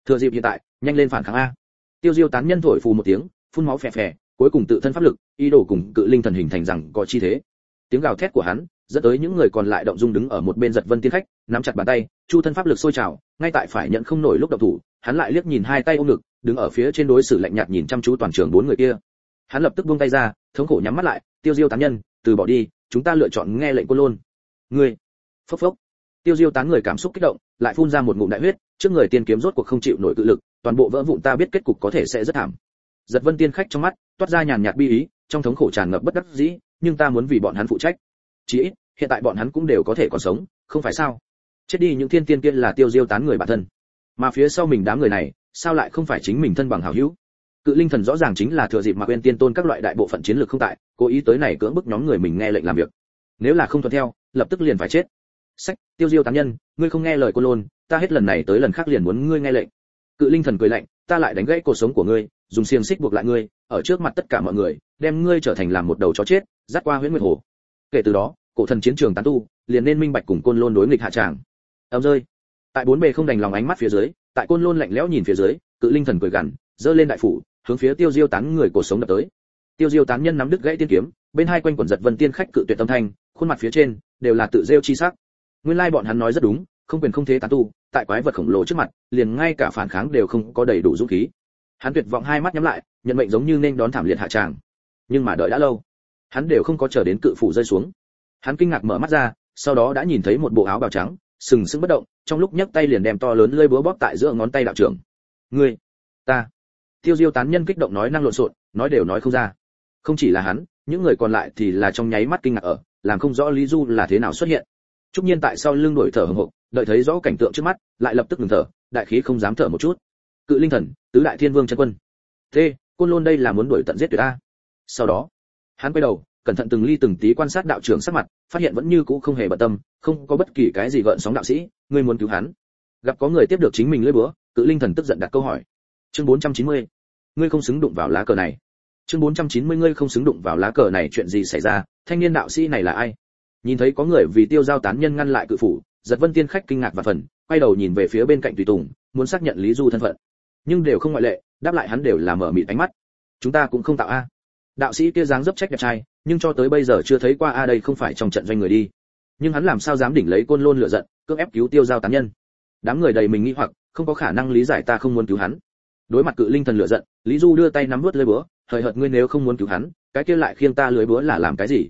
Thừa dịp hiện tại, nhanh lên phản kháng a. Tiêu diêu tán nhân thổi phù một tiếng, phun máu phè phè, cuối cùng tự thân pháp lực, ý đồ cùng cự linh thần hình thành rằng có chi thế. Tiếng gào thét của hắn dẫn tới những người còn lại động dung đứng ở một bên giật vân tiên khách, nắm chặt bàn tay, chu thân pháp lực sôi trào, ngay tại phải nhận không nổi lúc động thủ, hắn lại liếc nhìn hai tay ôm ngực, đứng ở phía trên đối xử lạnh nhạt nhìn chăm chú toàn trường bốn người kia. Hắn lập tức buông tay ra, thống khổ nhắm mắt lại, tiêu diêu tán nhân, từ bỏ đi, chúng ta lựa chọn nghe lệnh cô lôn. Ngươi? Phốc phốc. Tiêu diêu tán người cảm xúc kích động, lại phun ra một ngụm đại huyết, trước người tiên kiếm rốt cuộc không chịu nổi cự lực, toàn bộ vỡ vụn ta biết kết cục có thể sẽ rất thảm. Giật vân tiên khách trong mắt, toát ra nhàn nhạt bi ý, trong thống khổ tràn ngập bất đắc dĩ, nhưng ta muốn vì bọn hắn phụ trách chỉ ít, hiện tại bọn hắn cũng đều có thể còn sống, không phải sao? Chết đi những thiên tiên kia là tiêu diêu tán người bản thân. Mà phía sau mình đám người này, sao lại không phải chính mình thân bằng hảo hữu? Cự linh thần rõ ràng chính là thừa dịp mà quên tiên tôn các loại đại bộ phận chiến lược không tại, cố ý tới này cưỡng bức nhóm người mình nghe lệnh làm việc. Nếu là không thuận theo, lập tức liền phải chết. Sách, tiêu diêu tán nhân, ngươi không nghe lời cô lôn, ta hết lần này tới lần khác liền muốn ngươi nghe lệnh. Cự linh thần cười lạnh, ta lại đánh gãy cuộc sống của ngươi, dùng xiềng xích buộc lại ngươi, ở trước mặt tất cả mọi người, đem ngươi trở thành làm một đầu chó chết, dắt qua huyễn nguyệt hồ kể từ đó, cổ thần chiến trường tán tu, liền nên minh bạch cùng côn lôn đối nghịch hạ tràng. Ầm rơi. Tại bốn bề không đành lòng ánh mắt phía dưới, tại côn lôn lạnh lẽo nhìn phía dưới, cự linh thần cười gằn, giơ lên đại phủ, hướng phía tiêu diêu tán người cổ sống đập tới. Tiêu diêu tán nhân nắm đứt gãy tiên kiếm, bên hai quanh quần giật vân tiên khách cự tuyệt tâm thanh, khuôn mặt phía trên đều là tự rêu chi sắc. Nguyên lai bọn hắn nói rất đúng, không quyền không thế tán tu, tại quái vật khổng lồ trước mặt, liền ngay cả phản kháng đều không có đầy đủ dũng khí. Hắn tuyệt vọng hai mắt nhắm lại, nhận mệnh giống như nên đón thảm liệt hạ tràng. Nhưng mà đợi đã lâu hắn đều không có chờ đến cự phủ rơi xuống. Hắn kinh ngạc mở mắt ra, sau đó đã nhìn thấy một bộ áo bào trắng, sừng sững bất động, trong lúc nhấc tay liền đem to lớn lơi búa bóp tại giữa ngón tay đạo trưởng. Ngươi, ta. Tiêu diêu tán nhân kích động nói năng lộn xộn, nói đều nói không ra. Không chỉ là hắn, những người còn lại thì là trong nháy mắt kinh ngạc ở, làm không rõ lý du là thế nào xuất hiện. Trúc nhiên tại sau lưng đổi thở hồng hộc, đợi thấy rõ cảnh tượng trước mắt, lại lập tức ngừng thở, đại khí không dám thở một chút. Cự linh thần, tứ đại thiên vương chân quân. Thế, côn lôn đây là muốn đuổi tận giết tuyệt ta sau đó hắn quay đầu, cẩn thận từng ly từng tí quan sát đạo trưởng sắc mặt, phát hiện vẫn như cũ không hề bận tâm, không có bất kỳ cái gì gợn sóng đạo sĩ, ngươi muốn cứu hắn. Gặp có người tiếp được chính mình lưỡi búa, cự linh thần tức giận đặt câu hỏi. Chương 490. ngươi không xứng đụng vào lá cờ này. Chương 490 ngươi không xứng đụng vào lá cờ này, chuyện gì xảy ra? Thanh niên đạo sĩ này là ai? Nhìn thấy có người vì tiêu giao tán nhân ngăn lại cự phủ, giật vân tiên khách kinh ngạc và phần, quay đầu nhìn về phía bên cạnh tùy tùng, muốn xác nhận lý du thân phận. Nhưng đều không ngoại lệ, đáp lại hắn đều là mở mịt ánh mắt. Chúng ta cũng không tạo a đạo sĩ kia dáng dấp trách đẹp trai, nhưng cho tới bây giờ chưa thấy qua a đây không phải trong trận doanh người đi. Nhưng hắn làm sao dám đỉnh lấy côn lôn lựa giận, cưỡng ép cứu tiêu giao tán nhân? Đám người đầy mình nghĩ hoặc, không có khả năng lý giải ta không muốn cứu hắn. Đối mặt cự linh thần lựa giận, lý du đưa tay nắm vớt lưới búa, hời hợt ngươi nếu không muốn cứu hắn, cái kia lại khiêng ta lưới búa là làm cái gì?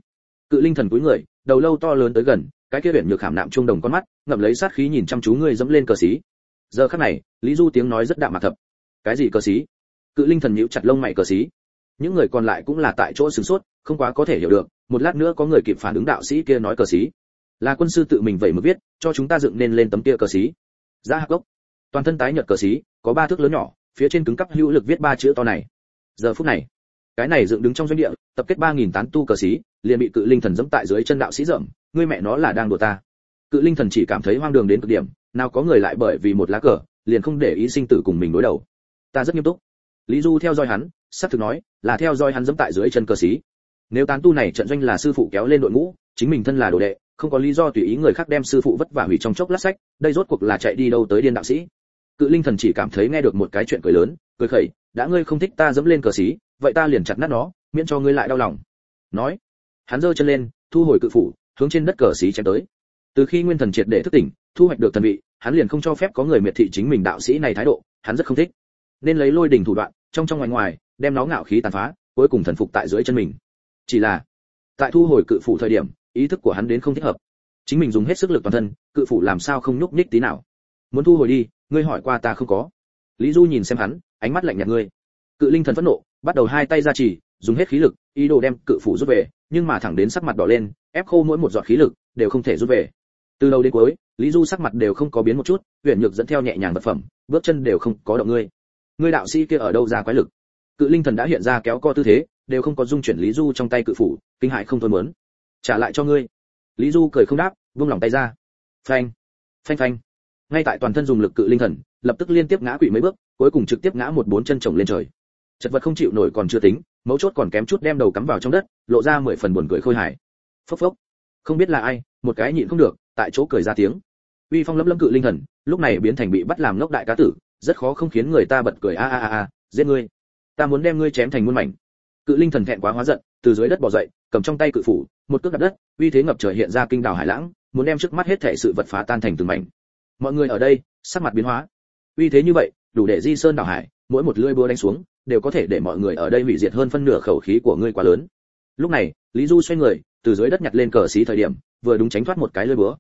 Cự linh thần cúi người, đầu lâu to lớn tới gần, cái kia biển nhược hàm nạm trung đồng con mắt, ngậm lấy sát khí nhìn chăm chú ngươi dẫm lên cờ xí. Giờ khắc này, lý du tiếng nói rất đạm mạc thập. Cái gì cờ xí? Cự linh thần nhíu chặt lông mày cờ xí những người còn lại cũng là tại chỗ sửng sốt, không quá có thể hiểu được, một lát nữa có người kịp phản ứng đạo sĩ kia nói cờ xí. Là quân sư tự mình vậy mà viết, cho chúng ta dựng nên lên tấm kia cờ xí. Giá hạc gốc. Toàn thân tái nhợt cờ xí, có ba thước lớn nhỏ, phía trên cứng cắp hữu lực viết ba chữ to này. Giờ phút này, cái này dựng đứng trong doanh địa, tập kết ba nghìn tán tu cờ xí, liền bị cự linh thần dẫm tại dưới chân đạo sĩ dậm. ngươi mẹ nó là đang đùa ta. Cự linh thần chỉ cảm thấy hoang đường đến cực điểm, nào có người lại bởi vì một lá cờ, liền không để ý sinh tử cùng mình đối đầu. Ta rất nghiêm túc. Lý du theo dõi hắn sắp thực nói, là theo dõi hắn dẫm tại dưới chân cờ xí nếu tán tu này trận doanh là sư phụ kéo lên đội ngũ, chính mình thân là đồ đệ, không có lý do tùy ý người khác đem sư phụ vất vả hủy trong chốc lát sách, đây rốt cuộc là chạy đi đâu tới điên đạo sĩ. Cự linh thần chỉ cảm thấy nghe được một cái chuyện cười lớn, cười khẩy, đã ngươi không thích ta dẫm lên cờ xí vậy ta liền chặt nát nó, miễn cho ngươi lại đau lòng. Nói, hắn giơ chân lên, thu hồi cự phủ, hướng trên đất cờ xí chém tới. Từ khi nguyên thần triệt để thức tỉnh, thu hoạch được thần vị, hắn liền không cho phép có người miệt thị chính mình đạo sĩ này thái độ, hắn rất không thích. Nên lấy lôi đỉnh thủ đoạn, trong trong ngoài ngoài đem nó ngạo khí tàn phá, cuối cùng thần phục tại dưới chân mình. Chỉ là, tại thu hồi cự phủ thời điểm, ý thức của hắn đến không thích hợp. Chính mình dùng hết sức lực toàn thân, cự phủ làm sao không nhúc nhích tí nào? Muốn thu hồi đi, ngươi hỏi qua ta không có. Lý du nhìn xem hắn, ánh mắt lạnh nhạt ngươi. Cự linh thần phẫn nộ, bắt đầu hai tay ra chỉ, dùng hết khí lực, ý đồ đem cự phủ rút về, nhưng mà thẳng đến sắc mặt đỏ lên, ép khô mỗi một giọt khí lực, đều không thể rút về. Từ đầu đến cuối, lý du sắc mặt đều không có biến một chút, huyền nhược dẫn theo nhẹ nhàng vật phẩm, bước chân đều không có động ngươi. Ngươi đạo sĩ kia ở đâu ra quái lực? Cự linh thần đã hiện ra kéo co tư thế, đều không có dung chuyển lý du trong tay cự phủ, kinh hại không thôi muốn. Trả lại cho ngươi. Lý du cười không đáp, buông lòng tay ra. Phanh phanh phanh. Ngay tại toàn thân dùng lực cự linh thần, lập tức liên tiếp ngã quỵ mấy bước, cuối cùng trực tiếp ngã một bốn chân chồng lên trời. Chật vật không chịu nổi còn chưa tính, mấu chốt còn kém chút đem đầu cắm vào trong đất, lộ ra mười phần buồn cười khôi hài. Phốc phốc. Không biết là ai, một cái nhịn không được, tại chỗ cười ra tiếng. Uy phong lấm lấm cự linh thần, lúc này biến thành bị bắt làm ngốc đại cá tử, rất khó không khiến người ta bật cười a a a a, giết ngươi ta muốn đem ngươi chém thành muôn mảnh. Cự linh thần thẹn quá hóa giận, từ dưới đất bò dậy, cầm trong tay cự phủ, một cước đặt đất, uy thế ngập trời hiện ra kinh đảo hải lãng, muốn đem trước mắt hết thảy sự vật phá tan thành từng mảnh. Mọi người ở đây, sắc mặt biến hóa. Uy thế như vậy, đủ để di sơn đảo hải, mỗi một lưỡi búa đánh xuống, đều có thể để mọi người ở đây hủy diệt hơn phân nửa khẩu khí của ngươi quá lớn. Lúc này, lý du xoay người, từ dưới đất nhặt lên cờ xí thời điểm, vừa đúng tránh thoát một cái lưỡi búa.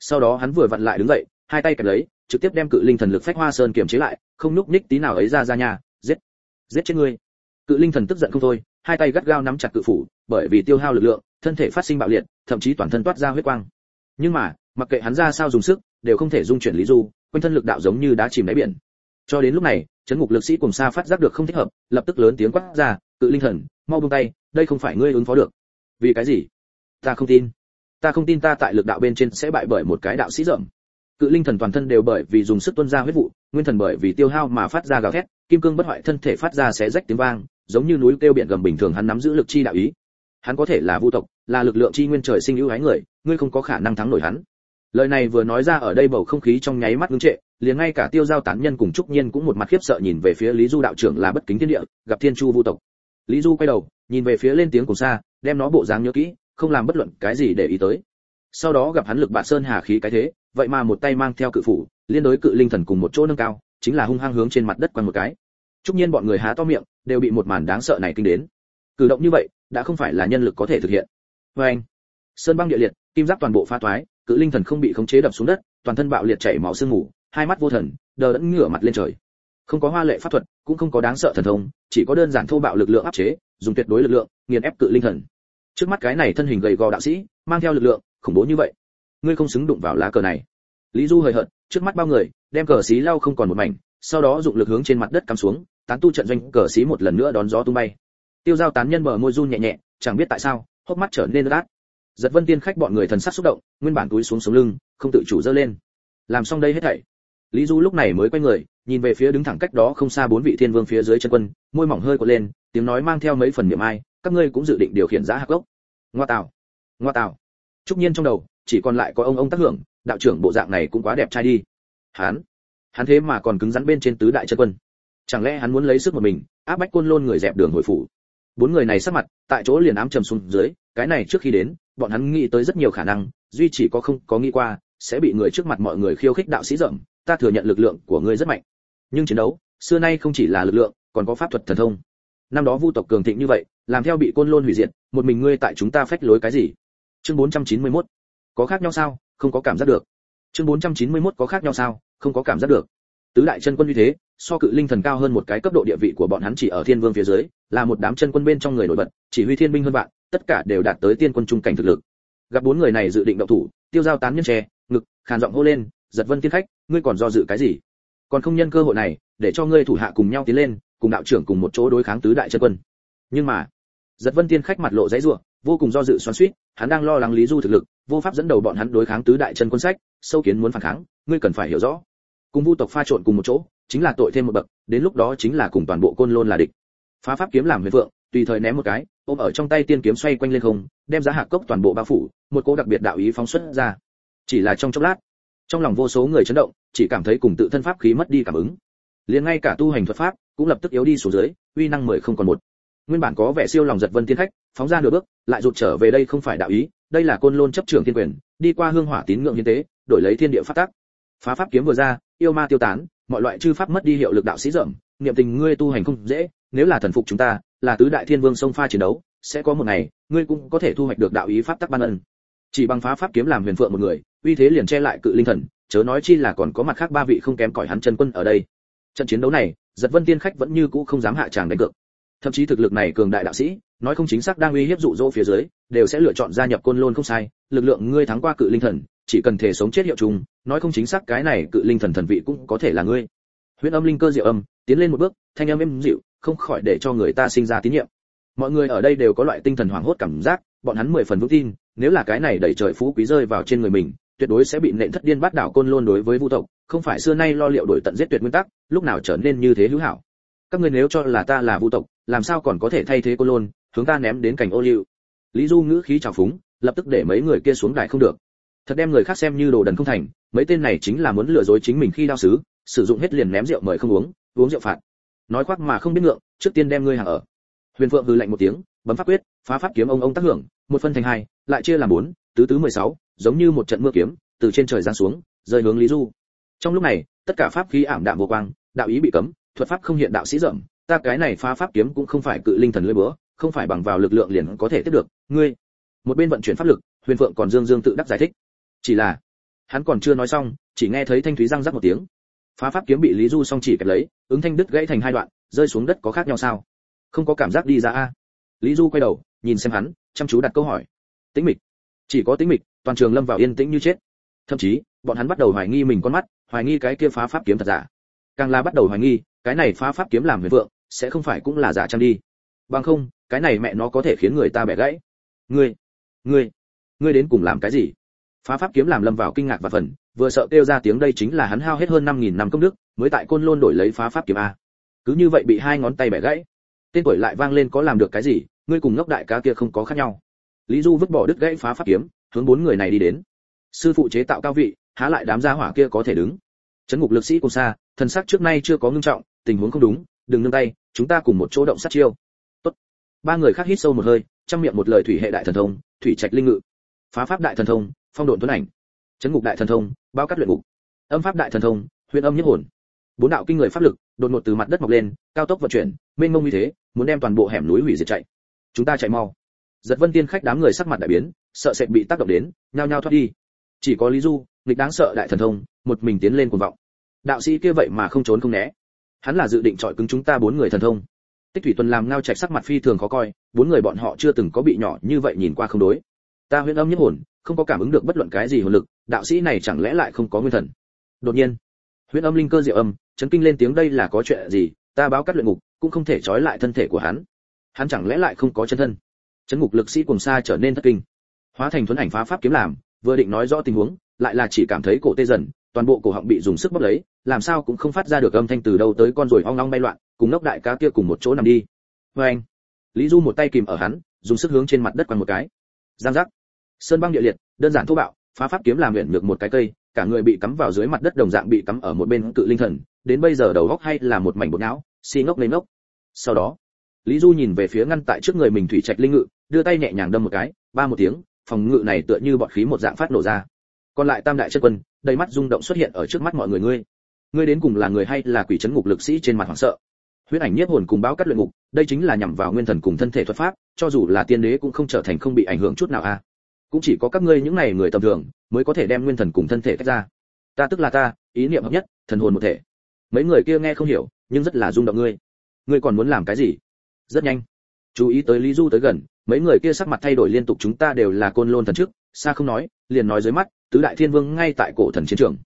Sau đó hắn vừa vặn lại đứng dậy, hai tay kẹp lấy, trực tiếp đem cự linh thần lực phách hoa sơn kiềm chế lại, không núc ních tí nào ấy ra ra nhà giết chết ngươi. Cự linh thần tức giận không thôi, hai tay gắt gao nắm chặt cự phủ, bởi vì tiêu hao lực lượng, thân thể phát sinh bạo liệt, thậm chí toàn thân toát ra huyết quang. Nhưng mà, mặc kệ hắn ra sao dùng sức, đều không thể dung chuyển lý du, quanh thân lực đạo giống như đá chìm đáy biển. Cho đến lúc này, chấn ngục lực sĩ cùng xa phát giác được không thích hợp, lập tức lớn tiếng quát ra, cự linh thần, mau buông tay, đây không phải ngươi ứng phó được. Vì cái gì? Ta không tin. Ta không tin ta tại lực đạo bên trên sẽ bại bởi một cái đạo sĩ rộng cự linh thần toàn thân đều bởi vì dùng sức tuôn ra huyết vụ, nguyên thần bởi vì tiêu hao mà phát ra gào thét kim cương bất hoại thân thể phát ra xé rách tiếng vang, giống như núi kêu biển gầm bình thường hắn nắm giữ lực chi đạo ý. Hắn có thể là vu tộc, là lực lượng chi nguyên trời sinh ưu ái người, ngươi không có khả năng thắng nổi hắn. Lời này vừa nói ra ở đây bầu không khí trong nháy mắt ngưng trệ, liền ngay cả tiêu giao tán nhân cùng trúc nhiên cũng một mặt khiếp sợ nhìn về phía lý du đạo trưởng là bất kính thiên địa, gặp thiên chu vu tộc. Lý du quay đầu, nhìn về phía lên tiếng cùng xa, đem nó bộ dáng nhớ kỹ, không làm bất luận cái gì để ý tới. Sau đó gặp hắn lực bạt sơn hà khí cái thế, vậy mà một tay mang theo cự phủ, liên đối cự linh thần cùng một chỗ nâng cao chính là hung hăng hướng trên mặt đất quăng một cái. Trúc nhiên bọn người há to miệng, đều bị một màn đáng sợ này kinh đến. Cử động như vậy, đã không phải là nhân lực có thể thực hiện. Vê anh, sơn băng địa liệt, kim giáp toàn bộ pha toái cự linh thần không bị khống chế đập xuống đất, toàn thân bạo liệt chảy máu sương mù, hai mắt vô thần, đờ đẫn ngửa mặt lên trời. Không có hoa lệ pháp thuật, cũng không có đáng sợ thần thông, chỉ có đơn giản thô bạo lực lượng áp chế, dùng tuyệt đối lực lượng, nghiền ép cự linh thần. Trước mắt cái này thân hình gầy gò đạo sĩ, mang theo lực lượng, khủng bố như vậy. Ngươi không xứng đụng vào lá cờ này. Lý du hời hợt, trước mắt bao người đem cờ xí lau không còn một mảnh, sau đó dụng lực hướng trên mặt đất cắm xuống, tán tu trận doanh cờ xí một lần nữa đón gió tung bay. Tiêu giao tán nhân mở môi run nhẹ nhẹ, chẳng biết tại sao, hốc mắt trở nên ướt giật vân tiên khách bọn người thần sắc xúc động, nguyên bản túi xuống sống lưng, không tự chủ dơ lên. Làm xong đây hết thảy. Lý du lúc này mới quay người, nhìn về phía đứng thẳng cách đó không xa bốn vị thiên vương phía dưới chân quân, môi mỏng hơi cọ lên, tiếng nói mang theo mấy phần niệm ai, các ngươi cũng dự định điều khiển giá hạc gốc. Ngoa tào ngoa tào. Trúc nhiên trong đầu, chỉ còn lại có ông ông tác hưởng, đạo trưởng bộ dạng này cũng quá đẹp trai đi hắn? Hắn thế mà còn cứng rắn bên trên tứ đại chân quân. Chẳng lẽ hắn muốn lấy sức một mình, áp bách côn lôn người dẹp đường hồi phủ? Bốn người này sắc mặt, tại chỗ liền ám trầm xuống dưới, cái này trước khi đến, bọn hắn nghĩ tới rất nhiều khả năng, duy chỉ có không có nghĩ qua, sẽ bị người trước mặt mọi người khiêu khích đạo sĩ rộng ta thừa nhận lực lượng của ngươi rất mạnh. Nhưng chiến đấu, xưa nay không chỉ là lực lượng, còn có pháp thuật thần thông. Năm đó vu tộc cường thịnh như vậy, làm theo bị côn lôn hủy diệt, một mình ngươi tại chúng ta phách lối cái gì? Chương 491. có khác nhau sao? Không có cảm giác được chương 491 có khác nhau sao? Không có cảm giác được. Tứ đại chân quân như thế, so cự linh thần cao hơn một cái cấp độ địa vị của bọn hắn chỉ ở thiên vương phía dưới, là một đám chân quân bên trong người nổi bật, chỉ huy thiên binh hơn bạn tất cả đều đạt tới tiên quân trung cảnh thực lực. Gặp bốn người này dự định động thủ, tiêu giao tán nhân tre, ngực, khàn giọng hô lên, giật vân tiên khách, ngươi còn do dự cái gì? Còn không nhân cơ hội này, để cho ngươi thủ hạ cùng nhau tiến lên, cùng đạo trưởng cùng một chỗ đối kháng tứ đại chân quân. Nhưng mà, giật vân tiên khách mặt lộ dãy rủa vô cùng do dự xoắn xuýt hắn đang lo lắng lý du thực lực, vô pháp dẫn đầu bọn hắn đối kháng tứ đại chân quân sách, sâu kiến muốn phản kháng, ngươi cần phải hiểu rõ. Cùng vu tộc pha trộn cùng một chỗ, chính là tội thêm một bậc, đến lúc đó chính là cùng toàn bộ côn lôn là địch. Phá pháp kiếm làm huyền vượng tùy thời ném một cái, ôm ở trong tay tiên kiếm xoay quanh lên không, đem giá hạ cốc toàn bộ bao phủ, một cỗ đặc biệt đạo ý phóng xuất ra. Chỉ là trong chốc lát, trong lòng vô số người chấn động, chỉ cảm thấy cùng tự thân pháp khí mất đi cảm ứng. Liền ngay cả tu hành thuật pháp, cũng lập tức yếu đi xuống dưới, uy năng mười không còn một. Nguyên bản có vẻ siêu lòng giật vân tiên khách phóng ra nửa bước, lại rụt trở về đây không phải đạo ý, đây là côn lôn chấp trưởng thiên quyền, đi qua hương hỏa tín ngưỡng hiến tế, đổi lấy thiên địa pháp tắc phá pháp kiếm vừa ra, yêu ma tiêu tán, mọi loại chư pháp mất đi hiệu lực đạo sĩ rậm, niệm tình ngươi tu hành không dễ, nếu là thần phục chúng ta, là tứ đại thiên vương sông pha chiến đấu, sẽ có một ngày, ngươi cũng có thể thu hoạch được đạo ý pháp tắc ban ân. Chỉ bằng phá pháp kiếm làm huyền phượng một người, uy thế liền che lại cự linh thần, chớ nói chi là còn có mặt khác ba vị không kém cỏi hắn chân quân ở đây. Trận chiến đấu này, giật vân tiên khách vẫn như cũ không dám hạ tràng đánh cược. Thậm chí thực lực này cường đại đạo sĩ nói không chính xác đang uy hiếp dụ dỗ phía dưới, đều sẽ lựa chọn gia nhập côn lôn không sai, lực lượng ngươi thắng qua cự linh thần, chỉ cần thể sống chết hiệu chung nói không chính xác cái này cự linh thần thần vị cũng có thể là ngươi. Huyễn âm linh cơ diệu âm, tiến lên một bước, thanh âm êm dịu, không khỏi để cho người ta sinh ra tín nhiệm. Mọi người ở đây đều có loại tinh thần hoảng hốt cảm giác, bọn hắn mười phần vững tin, nếu là cái này đẩy trời phú quý rơi vào trên người mình, tuyệt đối sẽ bị nện thất điên bắt đảo côn lôn đối với vu tộc, không phải xưa nay lo liệu đổi tận giết tuyệt nguyên tắc, lúc nào trở nên như thế hữu hảo. Các ngươi nếu cho là ta là vu tộc, làm sao còn có thể thay thế côn lôn hướng ta ném đến cảnh ô liu. Lý du ngữ khí trào phúng, lập tức để mấy người kia xuống đài không được. Thật đem người khác xem như đồ đần không thành, mấy tên này chính là muốn lừa dối chính mình khi đao sứ, sử dụng hết liền ném rượu mời không uống uống rượu phạt. Nói khoác mà không biết ngượng, trước tiên đem ngươi hàng ở. Huyền phượng hừ lạnh một tiếng, bấm pháp quyết, phá pháp kiếm ông ông tác hưởng, một phân thành hai, lại chia làm bốn, tứ tứ mười sáu, giống như một trận mưa kiếm, từ trên trời giáng xuống, rơi hướng lý du. Trong lúc này, tất cả pháp khí ảm đạm vô quang, đạo ý bị cấm, thuật pháp không hiện đạo sĩ dậm ta cái này phá pháp kiếm cũng không phải cự linh thần lưỡi búa không phải bằng vào lực lượng liền có thể tiếp được. Ngươi, một bên vận chuyển pháp lực, huyền phượng còn dương dương tự đắc giải thích. Chỉ là, hắn còn chưa nói xong, chỉ nghe thấy thanh thúy răng rắc một tiếng. Phá pháp kiếm bị lý du song chỉ kẹp lấy, ứng thanh đứt gãy thành hai đoạn, rơi xuống đất có khác nhau sao? Không có cảm giác đi ra a. Lý du quay đầu, nhìn xem hắn, chăm chú đặt câu hỏi. Tĩnh mịch. Chỉ có tĩnh mịch, toàn trường lâm vào yên tĩnh như chết. Thậm chí, bọn hắn bắt đầu hoài nghi mình con mắt, hoài nghi cái kia phá pháp kiếm thật giả. Càng là bắt đầu hoài nghi, cái này phá pháp kiếm làm huyền vượng sẽ không phải cũng là giả trang đi. Bằng không cái này mẹ nó có thể khiến người ta bẻ gãy. Ngươi ngươi ngươi đến cùng làm cái gì? Phá pháp kiếm làm lâm vào kinh ngạc và phần, vừa sợ kêu ra tiếng đây chính là hắn hao hết hơn năm nghìn năm công đức, mới tại côn lôn đổi lấy phá pháp kiếm a. Cứ như vậy bị hai ngón tay bẻ gãy, tên tuổi lại vang lên có làm được cái gì, ngươi cùng ngốc đại cá kia không có khác nhau. Lý du vứt bỏ đứt gãy phá pháp kiếm, hướng bốn người này đi đến. Sư phụ chế tạo cao vị, há lại đám gia hỏa kia có thể đứng. Chấn ngục lực sĩ cùng xa, thần sắc trước nay chưa có ngưng trọng, tình huống không đúng, đừng nương tay, chúng ta cùng một chỗ động sát chiêu ba người khác hít sâu một hơi, trong miệng một lời thủy hệ đại thần thông, thủy trạch linh ngự. Phá pháp đại thần thông, phong độn tuấn ảnh. Chấn ngục đại thần thông, bao cắt luyện ngục. Âm pháp đại thần thông, huyền âm nhất hồn. Bốn đạo kinh người pháp lực, đột ngột từ mặt đất mọc lên, cao tốc vận chuyển, mênh mông như thế, muốn đem toàn bộ hẻm núi hủy diệt chạy. Chúng ta chạy mau. Giật vân tiên khách đám người sắc mặt đại biến, sợ sệt bị tác động đến, nhao nhao thoát đi. Chỉ có lý du, nghịch đáng sợ đại thần thông, một mình tiến lên cuồng vọng. Đạo sĩ kia vậy mà không trốn không né. Hắn là dự định chọi cứng chúng ta bốn người thần thông tích thủy tuần làm ngao trạch sắc mặt phi thường khó coi, bốn người bọn họ chưa từng có bị nhỏ như vậy nhìn qua không đối. Ta huyễn âm nhất hồn, không có cảm ứng được bất luận cái gì hồn lực, đạo sĩ này chẳng lẽ lại không có nguyên thần? Đột nhiên, huyễn âm linh cơ diệu âm, chấn kinh lên tiếng đây là có chuyện gì, ta báo cắt luyện ngục, cũng không thể trói lại thân thể của hắn. Hắn chẳng lẽ lại không có chân thân? Chấn ngục lực sĩ cùng xa trở nên thất kinh. Hóa thành thuấn ảnh phá pháp kiếm làm, vừa định nói rõ tình huống, lại là chỉ cảm thấy cổ tê dần toàn bộ cổ họng bị dùng sức bóp lấy, làm sao cũng không phát ra được âm thanh từ đâu tới con rồi ong ong bay loạn, cùng ngốc đại cá kia cùng một chỗ nằm đi. Vê anh, lý du một tay kìm ở hắn, dùng sức hướng trên mặt đất quăng một cái. Giang giác. Sơn băng địa liệt, đơn giản thô bạo, phá pháp kiếm làm luyện được một cái cây, cả người bị cắm vào dưới mặt đất đồng dạng bị cắm ở một bên cự linh thần, đến bây giờ đầu góc hay là một mảnh bột não xi ngốc lên ngốc. Sau đó, lý du nhìn về phía ngăn tại trước người mình thủy trạch linh ngự, đưa tay nhẹ nhàng đâm một cái, ba một tiếng, phòng ngự này tựa như bọt khí một dạng phát nổ ra. Còn lại tam đại chất quân đầy mắt rung động xuất hiện ở trước mắt mọi người ngươi. Ngươi đến cùng là người hay là quỷ chấn ngục lực sĩ trên mặt hoảng sợ? Huyết ảnh nhiếp hồn cùng báo cắt luyện ngục, đây chính là nhằm vào nguyên thần cùng thân thể thuật pháp, cho dù là tiên đế cũng không trở thành không bị ảnh hưởng chút nào a cũng chỉ có các ngươi những này người tầm thường, mới có thể đem nguyên thần cùng thân thể tách ra. Ta tức là ta, ý niệm hợp nhất, thần hồn một thể. Mấy người kia nghe không hiểu, nhưng rất là rung động ngươi. Ngươi còn muốn làm cái gì? Rất nhanh. Chú ý tới lý du tới gần, mấy người kia sắc mặt thay đổi liên tục, chúng ta đều là côn lôn thần trước, xa không nói, liền nói dưới mắt tứ đại thiên vương ngay tại cổ thần chiến trường.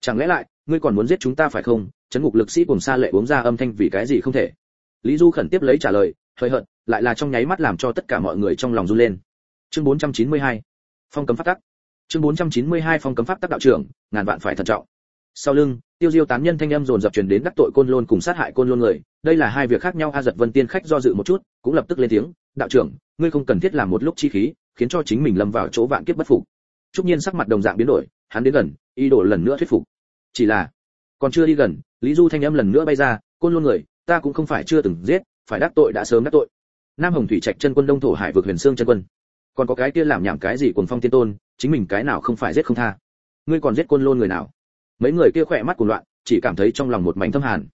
Chẳng lẽ lại, ngươi còn muốn giết chúng ta phải không? Chấn ngục lực sĩ cùng xa lệ uống ra âm thanh vì cái gì không thể? Lý du khẩn tiếp lấy trả lời, hơi hận lại là trong nháy mắt làm cho tất cả mọi người trong lòng run lên. Chương 492 phong cấm pháp tắc. Chương 492 phong cấm pháp tắc đạo trưởng, ngàn vạn phải thận trọng. Sau lưng, tiêu diêu tán nhân thanh âm dồn dập truyền đến đắc tội côn lôn cùng sát hại côn lôn người. Đây là hai việc khác nhau, a giật vân tiên khách do dự một chút, cũng lập tức lên tiếng, đạo trưởng, ngươi không cần thiết làm một lúc chi khí, khiến cho chính mình lâm vào chỗ vạn kiếp bất phục trúc nhiên sắc mặt đồng dạng biến đổi, hắn đến gần, ý đồ lần nữa thuyết phục. Chỉ là, còn chưa đi gần, lý du thanh âm lần nữa bay ra, côn lôn người, ta cũng không phải chưa từng giết, phải đắc tội đã sớm đắc tội. Nam hồng thủy trạch chân quân đông thổ hải vực huyền xương chân quân. Còn có cái kia làm nhảm cái gì cuồng phong tiên tôn, chính mình cái nào không phải giết không tha? Ngươi còn giết côn lôn người nào? Mấy người kia khỏe mắt cuồng loạn, chỉ cảm thấy trong lòng một mảnh thâm hàn.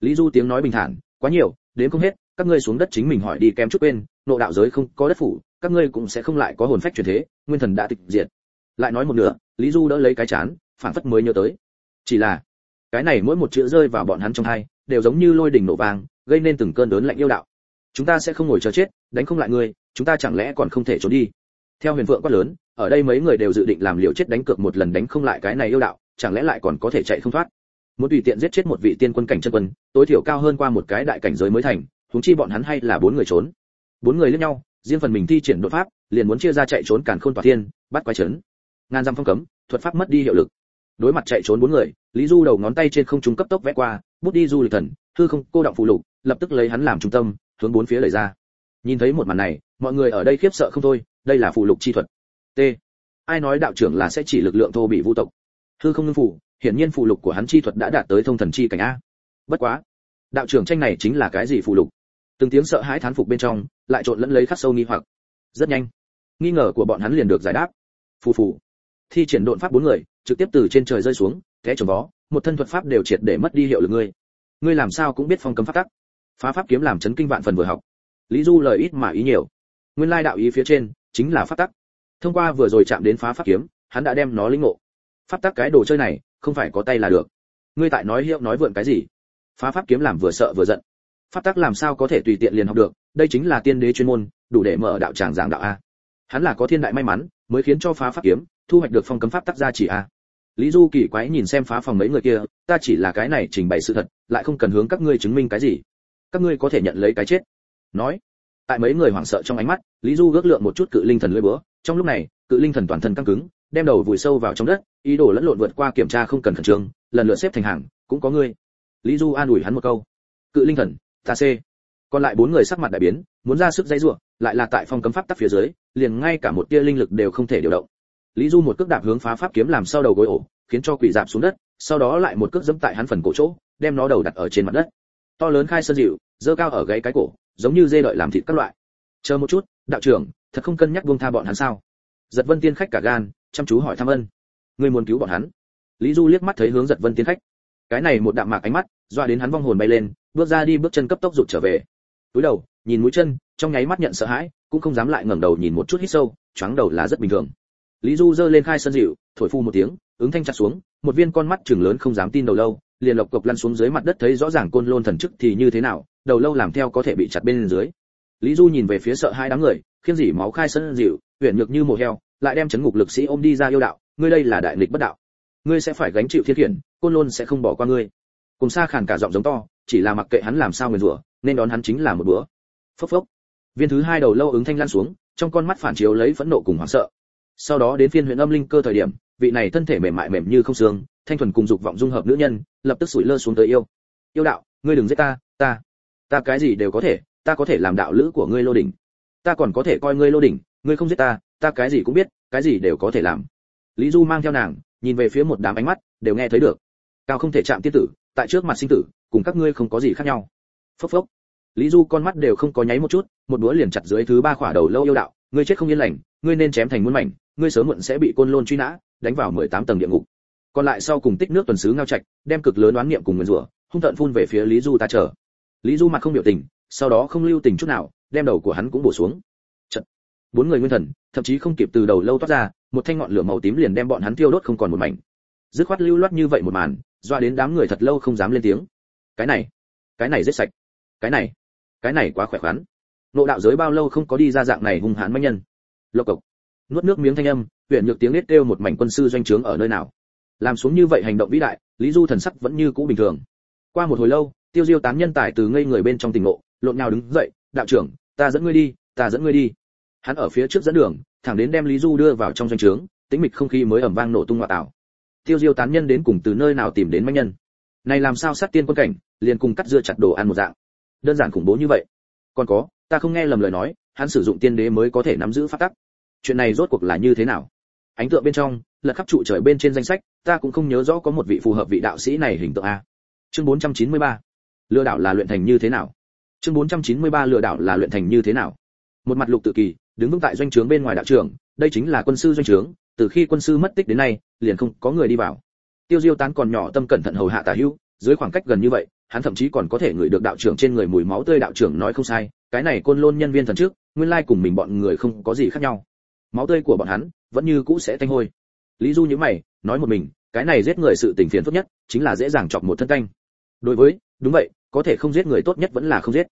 Lý du tiếng nói bình thản, quá nhiều, đến không hết, các ngươi xuống đất chính mình hỏi đi kém chút quên, nộ đạo giới không có đất phủ, các ngươi cũng sẽ không lại có hồn phách truyền thế, nguyên thần đã tịch diệt lại nói một nửa lý du đỡ lấy cái chán phản phất mới nhớ tới. Chỉ là cái này mỗi một chữ rơi vào bọn hắn trong hai đều giống như lôi đỉnh nổ vàng, gây nên từng cơn đớn lạnh yêu đạo. Chúng ta sẽ không ngồi chờ chết đánh không lại ngươi chúng ta chẳng lẽ còn không thể trốn đi? Theo huyền vượng quá lớn ở đây mấy người đều dự định làm liều chết đánh cược một lần đánh không lại cái này yêu đạo chẳng lẽ lại còn có thể chạy không thoát? Muốn tùy tiện giết chết một vị tiên quân cảnh chân quân tối thiểu cao hơn qua một cái đại cảnh giới mới thành huống chi bọn hắn hay là bốn người trốn. Bốn người lẫn nhau riêng phần mình thi triển đột pháp liền muốn chia ra chạy trốn càn khôn tỏa thiên bắt quái chấn ngàn dặm phong cấm, thuật pháp mất đi hiệu lực. Đối mặt chạy trốn bốn người, lý du đầu ngón tay trên không trung cấp tốc vẽ qua, bút đi du lịch thần, hư không, cô động phụ lục, lập tức lấy hắn làm trung tâm, hướng bốn phía lời ra. Nhìn thấy một màn này, mọi người ở đây khiếp sợ không thôi, đây là phụ lục chi thuật. T. Ai nói đạo trưởng là sẽ chỉ lực lượng thô bị vũ tộc? Hư không ngưng phủ hiển nhiên phụ lục của hắn chi thuật đã đạt tới thông thần chi cảnh a. Bất quá, đạo trưởng tranh này chính là cái gì phụ lục? Từng tiếng sợ hãi thán phục bên trong, lại trộn lẫn lấy khắc sâu nghi hoặc. Rất nhanh, nghi ngờ của bọn hắn liền được giải đáp. Phù phù thi triển độn pháp bốn người, trực tiếp từ trên trời rơi xuống, té trồng vó, một thân thuật pháp đều triệt để mất đi hiệu lực ngươi. Ngươi làm sao cũng biết phong cấm pháp tắc. Phá pháp kiếm làm chấn kinh vạn phần vừa học. Lý du lời ít mà ý nhiều. Nguyên lai đạo ý phía trên, chính là pháp tắc. Thông qua vừa rồi chạm đến phá pháp kiếm, hắn đã đem nó lĩnh ngộ. Pháp tắc cái đồ chơi này, không phải có tay là được. Ngươi tại nói hiệu nói vượn cái gì? Phá pháp kiếm làm vừa sợ vừa giận. Pháp tắc làm sao có thể tùy tiện liền học được? Đây chính là tiên đế chuyên môn, đủ để mở đạo tràng giảng đạo a. Hắn là có thiên đại may mắn, mới khiến cho phá pháp kiếm thu hoạch được phong cấm pháp tắc ra chỉ a. Lý du kỳ quái nhìn xem phá phòng mấy người kia, ta chỉ là cái này trình bày sự thật, lại không cần hướng các ngươi chứng minh cái gì. Các ngươi có thể nhận lấy cái chết. Nói. Tại mấy người hoảng sợ trong ánh mắt, lý du gước lượng một chút cự linh thần lưỡi búa. Trong lúc này, cự linh thần toàn thân căng cứng, đem đầu vùi sâu vào trong đất, ý đồ lẫn lộn vượt qua kiểm tra không cần khẩn trương, lần lượt xếp thành hàng, cũng có ngươi. Lý du an ủi hắn một câu. Cự linh thần, ta c còn lại bốn người sắc mặt đại biến, muốn ra sức dây rủa, lại là tại phong cấm pháp tắc phía dưới, liền ngay cả một tia linh lực đều không thể điều động lý du một cước đạp hướng phá pháp kiếm làm sau đầu gối ổ, khiến cho quỷ dạp xuống đất, sau đó lại một cước dẫm tại hắn phần cổ chỗ, đem nó đầu đặt ở trên mặt đất. To lớn khai sơn dịu, dơ cao ở gáy cái cổ, giống như dê đợi làm thịt các loại. Chờ một chút, đạo trưởng, thật không cân nhắc buông tha bọn hắn sao? Giật vân tiên khách cả gan, chăm chú hỏi thăm ân. Ngươi muốn cứu bọn hắn? Lý du liếc mắt thấy hướng giật vân tiên khách. Cái này một đạm mạc ánh mắt, doa đến hắn vong hồn bay lên, bước ra đi bước chân cấp tốc rụt trở về. Túi đầu, nhìn mũi chân, trong nháy mắt nhận sợ hãi, cũng không dám lại ngẩng đầu nhìn một chút hít sâu, choáng đầu là rất bình thường lý du giơ lên khai sân dịu, thổi phu một tiếng, ứng thanh chặt xuống, một viên con mắt trừng lớn không dám tin đầu lâu, liền lộc cộc lăn xuống dưới mặt đất thấy rõ ràng côn lôn thần chức thì như thế nào, đầu lâu làm theo có thể bị chặt bên dưới. Lý du nhìn về phía sợ hai đám người, khiêng dỉ máu khai sân dịu, huyền nhược như mồ heo, lại đem chấn ngục lực sĩ ôm đi ra yêu đạo, ngươi đây là đại nghịch bất đạo. Ngươi sẽ phải gánh chịu thiên khiển, côn lôn sẽ không bỏ qua ngươi. Cùng xa khàn cả giọng giống to, chỉ là mặc kệ hắn làm sao nguyền rủa, nên đón hắn chính là một bữa. Phốc phốc. Viên thứ hai đầu lâu ứng thanh lan xuống, trong con mắt phản chiếu lấy phẫn nộ cùng hoảng sợ sau đó đến phiên huyện âm linh cơ thời điểm, vị này thân thể mềm mại mềm như không xương, thanh thuần cùng dục vọng dung hợp nữ nhân, lập tức sủi lơ xuống tới yêu. Yêu đạo, ngươi đừng giết ta ta ta cái gì đều có thể, ta có thể làm đạo lữ của ngươi lô đỉnh. Ta còn có thể coi ngươi lô đỉnh, ngươi không giết ta ta cái gì cũng biết, cái gì đều có thể làm. Lý du mang theo nàng, nhìn về phía một đám ánh mắt, đều nghe thấy được. Cao không thể chạm tiên tử, tại trước mặt sinh tử, cùng các ngươi không có gì khác nhau. Phốc phốc. Lý du con mắt đều không có nháy một chút, một đũa liền chặt dưới thứ ba khỏa đầu lâu yêu đạo, ngươi chết không yên lành, ngươi nên chém thành muôn mảnh ngươi sớm muộn sẽ bị côn lôn truy nã, đánh vào mười tám tầng địa ngục. Còn lại sau cùng tích nước tuần sứ ngao trạch, đem cực lớn đoán niệm cùng nguyên rủa, hung tận phun về phía lý du ta chờ. Lý du mặt không biểu tình, sau đó không lưu tình chút nào, đem đầu của hắn cũng bổ xuống. Chật. bốn người nguyên thần, thậm chí không kịp từ đầu lâu toát ra, một thanh ngọn lửa màu tím liền đem bọn hắn tiêu đốt không còn một mảnh. Dứt khoát lưu loát như vậy một màn doa đến đám người thật lâu không dám lên tiếng. Cái này cái này rất sạch. Cái này cái này quá khỏe khoắn. Nộ đạo giới bao lâu không có đi ra dạng này hung hãn manh nhân. Lộc cộc nuốt nước miếng thanh âm huyện nhược tiếng nết kêu một mảnh quân sư doanh trướng ở nơi nào. Làm xuống như vậy hành động vĩ đại, lý du thần sắc vẫn như cũ bình thường. Qua một hồi lâu, tiêu diêu tán nhân tài từ ngây người bên trong tình ngộ, lộn nhào đứng dậy, đạo trưởng, ta dẫn ngươi đi, ta dẫn ngươi đi. Hắn ở phía trước dẫn đường, thẳng đến đem lý du đưa vào trong doanh trướng, tĩnh mịch không khí mới ầm vang nổ tung ngoại tảo tiêu diêu tán nhân đến cùng từ nơi nào tìm đến manh nhân? Này làm sao sát tiên quân cảnh, liền cùng cắt dưa chặt đồ ăn một dạng? Đơn giản khủng bố như vậy. Còn có, ta không nghe lầm lời nói, hắn sử dụng tiên đế mới có thể nắm giữ pháp tắc chuyện này rốt cuộc là như thế nào? Ánh tượng bên trong, lật khắp trụ trời bên trên danh sách, ta cũng không nhớ rõ có một vị phù hợp vị đạo sĩ này hình tượng a. Chương 493. lừa đảo là luyện thành như thế nào? Chương 493 lừa đảo là luyện thành như thế nào? Một mặt lục tự kỳ, đứng vững tại doanh trướng bên ngoài đạo trường đây chính là quân sư doanh trướng, từ khi quân sư mất tích đến nay, liền không có người đi vào. Tiêu diêu tán còn nhỏ tâm cẩn thận hầu hạ tả hữu, dưới khoảng cách gần như vậy, hắn thậm chí còn có thể ngửi được đạo trưởng trên người mùi máu tươi đạo trưởng nói không sai, cái này côn lôn nhân viên thần trước, nguyên lai cùng mình bọn người không có gì khác nhau máu tươi của bọn hắn vẫn như cũ sẽ thanh hôi. Lý du nhíu mày, nói một mình, cái này giết người sự tình phiền phức nhất chính là dễ dàng chọc một thân canh. Đối với, đúng vậy, có thể không giết người tốt nhất vẫn là không giết.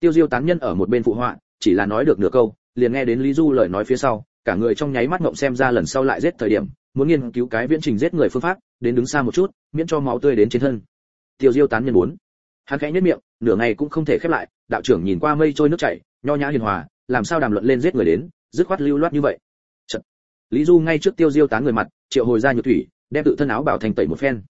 Tiêu diêu tán nhân ở một bên phụ họa, chỉ là nói được nửa câu, liền nghe đến lý du lời nói phía sau, cả người trong nháy mắt ngậm xem ra lần sau lại giết thời điểm, muốn nghiên cứu cái viễn trình giết người phương pháp, đến đứng xa một chút, miễn cho máu tươi đến trên thân. Tiêu diêu tán nhân muốn. Hắn khẽ nhất miệng, nửa ngày cũng không thể khép lại, đạo trưởng nhìn qua mây trôi nước chảy, nho nhã hiền hòa, làm sao đàm luận lên giết người đến, dứt khoát lưu loát như vậy lý du ngay trước tiêu diêu tán người mặt, triệu hồi ra nhược thủy, đem tự thân áo bảo thành tẩy một phen.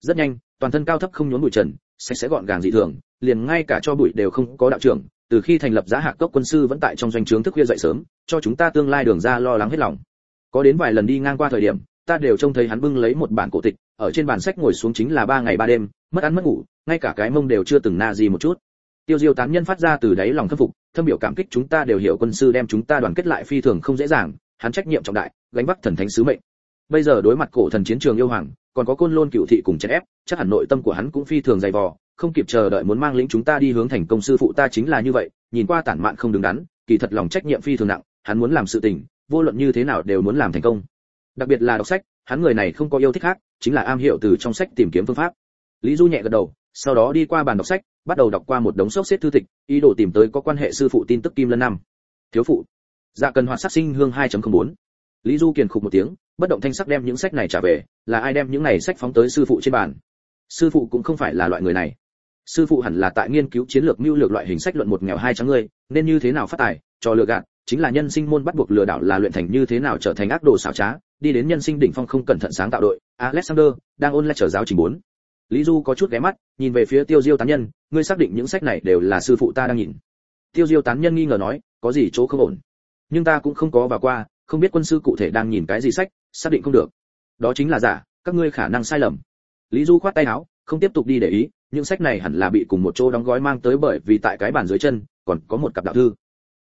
Rất nhanh, toàn thân cao thấp không nhốn bụi trần, sạch sẽ gọn gàng dị thường, liền ngay cả cho bụi đều không có đạo trưởng, từ khi thành lập giá hạc cốc quân sư vẫn tại trong doanh trướng thức khuya dậy sớm, cho chúng ta tương lai đường ra lo lắng hết lòng. Có đến vài lần đi ngang qua thời điểm, ta đều trông thấy hắn bưng lấy một bản cổ tịch, ở trên bàn sách ngồi xuống chính là ba ngày ba đêm, mất ăn mất ngủ, ngay cả cái mông đều chưa từng na gì một chút. Tiêu diêu tán nhân phát ra từ đáy lòng khâm phục, thâm biểu cảm kích chúng ta đều hiểu quân sư đem chúng ta đoàn kết lại phi thường không dễ dàng hắn trách nhiệm trọng đại, gánh vác thần thánh sứ mệnh. Bây giờ đối mặt cổ thần chiến trường yêu hoàng, còn có côn lôn cựu thị cùng chèn ép, chắc hẳn nội tâm của hắn cũng phi thường dày vò, không kịp chờ đợi muốn mang lĩnh chúng ta đi hướng thành công sư phụ ta chính là như vậy, nhìn qua tản mạn không đứng đắn, kỳ thật lòng trách nhiệm phi thường nặng, hắn muốn làm sự tình, vô luận như thế nào đều muốn làm thành công. Đặc biệt là đọc sách, hắn người này không có yêu thích khác, chính là am hiểu từ trong sách tìm kiếm phương pháp. Lý du nhẹ gật đầu, sau đó đi qua bàn đọc sách, bắt đầu đọc qua một đống sốc xếp thư tịch, ý đồ tìm tới có quan hệ sư phụ tin tức kim lân năm thiếu phụ dạ cần hoạt sát sinh hương 2.04. lý du kiền khục một tiếng, bất động thanh sắc đem những sách này trả về, là ai đem những này sách phóng tới sư phụ trên bàn? Sư phụ cũng không phải là loại người này. Sư phụ hẳn là tại nghiên cứu chiến lược mưu lược loại hình sách luận một nghèo hai trắng người nên như thế nào phát tài, cho lừa gạt, chính là nhân sinh môn bắt buộc lừa đảo là luyện thành như thế nào trở thành ác đồ xảo trá, đi đến nhân sinh đỉnh phong không cẩn thận sáng tạo đội, alexander, đang ôn lại trở giáo trình bốn. Lý du có chút ghé mắt, nhìn về phía tiêu diêu tán nhân, ngươi xác định những sách này đều là sư phụ ta đang nhìn. Tiêu diêu tán nhân nghi ngờ nói, có gì chỗ không ổn? Nhưng ta cũng không có vào qua, không biết quân sư cụ thể đang nhìn cái gì sách, xác định không được. Đó chính là giả, các ngươi khả năng sai lầm. Lý du khoát tay áo, không tiếp tục đi để ý, những sách này hẳn là bị cùng một chỗ đóng gói mang tới bởi vì tại cái bàn dưới chân, còn có một cặp đạo thư.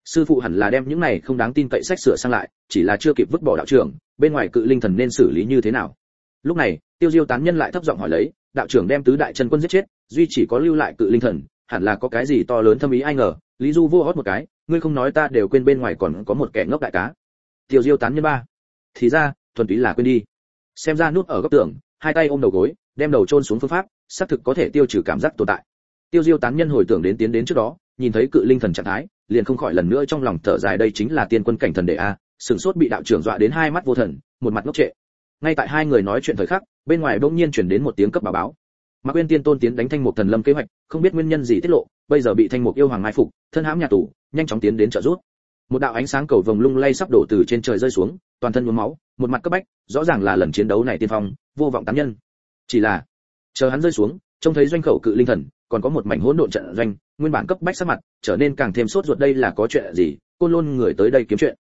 Sư phụ hẳn là đem những này không đáng tin cậy sách sửa sang lại, chỉ là chưa kịp vứt bỏ đạo trưởng, bên ngoài cự linh thần nên xử lý như thế nào. Lúc này, tiêu diêu tán nhân lại thấp giọng hỏi lấy, đạo trưởng đem tứ đại chân quân giết chết, duy chỉ có lưu lại cự linh thần, hẳn là có cái gì to lớn thâm ý ai ngờ, lý du vô hót một cái ngươi không nói ta đều quên bên ngoài còn có một kẻ ngốc đại cá. Tiêu diêu tán nhân ba. Thì ra, thuần túy là quên đi. Xem ra nút ở góc tường, hai tay ôm đầu gối, đem đầu chôn xuống phương pháp, xác thực có thể tiêu trừ cảm giác tồn tại. Tiêu diêu tán nhân hồi tưởng đến tiến đến trước đó, nhìn thấy cự linh thần trạng thái, liền không khỏi lần nữa trong lòng thở dài đây chính là tiên quân cảnh thần đệ a, sừng sốt bị đạo trưởng dọa đến hai mắt vô thần, một mặt ngốc trệ. Ngay tại hai người nói chuyện thời khắc, bên ngoài bỗng nhiên chuyển đến một tiếng cấp báo báo mạc uyên tiên tôn tiến đánh thanh mục thần lâm kế hoạch, không biết nguyên nhân gì tiết lộ, bây giờ bị thanh mục yêu hoàng mai phục, thân hãm nhà tù, nhanh chóng tiến đến trợ giúp. Một đạo ánh sáng cầu vồng lung lay sắp đổ từ trên trời rơi xuống, toàn thân nhuốm máu, một mặt cấp bách, rõ ràng là lần chiến đấu này tiên phong, vô vọng tám nhân. Chỉ là, chờ hắn rơi xuống, trông thấy doanh khẩu cự linh thần, còn có một mảnh hỗn độn trận doanh, nguyên bản cấp bách sắc mặt, trở nên càng thêm sốt ruột đây là có chuyện gì, côn lôn người tới đây kiếm chuyện.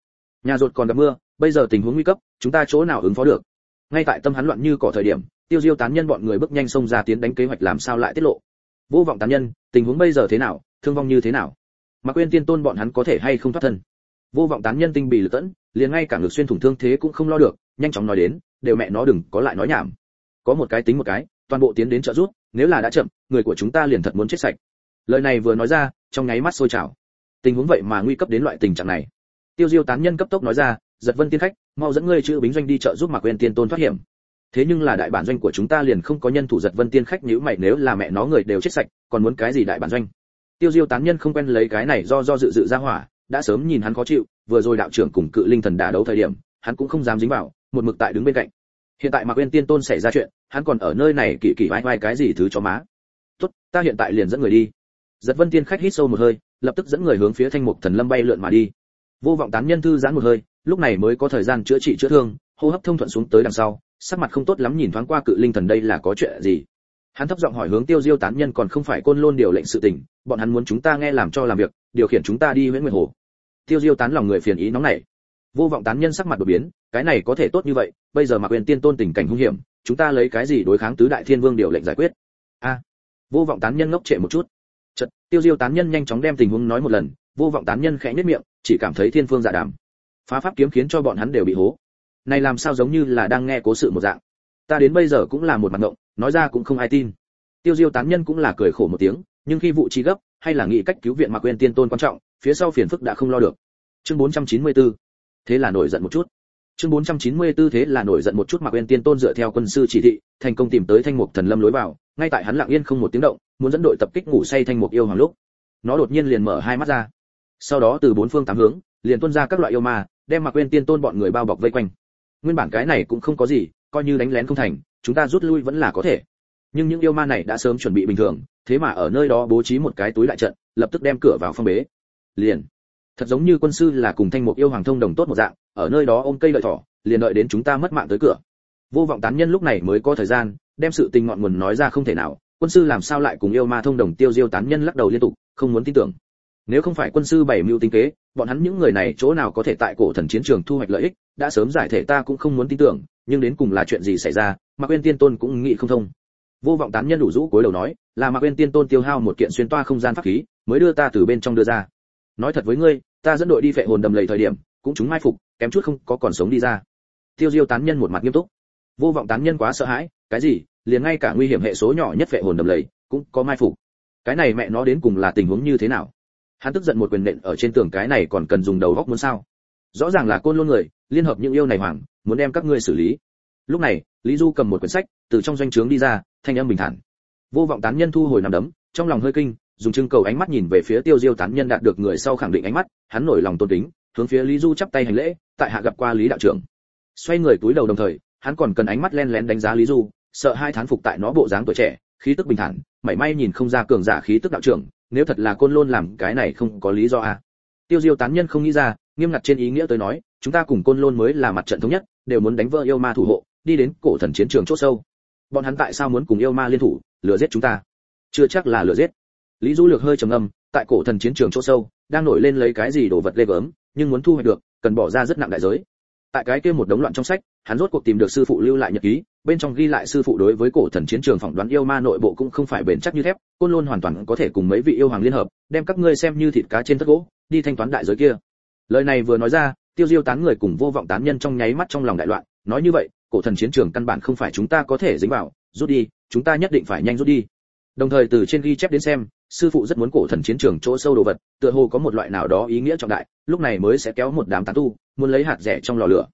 Nhà ruột còn gặp mưa, bây giờ tình huống nguy cấp, chúng ta chỗ nào ứng phó được? Ngay tại tâm hắn loạn như cỏ thời điểm tiêu diêu tán nhân bọn người bước nhanh xông ra tiến đánh kế hoạch làm sao lại tiết lộ. Vô vọng tán nhân, tình huống bây giờ thế nào, thương vong như thế nào? Mà quên tiên tôn bọn hắn có thể hay không thoát thân? Vô vọng tán nhân tinh bì lực tẫn, liền ngay cả ngực xuyên thủng thương thế cũng không lo được, nhanh chóng nói đến, đều mẹ nó đừng có lại nói nhảm. Có một cái tính một cái, toàn bộ tiến đến trợ giúp, nếu là đã chậm, người của chúng ta liền thật muốn chết sạch. Lời này vừa nói ra, trong nháy mắt sôi trào. Tình huống vậy mà nguy cấp đến loại tình trạng này. Tiêu diêu tán nhân cấp tốc nói ra, giật vân tiên khách, mau dẫn ngươi chữ bính doanh đi trợ giúp mạc quên tiên tôn thoát hiểm thế nhưng là đại bản doanh của chúng ta liền không có nhân thủ giật vân tiên khách nhữ mày nếu là mẹ nó người đều chết sạch, còn muốn cái gì đại bản doanh? Tiêu diêu tán nhân không quen lấy cái này do do dự dự ra hỏa, đã sớm nhìn hắn khó chịu, vừa rồi đạo trưởng cùng cự linh thần đả đấu thời điểm, hắn cũng không dám dính vào, một mực tại đứng bên cạnh. Hiện tại mạc quên tiên tôn xảy ra chuyện, hắn còn ở nơi này kỳ kỳ vai vai cái gì thứ cho má. Tốt, ta hiện tại liền dẫn người đi. Giật vân tiên khách hít sâu một hơi, lập tức dẫn người hướng phía thanh mục thần lâm bay lượn mà đi. Vô vọng tán nhân thư giãn một hơi, lúc này mới có thời gian chữa trị chữa thương, hô hấp thông thuận xuống tới đằng sau sắc mặt không tốt lắm nhìn thoáng qua cự linh thần đây là có chuyện gì? Hắn thấp giọng hỏi hướng tiêu diêu tán nhân còn không phải côn lôn điều lệnh sự tình, bọn hắn muốn chúng ta nghe làm cho làm việc, điều khiển chúng ta đi huyện nguyệt hồ. Tiêu diêu tán lòng người phiền ý nóng nảy. Vô vọng tán nhân sắc mặt đột biến, cái này có thể tốt như vậy, bây giờ mà quyền tiên tôn tình cảnh hung hiểm, chúng ta lấy cái gì đối kháng tứ đại thiên vương điều lệnh giải quyết? A. À, vô vọng tán nhân ngốc trệ một chút. Chật tiêu diêu tán nhân nhanh chóng đem tình huống nói một lần, vô vọng tán nhân khẽ nhất miệng, chỉ cảm thấy thiên phương dạ đàm. Phá pháp kiếm khiến cho bọn hắn đều bị hố này làm sao giống như là đang nghe cố sự một dạng. Ta đến bây giờ cũng là một mặt ngộng, nói ra cũng không ai tin. Tiêu diêu tán nhân cũng là cười khổ một tiếng, nhưng khi vụ trí gấp, hay là nghĩ cách cứu viện mạc quên tiên tôn quan trọng, phía sau phiền phức đã không lo được. Chương 494 thế là nổi giận một chút. Chương 494 thế là nổi giận một chút mạc quên tiên tôn dựa theo quân sư chỉ thị, thành công tìm tới thanh mục thần lâm lối vào, ngay tại hắn lặng yên không một tiếng động, muốn dẫn đội tập kích ngủ say thanh mục yêu hoàng lúc. Nó đột nhiên liền mở hai mắt ra. Sau đó từ bốn phương tám hướng, liền tuôn ra các loại yêu ma, đem mạc quên tiên tôn bọn người bao bọc vây quanh nguyên bản cái này cũng không có gì, coi như đánh lén không thành, chúng ta rút lui vẫn là có thể. Nhưng những yêu ma này đã sớm chuẩn bị bình thường, thế mà ở nơi đó bố trí một cái túi đại trận, lập tức đem cửa vào phong bế. Liền, thật giống như quân sư là cùng thanh mục yêu hoàng thông đồng tốt một dạng, ở nơi đó ôm cây lợi thỏ, liền đợi đến chúng ta mất mạng tới cửa. Vô vọng tán nhân lúc này mới có thời gian, đem sự tình ngọn nguồn nói ra không thể nào, quân sư làm sao lại cùng yêu ma thông đồng tiêu diêu tán nhân lắc đầu liên tục, không muốn tin tưởng. Nếu không phải quân sư bảy mưu tính kế, bọn hắn những người này chỗ nào có thể tại cổ thần chiến trường thu hoạch lợi ích đã sớm giải thể ta cũng không muốn tin tưởng, nhưng đến cùng là chuyện gì xảy ra mà quên tiên tôn cũng nghĩ không thông. Vô vọng tán nhân đủ rũ cúi đầu nói, là mà quên tiên tôn tiêu hao một kiện xuyên toa không gian pháp khí, mới đưa ta từ bên trong đưa ra. Nói thật với ngươi, ta dẫn đội đi phệ hồn đầm lầy thời điểm, cũng chúng mai phục, kém chút không có còn sống đi ra. Tiêu diêu tán nhân một mặt nghiêm túc. Vô vọng tán nhân quá sợ hãi, cái gì? Liền ngay cả nguy hiểm hệ số nhỏ nhất phệ hồn đầm lầy cũng có mai phục. Cái này mẹ nó đến cùng là tình huống như thế nào? Hắn tức giận một quyền nện ở trên tường, cái này còn cần dùng đầu góc muốn sao? Rõ ràng là côn luôn người liên hợp những yêu này hoàng muốn đem các ngươi xử lý. Lúc này, lý du cầm một quyển sách, từ trong doanh trướng đi ra, thanh âm bình thản. Vô vọng tán nhân thu hồi nằm đấm, trong lòng hơi kinh, dùng trưng cầu ánh mắt nhìn về phía tiêu diêu tán nhân đạt được người sau khẳng định ánh mắt, hắn nổi lòng tôn kính, hướng phía lý du chắp tay hành lễ, tại hạ gặp qua lý đạo trưởng. Xoay người túi đầu đồng thời, hắn còn cần ánh mắt len lén đánh giá lý du, sợ hai thán phục tại nó bộ dáng tuổi trẻ, khí tức bình thản, mảy may nhìn không ra cường giả khí tức đạo trưởng, nếu thật là côn lôn làm cái này không có lý do à. tiêu diêu tán nhân không nghĩ ra nghiêm ngặt trên ý nghĩa tới nói, chúng ta cùng côn lôn mới là mặt trận thống nhất, đều muốn đánh vỡ yêu ma thủ hộ, đi đến cổ thần chiến trường chốt sâu. Bọn hắn tại sao muốn cùng yêu ma liên thủ, lừa giết chúng ta? Chưa chắc là lừa giết. Lý du lược hơi trầm ngâm, tại cổ thần chiến trường chỗ sâu, đang nổi lên lấy cái gì đồ vật lê gớm, nhưng muốn thu hoạch được, cần bỏ ra rất nặng đại giới. Tại cái kia một đống loạn trong sách, hắn rốt cuộc tìm được sư phụ lưu lại nhật ký, bên trong ghi lại sư phụ đối với cổ thần chiến trường phỏng đoán yêu ma nội bộ cũng không phải bền chắc như thép, côn lôn hoàn toàn có thể cùng mấy vị yêu hoàng liên hợp, đem các ngươi xem như thịt cá trên tất gỗ, đi thanh toán đại giới kia lời này vừa nói ra, tiêu diêu tán người cùng vô vọng tán nhân trong nháy mắt trong lòng đại loạn. Nói như vậy, cổ thần chiến trường căn bản không phải chúng ta có thể dính vào. Rút đi, chúng ta nhất định phải nhanh rút đi. Đồng thời từ trên ghi chép đến xem, sư phụ rất muốn cổ thần chiến trường chỗ sâu đồ vật, tựa hồ có một loại nào đó ý nghĩa trọng đại, lúc này mới sẽ kéo một đám tán tu, muốn lấy hạt rẻ trong lò lửa.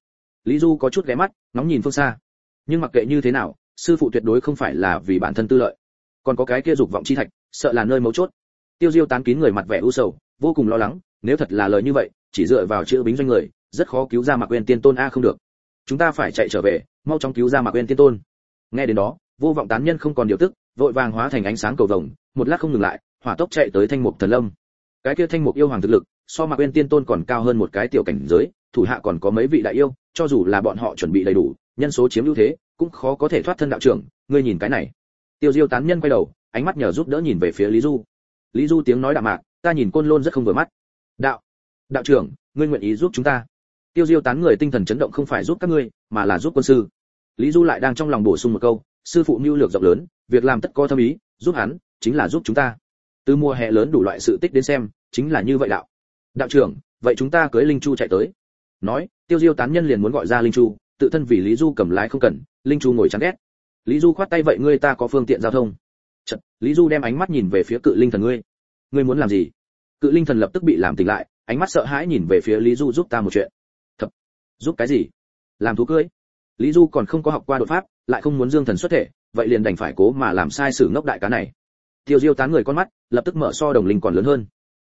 Lý du có chút ghé mắt, ngóng nhìn phương xa. Nhưng mặc kệ như thế nào, sư phụ tuyệt đối không phải là vì bản thân tư lợi. Còn có cái kia dục vọng chi thạch, sợ là nơi mấu chốt. Tiêu diêu tán kín người mặt vẻ u sầu, vô cùng lo lắng, nếu thật là lời như vậy chỉ dựa vào chữ bính doanh người, rất khó cứu ra mạc quên tiên tôn. A, không được. Chúng ta phải chạy trở về, mau chóng cứu ra mạc quên tiên tôn. Nghe đến đó, vô vọng tán nhân không còn điều tức, vội vàng hóa thành ánh sáng cầu vồng, một lát không ngừng lại, hỏa tốc chạy tới thanh mục thần lâm. Cái kia thanh mục yêu hoàng thực lực, so mạc quên tiên tôn còn cao hơn một cái tiểu cảnh giới, thủ hạ còn có mấy vị đại yêu, cho dù là bọn họ chuẩn bị đầy đủ, nhân số chiếm ưu thế, cũng khó có thể thoát thân đạo trưởng, ngươi nhìn cái này. Tiêu diêu tán nhân quay đầu, ánh mắt nhờ giúp đỡ nhìn về phía lý du. Lý du tiếng nói đạm mạc, ta nhìn côn lôn rất không vừa mắt. Đạo đạo trưởng ngươi nguyện ý giúp chúng ta. Tiêu diêu tán người tinh thần chấn động không phải giúp các ngươi mà là giúp quân sư. Lý du lại đang trong lòng bổ sung một câu sư phụ mưu lược rộng lớn việc làm tất có thâm ý giúp hắn chính là giúp chúng ta. Từ mùa hè lớn đủ loại sự tích đến xem chính là như vậy đạo. Đạo trưởng vậy chúng ta cưới linh chu chạy tới. Nói tiêu diêu tán nhân liền muốn gọi ra linh chu tự thân vì lý du cầm lái không cần linh chu ngồi chán ghét. Lý du khoát tay vậy ngươi ta có phương tiện giao thông? Chật, lý du đem ánh mắt nhìn về phía cự linh thần ngươi. Ngươi muốn làm gì? Cự linh thần lập tức bị làm tỉnh lại ánh mắt sợ hãi nhìn về phía lý du giúp ta một chuyện. Thật, giúp cái gì? Làm thú cưới? Lý du còn không có học qua đột pháp lại không muốn dương thần xuất thể vậy liền đành phải cố mà làm sai sử ngốc đại cá này. Tiêu diêu tán người con mắt lập tức mở so đồng linh còn lớn hơn.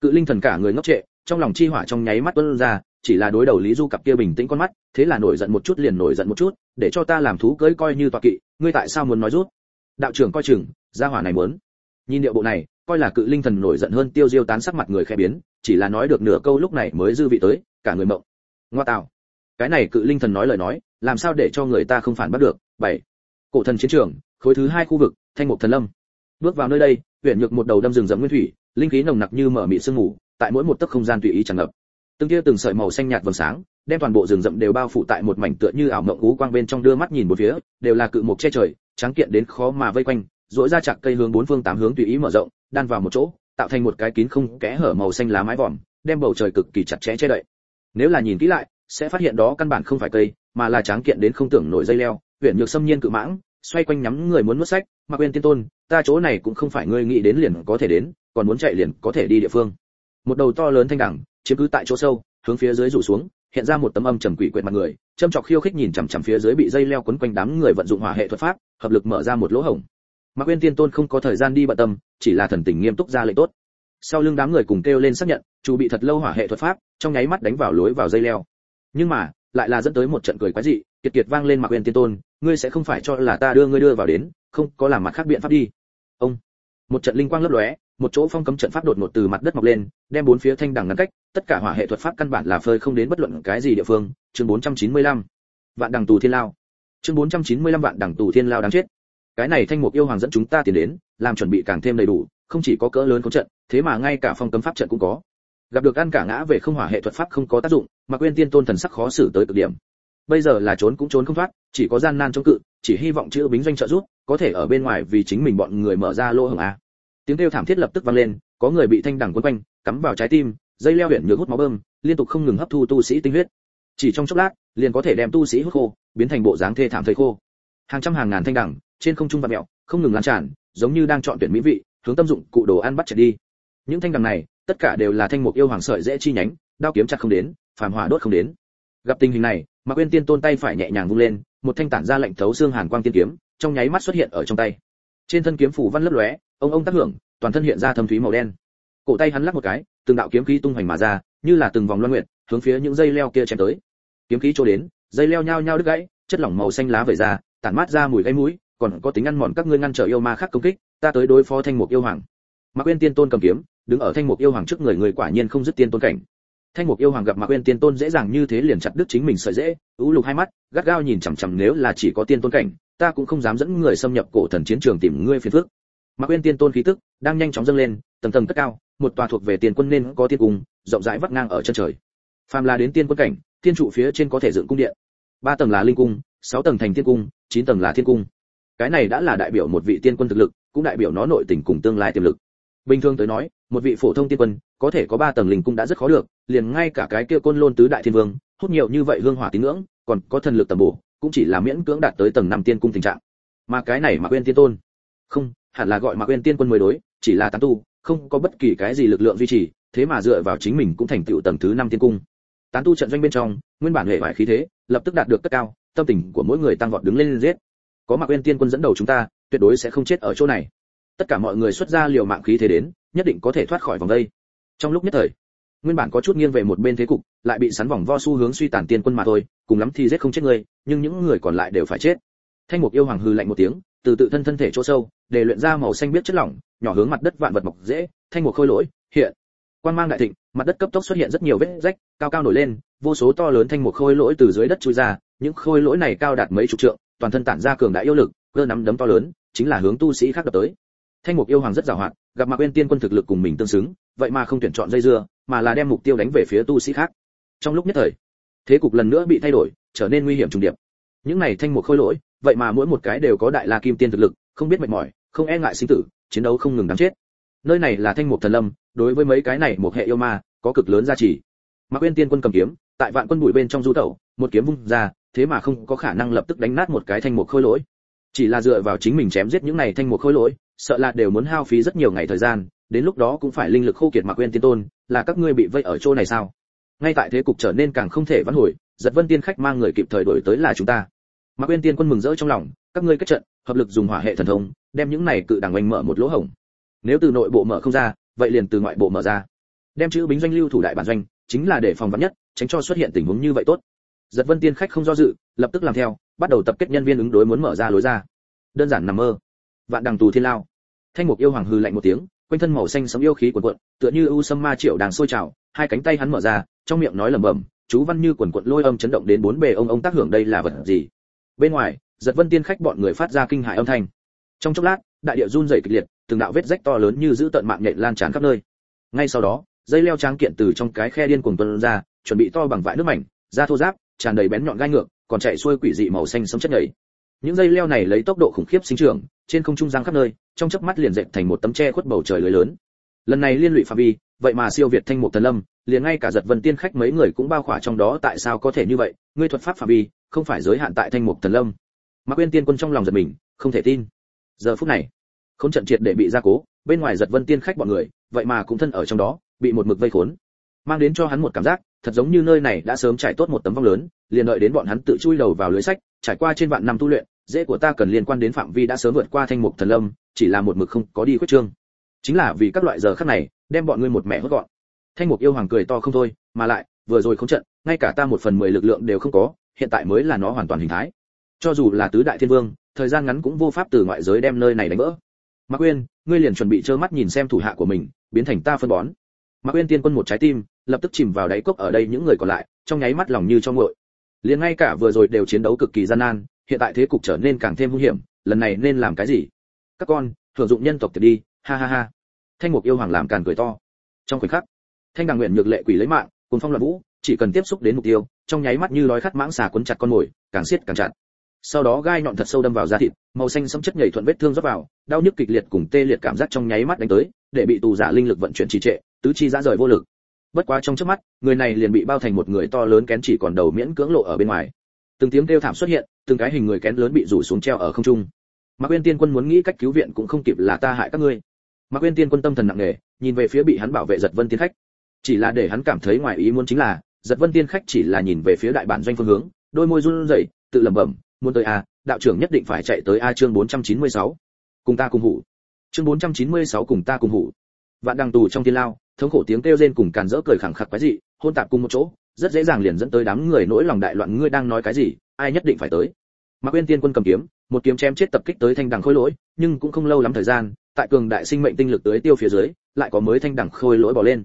Cự linh thần cả người ngốc trệ trong lòng chi hỏa trong nháy mắt tuôn ra chỉ là đối đầu lý du cặp kia bình tĩnh con mắt thế là nổi giận một chút liền nổi giận một chút để cho ta làm thú cưới coi như tọa kỵ ngươi tại sao muốn nói rút? Đạo trưởng coi chừng gia hỏa này muốn. Nhìn điệu bộ này coi là cự linh thần nổi giận hơn tiêu diêu tán sắc mặt người khẽ biến, chỉ là nói được nửa câu lúc này mới dư vị tới, cả người mộng. Ngoa tạo. Cái này cự linh thần nói lời nói, làm sao để cho người ta không phản bắt được? Bảy. Cổ thần chiến trường, khối thứ hai khu vực, thanh mục thần lâm. Bước vào nơi đây huyện nhược một đầu đâm rừng rậm nguyên thủy, linh khí nồng nặc như mở mị sương mù, tại mỗi một tấc không gian tùy ý tràn ngập. Từng tia từng sợi màu xanh nhạt vầng sáng, đem toàn bộ rừng rậm đều bao phủ tại một mảnh tựa như ảo mộng ú quang bên trong đưa mắt nhìn một phía, đều là cự mục che trời trắng kiện đến khó mà vây quanh, rỗi ra chặt cây hướng bốn phương tám hướng tùy ý mở rộng đan vào một chỗ, tạo thành một cái kín không kẽ hở màu xanh lá mái vòm, đem bầu trời cực kỳ chặt chẽ che đậy. Nếu là nhìn kỹ lại, sẽ phát hiện đó căn bản không phải cây, mà là tráng kiện đến không tưởng nổi dây leo huyện nhược xâm nhiên cự mãng, xoay quanh nhắm người muốn nuốt sách, mà quên tiên tôn, ta chỗ này cũng không phải ngươi nghĩ đến liền có thể đến, còn muốn chạy liền có thể đi địa phương. Một đầu to lớn thanh đẳng chiếm cứ tại chỗ sâu, hướng phía dưới rủ xuống, hiện ra một tấm âm trầm quỷ quyệt mặt người, châm chọc khiêu khích nhìn chằm chằm phía dưới bị dây leo quấn quanh đám người vận dụng hỏa hệ thuật pháp, hợp lực mở ra một lỗ hổng mà quên tiên tôn không có thời gian đi bận tâm, chỉ là thần tình nghiêm túc ra lệnh tốt. Sau lưng đám người cùng kêu lên xác nhận chủ bị thật lâu hỏa hệ thuật pháp, trong nháy mắt đánh vào lối vào dây leo. Nhưng mà, lại là dẫn tới một trận cười quái dị, kiệt kiệt vang lên mặc quên tiên tôn, ngươi sẽ không phải cho là ta đưa ngươi đưa vào đến, không, có làm mặt khác biện pháp đi. Ông, một trận linh quang lấp lóe, một chỗ phong cấm trận pháp đột ngột từ mặt đất mọc lên, đem bốn phía thanh đằng ngăn cách, tất cả hỏa hệ thuật pháp căn bản là phơi không đến bất luận cái gì địa phương. Chương 495. vạn đằng tù thiên lao. Chương 495 vạn đằng tù thiên lao đáng chết cái này thanh mục yêu hoàng dẫn chúng ta tiến đến, làm chuẩn bị càng thêm đầy đủ, không chỉ có cỡ lớn có trận, thế mà ngay cả phong cấm pháp trận cũng có. Gặp được ăn cả ngã về không hỏa hệ thuật pháp không có tác dụng, mà quên tiên tôn thần sắc khó xử tới cực điểm. Bây giờ là trốn cũng trốn không thoát, chỉ có gian nan chống cự, chỉ hy vọng chữ bính doanh trợ giúp, có thể ở bên ngoài vì chính mình bọn người mở ra lỗ hổng a. Tiếng kêu thảm thiết lập tức vang lên, có người bị thanh đẳng quấn quanh, cắm vào trái tim, dây leo huyện nhược hút máu bơm, liên tục không ngừng hấp thu tu sĩ tinh huyết. Chỉ trong chốc lát, liền có thể đem tu sĩ hút khô, biến thành bộ dáng thê thảm thầy khô. Hàng trăm hàng ngàn thanh đẳng trên không trung và mèo không ngừng lan tràn, giống như đang chọn tuyển mỹ vị, hướng tâm dụng cụ đồ ăn bắt chặt đi. Những thanh đằng này, tất cả đều là thanh mục yêu hoàng sợi dễ chi nhánh, đao kiếm chặt không đến, phàm hỏa đốt không đến. Gặp tình hình này mà quên tiên tôn tay phải nhẹ nhàng vung lên, một thanh tản ra lệnh thấu xương hàn quang tiên kiếm, trong nháy mắt xuất hiện ở trong tay. Trên thân kiếm phủ văn lấp lóe, ông ông tác hưởng, toàn thân hiện ra thâm thúy màu đen. Cổ tay hắn lắc một cái, từng đạo kiếm khí tung hoành mà ra, như là từng vòng loan nguyện hướng phía những dây leo kia chém tới. Kiếm khí trôi đến, dây leo nhao nhao đứt gãy, chất lỏng màu xanh lá vẩy ra, tản mát ra mùi gây mũi còn có tính ăn mòn các ngươi ngăn trở yêu ma khác công kích, ta tới đối phó thanh mục yêu hoàng. Mạc quên tiên tôn cầm kiếm, đứng ở thanh mục yêu hoàng trước người người quả nhiên không dứt tiên tôn cảnh. Thanh mục yêu hoàng gặp mạc quên tiên tôn dễ dàng như thế liền chặt đứt chính mình sợi dễ, ú lục hai mắt, gắt gao nhìn chằm chằm nếu là chỉ có tiên tôn cảnh, ta cũng không dám dẫn người xâm nhập cổ thần chiến trường tìm ngươi phiền phức. Mạc quên tiên tôn khí tức, đang nhanh chóng dâng lên, tầng tầng cất cao, một tòa thuộc về tiền quân nên có tiên cung, rộng rãi vắt ngang ở chân trời. Phàm là đến tiên quân cảnh tiên trụ phía trên có thể dựng cung điện. Ba tầng là linh cung, sáu tầng thành tiên cung, chín tầng là thiên cung cái này đã là đại biểu một vị tiên quân thực lực, cũng đại biểu nó nội tình cùng tương lai tiềm lực. Bình thường tới nói, một vị phổ thông tiên quân, có thể có ba tầng linh cung đã rất khó được, liền ngay cả cái kia côn lôn tứ đại thiên vương, hút nhiều như vậy hương hỏa tín ngưỡng, còn có thần lực tầm bổ, cũng chỉ là miễn cưỡng đạt tới tầng năm tiên cung tình trạng. Mà cái này mà quên tiên tôn. Không, hẳn là gọi mà quên tiên quân mới đối, chỉ là tán tu, không có bất kỳ cái gì lực lượng duy trì, thế mà dựa vào chính mình cũng thành tựu tầng thứ năm tiên cung. Tán tu trận doanh bên trong, nguyên bản hệ vải khí thế, lập tức đạt được cất cao, tâm tình của mỗi người tăng vọt đứng lên giết có mạc quên tiên quân dẫn đầu chúng ta, tuyệt đối sẽ không chết ở chỗ này. Tất cả mọi người xuất ra liều mạng khí thế đến, nhất định có thể thoát khỏi vòng đây. Trong lúc nhất thời, nguyên bản có chút nghiêng về một bên thế cục, lại bị sắn vòng vo xu hướng suy tàn tiên quân mà thôi, cùng lắm thì giết không chết người, nhưng những người còn lại đều phải chết. Thanh mục yêu hoàng hư lạnh một tiếng, từ tự thân thân thể chỗ sâu, để luyện ra màu xanh biết chất lỏng, nhỏ hướng mặt đất vạn vật mọc dễ, thanh mục khôi lỗi, hiện. Quan mang đại thịnh, mặt đất cấp tốc xuất hiện rất nhiều vết rách, cao cao nổi lên, vô số to lớn thanh mục khôi lỗi từ dưới đất chui ra, những khôi lỗi này cao đạt mấy chục trượng toàn thân tản ra cường đại yêu lực, cơ nắm đấm to lớn, chính là hướng tu sĩ khác đập tới. Thanh mục yêu hoàng rất giàu hoạt gặp mạc nguyên tiên quân thực lực cùng mình tương xứng, vậy mà không tuyển chọn dây dưa, mà là đem mục tiêu đánh về phía tu sĩ khác. Trong lúc nhất thời, thế cục lần nữa bị thay đổi, trở nên nguy hiểm trùng điệp. Những này thanh mục khôi lỗi, vậy mà mỗi một cái đều có đại la kim tiên thực lực, không biết mệt mỏi, không e ngại sinh tử, chiến đấu không ngừng đáng chết. Nơi này là thanh mục thần lâm, đối với mấy cái này một hệ yêu ma, có cực lớn giá trị mạc Uyên tiên quân cầm kiếm, tại vạn quân bụi bên trong du tẩu, một kiếm vung ra thế mà không có khả năng lập tức đánh nát một cái thanh mục khôi lỗi. Chỉ là dựa vào chính mình chém giết những này thanh mục khôi lỗi, sợ là đều muốn hao phí rất nhiều ngày thời gian, đến lúc đó cũng phải linh lực khô kiệt mà quên tiên tôn, là các ngươi bị vây ở chỗ này sao? Ngay tại thế cục trở nên càng không thể vãn hồi, giật vân tiên khách mang người kịp thời đổi tới là chúng ta. Mà quên tiên quân mừng rỡ trong lòng, các ngươi kết trận, hợp lực dùng hỏa hệ thần thông, đem những này cự đằng oanh mở một lỗ hổng. Nếu từ nội bộ mở không ra, vậy liền từ ngoại bộ mở ra. Đem chữ bính doanh lưu thủ đại bản doanh, chính là để phòng vắn nhất, tránh cho xuất hiện tình huống như vậy tốt giật vân tiên khách không do dự, lập tức làm theo, bắt đầu tập kết nhân viên ứng đối muốn mở ra lối ra. Đơn giản nằm mơ. Vạn đằng tù thiên lao. Thanh mục yêu hoàng hư lạnh một tiếng, quanh thân màu xanh sống yêu khí cuồn cuộn, tựa như u sâm ma triệu đang sôi trào, hai cánh tay hắn mở ra, trong miệng nói lẩm bẩm, chú văn như quần cuộn lôi âm chấn động đến bốn bề, ông ông tác hưởng đây là vật gì? Bên ngoài, giật vân tiên khách bọn người phát ra kinh hại âm thanh. Trong chốc lát, đại địa run rẩy kịch liệt, từng đạo vết rách to lớn như giữ tận mạng nhện lan tràn khắp nơi. Ngay sau đó, dây leo tráng kiện từ trong cái khe điên cuồng tuôn ra, chuẩn bị to bằng vải nước mảnh da thô giáp tràn đầy bén nhọn gai ngược, còn chạy xuôi quỷ dị màu xanh sẫm chất nhảy những dây leo này lấy tốc độ khủng khiếp sinh trưởng, trên không trung giang khắp nơi, trong chớp mắt liền dệt thành một tấm tre khuất bầu trời lưới lớn. Lần này liên lụy phạm vi, vậy mà siêu việt thanh mục thần lâm, liền ngay cả giật vân tiên khách mấy người cũng bao khỏa trong đó, tại sao có thể như vậy? Ngươi thuật pháp phạm vi, không phải giới hạn tại thanh mục thần lâm. Mà quên tiên quân trong lòng giật mình, không thể tin. Giờ phút này, không trận triệt để bị gia cố, bên ngoài giật vân tiên khách bọn người, vậy mà cũng thân ở trong đó, bị một mực vây khốn. Mang đến cho hắn một cảm giác thật giống như nơi này đã sớm trải tốt một tấm vong lớn liền đợi đến bọn hắn tự chui đầu vào lưới sách trải qua trên vạn năm tu luyện dễ của ta cần liên quan đến phạm vi đã sớm vượt qua thanh mục thần lâm chỉ là một mực không có đi quyết trương. Chính là vì các loại giờ khắc này đem bọn ngươi một mẹ hốt gọn. Thanh mục yêu hoàng cười to không thôi mà lại vừa rồi không trận ngay cả ta một phần mười lực lượng đều không có hiện tại mới là nó hoàn toàn hình thái. Cho dù là tứ đại thiên vương thời gian ngắn cũng vô pháp từ ngoại giới đem nơi này đánh vỡ. Mạc uyên, ngươi liền chuẩn bị trơ mắt nhìn xem thủ hạ của mình biến thành ta phân bón. Mạc uyên tiên quân một trái tim lập tức chìm vào đáy cốc ở đây những người còn lại, trong nháy mắt lòng như cho nguội. Liền ngay cả vừa rồi đều chiến đấu cực kỳ gian nan, hiện tại thế cục trở nên càng thêm hung hiểm, lần này nên làm cái gì? Các con hưởng dụng nhân tộc tiệt đi, ha ha ha. Thanh mục yêu hoàng làm càng cười to. Trong khoảnh khắc, thanh đằng nguyện nhược lệ quỷ lấy mạng cùng phong loạn vũ, chỉ cần tiếp xúc đến mục tiêu, trong nháy mắt như đói khát mãng xà cuốn chặt con mồi, càng siết càng chặt. Sau đó gai nhọn thật sâu đâm vào da thịt, màu xanh sẫm chất nhảy thuận vết thương rót vào, đau nhức kịch liệt cùng tê liệt cảm giác trong nháy mắt đánh tới, để bị tù giả linh lực vận chuyển trì trệ, tứ chi ra rời vô lực bất quá trong chớp mắt, người này liền bị bao thành một người to lớn kén chỉ còn đầu miễn cưỡng lộ ở bên ngoài. Từng tiếng kêu thảm xuất hiện, từng cái hình người kén lớn bị rủ xuống treo ở không trung. Mạc quyên tiên quân muốn nghĩ cách cứu viện cũng không kịp là ta hại các ngươi. Mạc quyên tiên quân tâm thần nặng nề, nhìn về phía bị hắn bảo vệ giật vân tiên khách. Chỉ là để hắn cảm thấy ngoài ý muốn chính là, giật vân tiên khách chỉ là nhìn về phía đại bản doanh phương hướng, đôi môi run rẩy, tự lẩm bẩm, muốn tới a, đạo trưởng nhất định phải chạy tới a chương 496. cùng ta cùng hủ. Chương 496 cùng ta cùng hủ. Vạn đằng tù trong thiên lao thống khổ tiếng kêu rên cùng càn rỡ cười khẳng khặc quái dị, hôn tạp cùng một chỗ, rất dễ dàng liền dẫn tới đám người nỗi lòng đại loạn ngươi đang nói cái gì, ai nhất định phải tới. Mạc uyên tiên quân cầm kiếm, một kiếm chém chết tập kích tới thanh đằng khôi lỗi, nhưng cũng không lâu lắm thời gian, tại cường đại sinh mệnh tinh lực tới tiêu phía dưới, lại có mới thanh đằng khôi lỗi bỏ lên.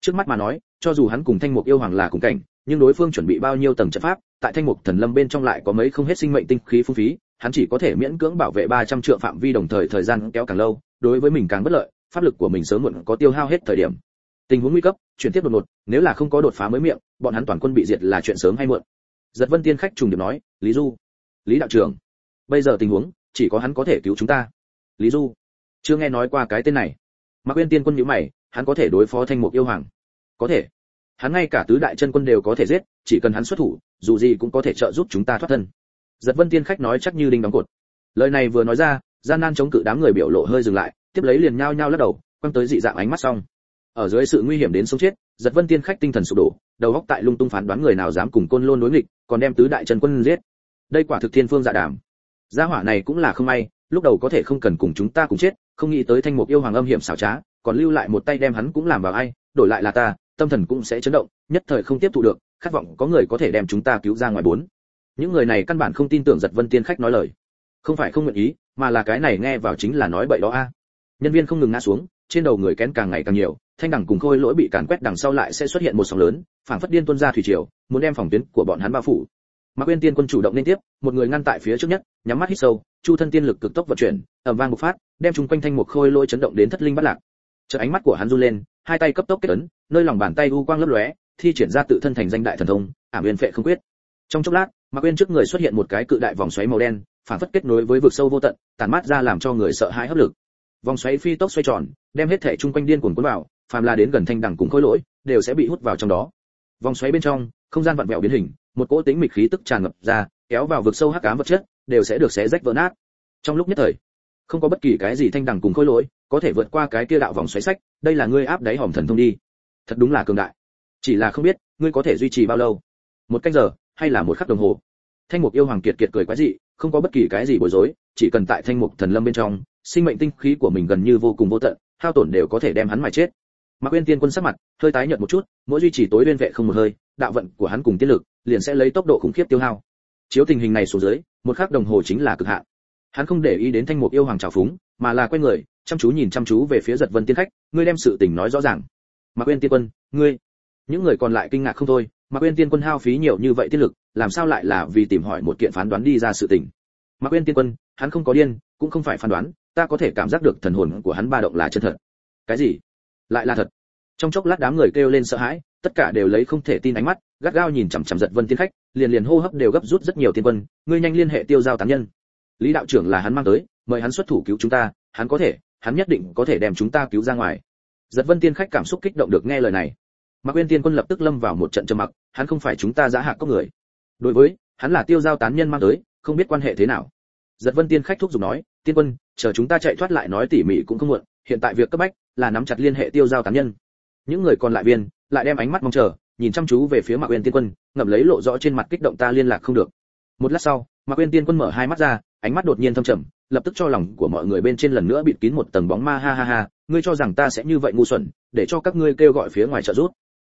Trước mắt mà nói, cho dù hắn cùng thanh mục yêu hoàng là cùng cảnh, nhưng đối phương chuẩn bị bao nhiêu tầng trận pháp, tại thanh mục thần lâm bên trong lại có mấy không hết sinh mệnh tinh khí phung phí, hắn chỉ có thể miễn cưỡng bảo vệ 300 trượng phạm vi đồng thời thời gian kéo càng lâu, đối với mình càng bất lợi, pháp lực của mình sớm muộn có tiêu hao hết thời điểm tình huống nguy cấp, chuyển tiếp đột ngột, nếu là không có đột phá mới miệng, bọn hắn toàn quân bị diệt là chuyện sớm hay muộn. Giật vân tiên khách trùng điệp nói, lý du, lý đạo trưởng, bây giờ tình huống, chỉ có hắn có thể cứu chúng ta. Lý du, chưa nghe nói qua cái tên này. Mạc uyên tiên quân nhíu mày, hắn có thể đối phó thanh mục yêu hoàng? Có thể. Hắn ngay cả tứ đại chân quân đều có thể giết, chỉ cần hắn xuất thủ, dù gì cũng có thể trợ giúp chúng ta thoát thân. Giật vân tiên khách nói chắc như đinh đóng cột. Lời này vừa nói ra, gian nan chống cự đám người biểu lộ hơi dừng lại, tiếp lấy liền nhao nhao lắc đầu, quăng tới dị dạng ánh mắt xong ở dưới sự nguy hiểm đến sống chết, giật vân tiên khách tinh thần sụp đổ, đầu góc tại lung tung phán đoán người nào dám cùng côn lôn đối nghịch, còn đem tứ đại chân quân giết. Đây quả thực thiên phương dạ đàm. Gia hỏa này cũng là không may, lúc đầu có thể không cần cùng chúng ta cùng chết, không nghĩ tới thanh mục yêu hoàng âm hiểm xảo trá, còn lưu lại một tay đem hắn cũng làm vào ai, đổi lại là ta, tâm thần cũng sẽ chấn động, nhất thời không tiếp thu được, khát vọng có người có thể đem chúng ta cứu ra ngoài bốn. Những người này căn bản không tin tưởng giật vân tiên khách nói lời. Không phải không nguyện ý, mà là cái này nghe vào chính là nói bậy đó a. Nhân viên không ngừng ngã xuống, trên đầu người kén càng ngày càng nhiều thanh đẳng cùng khôi lỗi bị càn quét đằng sau lại sẽ xuất hiện một sóng lớn, phảng phất điên tuôn ra thủy triều, muốn đem phòng tuyến của bọn hắn bao phủ. Mạc uyên tiên quân chủ động liên tiếp, một người ngăn tại phía trước nhất, nhắm mắt hít sâu, chu thân tiên lực cực tốc vận chuyển, ầm vang một phát, đem chúng quanh thanh một khôi lỗi chấn động đến thất linh bất lạc. Chợt ánh mắt của hắn run lên, hai tay cấp tốc kết ấn, nơi lòng bàn tay u quang lấp lóe, thi triển ra tự thân thành danh đại thần thông, ảm uyên phệ không quyết. Trong chốc lát, mạc uyên trước người xuất hiện một cái cự đại vòng xoáy màu đen, phản phất kết nối với vực sâu vô tận tàn mát ra làm cho người sợ hãi hấp lực. Vòng xoáy phi tốc xoay tròn, đem hết thể chung quanh điên cuồng cuốn vào phàm là đến gần thanh đẳng cùng khối lỗi, đều sẽ bị hút vào trong đó. Vòng xoáy bên trong, không gian vặn vẹo biến hình, một cỗ tính mịch khí tức tràn ngập ra, kéo vào vực sâu hắc ám vật chất, đều sẽ được xé rách vỡ nát. Trong lúc nhất thời, không có bất kỳ cái gì thanh đẳng cùng khối lỗi có thể vượt qua cái kia đạo vòng xoáy sách, đây là ngươi áp đáy hòm thần thông đi. Thật đúng là cường đại. Chỉ là không biết, ngươi có thể duy trì bao lâu? Một canh giờ, hay là một khắc đồng hồ? Thanh mục yêu hoàng kiệt kiệt cười quái dị, không có bất kỳ cái gì bối rối, chỉ cần tại thanh mục thần lâm bên trong, sinh mệnh tinh khí của mình gần như vô cùng vô tận, hao tổn đều có thể đem hắn mà chết mạc uyên tiên quân sắc mặt, hơi tái nhợt một chút, mỗi duy trì tối liên vệ không một hơi, đạo vận của hắn cùng tiên lực, liền sẽ lấy tốc độ khủng khiếp tiêu hao. Chiếu tình hình này xuống dưới, một khắc đồng hồ chính là cực hạn. Hắn không để ý đến thanh mục yêu hoàng trào phúng, mà là quay người, chăm chú nhìn chăm chú về phía giật vân tiên khách, ngươi đem sự tình nói rõ ràng. Mạc uyên tiên quân, ngươi. Những người còn lại kinh ngạc không thôi mạc uyên tiên quân hao phí nhiều như vậy tiên lực, làm sao lại là vì tìm hỏi một kiện phán đoán đi ra sự tình? Mạc uyên tiên quân, hắn không có điên, cũng không phải phán đoán, ta có thể cảm giác được thần hồn của hắn ba động là chân thật. Cái gì? Lại là thật. Trong chốc lát đám người kêu lên sợ hãi, tất cả đều lấy không thể tin ánh mắt, gắt gao nhìn chằm chằm giật vân tiên khách, liền liền hô hấp đều gấp rút rất nhiều tiên quân, ngươi nhanh liên hệ tiêu giao tán nhân. Lý đạo trưởng là hắn mang tới, mời hắn xuất thủ cứu chúng ta, hắn có thể, hắn nhất định có thể đem chúng ta cứu ra ngoài. Giật vân tiên khách cảm xúc kích động được nghe lời này. Mạc uyên tiên quân lập tức lâm vào một trận trầm mặc, hắn không phải chúng ta giã hạ có người. Đối với, hắn là tiêu giao tán nhân mang tới, không biết quan hệ thế nào. Giật vân tiên khách thúc giục nói, tiên quân, chờ chúng ta chạy thoát lại nói tỉ mỉ cũng không muộn hiện tại việc cấp bách là nắm chặt liên hệ tiêu giao tán nhân. Những người còn lại viên lại đem ánh mắt mong chờ, nhìn chăm chú về phía mạc uyên tiên quân, ngậm lấy lộ rõ trên mặt kích động ta liên lạc không được. Một lát sau, mạc uyên tiên quân mở hai mắt ra, ánh mắt đột nhiên thâm trầm, lập tức cho lòng của mọi người bên trên lần nữa bịt kín một tầng bóng ma ha ha ha, ngươi cho rằng ta sẽ như vậy ngu xuẩn, để cho các ngươi kêu gọi phía ngoài trợ giúp.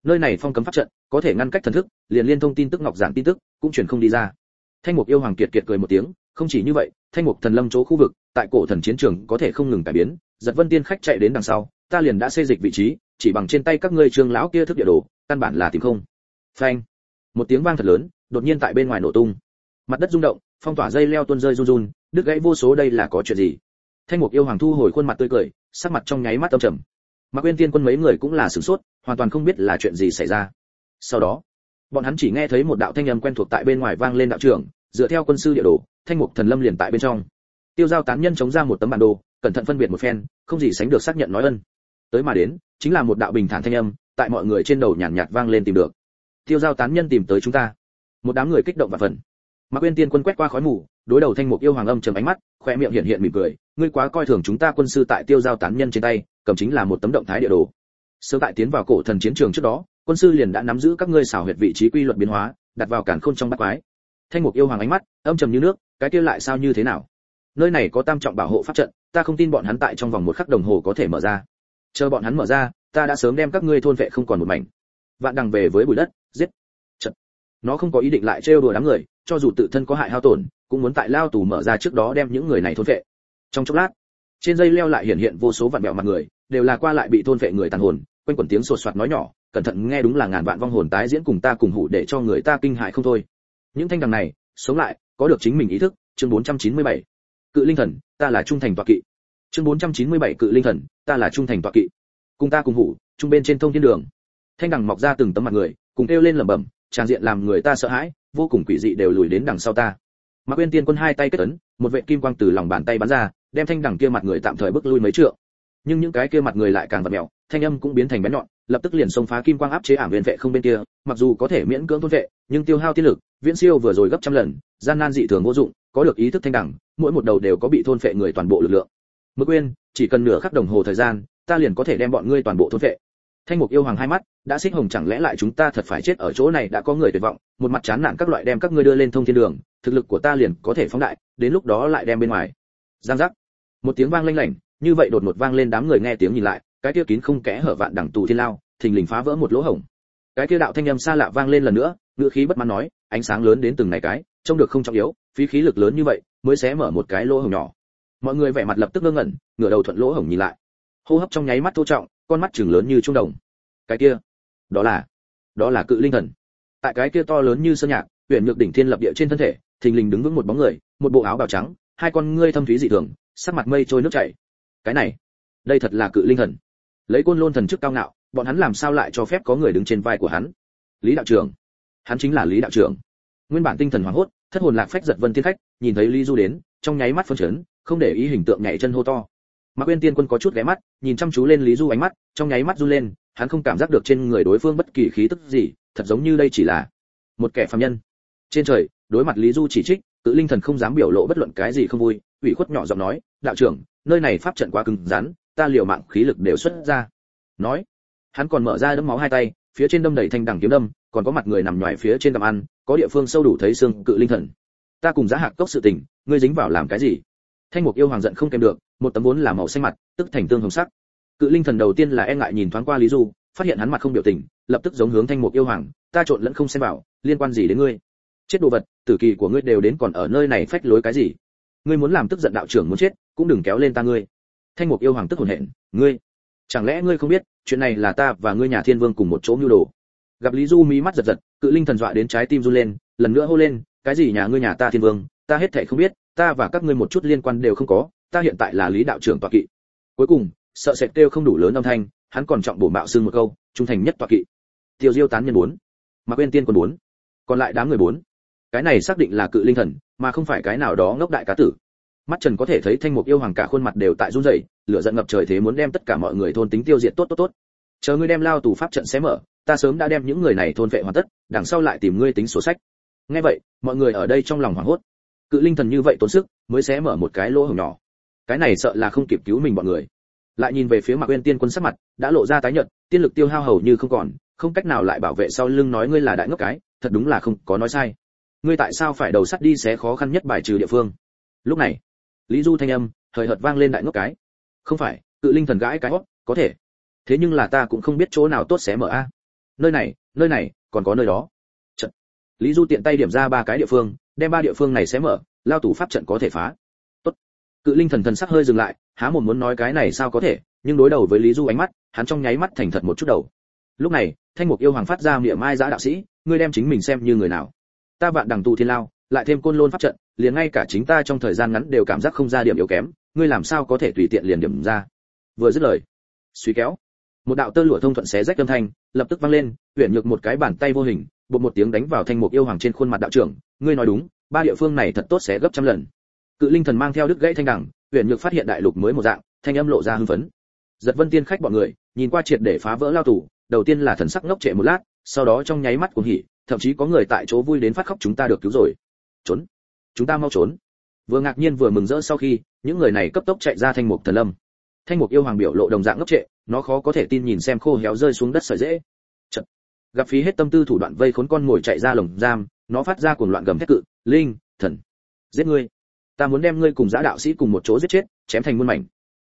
Nơi này phong cấm pháp trận, có thể ngăn cách thần thức, liền liên thông tin tức ngọc giản tin tức, cũng truyền không đi ra. Thanh mục yêu hoàng kiệt kiệt cười một tiếng, không chỉ như vậy, thanh mục thần lâm chỗ khu vực, tại cổ thần chiến trường có thể không ngừng cải biến giật vân tiên khách chạy đến đằng sau, ta liền đã xây dịch vị trí, chỉ bằng trên tay các ngươi trương lão kia thức địa đồ, căn bản là tìm không. Phanh. Một tiếng vang thật lớn, đột nhiên tại bên ngoài nổ tung. Mặt đất rung động, phong tỏa dây leo tuôn rơi run run, đứt gãy vô số đây là có chuyện gì? Thanh mục yêu hoàng thu hồi khuôn mặt tươi cười, sắc mặt trong nháy mắt âm trầm. Mà quên tiên quân mấy người cũng là sửng sốt, hoàn toàn không biết là chuyện gì xảy ra. Sau đó, bọn hắn chỉ nghe thấy một đạo thanh âm quen thuộc tại bên ngoài vang lên đạo trưởng, dựa theo quân sư địa đồ, thanh mục thần lâm liền tại bên trong tiêu giao tán nhân chống ra một tấm bản đồ cẩn thận phân biệt một phen không gì sánh được xác nhận nói ân. Tới mà đến chính là một đạo bình thản thanh âm tại mọi người trên đầu nhàn nhạt, nhạt vang lên tìm được. Tiêu giao tán nhân tìm tới chúng ta. Một đám người kích động và phần mạc uyên tiên quân quét qua khói mù đối đầu thanh mục yêu hoàng âm trầm ánh mắt khoe miệng hiện hiện mỉm cười ngươi quá coi thường chúng ta quân sư tại tiêu giao tán nhân trên tay cầm chính là một tấm động thái địa đồ. Sớm tại tiến vào cổ thần chiến trường trước đó quân sư liền đã nắm giữ các ngươi xảo huyệt vị trí quy luật biến hóa đặt vào cản khôn trong bát quái. Thanh mục yêu hoàng ánh mắt âm trầm như nước cái kia lại sao như thế nào? Nơi này có tam trọng bảo hộ pháp trận, ta không tin bọn hắn tại trong vòng một khắc đồng hồ có thể mở ra. Chờ bọn hắn mở ra, ta đã sớm đem các ngươi thôn vệ không còn một mảnh. Vạn đằng về với bụi đất, giết. Trận nó không có ý định lại trêu đùa đám người, cho dù tự thân có hại hao tổn, cũng muốn tại lao tù mở ra trước đó đem những người này thôn vệ. Trong chốc lát, trên dây leo lại hiện hiện vô số vạn bẹo mặt người, đều là qua lại bị thôn vệ người tàn hồn, quanh quẩn tiếng sột soạt nói nhỏ, cẩn thận nghe đúng là ngàn vạn vong hồn tái diễn cùng ta cùng hủ để cho người ta kinh hại không thôi. Những thanh đằng này, sống lại, có được chính mình ý thức, chương 497 cự linh thần, ta là trung thành tọa kỵ. Chương 497 cự linh thần, ta là trung thành tọa kỵ. Cùng ta cùng hủ trung bên trên thông thiên đường. Thanh đằng mọc ra từng tấm mặt người, cùng kêu lên lẩm bẩm, tràn diện làm người ta sợ hãi, vô cùng quỷ dị đều lùi đến đằng sau ta. Mạc quên tiên quân hai tay kết ấn, một vệ kim quang từ lòng bàn tay bắn ra, đem thanh đằng kia mặt người tạm thời bước lui mấy trượng nhưng những cái kia mặt người lại càng vật mèo thanh âm cũng biến thành bén nhọn lập tức liền xông phá kim quang áp chế ảm viên vệ không bên kia mặc dù có thể miễn cưỡng thôn vệ nhưng tiêu hao tiên lực viễn siêu vừa rồi gấp trăm lần gian nan dị thường vô dụng có được ý thức thanh đẳng mỗi một đầu đều có bị thôn phệ người toàn bộ lực lượng. Mức quên, chỉ cần nửa khắc đồng hồ thời gian ta liền có thể đem bọn ngươi toàn bộ thôn phệ thanh mục yêu hoàng hai mắt đã xích hồng chẳng lẽ lại chúng ta thật phải chết ở chỗ này đã có người tuyệt vọng một mặt chán nản các loại đem các ngươi đưa lên thông thiên đường thực lực của ta liền có thể phóng đại đến lúc đó lại đem bên ngoài. Giang giác. Một tiếng vang lanh lảnh như vậy đột ngột vang lên đám người nghe tiếng nhìn lại, cái kia kín không kẽ hở vạn đẳng tù thiên lao, thình lình phá vỡ một lỗ hổng. Cái kia đạo thanh âm xa lạ vang lên lần nữa ngựa khí bất mãn nói, ánh sáng lớn đến từng này cái, trông được không trọng yếu, phí khí lực lớn như vậy, mới xé mở một cái lỗ hổng nhỏ. Mọi người vẻ mặt lập tức ngơ ngẩn, ngửa đầu thuận lỗ hổng nhìn lại. Hô hấp trong nháy mắt thô trọng, con mắt chừng lớn như trung đồng. Cái kia, đó là đó là cự linh thần. Tại cái kia to lớn như sơn nhạc huyện nhược đỉnh thiên lập địa trên thân thể, thình lình đứng vững một bóng người, một bộ áo bào trắng, hai con ngươi thâm thúy dị thường, sắc mặt mây trôi nước chảy cái này, đây thật là cự linh thần. Lấy côn lôn thần chức cao ngạo, bọn hắn làm sao lại cho phép có người đứng trên vai của hắn? Lý đạo trưởng, hắn chính là lý đạo trưởng. Nguyên bản tinh thần hoảng hốt, thất hồn lạc phách giật vân tiên khách, nhìn thấy lý du đến, trong nháy mắt phân chấn, không để ý hình tượng nhảy chân hô to. Mà uyên tiên quân có chút ghé mắt, nhìn chăm chú lên lý du ánh mắt, trong nháy mắt du lên, hắn không cảm giác được trên người đối phương bất kỳ khí tức gì, thật giống như đây chỉ là một kẻ phàm nhân. Trên trời, đối mặt lý du chỉ trích tự linh thần không dám biểu lộ bất luận cái gì không vui, ủy khuất nhỏ giọng nói đạo trưởng, nơi này pháp trận quá cứng rắn, ta liều mạng khí lực đều xuất ra. Nói, hắn còn mở ra đấm máu hai tay, phía trên đâm đầy thanh đằng kiếm đâm, còn có mặt người nằm ngoài phía trên tầm ăn, có địa phương sâu đủ thấy xương cự linh thần. Ta cùng giá hạc cốc sự tình, ngươi dính vào làm cái gì? Thanh mục yêu hoàng giận không kèm được, một tấm vốn là màu xanh mặt, tức thành tương hồng sắc. Cự linh thần đầu tiên là e ngại nhìn thoáng qua lý du, phát hiện hắn mặt không biểu tình, lập tức giống hướng thanh mục yêu hoàng, ta trộn lẫn không xem vào, liên quan gì đến ngươi? Chết đồ vật, tử kỳ của ngươi đều đến còn ở nơi này phách lối cái gì? Ngươi muốn làm tức giận đạo trưởng muốn chết, cũng đừng kéo lên ta ngươi. Thanh mục yêu hoàng tức hồn hện ngươi, chẳng lẽ ngươi không biết, chuyện này là ta và ngươi nhà thiên vương cùng một chỗ mưu đồ? Gặp lý du mí mắt giật giật, cự linh thần dọa đến trái tim run lên, lần nữa hô lên, cái gì nhà ngươi nhà ta thiên vương, ta hết thảy không biết, ta và các ngươi một chút liên quan đều không có, ta hiện tại là lý đạo trưởng tọa kỵ. Cuối cùng, sợ sệt kêu không đủ lớn âm thanh, hắn còn trọng bổ mạo xương một câu, trung thành nhất tọa kỵ. Tiêu diêu tán nhân bốn, mà quên tiên quân bốn, còn lại đám người bốn. Cái này xác định là cự linh thần mà không phải cái nào đó ngốc đại cá tử. Mắt trần có thể thấy thanh mục yêu hoàng cả khuôn mặt đều tại run rẩy, lửa giận ngập trời thế muốn đem tất cả mọi người thôn tính tiêu diệt tốt tốt tốt. Chờ ngươi đem lao tù pháp trận xé mở, ta sớm đã đem những người này thôn vệ hoàn tất, đằng sau lại tìm ngươi tính sổ sách. Nghe vậy, mọi người ở đây trong lòng hoảng hốt. Cự linh thần như vậy tốn sức, mới xé mở một cái lỗ hổng nhỏ. Cái này sợ là không kịp cứu mình bọn người. Lại nhìn về phía mạc uyên tiên quân sắc mặt, đã lộ ra tái nhợt, tiên lực tiêu hao hầu như không còn, không cách nào lại bảo vệ sau lưng nói ngươi là đại ngốc cái, thật đúng là không có nói sai ngươi tại sao phải đầu sắt đi xé khó khăn nhất bài trừ địa phương? Lúc này, lý du thanh âm thời hợt vang lên đại ngốc cái. Không phải, cự linh thần gãi cái hót, có thể. Thế nhưng là ta cũng không biết chỗ nào tốt xé mở a. Nơi này nơi này, còn có nơi đó. Trận. Lý du tiện tay điểm ra ba cái địa phương, đem ba địa phương này xé mở, lao tủ pháp trận có thể phá. Tốt. Cự linh thần thần sắc hơi dừng lại, há một muốn nói cái này sao có thể, nhưng đối đầu với lý du ánh mắt, hắn trong nháy mắt thành thật một chút đầu. Lúc này, thanh mục yêu hoàng phát ra miệng mai giã đạo sĩ, ngươi đem chính mình xem như người nào ta vạn đằng tù thiên lao, lại thêm côn lôn pháp trận, liền ngay cả chính ta trong thời gian ngắn đều cảm giác không ra điểm yếu kém, ngươi làm sao có thể tùy tiện liền điểm ra? Vừa dứt lời, suy kéo, một đạo tơ lụa thông thuận xé rách âm thanh, lập tức vang lên huyện nhược một cái bàn tay vô hình, bột một tiếng đánh vào thanh mục yêu hoàng trên khuôn mặt đạo trưởng, ngươi nói đúng, ba địa phương này thật tốt sẽ gấp trăm lần. Cự linh thần mang theo đứt gãy thanh đẳng huyện nhược phát hiện đại lục mới một dạng, thanh âm lộ ra hưng phấn. Giật vân tiên khách bọn người, nhìn qua triệt để phá vỡ lao tù, đầu tiên là thần sắc ngốc trệ một lát, sau đó trong nháy mắt cuồng hỉ thậm chí có người tại chỗ vui đến phát khóc chúng ta được cứu rồi. Trốn. Chúng ta mau trốn. Vừa ngạc nhiên vừa mừng rỡ sau khi, những người này cấp tốc chạy ra thanh mục thần lâm. Thanh mục yêu hoàng biểu lộ đồng dạng ngốc trệ, nó khó có thể tin nhìn xem khô héo rơi xuống đất sợi dễ. Chật. gặp phí hết tâm tư thủ đoạn vây khốn con ngồi chạy ra lồng giam, nó phát ra cuồng loạn gầm thét cự, linh, thần, giết ngươi. Ta muốn đem ngươi cùng giã đạo sĩ cùng một chỗ giết chết, chém thành muôn mảnh.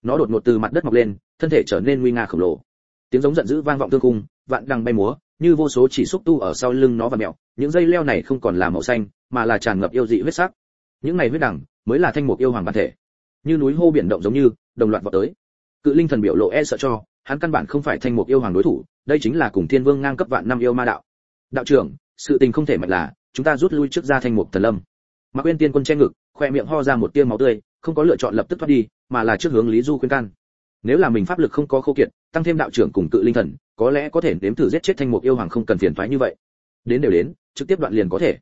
Nó đột ngột từ mặt đất mọc lên, thân thể trở nên nguy nga khổng lồ. Tiếng giống giận dữ vang vọng tương cung vạn đằng bay múa như vô số chỉ xúc tu ở sau lưng nó và mẹo, những dây leo này không còn là màu xanh, mà là tràn ngập yêu dị huyết sắc. Những này huyết đằng mới là thanh mục yêu hoàng bản thể. Như núi hô biển động giống như, đồng loạt vào tới. Cự linh thần biểu lộ e sợ cho, hắn căn bản không phải thanh mục yêu hoàng đối thủ, đây chính là cùng thiên vương ngang cấp vạn năm yêu ma đạo. Đạo trưởng, sự tình không thể mạnh là, chúng ta rút lui trước ra thanh mục thần lâm. Mạc uyên tiên quân che ngực, khoe miệng ho ra một tia máu tươi, không có lựa chọn lập tức thoát đi, mà là trước hướng lý du khuyên can nếu là mình pháp lực không có khâu kiệt, tăng thêm đạo trưởng cùng cự linh thần, có lẽ có thể nếm thử giết chết thanh mục yêu hoàng không cần phiền toái như vậy. Đến đều đến, trực tiếp đoạn liền có thể.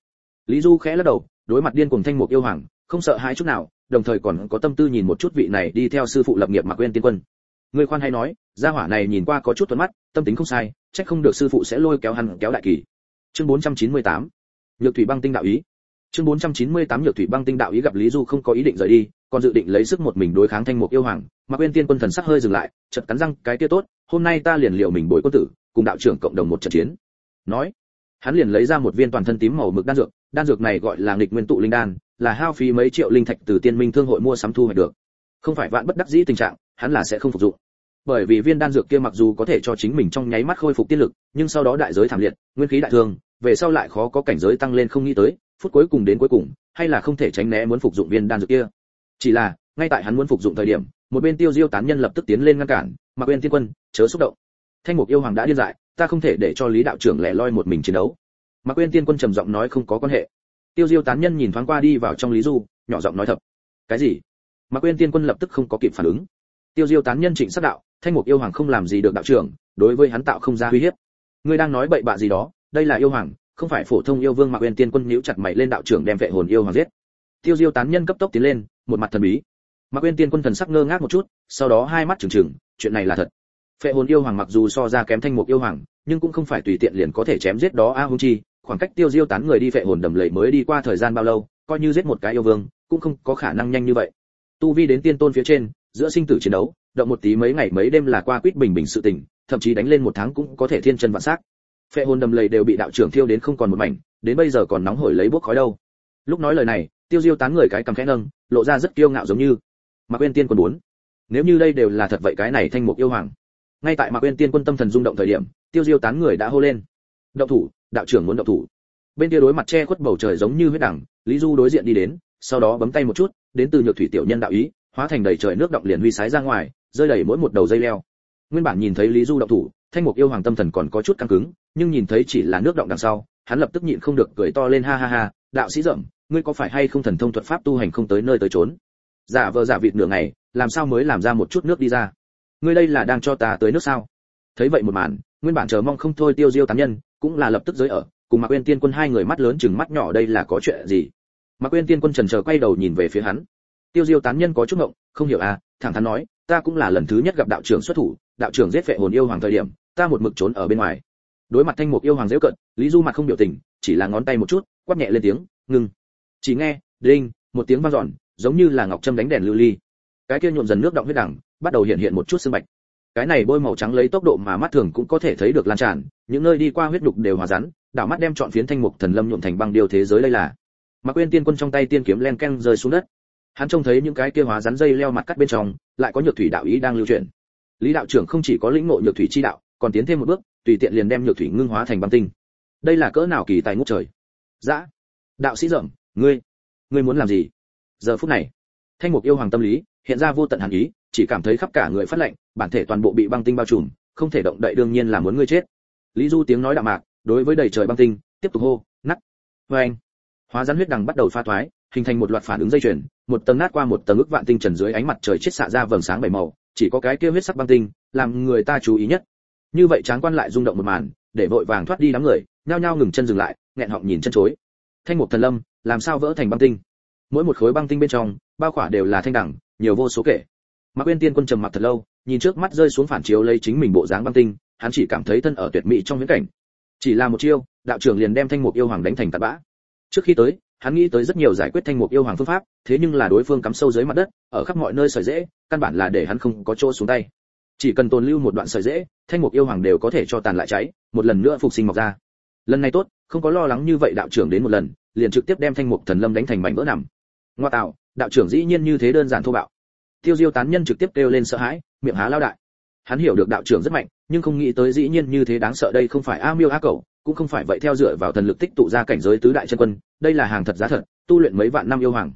Lý du khẽ lắc đầu, đối mặt điên cùng thanh mục yêu hoàng, không sợ hãi chút nào, đồng thời còn có tâm tư nhìn một chút vị này đi theo sư phụ lập nghiệp mà quên tiên quân. Người khoan hay nói, gia hỏa này nhìn qua có chút tuấn mắt, tâm tính không sai trách không được sư phụ sẽ lôi kéo hắn kéo đại kỳ. Chương 498 nhược thủy băng tinh đạo ý. Chương 498 nhược thủy băng tinh đạo ý gặp lý du không có ý định rời đi còn dự định lấy sức một mình đối kháng thanh mục yêu hoàng, mà quên tiên quân thần sắc hơi dừng lại, chợt cắn răng, cái kia tốt, hôm nay ta liền liệu mình bồi quân tử, cùng đạo trưởng cộng đồng một trận chiến. Nói, hắn liền lấy ra một viên toàn thân tím màu mực đan dược đan dược này gọi là nghịch nguyên tụ linh đan, là hao phí mấy triệu linh thạch từ tiên minh thương hội mua sắm thu hoạch được. Không phải vạn bất đắc dĩ tình trạng, hắn là sẽ không phục dụng. Bởi vì viên đan dược kia mặc dù có thể cho chính mình trong nháy mắt khôi phục tiên lực, nhưng sau đó đại giới thảm liệt, nguyên khí đại thương, về sau lại khó có cảnh giới tăng lên không nghĩ tới, phút cuối cùng đến cuối cùng, hay là không thể tránh né muốn phục dụng viên đan dược kia chỉ là, ngay tại hắn muốn phục dụng thời điểm, một bên tiêu diêu tán nhân lập tức tiến lên ngăn cản, mà quên tiên quân chớ xúc động. Thanh mục yêu hoàng đã điên dại, ta không thể để cho lý đạo trưởng lẻ loi một mình chiến đấu. Mà quên tiên quân trầm giọng nói không có quan hệ. Tiêu diêu tán nhân nhìn thoáng qua đi vào trong lý du, nhỏ giọng nói thật cái gì? Mà quên tiên quân lập tức không có kịp phản ứng. Tiêu diêu tán nhân trịnh sát đạo, thanh mục yêu hoàng không làm gì được đạo trưởng, đối với hắn tạo không ra uy hiếp. Ngươi đang nói bậy bạ gì đó, đây là yêu hoàng, không phải phổ thông yêu vương mà quên tiên quân nhíu chặt mày lên đạo trưởng đem vệ hồn yêu hoàng giết. Tiêu diêu tán nhân cấp tốc tiến lên một mặt thần bí. Mà quên tiên quân thần sắc ngơ ngác một chút, sau đó hai mắt trừng trừng, chuyện này là thật. Phệ hồn yêu hoàng mặc dù so ra kém thanh mục yêu hoàng, nhưng cũng không phải tùy tiện liền có thể chém giết đó a hung chi. Khoảng cách tiêu diêu tán người đi phệ hồn đầm lầy mới đi qua thời gian bao lâu, coi như giết một cái yêu vương, cũng không có khả năng nhanh như vậy. Tu vi đến tiên tôn phía trên, giữa sinh tử chiến đấu, động một tí mấy ngày mấy đêm là qua quýt bình bình sự tình, thậm chí đánh lên một tháng cũng có thể thiên chân vạn sắc phệ hồn đầm lầy đều bị đạo trưởng thiêu đến không còn một mảnh, đến bây giờ còn nóng hổi lấy bốc khói đâu. Lúc nói lời này tiêu diêu tán người cái cầm khẽ nâng, lộ ra rất kiêu ngạo giống như mà quên tiên còn muốn. Nếu như đây đều là thật vậy cái này thanh mục yêu hoàng. Ngay tại mà uyên tiên quân tâm thần rung động thời điểm, tiêu diêu tán người đã hô lên. Động thủ, đạo trưởng muốn động thủ. Bên kia đối mặt che khuất bầu trời giống như huyết đẳng, lý du đối diện đi đến, sau đó bấm tay một chút, đến từ nhược thủy tiểu nhân đạo ý, hóa thành đầy trời nước động liền huy sái ra ngoài, rơi đầy mỗi một đầu dây leo. Nguyên bản nhìn thấy lý du động thủ, thanh mục yêu hoàng tâm thần còn có chút căng cứng, nhưng nhìn thấy chỉ là nước động đằng sau, hắn lập tức nhịn không được cười to lên ha ha ha, đạo sĩ rậm ngươi có phải hay không thần thông thuật pháp tu hành không tới nơi tới trốn? Giả vờ giả vịt nửa ngày, làm sao mới làm ra một chút nước đi ra? Ngươi đây là đang cho ta tới nước sao? Thấy vậy một màn, nguyên bản chờ mong không thôi tiêu diêu tán nhân, cũng là lập tức giới ở, cùng mạc uyên tiên quân hai người mắt lớn chừng mắt nhỏ đây là có chuyện gì? Mạc uyên tiên quân trần chờ quay đầu nhìn về phía hắn. Tiêu diêu tán nhân có chút ngộng, không hiểu à thẳng thắn nói, ta cũng là lần thứ nhất gặp đạo trưởng xuất thủ, đạo trưởng giết vệ hồn yêu hoàng thời điểm, ta một mực trốn ở bên ngoài. Đối mặt thanh mục yêu hoàng dễ cận, lý du mặt không biểu tình, chỉ là ngón tay một chút, quát nhẹ lên tiếng ngừng chỉ nghe, đinh, một tiếng vang dọn, giống như là ngọc trâm đánh đèn lưu ly. Cái kia nhuộm dần nước động huyết đẳng, bắt đầu hiện hiện một chút sương bạch. Cái này bôi màu trắng lấy tốc độ mà mắt thường cũng có thể thấy được lan tràn, những nơi đi qua huyết đục đều hòa rắn, đảo mắt đem chọn phiến thanh mục thần lâm nhuộm thành băng điều thế giới đây là. Mà quên tiên quân trong tay tiên kiếm len keng rơi xuống đất. Hắn trông thấy những cái kia hóa rắn dây leo mặt cắt bên trong, lại có nhược thủy đạo ý đang lưu truyền lý đạo trưởng không chỉ có lĩnh ngộ nhược thủy chi đạo, còn tiến thêm một bước, tùy tiện liền đem nhược thủy ngưng hóa thành băng tinh. Đây là cỡ nào kỳ tài ngút trời. Dã đạo sĩ dởm ngươi ngươi muốn làm gì? Giờ phút này, thanh mục yêu hoàng tâm lý hiện ra vô tận hàn ý, chỉ cảm thấy khắp cả người phát lạnh, bản thể toàn bộ bị băng tinh bao trùm, không thể động đậy đương nhiên là muốn ngươi chết. Lý du tiếng nói đạm mạc, đối với đầy trời băng tinh, tiếp tục hô, nắc! Vê anh, hóa rắn huyết đằng bắt đầu pha thoái, hình thành một loạt phản ứng dây chuyền, một tầng nát qua một tầng ức vạn tinh trần dưới ánh mặt trời chết xạ ra vầng sáng bảy màu, chỉ có cái kia huyết sắc băng tinh, làm người ta chú ý nhất. Như vậy tráng quan lại rung động một màn, để vội vàng thoát đi đám người, nhao nhao ngừng chân dừng lại, nghẹn họng nhìn chân chối thanh mục thần lâm, làm sao vỡ thành băng tinh? Mỗi một khối băng tinh bên trong bao khỏa đều là thanh đẳng, nhiều vô số kể. Mà quên tiên quân trầm mặc thật lâu, nhìn trước mắt rơi xuống phản chiếu lấy chính mình bộ dáng băng tinh, hắn chỉ cảm thấy thân ở tuyệt mỹ trong viễn cảnh. Chỉ là một chiêu, đạo trưởng liền đem thanh mục yêu hoàng đánh thành tạt bã. Trước khi tới, hắn nghĩ tới rất nhiều giải quyết thanh mục yêu hoàng phương pháp, thế nhưng là đối phương cắm sâu dưới mặt đất, ở khắp mọi nơi sợi dễ căn bản là để hắn không có chỗ xuống tay. Chỉ cần tồn lưu một đoạn sợi dễ thanh mục yêu hoàng đều có thể cho tàn lại cháy, một lần nữa phục sinh mọc ra. Lần này tốt, không có lo lắng như vậy đạo trưởng đến một lần liền trực tiếp đem thanh mục thần lâm đánh thành mảnh vỡ nằm. Ngoa tạo, đạo trưởng dĩ nhiên như thế đơn giản thô bạo. Tiêu diêu tán nhân trực tiếp kêu lên sợ hãi, miệng há lao đại. Hắn hiểu được đạo trưởng rất mạnh, nhưng không nghĩ tới dĩ nhiên như thế đáng sợ đây không phải a miêu a cẩu, cũng không phải vậy theo dựa vào thần lực tích tụ ra cảnh giới tứ đại chân quân, đây là hàng thật giá thật, tu luyện mấy vạn năm yêu hoàng.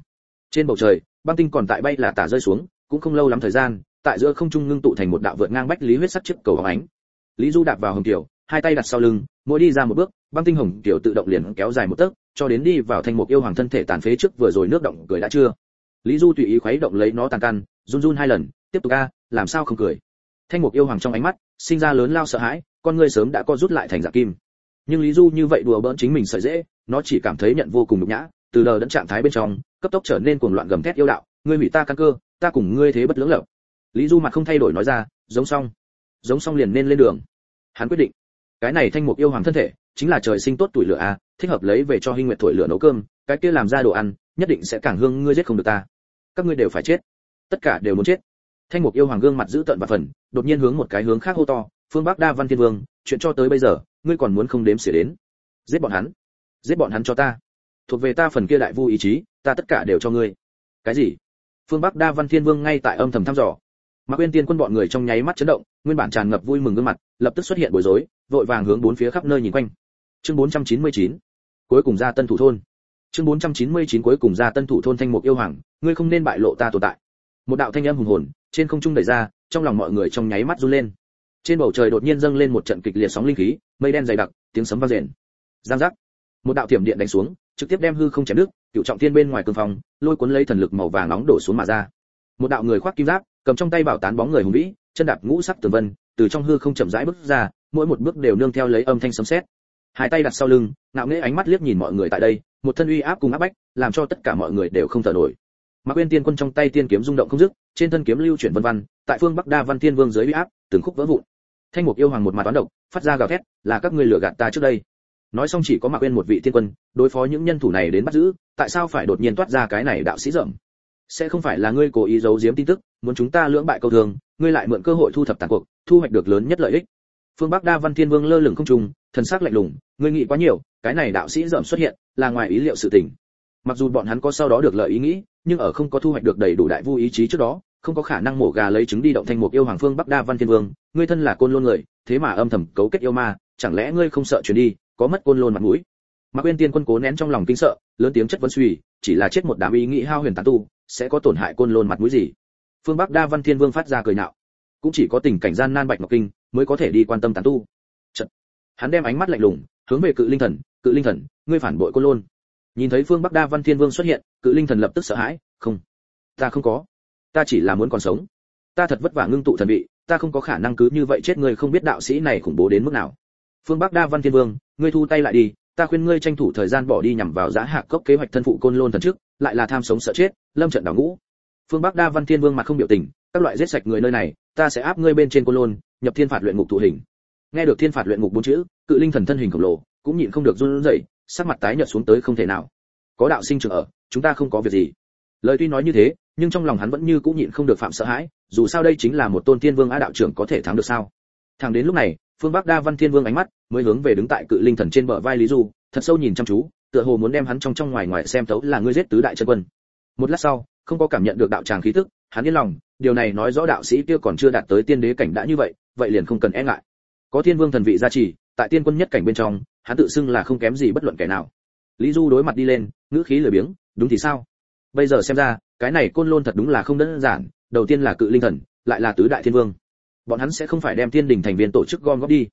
Trên bầu trời, băng tinh còn tại bay là tả rơi xuống, cũng không lâu lắm thời gian, tại giữa không trung ngưng tụ thành một đạo vượt ngang bách lý huyết sắc trước cầu hồng ánh. Lý du đạp vào hồng tiểu hai tay đặt sau lưng, mỗi đi ra một bước, băng tinh hồng tiểu tự động liền kéo dài một tấc cho đến đi vào thành một yêu hoàng thân thể tàn phế trước vừa rồi nước động cười đã chưa? Lý du tùy ý khuấy động lấy nó tàn căn, run run hai lần, tiếp tục a, làm sao không cười? Thanh mục yêu hoàng trong ánh mắt, sinh ra lớn lao sợ hãi, con ngươi sớm đã co rút lại thành dạng kim. Nhưng lý du như vậy đùa bỡn chính mình sợi dễ, nó chỉ cảm thấy nhận vô cùng nhục nhã, từ đờ đẫn trạng thái bên trong, cấp tốc trở nên cuồng loạn gầm thét yêu đạo, ngươi hủy ta căn cơ, ta cùng ngươi thế bất lưỡng lập lý du mặt không thay đổi nói ra, giống xong giống xong liền nên lên đường. Hắn quyết định cái này thanh mục yêu hoàng thân thể, chính là trời sinh tốt tuổi lửa a, thích hợp lấy về cho hinh nguyệt thổi lửa nấu cơm, cái kia làm ra đồ ăn, nhất định sẽ càng hương ngươi giết không được ta. Các ngươi đều phải chết. Tất cả đều muốn chết. Thanh mục yêu hoàng gương mặt giữ tận và phần, đột nhiên hướng một cái hướng khác hô to, phương bắc đa văn thiên vương, chuyện cho tới bây giờ, ngươi còn muốn không đếm xỉa đến. Giết bọn hắn. Giết bọn hắn cho ta. Thuộc về ta phần kia đại vu ý chí, ta tất cả đều cho ngươi. Cái gì? Phương bắc đa văn thiên vương ngay tại âm thầm thăm dò. Mạc uyên tiên quân bọn người trong nháy mắt chấn động, nguyên bản tràn ngập vui mừng gương mặt, lập tức xuất hiện bối rối vội vàng hướng bốn phía khắp nơi nhìn quanh. Chương 499 cuối cùng ra tân thủ thôn. Chương 499 cuối cùng ra tân thủ thôn thanh mục yêu hoàng, ngươi không nên bại lộ ta tồn tại. Một đạo thanh âm hùng hồn, trên không trung đẩy ra, trong lòng mọi người trong nháy mắt run lên. Trên bầu trời đột nhiên dâng lên một trận kịch liệt sóng linh khí, mây đen dày đặc, tiếng sấm vang rền. Giang giác. Một đạo thiểm điện đánh xuống, trực tiếp đem hư không chém nước cựu trọng thiên bên ngoài cương phòng lôi cuốn lấy thần lực màu vàng nóng đổ xuống mà ra. Một đạo người khoác kim giáp, cầm trong tay bảo tán bóng người hùng vĩ, chân đạp ngũ sắc tường vân, từ trong hư không chậm rãi bước ra mỗi một bước đều nương theo lấy âm thanh sấm sét. Hai tay đặt sau lưng, ngạo nghễ ánh mắt liếc nhìn mọi người tại đây, một thân uy áp cùng áp bách, làm cho tất cả mọi người đều không thở nổi. Mạc uyên tiên quân trong tay tiên kiếm rung động không dứt, trên thân kiếm lưu chuyển vân văn tại phương bắc đa văn tiên vương dưới uy áp, từng khúc vỡ vụn. Thanh mục yêu hoàng một mặt toán độc, phát ra gào thét, là các ngươi lừa gạt ta trước đây. Nói xong chỉ có mạc uyên một vị tiên quân, đối phó những nhân thủ này đến bắt giữ, tại sao phải đột nhiên toát ra cái này đạo sĩ rậm sẽ không phải là ngươi cố ý giấu giếm tin tức, muốn chúng ta lưỡng bại câu thường, ngươi lại mượn cơ hội thu thập tàn cuộc, thu hoạch được lớn nhất lợi ích phương bắc đa văn thiên vương lơ lửng không trung, thần sắc lạnh lùng, ngươi nghĩ quá nhiều, cái này đạo sĩ dởm xuất hiện, là ngoài ý liệu sự tình. Mặc dù bọn hắn có sau đó được lợi ý nghĩ, nhưng ở không có thu hoạch được đầy đủ đại vu ý chí trước đó, không có khả năng mổ gà lấy trứng đi động thanh mục yêu hoàng phương bắc đa văn thiên vương, ngươi thân là côn lôn người, thế mà âm thầm cấu kết yêu ma, chẳng lẽ ngươi không sợ chuyển đi, có mất côn lôn mặt mũi? Mà uyên tiên quân cố nén trong lòng kinh sợ, lớn tiếng chất vấn suy, chỉ là chết một đám ý nghĩ hao huyền tán tu, sẽ có tổn hại côn lôn mặt mũi gì? Phương bắc đa văn thiên vương phát ra cười nạo. Cũng chỉ có tình cảnh gian nan bạch ngọc kinh mới có thể đi quan tâm tán tu. Chật. hắn đem ánh mắt lạnh lùng hướng về cự linh thần, cự linh thần, ngươi phản bội côn lôn. Nhìn thấy phương bắc đa văn thiên vương xuất hiện, cự linh thần lập tức sợ hãi, không, ta không có. Ta chỉ là muốn còn sống. Ta thật vất vả ngưng tụ thần vị, ta không có khả năng cứ như vậy chết ngươi không biết đạo sĩ này khủng bố đến mức nào. Phương bắc đa văn thiên vương, ngươi thu tay lại đi, ta khuyên ngươi tranh thủ thời gian bỏ đi nhằm vào giá hạ cốc kế hoạch thân phụ côn lôn thần trước, lại là tham sống sợ chết, lâm trận đảo ngũ. Phương bắc đa văn thiên vương mặt không biểu tình, các loại giết sạch người nơi này, ta sẽ áp ngươi bên trên côn lôn nhập thiên phạt luyện ngục thủ hình. Nghe được thiên phạt luyện ngục bốn chữ, cự linh thần thân hình khổng lồ, cũng nhịn không được run rẩy, sắc mặt tái nhợt xuống tới không thể nào. Có đạo sinh trưởng ở, chúng ta không có việc gì. Lời tuy nói như thế, nhưng trong lòng hắn vẫn như cũng nhịn không được phạm sợ hãi, dù sao đây chính là một tôn thiên vương á đạo trưởng có thể thắng được sao? Thẳng đến lúc này, phương bắc đa văn thiên vương ánh mắt mới hướng về đứng tại cự linh thần trên bờ vai lý du, thật sâu nhìn chăm chú, tựa hồ muốn đem hắn trong trong ngoài ngoài xem tấu là ngươi giết tứ đại chân quân. Một lát sau, không có cảm nhận được đạo tràng khí tức, hắn yên lòng điều này nói rõ đạo sĩ kia còn chưa đạt tới tiên đế cảnh đã như vậy vậy liền không cần e ngại. Có thiên vương thần vị gia trì, tại tiên quân nhất cảnh bên trong, hắn tự xưng là không kém gì bất luận kẻ nào. Lý du đối mặt đi lên, ngữ khí lười biếng, đúng thì sao? Bây giờ xem ra, cái này côn lôn thật đúng là không đơn giản, đầu tiên là cự linh thần, lại là tứ đại thiên vương. Bọn hắn sẽ không phải đem thiên đình thành viên tổ chức gom góp đi.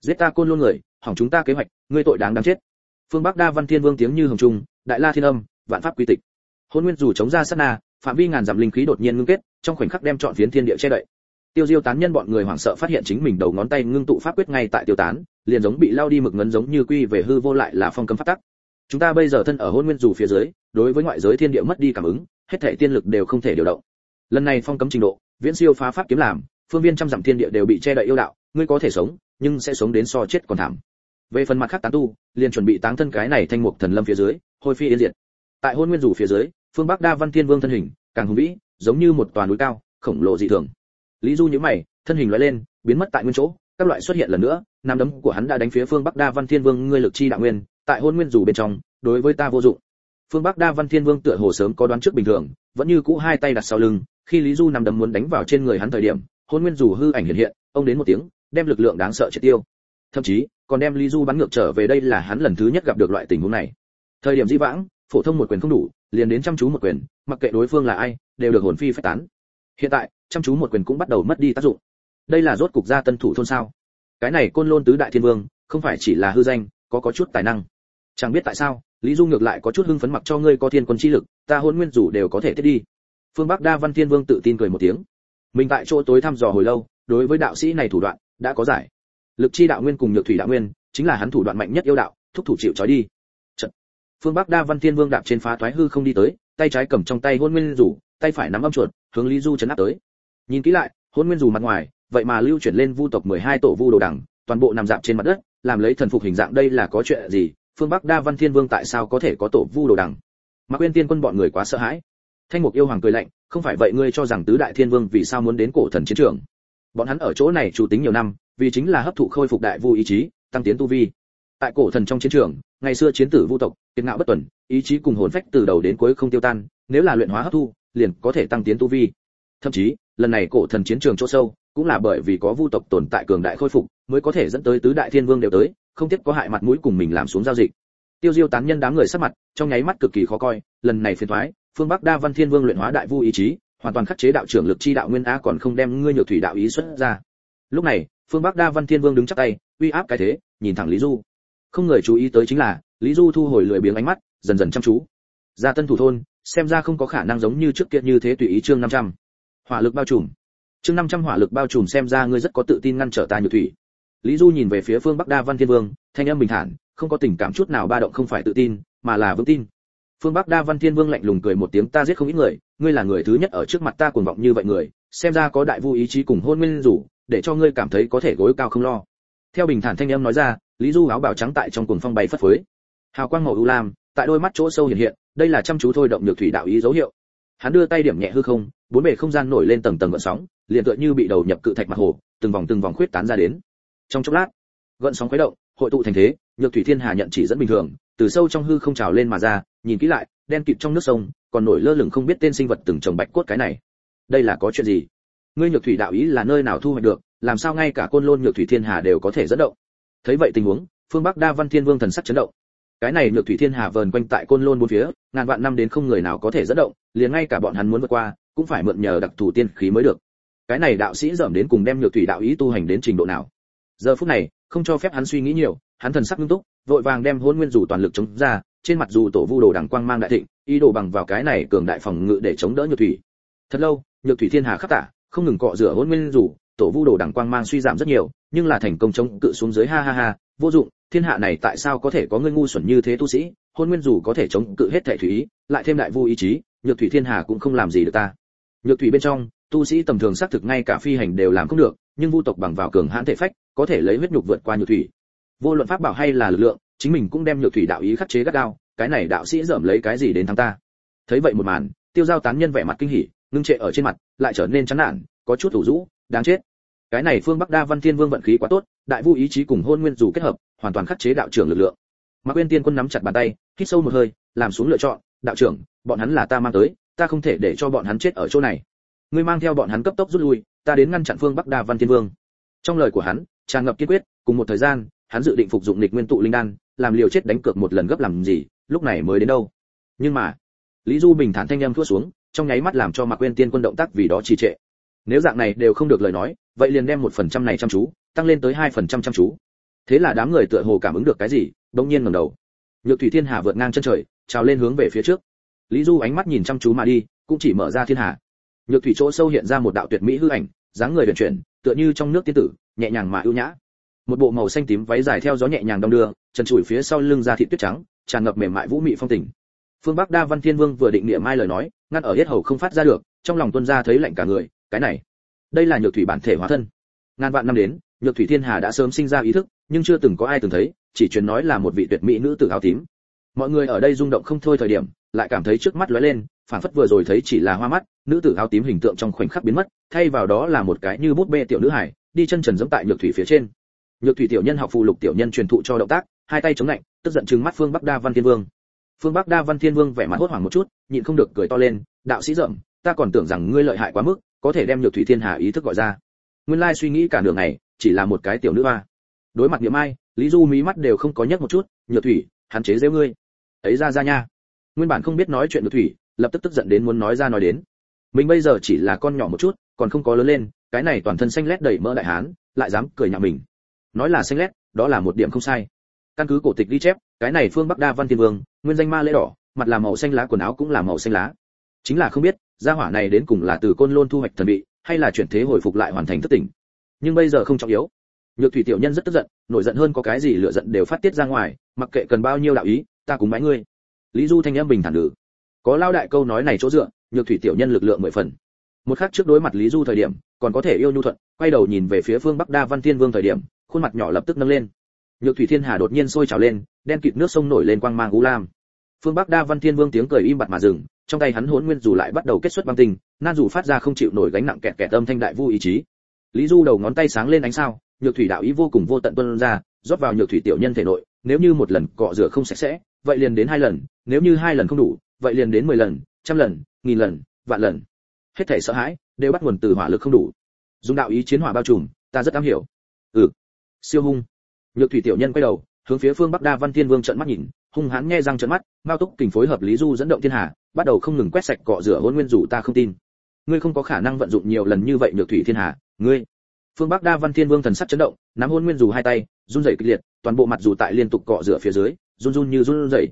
Giết ta côn lôn người, hỏng chúng ta kế hoạch, ngươi tội đáng đáng chết. Phương bắc đa văn thiên vương tiếng như hồng trung đại la thiên âm, vạn pháp quy tịch. Hôn nguyên dù chống ra sát na phạm vi ngàn dặm linh khí đột nhiên ngưng kết, trong khoảnh khắc đem chọn phiến thiên địa che đậy. Tiêu diêu tán nhân bọn người hoảng sợ phát hiện chính mình đầu ngón tay ngưng tụ pháp quyết ngay tại tiêu tán, liền giống bị lao đi mực ngấn giống như quy về hư vô lại là phong cấm pháp tắc. Chúng ta bây giờ thân ở hôn nguyên dù phía dưới, đối với ngoại giới thiên địa mất đi cảm ứng, hết thảy tiên lực đều không thể điều động. Lần này phong cấm trình độ, viễn siêu phá pháp kiếm làm, phương viên trăm dặm thiên địa đều bị che đậy yêu đạo, ngươi có thể sống, nhưng sẽ sống đến so chết còn thảm. Về phần mặt khác tán tu, liền chuẩn bị táng thân cái này thanh mục thần lâm phía dưới, hôi phi yên diệt. Tại hôn nguyên dù phía dưới phương bắc đa văn thiên vương thân hình, càng hùng vĩ, giống như một tòa núi cao, khổng lồ dị thường. Lý du nhíu mày, thân hình lóe lên, biến mất tại nguyên chỗ, các loại xuất hiện lần nữa, nam đấm của hắn đã đánh phía phương bắc đa văn thiên vương ngươi lực chi đạo nguyên, tại hôn nguyên dù bên trong, đối với ta vô dụng. Phương bắc đa văn thiên vương tựa hồ sớm có đoán trước bình thường, vẫn như cũ hai tay đặt sau lưng, khi lý du nằm đấm muốn đánh vào trên người hắn thời điểm, hôn nguyên dù hư ảnh hiện hiện, ông đến một tiếng, đem lực lượng đáng sợ triệt tiêu. Thậm chí, còn đem lý du bắn ngược trở về đây là hắn lần thứ nhất gặp được loại tình huống này. Thời điểm di vãng phổ thông một quyền không đủ, liền đến chăm chú một quyền, mặc kệ đối phương là ai, đều được hồn phi phách tán. Hiện tại, chăm chú một quyền cũng bắt đầu mất đi tác dụng. Đây là rốt cục gia tân thủ thôn sao? Cái này côn lôn tứ đại thiên vương, không phải chỉ là hư danh, có có chút tài năng. Chẳng biết tại sao, lý du ngược lại có chút hưng phấn mặc cho ngươi có thiên quân chi lực, ta hôn nguyên rủ đều có thể tiếp đi. Phương bắc đa văn thiên vương tự tin cười một tiếng. Mình tại chỗ tối thăm dò hồi lâu, đối với đạo sĩ này thủ đoạn, đã có giải. Lực chi đạo nguyên cùng nhược thủy đạo nguyên, chính là hắn thủ đoạn mạnh nhất yêu đạo, thúc thủ chịu trói đi phương bắc đa văn thiên vương đạp trên phá thoái hư không đi tới, tay trái cầm trong tay hôn nguyên rủ tay phải nắm âm chuột, hướng lý du chấn áp tới. Nhìn kỹ lại hôn nguyên rủ mặt ngoài, vậy mà lưu chuyển lên vu tộc 12 tổ vu đồ đẳng, toàn bộ nằm dạp trên mặt đất, làm lấy thần phục hình dạng đây là có chuyện gì? Phương bắc đa văn thiên vương tại sao có thể có tổ vu đồ đằng mà quên tiên quân bọn người quá sợ hãi. Thanh mục yêu hoàng cười lạnh, không phải vậy ngươi cho rằng tứ đại thiên vương vì sao muốn đến cổ thần chiến trường? Bọn hắn ở chỗ này chủ tính nhiều năm, vì chính là hấp thụ khôi phục đại vu ý chí, tăng tiến tu vi tại cổ thần trong chiến trường, ngày xưa chiến tử vu tộc, kiệt ngạo bất tuần, ý chí cùng hồn phách từ đầu đến cuối không tiêu tan, nếu là luyện hóa hấp thu, liền có thể tăng tiến tu vi. Thậm chí, lần này cổ thần chiến trường chỗ sâu, cũng là bởi vì có vu tộc tồn tại cường đại khôi phục, mới có thể dẫn tới tứ đại thiên vương đều tới, không tiếc có hại mặt mũi cùng mình làm xuống giao dịch. Tiêu diêu tán nhân đám người sắc mặt, trong nháy mắt cực kỳ khó coi, lần này phiền thoái phương bắc đa văn thiên vương luyện hóa đại vu ý chí, hoàn toàn khắc chế đạo trưởng lực chi đạo nguyên a còn không đem ngươi nhược thủy đạo ý xuất ra. Lúc này, phương bắc đa văn thiên vương đứng chắc tay, uy áp cái thế, nhìn thẳng lý du không người chú ý tới chính là, lý du thu hồi lười biếng ánh mắt, dần dần chăm chú. Ra tân thủ thôn, xem ra không có khả năng giống như trước kia như thế tùy ý chương 500. hỏa lực bao trùm. Chương 500 hỏa lực bao trùm xem ra ngươi rất có tự tin ngăn trở ta nhược thủy. Lý du nhìn về phía phương bắc đa văn thiên vương, thanh âm bình thản, không có tình cảm chút nào ba động không phải tự tin, mà là vững tin. Phương bắc đa văn thiên vương lạnh lùng cười một tiếng, ta giết không ít người, ngươi là người thứ nhất ở trước mặt ta cuồng vọng như vậy người, xem ra có đại vu ý chí cùng hôn nguyên rủ, để cho ngươi cảm thấy có thể gối cao không lo. Theo bình thản thanh âm nói ra lý du áo bào trắng tại trong cuồng phong bay phất phới. Hào quang màu u lam, tại đôi mắt chỗ sâu hiện hiện, đây là chăm chú thôi động nhược thủy đạo ý dấu hiệu. Hắn đưa tay điểm nhẹ hư không, bốn bề không gian nổi lên tầng tầng gợn sóng, liền tựa như bị đầu nhập cự thạch mặt hồ, từng vòng từng vòng khuyết tán ra đến. Trong chốc lát, gợn sóng khuấy động, hội tụ thành thế, nhược thủy thiên hà nhận chỉ dẫn bình thường, từ sâu trong hư không trào lên mà ra, nhìn kỹ lại, đen kịt trong nước sông, còn nổi lơ lửng không biết tên sinh vật từng trồng bạch cốt cái này. Đây là có chuyện gì? Ngươi nhược thủy đạo ý là nơi nào thu hoạch được, làm sao ngay cả côn lôn nhược thủy thiên hà đều có thể dẫn động? Thấy vậy tình huống, phương bắc đa văn thiên vương thần sắc chấn động. Cái này nhược thủy thiên hà vờn quanh tại côn lôn bốn phía, ngàn vạn năm đến không người nào có thể dẫn động, liền ngay cả bọn hắn muốn vượt qua, cũng phải mượn nhờ đặc thù tiên khí mới được. Cái này đạo sĩ dởm đến cùng đem nhược thủy đạo ý tu hành đến trình độ nào. Giờ phút này, không cho phép hắn suy nghĩ nhiều, hắn thần sắc nghiêm túc, vội vàng đem hôn nguyên dù toàn lực chống ra, trên mặt dù tổ vu đồ đằng quang mang đại thịnh, ý đồ bằng vào cái này cường đại phòng ngự để chống đỡ nhược thủy. Thật lâu, nhược thủy thiên hà khắc tả không ngừng cọ rửa hôn nguyên dù tổ vu đồ đẳng quang mang suy giảm rất nhiều, nhưng là thành công chống cự xuống dưới, ha ha ha, vô dụng, thiên hạ này tại sao có thể có người ngu xuẩn như thế tu sĩ, hôn nguyên dù có thể chống cự hết thệ thủy ý, lại thêm đại vu ý chí, nhược thủy thiên hà cũng không làm gì được ta. Nhược thủy bên trong, tu sĩ tầm thường xác thực ngay cả phi hành đều làm không được, nhưng vu tộc bằng vào cường hãn thể phách, có thể lấy huyết nhục vượt qua nhược thủy. Vô luận pháp bảo hay là lực lượng, chính mình cũng đem nhược thủy đạo ý khắc chế gắt gao, cái này đạo sĩ dởm lấy cái gì đến thắng ta? Thấy vậy một màn, tiêu giao tán nhân vẻ mặt kinh hỉ, ngưng trệ ở trên mặt, lại trở nên chán nản, có chút thủ rũ đáng chết. Cái này phương bắc đa văn thiên vương vận khí quá tốt, đại vu ý chí cùng hôn nguyên dù kết hợp, hoàn toàn khắc chế đạo trưởng lực lượng. Mạc quyên tiên quân nắm chặt bàn tay, hít sâu một hơi, làm xuống lựa chọn, đạo trưởng, bọn hắn là ta mang tới, ta không thể để cho bọn hắn chết ở chỗ này. Ngươi mang theo bọn hắn cấp tốc rút lui, ta đến ngăn chặn phương bắc đa văn thiên vương. Trong lời của hắn, tràn ngập kiên quyết, cùng một thời gian, hắn dự định phục dụng lịch nguyên tụ linh đan, làm liều chết đánh cược một lần gấp làm gì, lúc này mới đến đâu. Nhưng mà, lý du bình thản thanh âm thua xuống, trong nháy mắt làm cho mạc quên tiên quân động tác vì đó trì trệ nếu dạng này đều không được lời nói, vậy liền đem một phần trăm này chăm chú, tăng lên tới hai phần trăm chăm chú. Thế là đám người tựa hồ cảm ứng được cái gì đông nhiên ngẩng đầu. Nhược thủy thiên hà vượt ngang chân trời, trào lên hướng về phía trước. Lý du ánh mắt nhìn chăm chú mà đi, cũng chỉ mở ra thiên hà. Nhược thủy chỗ sâu hiện ra một đạo tuyệt mỹ hư ảnh, dáng người vận chuyển, tựa như trong nước tiên tử, nhẹ nhàng mà ưu nhã. Một bộ màu xanh tím váy dài theo gió nhẹ nhàng đong đưa chân chùi phía sau lưng ra thị tuyết trắng, tràn ngập mềm mại vũ mị phong tình. Phương bắc đa văn thiên vương vừa định niệm mai lời nói ngăn ở hết hầu không phát ra được, trong lòng tuân ra thấy lạnh cả người cái này, đây là nhược thủy bản thể hóa thân. Ngàn vạn năm đến, nhược thủy thiên hà đã sớm sinh ra ý thức, nhưng chưa từng có ai từng thấy, chỉ truyền nói là một vị tuyệt mỹ nữ tử áo tím. Mọi người ở đây rung động không thôi thời điểm, lại cảm thấy trước mắt lóe lên phản phất vừa rồi thấy chỉ là hoa mắt, nữ tử áo tím hình tượng trong khoảnh khắc biến mất, thay vào đó là một cái như bút bê tiểu nữ hải đi chân trần dẫm tại nhược thủy phía trên. Nhược thủy tiểu nhân học phụ lục tiểu nhân truyền thụ cho động tác, hai tay chống lạnh, tức giận trừng mắt phương bắc đa văn thiên vương. Phương bắc đa văn thiên vương vẻ mặt hốt hoảng một chút, nhịn không được cười to lên, đạo sĩ rậm, ta còn tưởng rằng ngươi lợi hại quá mức có thể đem nhược thủy thiên hà ý thức gọi ra. Nguyên lai suy nghĩ cả đường này chỉ là một cái tiểu nữ hoa. Đối mặt niệm ai lý du mí mắt đều không có nhấc một chút, nhược thủy hạn chế dễ ngươi. Ấy ra ra nha. Nguyên bản không biết nói chuyện nhược thủy, lập tức tức giận đến muốn nói ra nói đến. Mình bây giờ chỉ là con nhỏ một chút, còn không có lớn lên, cái này toàn thân xanh lét đầy mỡ đại hán, lại dám cười nhạo mình. Nói là xanh lét, đó là một điểm không sai. Căn cứ cổ tịch ghi chép, cái này phương bắc đa văn thiên vương, nguyên danh ma lễ đỏ, mặt là màu xanh lá, quần áo cũng là màu xanh lá. Chính là không biết gia hỏa này đến cùng là từ côn lôn thu hoạch thần bị hay là chuyển thế hồi phục lại hoàn thành thất tỉnh. Nhưng bây giờ không trọng yếu. Nhược thủy tiểu nhân rất tức giận, nổi giận hơn có cái gì lựa giận đều phát tiết ra ngoài, mặc kệ cần bao nhiêu đạo ý, ta cùng bái ngươi. Lý du thanh âm bình thản nữ có lao đại câu nói này chỗ dựa, nhược thủy tiểu nhân lực lượng mười phần. Một khắc trước đối mặt lý du thời điểm, còn có thể yêu nhu thuận, quay đầu nhìn về phía phương bắc đa văn thiên vương thời điểm, khuôn mặt nhỏ lập tức nâng lên. Nhược thủy thiên hà đột nhiên sôi trào lên, đen kịt nước sông nổi lên quang mang u lam. Phương bắc đa văn thiên vương tiếng cười im bặt mà dừng trong tay hắn hỗn nguyên dù lại bắt đầu kết xuất băng tinh, nan dù phát ra không chịu nổi gánh nặng kẹt kẹt âm thanh đại vu ý chí. Lý du đầu ngón tay sáng lên ánh sao, nhược thủy đạo ý vô cùng vô tận tuôn ra, rót vào nhược thủy tiểu nhân thể nội, nếu như một lần cọ rửa không sạch sẽ, vậy liền đến hai lần, nếu như hai lần không đủ, vậy liền đến mười lần, trăm lần, nghìn lần, vạn lần. Hết thể sợ hãi, đều bắt nguồn từ hỏa lực không đủ. Dùng đạo ý chiến hỏa bao trùm, ta rất am hiểu. Ừ. Siêu hung. Nhược thủy tiểu nhân quay đầu, hướng phía phương bắc đa văn thiên vương trợn mắt nhìn, hung hãn nghe răng trợn mắt mao túc kình phối hợp lý du dẫn động thiên hà bắt đầu không ngừng quét sạch cọ rửa hôn nguyên dù ta không tin. Ngươi không có khả năng vận dụng nhiều lần như vậy nhược thủy thiên hà, ngươi. Phương bắc đa văn thiên vương thần sắc chấn động, nắm hôn nguyên dù hai tay, run rẩy kịch liệt, toàn bộ mặt dù tại liên tục cọ rửa phía dưới, run run như run rẩy.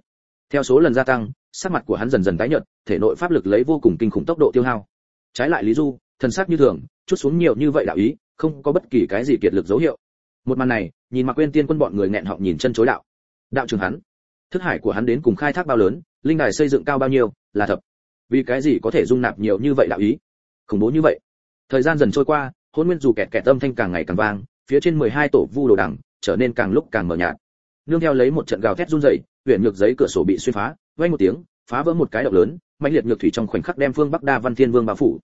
Theo số lần gia tăng, sắc mặt của hắn dần dần tái nhợt, thể nội pháp lực lấy vô cùng kinh khủng tốc độ tiêu hao. Trái lại lý du, thần sắc như thường, chút xuống nhiều như vậy đạo ý, không có bất kỳ cái gì kiệt lực dấu hiệu. Một màn này, nhìn mặc quên tiên quân bọn người nghẹn họng nhìn chân chối đạo. Đạo trường hắn, thức hải của hắn đến cùng khai thác bao lớn, linh đài xây dựng cao bao nhiêu là thật. Vì cái gì có thể dung nạp nhiều như vậy đạo ý? Khủng bố như vậy. Thời gian dần trôi qua, hôn nguyên dù kẹt kẹt âm thanh càng ngày càng vang, phía trên 12 tổ vu đồ đằng trở nên càng lúc càng mờ nhạt. Nương theo lấy một trận gào thét run rẩy huyện ngược giấy cửa sổ bị xuyên phá, vang một tiếng, phá vỡ một cái động lớn, mãnh liệt ngược thủy trong khoảnh khắc đem phương bắc đa văn thiên vương bao phủ.